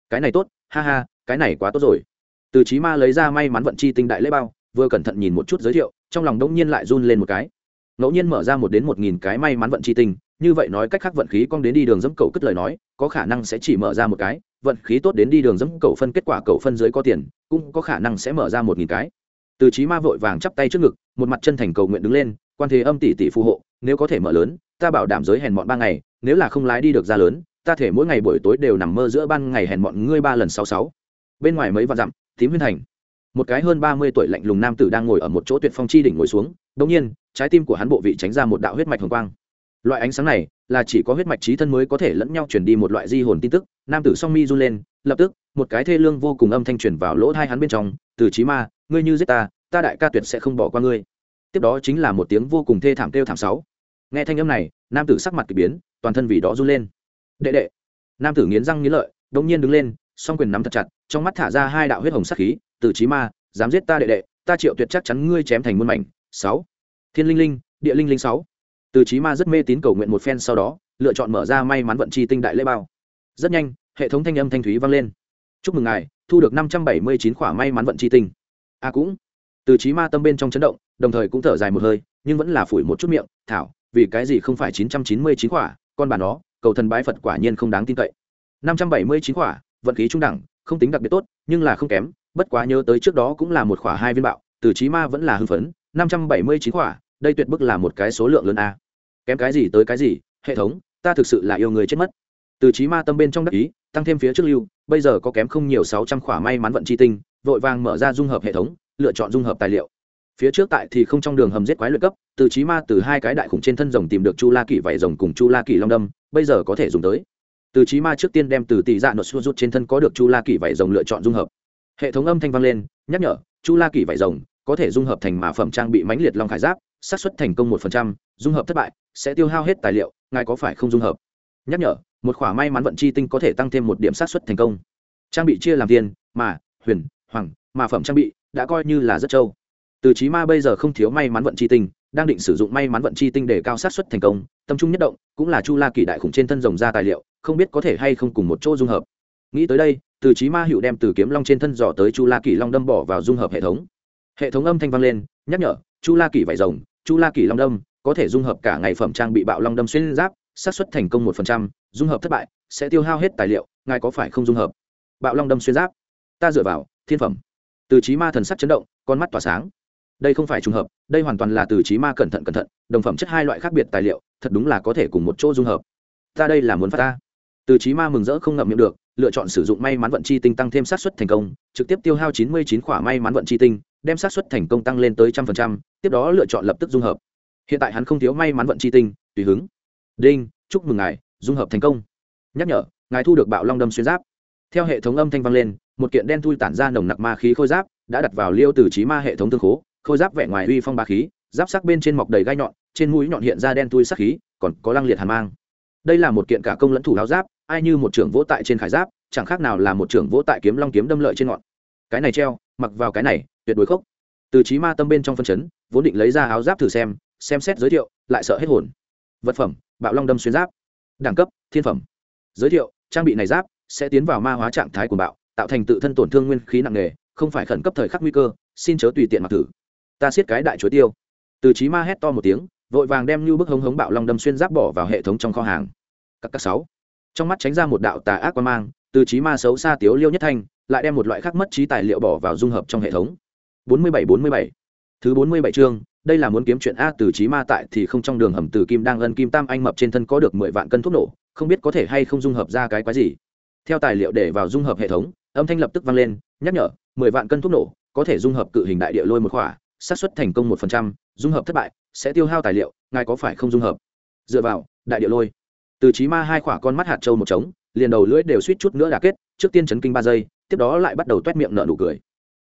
Cái này tốt, ha ha, cái này quá tốt rồi từ trí ma lấy ra may mắn vận chi tinh đại lễ bao, vừa cẩn thận nhìn một chút giới thiệu, trong lòng đông nhiên lại run lên một cái. Ngẫu nhiên mở ra một đến một nghìn cái may mắn vận chi tinh, như vậy nói cách khác vận khí cong đến đi đường dẫm cầu cất lời nói, có khả năng sẽ chỉ mở ra một cái, vận khí tốt đến đi đường dẫm cầu phân kết quả cầu phân dưới có tiền, cũng có khả năng sẽ mở ra một nghìn cái. Từ trí ma vội vàng chắp tay trước ngực, một mặt chân thành cầu nguyện đứng lên, quan thế âm tỷ tỷ phù hộ, nếu có thể mở lớn, ta bảo đảm giới hèn mọn ba ngày, nếu là không lái đi được ra lớn, ta thể mỗi ngày buổi tối đều nằm mơ giữa ban ngày hèn mọn ngươi ba lần sáu sáu. Bên ngoài mấy vạn dặm tím huyên thành. Một cái hơn ba mươi tuổi lạnh lùng nam tử đang ngồi ở một chỗ tuyệt phong chi đỉnh ngồi xuống đống nhiên, trái tim của hắn bộ vị tránh ra một đạo huyết mạch hồng quang. Loại ánh sáng này là chỉ có huyết mạch trí thân mới có thể lẫn nhau chuyển đi một loại di hồn tin tức. Nam tử song mi run lên, lập tức, một cái thê lương vô cùng âm thanh truyền vào lỗ thai hắn bên trong, từ trí ma, ngươi như giết ta ta đại ca tuyệt sẽ không bỏ qua ngươi. Tiếp đó chính là một tiếng vô cùng thê thảm kêu thảm sáu. Nghe thanh âm này, nam tử sắc mặt k ỳ biến, toàn thân vì đó run lên. Đệ đệ. Nam tử nghiến răng nghiến lợi đông nhiên đứng lên, song quyền nắm thật chặt trong mắt thả ra hai đạo huyết hồng sắc khí, từ trí ma, dám giết ta đệ đệ, ta triệu tuyệt chắc chắn ngươi chém thành muôn mảnh. Sáu. Thiên linh linh, địa linh linh sáu. Từ trí ma rất mê tín cầu nguyện một phen sau đó, lựa chọn mở ra may mắn vận chi tinh đại lễ bao. Rất nhanh, hệ thống thanh âm thanh thúy vang lên. Chúc mừng ngài, thu được năm trăm bảy mươi chín khỏa may mắn vận chi tinh. A à cũng. Từ trí ma tâm bên trong chấn động, đồng thời cũng thở dài một hơi, nhưng vẫn là phủi một chút miệng, thảo, vì cái gì không phải chín trăm chín mươi chín khỏa? Con bà nó, cầu thần bái phật quả nhiên không đáng tin cậy. Năm trăm bảy mươi chín khỏa, vận khí trung đẳng không tính đặc biệt tốt, nhưng là không kém, bất quá nhớ tới trước đó cũng là một khỏa hai viên bạo, từ trí ma vẫn là hưng phấn, năm trăm bảy mươi chín khỏa, đây tuyệt bức là một cái số lượng lớn a. Kém cái gì tới cái gì, hệ thống, ta thực sự là yêu người chết mất. Từ trí ma tâm bên trong đắc ý, tăng thêm phía trước lưu, bây giờ có kém không nhiều sáu trăm khỏa may mắn vận chi tinh, vội vàng mở ra dung hợp hệ thống, lựa chọn dung hợp tài liệu. Phía trước tại thì không trong đường hầm giết quái luyện cấp, từ trí ma từ hai cái đại khủng trên thân rồng tìm được chu la kỷ vảy rồng cùng chu la kỷ long đâm, bây giờ có thể dùng tới từ trí ma trước tiên đem từ tỷ dạ nội xua rút trên thân có được chu la kỷ vảy rồng lựa chọn dung hợp. Hệ thống âm thanh vang lên, nhắc nhở, chu la kỷ vảy rồng có thể dung hợp thành mã phẩm trang bị mãnh liệt long khải giáp, xác suất thành công một phần trăm, dung hợp thất bại, sẽ tiêu hao hết tài liệu, ngài có phải không dung hợp? Nhắc nhở, một khoả may mắn vận chi tinh có thể tăng thêm một điểm xác suất thành công. Trang bị chia làm tiền, mà, huyền, hoàng, mà phẩm trang bị đã coi như là rất trâu. Từ trí ma bây giờ không thiếu may mắn vận chi tinh, đang định sử dụng may mắn vận chi tinh để cao sát xuất thành công, tâm trung nhất động, cũng là chu la kỳ đại khủng trên thân rồng ra tài liệu không biết có thể hay không cùng một chỗ dung hợp. Nghĩ tới đây, từ trí ma hữu đem từ kiếm long trên thân dò tới chu la kỳ long đâm bỏ vào dung hợp hệ thống. Hệ thống âm thanh vang lên, nhắc nhở, chu la kỳ vải rồng, chu la kỳ long đâm, có thể dung hợp cả ngày phẩm trang bị bạo long đâm xuyên giáp, xác suất thành công một phần trăm, dung hợp thất bại, sẽ tiêu hao hết tài liệu, ngài có phải không dung hợp? Bạo long đâm xuyên giáp. Ta dựa vào, thiên phẩm. Từ trí ma thần sắc chấn động, con mắt tỏa sáng. Đây không phải trùng hợp, đây hoàn toàn là từ trí ma cẩn thận cẩn thận, đồng phẩm chất hai loại khác biệt tài liệu, thật đúng là có thể cùng một chỗ dung hợp. Ta đây là muốn phát ta từ trí ma mừng rỡ không ngậm miệng được, lựa chọn sử dụng may mắn vận chi tinh tăng thêm sát xuất thành công, trực tiếp tiêu hao chín mươi chín khỏa may mắn vận chi tinh, đem sát xuất thành công tăng lên tới trăm phần trăm, tiếp đó lựa chọn lập tức dung hợp. Hiện tại hắn không thiếu may mắn vận chi tinh, tùy hứng. Đinh, chúc mừng ngài, dung hợp thành công. Nhắc nhở, ngài thu được bạo long đâm xuyên giáp. Theo hệ thống âm thanh vang lên, một kiện đen thui tản ra nồng nặc ma khí khôi giáp, đã đặt vào liêu từ trí ma hệ thống tương khố, khôi giáp vẻ ngoài uy phong ba khí, giáp sắc bên trên mọc đầy gai nhọn, trên mũi nhọn hiện ra đen thui sắc khí, còn có lăng liệt hàn mang. Đây là một kiện cả công lẫn thủ áo giáp ai như một trưởng vỗ tại trên khải giáp, chẳng khác nào là một trưởng vỗ tại kiếm long kiếm đâm lợi trên ngọn. Cái này treo, mặc vào cái này, tuyệt đối khốc. Từ trí ma tâm bên trong phân chấn, vốn định lấy ra áo giáp thử xem xem xét giới thiệu, lại sợ hết hồn. Vật phẩm, bạo long đâm xuyên giáp. Đẳng cấp, thiên phẩm. Giới thiệu, trang bị này giáp sẽ tiến vào ma hóa trạng thái của bạo, tạo thành tự thân tổn thương nguyên khí nặng nề, không phải khẩn cấp thời khắc nguy cơ, xin chớ tùy tiện mặc thử. Ta siết cái đại chuối tiêu. Từ trí ma hét to một tiếng, vội vàng đem như bức hống hống bạo long đâm xuyên giáp bỏ vào hệ thống trong kho hàng. Các các sáu trong mắt tránh ra một đạo tà ác quan mang, từ trí ma xấu xa tiếu liêu nhất thanh, lại đem một loại khác mất trí tài liệu bỏ vào dung hợp trong hệ thống. 47-47 thứ 47 chương, đây là muốn kiếm chuyện a từ trí ma tại thì không trong đường hầm từ kim đang ân kim tam anh mập trên thân có được mười vạn cân thuốc nổ, không biết có thể hay không dung hợp ra cái quái gì. Theo tài liệu để vào dung hợp hệ thống, âm thanh lập tức vang lên, nhắc nhở, mười vạn cân thuốc nổ, có thể dung hợp cự hình đại địa lôi một khỏa, xác suất thành công một phần trăm, dung hợp thất bại, sẽ tiêu hao tài liệu, ngài có phải không dung hợp? Dựa vào, đại địa lôi từ trí ma hai khỏa con mắt hạt trâu một trống, liền đầu lưỡi đều suýt chút nữa đà kết, trước tiên chấn kinh ba giây, tiếp đó lại bắt đầu t u é t miệng nợ nụ cười.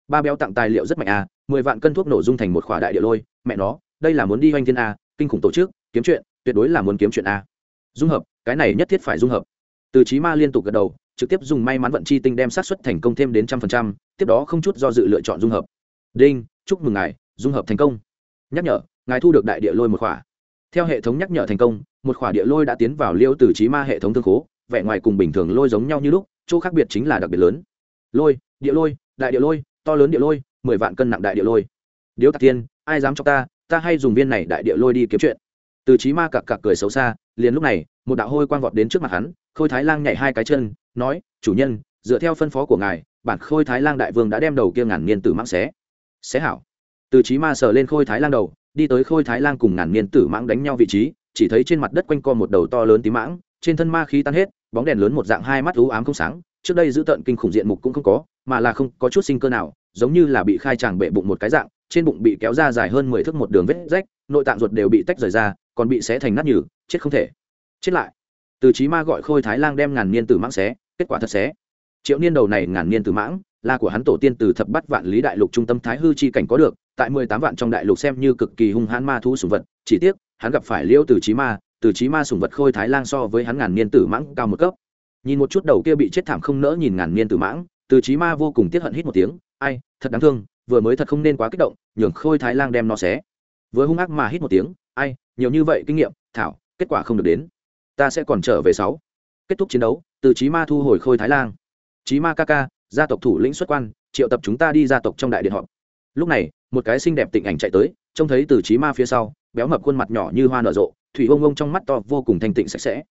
Ba béo tặng tài liệu rất mạnh à mười vạn cân thuốc nổ dung thành một khỏa đại địa lôi, mẹ nó, đây là muốn đi oanh thiên a kinh khủng tổ chức, kiếm chuyện, tuyệt đối là muốn kiếm chuyện a dung hợp, cái này nhất thiết phải dung hợp. Từ trí ma liên tục gật đầu, trực tiếp dùng may mắn vận chi tinh đem sát xuất thành công thêm đến trăm phần trăm, tiếp đó không chút do dự lựa chọn dung hợp. Đinh, chúc mừng ngài, dung hợp thành công. Nhắc nhở, ngài thu được đại địa lôi một khỏa theo hệ thống nhắc nhở thành công, một khỏa địa lôi đã tiến vào liêu từ trí ma hệ thống thương khố, vẻ ngoài cùng bình thường lôi giống nhau như lúc, chỗ khác biệt chính là đặc biệt lớn. Lôi, địa lôi, đại địa lôi, to lớn địa lôi, mười vạn cân nặng đại địa lôi. Điếu tạc tiên ai dám cho ta ta hay dùng viên này đại địa lôi đi kiếm chuyện. Từ trí ma cặc cặc cười xấu xa, liền lúc này, một đạo hôi quang vọt đến trước mặt hắn, khôi thái lang nhảy hai cái chân, nói, chủ nhân, dựa theo phân phó của ngài, bản khôi thái lang đại vương đã đem đầu kia ngàn niên tử mãng xé. Xé hảo. Từ trí ma sờ lên khôi thái lang đầu đi tới khôi thái lang cùng ngàn niên tử mãng đánh nhau vị trí, chỉ thấy trên mặt đất quanh co một đầu to lớn tí mãng, trên thân ma khí tan hết, bóng đèn lớn một dạng hai mắt u ám không sáng, trước đây giữ tận kinh khủng diện mục cũng không có, mà là không có chút sinh cơ nào, giống như là bị khai tràng bệ bụng một cái dạng, trên bụng bị kéo ra dài hơn mười thước một đường vết rách, nội tạng ruột đều bị tách rời ra, còn bị xé thành nát nhừ, chết không thể. Chết lại. Từ trí ma gọi khôi thái lang đem ngàn niên tử mãng xé, kết quả thật xé. Triệu niên đầu này ngàn niên tử mãng, là của hắn tổ tiên từ thập bát vạn lý đại lục trung tâm thái hư chi cảnh có được tại mười tám vạn trong đại lục xem như cực kỳ hung hãn ma thú sùng vật, chỉ tiếc, hắn gặp phải liêu từ trí ma từ trí ma sùng vật khôi thái lang so với hắn ngàn niên tử mãng cao một cấp. Nhìn một chút đầu kia bị chết thảm không nỡ nhìn ngàn niên tử mãng từ trí ma vô cùng tiếc hận hít một tiếng, ai, thật đáng thương, vừa mới thật không nên quá kích động, nhường khôi thái lang đem nó xé. Vừa hung ác mà hít một tiếng, ai, nhiều như vậy kinh nghiệm, thảo, kết quả không được đến. Ta sẽ còn trở về sáu. Kết thúc chiến đấu từ trí ma thu hồi khôi thái lang. Trí ma ca ca, gia tộc thủ lĩnh xuất quan, triệu tập chúng ta đi gia tộc trong đại điện họp lúc này, một cái xinh đẹp tịnh ảnh chạy tới, trông thấy từ trí ma phía sau, béo mập khuôn mặt nhỏ như hoa nở rộ, thủy ông ông trong mắt to, vô cùng thanh tịnh sạch sẽ.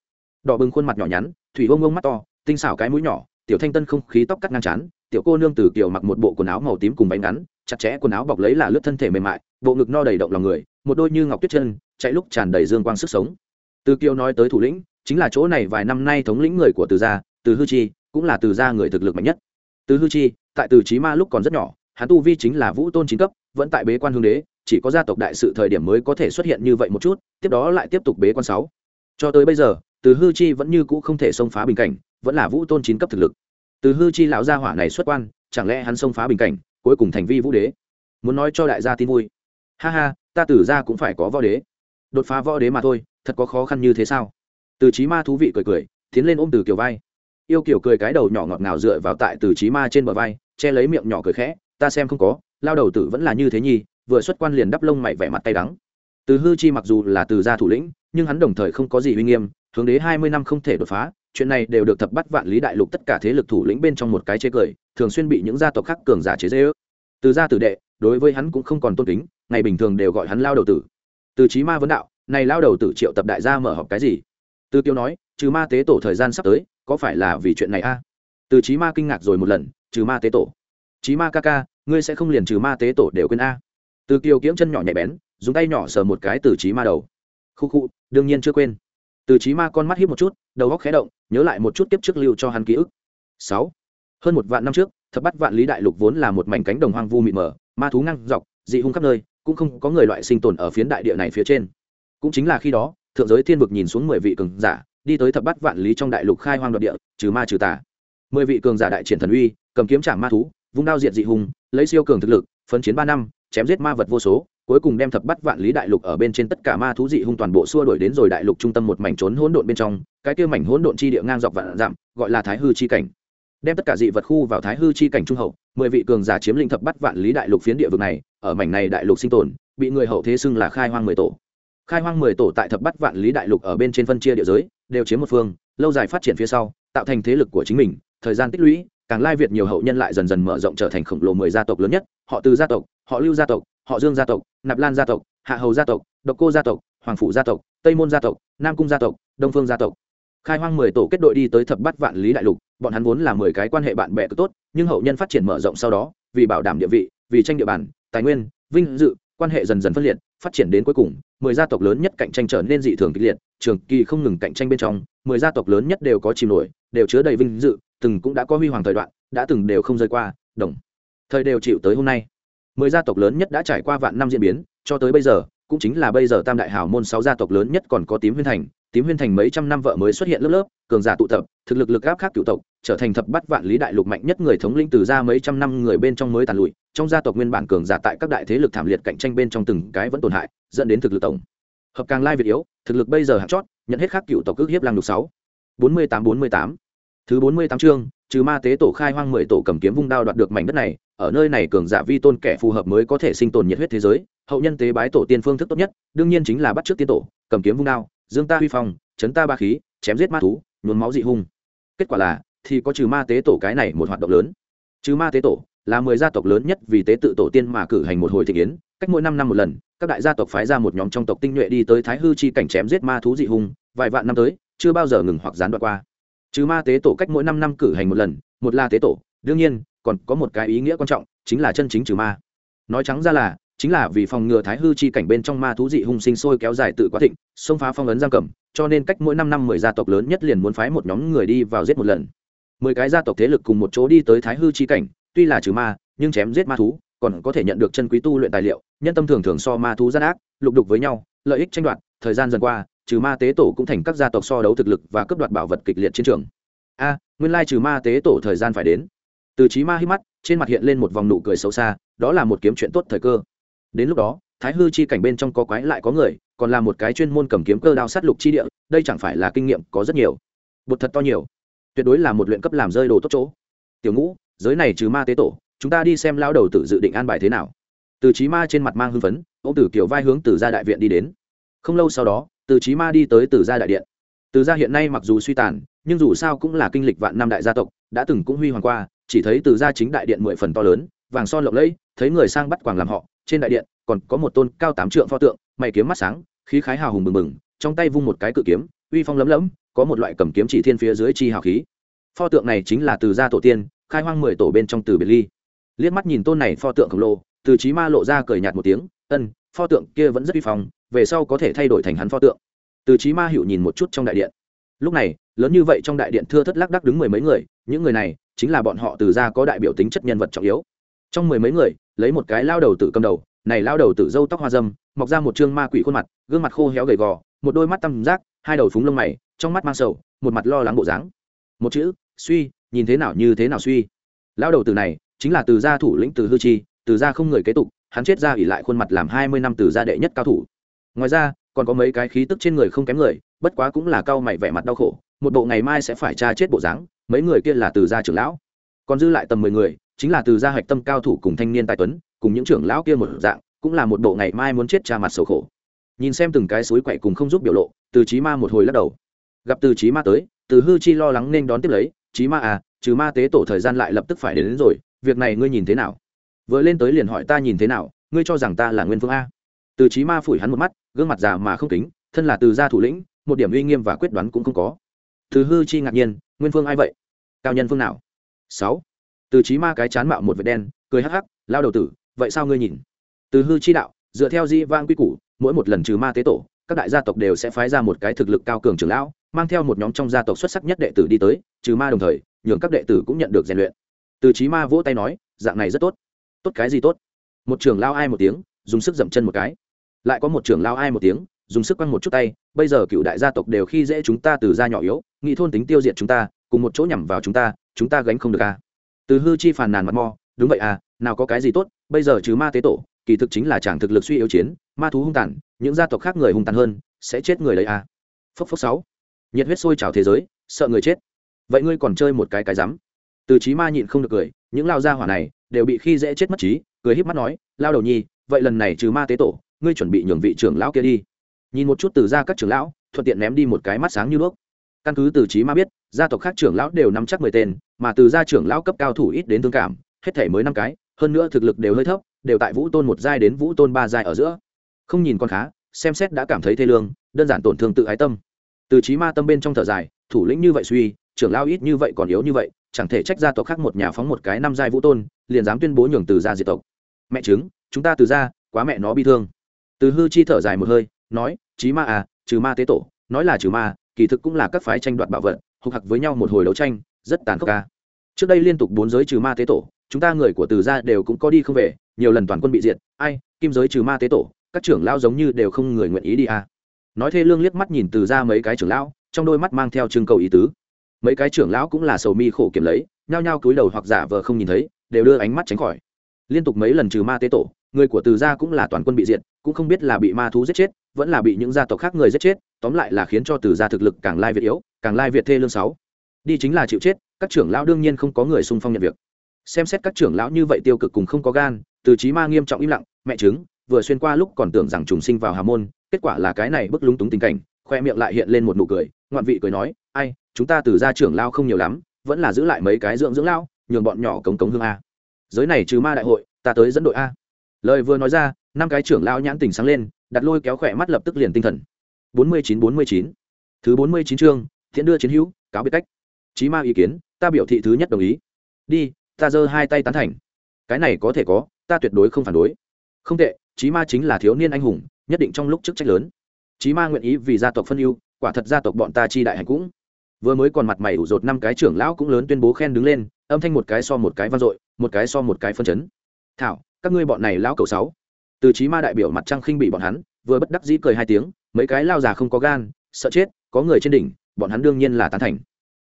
Đỏ bừng khuôn mặt nhỏ nhắn, thủy ông ông mắt to, tinh xảo cái mũi nhỏ, tiểu thanh tân không khí tóc cắt ngang chán tiểu cô nương từ kiểu mặc một bộ quần áo màu tím cùng bánh ngắn, chặt chẽ quần áo bọc lấy là lướt thân thể mềm mại, bộ ngực no đầy động lòng người, một đôi như ngọc tuyết chân, chạy lúc tràn đầy dương quang sức sống. Từ kiều nói tới thủ lĩnh, chính là chỗ này vài năm nay thống lĩnh người của từ gia, từ hư chi, cũng là từ gia người thực lực mạnh nhất. Từ hư chi, tại từ trí ma lúc còn rất nhỏ hắn tu vi chính là vũ tôn chính cấp, vẫn tại bế quan hương đế, chỉ có gia tộc đại sự thời điểm mới có thể xuất hiện như vậy một chút, tiếp đó lại tiếp tục bế quan sáu. Cho tới bây giờ, từ hư chi vẫn như cũ không thể xông phá bình cảnh, vẫn là vũ tôn chín cấp thực lực. Từ hư chi lão gia hỏa này xuất quan, chẳng lẽ hắn xông phá bình cảnh, cuối cùng thành vi vũ đế? Muốn nói cho đại gia tin vui. Ha ha, ta tử ra cũng phải có võ đế. Đột phá võ đế mà thôi, thật có khó khăn như thế sao? Từ trí ma thú vị cười cười, tiến lên ôm từ kiều vai. Yêu kiểu cười cái đầu nhỏ ngọt ngào dựa vào tại từ trí ma trên bờ vai, che lấy miệng nhỏ cười khẽ ta xem không có, lao đầu tử vẫn là như thế nhi vừa xuất quan liền đắp lông mày vẻ mặt tay đắng. Từ hư chi mặc dù là từ gia thủ lĩnh, nhưng hắn đồng thời không có gì uy nghiêm, hướng đế hai mươi năm không thể đột phá, chuyện này đều được thập bắt vạn lý đại lục tất cả thế lực thủ lĩnh bên trong một cái chế cười, thường xuyên bị những gia tộc khác cường giả chế dễ ước từ gia tử đệ, đối với hắn cũng không còn tôn kính, ngày bình thường đều gọi hắn lao đầu tử. Từ trí ma vấn đạo, này lao đầu tử triệu tập đại gia mở họp cái gì? Từ Tiêu nói, trừ ma tế tổ thời gian sắp tới, có phải là vì chuyện này a? Từ trí ma kinh ngạc rồi một lần, trừ ma tế tổ. Chí ma ca ca, ngươi sẽ không liền trừ ma tế tổ đều quên a. Từ kiều kiếm chân nhỏ nhạy bén, dùng tay nhỏ sờ một cái từ trí ma đầu. Khu khu, đương nhiên chưa quên. Từ trí ma con mắt hiếp một chút, đầu góc khé động, nhớ lại một chút tiếp trước lưu cho hắn ký ức. Sáu. Hơn một vạn năm trước, thập bắt vạn lý đại lục vốn là một mảnh cánh đồng hoang vu mịt mờ, ma thú ngang dọc, dị hung khắp nơi, cũng không có người loại sinh tồn ở phiến đại địa này phía trên. Cũng chính là khi đó, thượng giới thiên vực nhìn xuống mười vị cường giả, đi tới thập bắt vạn lý trong đại lục khai hoang đoạt địa, trừ ma trừ tà. Mười vị cường giả đại triển thần uy, cầm kiếm trả ma thú vung đao diệt dị hùng, lấy siêu cường thực lực, phấn chiến ba năm, chém giết ma vật vô số, cuối cùng đem thập bắt vạn lý đại lục ở bên trên tất cả ma thú dị hung toàn bộ xua đuổi đến rồi đại lục trung tâm một mảnh trốn hỗn độn bên trong, cái kia mảnh hỗn độn chi địa ngang dọc vạn dặm, gọi là thái hư chi cảnh. Đem tất cả dị vật khu vào thái hư chi cảnh trung hậu, mười vị cường giả chiếm lĩnh thập bắt vạn lý đại lục phiến địa vực này, ở mảnh này đại lục sinh tồn, bị người hậu thế xưng là khai hoang mười tổ. Khai hoang mười tổ tại thập bắt vạn lý đại lục ở bên trên phân chia địa giới, đều chiếm một phương, lâu dài phát triển phía sau, tạo thành thế lực của chính mình, thời gian tích lũy càng lai việt nhiều hậu nhân lại dần dần mở rộng trở thành khổng lồ mười gia tộc lớn nhất, họ từ gia tộc, họ lưu gia tộc, họ dương gia tộc, nạp lan gia tộc, hạ hầu gia tộc, độc cô gia tộc, hoàng phủ gia tộc, tây môn gia tộc, nam cung gia tộc, đông phương gia tộc. Khai hoang mười tổ kết đội đi tới thập bát vạn lý đại lục, bọn hắn vốn là mười cái quan hệ bạn bè cực tốt, nhưng hậu nhân phát triển mở rộng sau đó, vì bảo đảm địa vị, vì tranh địa bàn, tài nguyên, vinh dự, quan hệ dần dần phân liệt phát triển đến cuối cùng, mười gia tộc lớn nhất cạnh tranh trở nên dị thường kịch liệt, trường kỳ không ngừng cạnh tranh bên trong, mười gia tộc lớn nhất đều có chìm nổi, đều chứa đầy vinh dự, từng cũng đã có huy hoàng thời đoạn, đã từng đều không rơi qua, đồng. Thời đều chịu tới hôm nay. Mười gia tộc lớn nhất đã trải qua vạn năm diễn biến, cho tới bây giờ, cũng chính là bây giờ tam đại hào môn sáu gia tộc lớn nhất còn có tím huyên thành, tím huyên thành mấy trăm năm vợ mới xuất hiện lớp lớp, cường giả tụ tập, thực lực lực áp khác cựu tộc trở thành thập bắt vạn lý đại lục mạnh nhất người thống lĩnh từ ra mấy trăm năm người bên trong mới tàn lụi, trong gia tộc nguyên bản cường giả tại các đại thế lực thảm liệt cạnh tranh bên trong từng cái vẫn tổn hại, dẫn đến thực lực tổng hợp càng lai việt yếu, thực lực bây giờ hạt chót, nhận hết khắc cựu tộc ước hiếp làng lục sáu. Bốn mươi tám bốn mươi tám. Thứ bốn mươi tám chương, trừ ma tế tổ khai hoang mười tổ cầm kiếm vung đao đoạt được mảnh đất này, ở nơi này cường giả vi tôn kẻ phù hợp mới có thể sinh tồn nhiệt huyết thế giới, hậu nhân tế bái tổ tiên phương thức tốt nhất, đương nhiên chính là bắt trước tiên tổ, cầm kiếm vung đao, dương ta huy phong, chấn ta ba khí, chém giết ma thú, nhuốm máu dị hung. Kết quả là thì có trừ ma tế tổ cái này một hoạt động lớn. Trừ ma tế tổ là mười gia tộc lớn nhất vì tế tự tổ tiên mà cử hành một hồi thị kiến cách mỗi năm năm một lần, các đại gia tộc phái ra một nhóm trong tộc tinh nhuệ đi tới thái hư chi cảnh chém giết ma thú dị hùng vài vạn năm tới, chưa bao giờ ngừng hoặc gián đoạn qua. Trừ ma tế tổ cách mỗi năm năm cử hành một lần, một là tế tổ, đương nhiên, còn có một cái ý nghĩa quan trọng, chính là chân chính trừ ma. Nói trắng ra là, chính là vì phòng ngừa thái hư chi cảnh bên trong ma thú dị hung sinh sôi kéo dài tự quá thịnh, xông phá phong ấn giam cầm, cho nên cách mỗi năm năm mười gia tộc lớn nhất liền muốn phái một nhóm người đi vào giết một lần mười cái gia tộc thế lực cùng một chỗ đi tới thái hư chi cảnh, tuy là trừ ma, nhưng chém giết ma thú, còn có thể nhận được chân quý tu luyện tài liệu, nhân tâm thường thường so ma thú gian ác, lục đục với nhau, lợi ích tranh đoạt, thời gian dần qua, trừ ma tế tổ cũng thành các gia tộc so đấu thực lực và cướp đoạt bảo vật kịch liệt chiến trường. A à, nguyên lai trừ ma tế tổ thời gian phải đến. Từ trí ma hít mắt, trên mặt hiện lên một vòng nụ cười xấu xa, đó là một kiếm chuyện tốt thời cơ. Đến lúc đó, thái hư chi cảnh bên trong có quái lại có người, còn là một cái chuyên môn cầm kiếm cơ đao sát lục chi địa, đây chẳng phải là kinh nghiệm có rất nhiều. Bột thật to nhiều tuyệt đối là một luyện cấp làm rơi đồ tốt chỗ. Tiểu ngũ, giới này trừ ma tế tổ, chúng ta đi xem lao đầu tự dự định an bài thế nào. Từ trí ma trên mặt mang hưng phấn, ông tử kiểu vai hướng từ gia đại viện đi đến. Không lâu sau đó, từ trí ma đi tới từ gia đại điện. Từ gia hiện nay mặc dù suy tàn, nhưng dù sao cũng là kinh lịch vạn năm đại gia tộc, đã từng cũng huy hoàng qua, chỉ thấy từ gia chính đại điện mười phần to lớn, vàng son lộng lẫy, thấy người sang bắt quàng làm họ, trên đại điện còn có một tôn cao tám trượng pho tượng, mày kiếm mắt sáng, khí khái hào hùng bừng bừng, trong tay vung một cái cự kiếm, uy phong lấm lấm có một loại cầm kiếm chỉ thiên phía dưới chi hào khí. Pho tượng này chính là từ gia tổ tiên, khai hoang mười tổ bên trong từ biệt ly. Liếc mắt nhìn tôn này pho tượng khổng lồ, từ trí ma lộ ra cười nhạt một tiếng, ân, pho tượng kia vẫn rất uy phong, về sau có thể thay đổi thành hắn pho tượng. Từ trí ma hiệu nhìn một chút trong đại điện. Lúc này, lớn như vậy trong đại điện thưa thất lắc đắc đứng mười mấy người, những người này chính là bọn họ từ ra có đại biểu tính chất nhân vật trọng yếu. Trong mười mấy người, lấy một cái lao đầu tử cầm đầu, này lao đầu tử dâu tóc hoa dâm, mọc ra một chương ma quỷ khuôn mặt, gương mặt khô héo gầy gò, một đôi mắt tăm giác, hai đầu phúng lông mày trong mắt mang sầu, một mặt lo lắng bộ dáng. Một chữ, suy, nhìn thế nào như thế nào suy. Lao đầu từ này, chính là từ gia thủ lĩnh từ hư chi, từ gia không người kế tục, hắn chết ra ỉ lại khuôn mặt làm hai mươi năm từ gia đệ nhất cao thủ. Ngoài ra, còn có mấy cái khí tức trên người không kém người, bất quá cũng là cao mày vẻ mặt đau khổ, một bộ ngày mai sẽ phải tra chết bộ dáng, mấy người kia là từ gia trưởng lão. Còn dư lại tầm mười người, chính là từ gia hạch tâm cao thủ cùng thanh niên tài tuấn, cùng những trưởng lão kia một dạng, cũng là một bộ ngày mai muốn chết cha mặt sầu khổ. Nhìn xem từng cái suối quậy cùng không giúp biểu lộ, từ trí ma một hồi lắc đầu gặp từ trí ma tới từ hư chi lo lắng nên đón tiếp lấy trí ma à trừ ma tế tổ thời gian lại lập tức phải đến, đến rồi việc này ngươi nhìn thế nào? Vừa lên tới liền hỏi ta nhìn thế nào ngươi cho rằng ta là nguyên phương a. Từ trí ma phủi hắn một mắt gương mặt già mà không kính thân là từ gia thủ lĩnh một điểm uy nghiêm và quyết đoán cũng không có. Từ hư chi ngạc nhiên nguyên phương ai vậy? Cao nhân phương nào? Sáu. Từ trí ma cái chán mạo một vệt đen cười hắc hắc lao đầu tử vậy sao ngươi nhìn? Từ hư chi đạo dựa theo di vang quy củ mỗi một lần trừ ma tế tổ các đại gia tộc đều sẽ phái ra một cái thực lực cao cường trưởng lão mang theo một nhóm trong gia tộc xuất sắc nhất đệ tử đi tới, trừ ma đồng thời, nhường các đệ tử cũng nhận được rèn luyện. Từ trí ma vỗ tay nói, dạng này rất tốt. Tốt cái gì tốt? Một trưởng lao ai một tiếng, dùng sức dậm chân một cái. Lại có một trưởng lao ai một tiếng, dùng sức quăng một chút tay, bây giờ cựu đại gia tộc đều khi dễ chúng ta từ gia nhỏ yếu, nghị thôn tính tiêu diệt chúng ta, cùng một chỗ nhằm vào chúng ta chúng ta gánh không được à. từ hư chi phàn nàn mặt mò đúng vậy à nào có cái gì tốt, bây giờ trừ ma tế tổ, kỳ thực chính là chẳng thực lực suy yếu chiến, ma thú hung tàn, những gia tộc khác người hung tàn hơn, sẽ chết người đấy à. phốc phốc sáu nhiệt huyết sôi trào thế giới, sợ người chết. Vậy ngươi còn chơi một cái cái rắm? Từ trí ma nhịn không được cười, những lao gia hỏa này đều bị khi dễ chết mất trí, cười híp mắt nói, lao đầu nhi, vậy lần này trừ ma tế tổ, ngươi chuẩn bị nhường vị trưởng lão kia đi. Nhìn một chút từ ra các trưởng lão, thuận tiện ném đi một cái mắt sáng như đuốc. Căn cứ từ trí ma biết, gia tộc khác trưởng lão đều nắm chắc mười tên, mà từ gia trưởng lão cấp cao thủ ít đến thương cảm, hết thể mới năm cái, hơn nữa thực lực đều hơi thấp, đều tại vũ tôn một giai đến vũ tôn ba giai ở giữa. Không nhìn con khá, xem xét đã cảm thấy thê lương, đơn giản tổn thương tự ái tâm từ trí ma tâm bên trong thở dài, thủ lĩnh như vậy suy, trưởng lão ít như vậy còn yếu như vậy, chẳng thể trách gia tộc khác một nhà phóng một cái năm giai vũ tôn, liền dám tuyên bố nhường từ gia diệt tộc. Mẹ chứng chúng ta từ gia, quá mẹ nó bi thương. Từ hư chi thở dài một hơi, nói, trí ma à trừ ma tế tổ, nói là trừ ma, kỳ thực cũng là các phái tranh đoạt bảo vật, hục hặc với nhau một hồi đấu tranh, rất tàn khốc ca trước đây liên tục bốn giới trừ ma tế tổ, chúng ta người của từ gia đều cũng có đi không về, nhiều lần toàn quân bị diệt, ai, kim giới trừ ma tế tổ, các trưởng lão giống như đều không người nguyện ý đi à nói thê lương liếc mắt nhìn từ ra mấy cái trưởng lão, trong đôi mắt mang theo trưng cầu ý tứ. Mấy cái trưởng lão cũng là sầu mi khổ kiểm lấy, nhao nhao cúi đầu hoặc giả vờ không nhìn thấy, đều đưa ánh mắt tránh khỏi. Liên tục mấy lần trừ ma tế tổ, người của từ gia cũng là toàn quân bị diệt, cũng không biết là bị ma thú giết chết, vẫn là bị những gia tộc khác người giết chết, tóm lại là khiến cho từ gia thực lực càng lai việt yếu, càng lai việt thê lương sáu. Đi chính là chịu chết, các trưởng lão đương nhiên không có người xung phong nhận việc. Xem xét các trưởng lão như vậy tiêu cực cùng không có gan, từ trí ma nghiêm trọng im lặng, mẹ chứng vừa xuyên qua lúc còn tưởng rằng trùng sinh vào hà môn, kết quả là cái này bức lúng túng tình cảnh, khoe miệng lại hiện lên một nụ cười, ngoạn vị cười nói, ai, chúng ta từ gia trưởng lao không nhiều lắm, vẫn là giữ lại mấy cái dưỡng dưỡng lao, nhường bọn nhỏ cống cống hương a. Giới này trừ ma đại hội, ta tới dẫn đội a. Lời vừa nói ra, năm cái trưởng lao nhãn tình sáng lên, đặt lôi kéo khỏe mắt lập tức liền tinh thần. Bốn mươi chín bốn mươi chín. Thứ bốn mươi chín chương, thiện đưa chiến hữu, cáo biệt cách. Chí ma ý kiến, ta biểu thị thứ nhất đồng ý. Đi, ta giơ hai tay tán thành. Cái này có thể có, ta tuyệt đối không phản đối. Không tệ chí ma chính là thiếu niên anh hùng, nhất định trong lúc chức trách lớn. Chí ma nguyện ý vì gia tộc phân ưu, quả thật gia tộc bọn ta chi đại hành cũng. Vừa mới còn mặt mày ủ rột năm cái trưởng lão cũng lớn tuyên bố khen đứng lên, âm thanh một cái so một cái vang dội, một cái so một cái phân chấn. Thảo, các ngươi bọn này lão cầu sáu. Từ chí ma đại biểu mặt trăng khinh bị bọn hắn, vừa bất đắc dĩ cười hai tiếng, mấy cái lao già không có gan, sợ chết, có người trên đỉnh, bọn hắn đương nhiên là tán thành.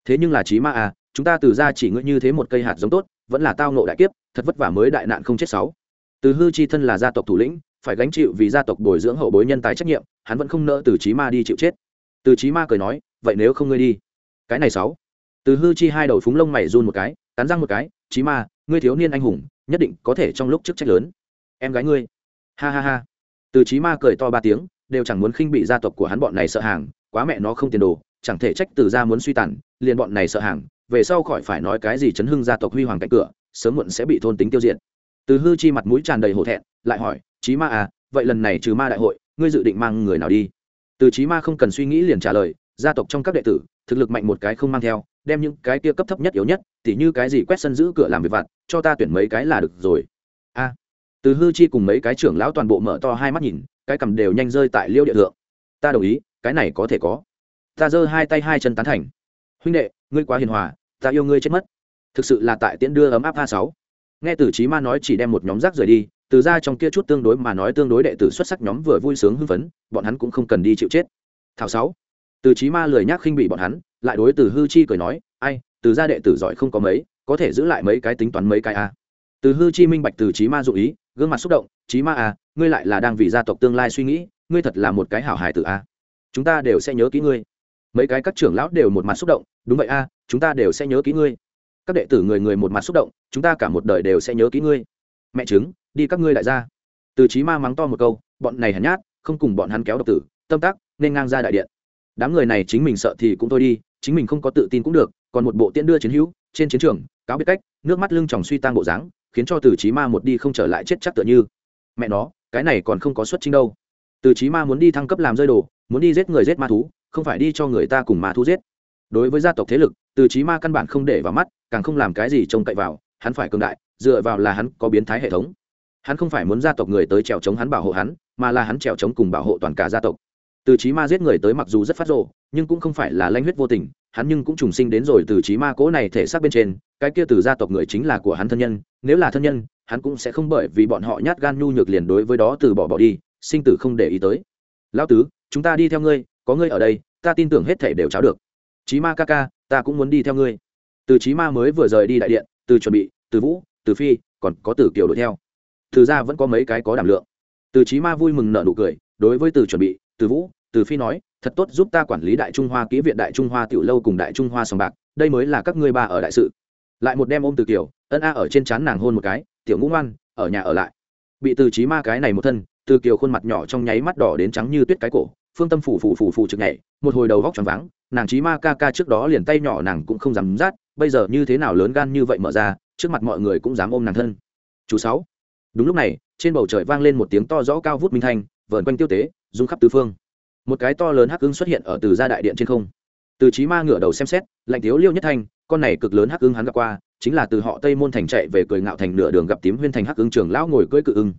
Thế nhưng là chí ma à chúng ta từ ra chỉ ngươi như thế một cây hạt giống tốt, vẫn là tao nộ đại kiếp, thật vất vả mới đại nạn không chết sáu từ hư chi thân là gia tộc thủ lĩnh, phải gánh chịu vì gia tộc bồi dưỡng hậu bối nhân tài trách nhiệm, hắn vẫn không nỡ từ chí ma đi chịu chết. Từ chí ma cười nói, vậy nếu không ngươi đi? Cái này sáu. Từ hư chi hai đầu phúng lông mày run một cái, cắn răng một cái, chí ma, ngươi thiếu niên anh hùng, nhất định có thể trong lúc chức trách lớn. Em gái ngươi. Ha ha ha. Từ chí ma cười to ba tiếng, đều chẳng muốn khinh bị gia tộc của hắn bọn này sợ hàng, quá mẹ nó không tiền đồ, chẳng thể trách từ gia muốn suy tàn, liền bọn này sợ hàng, về sau khỏi phải nói cái gì chấn hưng gia tộc huy hoàng cạnh cửa, sớm muộn sẽ bị thôn tính tiêu diệt từ hư chi mặt mũi tràn đầy hổ thẹn, lại hỏi, chí ma à vậy lần này trừ ma đại hội, ngươi dự định mang người nào đi? Từ chí ma không cần suy nghĩ liền trả lời, gia tộc trong các đệ tử, thực lực mạnh một cái không mang theo, đem những cái kia cấp thấp nhất yếu nhất, tỉ như cái gì quét sân giữ cửa làm việc vặt, cho ta tuyển mấy cái là được rồi. A. Từ hư chi cùng mấy cái trưởng lão toàn bộ mở to hai mắt nhìn, cái cầm đều nhanh rơi tại liêu địa thượng. Ta đồng ý, cái này có thể có. Ta giơ hai tay hai chân tán thành. Huynh đệ, ngươi quá hiền hòa, ta yêu ngươi chết mất. Thực sự là tại tiễn đưa ấm áp a sáu nghe từ chí ma nói chỉ đem một nhóm rác rời đi từ ra trong kia chút tương đối mà nói tương đối đệ tử xuất sắc nhóm vừa vui sướng hưng phấn bọn hắn cũng không cần đi chịu chết. Thảo sáu. Từ chí ma lười nhác khinh bị bọn hắn lại đối từ hư chi cười nói ai từ gia đệ tử giỏi không có mấy có thể giữ lại mấy cái tính toán mấy cái a từ hư chi minh bạch từ chí ma dụ ý gương mặt xúc động chí ma à, ngươi lại là đang vì gia tộc tương lai suy nghĩ ngươi thật là một cái hảo hài tử a chúng ta đều sẽ nhớ kỹ ngươi. Mấy cái các trưởng lão đều một mặt xúc động đúng vậy a chúng ta đều sẽ nhớ kỹ ngươi các đệ tử người người một mặt xúc động, chúng ta cả một đời đều sẽ nhớ kỹ ngươi. Mẹ chứng đi các ngươi lại ra từ chí ma mắng to một câu, bọn này hèn nhát, không cùng bọn hắn kéo độc tử, tâm tác nên ngang ra đại điện. Đám người này chính mình sợ thì cũng thôi đi, chính mình không có tự tin cũng được, còn một bộ tiễn đưa chiến hữu, trên chiến trường, cáo biết cách, nước mắt lưng tròng suy tang bộ dáng, khiến cho từ chí ma một đi không trở lại chết chắc tựa như. Mẹ nó, cái này còn không có xuất chính đâu. Từ chí ma muốn đi thăng cấp làm rơi đồ, muốn đi giết người giết ma thú, không phải đi cho người ta cùng ma thú giết. Đối với gia tộc thế lực từ chí ma căn bản không để vào mắt, càng không làm cái gì trông cậy vào, hắn phải cường đại, dựa vào là hắn có biến thái hệ thống. Hắn không phải muốn gia tộc người tới trèo chống hắn bảo hộ hắn, mà là hắn trèo chống cùng bảo hộ toàn cả gia tộc. Từ chí ma giết người tới mặc dù rất phát rộ nhưng cũng không phải là lanh huyết vô tình, hắn nhưng cũng trùng sinh đến rồi từ chí ma cố này thể xác bên trên, cái kia từ gia tộc người chính là của hắn thân nhân, nếu là thân nhân, hắn cũng sẽ không bởi vì bọn họ nhát gan nhu nhược liền đối với đó từ bỏ bỏ đi, sinh tử không để ý tới. Lão tứ, chúng ta đi theo ngươi, có ngươi ở đây, ta tin tưởng hết thể đều cháo được. Chí ma ca ca ta cũng muốn đi theo ngươi. Từ trí ma mới vừa rời đi đại điện, từ chuẩn bị, từ vũ, từ phi, còn có từ kiều đuổi theo. Từ ra vẫn có mấy cái có đảm lượng. Từ trí ma vui mừng nở nụ cười, đối với từ chuẩn bị, từ vũ, từ phi nói, thật tốt giúp ta quản lý đại trung hoa, kỹ viện đại trung hoa tiểu lâu cùng đại trung hoa sòng bạc, đây mới là các ngươi ba ở đại sự. Lại một đêm ôm từ kiều, ân a ở trên trán nàng hôn một cái, tiểu ngũ ngoan, ở nhà ở lại. Bị từ trí ma cái này một thân, từ kiều khuôn mặt nhỏ trong nháy mắt đỏ đến trắng như tuyết cái cổ phương tâm phủ phủ phủ phủ trực nhảy, một hồi đầu vóc tròn vắng nàng trí ma ca ca trước đó liền tay nhỏ nàng cũng không dám rát bây giờ như thế nào lớn gan như vậy mở ra, trước mặt mọi người cũng dám ôm nàng thân. Chú sáu. Đúng lúc này, trên bầu trời vang lên một tiếng to rõ cao vút minh thanh, vờn quanh tiêu tế, rung khắp tứ phương. Một cái to lớn hắc ưng xuất hiện ở từ gia đại điện trên không. Từ trí ma ngửa đầu xem xét, lạnh thiếu liêu nhất thanh, con này cực lớn hắc ưng hắn gặp qua, chính là từ họ tây môn thành chạy về cười ngạo thành nửa đường gặp tím huyên thành hắc ưng trưởng lão ngồi cưỡi cự ưng.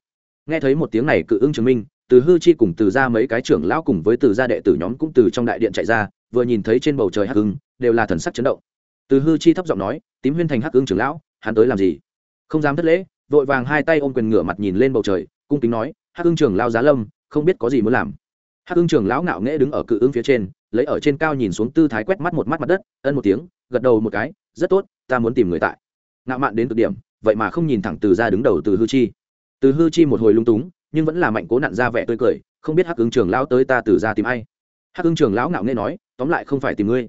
Nghe thấy một tiếng này cự ưng chứng minh từ hư chi cùng từ ra mấy cái trưởng lão cùng với từ gia đệ tử nhóm cũng từ trong đại điện chạy ra, vừa nhìn thấy trên bầu trời hắc hưng đều là thần sắc chấn động. Từ hư chi thấp giọng nói, tím huyên thành hắc hưng trưởng lão, hắn tới làm gì? Không dám thất lễ. Vội vàng hai tay ôm quyền ngửa mặt nhìn lên bầu trời, cung kính nói, hắc hưng trưởng lao giá lâm, không biết có gì muốn làm. Hắc hưng trưởng lão ngạo nghễ đứng ở cự ứng phía trên, lấy ở trên cao nhìn xuống tư thái quét mắt một mắt mặt đất, ân một tiếng, gật đầu một cái, rất tốt, ta muốn tìm người tại. Ngạo mạn đến cực điểm, vậy mà không nhìn thẳng từ ra đứng đầu từ hư chi. Từ hư chi một hồi lung túng nhưng vẫn là mạnh cố nặn ra vẻ tươi cười, không biết hắc ứng trường lão tới ta từ ra tìm ai. Hắc ứng trường lão ngạo nghe nói, tóm lại không phải tìm ngươi.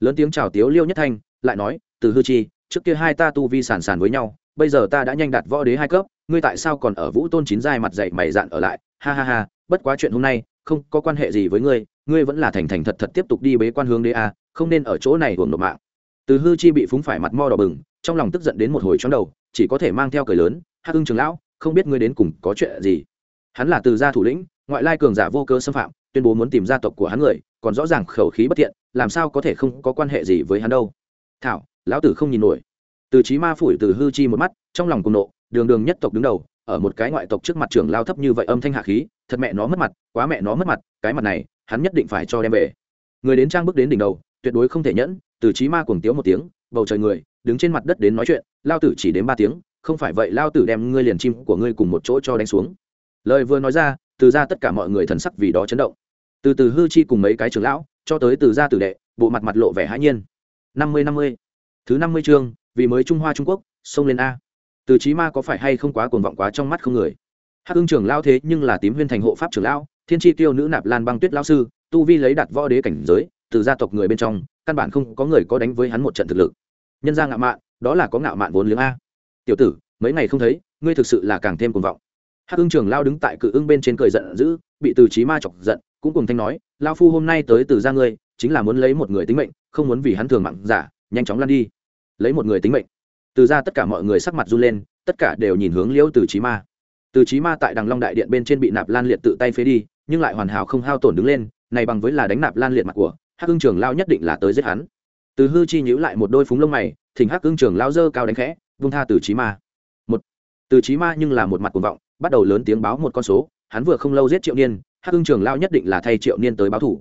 Lớn tiếng chào tiếu liêu nhất thanh, lại nói, từ hư chi, trước kia hai ta tu vi sản sản với nhau, bây giờ ta đã nhanh đạt võ đế hai cấp, ngươi tại sao còn ở vũ tôn chín giai mặt dạy mày dạn ở lại? Ha ha ha, bất quá chuyện hôm nay, không có quan hệ gì với ngươi ngươi vẫn là thành thành thật thật tiếp tục đi bế quan hướng đế a, không nên ở chỗ này hưởng nộp mạng. Từ hư chi bị phúng phải mặt mo đỏ bừng, trong lòng tức giận đến một hồi trong đầu, chỉ có thể mang theo cười lớn, hắc ưng trường lão, không biết ngươi đến cùng có chuyện gì? Hắn là từ gia thủ lĩnh, ngoại lai cường giả vô cơ xâm phạm, tuyên bố muốn tìm gia tộc của hắn người, còn rõ ràng khẩu khí bất thiện, làm sao có thể không có quan hệ gì với hắn đâu. Thảo, lão tử không nhìn nổi. Từ trí ma phủi từ hư chi một mắt, trong lòng cùng nộ, đường đường nhất tộc đứng đầu, ở một cái ngoại tộc trước mặt trưởng lao thấp như vậy âm thanh hạ khí, thật mẹ nó mất mặt, quá mẹ nó mất mặt, cái mặt này, hắn nhất định phải cho đem về. Người đến trang bước đến đỉnh đầu, tuyệt đối không thể nhẫn, từ trí ma cuồng tiếu một tiếng, bầu trời người, đứng trên mặt đất đến nói chuyện, lao tử chỉ đến ba tiếng, không phải vậy lao tử đem ngươi liền chim của ngươi cùng một chỗ cho đánh xuống lời vừa nói ra, từ ra tất cả mọi người thần sắc vì đó chấn động. Từ từ hư chi cùng mấy cái trưởng lão, cho tới từ gia tử đệ, bộ mặt mặt lộ vẻ hãi nhiên. Năm mươi năm mươi. Thứ năm mươi chương, vì mới trung hoa trung quốc, xông lên a. Từ trí ma có phải hay không quá cuồng vọng quá trong mắt không người? Hắc ưng trưởng lao thế nhưng là tím huyên thành hộ pháp trưởng lão, thiên tri tiêu nữ nạp lan băng tuyết lao sư, tu vi lấy đặt võ đế cảnh giới, từ gia tộc người bên trong, căn bản không có người có đánh với hắn một trận thực lực. Nhân ra ngạo mạn, đó là có ngạo mạn vốn liếng a. Tiểu tử, mấy ngày không thấy, ngươi thực sự là càng thêm cuồng vọng hắc ưng trưởng lao đứng tại cự ưng bên trên cười giận dữ, bị từ trí ma chọc giận, cũng cùng thanh nói, lao phu hôm nay tới từ gia ngươi, chính là muốn lấy một người tính mệnh, không muốn vì hắn thường mặn giả, nhanh chóng lăn đi. Lấy một người tính mệnh? Từ ra tất cả mọi người sắc mặt run lên, tất cả đều nhìn hướng liễu từ trí ma. Từ trí ma tại đằng long đại điện bên trên bị nạp lan liệt tự tay phế đi, nhưng lại hoàn hảo không hao tổn đứng lên, này bằng với là đánh nạp lan liệt mặt của, hắc ưng trường lao nhất định là tới giết hắn. Từ hư chi nhíu lại một đôi phúng lông mày, thỉnh hắc ưng trường lao dơ cao đánh khẽ, vung tha từ trí ma. Một, từ trí ma nhưng là một mặt cuồng vọng bắt đầu lớn tiếng báo một con số, hắn vừa không lâu giết triệu niên, hắc hưng trường lao nhất định là thay triệu niên tới báo thủ.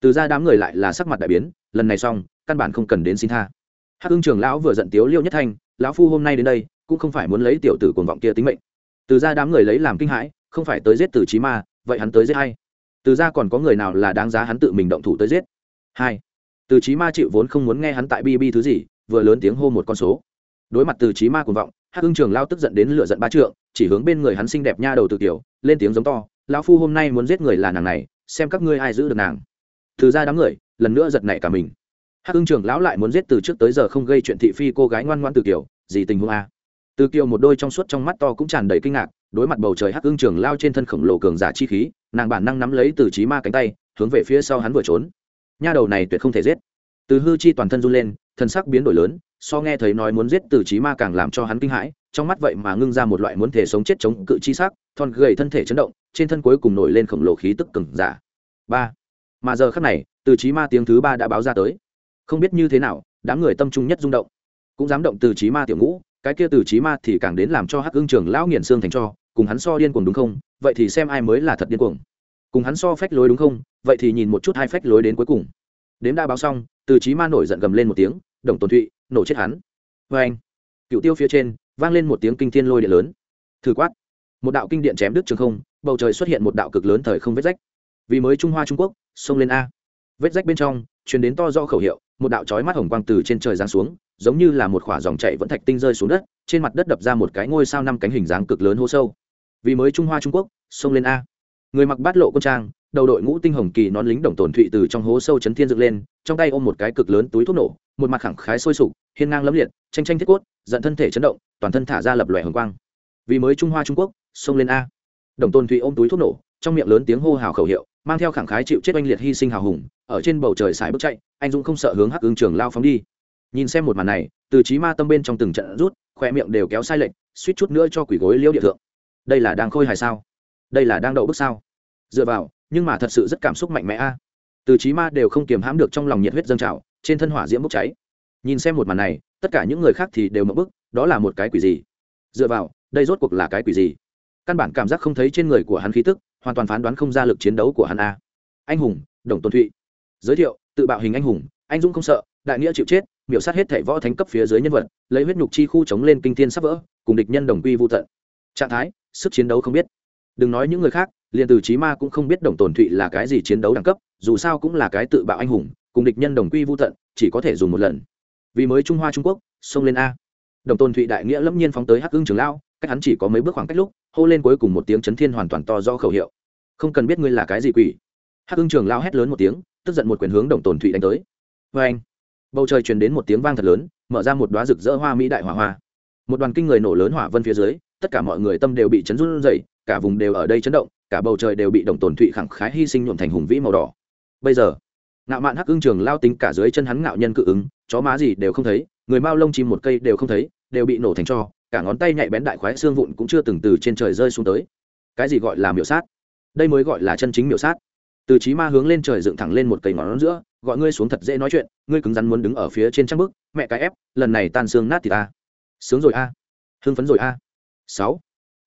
Từ ra đám người lại là sắc mặt đại biến, lần này xong, căn bản không cần đến xin tha. Hắc hưng trường lão vừa giận tiếu liêu nhất thanh, lão phu hôm nay đến đây, cũng không phải muốn lấy tiểu tử cuồng vọng kia tính mệnh. Từ ra đám người lấy làm kinh hãi, không phải tới giết từ trí ma, vậy hắn tới giết hay từ ra còn có người nào là đáng giá hắn tự mình động thủ tới giết? Hai. Từ trí ma chịu vốn không muốn nghe hắn tại bi bi thứ gì, vừa lớn tiếng hô một con số. Đối mặt từ trí ma cuồng vọng hắc ưng trường lao tức giận đến lửa giận ba trượng chỉ hướng bên người hắn xinh đẹp nha đầu từ tiểu lên tiếng giống to lão phu hôm nay muốn giết người là nàng này xem các ngươi ai giữ được nàng. Từ ra đám người lần nữa giật nảy cả mình. Hắc ưng trưởng lão lại muốn giết từ trước tới giờ không gây chuyện thị phi cô gái ngoan ngoan từ tiểu, gì tình huống a? Từ kiều một đôi trong suốt trong mắt to cũng tràn đầy kinh ngạc đối mặt bầu trời hắc ưng trưởng lao trên thân khổng lồ cường giả chi khí nàng bản năng nắm lấy từ trí ma cánh tay hướng về phía sau hắn vừa trốn. Nha đầu này tuyệt không thể giết. Từ hư chi toàn thân run lên thân sắc biến đổi lớn, so nghe thấy nói muốn giết từ trí ma càng làm cho hắn kinh hãi, trong mắt vậy mà ngưng ra một loại muốn thể sống chết chống cự chi sắc, thon gầy thân thể chấn động, trên thân cuối cùng nổi lên khổng lồ khí tức cứng giả. Ba. Mà giờ khắc này, từ trí ma tiếng thứ ba đã báo ra tới. Không biết như thế nào, đám người tâm trung nhất rung động. Cũng dám động từ trí ma tiểu ngũ, cái kia từ trí ma thì càng đến làm cho hắc ương trường lão nghiền xương thành cho, cùng hắn so điên cuồng đúng không? Vậy thì xem ai mới là thật điên cuồng. Cùng hắn so phách lối đúng không? Vậy thì nhìn một chút hai phách lối đến cuối cùng. Đếm đã báo xong từ trí ma nổi giận gầm lên một tiếng, đồng tồn thụy, nổ chết hắn. Vê anh, cựu tiêu phía trên, vang lên một tiếng kinh thiên lôi điện lớn. Thử quát. Một đạo kinh điện chém đứt trường không, bầu trời xuất hiện một đạo cực lớn thời không vết rách. Vì mới trung hoa trung quốc, xông lên a. Vết rách bên trong chuyển đến to do khẩu hiệu, một đạo trói mắt hồng quang từ trên trời giáng xuống, giống như là một khỏa dòng chạy vẫn thạch tinh rơi xuống đất, trên mặt đất đập ra một cái ngôi sao năm cánh hình dáng cực lớn hô sâu. Vì mới trung hoa trung quốc, xông lên a. Người mặc bát lộ quân trang đầu đội ngũ tinh hồng kỳ nón lính đồng tồn thụy từ trong hố sâu chấn thiên dựng lên, trong tay ôm một cái cực lớn túi thuốc nổ, một mặt khẳng khái sôi sục, hiên ngang lẫm liệt, tranh tranh thiết cốt, giận thân thể chấn động, toàn thân thả ra lập lòe hồng quang. Vì mới trung hoa trung quốc, xông lên a. Đồng tôn thụy ôm túi thuốc nổ, trong miệng lớn tiếng hô hào khẩu hiệu, mang theo khẳng khái chịu chết oanh liệt hy sinh hào hùng, ở trên bầu trời xài bước chạy, anh dũng không sợ hướng hắc ứng trường lao phóng đi. Nhìn xem một màn này, từ trí ma tâm bên trong từng trận rút, khoe miệng đều kéo sai lệch, suýt chút nữa cho quỷ gối liêu địa thượng. Đây là đang khôi hài sao? Đây là đang đậu bước sao? Dựa vào nhưng mà thật sự rất cảm xúc mạnh mẽ a. Từ trí ma đều không kiềm hãm được trong lòng nhiệt huyết dâng trào, trên thân hỏa diễm bốc cháy. Nhìn xem một màn này, tất cả những người khác thì đều mập bức, đó là một cái quỷ gì? Dựa vào, đây rốt cuộc là cái quỷ gì? Căn bản cảm giác không thấy trên người của hắn khí tức, hoàn toàn phán đoán không ra lực chiến đấu của hắn a. Anh hùng, đồng tôn thụy. Giới thiệu, tự bạo hình anh hùng, anh dũng không sợ, đại nghĩa chịu chết, miểu sát hết thảy võ thánh cấp phía dưới nhân vật, lấy huyết nhục chi khu chống lên kinh thiên sắp vỡ, cùng địch nhân đồng quy vô tận. Trạng thái, sức chiến đấu không biết. Đừng nói những người khác liền từ trí ma cũng không biết đồng tồn thụy là cái gì chiến đấu đẳng cấp, dù sao cũng là cái tự bạo anh hùng, cùng địch nhân đồng quy vô tận, chỉ có thể dùng một lần. Vì mới trung hoa trung quốc, xông lên a. Đồng tồn thụy đại nghĩa lâm nhiên phóng tới hắc ương trường lao cách hắn chỉ có mấy bước khoảng cách lúc, hô lên cuối cùng một tiếng chấn thiên hoàn toàn to do khẩu hiệu. Không cần biết ngươi là cái gì quỷ. Hắc ương trường lao hét lớn một tiếng, tức giận một quyền hướng đồng tồn thụy đánh tới. Vê anh bầu trời truyền đến một tiếng vang thật lớn, mở ra một đoá rực rỡ hoa mỹ đại hỏa hoa. Một đoàn kinh người nổ lớn hỏa vân phía dưới, tất cả mọi người tâm đều bị chấn run dậy cả vùng đều ở đây chấn động, cả bầu trời đều bị đồng tồn thụy khẳng khái hy sinh nhuộm thành hùng vĩ màu đỏ. Bây giờ, ngạo mạn hắc ưng trường lao tính cả dưới chân hắn ngạo nhân cự ứng, chó má gì đều không thấy, người mao lông chim một cây đều không thấy, đều bị nổ thành cho, cả ngón tay nhạy bén đại khoái xương vụn cũng chưa từng từ trên trời rơi xuống tới. Cái gì gọi là miểu sát? Đây mới gọi là chân chính miểu sát. Từ trí ma hướng lên trời dựng thẳng lên một cây ngón giữa, gọi ngươi xuống thật dễ nói chuyện, ngươi cứng rắn muốn đứng ở phía trên trang bức mẹ cái ép, lần này tan xương nát thì ta. Sướng rồi a. Hưng phấn rồi a. Sáu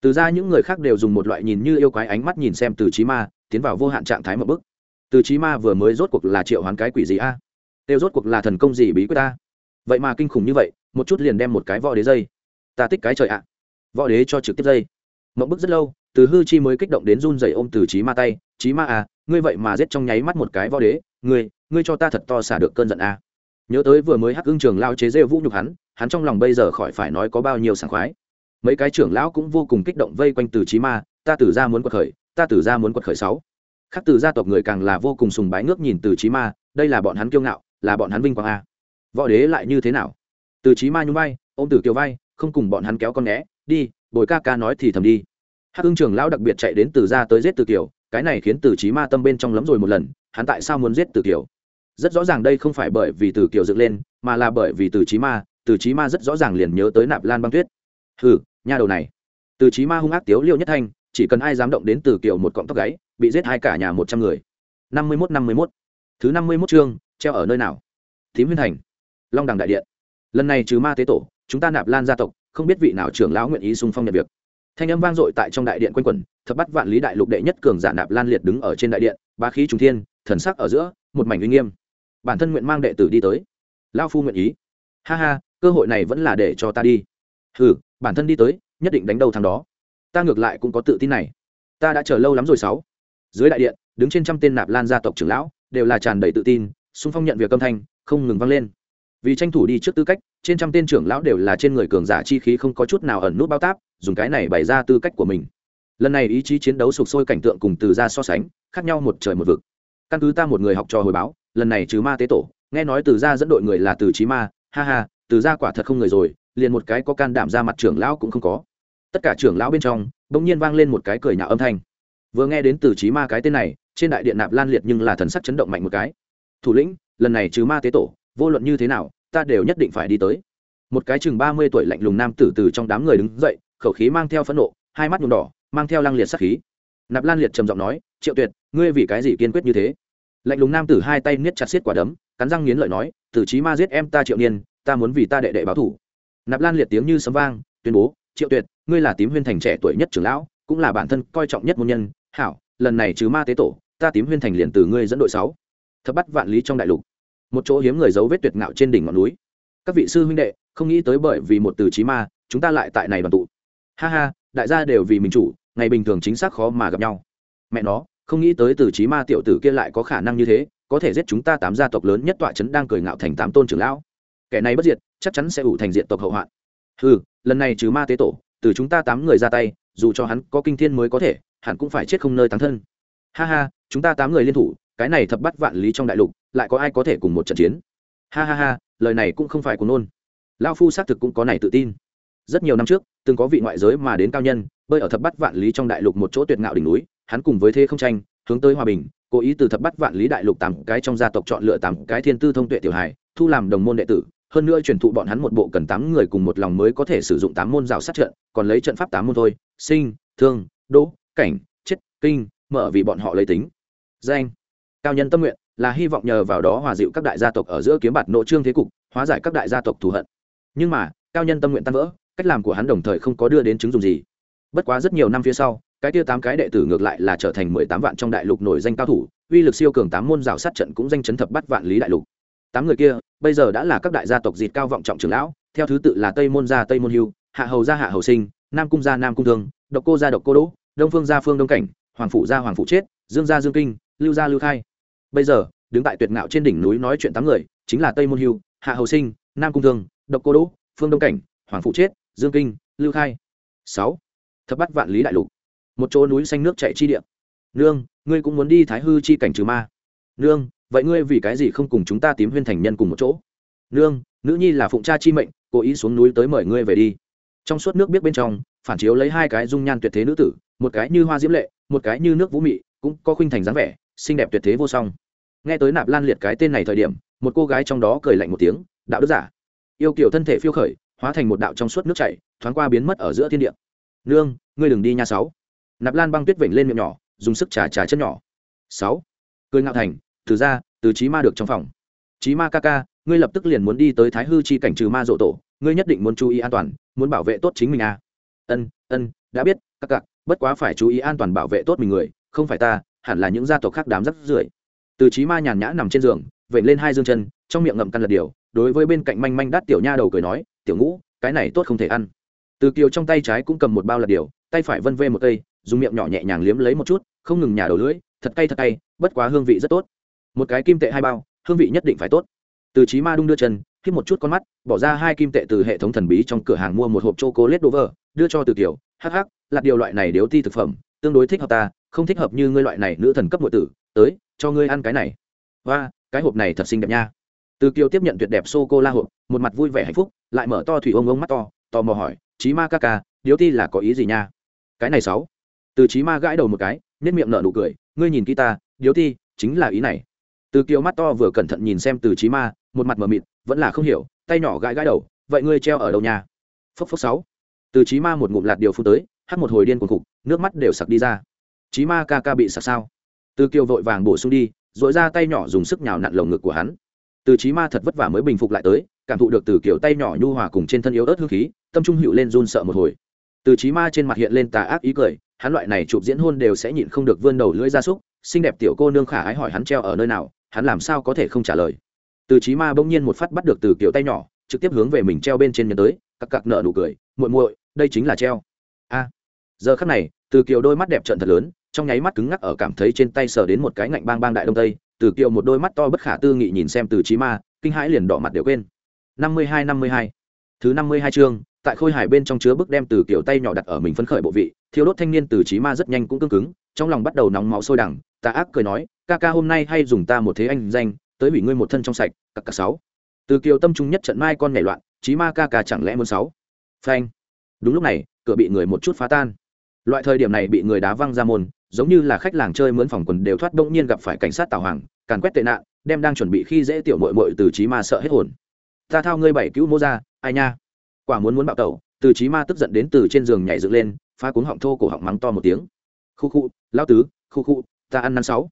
từ ra những người khác đều dùng một loại nhìn như yêu quái ánh mắt nhìn xem từ trí ma, tiến vào vô hạn trạng thái một bức từ trí ma vừa mới rốt cuộc là triệu hoán cái quỷ gì a? Đều rốt cuộc là thần công gì bí quyết ta vậy mà kinh khủng như vậy, một chút liền đem một cái võ đế dây. Ta tích cái trời ạ. Võ đế cho trực tiếp dây. Mộng bức rất lâu, từ hư chi mới kích động đến run rẩy ôm từ trí ma tay. Trí ma à ngươi vậy mà giết trong nháy mắt một cái võ đế. Ngươi ngươi cho ta thật to xả được cơn giận à. nhớ tới vừa mới hắc ưng trường lao chế rêu vũ nhục hắn hắn trong lòng bây giờ khỏi phải nói có bao nhiêu sảng khoái mấy cái trưởng lão cũng vô cùng kích động vây quanh từ trí ma, ta tử ra muốn quật khởi, ta tử ra muốn quật khởi sáu. Khác từ gia tộc người càng là vô cùng sùng bái ngước nhìn từ trí ma, đây là bọn hắn kiêu ngạo, là bọn hắn vinh quang a. Võ đế lại như thế nào? Từ trí ma nhún vai ô m tử kiều vai, không cùng bọn hắn kéo con né, đi, bồi ca ca nói thì thầm đi. Hắc hưng trưởng lão đặc biệt chạy đến từ ra tới giết từ kiều, cái này khiến từ trí ma tâm bên trong lấm rồi một lần, hắn tại sao muốn giết từ kiều? Rất rõ ràng đây không phải bởi vì từ kiều dựng lên, mà là bởi vì từ trí ma, từ trí ma rất rõ ràng liền nhớ tới nạp lan băng tuyết. Hừ nha đầu này. Từ trí ma hung ác tiếu liêu nhất thanh, chỉ cần ai dám động đến từ kiểu một cọng tóc gáy, bị giết hai cả nhà một trăm người. Năm mươi mốt, năm mươi mốt. Thứ năm mươi mốt chương, treo ở nơi nào? Thím huyên thành. Long đằng đại điện. Lần này trừ ma tế tổ, chúng ta nạp lan gia tộc, không biết vị nào trưởng lão nguyện ý xung phong nhận việc. Thanh âm vang dội tại trong đại điện quanh quẩn, thập bắt vạn lý đại lục đệ nhất cường giả nạp lan liệt đứng ở trên đại điện ba khí trung thiên, thần sắc ở giữa, một mảnh uy nghiêm. Bản thân nguyện mang đệ tử đi tới. Lao phu nguyện ý. Ha ha, cơ hội này vẫn là để cho ta đi. Hừ bản thân đi tới, nhất định đánh đầu thằng đó. Ta ngược lại cũng có tự tin này. Ta đã chờ lâu lắm rồi sáu. Dưới đại điện, đứng trên trăm tên nạp lan gia tộc trưởng lão, đều là tràn đầy tự tin, xung phong nhận việc âm thanh, không ngừng vang lên. Vì tranh thủ đi trước tư cách, trên trăm tên trưởng lão đều là trên người cường giả chi khí không có chút nào ẩn nút bao táp, dùng cái này bày ra tư cách của mình. Lần này ý chí chiến đấu sục sôi cảnh tượng cùng từ ra so sánh, khác nhau một trời một vực. Căn cứ ta một người học trò hồi báo, lần này trừ ma tế tổ, nghe nói từ ra dẫn đội người là từ trí ma, ha ha, từ ra quả thật không người rồi liền một cái có can đảm ra mặt trưởng lão cũng không có. Tất cả trưởng lão bên trong, bỗng nhiên vang lên một cái cười nhạo âm thanh. Vừa nghe đến từ trí ma cái tên này, trên đại điện nạp lan liệt nhưng là thần sắc chấn động mạnh một cái. Thủ lĩnh, lần này trừ ma tế tổ, vô luận như thế nào, ta đều nhất định phải đi tới. Một cái chừng ba mươi tuổi lạnh lùng nam tử từ trong đám người đứng dậy, khẩu khí mang theo phẫn nộ, hai mắt nhuộm đỏ, mang theo lăng liệt sắc khí. Nạp lan liệt trầm giọng nói, triệu tuyệt, ngươi vì cái gì kiên quyết như thế? Lạnh lùng nam tử hai tay niết chặt xiết quả đấm, cắn răng nghiến lợi nói, từ trí ma giết em ta triệu niên, ta muốn vì ta đệ đệ báo thủ nạp lan liệt tiếng như sấm vang, tuyên bố, triệu tuyệt, ngươi là tím huyên thành trẻ tuổi nhất trưởng lão, cũng là bản thân coi trọng nhất môn nhân. Hảo, lần này trừ ma tế tổ, ta tím huyên thành liền từ ngươi dẫn đội sáu. Thập bắt vạn lý trong đại lục. Một chỗ hiếm người dấu vết tuyệt ngạo trên đỉnh ngọn núi. Các vị sư huynh đệ, không nghĩ tới bởi vì một từ trí ma, chúng ta lại tại này đoàn tụ. Ha ha, đại gia đều vì mình chủ, ngày bình thường chính xác khó mà gặp nhau. Mẹ nó, không nghĩ tới từ trí ma tiểu tử kia lại có khả năng như thế, có thể giết chúng ta tám gia tộc lớn nhất tọa trấn đang cười ngạo thành tám tôn trưởng lão kẻ này bất diệt, chắc chắn sẽ ủ thành diện tộc hậu hoạn. Ừ lần này trừ ma tế tổ, từ chúng ta tám người ra tay, dù cho hắn có kinh thiên mới có thể, hẳn cũng phải chết không nơi tán thân. Ha ha, chúng ta tám người liên thủ, cái này thập bắt vạn lý trong đại lục, lại có ai có thể cùng một trận chiến? Ha ha ha, lời này cũng không phải của nôn. Lao phu xác thực cũng có này tự tin. Rất nhiều năm trước, từng có vị ngoại giới mà đến cao nhân, bơi ở thập bắt vạn lý trong đại lục một chỗ tuyệt ngạo đỉnh núi, hắn cùng với thế không tranh, hướng tới hòa bình, cố ý từ thập bắt vạn lý đại lục tám cái trong gia tộc chọn lựa tám cái thiên tư thông tuệ tiểu hài, thu làm đồng môn đệ tử hơn nữa truyền thụ bọn hắn một bộ cần tám người cùng một lòng mới có thể sử dụng tám môn rào sát trận, còn lấy trận pháp tám môn thôi, sinh, thương đỗ cảnh, chết, kinh, mở vì bọn họ lấy tính. Danh. Cao nhân tâm nguyện là hy vọng nhờ vào đó hòa dịu các đại gia tộc ở giữa kiếm bạt nội trương thế cục, hóa giải các đại gia tộc thù hận. Nhưng mà, cao nhân tâm nguyện tan vỡ, cách làm của hắn đồng thời không có đưa đến chứng dùng gì. Bất quá rất nhiều năm phía sau, cái tia tám cái đệ tử ngược lại là trở thành mười tám vạn trong đại lục nổi danh cao thủ, uy lực siêu cường tám môn rào sát trận cũng danh chấn thập bắt vạn lý đại lục tám người kia, bây giờ đã là các đại gia tộc dịt cao vọng trọng trưởng lão, theo thứ tự là tây môn gia, tây môn hưu, hạ hầu gia, hạ hầu sinh, nam cung gia, nam cung thương, độc cô gia, độc cô đỗ, đông phương gia, phương đông cảnh, hoàng phủ gia, hoàng phủ chết, dương gia, dương kinh, lưu gia, lưu khai. Bây giờ, đứng tại tuyệt ngạo trên đỉnh núi nói chuyện tám người, chính là tây môn hưu, hạ hầu sinh, nam cung thương, độc cô đỗ, phương đông cảnh, hoàng phụ chết, dương kinh, lưu khai. Sáu. Thập bắt vạn lý đại lục. Một chỗ núi xanh nước chạy chi địa. Nương, ngươi cũng muốn đi thái hư chi cảnh trừ ma. Nương vậy ngươi vì cái gì không cùng chúng ta tím huyên thành nhân cùng một chỗ? Nương, nữ nhi là phụng cha chi mệnh, cố ý xuống núi tới mời ngươi về đi. Trong suốt nước biết bên trong, phản chiếu lấy hai cái dung nhan tuyệt thế nữ tử, một cái như hoa diễm lệ, một cái như nước vũ mị, cũng có khuynh thành dáng vẻ, xinh đẹp tuyệt thế vô song. Nghe tới nạp lan liệt cái tên này thời điểm, một cô gái trong đó cười lạnh một tiếng, đạo đức giả. Yêu kiểu thân thể phiêu khởi, hóa thành một đạo trong suốt nước chảy, thoáng qua biến mất ở giữa thiên địa. Nương, ngươi đừng đi nha sáu. Nạp lan băng tuyết vểnh lên miệng nhỏ, dùng sức trà trà chân nhỏ. Sáu. Cười ngạo thành từ ra, từ trí ma được trong phòng. Trí ma ca ca, ngươi lập tức liền muốn đi tới thái hư chi cảnh trừ ma rộ tổ, ngươi nhất định muốn chú ý an toàn, muốn bảo vệ tốt chính mình à. Ân ân, đã biết, các cặc, bất quá phải chú ý an toàn bảo vệ tốt mình người, không phải ta, hẳn là những gia tộc khác đám rắc rưởi. Từ trí ma nhàn nhã nằm trên giường vậy lên hai dương chân, trong miệng ngậm căn lật điều, đối với bên cạnh manh manh đắt tiểu nha đầu cười nói, tiểu ngũ, cái này tốt không thể ăn. Từ kiều trong tay trái cũng cầm một bao lật điều, tay phải vân vê một cây, dùng miệng nhỏ nhẹ nhàng liếm lấy một chút, không ngừng nhả đầu lưỡi, thật cay thật cay, bất quá hương vị rất tốt một cái kim tệ hai bao hương vị nhất định phải tốt. Từ trí ma đung đưa chân khi một chút con mắt bỏ ra hai kim tệ từ hệ thống thần bí trong cửa hàng mua một hộp chocolate Dover, đưa cho từ tiểu, hắc hắc lạt điều loại này điếu ti thực phẩm tương đối thích hợp ta không thích hợp như ngươi loại này nữ thần cấp nội tử. Tới cho ngươi ăn cái này. Và cái hộp này thật xinh đẹp nha. Từ kiều tiếp nhận tuyệt đẹp sô cô la hộp một mặt vui vẻ hạnh phúc lại mở to thủy ông ông mắt to tò mò hỏi chí ma ca ca điếu ti là có ý gì nha? Cái này sáu. Từ chí ma gãi đầu một cái nét miệng nở nụ cười ngươi nhìn kỹ ta điếu ti chính là ý này từ kiều mắt to vừa cẩn thận nhìn xem từ trí ma, một mặt mờ mịt, vẫn là không hiểu, tay nhỏ gãi gãi đầu, vậy ngươi treo ở đâu nhà phốc phốc sáu. Từ trí ma một ngụm lạt điều phu tới, hắt một hồi điên cuồng cục nước mắt đều sặc đi ra. Trí ma ca ca bị sặc sao? Từ kiều vội vàng bổ sung đi dội ra tay nhỏ dùng sức nhào nặn lồng ngực của hắn. Từ trí ma thật vất vả mới bình phục lại tới, cảm thụ được từ kiểu tay nhỏ nhu hòa cùng trên thân yếu ớt hương khí, tâm trung hữu lên run sợ một hồi. Từ trí ma trên mặt hiện lên tà ác ý cười, hắn loại này chụp diễn hôn đều sẽ nhịn không được vươn đầu lưỡi ra súc, xinh đẹp tiểu cô nương khả ái hỏi hắn treo ở nơi nào hắn làm sao có thể không trả lời? Từ trí ma bỗng nhiên một phát bắt được từ kiểu tay nhỏ, trực tiếp hướng về mình treo bên trên nhân tới, cặc cặc nợ nụ cười, muội muội, đây chính là treo. A. Giờ khắc này, từ kiều đôi mắt đẹp trận thật lớn, trong nháy mắt cứng ngắc ở cảm thấy trên tay sờ đến một cái ngạnh bang bang đại đông tây, từ kiều một đôi mắt to bất khả tư nghị nhìn xem từ trí ma, kinh hãi liền đỏ mặt đều quên. Năm mươi hai, năm mươi hai. Thứ năm mươi hai chương, tại khôi hải bên trong chứa bức đem từ kiều tay nhỏ đặt ở mình phấn khởi bộ vị thiếu đốt thanh niên từ trí ma rất nhanh cũng cứng cứng, trong lòng bắt đầu nóng máu sôi đẳng tà ác cười nói ca ca hôm nay hay dùng ta một thế anh danh, tới bị ngươi một thân trong sạch cặp cả sáu. Từ kiều tâm trung nhất trận mai con nhảy loạn trí ma ca ca chẳng lẽ muốn sáu? Phanh. Đúng lúc này, cửa bị người một chút phá tan. Loại thời điểm này bị người đá văng ra môn, giống như là khách làng chơi mướn phòng quần đều thoát đông nhiên gặp phải cảnh sát tào hoàng, càn quét tệ nạn, đem đang chuẩn bị khi dễ tiểu mội mội từ trí ma sợ hết hồn. Ta thao ngươi bảy cứu mô ra, ai nha? Quả muốn muốn bạo tẩu, từ trí ma tức giận đến từ trên giường nhảy dựng lên, phá cuống họng thô cổ họng mắng to một tiếng. Khu khu lao tứ, khu khu, ta ăn năn sáu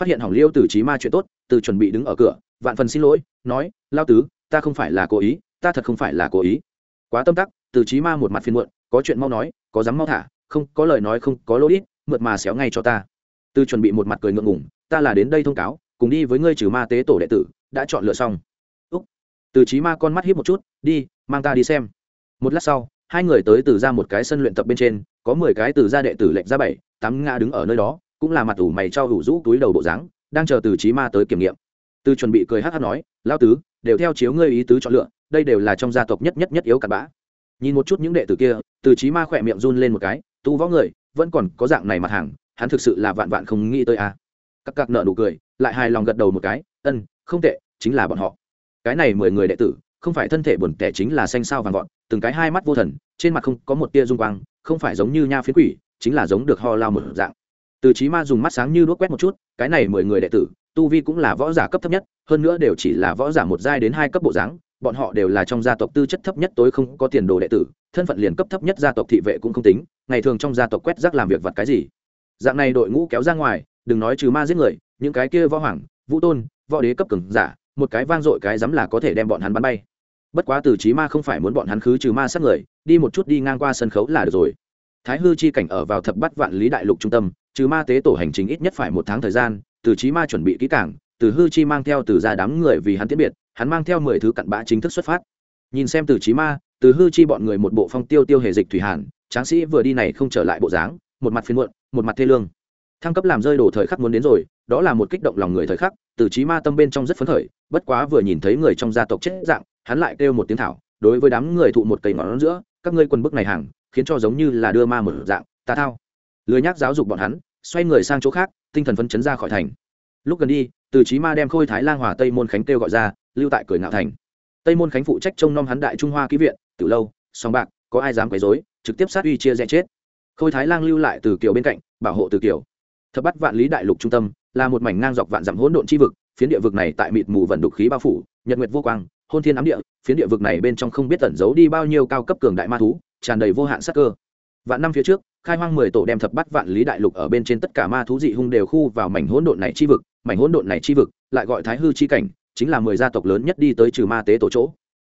phát hiện hỏng liêu từ trí ma chuyện tốt, từ chuẩn bị đứng ở cửa, vạn phần xin lỗi, nói, lao tứ, ta không phải là cố ý, ta thật không phải là cố ý. Quá tâm tắc, từ trí ma một mặt phiên muộn, có chuyện mau nói, có dám mau thả, không, có lời nói không, có lỗi ít, mượt mà xéo ngay cho ta. Từ chuẩn bị một mặt cười ngượng ngủng ta là đến đây thông cáo, cùng đi với ngươi trừ ma tế tổ đệ tử, đã chọn lựa xong. Úc. Từ trí ma con mắt híp một chút, đi, mang ta đi xem. Một lát sau, hai người tới từ ra một cái sân luyện tập bên trên, có mười cái từ ra đệ tử lệnh ra bảy, tám ngã đứng ở nơi đó cũng là mặt ủ mày trao hủ rũ túi đầu bộ dáng, đang chờ từ trí ma tới kiểm nghiệm. Từ chuẩn bị cười hát hát nói lao tứ, đều theo chiếu ngươi ý tứ chọn lựa, đây đều là trong gia tộc nhất nhất nhất yếu cặn bã. Nhìn một chút những đệ tử kia, từ trí ma khỏe miệng run lên một cái tu võ người, vẫn còn có dạng này mặt hàng, hắn thực sự là vạn vạn không nghĩ tới a à. các cặc nợ nụ cười, lại hài lòng gật đầu một cái, ân, không tệ, chính là bọn họ. Cái này mười người đệ tử, không phải thân thể buồn tẻ chính là xanh sao vàng gọn từng cái hai mắt vô thần, trên mặt không có một tia dung quang, không phải giống như nha phiến quỷ, chính là giống được ho lao một dạng từ trí ma dùng mắt sáng như đuốc quét một chút, cái này mười người đệ tử, tu vi cũng là võ giả cấp thấp nhất, hơn nữa đều chỉ là võ giả một giai đến hai cấp bộ dáng, bọn họ đều là trong gia tộc tư chất thấp nhất tối không có tiền đồ đệ tử, thân phận liền cấp thấp nhất gia tộc thị vệ cũng không tính, ngày thường trong gia tộc quét rác làm việc vật cái gì. Dạng này đội ngũ kéo ra ngoài, đừng nói trừ ma giết người, những cái kia võ hoàng, vũ tôn, võ đế cấp cường giả, một cái vang dội cái dám là có thể đem bọn hắn bắn bay. Bất quá từ trí ma không phải muốn bọn hắn khứ trừ ma sát người, đi một chút đi ngang qua sân khấu là được rồi. Thái hư chi cảnh ở vào thập bắt vạn lý đại lục trung tâm trừ ma tế tổ hành trình ít nhất phải một tháng thời gian, từ trí ma chuẩn bị kỹ cảng từ hư chi mang theo từ ra đám người vì hắn tiễn biệt, hắn mang theo mười thứ cặn bã chính thức xuất phát. Nhìn xem từ trí ma, từ hư chi bọn người một bộ phong tiêu tiêu hề dịch thủy hàn, tráng sĩ vừa đi này không trở lại bộ dáng, một mặt phiên muộn, một mặt thê lương. Thăng cấp làm rơi đồ thời khắc muốn đến rồi, đó là một kích động lòng người thời khắc, từ trí ma tâm bên trong rất phấn khởi, bất quá vừa nhìn thấy người trong gia tộc chết dạng, hắn lại kêu một tiếng thảo, đối với đám người thụ một cây ngọn giữa, các ngươi quần bức này hàng, khiến cho giống như là đưa ma một dạng, ta thao lười nhác giáo dục bọn hắn xoay người sang chỗ khác tinh thần phấn chấn ra khỏi thành. Lúc gần đi từ trí ma đem khôi thái lang hòa tây môn khánh kêu gọi ra lưu tại cười ngạo thành. Tây môn khánh phụ trách trông nom hắn đại trung hoa ký viện từ lâu song bạc có ai dám quấy rối, trực tiếp sát uy chia rẽ chết. Khôi thái lang lưu lại từ kiều bên cạnh bảo hộ từ kiều. Thập bắt vạn lý đại lục trung tâm là một mảnh ngang dọc vạn dặm hỗn độn chi vực phiến địa vực này tại mịt mù vận đục khí bao phủ nhật nguyệt vô quang hôn thiên ám địa phiến địa vực này bên trong không biết tẩn giấu đi bao nhiêu cao cấp cường đại ma thú tràn đầy vô hạn sát cơ. Vạn năm phía trước khai hoang mười tổ đem thập bắt vạn lý đại lục ở bên trên tất cả ma thú dị hung đều khu vào mảnh hỗn độn này chi vực. Mảnh hỗn độn này chi vực, lại gọi thái hư chi cảnh, chính là mười gia tộc lớn nhất đi tới trừ ma tế tổ chỗ.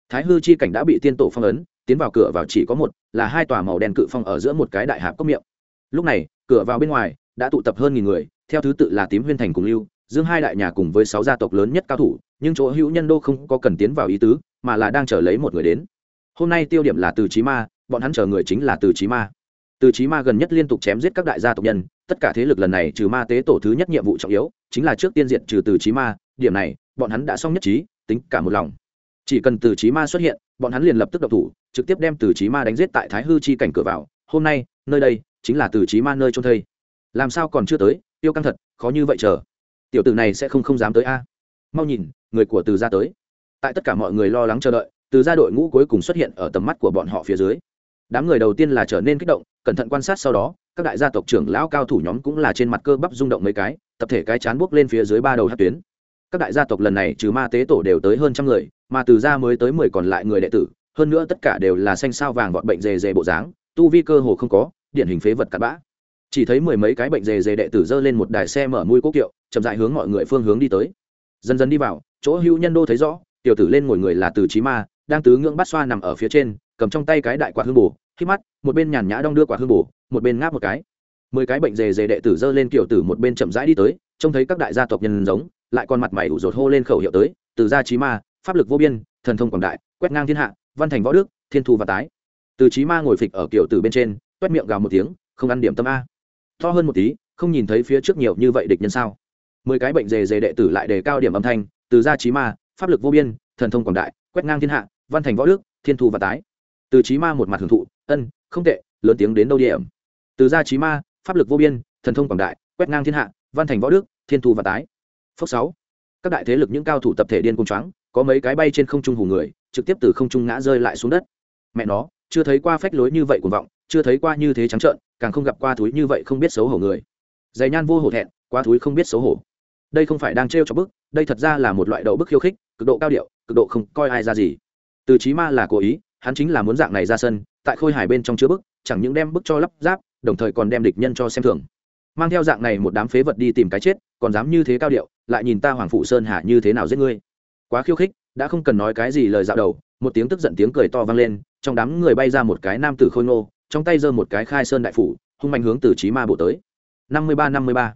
Thái hư chi cảnh đã bị tiên tổ phong ấn, tiến vào cửa vào chỉ có một, là hai tòa màu đen cự phong ở giữa một cái đại hạp cốc miệng. Lúc này, cửa vào bên ngoài đã tụ tập hơn nghìn người, theo thứ tự là tím huyên thành cùng lưu, dương hai đại nhà cùng với sáu gia tộc lớn nhất cao thủ, nhưng chỗ hữu nhân đô không có cần tiến vào ý tứ, mà là đang chờ lấy một người đến. Hôm nay tiêu điểm là từ trí ma, bọn hắn chờ người chính là từ trí ma từ trí ma gần nhất liên tục chém giết các đại gia tộc nhân, tất cả thế lực lần này trừ ma tế tổ thứ nhất nhiệm vụ trọng yếu, chính là trước tiên diện trừ từ trí ma, điểm này, bọn hắn đã xong nhất trí, tính cả một lòng. Chỉ cần từ trí ma xuất hiện, bọn hắn liền lập tức độc thủ, trực tiếp đem từ trí ma đánh giết tại thái hư chi cảnh cửa vào, hôm nay, nơi đây chính là từ trí ma nơi trôn thây. Làm sao còn chưa tới, tiêu căng thật, khó như vậy chờ. Tiểu tử này sẽ không không dám tới a. Mau nhìn, người của từ gia tới. Tại tất cả mọi người lo lắng chờ đợi, từ gia đội ngũ cuối cùng xuất hiện ở tầm mắt của bọn họ phía dưới đám người đầu tiên là trở nên kích động, cẩn thận quan sát sau đó, các đại gia tộc trưởng lão cao thủ nhóm cũng là trên mặt cơ bắp rung động mấy cái, tập thể cái chán buốc lên phía dưới ba đầu hát tuyến. Các đại gia tộc lần này trừ ma tế tổ đều tới hơn trăm người, mà từ gia mới tới mười còn lại người đệ tử, hơn nữa tất cả đều là xanh sao vàng vọt bệnh dề dề bộ dáng, tu vi cơ hồ không có, điển hình phế vật cặn bã. Chỉ thấy mười mấy cái bệnh dề dề đệ tử dơ lên một đài xe mở mũi cố kiệu, chậm dại hướng mọi người phương hướng đi tới. Dần dần đi vào, chỗ hữu nhân đô thấy rõ, tiểu tử lên ngồi người là từ trí ma, đang tứ ngưỡng bát xoa nằm ở phía trên cầm trong tay cái đại quạt hương bù, khi mắt, một bên nhàn nhã đong đưa quạt hương bù, một bên ngáp một cái. Mười cái bệnh dề dề đệ tử dơ lên kiểu tử một bên chậm rãi đi tới, trông thấy các đại gia tộc nhân giống, lại còn mặt mày ủ rột hô lên khẩu hiệu tới, từ gia trí ma, pháp lực vô biên, thần thông quảng đại, quét ngang thiên hạ, văn thành võ đức, thiên thu và tái. Từ trí ma ngồi phịch ở kiểu tử bên trên quét miệng gào một tiếng, không ăn điểm tâm a. To hơn một tí, không nhìn thấy phía trước nhiều như vậy địch nhân sao. Mười cái bệnh dề dề đệ tử lại đề cao điểm âm thanh, từ gia trí ma, pháp lực vô biên, thần thông quảng đại, quét ngang thiên hạ, văn thành võ đức, thiên thu và tái từ trí ma một mặt hưởng thụ, ân, không tệ, lớn tiếng đến đâu điểm? Từ gia trí ma, pháp lực vô biên, thần thông quảng đại, quét ngang thiên hạ, văn thành võ đức, thiên thu và tái. Phước sáu. Các đại thế lực những cao thủ tập thể điên cung choáng, có mấy cái bay trên không trung hù người, trực tiếp từ không trung ngã rơi lại xuống đất. Mẹ nó, chưa thấy qua phách lối như vậy cuồng vọng, chưa thấy qua như thế trắng trợn, càng không gặp qua thúi như vậy không biết xấu hổ người. Dày nhan vô hổ thẹn qua thúi không biết xấu hổ. Đây không phải đang trêu cho bức, đây thật ra là một loại đậu bức khiêu khích, cực độ cao điệu, cực độ không coi ai ra gì. Từ chí ma là cố ý hắn chính là muốn dạng này ra sân, tại khôi hài bên trong chứa bức, chẳng những đem bức cho lắp ráp, đồng thời còn đem địch nhân cho xem thường. Mang theo dạng này một đám phế vật đi tìm cái chết, còn dám như thế cao điệu, lại nhìn ta hoàng phụ sơn hạ như thế nào giết ngươi. Quá khiêu khích, đã không cần nói cái gì lời dạo đầu, một tiếng tức giận tiếng cười to vang lên, trong đám người bay ra một cái nam tử khôi ngô, trong tay giơ một cái khai sơn đại phủ, hung mạnh hướng từ trí ma bộ tới. Năm mươi ba, năm mươi ba.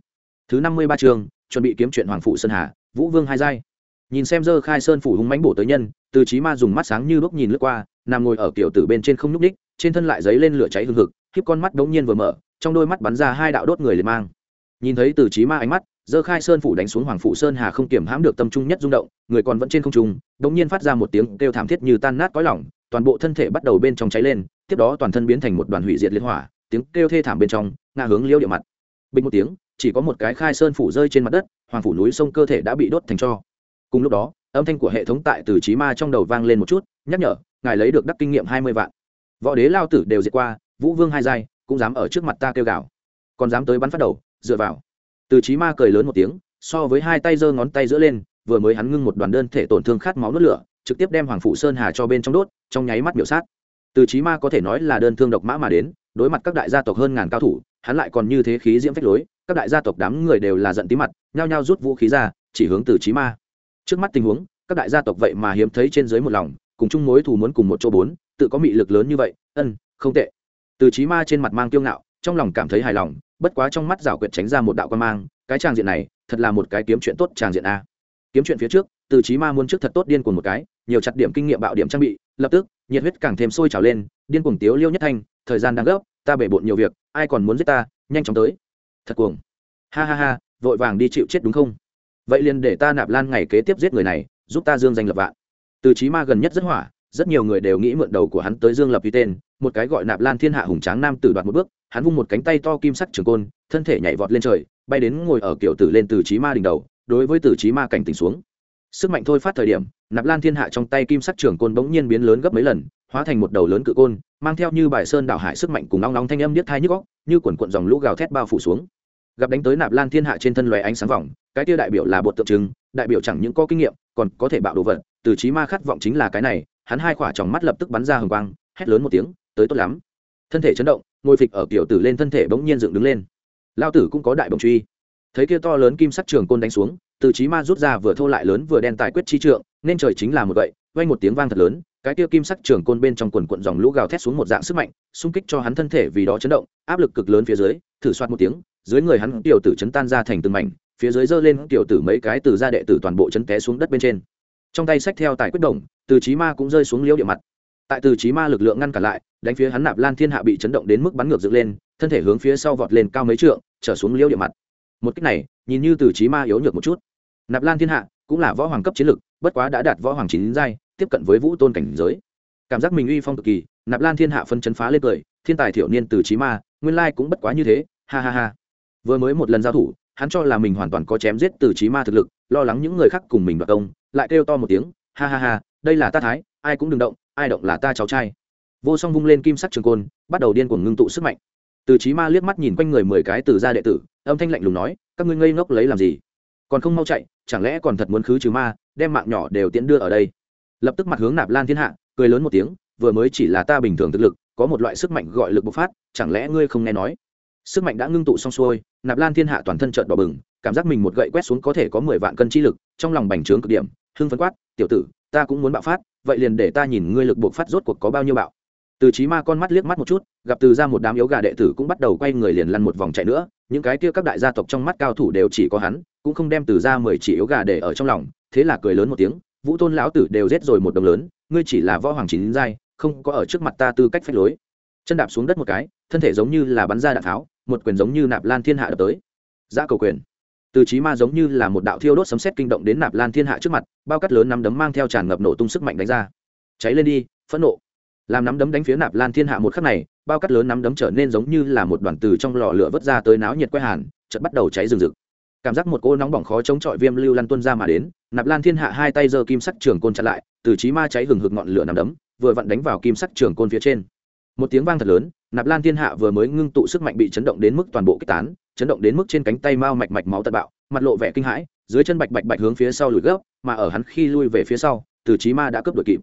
Thứ năm mươi ba trường chuẩn bị kiếm chuyện hoàng phụ sơn hà, vũ vương hai giai nhìn xem dơ khai sơn phủ hung mánh bổ tới nhân, từ chí ma dùng mắt sáng như lúc nhìn lướt qua, nằm ngồi ở kiểu tử bên trên không nhúc ních trên thân lại dấy lên lửa cháy hừng hực, khiếp con mắt đống nhiên vừa mở, trong đôi mắt bắn ra hai đạo đốt người liền mang. Nhìn thấy từ chí ma ánh mắt, dơ khai sơn phủ đánh xuống hoàng phụ sơn hà không kiểm hãm được tâm trung nhất rung động, người còn vẫn trên không trung, đống nhiên phát ra một tiếng kêu thảm thiết như tan nát cõi lỏng toàn bộ thân thể bắt đầu bên trong cháy lên, tiếp đó toàn thân biến thành một đoàn hủy diệt liên hỏa, tiếng kêu thê thảm bên trong, ngã hướng liêu địa mặt. Bình một tiếng, chỉ có một cái khai sơn phủ rơi trên mặt đất, hoàng phủ núi sông cơ thể đã bị đốt thành cho cùng lúc đó, âm thanh của hệ thống tại từ trí ma trong đầu vang lên một chút, nhắc nhở, ngài lấy được đắc kinh nghiệm hai mươi vạn. Võ đế lao tử đều diệt qua, vũ vương hai giai cũng dám ở trước mặt ta kêu gào. Còn dám tới bắn phát đầu, dựa vào. Từ trí ma cười lớn một tiếng, so với hai tay giơ ngón tay giữa lên, vừa mới hắn ngưng một đoàn đơn thể tổn thương khát máu nuốt lửa, trực tiếp đem hoàng phủ sơn hà cho bên trong đốt, trong nháy mắt biểu sát. Từ trí ma có thể nói là đơn thương độc mã mà đến, đối mặt các đại gia tộc hơn ngàn cao thủ, hắn lại còn như thế khí diễm phách lối, các đại gia tộc đám người đều là giận tí mặt, nhao nhao rút vũ khí ra, chỉ hướng từ trí ma trước mắt tình huống, các đại gia tộc vậy mà hiếm thấy trên dưới một lòng, cùng chung mối thù muốn cùng một chỗ bốn, tự có mị lực lớn như vậy, ân, không tệ. Từ trí ma trên mặt mang kiêu ngạo, trong lòng cảm thấy hài lòng, bất quá trong mắt rảo quyệt tránh ra một đạo quan mang, cái tràng diện này, thật là một cái kiếm chuyện tốt tràng diện a. Kiếm chuyện phía trước, từ trí ma muốn trước thật tốt điên cuồng một cái, nhiều chặt điểm kinh nghiệm bạo điểm trang bị, lập tức, nhiệt huyết càng thêm sôi trào lên, điên cuồng tiếu liêu nhất thanh, thời gian đang gấp, ta bể bộn nhiều việc, ai còn muốn giết ta, nhanh chóng tới. Thật cuồng. Ha ha ha, vội vàng đi chịu chết đúng không? Vậy liền để ta nạp lan ngày kế tiếp giết người này, giúp ta dương danh lập vạn. Từ trí ma gần nhất rất hỏa, rất nhiều người đều nghĩ mượn đầu của hắn tới dương lập vì tên, một cái gọi nạp lan thiên hạ hùng tráng nam tử đoạt một bước, hắn vung một cánh tay to kim sắc trường côn, thân thể nhảy vọt lên trời, bay đến ngồi ở kiểu tử lên từ trí ma đỉnh đầu, đối với từ trí ma cảnh tỉnh xuống. Sức mạnh thôi phát thời điểm, nạp lan thiên hạ trong tay kim sắc trường côn bỗng nhiên biến lớn gấp mấy lần, hóa thành một đầu lớn cự côn, mang theo như bài sơn đảo hải sức mạnh cùng nóng nóng thanh âm điếc thai nhức góc như quần cuộn dòng lũ gào thét bao phủ xuống. Gặp đánh tới nạp lan thiên hạ trên thân loé ánh sáng vòng cái tiêu đại biểu là bột tượng trưng, đại biểu chẳng những có kinh nghiệm, còn có thể bạo đồ vật, từ trí ma khát vọng chính là cái này, hắn hai khỏa tròng mắt lập tức bắn ra hồng quang, hét lớn một tiếng, tới tốt lắm. Thân thể chấn động, ngồi phịch ở kiểu tử lên thân thể bỗng nhiên dựng đứng lên. Lao tử cũng có đại bồng truy. Thấy kia to lớn kim sắc trường côn đánh xuống, từ trí ma rút ra vừa thô lại lớn vừa đen tài quyết chi trượng, nên trời chính là một vậy vang một tiếng vang thật lớn, cái kia kim sắc trường côn bên trong quần quận dòng lũ gào thét xuống một dạng sức mạnh, xung kích cho hắn thân thể vì đó chấn động, áp lực cực lớn phía dưới, thử soát một tiếng, dưới người hắn tiểu tử chấn tan ra thành từng mảnh phía dưới giơ lên tiểu tử mấy cái từ gia đệ tử toàn bộ chấn té xuống đất bên trên. Trong tay sách theo tài quyết đồng, từ chí ma cũng rơi xuống liễu địa mặt. Tại từ chí ma lực lượng ngăn cản lại, đánh phía hắn nạp lan thiên hạ bị chấn động đến mức bắn ngược dựng lên, thân thể hướng phía sau vọt lên cao mấy trượng, trở xuống liễu địa mặt. Một cách này, nhìn như từ chí ma yếu nhược một chút. Nạp lan thiên hạ cũng là võ hoàng cấp chiến lực, bất quá đã đạt võ hoàng chín giai, tiếp cận với vũ tôn cảnh giới. Cảm giác mình uy phong cực kỳ, nạp lan thiên hạ phân chấn phá lên cười, thiên tài thiểu niên từ chí ma, nguyên lai cũng bất quá như thế, ha ha ha. Vừa mới một lần giao thủ hắn cho là mình hoàn toàn có chém giết từ trí ma thực lực, lo lắng những người khác cùng mình đoạt công, lại kêu to một tiếng, ha ha ha, đây là ta thái, ai cũng đừng động, ai động là ta cháu trai. Vô song vung lên kim sắc trường côn, bắt đầu điên cuồng ngưng tụ sức mạnh. Từ trí ma liếc mắt nhìn quanh người mười cái từ gia đệ tử, âm thanh lạnh lùng nói, các ngươi ngây ngốc lấy làm gì? Còn không mau chạy, chẳng lẽ còn thật muốn khứ trừ ma, đem mạng nhỏ đều tiễn đưa ở đây? Lập tức mặt hướng nạp lan thiên hạ, cười lớn một tiếng, vừa mới chỉ là ta bình thường thực lực, có một loại sức mạnh gọi lực bộc phát, chẳng lẽ ngươi không nghe nói? Sức mạnh đã ngưng tụ xong xuôi nạp lan thiên hạ toàn thân trợn đỏ bừng, cảm giác mình một gậy quét xuống có thể có mười vạn cân chi lực, trong lòng bành trướng cực điểm, hưng phấn quát, tiểu tử, ta cũng muốn bạo phát, vậy liền để ta nhìn ngươi lực buộc phát rốt cuộc có bao nhiêu bạo. Từ trí ma con mắt liếc mắt một chút, gặp từ ra một đám yếu gà đệ tử cũng bắt đầu quay người liền lăn một vòng chạy nữa, những cái kia các đại gia tộc trong mắt cao thủ đều chỉ có hắn, cũng không đem từ ra mười chỉ yếu gà để ở trong lòng, thế là cười lớn một tiếng, vũ tôn lão tử đều giết rồi một đồng lớn, ngươi chỉ là võ hoàng chín giai, không có ở trước mặt ta tư cách phách lối. Chân đạp xuống đất một cái, thân thể giống như là bắn ra đạn tháo một quyền giống như nạp lan thiên hạ đập tới. Giã cầu quyền. Từ trí ma giống như là một đạo thiêu đốt sấm xét kinh động đến nạp lan thiên hạ trước mặt, bao cắt lớn nắm đấm mang theo tràn ngập nổ tung sức mạnh đánh ra. Cháy lên đi, phẫn nộ. Làm nắm đấm đánh phía nạp lan thiên hạ một khắc này, bao cắt lớn nắm đấm trở nên giống như là một đoàn từ trong lò lửa vớt ra tới náo nhiệt quay hàn, chợt bắt đầu cháy rừng rực. Cảm giác một cô nóng bỏng khó chống chọi viêm lưu lăn tuân ra mà đến, nạp lan thiên hạ hai tay giơ kim sắc trường côn chặn lại, từ trí ma cháy hừng hực ngọn lửa nằm đấm, vừa vặn đánh vào kim sắc trường côn phía trên. Một tiếng vang thật lớn nạp lan thiên hạ vừa mới ngưng tụ sức mạnh bị chấn động đến mức toàn bộ kích tán, chấn động đến mức trên cánh tay mao mạch mạch máu tận bạo, mặt lộ vẻ kinh hãi, dưới chân bạch bạch bạch hướng phía sau lùi gấp, mà ở hắn khi lui về phía sau, từ trí ma đã cướp đuổi kịp.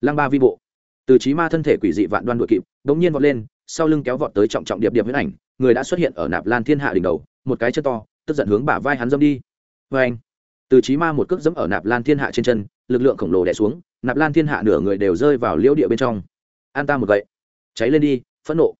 Lăng ba vi bộ. Từ trí ma thân thể quỷ dị vạn đoan đuổi kịp đ ỗ n g nhiên vọt lên, sau lưng kéo vọt tới trọng trọng điệp điệp huyết ảnh, người đã xuất hiện ở nạp lan thiên hạ đỉnh đầu, một cái chân to, tức giận hướng bả vai hắn dâm đi. Vê anh từ trí ma một cước dẫm ở nạp lan thiên hạ trên chân, lực lượng khổng lồ đẻ xuống, nạp lan thiên hạ nửa người đều rơi vào liễu địa bên trong. An ta một gậy. Cháy lên đi phẫn nộ.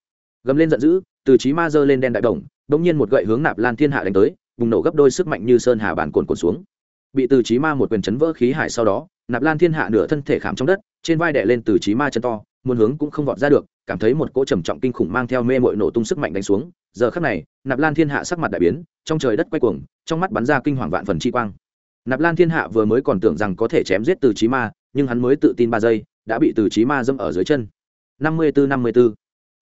Gầm lên giận dữ, từ trí ma giơ lên đen đại đồng đ nhiên một gậy hướng nạp lan thiên hạ đánh tới, bùng nổ gấp đôi sức mạnh như sơn hà bản cồn cồn xuống. Bị từ trí ma một quyền chấn vỡ khí hải sau đó, nạp lan thiên hạ nửa thân thể khảm trong đất, trên vai đè lên từ trí ma chân to muốn hướng cũng không vọt ra được, cảm thấy một cỗ trầm trọng kinh khủng mang theo mê mội nổ tung sức mạnh đánh xuống. Giờ khắc này, nạp lan thiên hạ sắc mặt đại biến, trong trời đất quay cuồng, trong mắt bắn ra kinh hoàng vạn phần chi quang. Nạp lan thiên hạ vừa mới còn tưởng rằng có thể chém giết từ trí ma, nhưng hắn mới tự tin ba giây, đã bị từ trí ma dâm ở dưới chân. Năm mươi bốn năm mươi b ố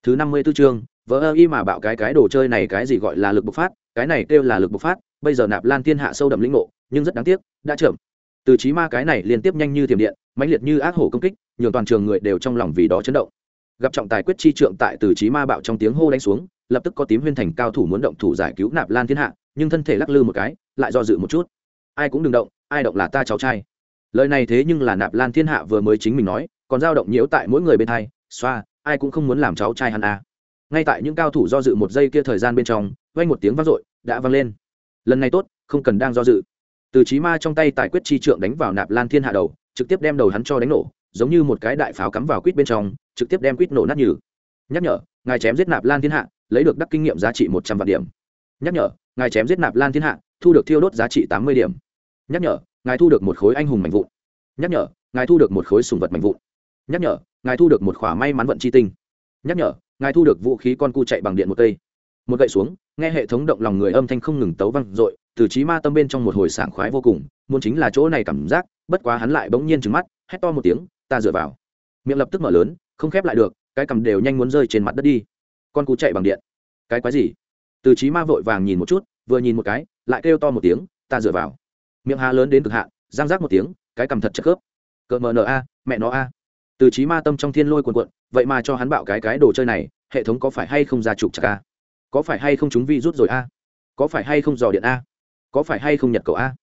thứ năm mươi b ố chương, vỡ ơ y mà bạo cái cái đồ chơi này cái gì gọi là lực bộc phát, cái này kêu là lực bộc phát, bây giờ nạp lan thiên hạ sâu đậm lĩnh ngộ, nhưng rất đáng tiếc, đã chậm. Từ trí ma cái này liên tiếp nhanh như thiểm điện, mãnh liệt như ác hổ công kích, nhường toàn trường người đều trong lòng vì đó chấn động. Gặp trọng tài quyết chi trượng tại từ trí ma bạo trong tiếng hô đánh xuống, lập tức có tím huyên thành cao thủ muốn động thủ giải cứu nạp lan thiên hạ, nhưng thân thể lắc lư một cái, lại do dự một chút. Ai cũng đừng động, ai động là ta cháu trai. Lời này thế nhưng là nạp lan thiên hạ vừa mới chính mình nói, còn dao động nhiễu tại mỗi người bên hai, xoa ai cũng không muốn làm cháu trai hắn à. ngay tại những cao thủ do dự một giây kia thời gian bên trong, vang một tiếng vang dội, đã vang lên. Lần này tốt, không cần đang do dự. Từ trí ma trong tay tài quyết chi trượng đánh vào nạp lan thiên hạ đầu, trực tiếp đem đầu hắn cho đánh nổ, giống như một cái đại pháo cắm vào quýt bên trong, trực tiếp đem quýt nổ nát nhừ. Nhắc nhở, ngài chém giết nạp lan thiên hạ, lấy được đắc kinh nghiệm giá trị một trăm vạn điểm. Nhắc nhở, ngài chém giết nạp lan thiên hạ, thu được thiêu đốt giá trị tám mươi điểm. Nhắc nhở, ngài thu được một khối anh hùng mạnh vụn. Nhắc nhở, ngài thu được một khối sùng vật mạnh vụn. Nhắc nhở ngài thu được một khỏa may mắn vận chi tinh. Nhắc nhở, ngài thu được vũ khí con cu chạy bằng điện một cây. Một gậy xuống, nghe hệ thống động lòng người âm thanh không ngừng tấu văng r ộ i từ trí ma tâm bên trong một hồi sảng khoái vô cùng, muốn chính là chỗ này cảm giác, bất quá hắn lại bỗng nhiên trứng mắt, hét to một tiếng, ta dựa vào. Miệng lập tức mở lớn, không khép lại được, cái cầm đều nhanh muốn rơi trên mặt đất đi. Con cú chạy bằng điện. Cái quái gì? Từ trí ma vội vàng nhìn một chút, vừa nhìn một cái, lại kêu to một tiếng, ta dựa vào. Miệng hà lớn đến cực hạn giang rác một tiếng, cái cầm thật chất khớp. Cỡ mờ nờ a, mẹ nó a từ trí ma tâm trong thiên lôi quần quận vậy mà cho hắn bạo cái cái đồ chơi này, hệ thống có phải hay không ra trục chặt a có phải hay không chúng vi rút rồi a có phải hay không dò điện a có phải hay không nhật cầu a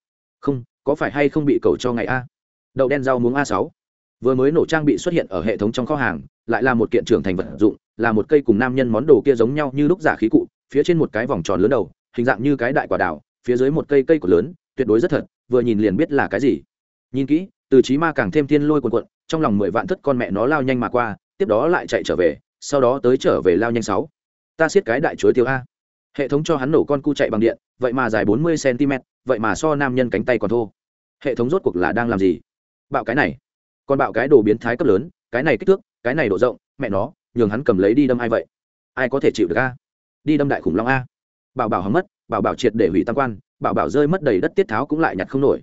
không, có phải hay không bị cầu cho ngày a đậu đen rau muống a sáu. Vừa mới nổ trang bị xuất hiện ở hệ thống trong kho hàng, lại là một kiện trưởng thành vật dụng, là một cây cùng nam nhân món đồ kia giống nhau như lúc giả khí cụ, phía trên một cái vòng tròn lớn đầu, hình dạng như cái đại quả đào, phía dưới một cây cây cột lớn, tuyệt đối rất thật, vừa nhìn liền biết là cái gì. Nhìn kỹ từ trí ma càng thêm thiên lôi cuồn cuộn, trong lòng mười vạn thất con mẹ nó lao nhanh mà qua, tiếp đó lại chạy trở về, sau đó tới trở về lao nhanh sáu. Ta siết cái đại chuối tiêu a. Hệ thống cho hắn nổ con cu chạy bằng điện, vậy mà dài bốn mươi cm vậy mà so nam nhân cánh tay còn thô. Hệ thống rốt cuộc là đang làm gì? Bạo cái này. Còn bạo cái đồ biến thái cấp lớn, cái này kích thước, cái này độ rộng, mẹ nó, nhường hắn cầm lấy đi đâm ai vậy? Ai có thể chịu được a? Đi đâm đại khủng long a. Bảo bảo hắn mất, bảo bảo triệt để hủy tam quan, bảo bảo rơi mất đầy đất tiết tháo cũng lại nhặt không nổi.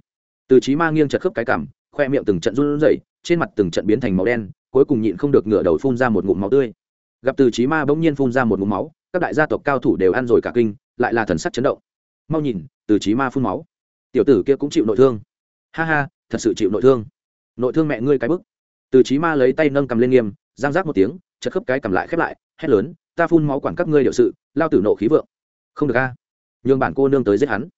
Từ trí ma nghiêng chật khớp cái cảm khoe miệng từng trận run rẩy, trên mặt từng trận biến thành màu đen, cuối cùng nhịn không được ngửa đầu phun ra một ngụm máu tươi. Gặp từ trí ma bỗng nhiên phun ra một ngụm máu, các đại gia tộc cao thủ đều ăn rồi cả kinh, lại là thần sắc chấn động. Mau nhìn, từ trí ma phun máu. Tiểu tử kia cũng chịu nội thương. Ha ha, thật sự chịu nội thương. Nội thương mẹ ngươi cái bức. Từ trí ma lấy tay nâng cầm lên nghiêm, giang giác một tiếng chật khớp cái cầm lại khép lại, hét lớn, ta phun máu quản các ngươi điệu sự, lao tử nộ khí vượng. Không được a. Nhường bản cô nương tới giết hắn.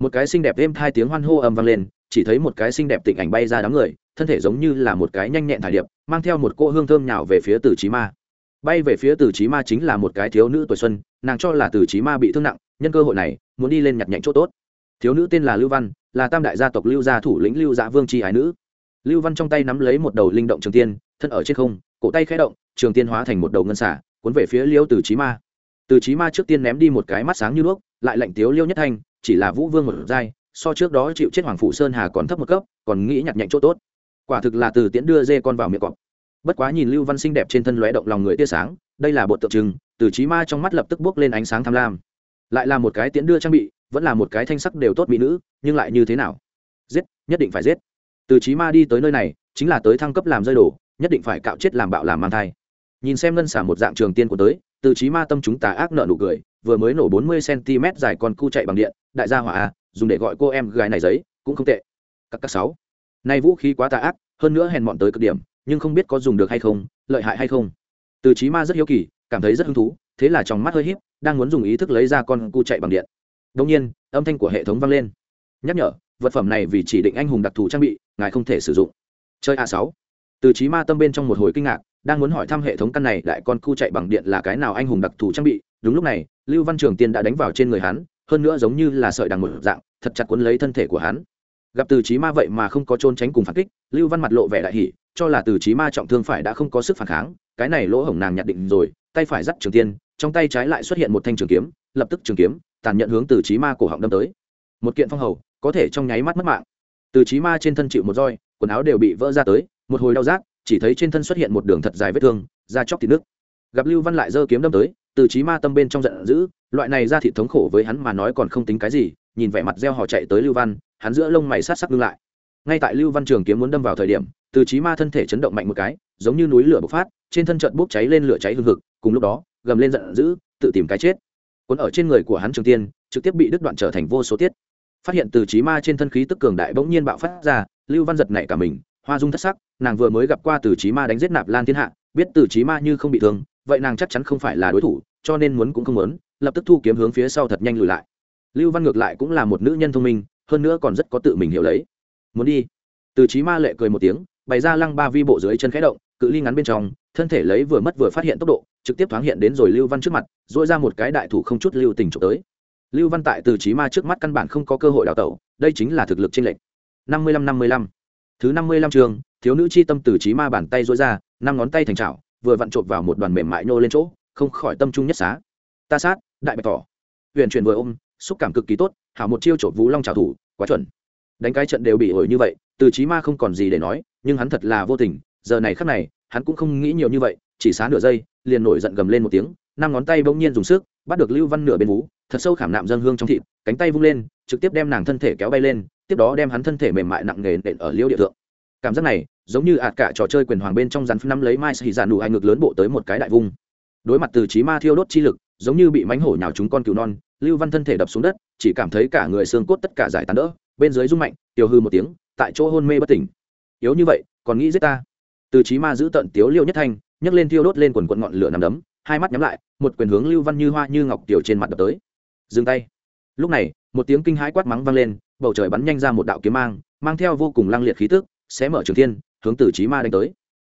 Một cái xinh đẹp êm hai tiếng hoan hô ầm vang lên chỉ thấy một cái xinh đẹp tịnh ảnh bay ra đám người, thân thể giống như là một cái nhanh nhẹn thải điệp, mang theo một cô hương thơm nhào về phía tử trí ma. Bay về phía tử trí ma chính là một cái thiếu nữ tuổi xuân, nàng cho là tử trí ma bị thương nặng, nhân cơ hội này, muốn đi lên nhặt nhạnh chỗ tốt. Thiếu nữ tên là lưu văn, là tam đại gia tộc lưu gia thủ lĩnh lưu dạ vương tri ái nữ. Lưu văn trong tay nắm lấy một đầu linh động trường tiên, thân ở trên không, cổ tay khẽ động, trường tiên hóa thành một đầu ngân xả, cuốn về phía liêu tử trí ma. Từ trí ma trước tiên ném đi một cái mắt sáng như đuốc, lại lạnh tiếu liêu nhất thanh, chỉ là vũ vương một giai so trước đó chịu chết hoàng phủ sơn hà còn thấp một cấp, còn nghĩ nhặt nhạnh chỗ tốt. Quả thực là từ tiễn đưa dê con vào miệng cọp. Bất quá nhìn lưu văn xinh đẹp trên thân lóe động lòng người tia sáng, đây là bộ tượng trưng, từ trí ma trong mắt lập tức bước lên ánh sáng tham lam. Lại là một cái tiễn đưa trang bị, vẫn là một cái thanh sắc đều tốt mỹ nữ, nhưng lại như thế nào? Giết, nhất định phải giết. Từ trí ma đi tới nơi này, chính là tới thăng cấp làm rơi đổ nhất định phải cạo chết làm bạo làm mang thai. Nhìn xem ngân xả một dạng trường tiên của tới, từ trí ma tâm chúng ta ác nợ nụ cười, vừa mới nổ bốn mươi cm dài con cu chạy bằng điện, đại gia hỏa a dùng để gọi cô em gái này giấy, cũng không tệ. Các các sáu. Nay vũ khí quá tà ác, hơn nữa hèn mọn tới cực điểm, nhưng không biết có dùng được hay không, lợi hại hay không. Từ trí ma rất hiếu kỳ, cảm thấy rất hứng thú, thế là trong mắt hơi híp, đang muốn dùng ý thức lấy ra con cu chạy bằng điện. Đông nhiên, âm thanh của hệ thống vang lên. Nhắc nhở, vật phẩm này vì chỉ định anh hùng đặc thù trang bị, ngài không thể sử dụng. Chơi a sáu. Từ trí ma tâm bên trong một hồi kinh ngạc, đang muốn hỏi thăm hệ thống căn này đại con cu chạy bằng điện là cái nào anh hùng đặc thù trang bị. Đúng lúc này, lưu văn trường tiên đã đánh vào trên người hắn hơn nữa giống như là sợi đằng một dạng, thật chặt cuốn lấy thân thể của hắn. Gặp từ trí ma vậy mà không có trốn tránh cùng phản kích, lưu văn mặt lộ vẻ đại hỉ, cho là từ trí ma trọng thương phải đã không có sức phản kháng, cái này lỗ hổng nàng nhận định rồi, tay phải dắt trường tiên, trong tay trái lại xuất hiện một thanh trường kiếm, lập tức trường kiếm, tàn nhận hướng từ trí ma cổ họng đâm tới. Một kiện phong hầu, có thể trong nháy mắt mất mạng. Từ trí ma trên thân chịu một roi, quần áo đều bị vỡ ra tới, một hồi đau rát, chỉ thấy trên thân xuất hiện một đường thật dài vết thương, da chóc thịt nước gặp lưu văn lại giơ kiếm đâm tới từ trí ma tâm bên trong giận dữ, loại này ra thị thống khổ với hắn mà nói còn không tính cái gì, nhìn vẻ mặt gieo họ chạy tới lưu văn, hắn giữa lông mày sát sắc ngưng lại. Ngay tại lưu văn trường kiếm muốn đâm vào thời điểm, từ trí ma thân thể chấn động mạnh một cái, giống như núi lửa bộc phát, trên thân trận bốc cháy lên lửa cháy hừng hực, cùng lúc đó, gầm lên giận dữ, tự tìm cái chết. Cuốn ở trên người của hắn trường tiên, trực tiếp bị đứt đoạn trở thành vô số tiết. Phát hiện từ trí ma trên thân khí tức cường đại bỗng nhiên bạo phát ra, lưu văn giật nảy cả mình, hoa dung thất sắc, nàng vừa mới gặp qua từ trí ma đánh giết nạp lan thiên hạ, biết từ trí ma như không bị thương vậy nàng chắc chắn không phải là đối thủ, cho nên muốn cũng không muốn, lập tức thu kiếm hướng phía sau thật nhanh lùi lại. Lưu văn ngược lại cũng là một nữ nhân thông minh, hơn nữa còn rất có tự mình hiểu lấy. Muốn đi. Từ trí ma lệ cười một tiếng, bày ra lăng ba vi bộ dưới chân khẽ động, cự ly ngắn bên trong, thân thể lấy vừa mất vừa phát hiện tốc độ, trực tiếp thoáng hiện đến rồi lưu văn trước mặt dỗi ra một cái đại thủ không chút lưu tình trộm tới. Lưu văn tại từ trí ma trước mắt căn bản không có cơ hội đào tẩu, đây chính là thực lực chênh lệch. Năm mươi lăm năm mươi lăm. Thứ năm mươi lăm trường, thiếu nữ chi tâm từ trí ma bàn tay dỗi ra, năm ngón tay thành trào vừa vặn chộp vào một đoàn mềm mại nhô lên chỗ, không khỏi tâm trung nhất xá. Ta sát, đại bạch tỏ huyền chuyển vừa ôm, xúc cảm cực kỳ tốt, hảo một chiêu chộp vũ long trào thủ, quá chuẩn. Đánh cái trận đều bị ổi như vậy, từ chí ma không còn gì để nói, nhưng hắn thật là vô tình, giờ này khắc này, hắn cũng không nghĩ nhiều như vậy, chỉ sáng nửa giây, liền nổi giận gầm lên một tiếng, năm ngón tay bỗng nhiên dùng sức, bắt được lưu văn nửa bên vú thật sâu khảm nạm dân hương trong thịt, cánh tay vung lên, trực tiếp đem nàng thân thể kéo bay lên, tiếp đó đem hắn thân thể mềm mại nặng nề nện ở liêu địa thượng cảm giác này giống như ạt cả trò chơi quyền hoàng bên trong rắn năm lấy mai xì dạn đủ hai ngược lớn bộ tới một cái đại vung. Đối mặt từ trí ma thiêu đốt chi lực, giống như bị mánh hổ nhào chúng con cừu non, lưu văn thân thể đập xuống đất, chỉ cảm thấy cả người xương cốt tất cả giải tán đỡ, bên dưới rung mạnh tiêu hư một tiếng, tại chỗ hôn mê bất tỉnh. Yếu như vậy, còn nghĩ giết ta? Từ trí ma giữ tận tiếu liêu nhất thanh, nhấc lên thiêu đốt lên quần quận ngọn lửa nằm đấm, hai mắt nhắm lại, một quyền hướng lưu văn như hoa như ngọc tiểu trên mặt đập tới. Dừng tay. Lúc này, một tiếng kinh hãi quát mắng vang lên, bầu trời bắn nhanh ra một đạo kiếm mang mang theo vô cùng lăng liệt khí tức sẽ mở trường thiên, hướng từ trí ma đánh tới.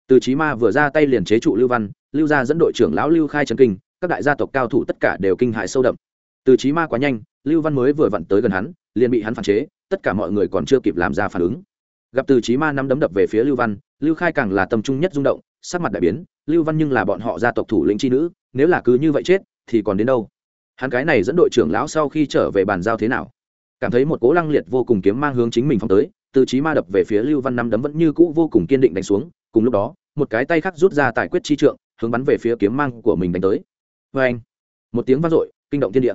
Từ trí ma vừa ra tay liền chế trụ lưu văn, lưu gia dẫn đội trưởng lão lưu khai trấn kinh, các đại gia tộc cao thủ tất cả đều kinh hại sâu đậm. Từ trí ma quá nhanh, lưu văn mới vừa vặn tới gần hắn, liền bị hắn phản chế, tất cả mọi người còn chưa kịp làm ra phản ứng. Gặp từ trí ma năm đấm đập về phía lưu văn, lưu khai càng là tâm trung nhất rung động, sắc mặt đại biến, lưu văn nhưng là bọn họ gia tộc thủ lĩnh c h i nữ, nếu là cứ như vậy chết, thì còn đến đâu? Hắn cái này dẫn đội trưởng lão sau khi trở về bàn giao thế nào? Cảm thấy một cố lăng liệt vô cùng kiếm mang hướng chính mình phong tới từ trí ma đập về phía lưu văn năm đấm vẫn như cũ vô cùng kiên định đánh xuống, cùng lúc đó, một cái tay khác rút ra tài quyết chi trượng, hướng bắn về phía kiếm mang của mình đánh tới. Vê anh, một tiếng vang dội, kinh động thiên địa.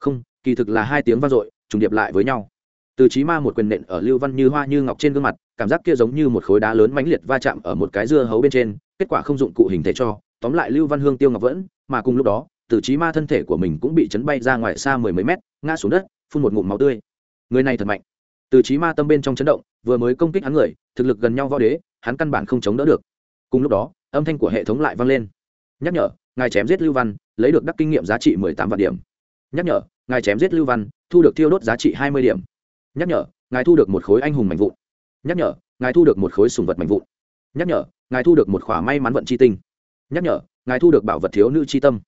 Không, kỳ thực là hai tiếng vang dội, trùng điệp lại với nhau. Từ trí ma một quyền nện ở lưu văn như hoa như ngọc trên gương mặt, cảm giác kia giống như một khối đá lớn mãnh liệt va chạm ở một cái dưa hấu bên trên, kết quả không dụng cụ hình thể cho, tóm lại lưu văn hương tiêu ngọc vẫn, mà cùng lúc đó, từ trí ma thân thể của mình cũng bị chấn bay ra ngoài xa mười mấy mét, ngã xuống đất, phun một ngụm máu tươi. Người này thật mạnh từ trí ma tâm bên trong chấn động, vừa mới công kích hắn người, thực lực gần nhau võ đế, hắn căn bản không chống đỡ được. Cùng lúc đó, âm thanh của hệ thống lại vang lên. Nhắc nhở, ngài chém giết lưu văn, lấy được đắc kinh nghiệm giá trị mười tám vạn điểm. Nhắc nhở, ngài chém giết lưu văn, thu được tiêu đốt giá trị hai mươi điểm. Nhắc nhở, ngài thu được một khối anh hùng mạnh vụn. Nhắc nhở, ngài thu được một khối sùng vật mạnh vụn. Nhắc nhở, ngài thu được một khỏa may mắn vận c tinh. Nhắc nhở, ngài thu được bảo vật thiếu nữ c tâm.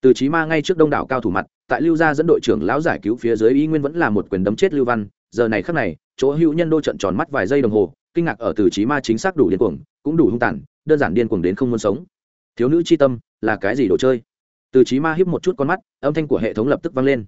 Từ trí ma ngay trước đông đảo cao thủ mặt, tại lưu gia dẫn đội trưởng lão giải cứu phía dưới y nguyên vẫn là một quyền đấm chết lưu văn giờ này khắc này, chỗ hữu nhân đô trận tròn mắt vài giây đồng hồ, kinh ngạc ở từ trí ma chính xác đủ điên cuồng, cũng đủ hung tàn, đơn giản điên cuồng đến không muốn sống. Thiếu nữ chi tâm, là cái gì đồ chơi? Từ trí ma hiếp một chút con mắt, âm thanh của hệ thống lập tức vang lên.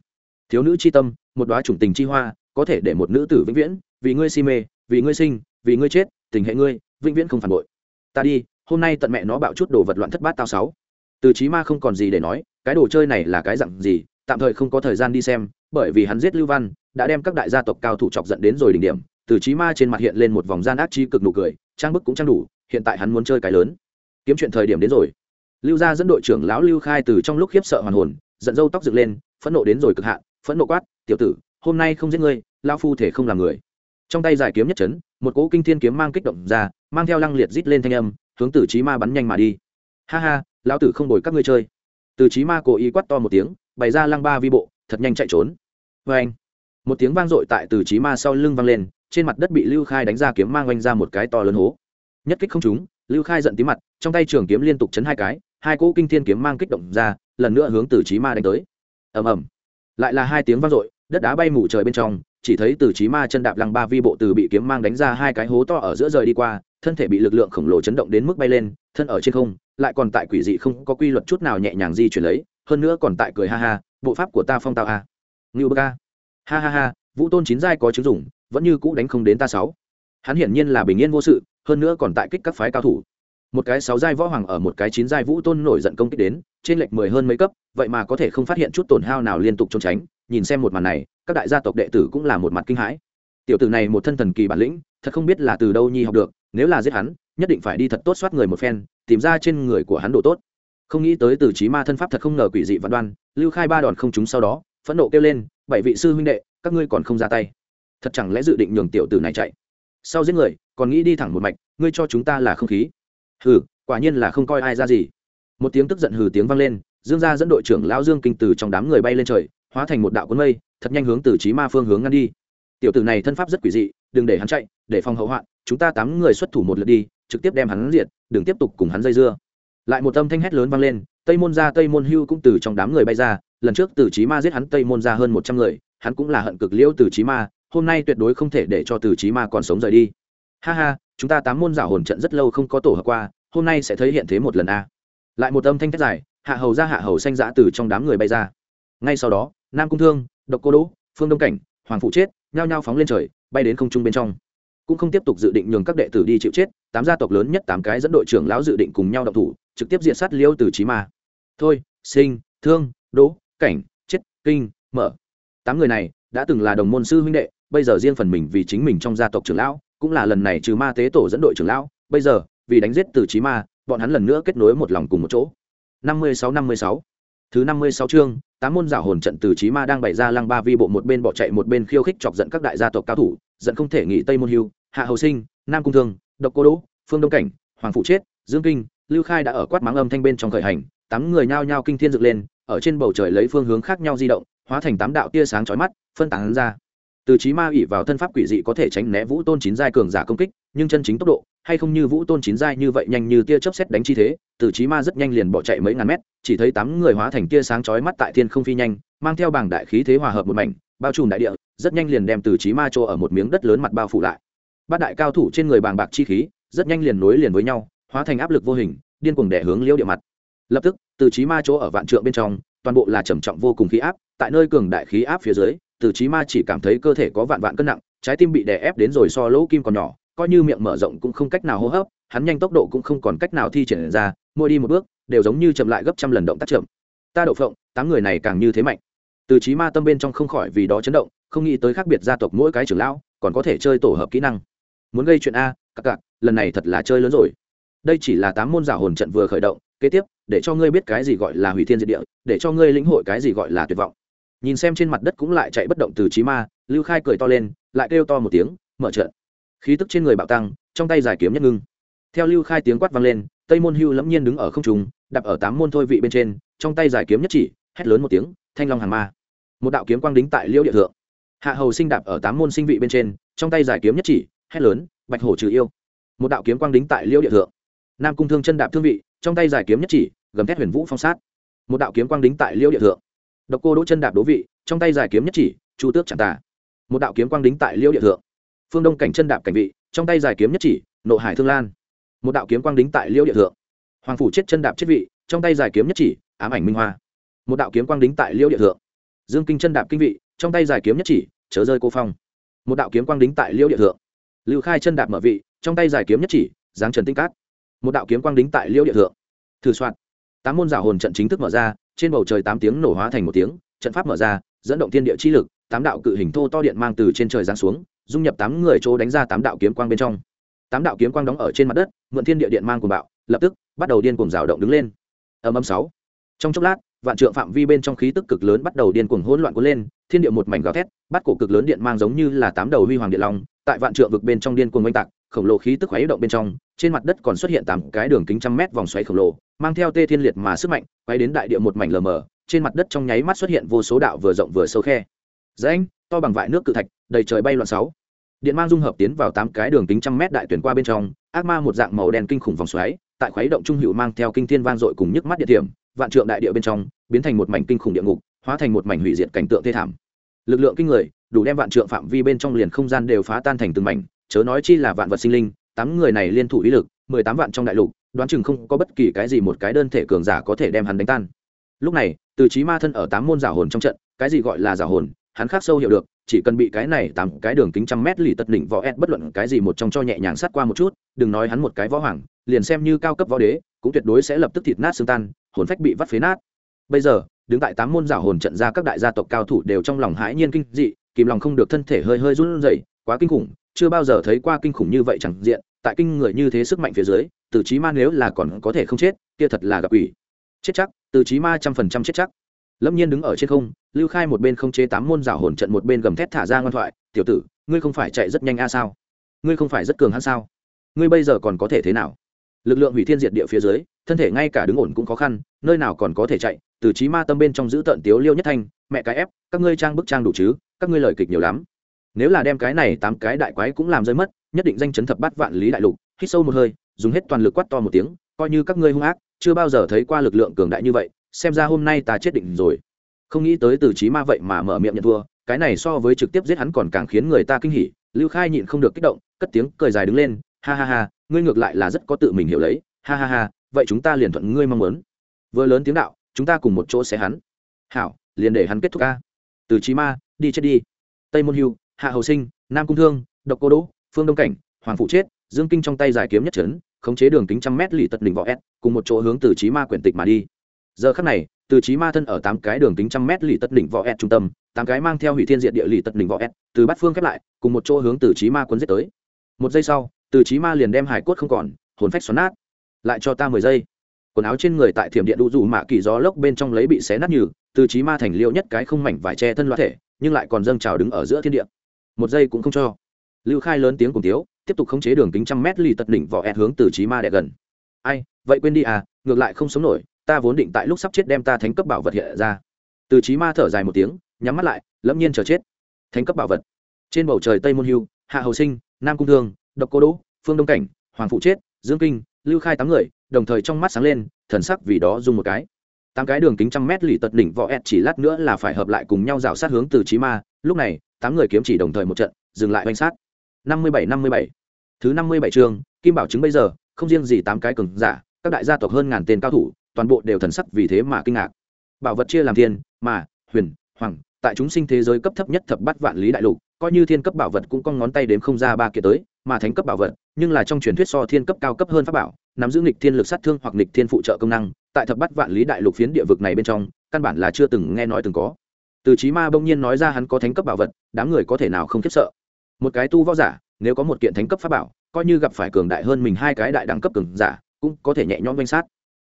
Thiếu nữ chi tâm, một đoá chủng tình chi hoa, có thể để một nữ tử vĩnh viễn, vì ngươi si mê, vì ngươi sinh, vì ngươi chết, tình hệ ngươi, vĩnh viễn không phản bội. Ta đi, hôm nay tận mẹ nó bạo chút đồ vật loạn thất bát tao sáu. Từ trí ma không còn gì để nói, cái đồ chơi này là cái dặn gì, tạm thời không có thời gian đi xem, bởi vì hắn giết lưu văn đã đem các đại gia tộc cao thủ chọc dẫn đến rồi đỉnh điểm, từ trí ma trên mặt hiện lên một vòng gian ác chi cực nụ cười, trang bức cũng trang đủ, hiện tại hắn muốn chơi cái lớn. Kiếm chuyện thời điểm đến rồi. Lưu gia dẫn đội trưởng lão lưu khai từ trong lúc khiếp sợ hoàn hồn, giận dâu tóc dựng lên, phẫn nộ đến rồi cực hạn, phẫn nộ quát, tiểu tử, hôm nay không giết ngươi, lão phu thể không làm người. Trong tay giải kiếm nhất chấn, một cỗ kinh thiên kiếm mang kích động ra, mang theo lăng liệt rít lên thanh âm, hướng từ trí ma bắn nhanh mà đi. Ha ha, lão tử không đổi các ngươi chơi. Từ trí ma cố ý quát to một tiếng, bày ra lăng ba vi bộ, thật nhanh chạy trốn. Vê anh một tiếng vang dội tại từ trí ma sau lưng vang lên, trên mặt đất bị lưu khai đánh ra kiếm mang oanh ra một cái to lớn hố. Nhất kích không trúng, lưu khai giận tí mặt, trong tay trường kiếm liên tục chấn hai cái, hai cỗ kinh thiên kiếm mang kích động ra, lần nữa hướng từ trí ma đánh tới. Ầm ầm. Lại là hai tiếng vang dội, đất đá bay mù trời bên trong, chỉ thấy từ trí ma chân đạp lăng ba vi bộ từ bị kiếm mang đánh ra hai cái hố to ở giữa rời đi qua, thân thể bị lực lượng khổng lồ chấn động đến mức bay lên, thân ở trên không, lại còn tại quỷ dị không có quy luật chút nào nhẹ nhàng di chuyển lấy, hơn nữa còn tại cười ha ha, bộ pháp của ta phong tao a. À. ngưu bơ ca ha ha ha, vũ tôn chín giai có chứng dụng, vẫn như cũ đánh không đến ta sáu. Hắn hiển nhiên là bình yên vô sự, hơn nữa còn tại kích các phái cao thủ. Một cái sáu giai võ hoàng ở một cái chín giai vũ tôn nổi giận công kích đến, trên lệch mười hơn mấy cấp, vậy mà có thể không phát hiện chút tổn hao nào liên tục trốn tránh, nhìn xem một màn này, các đại gia tộc đệ tử cũng là một mặt kinh hãi. Tiểu tử này một thân thần kỳ bản lĩnh, thật không biết là từ đâu nhi học được, nếu là giết hắn, nhất định phải đi thật tốt soát người một phen, tìm ra trên người của hắn độ tốt. Không nghĩ tới từ trí ma thân pháp thật không ngờ quỷ dị vạn đoan, lưu khai ba đòn không trúng sau đó phẫn nộ kêu lên, bảy vị sư huynh đệ, các ngươi còn không ra tay. Thật chẳng lẽ dự định nhường tiểu tử này chạy? Sau giết người, còn nghĩ đi thẳng một mạch, ngươi cho chúng ta là không khí. Hừ, quả nhiên là không coi ai ra gì. Một tiếng tức giận hừ tiếng vang lên, dương gia dẫn đội trưởng lão dương kinh từ trong đám người bay lên trời, hóa thành một đạo cuốn mây, thật nhanh hướng từ trí ma phương hướng ngăn đi. Tiểu tử này thân pháp rất quỷ dị, đừng để hắn chạy, để phòng hậu hoạn, chúng ta tám người xuất thủ một lượt đi, trực tiếp đem hắn diệt, đừng tiếp tục cùng hắn dây dưa. Lại một âm thanh hét lớn vang lên tây môn gia, tây môn hưu cũng từ trong đám người bay ra. Lần trước từ trí ma giết hắn, tây môn gia hơn một trăm người. Hắn cũng là hận cực liễu từ trí ma. Hôm nay tuyệt đối không thể để cho từ trí ma còn sống rời đi. Ha ha, chúng ta tám môn giả hồn trận rất lâu không có tổ hợp qua. Hôm nay sẽ thấy hiện thế một lần a. Lại một âm thanh thét dài. Hạ hầu ra, hạ hầu xanh giã từ trong đám người bay ra. Ngay sau đó, nam cung thương, độc cô đỗ, phương đông cảnh, hoàng phụ chết, nhao nhao phóng lên trời, bay đến không trung bên trong cũng không tiếp tục dự định nhường các đệ tử đi chịu chết, tám gia tộc lớn nhất tám cái dẫn đội trưởng lão dự định cùng nhau độc thủ, trực tiếp diện sát liêu từ trí ma. Thôi, sinh, thương, đỗ, cảnh, chết, kinh, mở. Tám người này đã từng là đồng môn sư huynh đệ, bây giờ riêng phần mình vì chính mình trong gia tộc trưởng lão, cũng là lần này trừ ma tế tổ dẫn đội trưởng lão, bây giờ, vì đánh giết từ trí ma, bọn hắn lần nữa kết nối một lòng cùng một chỗ. Năm mươi sáu năm mươi sáu. Thứ năm mươi sáu chương tám môn giả hồn trận từ trí ma đang bày ra lăng ba vi bộ một bên bỏ chạy một bên khiêu khích chọc giận các đại gia tộc cao thủ, giận không thể nghỉ tây môn hưu, hạ hầu sinh, nam cung thương, độc cô đỗ, phương đông cảnh, hoàng phụ chết, dương kinh, lưu khai đã ở quát mắng âm thanh bên trong khởi hành, tám người nhao nhao kinh thiên dựng lên, ở trên bầu trời lấy phương hướng khác nhau di động, hóa thành tám đạo tia sáng chói mắt, phân tán ra. Từ trí ma ủy vào thân pháp quỷ dị có thể tránh né vũ tôn chín giai cường giả công kích, nhưng chân chính tốc độ hay không như vũ tôn chín giai như vậy nhanh như tia chớp xét đánh chi thế, từ chí ma rất nhanh liền bỏ chạy mấy ngàn mét, chỉ thấy tám người hóa thành tia sáng chói mắt tại thiên không phi nhanh, mang theo bảng đại khí thế hòa hợp một mảnh, bao trùm đại địa, rất nhanh liền đem từ chí ma chỗ ở một miếng đất lớn mặt bao phủ lại. Bát đại cao thủ trên người bàng bạc chi khí, rất nhanh liền nối liền với nhau, hóa thành áp lực vô hình, điên cuồng đẻ hướng liêu địa mặt. Lập tức, từ chí ma chỗ ở vạn trượng bên trong, toàn bộ là trầm trọng vô cùng khí áp, tại nơi cường đại khí áp phía dưới, từ chí ma chỉ cảm thấy cơ thể có vạn vạn cân nặng, trái tim bị đè ép đến rồi so lỗ kim còn nhỏ coi như miệng mở rộng cũng không cách nào hô hấp, hắn nhanh tốc độ cũng không còn cách nào thi triển ra, mỗi đi một bước, đều giống như chậm lại gấp trăm lần động tác chậm. Ta đậu phộng, tám người này càng như thế mạnh. Từ chí ma tâm bên trong không khỏi vì đó chấn động, không nghĩ tới khác biệt gia tộc mỗi cái trưởng lão, còn có thể chơi tổ hợp kỹ năng. Muốn gây chuyện a, các cặc lần này thật là chơi lớn rồi. Đây chỉ là tám môn giả hồn trận vừa khởi động, kế tiếp, để cho ngươi biết cái gì gọi là hủy thiên diệt địa, để cho ngươi lĩnh hội cái gì gọi là tuyệt vọng. Nhìn xem trên mặt đất cũng lại chạy bất động từ trí ma, lưu khai cười to lên, lại kêu to một tiếng, mở trận khí tức trên người bạo tăng, trong tay giải kiếm nhất ngưng. Theo lưu khai tiếng quát vang lên, tây môn hưu lẫm nhiên đứng ở không trùng đập ở tám môn thôi vị bên trên, trong tay giải kiếm nhất chỉ, hét lớn một tiếng, thanh long hàng ma. Một đạo kiếm quang đính tại liễu địa thượng. Hạ hầu sinh đạp ở tám môn sinh vị bên trên, trong tay giải kiếm nhất chỉ, hét lớn, bạch hổ trừ yêu. Một đạo kiếm quang đính tại liễu địa thượng. Nam cung thương chân đạp thương vị, trong tay giải kiếm nhất chỉ, gầm thét huyền vũ phong sát. Một đạo kiếm quang đính tại liễu địa thượng. Độc cô đỗ chân đạp đố vị, trong tay giải kiếm nhất chỉ, chu tước chẳng tà. Một đạo kiếm quang đính tại liễu địa thượng phương đông cảnh chân đạp cảnh vị, trong tay giải kiếm nhất chỉ, nộ hải thương lan. Một đạo kiếm quang đính tại liêu địa thượng. Hoàng phủ chết chân đạp chết vị, trong tay giải kiếm nhất chỉ, ám ảnh minh hoa. Một đạo kiếm quang đính tại liêu địa thượng. Dương kinh chân đạp kinh vị, trong tay giải kiếm nhất chỉ, chớ rơi cô phong. Một đạo kiếm quang đính tại liêu địa thượng. Lưu khai chân đạp mở vị, trong tay giải kiếm nhất chỉ, giáng trần tinh cát. Một đạo kiếm quang đính tại liêu địa thượng. Thử soạn. Tám môn giả hồn trận chính thức mở ra, trên bầu trời tám tiếng nổ hóa thành một tiếng, trận pháp mở ra, dẫn động thiên địa chi lực, tám đạo cự hình thô to điện mang từ trên trời giáng xuống dung nhập tám người chỗ đánh ra tám đạo kiếm quang bên trong. Tám đạo kiếm quang đóng ở trên mặt đất, mượn thiên địa điện mang cuồng bạo, lập tức, bắt đầu điên cuồng rào động đứng lên. Âm âm sáu. Trong chốc lát, vạn trượng phạm vi bên trong khí tức cực lớn bắt đầu điên cuồng hỗn loạn cuốn lên, thiên địa một mảnh gào thét, bắt cổ cực lớn điện mang giống như là tám đầu huy hoàng điện long, tại vạn trượng vực bên trong điên cuồng oanh tạc, khổng lồ khí tức khuấy động bên trong, trên mặt đất còn xuất hiện tám cái đường kính trăm mét vòng xoáy khổng lồ, mang theo tê thiên liệt mà sức mạnh, quay đến đại địa một mảnh lờ mờ, trên mặt đất trong nháy mắt xuất hiện vô số đạo vừa rộng vừa sâu khe. Rãnh to bằng vại nước cự thạch, đầy trời bay loạn sáu. Điện mang dung hợp tiến vào tám cái đường kính trăm mét đại tuyển qua bên trong, ác ma một dạng màu đen kinh khủng vòng xoáy, tại khuấy động trung hữu mang theo kinh thiên vang dội cùng nhức mắt địa điểm, vạn trượng đại địa bên trong, biến thành một mảnh kinh khủng địa ngục, hóa thành một mảnh hủy diệt cảnh tượng thê thảm. Lực lượng kinh người, đủ đem vạn trượng phạm vi bên trong liền không gian đều phá tan thành từng mảnh, chớ nói chi là vạn vật sinh linh, tám người này liên thủ ý lực, mười tám vạn trong đại lục, đoán chừng không có bất kỳ cái gì một cái đơn thể cường giả có thể đem hắn đánh tan. Lúc này, từ trí ma thân ở tám môn giả hồn trong trận, cái gì gọi là giả hồn hắn khác sâu hiểu được, chỉ cần bị cái này tám cái đường kính trăm mét lì tật đỉnh võ ép bất luận cái gì một trong cho nhẹ nhàng sát qua một chút, đừng nói hắn một cái võ hoàng, liền xem như cao cấp võ đế, cũng tuyệt đối sẽ lập tức thịt nát xương tan, hồn phách bị vắt phế nát. Bây giờ, đứng tại tám môn giả hồn trận ra các đại gia tộc cao thủ đều trong lòng hãi nhiên kinh dị, kìm lòng không được thân thể hơi hơi run rẩy, quá kinh khủng, chưa bao giờ thấy qua kinh khủng như vậy chẳng diện, tại kinh người như thế sức mạnh phía dưới, từ trí ma nếu là còn có thể không chết, kia thật là gặp ủy chết chắc, từ trí ma trăm phần trăm chết chắc lâm nhiên đứng ở trên không, lưu khai một bên không chế tám môn rào hồn trận một bên gầm thét thả ra ngoan thoại, tiểu tử, ngươi không phải chạy rất nhanh a sao? Ngươi không phải rất cường hắn sao? Ngươi bây giờ còn có thể thế nào? Lực lượng hủy thiên diệt địa phía dưới, thân thể ngay cả đứng ổn cũng khó khăn, nơi nào còn có thể chạy, từ trí ma tâm bên trong giữ tận tiếu liêu nhất thanh, mẹ cái ép, các ngươi trang bức trang đủ chứ, các ngươi lời kịch nhiều lắm. Nếu là đem cái này tám cái đại quái cũng làm rơi mất, nhất định danh chấn thập bát vạn lý đại lục, hít sâu một hơi, dùng hết toàn lực quát to một tiếng, coi như các ngươi hung ác, chưa bao giờ thấy qua lực lượng cường đại như vậy xem ra hôm nay ta chết định rồi. Không nghĩ tới từ trí ma vậy mà mở miệng nhận thua, cái này so với trực tiếp giết hắn còn càng khiến người ta kinh hỉ. Lưu khai nhịn không được kích động, cất tiếng cười dài đứng lên, ha ha ha, ngươi ngược lại là rất có tự mình hiểu lấy. Ha ha ha, vậy chúng ta liền thuận ngươi mong muốn. Vừa lớn tiếng đạo, chúng ta cùng một chỗ sẽ hắn. Hảo, liền để hắn kết thúc ca. Từ trí ma, đi chết đi. Tây môn hưu, hạ hầu sinh, nam cung thương, độc cô đỗ, phương đông cảnh, hoàng phụ chết, dương kinh trong tay giải kiếm nhất trấn khống chế đường kính trăm mét lì tật đỉnh võ s, cùng một chỗ hướng từ trí ma quyển tịch mà đi giờ khắc này, từ trí ma thân ở tám cái đường kính trăm mét lì tất đỉnh võ ed trung tâm, tám cái mang theo hủy thiên diện địa lì tất đỉnh võ ed từ bát phương khép lại, cùng một chỗ hướng từ trí ma quân giết tới. Một giây sau, từ trí ma liền đem hải cốt không còn, hồn phách xoắn nát. Lại cho ta mười giây. Quần áo trên người tại thiểm điện đu dù mạ kỳ gió lốc bên trong lấy bị xé nát nhừ, từ trí ma thành liêu nhất cái không mảnh vải che thân loa thể, nhưng lại còn dâng trào đứng ở giữa thiên địa. Một giây cũng không cho. Lưu khai lớn tiếng cùng tiếu tiếp tục khống chế đường kính trăm mét lì tật đỉnh vỏ ẹt hướng từ trí ma đẻ gần. Ai, vậy quên đi à ngược lại không sống nổi ta vốn định tại lúc sắp chết đem ta thánh cấp bảo vật hiện ra. Từ trí ma thở dài một tiếng, nhắm mắt lại, lẫm nhiên chờ chết. Thánh cấp bảo vật. Trên bầu trời tây môn hưu, hạ hầu sinh, nam cung thương, độc cô đỗ, phương đông cảnh, hoàng phụ chết, dương kinh, lưu khai tám người, đồng thời trong mắt sáng lên, thần sắc vì đó dùng một cái. Tám cái đường kính trăm mét lì tật đỉnh võ ẹt chỉ lát nữa là phải hợp lại cùng nhau rào sát hướng từ trí ma. Lúc này, tám người kiếm chỉ đồng thời một trận, dừng lại oanh sát. Năm mươi bảy, năm mươi bảy. Thứ năm mươi bảy chương, kim bảo chứng bây giờ, không riêng gì tám cái cường giả, các đại gia tộc hơn ngàn tên cao thủ toàn bộ đều thần sắc vì thế mà kinh ngạc. Bảo vật chia làm thiên, mà, huyền, hoàng, tại chúng sinh thế giới cấp thấp nhất thập bát vạn lý đại lục, coi như thiên cấp bảo vật cũng con ngón tay đếm không ra ba kia tới, mà thánh cấp bảo vật, nhưng là trong truyền thuyết so thiên cấp cao cấp hơn pháp bảo, nắm giữ nghịch thiên lực sát thương hoặc nghịch thiên phụ trợ công năng, tại thập bát vạn lý đại lục phiến địa vực này bên trong, căn bản là chưa từng nghe nói từng có. Từ chí ma bỗng nhiên nói ra hắn có thánh cấp bảo vật, đám người có thể nào không khiếp sợ? Một cái tu võ giả, nếu có một kiện thánh cấp pháp bảo, coi như gặp phải cường đại hơn mình hai cái đại đẳng cấp cường giả, cũng có thể nhẹ nhõm danh sát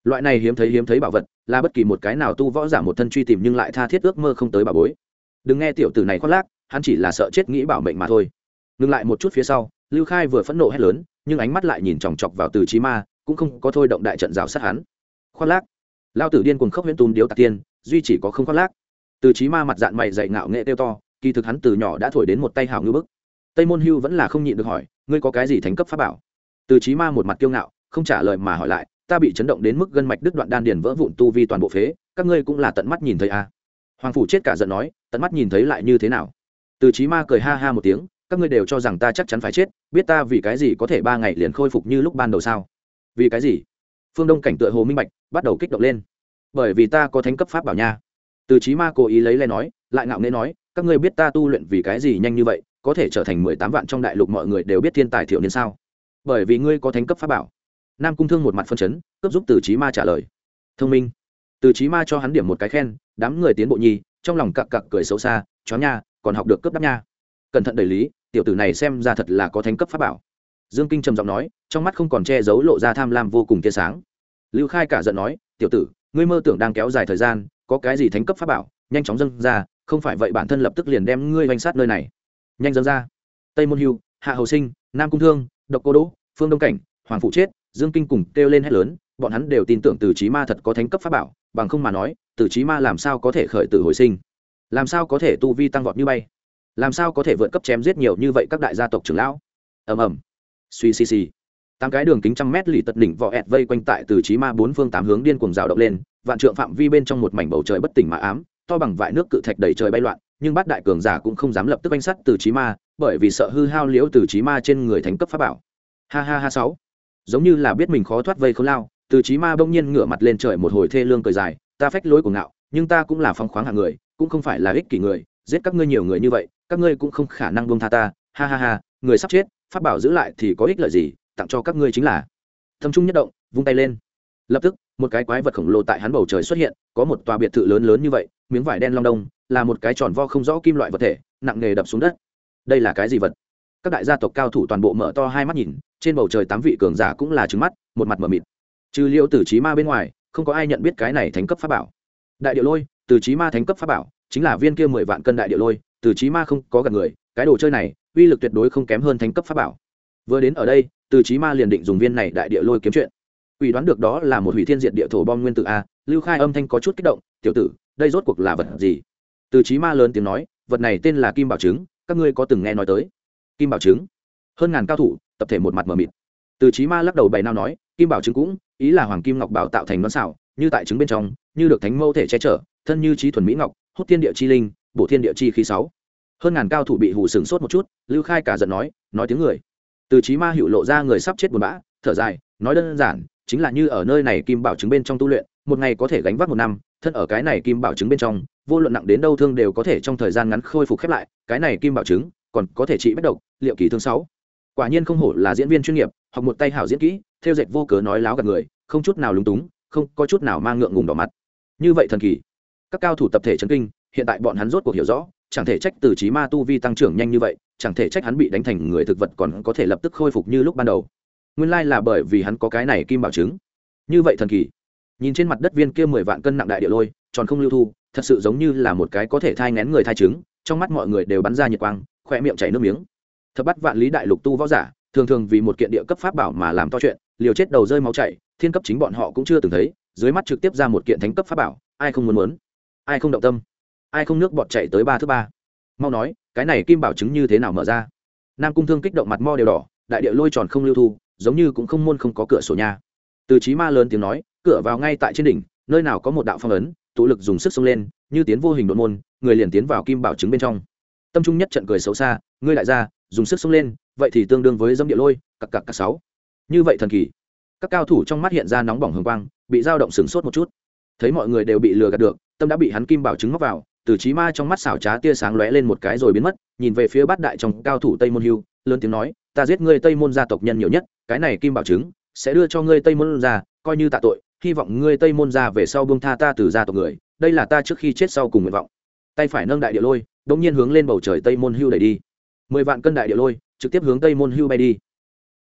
loại này hiếm thấy hiếm thấy bảo vật, là bất kỳ một cái nào tu võ giả một thân truy tìm nhưng lại tha thiết ước mơ không tới bà bối. Đừng nghe tiểu tử này khoác lác, hắn chỉ là sợ chết nghĩ bảo mệnh mà thôi. Ngừng lại một chút phía sau, lưu khai vừa phẫn nộ hét lớn, nhưng ánh mắt lại nhìn chòng chọc vào từ trí ma, cũng không có thôi động đại trận rào sát hắn. Khoác lác. Lao tử điên cùng khốc huyễn tún điếu tạc tiên, duy chỉ có không khoác lác. Từ trí ma mặt dạng mày dạy ngạo nghệ tiêu to, kỳ thực hắn từ nhỏ đã thổi đến một tay hào ngư bức. Tây môn hưu vẫn là không nhịn được hỏi, ngươi có cái gì thành cấp pháp bảo? Từ trí ma một mặt kiêu ngạo, không trả lời mà hỏi lại ta bị chấn động đến mức gân mạch đứt đoạn đan điền vỡ vụn tu vi toàn bộ phế, các ngươi cũng là tận mắt nhìn thấy à. hoàng phủ chết cả giận nói, tận mắt nhìn thấy lại như thế nào? Từ trí ma cười ha ha một tiếng, các ngươi đều cho rằng ta chắc chắn phải chết, biết ta vì cái gì có thể ba ngày liền khôi phục như lúc ban đầu sao? Vì cái gì? Phương đông cảnh tựa hồ minh bạch, bắt đầu kích động lên. Bởi vì ta có thánh cấp pháp bảo nha. Từ trí ma cố ý lấy lên nói, lại ngạo nghễ nói, các ngươi biết ta tu luyện vì cái gì nhanh như vậy, có thể trở thành mười tám vạn trong đại lục mọi người đều biết thiên tài thiểu niên sao? Bởi vì ngươi có thánh cấp pháp bảo nam cung thương một mặt phân chấn, cướp giúp từ trí ma trả lời. Thông minh. Từ trí ma cho hắn điểm một cái khen, đám người tiến bộ nhi trong lòng cặc cặc cười xấu xa, chó nha, còn học được cướp đắp nha. Cẩn thận đẩy lý, tiểu tử này xem ra thật là có thánh cấp pháp bảo. Dương kinh trầm giọng nói, trong mắt không còn che giấu lộ ra tham lam vô cùng tia sáng. Lưu khai cả giận nói, tiểu tử, ngươi mơ tưởng đang kéo dài thời gian, có cái gì thánh cấp pháp bảo, nhanh chóng dâng ra, không phải vậy bản thân lập tức liền đem ngươi vanh sát nơi này. Nhanh dâng ra. Tây môn hưu, hạ hầu sinh, nam cung thương, độc cô đỗ, phương đông cảnh, hoàng phụ chết dương kinh cùng kêu lên hét lớn, bọn hắn đều tin tưởng từ trí ma thật có thánh cấp pháp bảo, bằng không mà nói, từ trí ma làm sao có thể khởi tử hồi sinh? Làm sao có thể tu vi tăng vọt như bay? Làm sao có thể vượt cấp chém giết nhiều như vậy các đại gia tộc trưởng lão? Ầm ầm. Suy xì xì. Tám cái đường kính trăm mét lì tật đỉnh vỏ ẹt vây quanh tại từ trí ma bốn phương tám hướng điên cuồng rào động lên, vạn trượng phạm vi bên trong một mảnh bầu trời bất tỉnh mà ám, to bằng vại nước cự thạch đầy trời bay loạn, nhưng bát đại cường giả cũng không dám lập tức banh sắt từ trí ma, bởi vì sợ hư hao liễu từ trí ma trên người thánh cấp pháp bảo. Ha ha ha sáu giống như là biết mình khó thoát vây khốn lao, từ trí ma bỗng nhiên ngửa mặt lên trời một hồi thê lương cười dài, ta phách lối của ngạo, nhưng ta cũng là phong khoáng hạng người, cũng không phải là ích kỷ người, giết các ngươi nhiều người như vậy, các ngươi cũng không khả năng buông tha ta, ha ha ha, người sắp chết, pháp bảo giữ lại thì có ích lợi gì, tặng cho các ngươi chính là. Thâm trung nhất động, vung tay lên. Lập tức, một cái quái vật khổng lồ tại hắn bầu trời xuất hiện, có một tòa biệt thự lớn lớn như vậy, miếng vải đen long đông, là một cái tròn vo không rõ kim loại vật thể, nặng nề đập xuống đất. Đây là cái gì vật? Các đại gia tộc cao thủ toàn bộ mở to hai mắt nhìn, trên bầu trời tám vị cường giả cũng là trứng mắt, một mặt mở mịt. Trừ liêu tử trí ma bên ngoài, không có ai nhận biết cái này thành cấp pháp bảo. Đại địa lôi từ trí ma thánh cấp pháp bảo, chính là viên kia mười vạn cân đại địa lôi từ trí ma không có gặp người, cái đồ chơi này, uy lực tuyệt đối không kém hơn thánh cấp pháp bảo. Vừa đến ở đây từ trí ma liền định dùng viên này đại địa lôi kiếm chuyện. Ủy đoán được đó là một hủy thiên diệt địa thổ bom nguyên tử a, lưu khai âm thanh có chút kích động, tiểu tử, đây rốt cuộc là vật gì? Từ trí ma lớn tiếng nói, vật này tên là kim bảo trứng các ngươi có từng nghe nói tới? Kim bảo trứng hơn ngàn cao thủ, tập thể một mặt mờ mịt. Từ trí ma lắc đầu bày nao nói, kim bảo trứng cũng, ý là hoàng kim ngọc bảo tạo thành nón xảo, như tại trứng bên trong, như được thánh mâu thể che chở, thân như trí thuần mỹ ngọc, hút thiên địa chi linh, bổ thiên địa chi khí sáu. Hơn ngàn cao thủ bị hù sừng sốt một chút, lưu khai cả giận nói nói tiếng người. Từ trí ma hữu lộ ra người sắp chết buồn bã, thở dài, nói đơn giản, chính là như ở nơi này kim bảo chứng bên trong tu luyện, một ngày có thể gánh vác một năm, thân ở cái này kim bảo chứng bên trong, vô luận nặng đến đâu thương đều có thể trong thời gian ngắn khôi phục khép lại, cái này kim bảo chứng còn có thể trị bất độc, liệu kỳ thương sáu. Quả nhiên không hổ là diễn viên chuyên nghiệp, học một tay hảo diễn kỹ, theo dệt vô cớ nói láo gạt người, không chút nào lúng túng, không có chút nào mang ngượng ngùng đỏ mặt. Như vậy thần kỳ. Các cao thủ tập thể chấn kinh, hiện tại bọn hắn rốt cuộc hiểu rõ, chẳng thể trách từ trí ma tu vi tăng trưởng nhanh như vậy, chẳng thể trách hắn bị đánh thành người thực vật còn có thể lập tức khôi phục như lúc ban đầu. Nguyên lai là bởi vì hắn có cái này kim bảo chứng. Như vậy thần kỳ. Nhìn trên mặt đất viên kia mười vạn cân nặng đại địa lôi, tròn không lưu thu, thật sự giống như là một cái có thể thai ngén người thai trứng trong mắt mọi người đều bắn ra nhiệt quang khoe miệng chảy nước miếng. Thập bắt vạn lý đại lục tu võ giả, thường thường vì một kiện địa cấp pháp bảo mà làm to chuyện, liều chết đầu rơi máu chảy, thiên cấp chính bọn họ cũng chưa từng thấy, dưới mắt trực tiếp ra một kiện thánh cấp pháp bảo, ai không muốn muốn? Ai không động tâm? Ai không nước bọt chạy tới ba thứ ba? Mau nói, cái này kim bảo chứng như thế nào mở ra? Nam cung thương kích động mặt mo đều đỏ, đại địa lôi tròn không lưu thu, giống như cũng không môn không có cửa sổ nhà. Từ trí ma lớn tiếng nói, cửa vào ngay tại trên đỉnh, nơi nào có một đạo phong ấn, tụ lực dùng sức xông lên, như tiến vô hình đột môn, người liền tiến vào kim bảo chứng bên trong tâm trung nhất trận cười xấu xa, ngươi lại ra, dùng sức xông lên, vậy thì tương đương với dâm địa lôi, cặc cặc cặc sáu. Như vậy thần kỳ. Các cao thủ trong mắt hiện ra nóng bỏng hương quang, bị dao động sừng sốt một chút. Thấy mọi người đều bị lừa gạt được, tâm đã bị hắn kim bảo trứng móc vào, từ trí ma trong mắt xảo trá tia sáng lóe lên một cái rồi biến mất, nhìn về phía bát đại trong cao thủ tây môn hưu, lớn tiếng nói, ta giết ngươi tây môn gia tộc nhân nhiều nhất, cái này kim bảo trứng sẽ đưa cho ngươi tây môn gia, coi như tạ tội, hy vọng ngươi tây môn gia về sau buông tha ta từ gia tộc người, đây là ta trước khi chết sau cùng nguyện vọng tay phải nâng đại địa lôi đ ỗ n g nhiên hướng lên bầu trời tây môn hưu đẩy đi. Mười vạn cân đại địa lôi, trực tiếp hướng tây môn hưu bay đi.